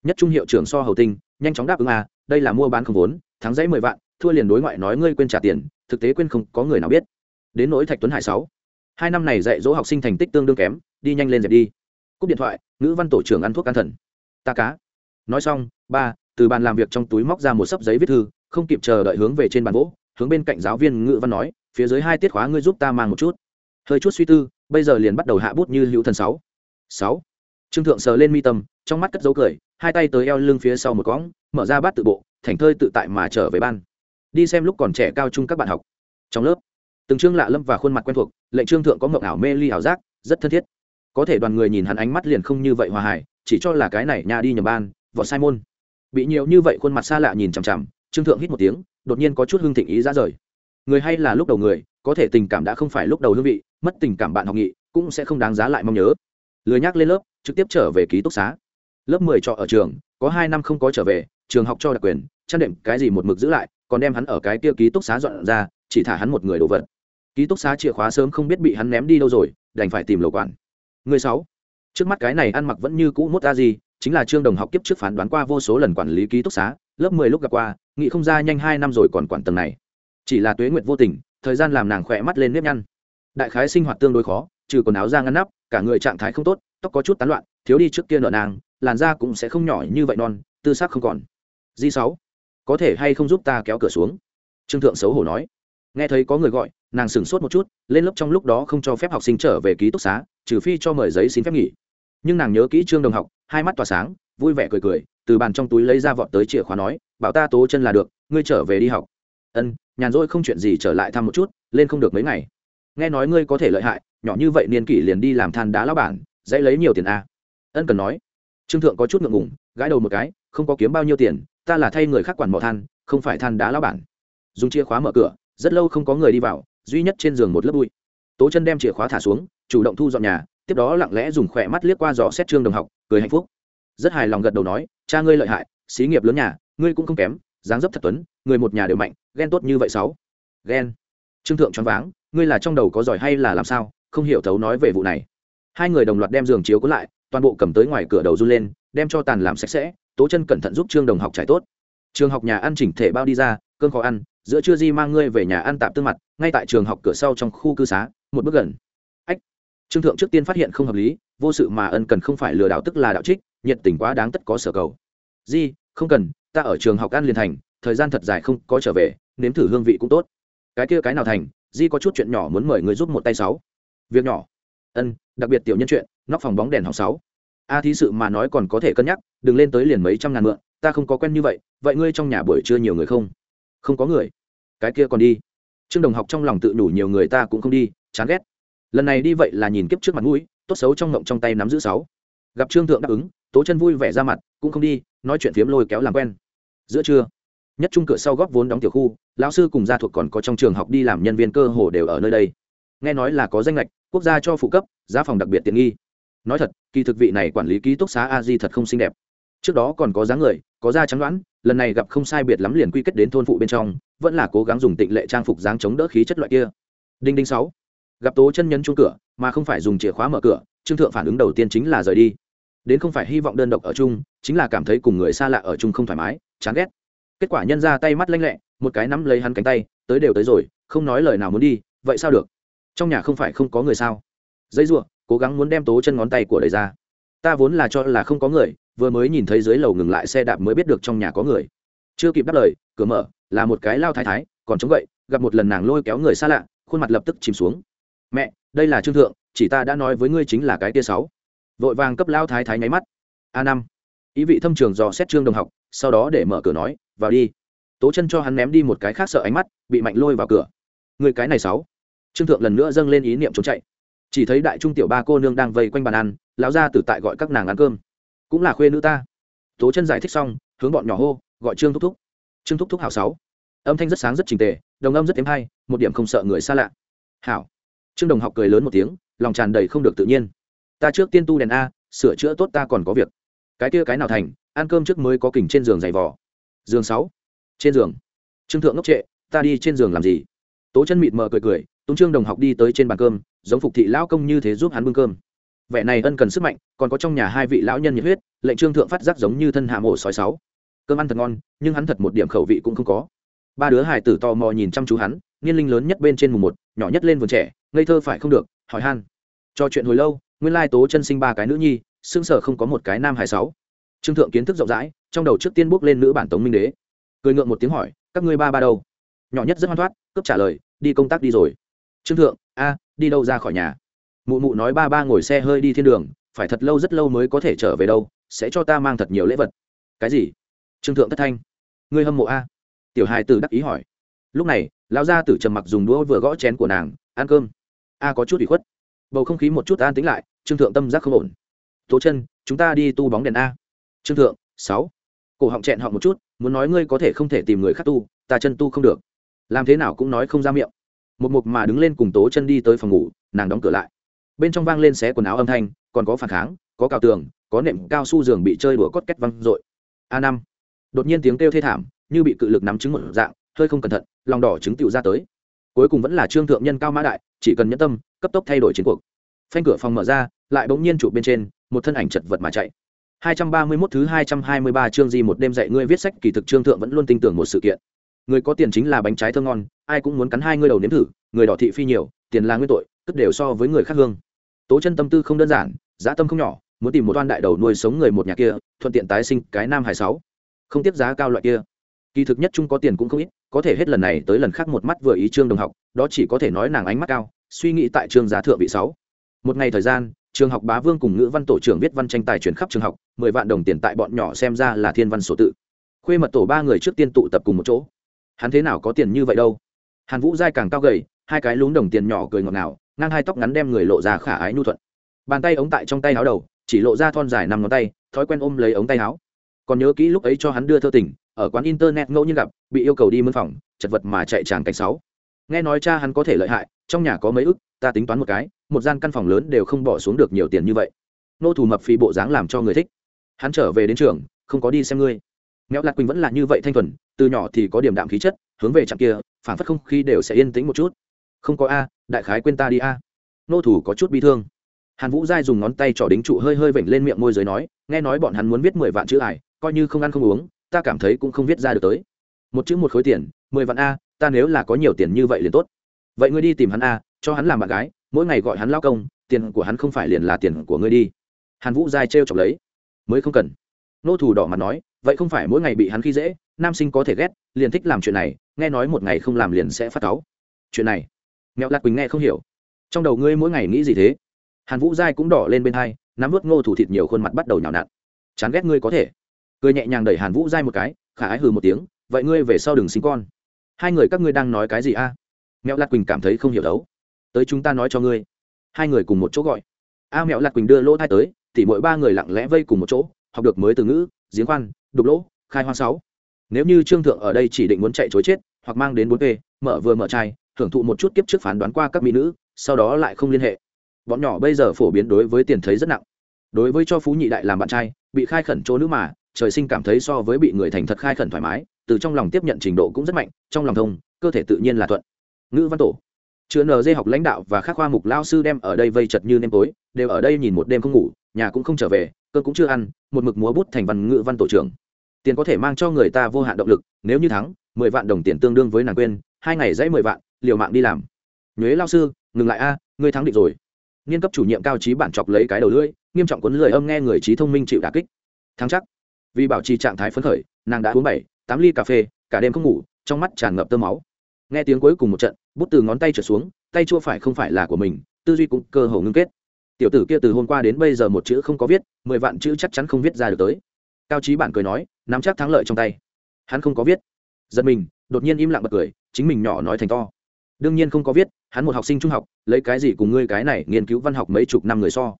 Nhất trung hiệu trưởng so hầu tinh, nhanh chóng đáp ứng à đây là mua bán không vốn, thắng dãy mười vạn, thua liền đối ngoại nói ngươi quên trả tiền, thực tế quên không có người nào biết. Đến nỗi thạch tuấn hải sáu. Hai năm này dạy dỗ học sinh thành tích tương đương kém, đi nhanh lên dẹp đi cúp điện thoại, ngữ văn tổ trưởng ăn thuốc can thần. Ta cá. Nói xong, ba, từ bàn làm việc trong túi móc ra một sấp giấy viết thư, không kịp chờ đợi hướng về trên bàn gỗ hướng bên cạnh giáo viên ngữ văn nói, phía dưới hai tiết khóa ngươi giúp ta mang một chút. Hơi chút suy tư, bây giờ liền bắt đầu hạ bút như hữu thần sáu. Sáu. Trương thượng sờ lên mi tâm, trong mắt cất dấu cười, hai tay tới eo lưng phía sau một cõng, mở ra bát tự bộ thảnh thơi tự tại mà trở về ban. Đi xem lúc còn trẻ cao trung các bạn học. Trong lớp, từng chương lạ lâm và khuôn mặt quen thuộc, lệnh trương thượng có mộng ảo mê ly ảo giác, rất thân thiết có thể đoàn người nhìn hắn ánh mắt liền không như vậy hòa hải chỉ cho là cái này nhà đi nhầm ban võ sai môn bị nhiều như vậy khuôn mặt xa lạ nhìn chằm chằm, trương thượng hít một tiếng, đột nhiên có chút hương thịnh ý ra rời. Người hay là lúc đầu người, có thể tình cảm đã không phải lúc đầu hương vị, mất tình cảm bạn học nghị, cũng sẽ không đáng giá lại mong nhớ. Lười nhắc lên lớp, trực tiếp trở về ký túc xá. Lớp mười trọ ở trường, có hai năm không có trở về, trường học cho đặc quyền, chăn đệm cái gì một mực giữ lại, còn đem hắn ở cái kia ký túc xá dọn ra, chỉ thả hắn một người đồ vật. Ký túc xá chìa khóa sớm không biết bị hắn ném đi đâu rồi, đành phải tìm lầu quản người sáu. Trước mắt cái này ăn mặc vẫn như cũ mốt a gì chính là trương đồng học kiếp trước phán đoán qua vô số lần quản lý ký túc xá, lớp mười lúc gặp qua, nghĩ không ra nhanh hai năm rồi còn quản tầng này. Chỉ là tuế nguyệt vô tình, thời gian làm nàng khỏe mắt lên nếp nhăn. Đại khái sinh hoạt tương đối khó, trừ quần áo ra ngăn nắp, cả người trạng thái không tốt, tóc có chút tán loạn, thiếu đi trước kia nợ nàng, làn da cũng sẽ không nhỏ như vậy non, tư sắc không còn. Di sáu, có thể hay không giúp ta kéo cửa xuống? Trương thượng xấu hổ nói. Nghe thấy có người gọi nàng sửng sốt một chút, lên lớp trong lúc đó không cho phép học sinh trở về ký túc xá, trừ phi cho mời giấy xin phép nghỉ. Nhưng nàng nhớ kỹ trương đồng học, hai mắt tỏa sáng, vui vẻ cười cười, từ bàn trong túi lấy ra vọt tới chìa khóa nói, bảo ta tố chân là được, ngươi trở về đi học. Ân, nhàn rỗi không chuyện gì, trở lại thăm một chút, lên không được mấy ngày. Nghe nói ngươi có thể lợi hại, nhỏ như vậy niên kỷ liền đi làm than đá lao bản, dễ lấy nhiều tiền a à. ân cần nói. Trương thượng có chút ngượng ngùng, gãi đầu một cái, không có kiếm bao nhiêu tiền, ta là thay người khác quản mỏ than, không phải than đá lao bản. Dùng chìa khóa mở cửa, rất lâu không có người đi vào duy nhất trên giường một lớp bụi. Tố chân đem chìa khóa thả xuống, chủ động thu dọn nhà, tiếp đó lặng lẽ dùng khỏe mắt liếc qua dò xét trương đồng học, cười hạnh phúc. Rất hài lòng gật đầu nói, cha ngươi lợi hại, xí nghiệp lớn nhà, ngươi cũng không kém, dáng dấp thật tuấn, người một nhà đều mạnh, ghen tốt như vậy sáu. Ghen. Trương thượng choáng váng, ngươi là trong đầu có giỏi hay là làm sao, không hiểu thấu nói về vụ này. Hai người đồng loạt đem giường chiếu cuốn lại, toàn bộ cầm tới ngoài cửa đầu run lên, đem cho tàn làm sạch sẽ, tố chân cẩn thận giúp trương đồng học trải tốt. Trường học nhà ăn chỉnh thể bao đi ra cơn khó ăn giữa trưa di mang ngươi về nhà ăn tạm tương mặt, ngay tại trường học cửa sau trong khu cư xá, một bước gần. Ách! Trương thượng trước tiên phát hiện không hợp lý, vô sự mà ân cần không phải lừa đảo tức là đạo trích, nhiệt tình quá đáng tất có sở cầu. Di, không cần, ta ở trường học ăn liền thành, thời gian thật dài không có trở về, nếm thử hương vị cũng tốt. Cái kia cái nào thành, di có chút chuyện nhỏ muốn mời người giúp một tay sáu. Việc nhỏ. Ân, đặc biệt tiểu nhân chuyện, nóc phòng bóng đèn học sáu. A thí sự mà nói còn có thể cân nhắc, đừng lên tới liền mấy trăm ngàn mượn, ta không có quen như vậy vậy ngươi trong nhà buổi trưa nhiều người không? Không có người. Cái kia còn đi. Trương đồng học trong lòng tự đủ nhiều người ta cũng không đi, chán ghét. Lần này đi vậy là nhìn kiếp trước mặt mũi, tốt xấu trong ngộng trong tay nắm giữ sáu. Gặp trương thượng đáp ứng, tố chân vui vẻ ra mặt, cũng không đi, nói chuyện phiếm lôi kéo làm quen. Giữa trưa, nhất trung cửa sau góp vốn đóng tiểu khu, lão sư cùng gia thuộc còn có trong trường học đi làm nhân viên cơ hồ đều ở nơi đây. Nghe nói là có danh lệch quốc gia cho phụ cấp, giá phòng đặc biệt tiện nghi. Nói thật, kỳ thực vị này quản lý ký túc xá a di thật không xinh đẹp. Trước đó còn có dáng người, có da trắng đoán lần này gặp không sai biệt lắm liền quy kết đến thôn phụ bên trong, vẫn là cố gắng dùng tịnh lệ trang phục dáng chống đỡ khí chất loại kia. Đinh đinh sáu, gặp tố chân nhấn chung cửa, mà không phải dùng chìa khóa mở cửa, trương thượng phản ứng đầu tiên chính là rời đi. Đến không phải hy vọng đơn độc ở chung, chính là cảm thấy cùng người xa lạ ở chung không thoải mái, chán ghét. Kết quả nhân ra tay mắt lanh lẹ, một cái nắm lấy hắn cánh tay, tới đều tới rồi, không nói lời nào muốn đi, vậy sao được? Trong nhà không phải không có người sao? Dây ruộng cố gắng muốn đem tố chân ngón tay của đầy ra. Ta vốn là cho là không có người vừa mới nhìn thấy dưới lầu ngừng lại xe đạp mới biết được trong nhà có người. Chưa kịp đáp lời, cửa mở, là một cái lao thái thái, còn chống gậy, gặp một lần nàng lôi kéo người xa lạ, khuôn mặt lập tức chìm xuống. Mẹ, đây là trương thượng, chỉ ta đã nói với ngươi chính là cái tia sáu. Vội vàng cấp lao thái thái nháy mắt. A năm. Ý vị thâm trường dò xét trương đồng học, sau đó để mở cửa nói, vào đi. Tố chân cho hắn ném đi một cái khác sợ ánh mắt, bị mạnh lôi vào cửa. Người cái này sáu. Trương thượng lần nữa dâng lên ý niệm trốn chạy. Chỉ thấy đại trung tiểu ba cô nương đang vây quanh bàn ăn, lão ra từ tại gọi các nàng ăn cơm cũng là khuê nữ ta. Tố chân giải thích xong, hướng bọn nhỏ hô, gọi trương thúc thúc. Trương thúc thúc hảo sáu. Âm thanh rất sáng rất trình tề, đồng âm rất thêm hay, một điểm không sợ người xa lạ. Hảo. Trương đồng học cười lớn một tiếng, lòng tràn đầy không được tự nhiên. Ta trước tiên tu đèn a, sửa chữa tốt ta còn có việc. Cái kia cái nào thành, ăn cơm trước mới có kỉnh trên giường giày vò. Giường sáu. Trên giường. Trương thượng ngốc trệ, ta đi trên giường làm gì? Tố chân mịt mờ cười cười túng trương đồng học đi tới trên bàn cơm, giống phục thị lão công như thế giúp hắn bưng cơm vẻ này ân cần sức mạnh, còn có trong nhà hai vị lão nhân nhiệt huyết, lệnh trương thượng phát giác giống như thân hạ mổ sói sáu. Cơm ăn thật ngon, nhưng hắn thật một điểm khẩu vị cũng không có. Ba đứa hải tử tò mò nhìn chăm chú hắn, niên linh lớn nhất bên trên mùng một, nhỏ nhất lên vườn trẻ, ngây thơ phải không được, hỏi han. Cho chuyện hồi lâu, nguyên lai tố chân sinh ba cái nữ nhi, xương sở không có một cái nam hải sáu. Trương thượng kiến thức rộng rãi, trong đầu trước tiên bước lên nữ bản tống minh đế. Cười ngượng một tiếng hỏi, các ngươi ba ba đâu? Nhỏ nhất rất hoan thoát, cướp trả lời, đi công tác đi rồi. Trương thượng, a, đi đâu ra khỏi nhà? Mụ mụ nói ba ba ngồi xe hơi đi thiên đường, phải thật lâu rất lâu mới có thể trở về đâu, sẽ cho ta mang thật nhiều lễ vật. Cái gì? Trương thượng thất thanh. Ngươi hâm mộ a? Tiểu hài tử đắc ý hỏi. Lúc này, lão gia tử trầm mặc dùng đũa vừa gõ chén của nàng, ăn cơm. A có chút bị khuất. Bầu không khí một chút an tính lại, trương thượng tâm giác không ổn. Tố chân, chúng ta đi tu bóng đèn a. Trương thượng, sáu. Cổ họng chẹn họng một chút, muốn nói ngươi có thể không thể tìm người khác tu, ta chân tu không được. Làm thế nào cũng nói không ra miệng. Một mục mà đứng lên cùng tố chân đi tới phòng ngủ, nàng đóng cửa lại bên trong vang lên xé quần áo âm thanh, còn có phản kháng, có cào tường, có nệm cao su giường bị chơi đùa cốt két văng dội. A năm. Đột nhiên tiếng kêu thê thảm, như bị cự lực nắm trứng một dạng, hơi không cẩn thận, lòng đỏ trứng tựu ra tới. Cuối cùng vẫn là trương thượng nhân cao mã đại, chỉ cần nhẫn tâm, cấp tốc thay đổi chiến cuộc. Phanh cửa phòng mở ra, lại bỗng nhiên chụp bên trên, một thân ảnh chật vật mà chạy. 231 thứ 223 chương gì một đêm dạy ngươi viết sách, kỳ thực trương thượng vẫn luôn tin tưởng một sự kiện. Người có tiền chính là bánh trái thơm ngon, ai cũng muốn cắn hai ngươi đầu nếm thử, người đỏ thị phi nhiều, tiền là nguyên tội cất đều so với người khác hương. Tố chân tâm tư không đơn giản, giá tâm không nhỏ, muốn tìm một toan đại đầu nuôi sống người một nhà kia, thuận tiện tái sinh cái nam hải sáu. Không tiếp giá cao loại kia. Kỳ thực nhất trung có tiền cũng không ít, có thể hết lần này tới lần khác một mắt vừa ý trương đồng học, đó chỉ có thể nói nàng ánh mắt cao, suy nghĩ tại trường giá thượng vị sáu. Một ngày thời gian trường học bá vương cùng ngữ văn tổ trưởng viết văn tranh tài chuyển khắp trường học, mười vạn đồng tiền tại bọn nhỏ xem ra là thiên văn sổ tự. Khuê mật tổ ba người trước tiên tụ tập cùng một chỗ. Hắn thế nào có tiền như vậy đâu? Hàn vũ giai càng cao gầy, hai cái lún đồng tiền nhỏ cười ngọt ngào ngang hai tóc ngắn đem người lộ ra khả ái nhu thuận. Bàn tay ống tại trong tay áo đầu, chỉ lộ ra thon dài năm ngón tay, thói quen ôm lấy ống tay áo. Còn nhớ kỹ lúc ấy cho hắn đưa thơ tình, ở quán internet ngẫu nhiên gặp, bị yêu cầu đi mân phòng, chật vật mà chạy tràng cảnh sáu. Nghe nói cha hắn có thể lợi hại, trong nhà có mấy ức, ta tính toán một cái, một gian căn phòng lớn đều không bỏ xuống được nhiều tiền như vậy. Nô thủ mập phì bộ dáng làm cho người thích. Hắn trở về đến trường, không có đi xem ngươi. Mẹo lạc quỳnh vẫn là như vậy thanh thuần, từ nhỏ thì có điểm đạm khí chất, hướng về trạm kia phản phất không khí đều sẽ yên tĩnh một chút không có a, đại khái quên ta đi a. Nô thủ có chút bi thương. Hàn vũ giai dùng ngón tay trỏ đính trụ hơi hơi vểnh lên miệng môi giới nói, nghe nói bọn hắn muốn viết mười vạn chữ ải, coi như không ăn không uống, ta cảm thấy cũng không viết ra được tới. Một chữ một khối tiền, mười vạn a, ta nếu là có nhiều tiền như vậy liền tốt. Vậy ngươi đi tìm hắn a, cho hắn làm bạn gái, mỗi ngày gọi hắn lao công, tiền của hắn không phải liền là tiền của ngươi đi. Hàn vũ giai trêu chọc lấy. Mới không cần. Nô thủ đỏ mặt nói, vậy không phải mỗi ngày bị hắn khi dễ, nam sinh có thể ghét, liền thích làm chuyện này, nghe nói một ngày không làm liền sẽ phát cáu. Chuyện này mẹo lạc quỳnh nghe không hiểu. Trong đầu ngươi mỗi ngày nghĩ gì thế? Hàn vũ giai cũng đỏ lên bên hai, nắm vớt ngô thủ thịt nhiều khuôn mặt bắt đầu nhào nặn. Chán ghét ngươi có thể. Cười nhẹ nhàng đẩy hàn vũ giai một cái, khả ái hừ một tiếng, vậy ngươi về sau đừng sinh con. Hai người các ngươi đang nói cái gì a? À? mẹo lạc quỳnh cảm thấy không hiểu đấu. Tới chúng ta nói cho ngươi. Hai người cùng một chỗ gọi. A mẹo lạc quỳnh đưa lỗ thai tới thì mỗi ba người lặng lẽ vây cùng một chỗ, học được mới từ ngữ giếng khoan, đục lỗ, khai hoang sáu. Nếu như trương thượng ở đây chỉ định muốn chạy chối chết, hoặc mang đến bốn p mở vừa mở chai thưởng thụ một chút kiếp trước phán đoán qua các mỹ nữ, sau đó lại không liên hệ. Bọn nhỏ bây giờ phổ biến đối với tiền thấy rất nặng. Đối với cho phú nhị đại làm bạn trai, bị khai khẩn chỗ nữ mà, trời sinh cảm thấy so với bị người thành thật khai khẩn thoải mái, từ trong lòng tiếp nhận trình độ cũng rất mạnh, trong lòng thông, cơ thể tự nhiên là thuận. Ngữ văn tổ. Chứa nd học lãnh đạo và các khoa mục lao sư đem ở đây vây chật như nêm tối, đều ở đây nhìn một đêm không ngủ, nhà cũng không trở về cơn cũng chưa ăn, một mực múa bút thành văn ngữ văn tổ trưởng. Tiền có thể mang cho người ta vô hạn động lực, nếu như thắng, mười vạn đồng tiền tương đương với nàng quên, hai ngày dãy mười vạn liều mạng đi làm. Nhuế lao sư, ngừng lại a, ngươi thắng định rồi. Nghiên cấp chủ nhiệm cao trí bản chọc lấy cái đầu lưỡi, nghiêm trọng cuốn lời âm nghe người trí thông minh chịu đà kích. Thắng chắc. Vì bảo trì trạng thái phấn khởi, nàng đã uống bảy, tám ly cà phê, cả đêm không ngủ, trong mắt tràn ngập tơ máu. Nghe tiếng cuối cùng một trận, bút từ ngón tay trở xuống, tay chua phải không phải là của mình, tư duy cũng cơ hồ ngưng kết. Tiểu tử kia từ hôm qua đến bây giờ một chữ không có viết, mười vạn chữ chắc chắn không viết ra được tới. Cao trí bản cười nói, nắm chắc thắng lợi trong tay. Hắn không có viết. Giật mình, đột nhiên im lặng bật cười, chính mình nhỏ nói thành to đương nhiên không có viết, hắn một học sinh trung học, lấy cái gì cùng ngươi cái này nghiên cứu văn học mấy chục năm người so.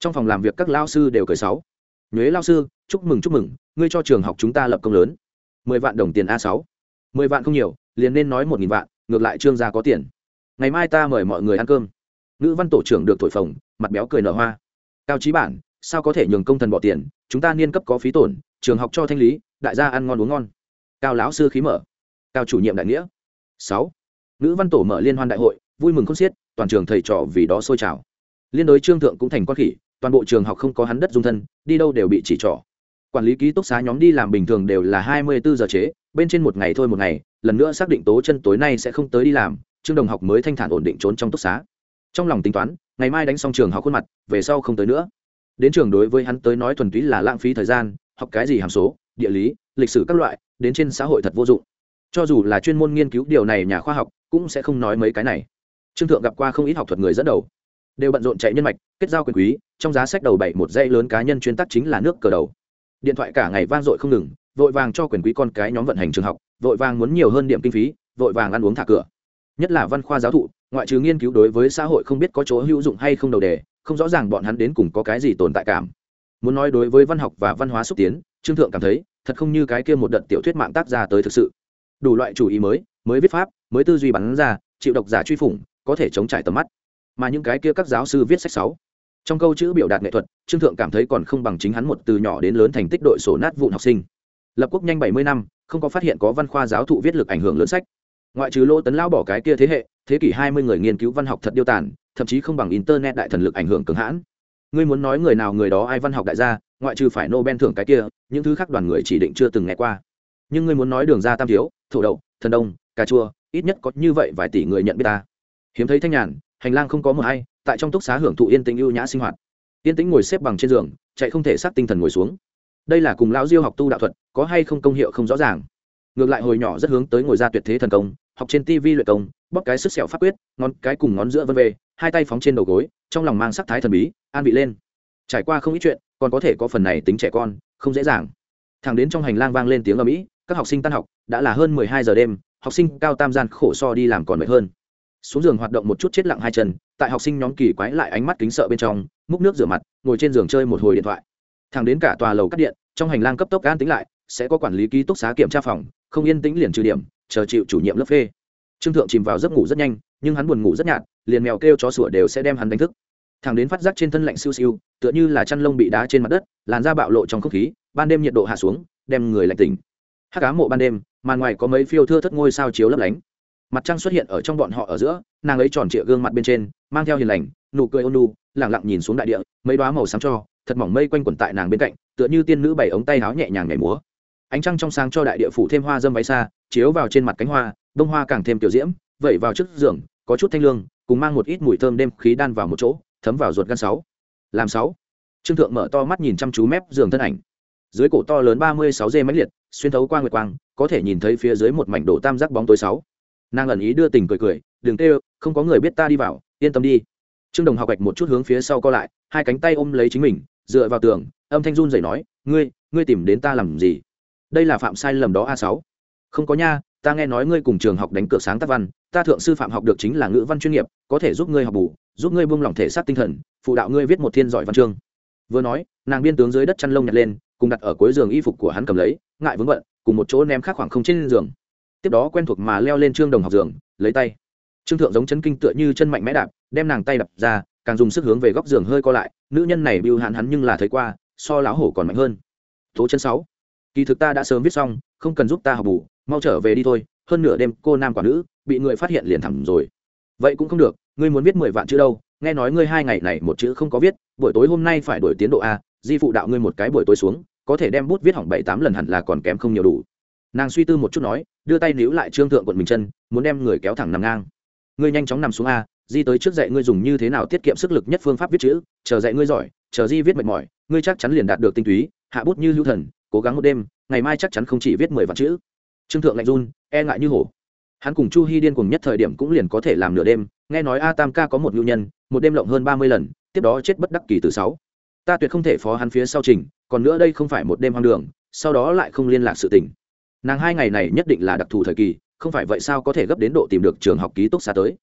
Trong phòng làm việc các lao sư đều cười sáu nhuế lao sư, chúc mừng chúc mừng, ngươi cho trường học chúng ta lập công lớn. Mười vạn đồng tiền a sáu. Mười vạn không nhiều, liền nên nói một nghìn vạn, ngược lại trương gia có tiền. Ngày mai ta mời mọi người ăn cơm. Nữ văn tổ trưởng được thổi phồng, mặt béo cười nở hoa. Cao trí bản, sao có thể nhường công thần bỏ tiền, chúng ta niên cấp có phí tổn, trường học cho thanh lý, đại gia ăn ngon uống ngon. Cao lão sư khí mở. Cao chủ nhiệm đại nghĩa. Sáu nữ văn tổ mở liên hoan đại hội, vui mừng không xiết, toàn trường thầy trò vì đó sôi trào. Liên đối trương thượng cũng thành con khỉ, toàn bộ trường học không có hắn đất dung thân, đi đâu đều bị chỉ trỏ. Quản lý ký túc xá nhóm đi làm bình thường đều là hai mươi bốn giờ chế bên trên một ngày thôi một ngày, lần nữa xác định tố chân tối nay sẽ không tới đi làm, trương đồng học mới thanh thản ổn định trốn trong túc xá. Trong lòng tính toán, ngày mai đánh xong trường học khuôn mặt, về sau không tới nữa. Đến trường đối với hắn tới nói thuần túy là lãng phí thời gian, học cái gì hàm số, địa lý, lịch sử các loại, đến trên xã hội thật vô dụng. Cho dù là chuyên môn nghiên cứu điều này nhà khoa học cũng sẽ không nói mấy cái này. Trương thượng gặp qua không ít học thuật người dẫn đầu. Đều bận rộn chạy nhân mạch, kết giao quyền quý, trong giá sách đầu bảy một dây lớn cá nhân chuyên tắc chính là nước cờ đầu. Điện thoại cả ngày vang dội không ngừng, vội vàng cho quyền quý con cái nhóm vận hành trường học, vội vàng muốn nhiều hơn điểm kinh phí, vội vàng ăn uống thả cửa. Nhất là văn khoa giáo thụ, ngoại trừ nghiên cứu đối với xã hội không biết có chỗ hữu dụng hay không đầu đề, không rõ ràng bọn hắn đến cùng có cái gì tồn tại cảm. Muốn nói đối với văn học và văn hóa xúc tiến, trương thượng cảm thấy, thật không như cái kia một đợt tiểu thuyết mạng tác ra tới thực sự. Đủ loại chủ ý mới mới viết pháp mới tư duy bắn ra, chịu độc giả truy phủng, có thể chống trải tầm mắt. Mà những cái kia các giáo sư viết sách sáu, trong câu chữ biểu đạt nghệ thuật, trương thượng cảm thấy còn không bằng chính hắn một từ nhỏ đến lớn thành tích đội sổ nát vụn học sinh. Lập quốc nhanh bảy mươi năm, không có phát hiện có văn khoa giáo thụ viết lực ảnh hưởng lớn sách. Ngoại trừ lô tấn lao bỏ cái kia thế hệ, thế kỷ hai mươi người nghiên cứu văn học thật điêu tàn, thậm chí không bằng internet đại thần lực ảnh hưởng cường hãn. Ngươi muốn nói người nào người đó ai văn học đại gia, ngoại trừ phải nobel thưởng cái kia, những thứ khác đoàn người chỉ định chưa từng nghe qua. Nhưng ngươi muốn nói đường ra tam thiếu, thổ đậu, thần đông cà chua, ít nhất có như vậy vài tỷ người nhận biết ta. Hiếm thấy thanh nhàn, hành lang không có mờ hay, tại trong túc xá hưởng thụ yên tĩnh ưu nhã sinh hoạt. Yên tĩnh ngồi xếp bằng trên giường, chạy không thể sát tinh thần ngồi xuống. Đây là cùng lão diêu học tu đạo thuật, có hay không công hiệu không rõ ràng. Ngược lại hồi nhỏ rất hướng tới ngồi ra tuyệt thế thần công, học trên tivi luyện công, bóp cái sức sẹo pháp quyết, ngón cái cùng ngón giữa vân về hai tay phóng trên đầu gối, trong lòng mang sắc thái thần bí, an vị lên. Trải qua không ít chuyện, còn có thể có phần này tính trẻ con, không dễ dàng. Thẳng đến trong hành lang vang lên tiếng ở mỹ các học sinh tan học, đã là hơn mười hai giờ đêm học sinh cao tam gian khổ so đi làm còn mệt hơn. Xuống giường hoạt động một chút chết lặng hai chân, tại học sinh nhóm kỳ quái lại ánh mắt kính sợ bên trong, múc nước rửa mặt, ngồi trên giường chơi một hồi điện thoại. Thẳng đến cả tòa lầu cắt điện, trong hành lang cấp tốc an tính lại, sẽ có quản lý ký túc xá kiểm tra phòng, không yên tĩnh liền trừ điểm, chờ chịu chủ nhiệm lớp phê. Trương thượng chìm vào giấc ngủ rất nhanh, nhưng hắn buồn ngủ rất nhạt, liền mèo kêu chó sủa đều sẽ đem hắn đánh thức. Thẳng đến phát giác trên thân lạnh siêu siêu, tựa như là chăn lông bị đá trên mặt đất, làn da bạo lộ trong không khí, ban đêm nhiệt độ hạ xuống, đem người lạnh tỉnh. Hắc cá mộ ban đêm màn ngoài có mấy phiêu thưa thất ngôi sao chiếu lấp lánh. Mặt trăng xuất hiện ở trong bọn họ ở giữa, nàng ấy tròn trịa gương mặt bên trên, mang theo hiền lành, nụ cười ôn nu lẳng lặng nhìn xuống đại địa, mấy đoá màu sáng cho, thật mỏng mây quanh quẩn tại nàng bên cạnh, tựa như tiên nữ bảy ống tay áo nhẹ nhàng nhảy múa. Ánh trăng trong sáng cho đại địa phủ thêm hoa dâm váy xa chiếu vào trên mặt cánh hoa, bông hoa càng thêm tiểu diễm, vẩy vào trước giường, có chút thanh lương, cùng mang một ít mùi thơm đêm khí đan vào một chỗ, thấm vào ruột gan sáu. Làm sáu. Trương thượng mở to mắt nhìn chăm chú mép giường thân ảnh dưới cổ to lớn ba mươi sáu dê máy liệt, xuyên thấu qua nguyệt quang, có thể nhìn thấy phía dưới một mảnh đổ tam giác bóng tối sáu. Nàng ẩn ý đưa tình cười cười, đừng tê không có người biết ta đi vào, yên tâm đi. Trương đồng học gạch một chút hướng phía sau co lại, hai cánh tay ôm lấy chính mình, dựa vào tường, âm thanh run rẩy nói, ngươi ngươi tìm đến ta làm gì? Đây là phạm sai lầm đó a sáu. Không có nha, ta nghe nói ngươi cùng trường học đánh cược sáng tác văn, ta thượng sư phạm học được chính là ngữ văn chuyên nghiệp, có thể giúp ngươi học bù, giúp ngươi buông lỏng thể xác tinh thần, phụ đạo ngươi viết một thiên giỏi văn chương. Vừa nói, nàng biên tướng dưới đất chăn lông nhặt lên cùng đặt ở cuối giường y phục của hắn cầm lấy, ngại vướng bận, cùng một chỗ ném khác khoảng không trên giường. Tiếp đó quen thuộc mà leo lên trương đồng học giường, lấy tay. Trương thượng giống chấn kinh tựa như chân mạnh mẽ đạp, đem nàng tay đập ra, càng dùng sức hướng về góc giường hơi co lại, nữ nhân này bưu hạn hắn nhưng là thấy qua, so láo hổ còn mạnh hơn. Tố chân sáu, kỳ thực ta đã sớm viết xong, không cần giúp ta học bù, mau trở về đi thôi, hơn nửa đêm cô nam quả nữ bị người phát hiện liền thẳng rồi. Vậy cũng không được, ngươi muốn viết mười vạn chữ đâu, nghe nói ngươi hai ngày này một chữ không có viết, buổi tối hôm nay phải đổi tiến độ a di phụ đạo ngươi một cái buổi tối xuống, có thể đem bút viết hỏng bảy tám lần hẳn là còn kém không nhiều đủ. Nàng suy tư một chút nói, đưa tay níu lại trương thượng quận mình chân, muốn đem người kéo thẳng nằm ngang. Ngươi nhanh chóng nằm xuống a, di tới trước dạy ngươi dùng như thế nào tiết kiệm sức lực nhất phương pháp viết chữ, chờ dạy ngươi giỏi, chờ di viết mệt mỏi, ngươi chắc chắn liền đạt được tinh túy, hạ bút như hữu thần, cố gắng một đêm, ngày mai chắc chắn không chỉ viết mười vạn chữ. Trương thượng lạnh run e ngại như hổ. Hắn cùng chu hy điên cùng nhất thời điểm cũng liền có thể làm nửa đêm, nghe nói a tam ca có một nhu nhân, một đêm lộng hơn ba mươi lần, tiếp đó chết bất đắc kỳ từ sáu ta tuyệt không thể phó hắn phía sau trình, còn nữa đây không phải một đêm hoang đường, sau đó lại không liên lạc sự tình. Nàng hai ngày này nhất định là đặc thù thời kỳ, không phải vậy sao có thể gấp đến độ tìm được trường học ký túc xa tới?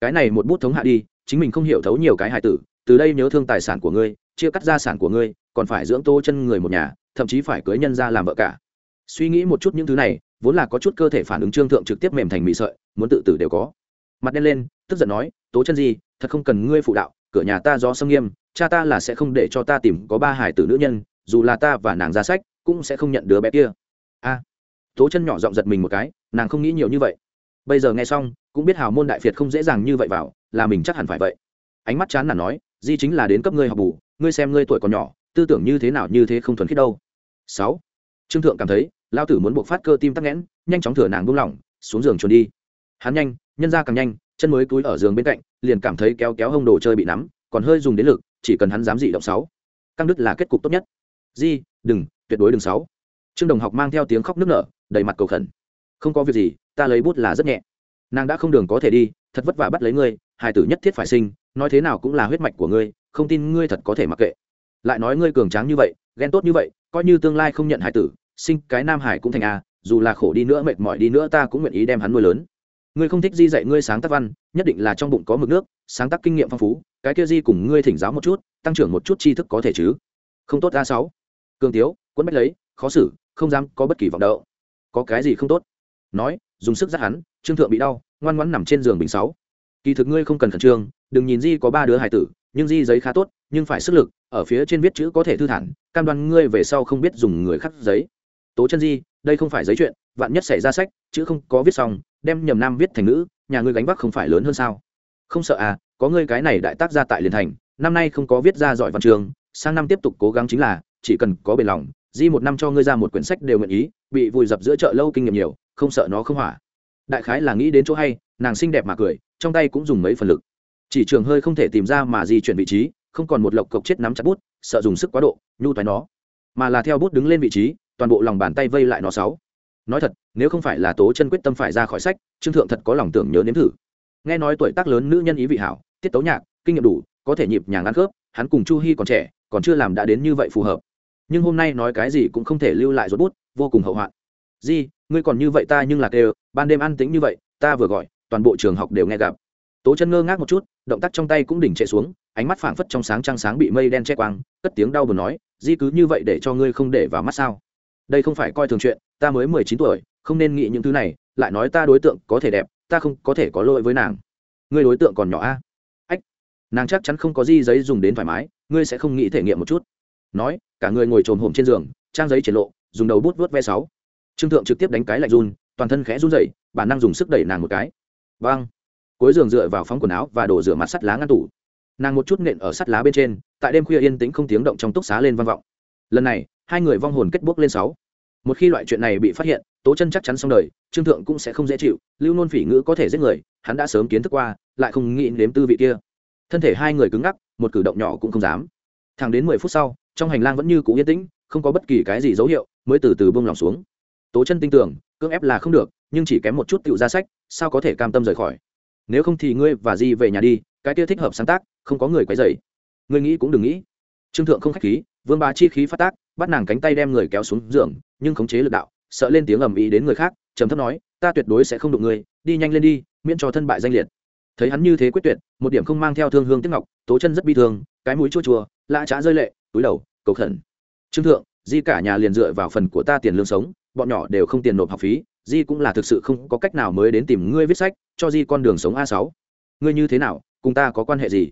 Cái này một bút thống hạ đi, chính mình không hiểu thấu nhiều cái hài tử, từ đây nhớ thương tài sản của ngươi, chia cắt gia sản của ngươi, còn phải dưỡng tô chân người một nhà, thậm chí phải cưới nhân ra làm vợ cả. Suy nghĩ một chút những thứ này, vốn là có chút cơ thể phản ứng trương thượng trực tiếp mềm thành mị sợi, muốn tự tử đều có. Mặt đen lên, tức giận nói tố chân gì, thật không cần ngươi phụ đạo cửa nhà ta do sâm nghiêm, cha ta là sẽ không để cho ta tìm có ba hải tử nữ nhân, dù là ta và nàng ra sách, cũng sẽ không nhận đứa bé kia. A. Tố chân nhỏ giọng giật mình một cái, nàng không nghĩ nhiều như vậy. Bây giờ nghe xong, cũng biết hào môn đại việt không dễ dàng như vậy vào, là mình chắc hẳn phải vậy. Ánh mắt chán là nói, di chính là đến cấp ngươi học bù, ngươi xem ngươi tuổi còn nhỏ, tư tưởng như thế nào như thế không thuần khiết đâu. Sáu. Trương thượng cảm thấy lao tử muốn buộc phát cơ tim tắc nghẽn, nhanh chóng thừa nàng buông lỏng, xuống giường trốn đi. Hắn nhanh, nhân ra càng nhanh chân mới túi ở giường bên cạnh, liền cảm thấy kéo kéo hông đồ chơi bị nắm, còn hơi dùng đến lực, chỉ cần hắn dám dị động sáu. Căng đứt là kết cục tốt nhất. Di, đừng, tuyệt đối đừng sáu. Trương đồng học mang theo tiếng khóc nức nở, đầy mặt cầu khẩn. Không có việc gì, ta lấy bút là rất nhẹ. Nàng đã không đường có thể đi, thật vất vả bắt lấy ngươi, hài tử nhất thiết phải sinh, nói thế nào cũng là huyết mạch của ngươi, không tin ngươi thật có thể mặc kệ. Lại nói ngươi cường tráng như vậy, ghen tốt như vậy, coi như tương lai không nhận hài tử, sinh cái nam hải cũng thành a, dù là khổ đi nữa mệt mỏi đi nữa ta cũng nguyện ý đem hắn nuôi lớn ngươi không thích di dạy ngươi sáng tác văn, nhất định là trong bụng có mực nước, sáng tác kinh nghiệm phong phú, cái kia di cùng ngươi thỉnh giáo một chút, tăng trưởng một chút tri thức có thể chứ? Không tốt a sáu. Cường tiếu, quấn bách lấy, khó xử, không dám có bất kỳ vọng đậu có cái gì không tốt? Nói, dùng sức giác hắn, trương thượng bị đau, ngoan ngoãn nằm trên giường bình sáu. Kỳ thực ngươi không cần khẩn trương, đừng nhìn di có ba đứa hài tử, nhưng di giấy khá tốt, nhưng phải sức lực, ở phía trên viết chữ có thể thư thản, cam đoan ngươi về sau không biết dùng người khắc giấy. Tố chân di, đây không phải giấy chuyện, vạn nhất xảy ra sách, chữ không có viết xong đem nhầm nam viết thành nữ nhà ngươi gánh vác không phải lớn hơn sao? Không sợ à có ngươi cái này đại tác gia tại liền thành, năm nay không có viết ra giỏi văn trường, sang năm tiếp tục cố gắng chính là, chỉ cần có bền lòng, di một năm cho ngươi ra một quyển sách đều nguyện ý, bị vùi dập giữa chợ lâu kinh nghiệm nhiều, không sợ nó không hỏa. Đại khái là nghĩ đến chỗ hay, nàng xinh đẹp mà cười, trong tay cũng dùng mấy phần lực. Chỉ trường hơi không thể tìm ra mà di chuyển vị trí, không còn một lộc cộc chết nắm chặt bút, sợ dùng sức quá độ, nhu thoái nó. Mà là theo bút đứng lên vị trí, toàn bộ lòng bàn tay vây lại nó sáu nói thật, nếu không phải là tố chân quyết tâm phải ra khỏi sách, trương thượng thật có lòng tưởng nhớ nếm thử. Nghe nói tuổi tác lớn nữ nhân ý vị hảo, tiết tấu nhạc, kinh nghiệm đủ, có thể nhịp nhàng ăn khớp, hắn cùng chu hy còn trẻ, còn chưa làm đã đến như vậy phù hợp. Nhưng hôm nay nói cái gì cũng không thể lưu lại rốt bút, vô cùng hậu hoạn. Di, ngươi còn như vậy ta nhưng là đều ban đêm ăn tính như vậy, ta vừa gọi, toàn bộ trường học đều nghe gặp. Tố chân ngơ ngác một chút, động tác trong tay cũng đỉnh chạy xuống, ánh mắt phảng phất trong sáng trăng sáng bị mây đen che quang, cất tiếng đau buồn nói, di cứ như vậy để cho ngươi không để vào mắt sao? Đây không phải coi thường chuyện ta mới mười chín tuổi, không nên nghĩ những thứ này, lại nói ta đối tượng có thể đẹp, ta không có thể có lỗi với nàng. Ngươi đối tượng còn nhỏ a? Ách, nàng chắc chắn không có gì giấy dùng đến thoải mái, ngươi sẽ không nghĩ thể nghiệm một chút. Nói, cả người ngồi trồm hổm trên giường, trang giấy triển lộ, dùng đầu bút vớt ve sáu. Trương thượng trực tiếp đánh cái lạnh run, toàn thân khẽ run rẩy, bản năng dùng sức đẩy nàng một cái. Vang cuối giường dựa vào phóng quần áo và đổ rửa mặt sắt lá ngăn tủ. Nàng một chút nện ở sắt lá bên trên, tại đêm khuya yên tĩnh không tiếng động trong túc xá lên vang vọng. Lần này, hai người vong hồn kết bước lên sáu một khi loại chuyện này bị phát hiện, tố chân chắc chắn xong đời, trương thượng cũng sẽ không dễ chịu, lưu nôn phỉ ngữ có thể giết người, hắn đã sớm kiến thức qua, lại không nghĩ đến tư vị kia. Thân thể hai người cứng ngắc, một cử động nhỏ cũng không dám. Thẳng đến mười phút sau, trong hành lang vẫn như cũ yên tĩnh, không có bất kỳ cái gì dấu hiệu, mới từ từ bông lòng xuống. Tố chân tin tưởng, cưỡng ép là không được, nhưng chỉ kém một chút tựu ra sách, sao có thể cam tâm rời khỏi? Nếu không thì ngươi và di về nhà đi, cái kia thích hợp sáng tác, không có người quấy dày ngươi nghĩ cũng đừng nghĩ trương thượng không khách khí vương bá chi khí phát tác bắt nàng cánh tay đem người kéo xuống giường nhưng khống chế lực đạo sợ lên tiếng ầm ĩ đến người khác trầm thấp nói ta tuyệt đối sẽ không đụng người, đi nhanh lên đi miễn cho thân bại danh liệt. Thấy hắn như thế quyết tuyệt một điểm không mang theo thương hương tiếc ngọc tố chân rất bi thương cái mũi chua chua lạ trá rơi lệ túi đầu cầu khẩn. Trương thượng di cả nhà liền dựa vào phần của ta tiền lương sống bọn nhỏ đều không tiền nộp học phí di cũng là thực sự không có cách nào mới đến tìm ngươi viết sách cho di con đường sống a sáu. Ngươi như thế nào cùng ta có quan hệ gì?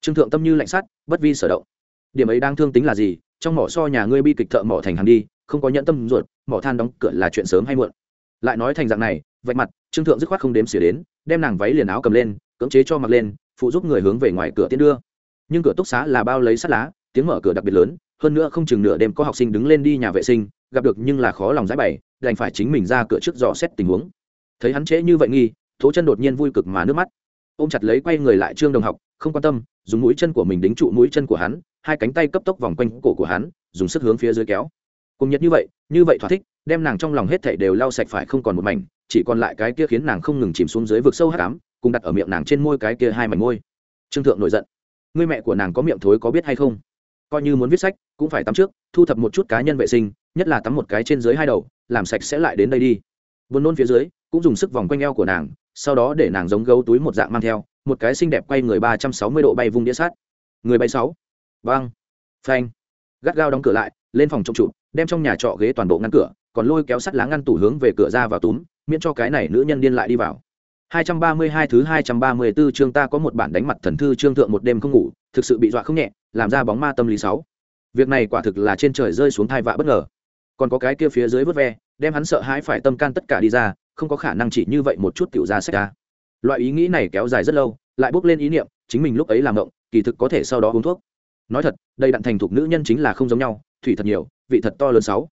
Trương thượng tâm như lạnh sắt bất vi sở động điểm ấy đang thương tính là gì? Trong mỏ so nhà ngươi bi kịch thợ mỏ thành hàng đi, không có nhẫn tâm ruột, mỏ than đóng cửa là chuyện sớm hay muộn. Lại nói thành dạng này, vạch mặt, trương thượng dứt khoát không đếm xỉa đến, đem nàng váy liền áo cầm lên, cưỡng chế cho mặc lên, phụ giúp người hướng về ngoài cửa tiến đưa. Nhưng cửa túc xá là bao lấy sắt lá, tiếng mở cửa đặc biệt lớn, hơn nữa không chừng nửa đêm có học sinh đứng lên đi nhà vệ sinh, gặp được nhưng là khó lòng giải bày, đành phải chính mình ra cửa trước dò xét tình huống. Thấy hắn trễ như vậy nghi, thố chân đột nhiên vui cực mà nước mắt. Ôm chặt lấy quay người lại trương đồng học không quan tâm, dùng mũi chân của mình đính trụ mũi chân của hắn, hai cánh tay cấp tốc vòng quanh cổ của hắn, dùng sức hướng phía dưới kéo. Cùng nhật như vậy như vậy thỏa thích, đem nàng trong lòng hết thảy đều lau sạch phải không còn một mảnh, chỉ còn lại cái kia khiến nàng không ngừng chìm xuống dưới vực sâu hắc ám, cùng đặt ở miệng nàng trên môi cái kia hai mảnh môi. Trương thượng nổi giận. Người mẹ của nàng có miệng thối có biết hay không? Coi như muốn viết sách, cũng phải tắm trước, thu thập một chút cá nhân vệ sinh, nhất là tắm một cái trên dưới hai đầu, làm sạch sẽ lại đến đây đi. Buồn nôn phía dưới, cũng dùng sức vòng quanh eo của nàng, sau đó để nàng giống gấu túi một dạng mang theo một cái xinh đẹp quay người ba trăm sáu mươi độ bay vung đĩa sát người bay sáu vang phanh gắt gao đóng cửa lại lên phòng trông trụ đem trong nhà trọ ghế toàn bộ ngăn cửa còn lôi kéo sắt lá ngăn tủ hướng về cửa ra vào túm miễn cho cái này nữ nhân điên lại đi vào 232 thứ 234 chương ta có một bản đánh mặt thần thư chương thượng một đêm không ngủ, thực sự bị dọa không nhẹ, làm ra bóng ma tâm lý 6. Việc này quả thực là trên trời rơi xuống thai vạ bất ngờ. Còn có cái kia phía dưới vớt ve, đem hắn sợ hãi phải tâm can tất cả đi ra, không có khả năng chỉ như vậy một chút tiểu ra sách ra. Loại ý nghĩ này kéo dài rất lâu, lại bước lên ý niệm, chính mình lúc ấy làm động, kỳ thực có thể sau đó uống thuốc. Nói thật, đây đặn thành thục nữ nhân chính là không giống nhau, thủy thật nhiều, vị thật to lớn sáu.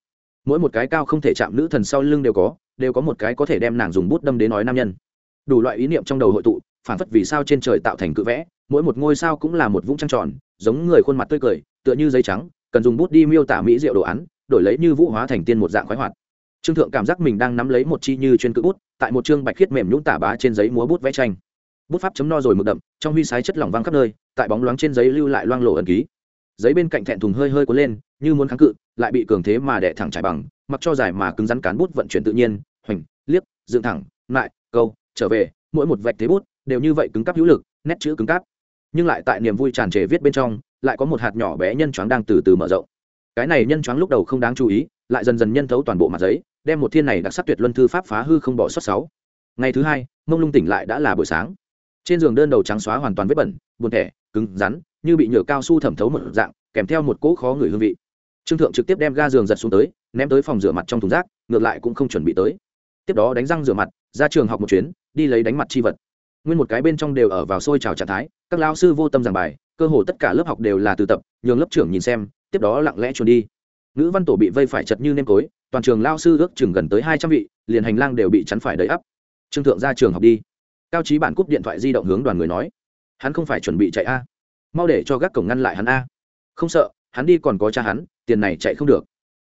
Mỗi một cái cao không thể chạm nữ thần sau lưng đều có, đều có một cái có thể đem nàng dùng bút đâm đến nói nam nhân đủ loại ý niệm trong đầu hội tụ phản phất vì sao trên trời tạo thành cự vẽ mỗi một ngôi sao cũng là một vũng trăng tròn giống người khuôn mặt tươi cười tựa như giấy trắng cần dùng bút đi miêu tả mỹ diệu đồ án đổi lấy như vũ hóa thành tiên một dạng khoái hoạt trương thượng cảm giác mình đang nắm lấy một chi như chuyên cự bút, tại một chương bạch khiết mềm nhũng tả bá trên giấy múa bút vẽ tranh. Bút pháp chấm no rồi mực đậm, trong huy sái chất lỏng văng khắp nơi, tại bóng loáng trên giấy lưu lại loang lộ ẩn ký. Giấy bên cạnh thẹn thùng hơi hơi cuốn lên, như muốn kháng cự, lại bị cường thế mà đẻ thẳng trải bằng, mặc cho dài mà cứng rắn cán bút vận chuyển tự nhiên, hoành, liếc, dựng thẳng, lại, câu, trở về, mỗi một vạch thế bút, đều như vậy cứng cáp hữu lực, nét chữ cứng cáp. Nhưng lại tại niềm vui tràn trề viết bên trong, lại có một hạt nhỏ bé nhân choáng đang từ từ mở rộng. Cái này nhân choáng lúc đầu không đáng chú ý, lại dần dần nhân thấu toàn bộ mặt giấy đem một thiên này đặc sắc tuyệt luân thư pháp phá hư không bỏ sót sáu. Ngày thứ hai, mông lung tỉnh lại đã là buổi sáng. Trên giường đơn đầu trắng xóa hoàn toàn vết bẩn, buồn thẻ, cứng, rắn, như bị nhựa cao su thẩm thấu một dạng, kèm theo một cỗ khó người hương vị. Trương thượng trực tiếp đem ga giường giật xuống tới, ném tới phòng rửa mặt trong thùng rác, ngược lại cũng không chuẩn bị tới. Tiếp đó đánh răng rửa mặt, ra trường học một chuyến, đi lấy đánh mặt chi vật. Nguyên một cái bên trong đều ở vào sôi trào trạng thái, các lao sư vô tâm giảng bài, cơ hồ tất cả lớp học đều là từ tập, nhường lớp trưởng nhìn xem, tiếp đó lặng lẽ trốn đi ngữ văn tổ bị vây phải chật như nêm cối, toàn trường lao sư ước chừng gần tới hai trăm vị, liền hành lang đều bị chắn phải đầy ắp. Trương thượng ra trường học đi. Cao trí bản cúp điện thoại di động hướng đoàn người nói, hắn không phải chuẩn bị chạy a. Mau để cho gác cổng ngăn lại hắn a. Không sợ, hắn đi còn có cha hắn, tiền này chạy không được.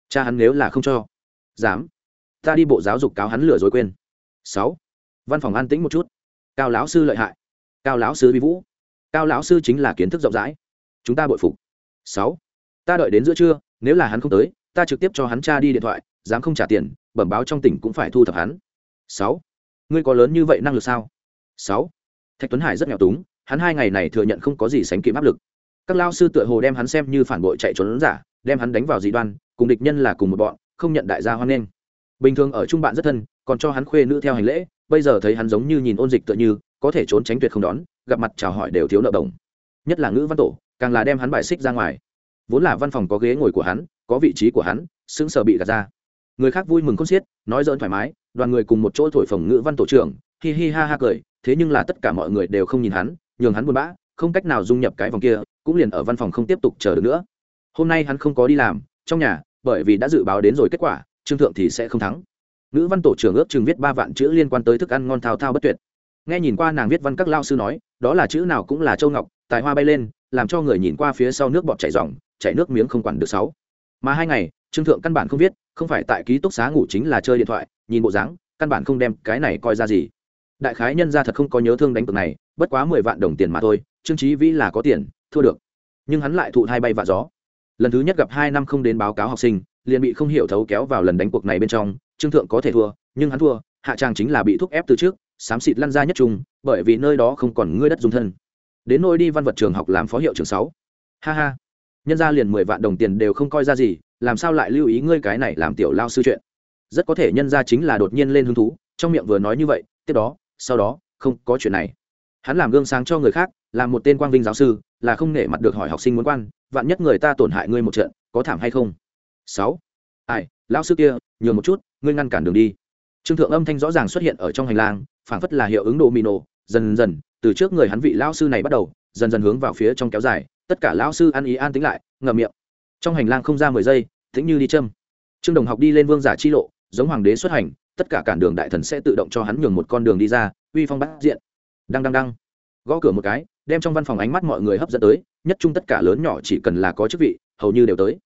Cha hắn nếu là không cho, dám. Ta đi bộ giáo dục cáo hắn lừa dối quên. Sáu. Văn phòng an tĩnh một chút. Cao lão sư lợi hại. Cao lão sư vi vũ. Cao lão sư chính là kiến thức rộng rãi. Chúng ta bội phục. Sáu. Ta đợi đến giữa trưa nếu là hắn không tới, ta trực tiếp cho hắn cha đi điện thoại, dám không trả tiền, bẩm báo trong tỉnh cũng phải thu thập hắn. Sáu. Ngươi có lớn như vậy năng lực sao? Sáu. Thạch tuấn hải rất nghèo túng, hắn hai ngày này thừa nhận không có gì sánh kịp áp lực. Các lao sư tựa hồ đem hắn xem như phản bội chạy trốn giả, đem hắn đánh vào dị đoan, cùng địch nhân là cùng một bọn, không nhận đại gia hoan nghênh. Bình thường ở chung bạn rất thân, còn cho hắn khuê nữ theo hành lễ, bây giờ thấy hắn giống như nhìn ôn dịch tựa như, có thể trốn tránh tuyệt không đón, gặp mặt chào hỏi đều thiếu nợ đồng. Nhất là ngữ văn tổ, càng là đem hắn bài xích ra ngoài vốn là văn phòng có ghế ngồi của hắn, có vị trí của hắn, sững sờ bị gạt ra. Người khác vui mừng khôn xiết, nói dỡn thoải mái, đoàn người cùng một chỗ thổi phồng ngữ văn tổ trưởng, hi hi ha ha cười, thế nhưng là tất cả mọi người đều không nhìn hắn, nhường hắn buồn bã, không cách nào dung nhập cái vòng kia, cũng liền ở văn phòng không tiếp tục chờ được nữa. Hôm nay hắn không có đi làm, trong nhà, bởi vì đã dự báo đến rồi kết quả, trương thượng thì sẽ không thắng. Ngữ văn tổ trưởng ước chừng viết ba vạn chữ liên quan tới thức ăn ngon thao thao bất tuyệt. Nghe nhìn qua nàng viết văn các lao sư nói, đó là chữ nào cũng là châu ngọc, tài hoa bay lên, làm cho người nhìn qua phía sau nước bọt chảy dòng chảy nước miếng không quản được sáu. Mà hai ngày, trương thượng căn bản không viết, không phải tại ký túc xá ngủ chính là chơi điện thoại, nhìn bộ dáng, căn bản không đem cái này coi ra gì. Đại khái nhân ra thật không có nhớ thương đánh cược này, bất quá mười vạn đồng tiền mà thôi, trương trí vĩ là có tiền, thua được. Nhưng hắn lại thụ hai bay vạ gió. Lần thứ nhất gặp hai năm không đến báo cáo học sinh, liền bị không hiểu thấu kéo vào lần đánh cuộc này bên trong, trương thượng có thể thua, nhưng hắn thua, hạ trang chính là bị thúc ép từ trước, xám xịt lăn ra nhất trung, bởi vì nơi đó không còn ngươi đất dung thân. Đến nôi đi văn vật trường học làm phó hiệu trường sáu. Ha ha nhân ra liền mười vạn đồng tiền đều không coi ra gì, làm sao lại lưu ý ngươi cái này làm tiểu lao sư chuyện? Rất có thể nhân ra chính là đột nhiên lên hứng thú, trong miệng vừa nói như vậy, tiếp đó, sau đó, không có chuyện này. Hắn làm gương sáng cho người khác làm một tên quang vinh giáo sư, là không nể mặt được hỏi học sinh muốn quan, vạn nhất người ta tổn hại ngươi một trận, có thảm hay không? Sáu. Ai, lão sư kia, nhường một chút, ngươi ngăn cản đường đi. Trương thượng âm thanh rõ ràng xuất hiện ở trong hành lang, phảng phất là hiệu ứng đồ nổ dần dần, từ trước người hắn vị lão sư này bắt đầu, dần dần hướng vào phía trong kéo dài tất cả lão sư ăn ý an tính lại, ngậm miệng. Trong hành lang không ra mười giây, tĩnh như đi châm. Trương đồng học đi lên vương giả chi lộ, giống hoàng đế xuất hành, tất cả cản đường đại thần sẽ tự động cho hắn nhường một con đường đi ra, uy phong bát diện. Đăng đăng đăng. Gõ cửa một cái, đem trong văn phòng ánh mắt mọi người hấp dẫn tới, nhất chung tất cả lớn nhỏ chỉ cần là có chức vị, hầu như đều tới.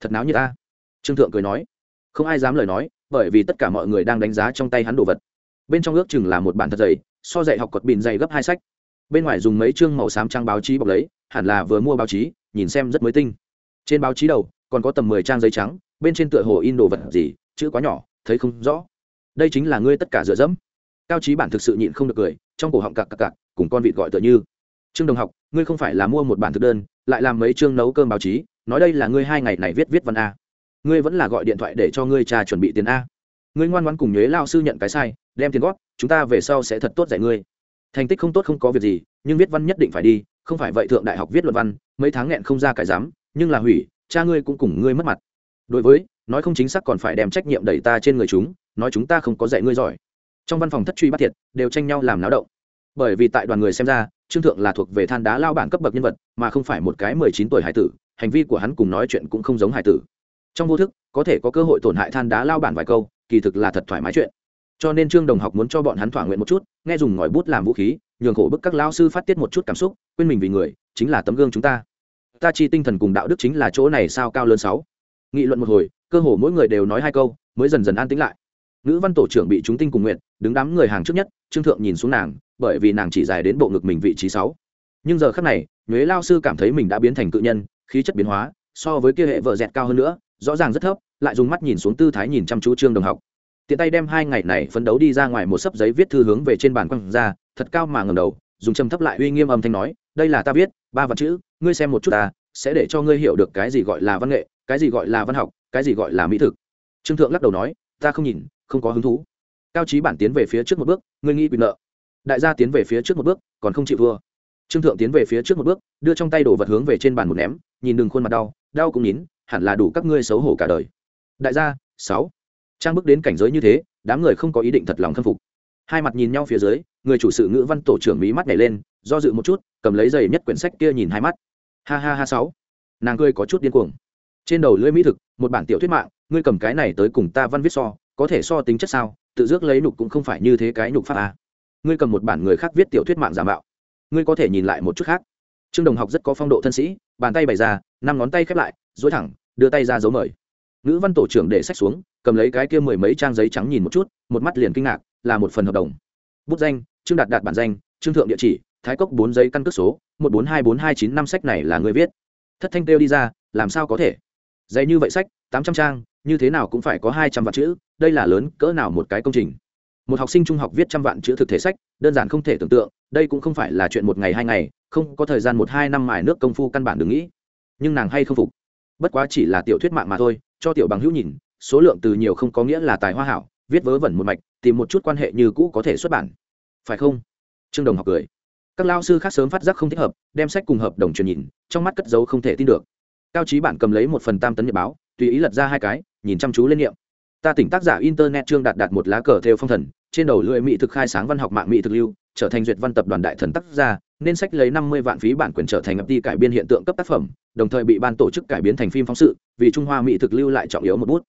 Thật náo như ta trương thượng cười nói. Không ai dám lời nói, bởi vì tất cả mọi người đang đánh giá trong tay hắn đồ vật. Bên trong ước chừng là một bản thật dày, so dạy học cột bìn dày gấp hai sách. Bên ngoài dùng mấy chương màu xám trang báo chí bọc lấy hẳn là vừa mua báo chí, nhìn xem rất mới tinh. Trên báo chí đầu, còn có tầm mười trang giấy trắng, bên trên tựa hồ in đồ vật gì, chữ quá nhỏ, thấy không rõ. Đây chính là ngươi tất cả dựa dẫm. Cao trí bản thực sự nhịn không được cười, trong cổ họng cặc cặc cặc, cùng con vịt gọi tựa như. Trương đồng học, ngươi không phải là mua một bản thực đơn, lại làm mấy chương nấu cơm báo chí, nói đây là ngươi hai ngày này viết viết văn a. Ngươi vẫn là gọi điện thoại để cho ngươi cha chuẩn bị tiền a. Ngươi ngoan ngoan cùng nhuế lao sư nhận cái sai, đem tiền góp, chúng ta về sau sẽ thật tốt dạy ngươi. Thành tích không tốt không có việc gì, nhưng viết văn nhất định phải đi không phải vậy thượng đại học viết luận văn, mấy tháng nghẹn không ra cải dám, nhưng là hủy, cha ngươi cũng cùng ngươi mất mặt. Đối với, nói không chính xác còn phải đem trách nhiệm đẩy ta trên người chúng, nói chúng ta không có dạy ngươi giỏi. Trong văn phòng thất truy bắt thiệt, đều tranh nhau làm náo động. Bởi vì tại đoàn người xem ra, trương thượng là thuộc về than đá lao bản cấp bậc nhân vật, mà không phải một cái mười chín tuổi hải tử, hành vi của hắn cùng nói chuyện cũng không giống hải tử. Trong vô thức, có thể có cơ hội tổn hại than đá lao bản vài câu, kỳ thực là thật thoải mái chuyện cho nên trương đồng học muốn cho bọn hắn thỏa nguyện một chút, nghe dùng ngòi bút làm vũ khí, nhường khổ bức các lao sư phát tiết một chút cảm xúc, quên mình vì người, chính là tấm gương chúng ta. Ta chi tinh thần cùng đạo đức chính là chỗ này sao cao lớn sáu. Nghị luận một hồi, cơ hồ mỗi người đều nói hai câu, mới dần dần an tĩnh lại. Nữ văn tổ trưởng bị chúng tinh cùng nguyện, đứng đám người hàng trước nhất, trương thượng nhìn xuống nàng, bởi vì nàng chỉ dài đến bộ ngực mình vị trí sáu. Nhưng giờ khắc này, nhuế lao sư cảm thấy mình đã biến thành cự nhân, khí chất biến hóa, so với kia hệ vợ dẹt cao hơn nữa, rõ ràng rất thấp, lại dùng mắt nhìn xuống tư thái nhìn chăm chú trương đồng học tiện tay đem hai ngày này phấn đấu đi ra ngoài một sấp giấy viết thư hướng về trên bàn quăng ra, thật cao mà ngầm đầu, dùng châm thấp lại uy nghiêm âm thanh nói, đây là ta viết, ba vật chữ, ngươi xem một chút ta, sẽ để cho ngươi hiểu được cái gì gọi là văn nghệ, cái gì gọi là văn học, cái gì gọi là mỹ thực. Trương thượng lắc đầu nói, ta không nhìn, không có hứng thú. Cao trí bản tiến về phía trước một bước, ngươi nghĩ quyền nợ. Đại gia tiến về phía trước một bước, còn không chịu thua. Trương thượng tiến về phía trước một bước, đưa trong tay đồ vật hướng về trên bàn một ném, nhìn đừng khuôn mặt đau đau cũng nín, hẳn là đủ các ngươi xấu hổ cả đời. Đại gia, sáu trang bước đến cảnh giới như thế, đám người không có ý định thật lòng khâm phục. Hai mặt nhìn nhau phía dưới, người chủ sự ngữ văn tổ trưởng mí mắt nhảy lên, do dự một chút, cầm lấy giày nhất quyển sách kia nhìn hai mắt. Ha ha ha sáu. Nàng cười có chút điên cuồng. Trên đầu lưỡi mỹ thực, một bản tiểu thuyết mạng, ngươi cầm cái này tới cùng ta văn viết so, có thể so tính chất sao, tự dước lấy nục cũng không phải như thế cái nục pháp à. ngươi cầm một bản người khác viết tiểu thuyết mạng giả mạo. Ngươi có thể nhìn lại một chút khác. Trương đồng học rất có phong độ thân sĩ, bàn tay bày ra, năm ngón tay khép lại dối thẳng, đưa tay ra dấu mời. Ngữ văn tổ trưởng để sách xuống cầm lấy cái kia mười mấy trang giấy trắng nhìn một chút, một mắt liền kinh ngạc, là một phần hợp đồng. Bút danh, trương đạt đạt bản danh, trương thượng địa chỉ, thái cốc bốn giấy căn cước số, một bốn hai bốn hai chín năm sách này là người viết. Thất thanh kêu đi ra, làm sao có thể? Dày như vậy sách, tám trăm trang, như thế nào cũng phải có hai trăm vạn chữ, đây là lớn, cỡ nào một cái công trình? Một học sinh trung học viết trăm vạn chữ thực thể sách, đơn giản không thể tưởng tượng, đây cũng không phải là chuyện một ngày hai ngày, không có thời gian một hai năm mài nước công phu căn bản đừng nghĩ. Nhưng nàng hay không phục. Bất quá chỉ là tiểu thuyết mạng mà thôi, cho tiểu bằng hữu nhìn số lượng từ nhiều không có nghĩa là tài hoa hảo, viết vớ vẩn một mạch, tìm một chút quan hệ như cũ có thể xuất bản. Phải không? Trương đồng học cười. Các lao sư khác sớm phát giác không thích hợp, đem sách cùng hợp đồng truyền nhìn, trong mắt cất dấu không thể tin được. Cao trí bản cầm lấy một phần tam tấn nhật báo, tùy ý lật ra hai cái, nhìn chăm chú lên niệm. Ta tỉnh tác giả internet trương đạt đạt một lá cờ theo phong thần, trên đầu lưỡi mỹ thực khai sáng văn học mạng mỹ thực lưu, trở thành duyệt văn tập đoàn đại thần tác gia nên sách lấy năm mươi vạn phí bản quyền trở thành ngập đi cải biên hiện tượng cấp tác phẩm, đồng thời bị ban tổ chức cải biến thành phim phóng sự, vì trung hoa mỹ thực lưu lại trọng yếu một bút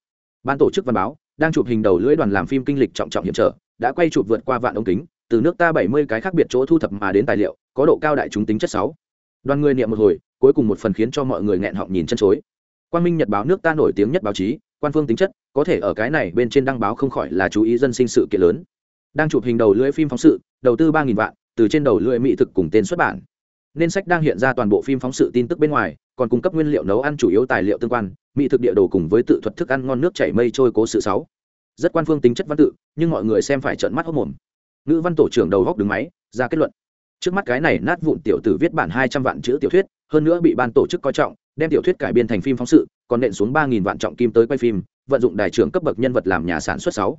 ban tổ chức văn báo, đang chụp hình đầu lưỡi đoàn làm phim kinh lịch trọng trọng hiểm trở, đã quay chụp vượt qua vạn ống kính, từ nước ta bảy mươi cái khác biệt chỗ thu thập mà đến tài liệu, có độ cao đại chúng tính chất sáu. Đoàn người niệm một hồi, cuối cùng một phần khiến cho mọi người nghẹn họng nhìn chân chối. Quan minh nhật báo nước ta nổi tiếng nhất báo chí, quan phương tính chất, có thể ở cái này bên trên đăng báo không khỏi là chú ý dân sinh sự kiện lớn. Đang chụp hình đầu lưỡi phim phóng sự, đầu tư ba vạn, từ trên đầu lưỡi mỹ thực cùng tên xuất bản nên sách đang hiện ra toàn bộ phim phóng sự tin tức bên ngoài, còn cung cấp nguyên liệu nấu ăn chủ yếu tài liệu tương quan, mỹ thực địa đồ cùng với tự thuật thức ăn ngon nước chảy mây trôi cố sự sáu. Rất quan phương tính chất văn tự, nhưng mọi người xem phải trợn mắt hốc mồm. Ngữ văn tổ trưởng đầu góc đứng máy, ra kết luận. Trước mắt cái này nát vụn tiểu tử viết bản hai trăm vạn chữ tiểu thuyết, hơn nữa bị ban tổ chức coi trọng, đem tiểu thuyết cải biên thành phim phóng sự, còn nện xuống ba nghìn vạn trọng kim tới quay phim, vận dụng đài trưởng cấp bậc nhân vật làm nhà sản xuất sáu.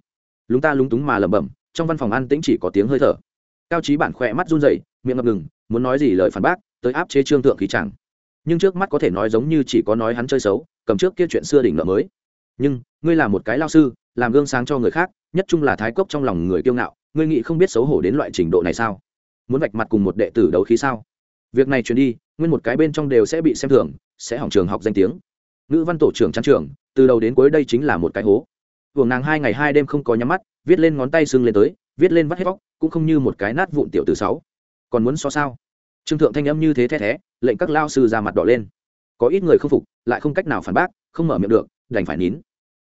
Lúng ta lúng túng mà lẩm bẩm, trong văn phòng ăn tĩnh chỉ có tiếng hơi thở. Cao trí bản khỏe mắt run rẩy, miệng ngập ngừng muốn nói gì lời phản bác, tới áp chế trương thượng khí chẳng. Nhưng trước mắt có thể nói giống như chỉ có nói hắn chơi xấu, cầm trước kia chuyện xưa đỉnh nợ mới. Nhưng, ngươi là một cái lao sư, làm gương sáng cho người khác, nhất chung là thái cốc trong lòng người kiêu ngạo, ngươi nghĩ không biết xấu hổ đến loại trình độ này sao? Muốn vạch mặt cùng một đệ tử đấu khí sao? Việc này truyền đi, nguyên một cái bên trong đều sẽ bị xem thường, sẽ hỏng trường học danh tiếng. Ngữ văn tổ trưởng trang trưởng từ đầu đến cuối đây chính là một cái hố. Vương nàng hai ngày hai đêm không có nhắm mắt, viết lên ngón tay sưng lên tới, viết lên vắt hết vóc cũng không như một cái nát vụn tiểu từ sáu còn muốn so sao? Trương thượng thanh âm như thế the thé, lệnh các lao sư ra mặt đỏ lên. Có ít người không phục, lại không cách nào phản bác, không mở miệng được, đành phải nín.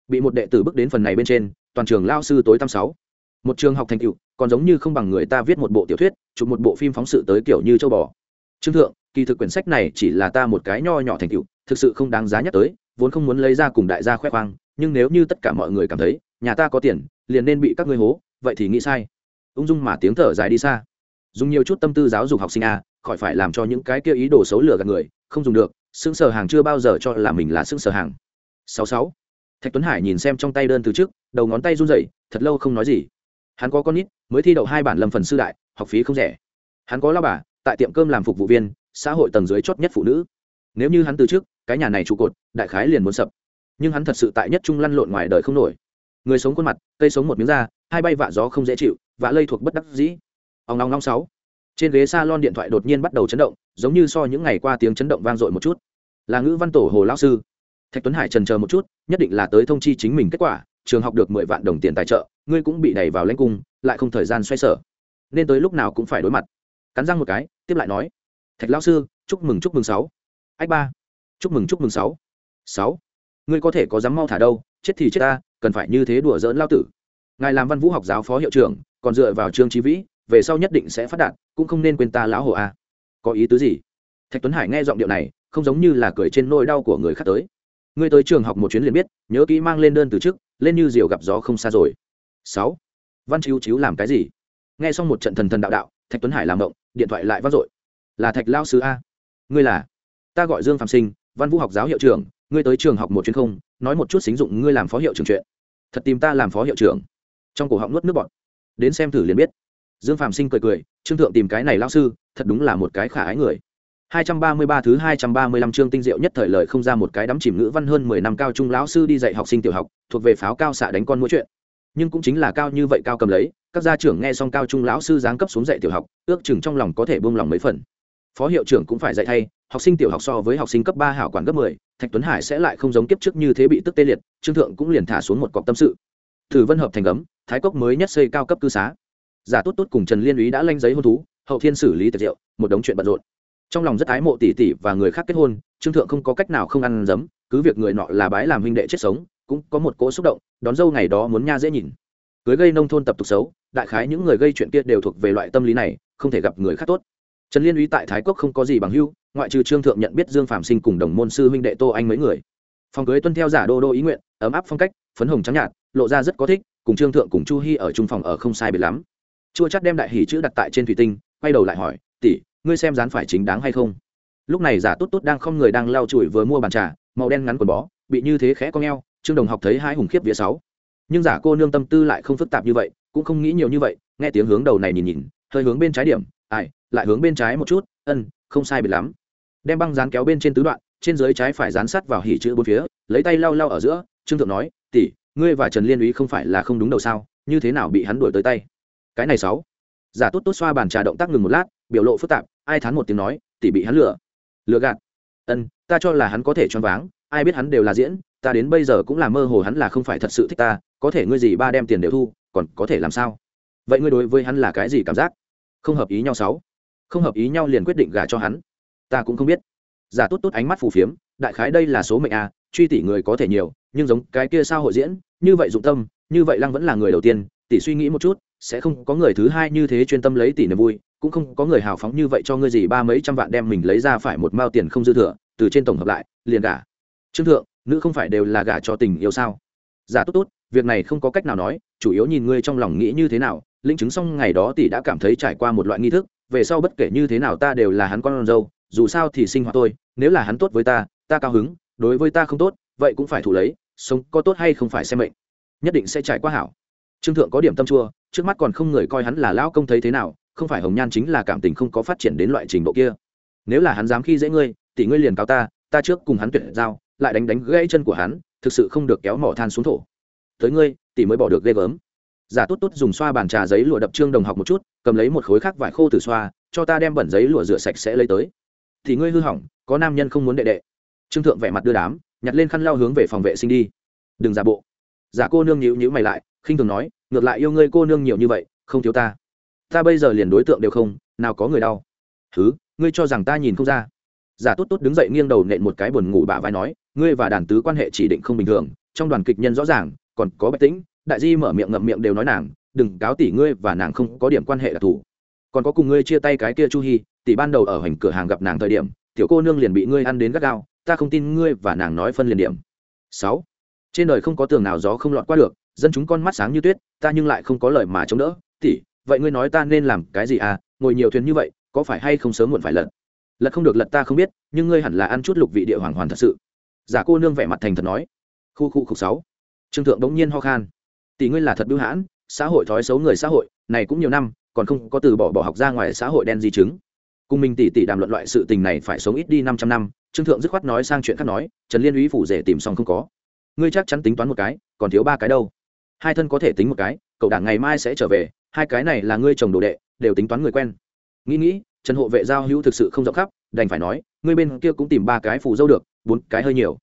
Bị một đệ tử bước đến phần này bên trên, toàn trường lao sư tối tăm sáu. Một trường học thành tựu, còn giống như không bằng người ta viết một bộ tiểu thuyết, chụp một bộ phim phóng sự tới kiểu như châu bò. Trương thượng, kỳ thực quyển sách này chỉ là ta một cái nho nhỏ thành tựu, thực sự không đáng giá nhắc tới, vốn không muốn lấy ra cùng đại gia khoe khoang, nhưng nếu như tất cả mọi người cảm thấy, nhà ta có tiền, liền nên bị các ngươi hố, vậy thì nghĩ sai. Ung dung mà tiếng thở dài đi xa dùng nhiều chút tâm tư giáo dục học sinh a, khỏi phải làm cho những cái kia ý đồ xấu lừa gạt người, không dùng được xương sở hàng chưa bao giờ cho là mình là xương sở hàng. Sáu sáu. Thạch tuấn hải nhìn xem trong tay đơn từ trước, đầu ngón tay run rẩy, thật lâu không nói gì. Hắn có con nít, mới thi đậu hai bản lâm phần sư đại, học phí không rẻ. Hắn có lao bà, tại tiệm cơm làm phục vụ viên, xã hội tầng dưới chót nhất phụ nữ. Nếu như hắn từ trước, cái nhà này trụ cột, đại khái liền muốn sập. Nhưng hắn thật sự tại nhất trung lăn lộn ngoài đời không nổi. Người sống khuôn mặt, cây sống một miếng da, hai bay vạ gió không dễ chịu, vạ lây thuộc bất đắc dĩ ông long long sáu. Trên ghế s a lon điện thoại đột nhiên bắt đầu chấn động, giống như so những ngày qua tiếng chấn động vang dội một chút. Là ngữ văn tổ hồ lão sư. Thạch tuấn hải trần chờ một chút, nhất định là tới thông chi chính mình kết quả, trường học được mười vạn đồng tiền tài trợ, ngươi cũng bị đẩy vào lãnh cung, lại không thời gian xoay sở. Nên tới lúc nào cũng phải đối mặt. Cắn răng một cái, tiếp lại nói. Thạch lão sư, chúc mừng chúc mừng sáu. Ách ba. Chúc mừng chúc mừng sáu. Sáu. Ngươi có thể có dám mau thả đâu, chết thì chết ta, cần phải như thế đùa dỡn lao tử. Ngài làm văn vũ học giáo phó hiệu trưởng, còn dựa vào trương trí vĩ về sau nhất định sẽ phát đạt, cũng không nên quên ta lão hồ a. Có ý tứ gì? Thạch tuấn hải nghe giọng điệu này, không giống như là cười trên nỗi đau của người khác tới. Ngươi tới trường học một chuyến liền biết, nhớ kỹ mang lên đơn từ trước, lên như diều gặp gió không xa rồi. Sáu. Văn chiếu chiếu làm cái gì? Nghe xong một trận thần thần đạo đạo, thạch tuấn hải làm động, điện thoại lại vang dội. Là thạch lao sứ a. Ngươi là? Ta gọi dương phạm sinh, văn vũ học giáo hiệu trưởng, ngươi tới trường học một chuyến không? Nói một chút xính dụng ngươi làm phó hiệu trưởng chuyện. Thật tìm ta làm phó hiệu trưởng. Trong cổ họng nuốt nước bọt. Đến xem thử liền biết dương phạm sinh cười cười trương thượng tìm cái này lao sư thật đúng là một cái khả ái người 233 thứ 235 chương tinh diệu nhất thời lời không ra một cái đắm chìm ngữ văn hơn 10 năm cao trung lão sư đi dạy học sinh tiểu học, thuộc về pháo cao xạ đánh con mỗi chuyện. Nhưng cũng chính là cao như vậy cao cầm lấy, các gia trưởng nghe xong cao trung lão sư giáng cấp xuống dạy tiểu học, ước chừng trong lòng có thể buông lòng mấy phần. Phó hiệu trưởng cũng phải dạy thay, học sinh tiểu học so với học sinh cấp 3 hảo quản cấp 10, Thạch Tuấn Hải sẽ lại không giống kiếp trước như thế bị tức tê liệt, Trương thượng cũng liền thả xuống một cọc tâm sự. Thử Vân hợp thành gấm, Thái Cốc mới nhất xây cao cấp cư xá. Giả Tốt Tốt cùng Trần Liên Úy đã lanh giấy hôn thú, hậu thiên xử lý tiệc rượu, một đống chuyện bận rộn. Trong lòng rất ái mộ tỷ tỷ và người khác kết hôn trương thượng không có cách nào không ăn dấm cứ việc người nọ là bái làm huynh đệ chết sống cũng có một cỗ xúc động đón dâu ngày đó muốn nha dễ nhìn. Cưới gây nông thôn tập tục xấu đại khái những người gây chuyện kia đều thuộc về loại tâm lý này không thể gặp người khác tốt. Trần liên uy tại thái quốc không có gì bằng hưu ngoại trừ trương thượng nhận biết dương phạm sinh cùng đồng môn sư huynh đệ tô anh mấy người. Phòng cưới tuân theo giả đô đô ý nguyện ấm áp phong cách phấn hồng trắng nhạt lộ ra rất có thích cùng trương thượng cùng chu hy ở trung phòng ở không sai biệt lắm chua chắc đem đại hỷ chữ đặt tại trên thủy tinh, quay đầu lại hỏi, tỷ, ngươi xem dán phải chính đáng hay không? Lúc này giả tốt tốt đang không người đang lau chùi vừa mua bàn trà, màu đen ngắn quần bó, bị như thế khẽ con ngheo trương đồng học thấy hai hùng khiếp vía sáu. Nhưng giả cô nương tâm tư lại không phức tạp như vậy, cũng không nghĩ nhiều như vậy, nghe tiếng hướng đầu này nhìn nhìn, hơi hướng bên trái điểm, ai, lại hướng bên trái một chút, ân, không sai biệt lắm. Đem băng dán kéo bên trên tứ đoạn, trên dưới trái phải dán sắt vào hỉ chữ bốn phía, lấy tay lau lau ở giữa, trương thượng nói, tỷ, ngươi và trần liên úy không phải là không đúng đầu sao, như thế nào bị hắn đuổi tới tay? Cái này sáu. Giả tốt tốt xoa bàn trà động tác ngừng một lát, biểu lộ phức tạp, ai thán một tiếng nói, tỷ bị hắn lừa. Lừa gạt? Ân, ta cho là hắn có thể choáng váng, ai biết hắn đều là diễn, ta đến bây giờ cũng là mơ hồ hắn là không phải thật sự thích ta, có thể ngươi gì ba đem tiền đều thu, còn có thể làm sao? Vậy ngươi đối với hắn là cái gì cảm giác? Không hợp ý nhau sáu. Không hợp ý nhau liền quyết định gả cho hắn. Ta cũng không biết. Giả tốt tốt ánh mắt phù phiếm, đại khái đây là số mệnh a truy tỷ người có thể nhiều, nhưng giống cái kia sao hội diễn, như vậy dụng tâm, như vậy lăng vẫn là người đầu tiên, tỷ suy nghĩ một chút sẽ không có người thứ hai như thế chuyên tâm lấy tỷ niềm vui, cũng không có người hào phóng như vậy cho ngươi gì ba mấy trăm vạn đem mình lấy ra phải một mao tiền không dư thừa, từ trên tổng hợp lại, liền gả. Trương thượng, nữ không phải đều là gả cho tình yêu sao? Giả tốt tốt, việc này không có cách nào nói, chủ yếu nhìn ngươi trong lòng nghĩ như thế nào. Linh chứng xong ngày đó tỷ đã cảm thấy trải qua một loại nghi thức, về sau bất kể như thế nào ta đều là hắn con dâu, dù sao thì sinh hoạt tôi nếu là hắn tốt với ta ta cao hứng, đối với ta không tốt, vậy cũng phải thủ lấy, sống có tốt hay không phải xem mệnh. Nhất định sẽ trải qua hảo. Trương thượng có điểm tâm chua trước mắt còn không người coi hắn là lão công thấy thế nào, không phải hồng nhan chính là cảm tình không có phát triển đến loại trình độ kia. Nếu là hắn dám khi dễ ngươi, tỷ ngươi liền cáo ta ta trước cùng hắn tuyệt giao, lại đánh đánh gãy chân của hắn, thực sự không được kéo mỏ than xuống thổ. Tới ngươi, tỷ mới bỏ được ghê gớm. Giả tốt tốt dùng xoa bàn trà giấy lụa đập trương đồng học một chút, cầm lấy một khối khác vải khô từ xoa, cho ta đem bẩn giấy lụa rửa sạch sẽ lấy tới. Thì ngươi hư hỏng, có nam nhân không muốn đệ đệ. Trương thượng vẻ mặt đưa đám, nhặt lên khăn lau hướng về phòng vệ sinh đi. Đừng giả bộ. Giả cô nương nhíu nhíu mày lại, khinh thường nói ngược lại yêu ngươi cô nương nhiều như vậy, không thiếu ta. Ta bây giờ liền đối tượng đều không, nào có người đau. Thứ ngươi cho rằng ta nhìn không ra. Giả tốt tốt đứng dậy nghiêng đầu nện một cái buồn ngủ bà vai nói, ngươi và đàn tứ quan hệ chỉ định không bình thường, trong đoàn kịch nhân rõ ràng, còn có bạch tĩnh, đại di mở miệng ngậm miệng đều nói nàng, đừng cáo tỷ ngươi và nàng không có điểm quan hệ đặc thù còn có cùng ngươi chia tay cái kia chu hi, tỷ ban đầu ở hành cửa hàng gặp nàng thời điểm, tiểu cô nương liền bị ngươi ăn đến gắt gao, ta không tin ngươi và nàng nói phân liền điểm. Sáu trên đời không có tường nào gió không lọt qua được, dân chúng con mắt sáng như tuyết, ta nhưng lại không có lời mà chống đỡ. Tỷ, vậy ngươi nói ta nên làm cái gì à? Ngồi nhiều thuyền như vậy, có phải hay không sớm muộn phải lật? Lật không được, lật ta không biết, nhưng ngươi hẳn là ăn chút lục vị địa hoàng hoàn thật sự. Giả cô nương vẻ mặt thành thật nói. Khu khu khục sáu. Trương thượng đống nhiên ho khan. Tỷ ngươi là thật bưu hãn, xã hội thói xấu người xã hội, này cũng nhiều năm, còn không có từ bỏ bỏ học ra ngoài xã hội đen di chứng. Cùng mình tỷ tỷ đàm luận loại sự tình này phải sống ít đi năm trăm năm, trương thượng dứt khoát nói sang chuyện khác nói, trần liên úy phủ rể tìm xong không có ngươi chắc chắn tính toán một cái, còn thiếu ba cái đâu. Hai thân có thể tính một cái, cậu đảng ngày mai sẽ trở về, hai cái này là ngươi chồng đồ đệ, đều tính toán người quen. Nghĩ nghĩ, trần hộ vệ giao hữu thực sự không rộng khắp, đành phải nói, ngươi bên kia cũng tìm ba cái phù dâu được, bốn cái hơi nhiều.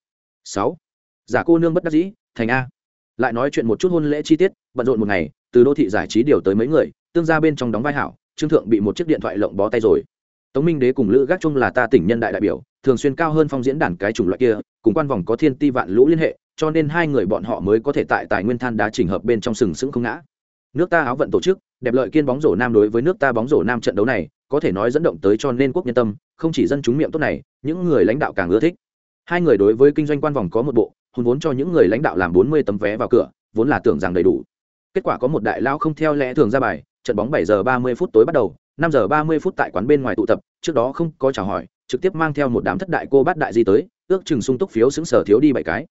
Sáu. Giả cô nương bất đắc dĩ, thành a. Lại nói chuyện một chút hôn lễ chi tiết, bận rộn một ngày, từ đô thị giải trí điều tới mấy người, tương ra bên trong đóng vai hảo, trương thượng bị một chiếc điện thoại lộng bó tay rồi. Tống minh đế cùng lữ gác chung là ta tỉnh nhân đại đại biểu, thường xuyên cao hơn phong diễn đàn cái chủng loại kia, cùng quan vòng có thiên ti vạn lũ liên hệ cho nên hai người bọn họ mới có thể tại tài nguyên than đá trình hợp bên trong sừng sững không ngã. Nước ta áo vận tổ chức, đẹp lợi kiên bóng rổ nam đối với nước ta bóng rổ nam trận đấu này, có thể nói dẫn động tới cho nên quốc nhân tâm, không chỉ dân chúng miệng tốt này, những người lãnh đạo càng ưa thích. Hai người đối với kinh doanh quan vòng có một bộ, hùn vốn cho những người lãnh đạo làm bốn mươi tấm vé vào cửa, vốn là tưởng rằng đầy đủ. Kết quả có một đại lao không theo lẽ thường ra bài, trận bóng bảy giờ ba mươi phút tối bắt đầu, năm giờ ba mươi phút tại quán bên ngoài tụ tập, trước đó không có chào hỏi, trực tiếp mang theo một đám thất đại cô bát đại di tới, ước chừng sung túc phiếu xứng sở thiếu đi bảy cái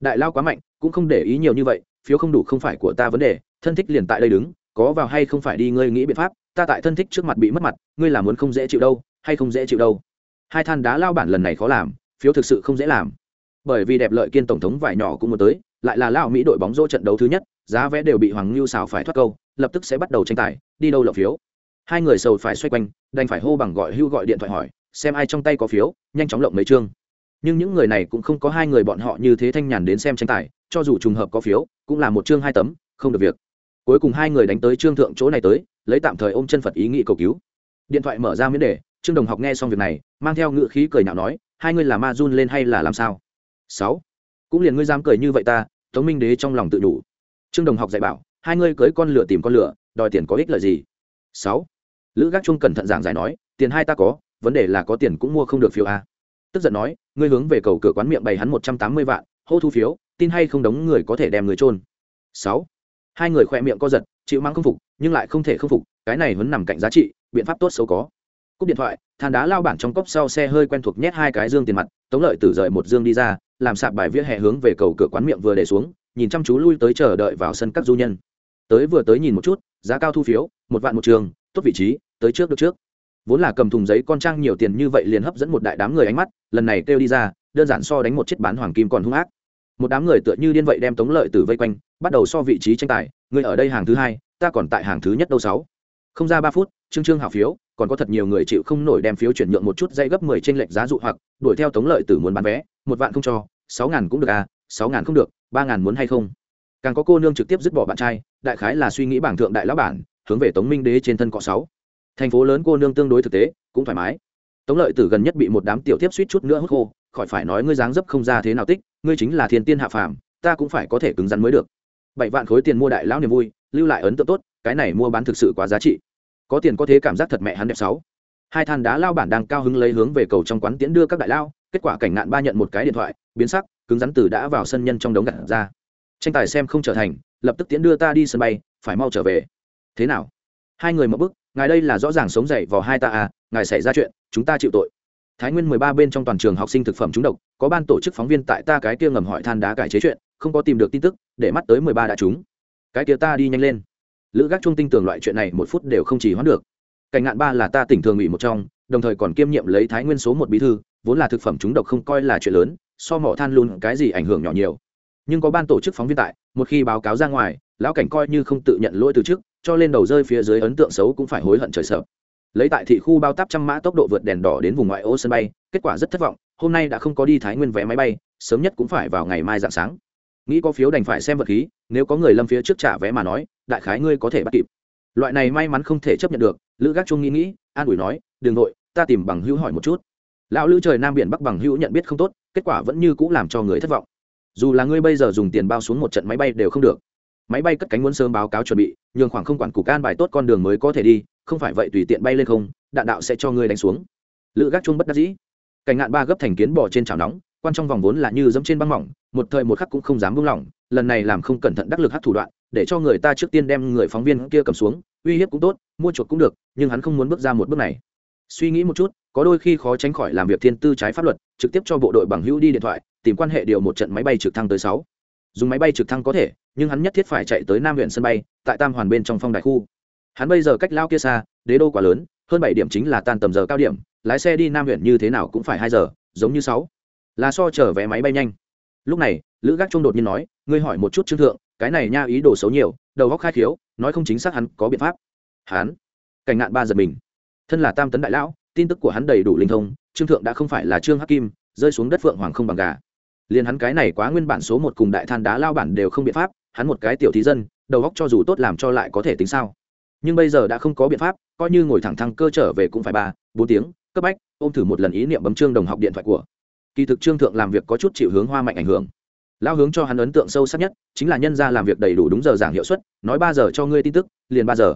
đại lao quá mạnh, cũng không để ý nhiều như vậy, phiếu không đủ không phải của ta vấn đề, thân thích liền tại đây đứng, có vào hay không phải đi ngươi nghĩ biện pháp, ta tại thân thích trước mặt bị mất mặt, ngươi làm muốn không dễ chịu đâu, hay không dễ chịu đâu. Hai than đá lao bản lần này khó làm, phiếu thực sự không dễ làm. Bởi vì đẹp lợi kiên tổng thống vải nhỏ cũng muốn tới, lại là lao mỹ đội bóng rô trận đấu thứ nhất, giá vé đều bị hoàng lưu xào phải thoát câu, lập tức sẽ bắt đầu tranh tài, đi đâu lậu phiếu. Hai người sầu phải xoay quanh, đành phải hô bằng gọi hưu gọi điện thoại hỏi, xem ai trong tay có phiếu, nhanh chóng lộng mấy chương nhưng những người này cũng không có hai người bọn họ như thế thanh nhàn đến xem tranh tài, cho dù trùng hợp có phiếu, cũng là một chương hai tấm, không được việc. Cuối cùng hai người đánh tới trương thượng chỗ này tới, lấy tạm thời ôm chân phật ý nghĩ cầu cứu. Điện thoại mở ra miễn đề, trương đồng học nghe xong việc này, mang theo ngựa khí cười nhạo nói, hai ngươi là ma run lên hay là làm sao? Sáu. Cũng liền ngươi dám cười như vậy ta, tống minh đế trong lòng tự đủ. Trương đồng học dạy bảo, hai ngươi cưới con lửa tìm con lửa, đòi tiền có ích lợi gì? Sáu. Lữ gác trung cẩn thận giảng giải nói, tiền hai ta có, vấn đề là có tiền cũng mua không được phiếu a tức giận nói, ngươi hướng về cầu cửa quán miệng bày hắn một trăm tám mươi vạn, hô thu phiếu, tin hay không đóng người có thể đem người trôn sáu. Hai người khoe miệng co giật, chịu mang không phục, nhưng lại không thể không phục, cái này vẫn nằm cạnh giá trị, biện pháp tốt xấu có. Cúp điện thoại, than đá lao bản trong cốc sau xe hơi quen thuộc nhét hai cái dương tiền mặt, tống lợi tử rời một dương đi ra, làm sạp bài viết hè hướng về cầu cửa quán miệng vừa để xuống, nhìn chăm chú lui tới chờ đợi vào sân các du nhân. Tới vừa tới nhìn một chút, giá cao thu phiếu, một vạn một trường, tốt vị trí, tới trước được trước vốn là cầm thùng giấy con trang nhiều tiền như vậy liền hấp dẫn một đại đám người ánh mắt, lần này kêu đi ra, đơn giản so đánh một chiếc bán hoàng kim còn hung ác. Một đám người tựa như điên vậy đem tống lợi tử vây quanh, bắt đầu so vị trí tranh tài, người ở đây hàng thứ hai, ta còn tại hàng thứ nhất đâu sáu. Không ra ba phút, trương trương hảo phiếu, còn có thật nhiều người chịu không nổi đem phiếu chuyển nhượng một chút dây gấp mười trên lệch giá dụ hoặc, đuổi theo tống lợi tử muốn bán vé, một vạn không cho, sáu ngàn cũng được à sáu ngàn không được, ba ngàn muốn hay không? Càng có cô nương trực tiếp dứt bỏ bạn trai, đại khái là suy nghĩ bảng thượng đại lão bản, hướng về tống minh đế trên thân cọ sáu thành phố lớn cô nương tương đối thực tế, cũng thoải mái. Tống lợi tử gần nhất bị một đám tiểu tiếp suýt chút nữa hút khô, khỏi phải nói ngươi dáng dấp không ra thế nào tích, ngươi chính là thiên tiên hạ phàm, ta cũng phải có thể cứng rắn mới được. Bảy vạn khối tiền mua đại lão niềm vui, lưu lại ấn tượng tốt, cái này mua bán thực sự quá giá trị. Có tiền có thế cảm giác thật mẹ hắn đẹp sáu hai than đá lao bản đang cao hứng lấy hướng về cầu trong quán tiễn đưa các đại lao kết quả cảnh nạn ba nhận một cái điện thoại, biến sắc, cứng rắn từ đã vào sân nhân trong đống gặt ra. Tranh tài xem không trở thành, lập tức tiễn đưa ta đi sân bay, phải mau trở về. Thế nào? Hai người một bức ngài đây là rõ ràng sống dậy vào hai ta à ngài xảy ra chuyện, chúng ta chịu tội. Thái nguyên mười ba bên trong toàn trường học sinh thực phẩm trúng độc, có ban tổ chức phóng viên tại ta cái kia ngầm hỏi than đá cải chế chuyện, không có tìm được tin tức, để mắt tới mười ba đã trúng. Cái kia ta đi nhanh lên. Lữ gác trung tin tưởng loại chuyện này một phút đều không chỉ hoãn được. Cảnh ngạn ba là ta tỉnh thường ủy một trong, đồng thời còn kiêm nhiệm lấy thái nguyên số một bí thư, vốn là thực phẩm trúng độc không coi là chuyện lớn, so mỏ than luôn cái gì ảnh hưởng nhỏ nhiều. Nhưng có ban tổ chức phóng viên tại, một khi báo cáo ra ngoài, lão cảnh coi như không tự nhận lỗi từ trước cho lên đầu rơi phía dưới ấn tượng xấu cũng phải hối hận trời sợ. Lấy tại thị khu bao táp trăm mã tốc độ vượt đèn đỏ đến vùng ngoại ô sân bay, kết quả rất thất vọng, hôm nay đã không có đi thái nguyên vé máy bay, sớm nhất cũng phải vào ngày mai dạng sáng. Nghĩ có phiếu đành phải xem vật khí, nếu có người lâm phía trước trả vé mà nói, đại khái ngươi có thể bắt kịp. Loại này may mắn không thể chấp nhận được, lữ gác chung nghĩ nghĩ, an ủi nói, đường nội, ta tìm bằng hữu hỏi một chút. Lão lữ trời nam biển bắc bằng hữu nhận biết không tốt, kết quả vẫn như cũng làm cho người thất vọng. Dù là ngươi bây giờ dùng tiền bao xuống một trận máy bay đều không được máy bay cất cánh muốn sớm báo cáo chuẩn bị, nhường khoảng không quản cục an bài tốt con đường mới có thể đi, không phải vậy tùy tiện bay lên không, đạn đạo sẽ cho ngươi đánh xuống. Lữ gác chung bất đắc dĩ. Cảnh ngạn ba gấp thành kiến bỏ trên chảo nóng, quan trong vòng vốn là như dẫm trên băng mỏng, một thời một khắc cũng không dám buông lỏng, lần này làm không cẩn thận đắc lực hát thủ đoạn, để cho người ta trước tiên đem người phóng viên kia cầm xuống, uy hiếp cũng tốt, mua chuộc cũng được, nhưng hắn không muốn bước ra một bước này. Suy nghĩ một chút, có đôi khi khó tránh khỏi làm việc thiên tư trái pháp luật, trực tiếp cho bộ đội bằng hữu đi điện thoại, tìm quan hệ điều một trận máy bay trực thăng tới sáu. Dùng máy bay trực thăng có thể nhưng hắn nhất thiết phải chạy tới nam huyện sân bay, tại tam hoàn bên trong phong đại khu. Hắn bây giờ cách lao kia xa, đế đô quá lớn, hơn bảy điểm chính là tan tầm giờ cao điểm, lái xe đi nam huyện như thế nào cũng phải hai giờ, giống như sáu. Là so chở vé máy bay nhanh. Lúc này, lữ gác trung đột nhiên nói, ngươi hỏi một chút trương thượng, cái này nha ý đồ xấu nhiều, đầu góc khai khiếu, nói không chính xác hắn có biện pháp. Hắn, cảnh ngạn ba giật mình. Thân là tam tấn đại lão, tin tức của hắn đầy đủ linh thông, trương thượng đã không phải là trương hắc kim, rơi xuống đất phượng hoàng không bằng gà. Liền hắn cái này quá nguyên bản số một cùng đại than đá lao bản đều không biện pháp hắn một cái tiểu thí dân, đầu góc cho dù tốt làm cho lại có thể tính sao. Nhưng bây giờ đã không có biện pháp, coi như ngồi thẳng thăng cơ trở về cũng phải ba, bốn tiếng, cấp bách, ôm thử một lần ý niệm bấm trương đồng học điện thoại của. Kỳ thực trương thượng làm việc có chút chịu hướng hoa mạnh ảnh hưởng. Lao hướng cho hắn ấn tượng sâu sắc nhất, chính là nhân ra làm việc đầy đủ đúng giờ giảng hiệu suất, nói ba giờ cho ngươi tin tức, liền ba giờ.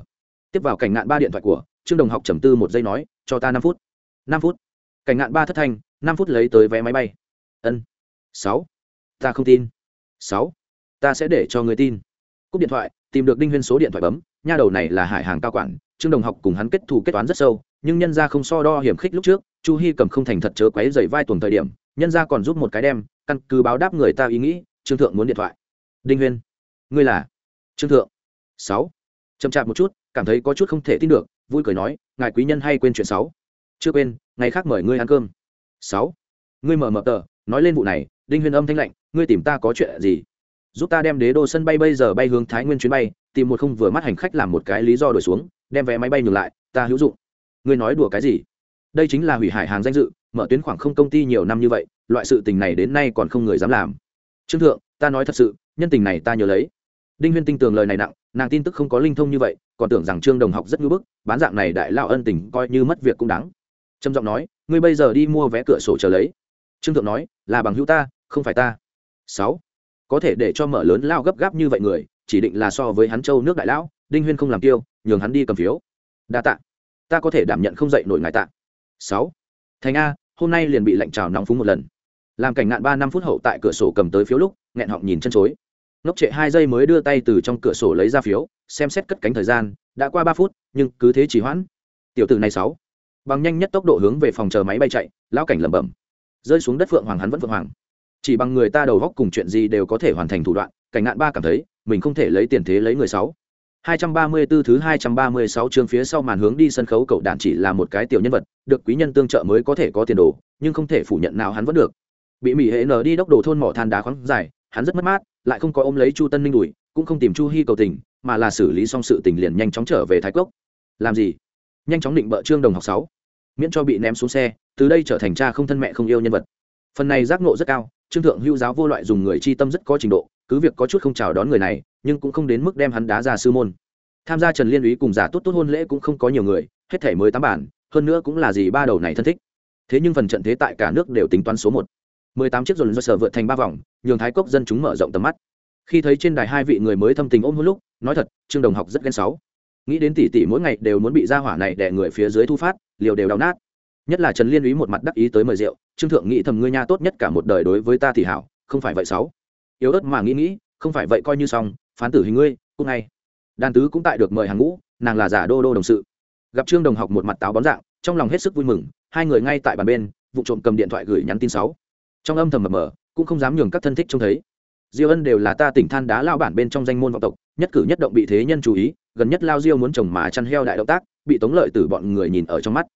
Tiếp vào cảnh ngạn ba điện thoại của, trương đồng học trầm tư một giây nói, cho ta năm phút. Năm phút. Cảnh ngạn ba thất thanh, năm phút lấy tới vé máy bay. Ân. Sáu. Ta không tin. Sáu ta sẽ để cho người tin. Cúp điện thoại, tìm được đinh huyên số điện thoại bấm. Nha đầu này là hải hàng cao quản, trương đồng học cùng hắn kết thù kết toán rất sâu, nhưng nhân ra không so đo hiểm khích lúc trước, chu hy cầm không thành thật chớ quấy dày vai tuần thời điểm, nhân ra còn giúp một cái đem, căn cứ báo đáp người ta ý nghĩ, trương thượng muốn điện thoại. Đinh huyên, ngươi là? Trương thượng. Sáu. Chậm chạp một chút, cảm thấy có chút không thể tin được, vui cười nói, ngài quý nhân hay quên chuyện sáu? Chưa quên, ngày khác mời ngươi ăn cơm. Sáu. Ngươi mở mở tờ, nói lên vụ này, đinh huyên âm thanh lạnh, ngươi tìm ta có chuyện gì? Giúp ta đem đế đô sân bay bây giờ bay hướng thái nguyên chuyến bay, tìm một không vừa mắt hành khách làm một cái lý do đổi xuống, đem vé máy bay nhường lại, ta hữu dụng. Ngươi nói đùa cái gì? Đây chính là hủy hải hàng danh dự, mở tuyến khoảng không công ty nhiều năm như vậy, loại sự tình này đến nay còn không người dám làm. Trương thượng, ta nói thật sự, nhân tình này ta nhớ lấy. Đinh huyên tinh tường lời này nặng, nàng tin tức không có linh thông như vậy, còn tưởng rằng trương đồng học rất ngưỡng bức, bán dạng này đại lao ân tình coi như mất việc cũng đáng. Trầm giọng nói, ngươi bây giờ đi mua vé cửa sổ chờ lấy. Trương thượng nói, là bằng hữu ta, không phải ta. Sáu có thể để cho mở lớn lao gấp gáp như vậy người, chỉ định là so với hắn châu nước đại lão, đinh huyên không làm tiêu nhường hắn đi cầm phiếu. Đa tạ. Ta có thể đảm nhận không dậy nổi ngài tạ. Sáu. Thành a, hôm nay liền bị lệnh trào nóng phúng một lần. Làm cảnh ngạn ba năm phút hậu tại cửa sổ cầm tới phiếu lúc, nghẹn họng nhìn chân chối. Ngốc trệ hai giây mới đưa tay từ trong cửa sổ lấy ra phiếu, xem xét cất cánh thời gian, đã qua ba phút, nhưng cứ thế chỉ hoãn. Tiểu tử này sáu. Bằng nhanh nhất tốc độ hướng về phòng chờ máy bay chạy lao cảnh lẩm bẩm. Rơi xuống đất phượng hoàng hắn vẫn phượng hoàng chỉ bằng người ta đầu góc cùng chuyện gì đều có thể hoàn thành thủ đoạn cảnh ngạn ba cảm thấy mình không thể lấy tiền thế lấy người sáu 234 thứ 236 chương phía sau màn hướng đi sân khấu cậu đàn chỉ là một cái tiểu nhân vật, được quý nhân tương trợ mới có thể có tiền đồ, nhưng không thể phủ nhận nào hắn vẫn được. Bị Mỹ hệ nở đi đốc đồ thôn mỏ than đá khoáng dài, hắn rất mất mát, lại không có ôm lấy Chu Tân Ninh đuổi, cũng không tìm Chu Hi cầu tình, mà là xử lý xong sự tình liền nhanh chóng trở về Thái Cốc. Làm gì? Nhanh chóng định bợ trương đồng học 6, miễn cho bị ném xuống xe, từ đây trở thành cha không thân mẹ không yêu nhân vật. Phần này giác ngộ rất cao, trương thượng hưu giáo vô loại dùng người chi tâm rất có trình độ, cứ việc có chút không chào đón người này nhưng cũng không đến mức đem hắn đá ra sư môn. Tham gia trần liên úy cùng giả tốt tốt hôn lễ cũng không có nhiều người hết thể mới tám bản hơn nữa cũng là gì ba đầu này thân thích. Thế nhưng phần trận thế tại cả nước đều tính toán số một. Mười tám chiếc dồn do sở vượt thành ba vòng nhường thái cốc dân chúng mở rộng tầm mắt. Khi thấy trên đài hai vị người mới thâm tình ôm hôn lúc nói thật trương đồng học rất ghen sáu nghĩ đến tỷ tỷ mỗi ngày đều muốn bị ra hỏa này đè người phía dưới thu phát liều đều đau nát nhất là trần liên ý một mặt đắc ý tới mời rượu, trương thượng, nghĩ thầm ngươi nha tốt nhất cả một đời đối với ta thì hảo, không phải vậy sáu. Yếu ớt mà nghĩ nghĩ, không phải vậy coi như xong, phán tử hình ngươi, cũng ngay. Đàn tứ cũng tại được mời hàng ngũ, nàng là giả đô đô đồng sự. Gặp trương đồng học một mặt táo bón dạng, trong lòng hết sức vui mừng, hai người ngay tại bàn bên, vụ trộm cầm điện thoại gửi nhắn tin sáu. Trong âm thầm mờ mờ, cũng không dám nhường các thân thích trông thấy. Diêu ân đều là ta tỉnh than đá lao bản bên trong danh môn vọng tộc, nhất cử nhất động bị thế nhân chú ý, gần nhất lao diêu muốn trồng mà chăn heo đại động tác, bị tống lợi từ bọn người nhìn ở trong mắt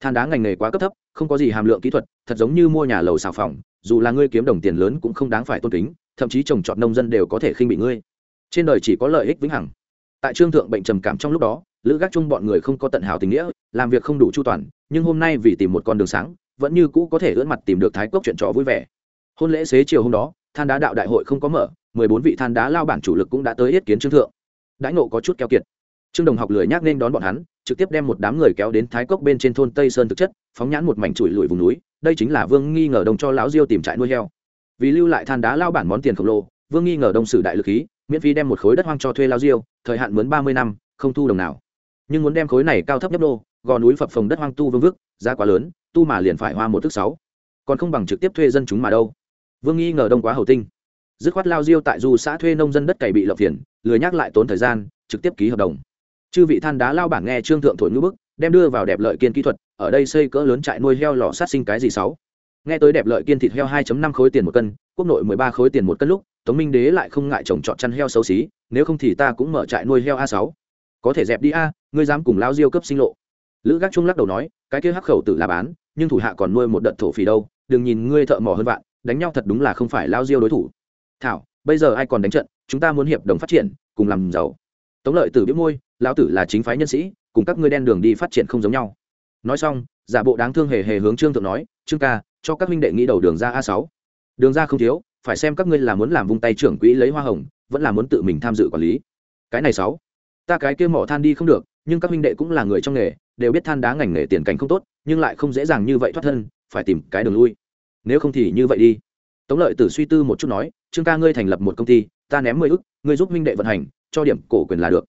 than đá ngành nghề quá cấp thấp, không có gì hàm lượng kỹ thuật, thật giống như mua nhà lầu xào phòng, dù là ngươi kiếm đồng tiền lớn cũng không đáng phải tôn kính, thậm chí trồng trọt nông dân đều có thể khinh bị ngươi. Trên đời chỉ có lợi ích vĩnh hằng. Tại trương thượng bệnh trầm cảm trong lúc đó, lữ gác chung bọn người không có tận hào tình nghĩa, làm việc không đủ chu toàn, nhưng hôm nay vì tìm một con đường sáng, vẫn như cũ có thể ưỡn mặt tìm được thái cốc chuyện trò vui vẻ. Hôn lễ xế chiều hôm đó, than đá đạo đại hội không có mở, mười bốn vị than đá lao bản chủ lực cũng đã tới yết kiến trương thượng. Đãi nộ có chút keo kiệt. Trương đồng học lười nhác nên đón bọn hắn trực tiếp đem một đám người kéo đến thái cốc bên trên thôn tây sơn thực chất, phóng nhãn một mảnh trụi lùi vùng núi, đây chính là vương nghi ngờ đông cho lão diêu tìm trại nuôi heo. Vì lưu lại than đá lao bản món tiền khổng lồ, vương nghi ngờ đông sử đại lực khí, miễn phí đem một khối đất hoang cho thuê lao diêu, thời hạn mướn ba mươi năm, không thu đồng nào. Nhưng muốn đem khối này cao thấp nhấp đô, gò núi phập phồng đất hoang tu vương vức, giá quá lớn, tu mà liền phải hoa một thước sáu. Còn không bằng trực tiếp thuê dân chúng mà đâu. Vương nghi ngờ đông quá hầu tinh. Dứt khoát lao diêu tại du xã thuê nông dân đất cày bị lộng phiền, lười nhắc lại tốn thời gian, trực tiếp ký hợp đồng chư vị than đá lao bảng nghe trương thượng thổi ngữ bức, đem đưa vào đẹp lợi kiên kỹ thuật, ở đây xây cỡ lớn trại nuôi heo lò sát sinh cái gì sáu? Nghe tới đẹp lợi kiên thịt heo 2 năm khối tiền một cân, quốc nội 13 khối tiền một cân lúc, tống minh đế lại không ngại trồng trọt chăn heo xấu xí, nếu không thì ta cũng mở trại nuôi heo a 6 có thể dẹp đi a, ngươi dám cùng lao diêu cấp sinh lộ. Lữ gác trung lắc đầu nói, cái kia hắc khẩu tử là bán, nhưng thủ hạ còn nuôi một đợt thổ phỉ đâu, đừng nhìn ngươi thợ mỏ hơn vạn, đánh nhau thật đúng là không phải lao diêu đối thủ. Thảo, bây giờ ai còn đánh trận, chúng ta muốn hiệp đồng phát triển, cùng làm giàu. Tống lợi tử biếu môi lão tử là chính phái nhân sĩ, cùng các ngươi đen đường đi phát triển không giống nhau. Nói xong, giả bộ đáng thương hề hề hướng trương thượng nói, trương ca, cho các minh đệ nghĩ đầu đường ra a sáu. Đường ra không thiếu, phải xem các ngươi là muốn làm vung tay trưởng quỹ lấy hoa hồng, vẫn là muốn tự mình tham dự quản lý. Cái này sáu, ta cái kia mỏ than đi không được, nhưng các minh đệ cũng là người trong nghề, đều biết than đá ngành nghề tiền cảnh không tốt, nhưng lại không dễ dàng như vậy thoát thân, phải tìm cái đường lui. Nếu không thì như vậy đi. Tống lợi tử suy tư một chút nói, trương ca, ngươi thành lập một công ty, ta ném mười ức, ngươi giúp minh đệ vận hành, cho điểm cổ quyền là được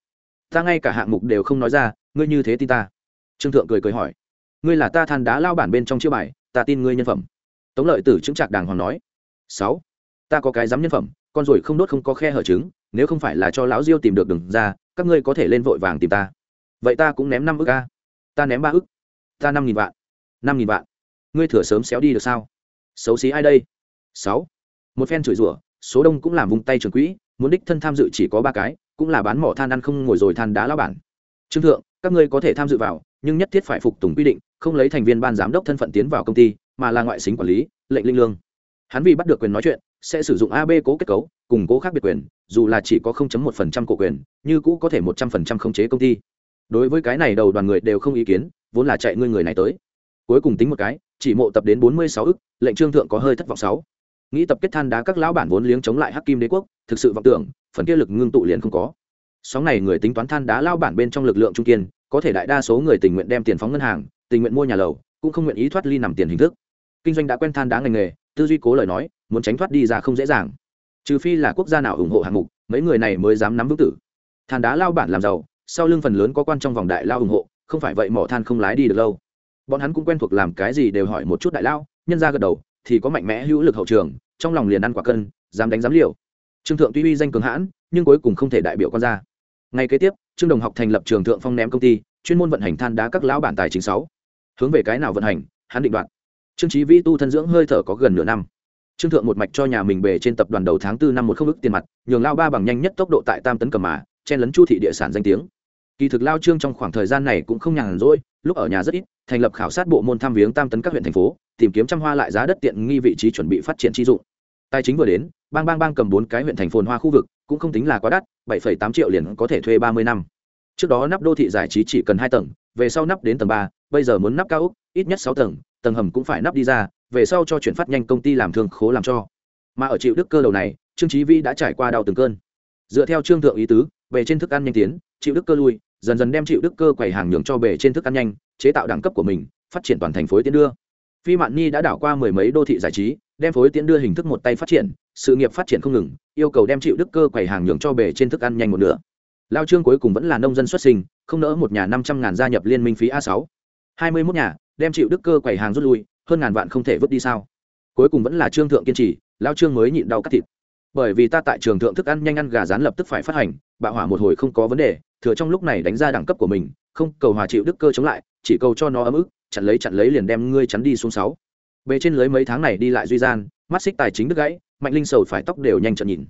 ta ngay cả hạng mục đều không nói ra, ngươi như thế tin ta. Trương thượng cười cười hỏi, ngươi là ta than đá lao bản bên trong chiêu bài, ta tin ngươi nhân phẩm. Tống lợi tử chứng trạc đàng hoàng nói, sáu, ta có cái dám nhân phẩm, con ruồi không đốt không có khe hở trứng, nếu không phải là cho lão diêu tìm được đường ra, các ngươi có thể lên vội vàng tìm ta. Vậy ta cũng ném năm ức a. Ta ném ba ức. Ta năm nghìn vạn. Năm nghìn vạn. Ngươi thừa sớm xéo đi được sao? Xấu xí ai đây? Sáu, một phen chửi rủa, số đông cũng làm vùng tay trường quỹ, muốn đích thân tham dự chỉ có ba cái cũng là bán mỏ than ăn không ngồi rồi than đá lao bản. Trương thượng, các ngươi có thể tham dự vào, nhưng nhất thiết phải phục tùng quy định, không lấy thành viên ban giám đốc thân phận tiến vào công ty, mà là ngoại xính quản lý, lệnh linh lương. Hắn vì bắt được quyền nói chuyện, sẽ sử dụng ab cố kết cấu củng cố khác biệt quyền, dù là chỉ có 0.1% cổ quyền, như cũ có thể 100% khống chế công ty. Đối với cái này đầu đoàn người đều không ý kiến, vốn là chạy ngươi người này tới. Cuối cùng tính một cái, chỉ mộ tập đến 46 ức, lệnh trương thượng có hơi thất vọng sáu. Nghĩ tập kết than đá các lão bản vốn liếng chống lại hắc kim đế quốc, thực sự vọng tưởng phần kia lực ngưng tụ liền không có. Sóng này người tính toán than đá lao bản bên trong lực lượng trung kiên, có thể đại đa số người tình nguyện đem tiền phóng ngân hàng, tình nguyện mua nhà lầu, cũng không nguyện ý thoát ly nằm tiền hình thức. Kinh doanh đã quen than đá ngành nghề, tư duy cố lời nói, muốn tránh thoát đi ra không dễ dàng. Trừ phi là quốc gia nào ủng hộ hạng mục, mấy người này mới dám nắm vững tử. Than đá lao bản làm giàu, sau lưng phần lớn có quan trong vòng đại lao ủng hộ, không phải vậy mỏ than không lái đi được lâu. Bọn hắn cũng quen thuộc làm cái gì đều hỏi một chút đại lao, nhân ra gật đầu, thì có mạnh mẽ hữu lực hậu trường, trong lòng liền ăn quả cân, dám đánh dám liều trương thượng tuy uy danh cường hãn, nhưng cuối cùng không thể đại biểu con ra. Ngay kế tiếp, trương đồng học thành lập trường thượng phong ném công ty, chuyên môn vận hành than đá các lão bản tài chính sáu. Hướng về cái nào vận hành, hắn định đoạt. Trương trí vĩ tu thân dưỡng hơi thở có gần nửa năm. Trương thượng một mạch cho nhà mình bề trên tập đoàn đầu tháng tư năm một không ức tiền mặt, nhường lao ba bằng nhanh nhất tốc độ tại tam tấn cầm mà, chen lấn chu thị địa sản danh tiếng. Kỳ thực lao trương trong khoảng thời gian này cũng không nhàn rỗi, lúc ở nhà rất ít, thành lập khảo sát bộ môn tham viếng tam tấn các huyện thành phố, tìm kiếm trăm hoa lại giá đất tiện nghi vị trí chuẩn bị phát triển chi dụng tài chính vừa đến, bang bang bang cầm bốn cái huyện thành phồn hoa khu vực, cũng không tính là quá đắt, bảy tám triệu liền có thể thuê ba mươi năm. Trước đó nắp đô thị giải trí chỉ cần hai tầng, về sau nắp đến tầng ba, bây giờ muốn nắp cao úc, ít nhất sáu tầng tầng hầm cũng phải nắp đi ra, về sau cho chuyển phát nhanh công ty làm thương khố làm cho. Mà ở chịu đức cơ đầu này, trương trí vi đã trải qua đau từng cơn. Dựa theo trương thượng ý tứ, về trên thức ăn nhanh tiến, chịu đức cơ lui, dần dần đem chịu đức cơ quầy hàng nhường cho bể trên thức ăn nhanh, chế tạo đẳng cấp của mình, phát triển toàn thành phố tiến đưa phi mạn ni đã đảo qua mười mấy đô thị giải trí, đem phối tiến đưa hình thức một tay phát triển, sự nghiệp phát triển không ngừng, yêu cầu đem chịu đức cơ quầy hàng nhường cho bề trên thức ăn nhanh một nửa. Lao trương cuối cùng vẫn là nông dân xuất sinh, không nỡ một nhà năm trăm ngàn gia nhập liên minh phí a sáu. Hai mươi mốt nhà, đem chịu đức cơ quầy hàng rút lui, hơn ngàn vạn không thể vứt đi sao? Cuối cùng vẫn là trương thượng kiên trì, lao trương mới nhịn đau cắt thịt. Bởi vì ta tại trường thượng thức ăn nhanh ăn gà rán lập tức phải phát hành, bạo hỏa một hồi không có vấn đề, thừa trong lúc này đánh ra đẳng cấp của mình, không cầu hòa chịu đức cơ chống lại, chỉ cầu cho nó ấm ức chặn lấy chặn lấy liền đem ngươi chắn đi xuống sáu. Bề trên lưới mấy tháng này đi lại duy gian, mắt xích tài chính đứt gãy, mạnh linh sầu phải tóc đều nhanh trận nhìn.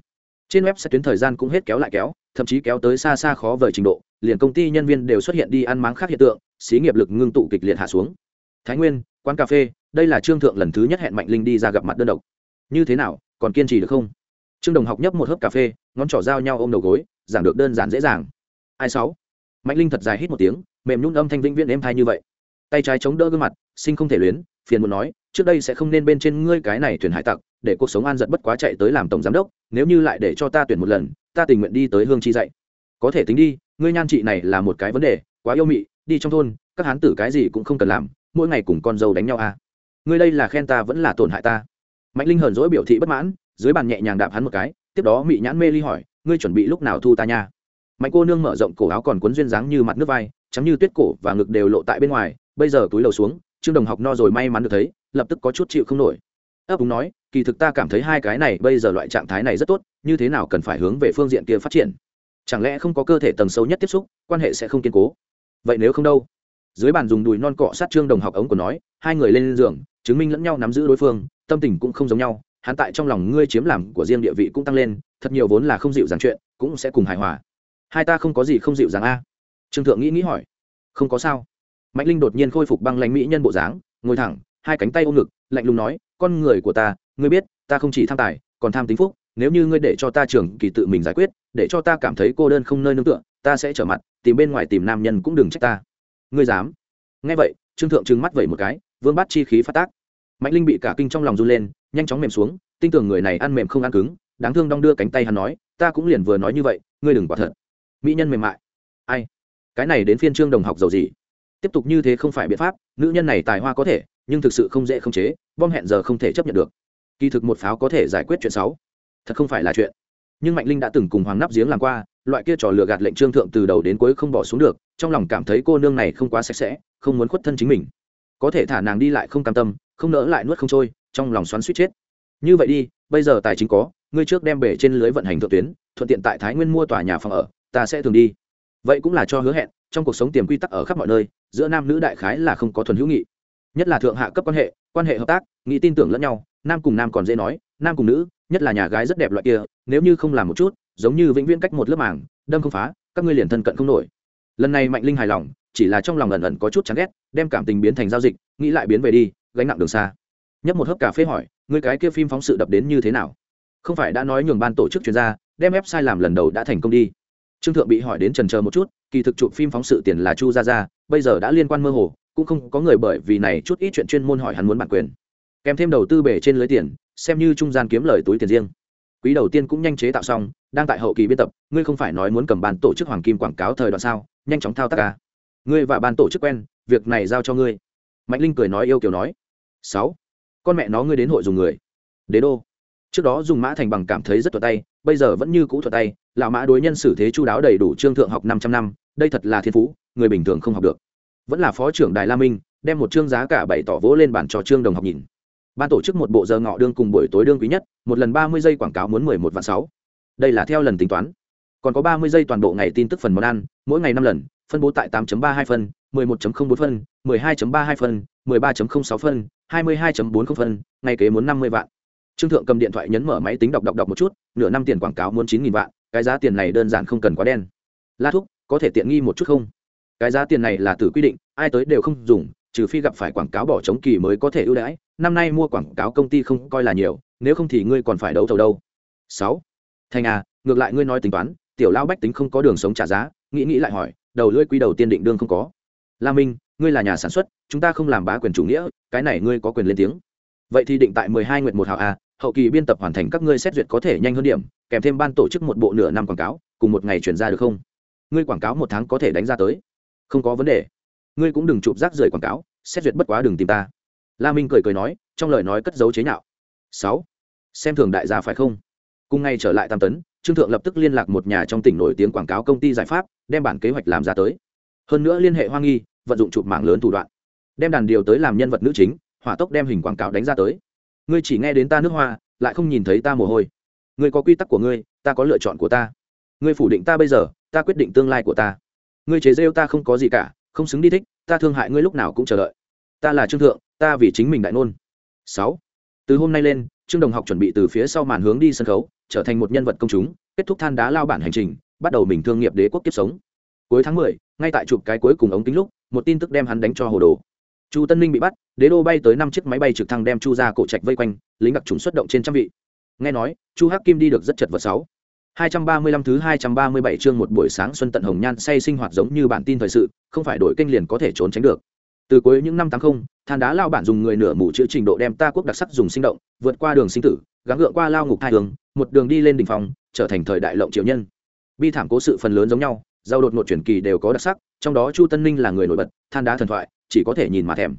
Trên web sẽ tuyến thời gian cũng hết kéo lại kéo, thậm chí kéo tới xa xa khó vời trình độ, liền công ty nhân viên đều xuất hiện đi ăn máng khác hiện tượng, xí nghiệp lực ngưng tụ kịch liệt hạ xuống. Thái nguyên, quán cà phê, đây là trương thượng lần thứ nhất hẹn mạnh linh đi ra gặp mặt đơn độc. Như thế nào, còn kiên trì được không? Trương đồng học nhấp một hớp cà phê, ngón trỏ dao nhau ôm đầu gối, giảng được đơn giản dễ dàng. Ai sáu? Mạnh linh thật dài hít một tiếng, mềm nhún âm thanh vĩnh viễn êm thai như vậy tay trái chống đỡ gương mặt, sinh không thể luyến, phiền muốn nói, trước đây sẽ không nên bên trên ngươi cái này thuyền hải tặc, để cuộc sống an giận bất quá chạy tới làm tổng giám đốc, nếu như lại để cho ta tuyển một lần, ta tình nguyện đi tới hương chi dạy. Có thể tính đi, ngươi nhan chị này là một cái vấn đề, quá yêu mị, đi trong thôn, các hán tử cái gì cũng không cần làm, mỗi ngày cùng con dâu đánh nhau à. Ngươi đây là khen ta vẫn là tổn hại ta. Mạnh linh hờn dỗi biểu thị bất mãn, dưới bàn nhẹ nhàng đạp hắn một cái, tiếp đó mị nhãn mê ly hỏi, ngươi chuẩn bị lúc nào thu ta nha? Mạnh cô nương mở rộng cổ áo còn cuốn duyên dáng như mặt nước vai chắm như tuyết cổ và ngực đều lộ tại bên ngoài bây giờ túi lầu xuống, trương đồng học no rồi may mắn được thấy, lập tức có chút chịu không nổi. Ấp úng nói, kỳ thực ta cảm thấy hai cái này bây giờ loại trạng thái này rất tốt, như thế nào cần phải hướng về phương diện kia phát triển? Chẳng lẽ không có cơ thể tầng sâu nhất tiếp xúc, quan hệ sẽ không kiên cố? Vậy nếu không đâu? Dưới bàn dùng đùi non cọ sát trương đồng học ống của nói, hai người lên giường, chứng minh lẫn nhau nắm giữ đối phương, tâm tình cũng không giống nhau, hắn tại trong lòng ngươi chiếm làm của riêng địa vị cũng tăng lên, thật nhiều vốn là không dịu dàng chuyện, cũng sẽ cùng hài hòa. Hai ta không có gì không dịu dàng a? Trương thượng nghĩ nghĩ hỏi. Không có sao mạnh linh đột nhiên khôi phục băng lãnh mỹ nhân bộ dáng, ngồi thẳng, hai cánh tay ôm ngực, lạnh lùng nói, con người của ta, ngươi biết, ta không chỉ tham tài, còn tham tính phúc. Nếu như ngươi để cho ta trưởng kỳ tự mình giải quyết, để cho ta cảm thấy cô đơn không nơi nương tựa, ta sẽ trở mặt, tìm bên ngoài tìm nam nhân cũng đừng trách ta. Ngươi dám? Nghe vậy, trương thượng trừng mắt vẩy một cái, vương bắt chi khí phát tác. Mạnh linh bị cả kinh trong lòng run lên, nhanh chóng mềm xuống, tin tưởng người này ăn mềm không ăn cứng, đáng thương đong đưa cánh tay hắn nói, ta cũng liền vừa nói như vậy, ngươi đừng quả thật. Mỹ nhân mềm mại. Ai? Cái này đến phiên trương đồng học giàu gì? Tiếp tục như thế không phải biện pháp, nữ nhân này tài hoa có thể, nhưng thực sự không dễ không chế, bom hẹn giờ không thể chấp nhận được. Kỳ thực một pháo có thể giải quyết chuyện xấu. Thật không phải là chuyện. Nhưng mạnh linh đã từng cùng hoàng nắp giếng làm qua, loại kia trò lừa gạt lệnh trương thượng từ đầu đến cuối không bỏ xuống được, trong lòng cảm thấy cô nương này không quá sạch sẽ, không muốn khuất thân chính mình. Có thể thả nàng đi lại không cam tâm, không nỡ lại nuốt không trôi, trong lòng xoắn suýt chết. Như vậy đi, bây giờ tài chính có, ngươi trước đem bể trên lưới vận hành thượng tuyến, thuận tiện tại thái nguyên mua tòa nhà phòng ở, ta sẽ thường đi vậy cũng là cho hứa hẹn, trong cuộc sống tiềm quy tắc ở khắp mọi nơi, giữa nam nữ đại khái là không có thuần hữu nghị. Nhất là thượng hạ cấp quan hệ quan hệ hợp tác, nghĩ tin tưởng lẫn nhau, nam cùng nam còn dễ nói, nam cùng nữ, nhất là nhà gái rất đẹp loại kia, nếu như không làm một chút, giống như vĩnh viễn cách một lớp màng, đâm không phá, các ngươi liền thân cận không nổi. Lần này mạnh linh hài lòng, chỉ là trong lòng ẩn ẩn có chút chán ghét, đem cảm tình biến thành giao dịch, nghĩ lại biến về đi, gánh nặng đường xa. Nhấp một hớp cà phê hỏi người cái kia phim phóng sự đập đến như thế nào? Không phải đã nói nhường ban tổ chức chuyên gia, đem website làm lần đầu đã thành công đi trương thượng bị hỏi đến trần chờ một chút, kỳ thực chụp phim phóng sự tiền là chu gia gia, bây giờ đã liên quan mơ hồ, cũng không có người bởi vì này chút ít chuyện chuyên môn hỏi hắn muốn bản quyền. Kèm thêm đầu tư bể trên lưới tiền, xem như trung gian kiếm lời túi tiền riêng. Quý đầu tiên cũng nhanh chế tạo xong, đang tại hậu kỳ biên tập, ngươi không phải nói muốn cầm bàn tổ chức hoàng kim quảng cáo thời đoạn sao, nhanh chóng thao tác ca ngươi và ban tổ chức quen, việc này giao cho ngươi. Mạnh linh cười nói yêu kiểu nói. Sáu. Con mẹ nó ngươi đến hội dùng người. Đế đô. Trước đó dùng mã thành bằng cảm thấy rất thuật tay, bây giờ vẫn như cũ thuật tay lão mã đối nhân xử thế chu đáo đầy đủ trương thượng học năm trăm năm, đây thật là thiên phú, người bình thường không học được. Vẫn là phó trưởng đài la minh, đem một chương giá cả bảy tỏ vỗ lên bản cho trương đồng học nhìn. Ban tổ chức một bộ giờ ngọ đương cùng buổi tối đương quý nhất, một lần ba mươi giây quảng cáo muốn mười một vạn sáu. Đây là theo lần tính toán. Còn có ba mươi giây toàn bộ ngày tin tức phần món ăn, mỗi ngày năm lần, phân bố tại tám ba hai phân, mười một bốn phân, mười hai ba hai phân, mười ba sáu phân, hai mươi hai bốn phân, ngày kế muốn năm mươi vạn. Trương thượng cầm điện thoại nhấn mở máy tính đọc đọc đọc một chút, nửa năm tiền quảng cáo muốn chín nghìn vạn cái giá tiền này đơn giản không cần quá đen. La thúc, có thể tiện nghi một chút không? Cái giá tiền này là từ quy định, ai tới đều không dùng, trừ phi gặp phải quảng cáo bỏ trống kỳ mới có thể ưu đãi. Năm nay mua quảng cáo công ty không coi là nhiều, nếu không thì ngươi còn phải đấu thầu đâu. Sáu. Thành à ngược lại ngươi nói tính toán, tiểu lao bách tính không có đường sống trả giá, nghĩ nghĩ lại hỏi, đầu lưỡi quy đầu tiên định đương không có. La minh, ngươi là nhà sản xuất, chúng ta không làm bá quyền chủ nghĩa, cái này ngươi có quyền lên tiếng. Vậy thì định tại mười hai nguyện một hào a hậu kỳ biên tập hoàn thành các ngươi xét duyệt có thể nhanh hơn điểm, kèm thêm ban tổ chức một bộ nửa năm quảng cáo, cùng một ngày chuyển ra được không? Ngươi quảng cáo một tháng có thể đánh ra tới. Không có vấn đề. Ngươi cũng đừng chụp rác rưởi quảng cáo, xét duyệt bất quá đừng tìm ta. La minh cười cười nói, trong lời nói cất dấu chế nhạo. Sáu. Xem thường đại gia phải không? Cùng ngay trở lại tam tấn, trương thượng lập tức liên lạc một nhà trong tỉnh nổi tiếng quảng cáo công ty giải pháp, đem bản kế hoạch làm ra tới. Hơn nữa liên hệ hoa nghi, vận dụng chụp mạng lớn thủ đoạn. Đem đàn điều tới làm nhân vật nữ chính, hỏa tốc đem hình quảng cáo đánh ra tới ngươi chỉ nghe đến ta nước hoa lại không nhìn thấy ta mồ hôi. Ngươi có quy tắc của ngươi ta có lựa chọn của ta. Ngươi phủ định ta bây giờ ta quyết định tương lai của ta. Ngươi chế rêu ta không có gì cả không xứng đi thích ta thương hại ngươi lúc nào cũng chờ đợi. Ta là trương thượng ta vì chính mình đại nôn. Sáu. Từ hôm nay lên trương đồng học chuẩn bị từ phía sau màn hướng đi sân khấu trở thành một nhân vật công chúng kết thúc than đá lao bản hành trình bắt đầu mình thương nghiệp đế quốc kiếp sống. Cuối tháng mười, ngay tại chụp cái cuối cùng ống kính lúc một tin tức đem hắn đánh cho hồ đồ chu tân ninh bị bắt đế đô bay tới năm chiếc máy bay trực thăng đem chu ra cổ trạch vây quanh lính đặc trùng xuất động trên trăm vị nghe nói chu hắc kim đi được rất chật vật sáu 235 thứ 237 chương một buổi sáng xuân tận hồng nhan say sinh hoạt giống như bản tin thời sự, không phải đổi kênh liền có thể trốn tránh được. Từ cuối những năm 80, than đá lao bản dùng người nửa mù chữa trình độ đem ta quốc đặc sắc dùng sinh động, vượt qua đường sinh tử, gắng gượng qua lao ngục hai đường, một đường đi lên đỉnh phòng, trở thành thời đại lộng triều nhân. Bi thảm cố sự phần lớn giống nhau, giao đột ngột truyền kỳ đều có đặc sắc trong đó chu tân ninh là người nổi bật than đá thần thoại chỉ có thể nhìn mà thèm.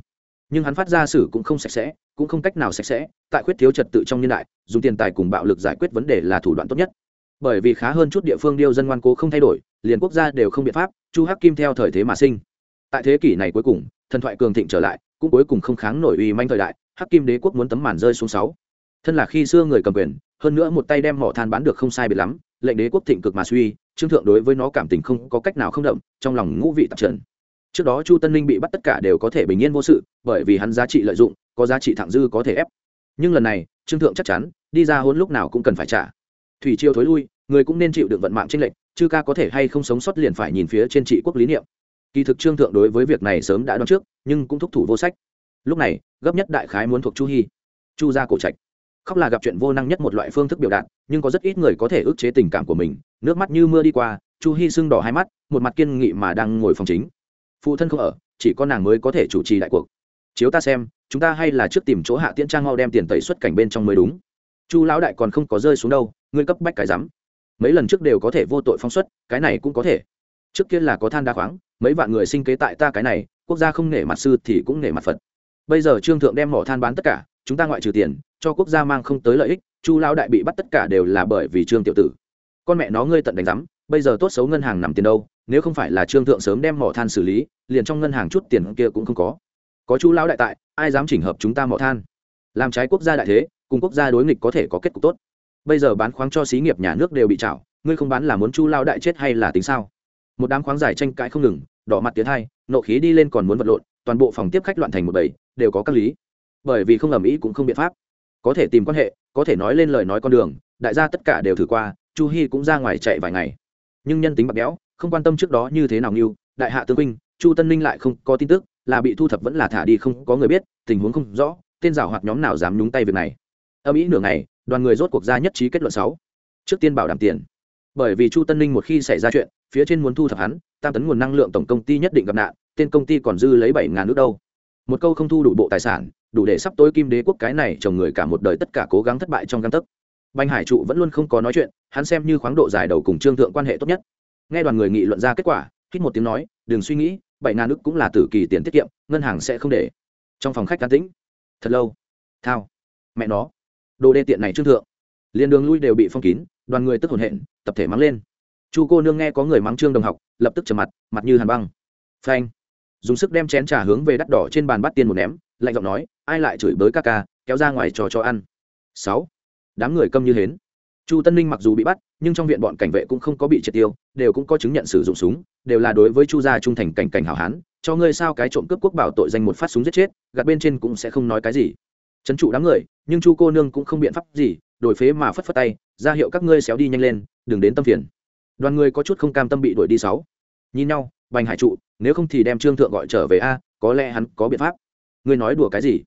Nhưng hắn phát ra sử cũng không sạch sẽ, cũng không cách nào sạch sẽ, tại khuyết thiếu trật tự trong nhân đại, dùng tiền tài cùng bạo lực giải quyết vấn đề là thủ đoạn tốt nhất. Bởi vì khá hơn chút địa phương điêu dân ngoan cố không thay đổi, liền quốc gia đều không biện pháp, chu hắc kim theo thời thế mà sinh. Tại thế kỷ này cuối cùng, thần thoại cường thịnh trở lại, cũng cuối cùng không kháng nổi uy manh thời đại, hắc kim đế quốc muốn tấm màn rơi xuống sáu. Thân là khi xưa người cầm quyền, hơn nữa một tay đem mỏ than bán được không sai biệt lắm, lệnh đế quốc thịnh cực mà suy, trương thượng đối với nó cảm tình không có cách nào không đậm, trong lòng ngũ vị tạp trần trước đó chu tân ninh bị bắt tất cả đều có thể bình yên vô sự, bởi vì hắn giá trị lợi dụng, có giá trị thẳng dư có thể ép. Nhưng lần này, trương thượng chắc chắn, đi ra hôn lúc nào cũng cần phải trả. Thủy triều thối lui, người cũng nên chịu được vận mạng tranh lệch, chư ca có thể hay không sống sót liền phải nhìn phía trên trị quốc lý niệm. Kỳ thực trương thượng đối với việc này sớm đã đoán trước, nhưng cũng thúc thủ vô sách. Lúc này, gấp nhất đại khái muốn thuộc chu hy chu gia cổ trạch. Khóc là gặp chuyện vô năng nhất một loại phương thức biểu đạt, nhưng có rất ít người có thể ức chế tình cảm của mình. Nước mắt như mưa đi qua, chu hy sưng đỏ hai mắt, một mặt kiên nghị mà đang ngồi phòng chính phụ thân không ở, chỉ có nàng mới có thể chủ trì đại cuộc. Chiếu ta xem, chúng ta hay là trước tìm chỗ hạ tiễn trang mau đem tiền tẩy xuất cảnh bên trong mới đúng. Chu lão đại còn không có rơi xuống đâu, ngươi cấp bách cái rắm. Mấy lần trước đều có thể vô tội phóng xuất, cái này cũng có thể. Trước kia là có than đa khoáng, mấy vạn người sinh kế tại ta cái này, quốc gia không nể mặt sư thì cũng nể mặt phật. Bây giờ trương thượng đem mỏ than bán tất cả, chúng ta ngoại trừ tiền, cho quốc gia mang không tới lợi ích, chu lão đại bị bắt tất cả đều là bởi vì trương tiểu tử. Con mẹ nó ngươi tận đánh giám bây giờ tốt xấu ngân hàng nằm tiền đâu nếu không phải là trương thượng sớm đem mỏ than xử lý, liền trong ngân hàng chút tiền kia cũng không có. Có chú lão đại tại, ai dám chỉnh hợp chúng ta mỏ than? Làm trái quốc gia đại thế, cùng quốc gia đối nghịch có thể có kết cục tốt. Bây giờ bán khoáng cho xí nghiệp nhà nước đều bị chảo ngươi không bán là muốn chu lao đại chết hay là tính sao? Một đám khoáng giải tranh cãi không ngừng, đỏ mặt tiến hai, nộ khí đi lên còn muốn vật lộn, toàn bộ phòng tiếp khách loạn thành một bầy, đều có các lý. Bởi vì không ầm ĩ cũng không biện pháp. Có thể tìm quan hệ, có thể nói lên lời nói con đường, đại gia tất cả đều thử qua, chu hy cũng ra ngoài chạy vài ngày. Nhưng nhân tính bạc béo không quan tâm trước đó như thế nào như đại hạ tương huynh chu tân ninh lại không có tin tức, là bị thu thập vẫn là thả đi không có người biết, tình huống không rõ, tên giảo hoạt nhóm nào dám nhúng tay việc này. Âm ý nửa ngày, đoàn người rốt cuộc ra nhất trí kết luận sáu. Trước tiên bảo đảm tiền. Bởi vì chu tân ninh một khi xảy ra chuyện, phía trên muốn thu thập hắn, tam tấn nguồn năng lượng tổng công ty nhất định gặp nạn, tên công ty còn dư lấy bảy ngàn nước đâu. Một câu không thu đủ bộ tài sản, đủ để sắp tối kim đế quốc cái này chồng người cả một đời tất cả cố gắng thất bại trong găng tấc. Banh hải trụ vẫn luôn không có nói chuyện, hắn xem như khoáng độ dài đầu cùng trương thượng quan hệ tốt nhất nghe đoàn người nghị luận ra kết quả, hít một tiếng nói, đừng suy nghĩ, bảy ngàn nước cũng là tử kỳ tiền tiết kiệm, ngân hàng sẽ không để. Trong phòng khách can tĩnh. Thật lâu. Thao. Mẹ nó. Đồ đê tiện này trương thượng. Liền đường lui đều bị phong kín, đoàn người tức hồn hện, tập thể mắng lên. Chu cô nương nghe có người mắng trương đồng học, lập tức trầm mặt mặt như hàn băng. Phanh. Dùng sức đem chén trà hướng về đắt đỏ trên bàn bắt tiên một ném, lạnh giọng nói, ai lại chửi bới ca ca, kéo ra ngoài trò cho ăn. Sáu. Đám người câm như hến chu tân ninh mặc dù bị bắt, nhưng trong viện bọn cảnh vệ cũng không có bị triệt tiêu, đều cũng có chứng nhận sử dụng súng, đều là đối với chu gia trung thành cảnh cảnh hảo hán, cho ngươi sao cái trộm cướp quốc bảo tội danh một phát súng giết chết, gạt bên trên cũng sẽ không nói cái gì. Trấn trụ đám người, nhưng chu cô nương cũng không biện pháp gì, đổi phế mà phất phất tay, ra hiệu các ngươi xéo đi nhanh lên, đừng đến tâm phiền. Đoàn người có chút không cam tâm bị đuổi đi sáu. Nhìn nhau, bành hải trụ, nếu không thì đem trương thượng gọi trở về a, có lẽ hắn có biện pháp. Ngươi nói đùa cái gì?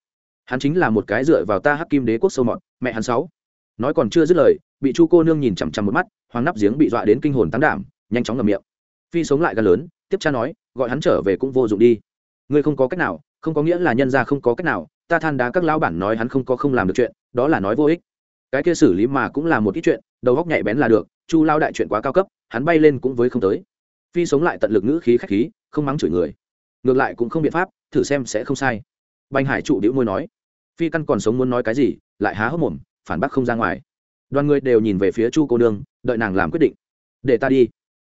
Hắn chính là một cái dựa vào ta hắc kim đế quốc sâu mọt, mẹ hắn sáu nói còn chưa dứt lời, bị chu cô nương nhìn chằm chằm một mắt, hoàng nắp giếng bị dọa đến kinh hồn tán đảm, nhanh chóng ngầm miệng. Phi sống lại gần lớn, tiếp cha nói, gọi hắn trở về cũng vô dụng đi. Ngươi không có cách nào, không có nghĩa là nhân ra không có cách nào, ta than đá các lão bản nói hắn không có không làm được chuyện, đó là nói vô ích. Cái kia xử lý mà cũng là một ít chuyện, đầu góc nhạy bén là được, chu lao đại chuyện quá cao cấp, hắn bay lên cũng với không tới. Phi sống lại tận lực ngữ khí khách khí, không mắng chửi người. Ngược lại cũng không biện pháp, thử xem sẽ không sai. Bành hải trụ đĩu môi nói, phi căn còn sống muốn nói cái gì, lại há hốc mồm phản bác không ra ngoài. Đoàn người đều nhìn về phía chu cô nương, đợi nàng làm quyết định. Để ta đi.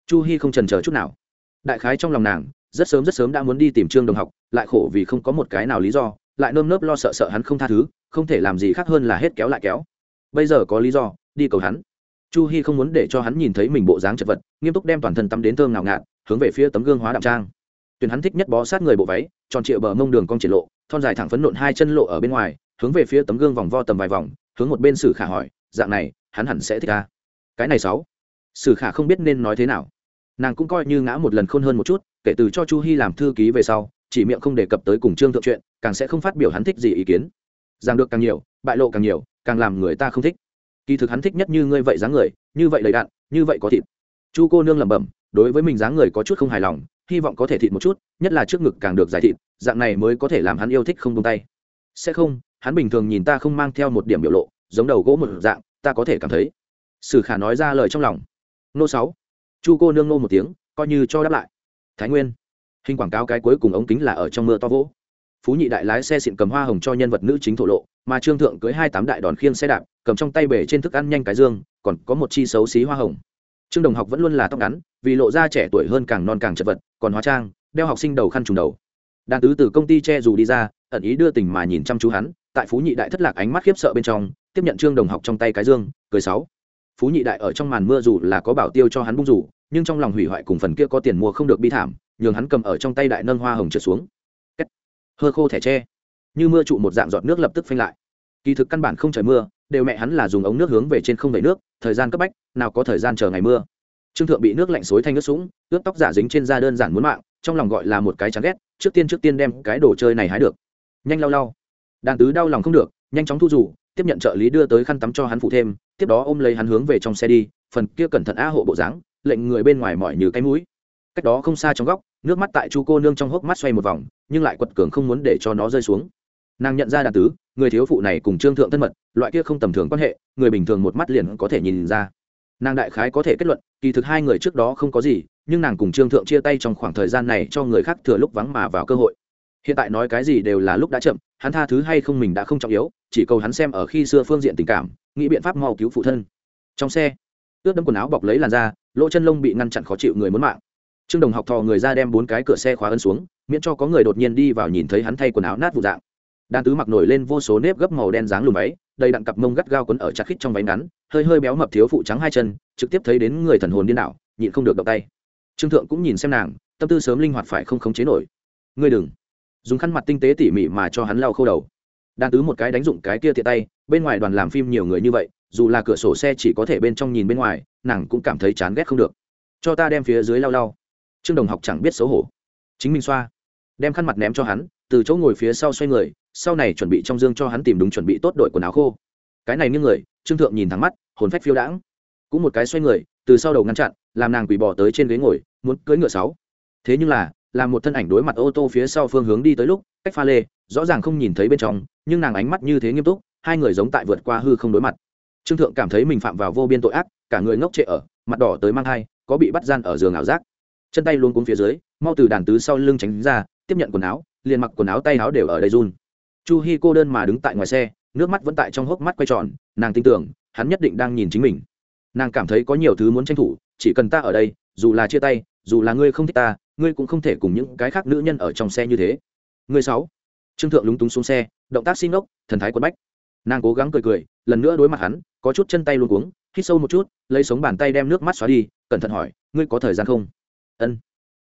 Chu hy không trần c chút nào. Đại khái trong lòng nàng, rất sớm rất sớm đã muốn đi tìm trương đồng học, lại khổ vì không có một cái nào lý do, lại nơm nớp lo sợ sợ hắn không tha thứ, không thể làm gì khác hơn là hết kéo lại kéo. Bây giờ có lý do, đi cầu hắn. Chu hy không muốn để cho hắn nhìn thấy mình bộ dáng chật vật, nghiêm túc đem toàn thân tắm đến thơm ngào ngạt, hướng về phía tấm gương hóa đạm trang. Tuyền hắn thích nhất bó sát người bộ váy, tròn trịa bờ mông đường cong triển lộ, thon dài thẳng phấn nộn hai chân lộ ở bên ngoài, hướng về phía tấm gương vòng vo tầm vài vòng hướng một bên sử khả hỏi, dạng này, hắn hẳn sẽ thích ta. Cái này sáu. Sử khả không biết nên nói thế nào. Nàng cũng coi như ngã một lần khôn hơn một chút, kể từ cho chu hy làm thư ký về sau, chỉ miệng không đề cập tới cùng trương thượng chuyện, càng sẽ không phát biểu hắn thích gì ý kiến. Rằng được càng nhiều, bại lộ càng nhiều, càng làm người ta không thích. Kỳ thực hắn thích nhất như ngươi vậy dáng người, như vậy đầy đạn, như vậy có thịt. Chu cô nương lẩm bẩm, đối với mình dáng người có chút không hài lòng, hy vọng có thể thịt một chút, nhất là trước ngực càng được giải thịt, dạng này mới có thể làm hắn yêu thích không tung tay. Sẽ không hắn bình thường nhìn ta không mang theo một điểm biểu lộ, giống đầu gỗ một dạng, ta có thể cảm thấy. Sử khả nói ra lời trong lòng. Nô sáu. Chu cô nương nô một tiếng, coi như cho đáp lại. Thái nguyên. Hình quảng cáo cái cuối cùng ống kính là ở trong mưa to vỗ. Phú nhị đại lái xe xịn cầm hoa hồng cho nhân vật nữ chính thổ lộ, mà trương thượng cưới hai tám đại đòn khiêng xe đạp, cầm trong tay bể trên thức ăn nhanh cái dương, còn có một chi xấu xí hoa hồng. Trương đồng học vẫn luôn là tóc ngắn, vì lộ ra trẻ tuổi hơn càng non càng chật vật, còn hóa trang, đeo học sinh đầu khăn trùng đầu. Đàn tứ từ công ty che dù đi ra, ẩn ý đưa tình mà nhìn chăm chú hắn tại phú nhị đại thất lạc ánh mắt khiếp sợ bên trong, tiếp nhận trương đồng học trong tay cái dương, cười sáu. Phú nhị đại ở trong màn mưa dù là có bảo tiêu cho hắn bung rủ nhưng trong lòng hủy hoại cùng phần kia có tiền mua không được bi thảm, nhường hắn cầm ở trong tay đại nâng hoa hồng trượt xuống. Kết. hơ khô thẻ tre. Như mưa trụ một dạng giọt nước lập tức phanh lại. Kỳ thực căn bản không trời mưa, đều mẹ hắn là dùng ống nước hướng về trên không vẩy nước, thời gian cấp bách, nào có thời gian chờ ngày mưa. Trương thượng bị nước lạnh xối thanh nước sũng, ướt tóc giả dính trên da đơn giản muốn mạng, trong lòng gọi là một cái chán ghét, trước tiên trước tiên đem cái đồ chơi này hái được. Nhanh lau lau đàn tứ đau lòng không được, nhanh chóng thu rủ tiếp nhận trợ lý đưa tới khăn tắm cho hắn phụ thêm, tiếp đó ôm lấy hắn hướng về trong xe đi, phần kia cẩn thận á hộ bộ dáng, lệnh người bên ngoài mỏi như cái mũi. Cách đó không xa trong góc, nước mắt tại chu cô nương trong hốc mắt xoay một vòng, nhưng lại quật cường không muốn để cho nó rơi xuống. Nàng nhận ra đàn tứ, người thiếu phụ này cùng trương thượng thân mật, loại kia không tầm thường quan hệ, người bình thường một mắt liền có thể nhìn ra. Nàng đại khái có thể kết luận, kỳ thực hai người trước đó không có gì, nhưng nàng cùng trương thượng chia tay trong khoảng thời gian này cho người khác thừa lúc vắng mà vào cơ hội hiện tại nói cái gì đều là lúc đã chậm, hắn tha thứ hay không mình đã không trọng yếu, chỉ cầu hắn xem ở khi xưa phương diện tình cảm, nghĩ biện pháp mau cứu phụ thân. Trong xe, ướt đấm quần áo bọc lấy làn da, lỗ chân lông bị ngăn chặn khó chịu người muốn mạng. Trương đồng học thò người ra đem bốn cái cửa xe khóa ân xuống, miễn cho có người đột nhiên đi vào nhìn thấy hắn thay quần áo nát vụ dạng. Đàn tứ mặc nổi lên vô số nếp gấp màu đen dáng lùm váy, đầy đặn cặp mông gắt gao quấn ở chặt khít trong váy ngắn, hơi hơi béo mập thiếu phụ trắng hai chân, trực tiếp thấy đến người thần hồn điên đảo, nhịn không được động tay. Trương thượng cũng nhìn xem nàng, tâm tư sớm linh hoạt phải không khống chế nổi. Ngươi đừng dùng khăn mặt tinh tế tỉ mỉ mà cho hắn lau khâu đầu. Đàn tứ một cái đánh dụng cái kia tiện tay, bên ngoài đoàn làm phim nhiều người như vậy, dù là cửa sổ xe chỉ có thể bên trong nhìn bên ngoài, nàng cũng cảm thấy chán ghét không được. Cho ta đem phía dưới lau lau. Trương đồng học chẳng biết xấu hổ. Chính mình xoa đem khăn mặt ném cho hắn, từ chỗ ngồi phía sau xoay người, sau này chuẩn bị trong dương cho hắn tìm đúng chuẩn bị tốt đội quần áo khô. Cái này như người, trương thượng nhìn thẳng mắt, hồn phách phiêu đãng. Cũng một cái xoay người, từ sau đầu ngăn chặn, làm nàng quỳ bỏ tới trên ghế ngồi, muốn cưỡi ngựa sáu. Thế nhưng là là một thân ảnh đối mặt ô tô phía sau phương hướng đi tới lúc, cách pha lê, rõ ràng không nhìn thấy bên trong, nhưng nàng ánh mắt như thế nghiêm túc, hai người giống tại vượt qua hư không đối mặt. Trương thượng cảm thấy mình phạm vào vô biên tội ác, cả người ngốc trệ ở, mặt đỏ tới mang thai, có bị bắt gian ở giường ảo giác. Chân tay luôn cuống phía dưới, mau từ đàn tứ sau lưng tránh ra, tiếp nhận quần áo, liền mặc quần áo tay áo đều ở đây run. Chu hi cô đơn mà đứng tại ngoài xe, nước mắt vẫn tại trong hốc mắt quay tròn, nàng tin tưởng, hắn nhất định đang nhìn chính mình. Nàng cảm thấy có nhiều thứ muốn tranh thủ, chỉ cần ta ở đây, dù là chia tay, dù là ngươi không thích ta ngươi cũng không thể cùng những cái khác nữ nhân ở trong xe như thế. Ngươi sáu. Trương thượng lúng túng xuống xe, động tác xin ốc thần thái quất bách. Nàng cố gắng cười cười, lần nữa đối mặt hắn, có chút chân tay luôn cuống, hít sâu một chút, lấy sống bàn tay đem nước mắt xóa đi, cẩn thận hỏi, ngươi có thời gian không? Ân.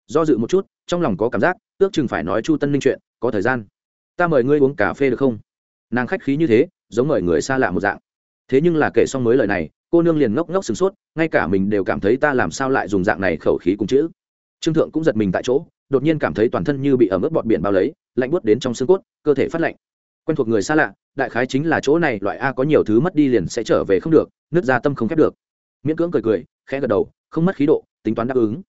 Do dự một chút, trong lòng có cảm giác, ước chừng phải nói chu tân ninh chuyện, có thời gian. Ta mời ngươi uống cà phê được không? Nàng khách khí như thế, giống mời người xa lạ một dạng. Thế nhưng là kể xong mới lời này, cô nương liền ngốc ngốc sửng sốt, ngay cả mình đều cảm thấy ta làm sao lại dùng dạng này khẩu khí cùng chữ trương thượng cũng giật mình tại chỗ, đột nhiên cảm thấy toàn thân như bị ẩm ướt bọt biển bao lấy, lạnh buốt đến trong xương cốt, cơ thể phát lạnh. Quen thuộc người xa lạ, đại khái chính là chỗ này, loại a có nhiều thứ mất đi liền sẽ trở về không được nước ra tâm không khép được. Miễn cưỡng cười cười, khẽ gật đầu, không mất khí độ, tính toán đáp ứng.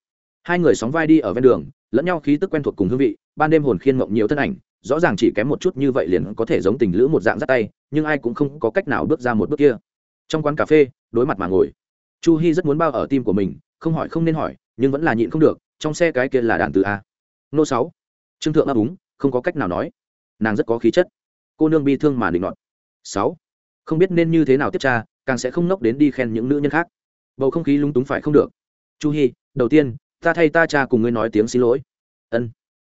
Hai người sóng vai đi ở ven đường, lẫn nhau khí tức quen thuộc cùng hương vị, ban đêm hồn khiên mộng nhiều thân ảnh, rõ ràng chỉ kém một chút như vậy liền có thể giống tình lữ một dạng dắt tay, nhưng ai cũng không có cách nào bước ra một bước kia. Trong quán cà phê, đối mặt mà ngồi. Chu hy rất muốn bao ở tim của mình, không hỏi không nên hỏi, nhưng vẫn là nhịn không được trong xe cái kia là đàn từ a. Nô sáu. Trương thượng ấp úng, không có cách nào nói. Nàng rất có khí chất. Cô nương bi thương mà định nọt. Sáu. Không biết nên như thế nào tiếp tra, càng sẽ không nốc đến đi khen những nữ nhân khác. Bầu không khí lúng túng phải không được. Chu hy đầu tiên, ta thay ta cha cùng ngươi nói tiếng xin lỗi. Ân.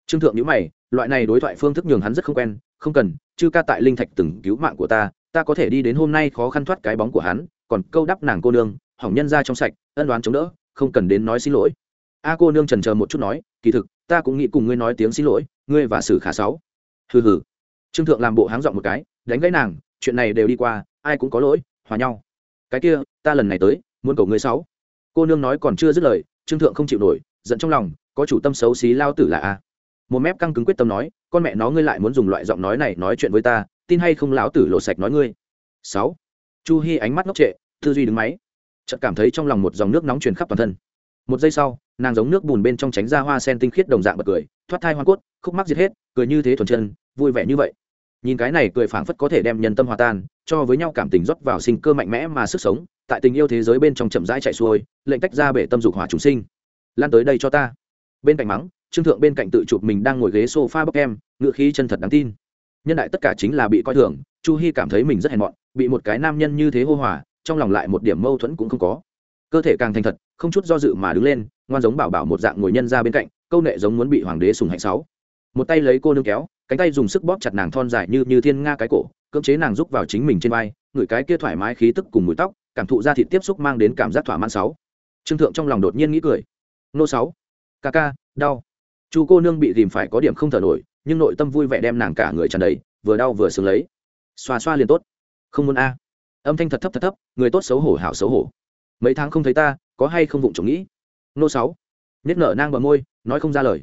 Trương thượng nhữ mày, loại này đối thoại phương thức nhường hắn rất không quen. Không cần, chư ca tại linh thạch từng cứu mạng của ta ta có thể đi đến hôm nay khó khăn thoát cái bóng của hắn. Còn câu đắp nàng cô nương, hỏng nhân ra trong sạch, ân đoán chống đỡ, không cần đến nói xin lỗi a cô nương trần chờ một chút nói, kỳ thực, ta cũng nghĩ cùng ngươi nói tiếng xin lỗi, ngươi và sử khả sáu. Hừ hừ. Trương thượng làm bộ háng giọng một cái, đánh gãy nàng, chuyện này đều đi qua, ai cũng có lỗi, hòa nhau. Cái kia, ta lần này tới, muốn cầu ngươi sáu. Cô nương nói còn chưa dứt lời, trương thượng không chịu nổi, giận trong lòng, có chủ tâm xấu xí lao tử là a. Một mép căng cứng quyết tâm nói, con mẹ nó ngươi lại muốn dùng loại giọng nói này nói chuyện với ta, tin hay không lão tử lộ sạch nói ngươi. Sáu. Chu hi ánh mắt ngốc trệ, tư duy đứng máy, chợt cảm thấy trong lòng một dòng nước nóng truyền khắp toàn thân một giây sau, nàng giống nước bùn bên trong tránh ra hoa sen tinh khiết đồng dạng bật cười, thoát thai hoa cốt, khúc mắc diệt hết, cười như thế thuần chân, vui vẻ như vậy. Nhìn cái này cười phảng phất có thể đem nhân tâm hòa tan, cho với nhau cảm tình rót vào sinh cơ mạnh mẽ mà sức sống, tại tình yêu thế giới bên trong chậm rãi chạy xuôi, lệnh tách ra bể tâm dục hỏa chúng sinh. Lan tới đây cho ta. Bên cạnh mắng, trương thượng bên cạnh tự chụp mình đang ngồi ghế sofa bắc bốc em, ngựa khí chân thật đáng tin. Nhân đại tất cả chính là bị coi thường, chu hy cảm thấy mình rất hèn mọn, bị một cái nam nhân như thế hô hòa, trong lòng lại một điểm mâu thuẫn cũng không có cơ thể càng thành thật, không chút do dự mà đứng lên, ngoan giống bảo bảo một dạng ngồi nhân ra bên cạnh, câu nệ giống muốn bị hoàng đế sùng hạnh sáu. Một tay lấy cô nương kéo, cánh tay dùng sức bóp chặt nàng thon dài như như thiên nga cái cổ, cưỡng chế nàng rúc vào chính mình trên vai người cái kia thoải mái khí tức cùng mùi tóc, cảm thụ ra thịt tiếp xúc mang đến cảm giác thỏa mãn sáu. Trương thượng trong lòng đột nhiên nghĩ cười. Nô sáu. Ca ca, đau. Chu cô nương bị dìm phải có điểm không thở nổi, nhưng nội tâm vui vẻ đem nàng cả người tràn đầy, vừa đau vừa sướng lấy. Xoa xoa liền tốt. Không muốn a. Âm thanh thật thấp thật thấp, người tốt xấu hổ hảo xấu hổ mấy tháng không thấy ta, có hay không vụng trộm nghĩ? Nô sáu. Nết nở nang bờ môi, nói không ra lời.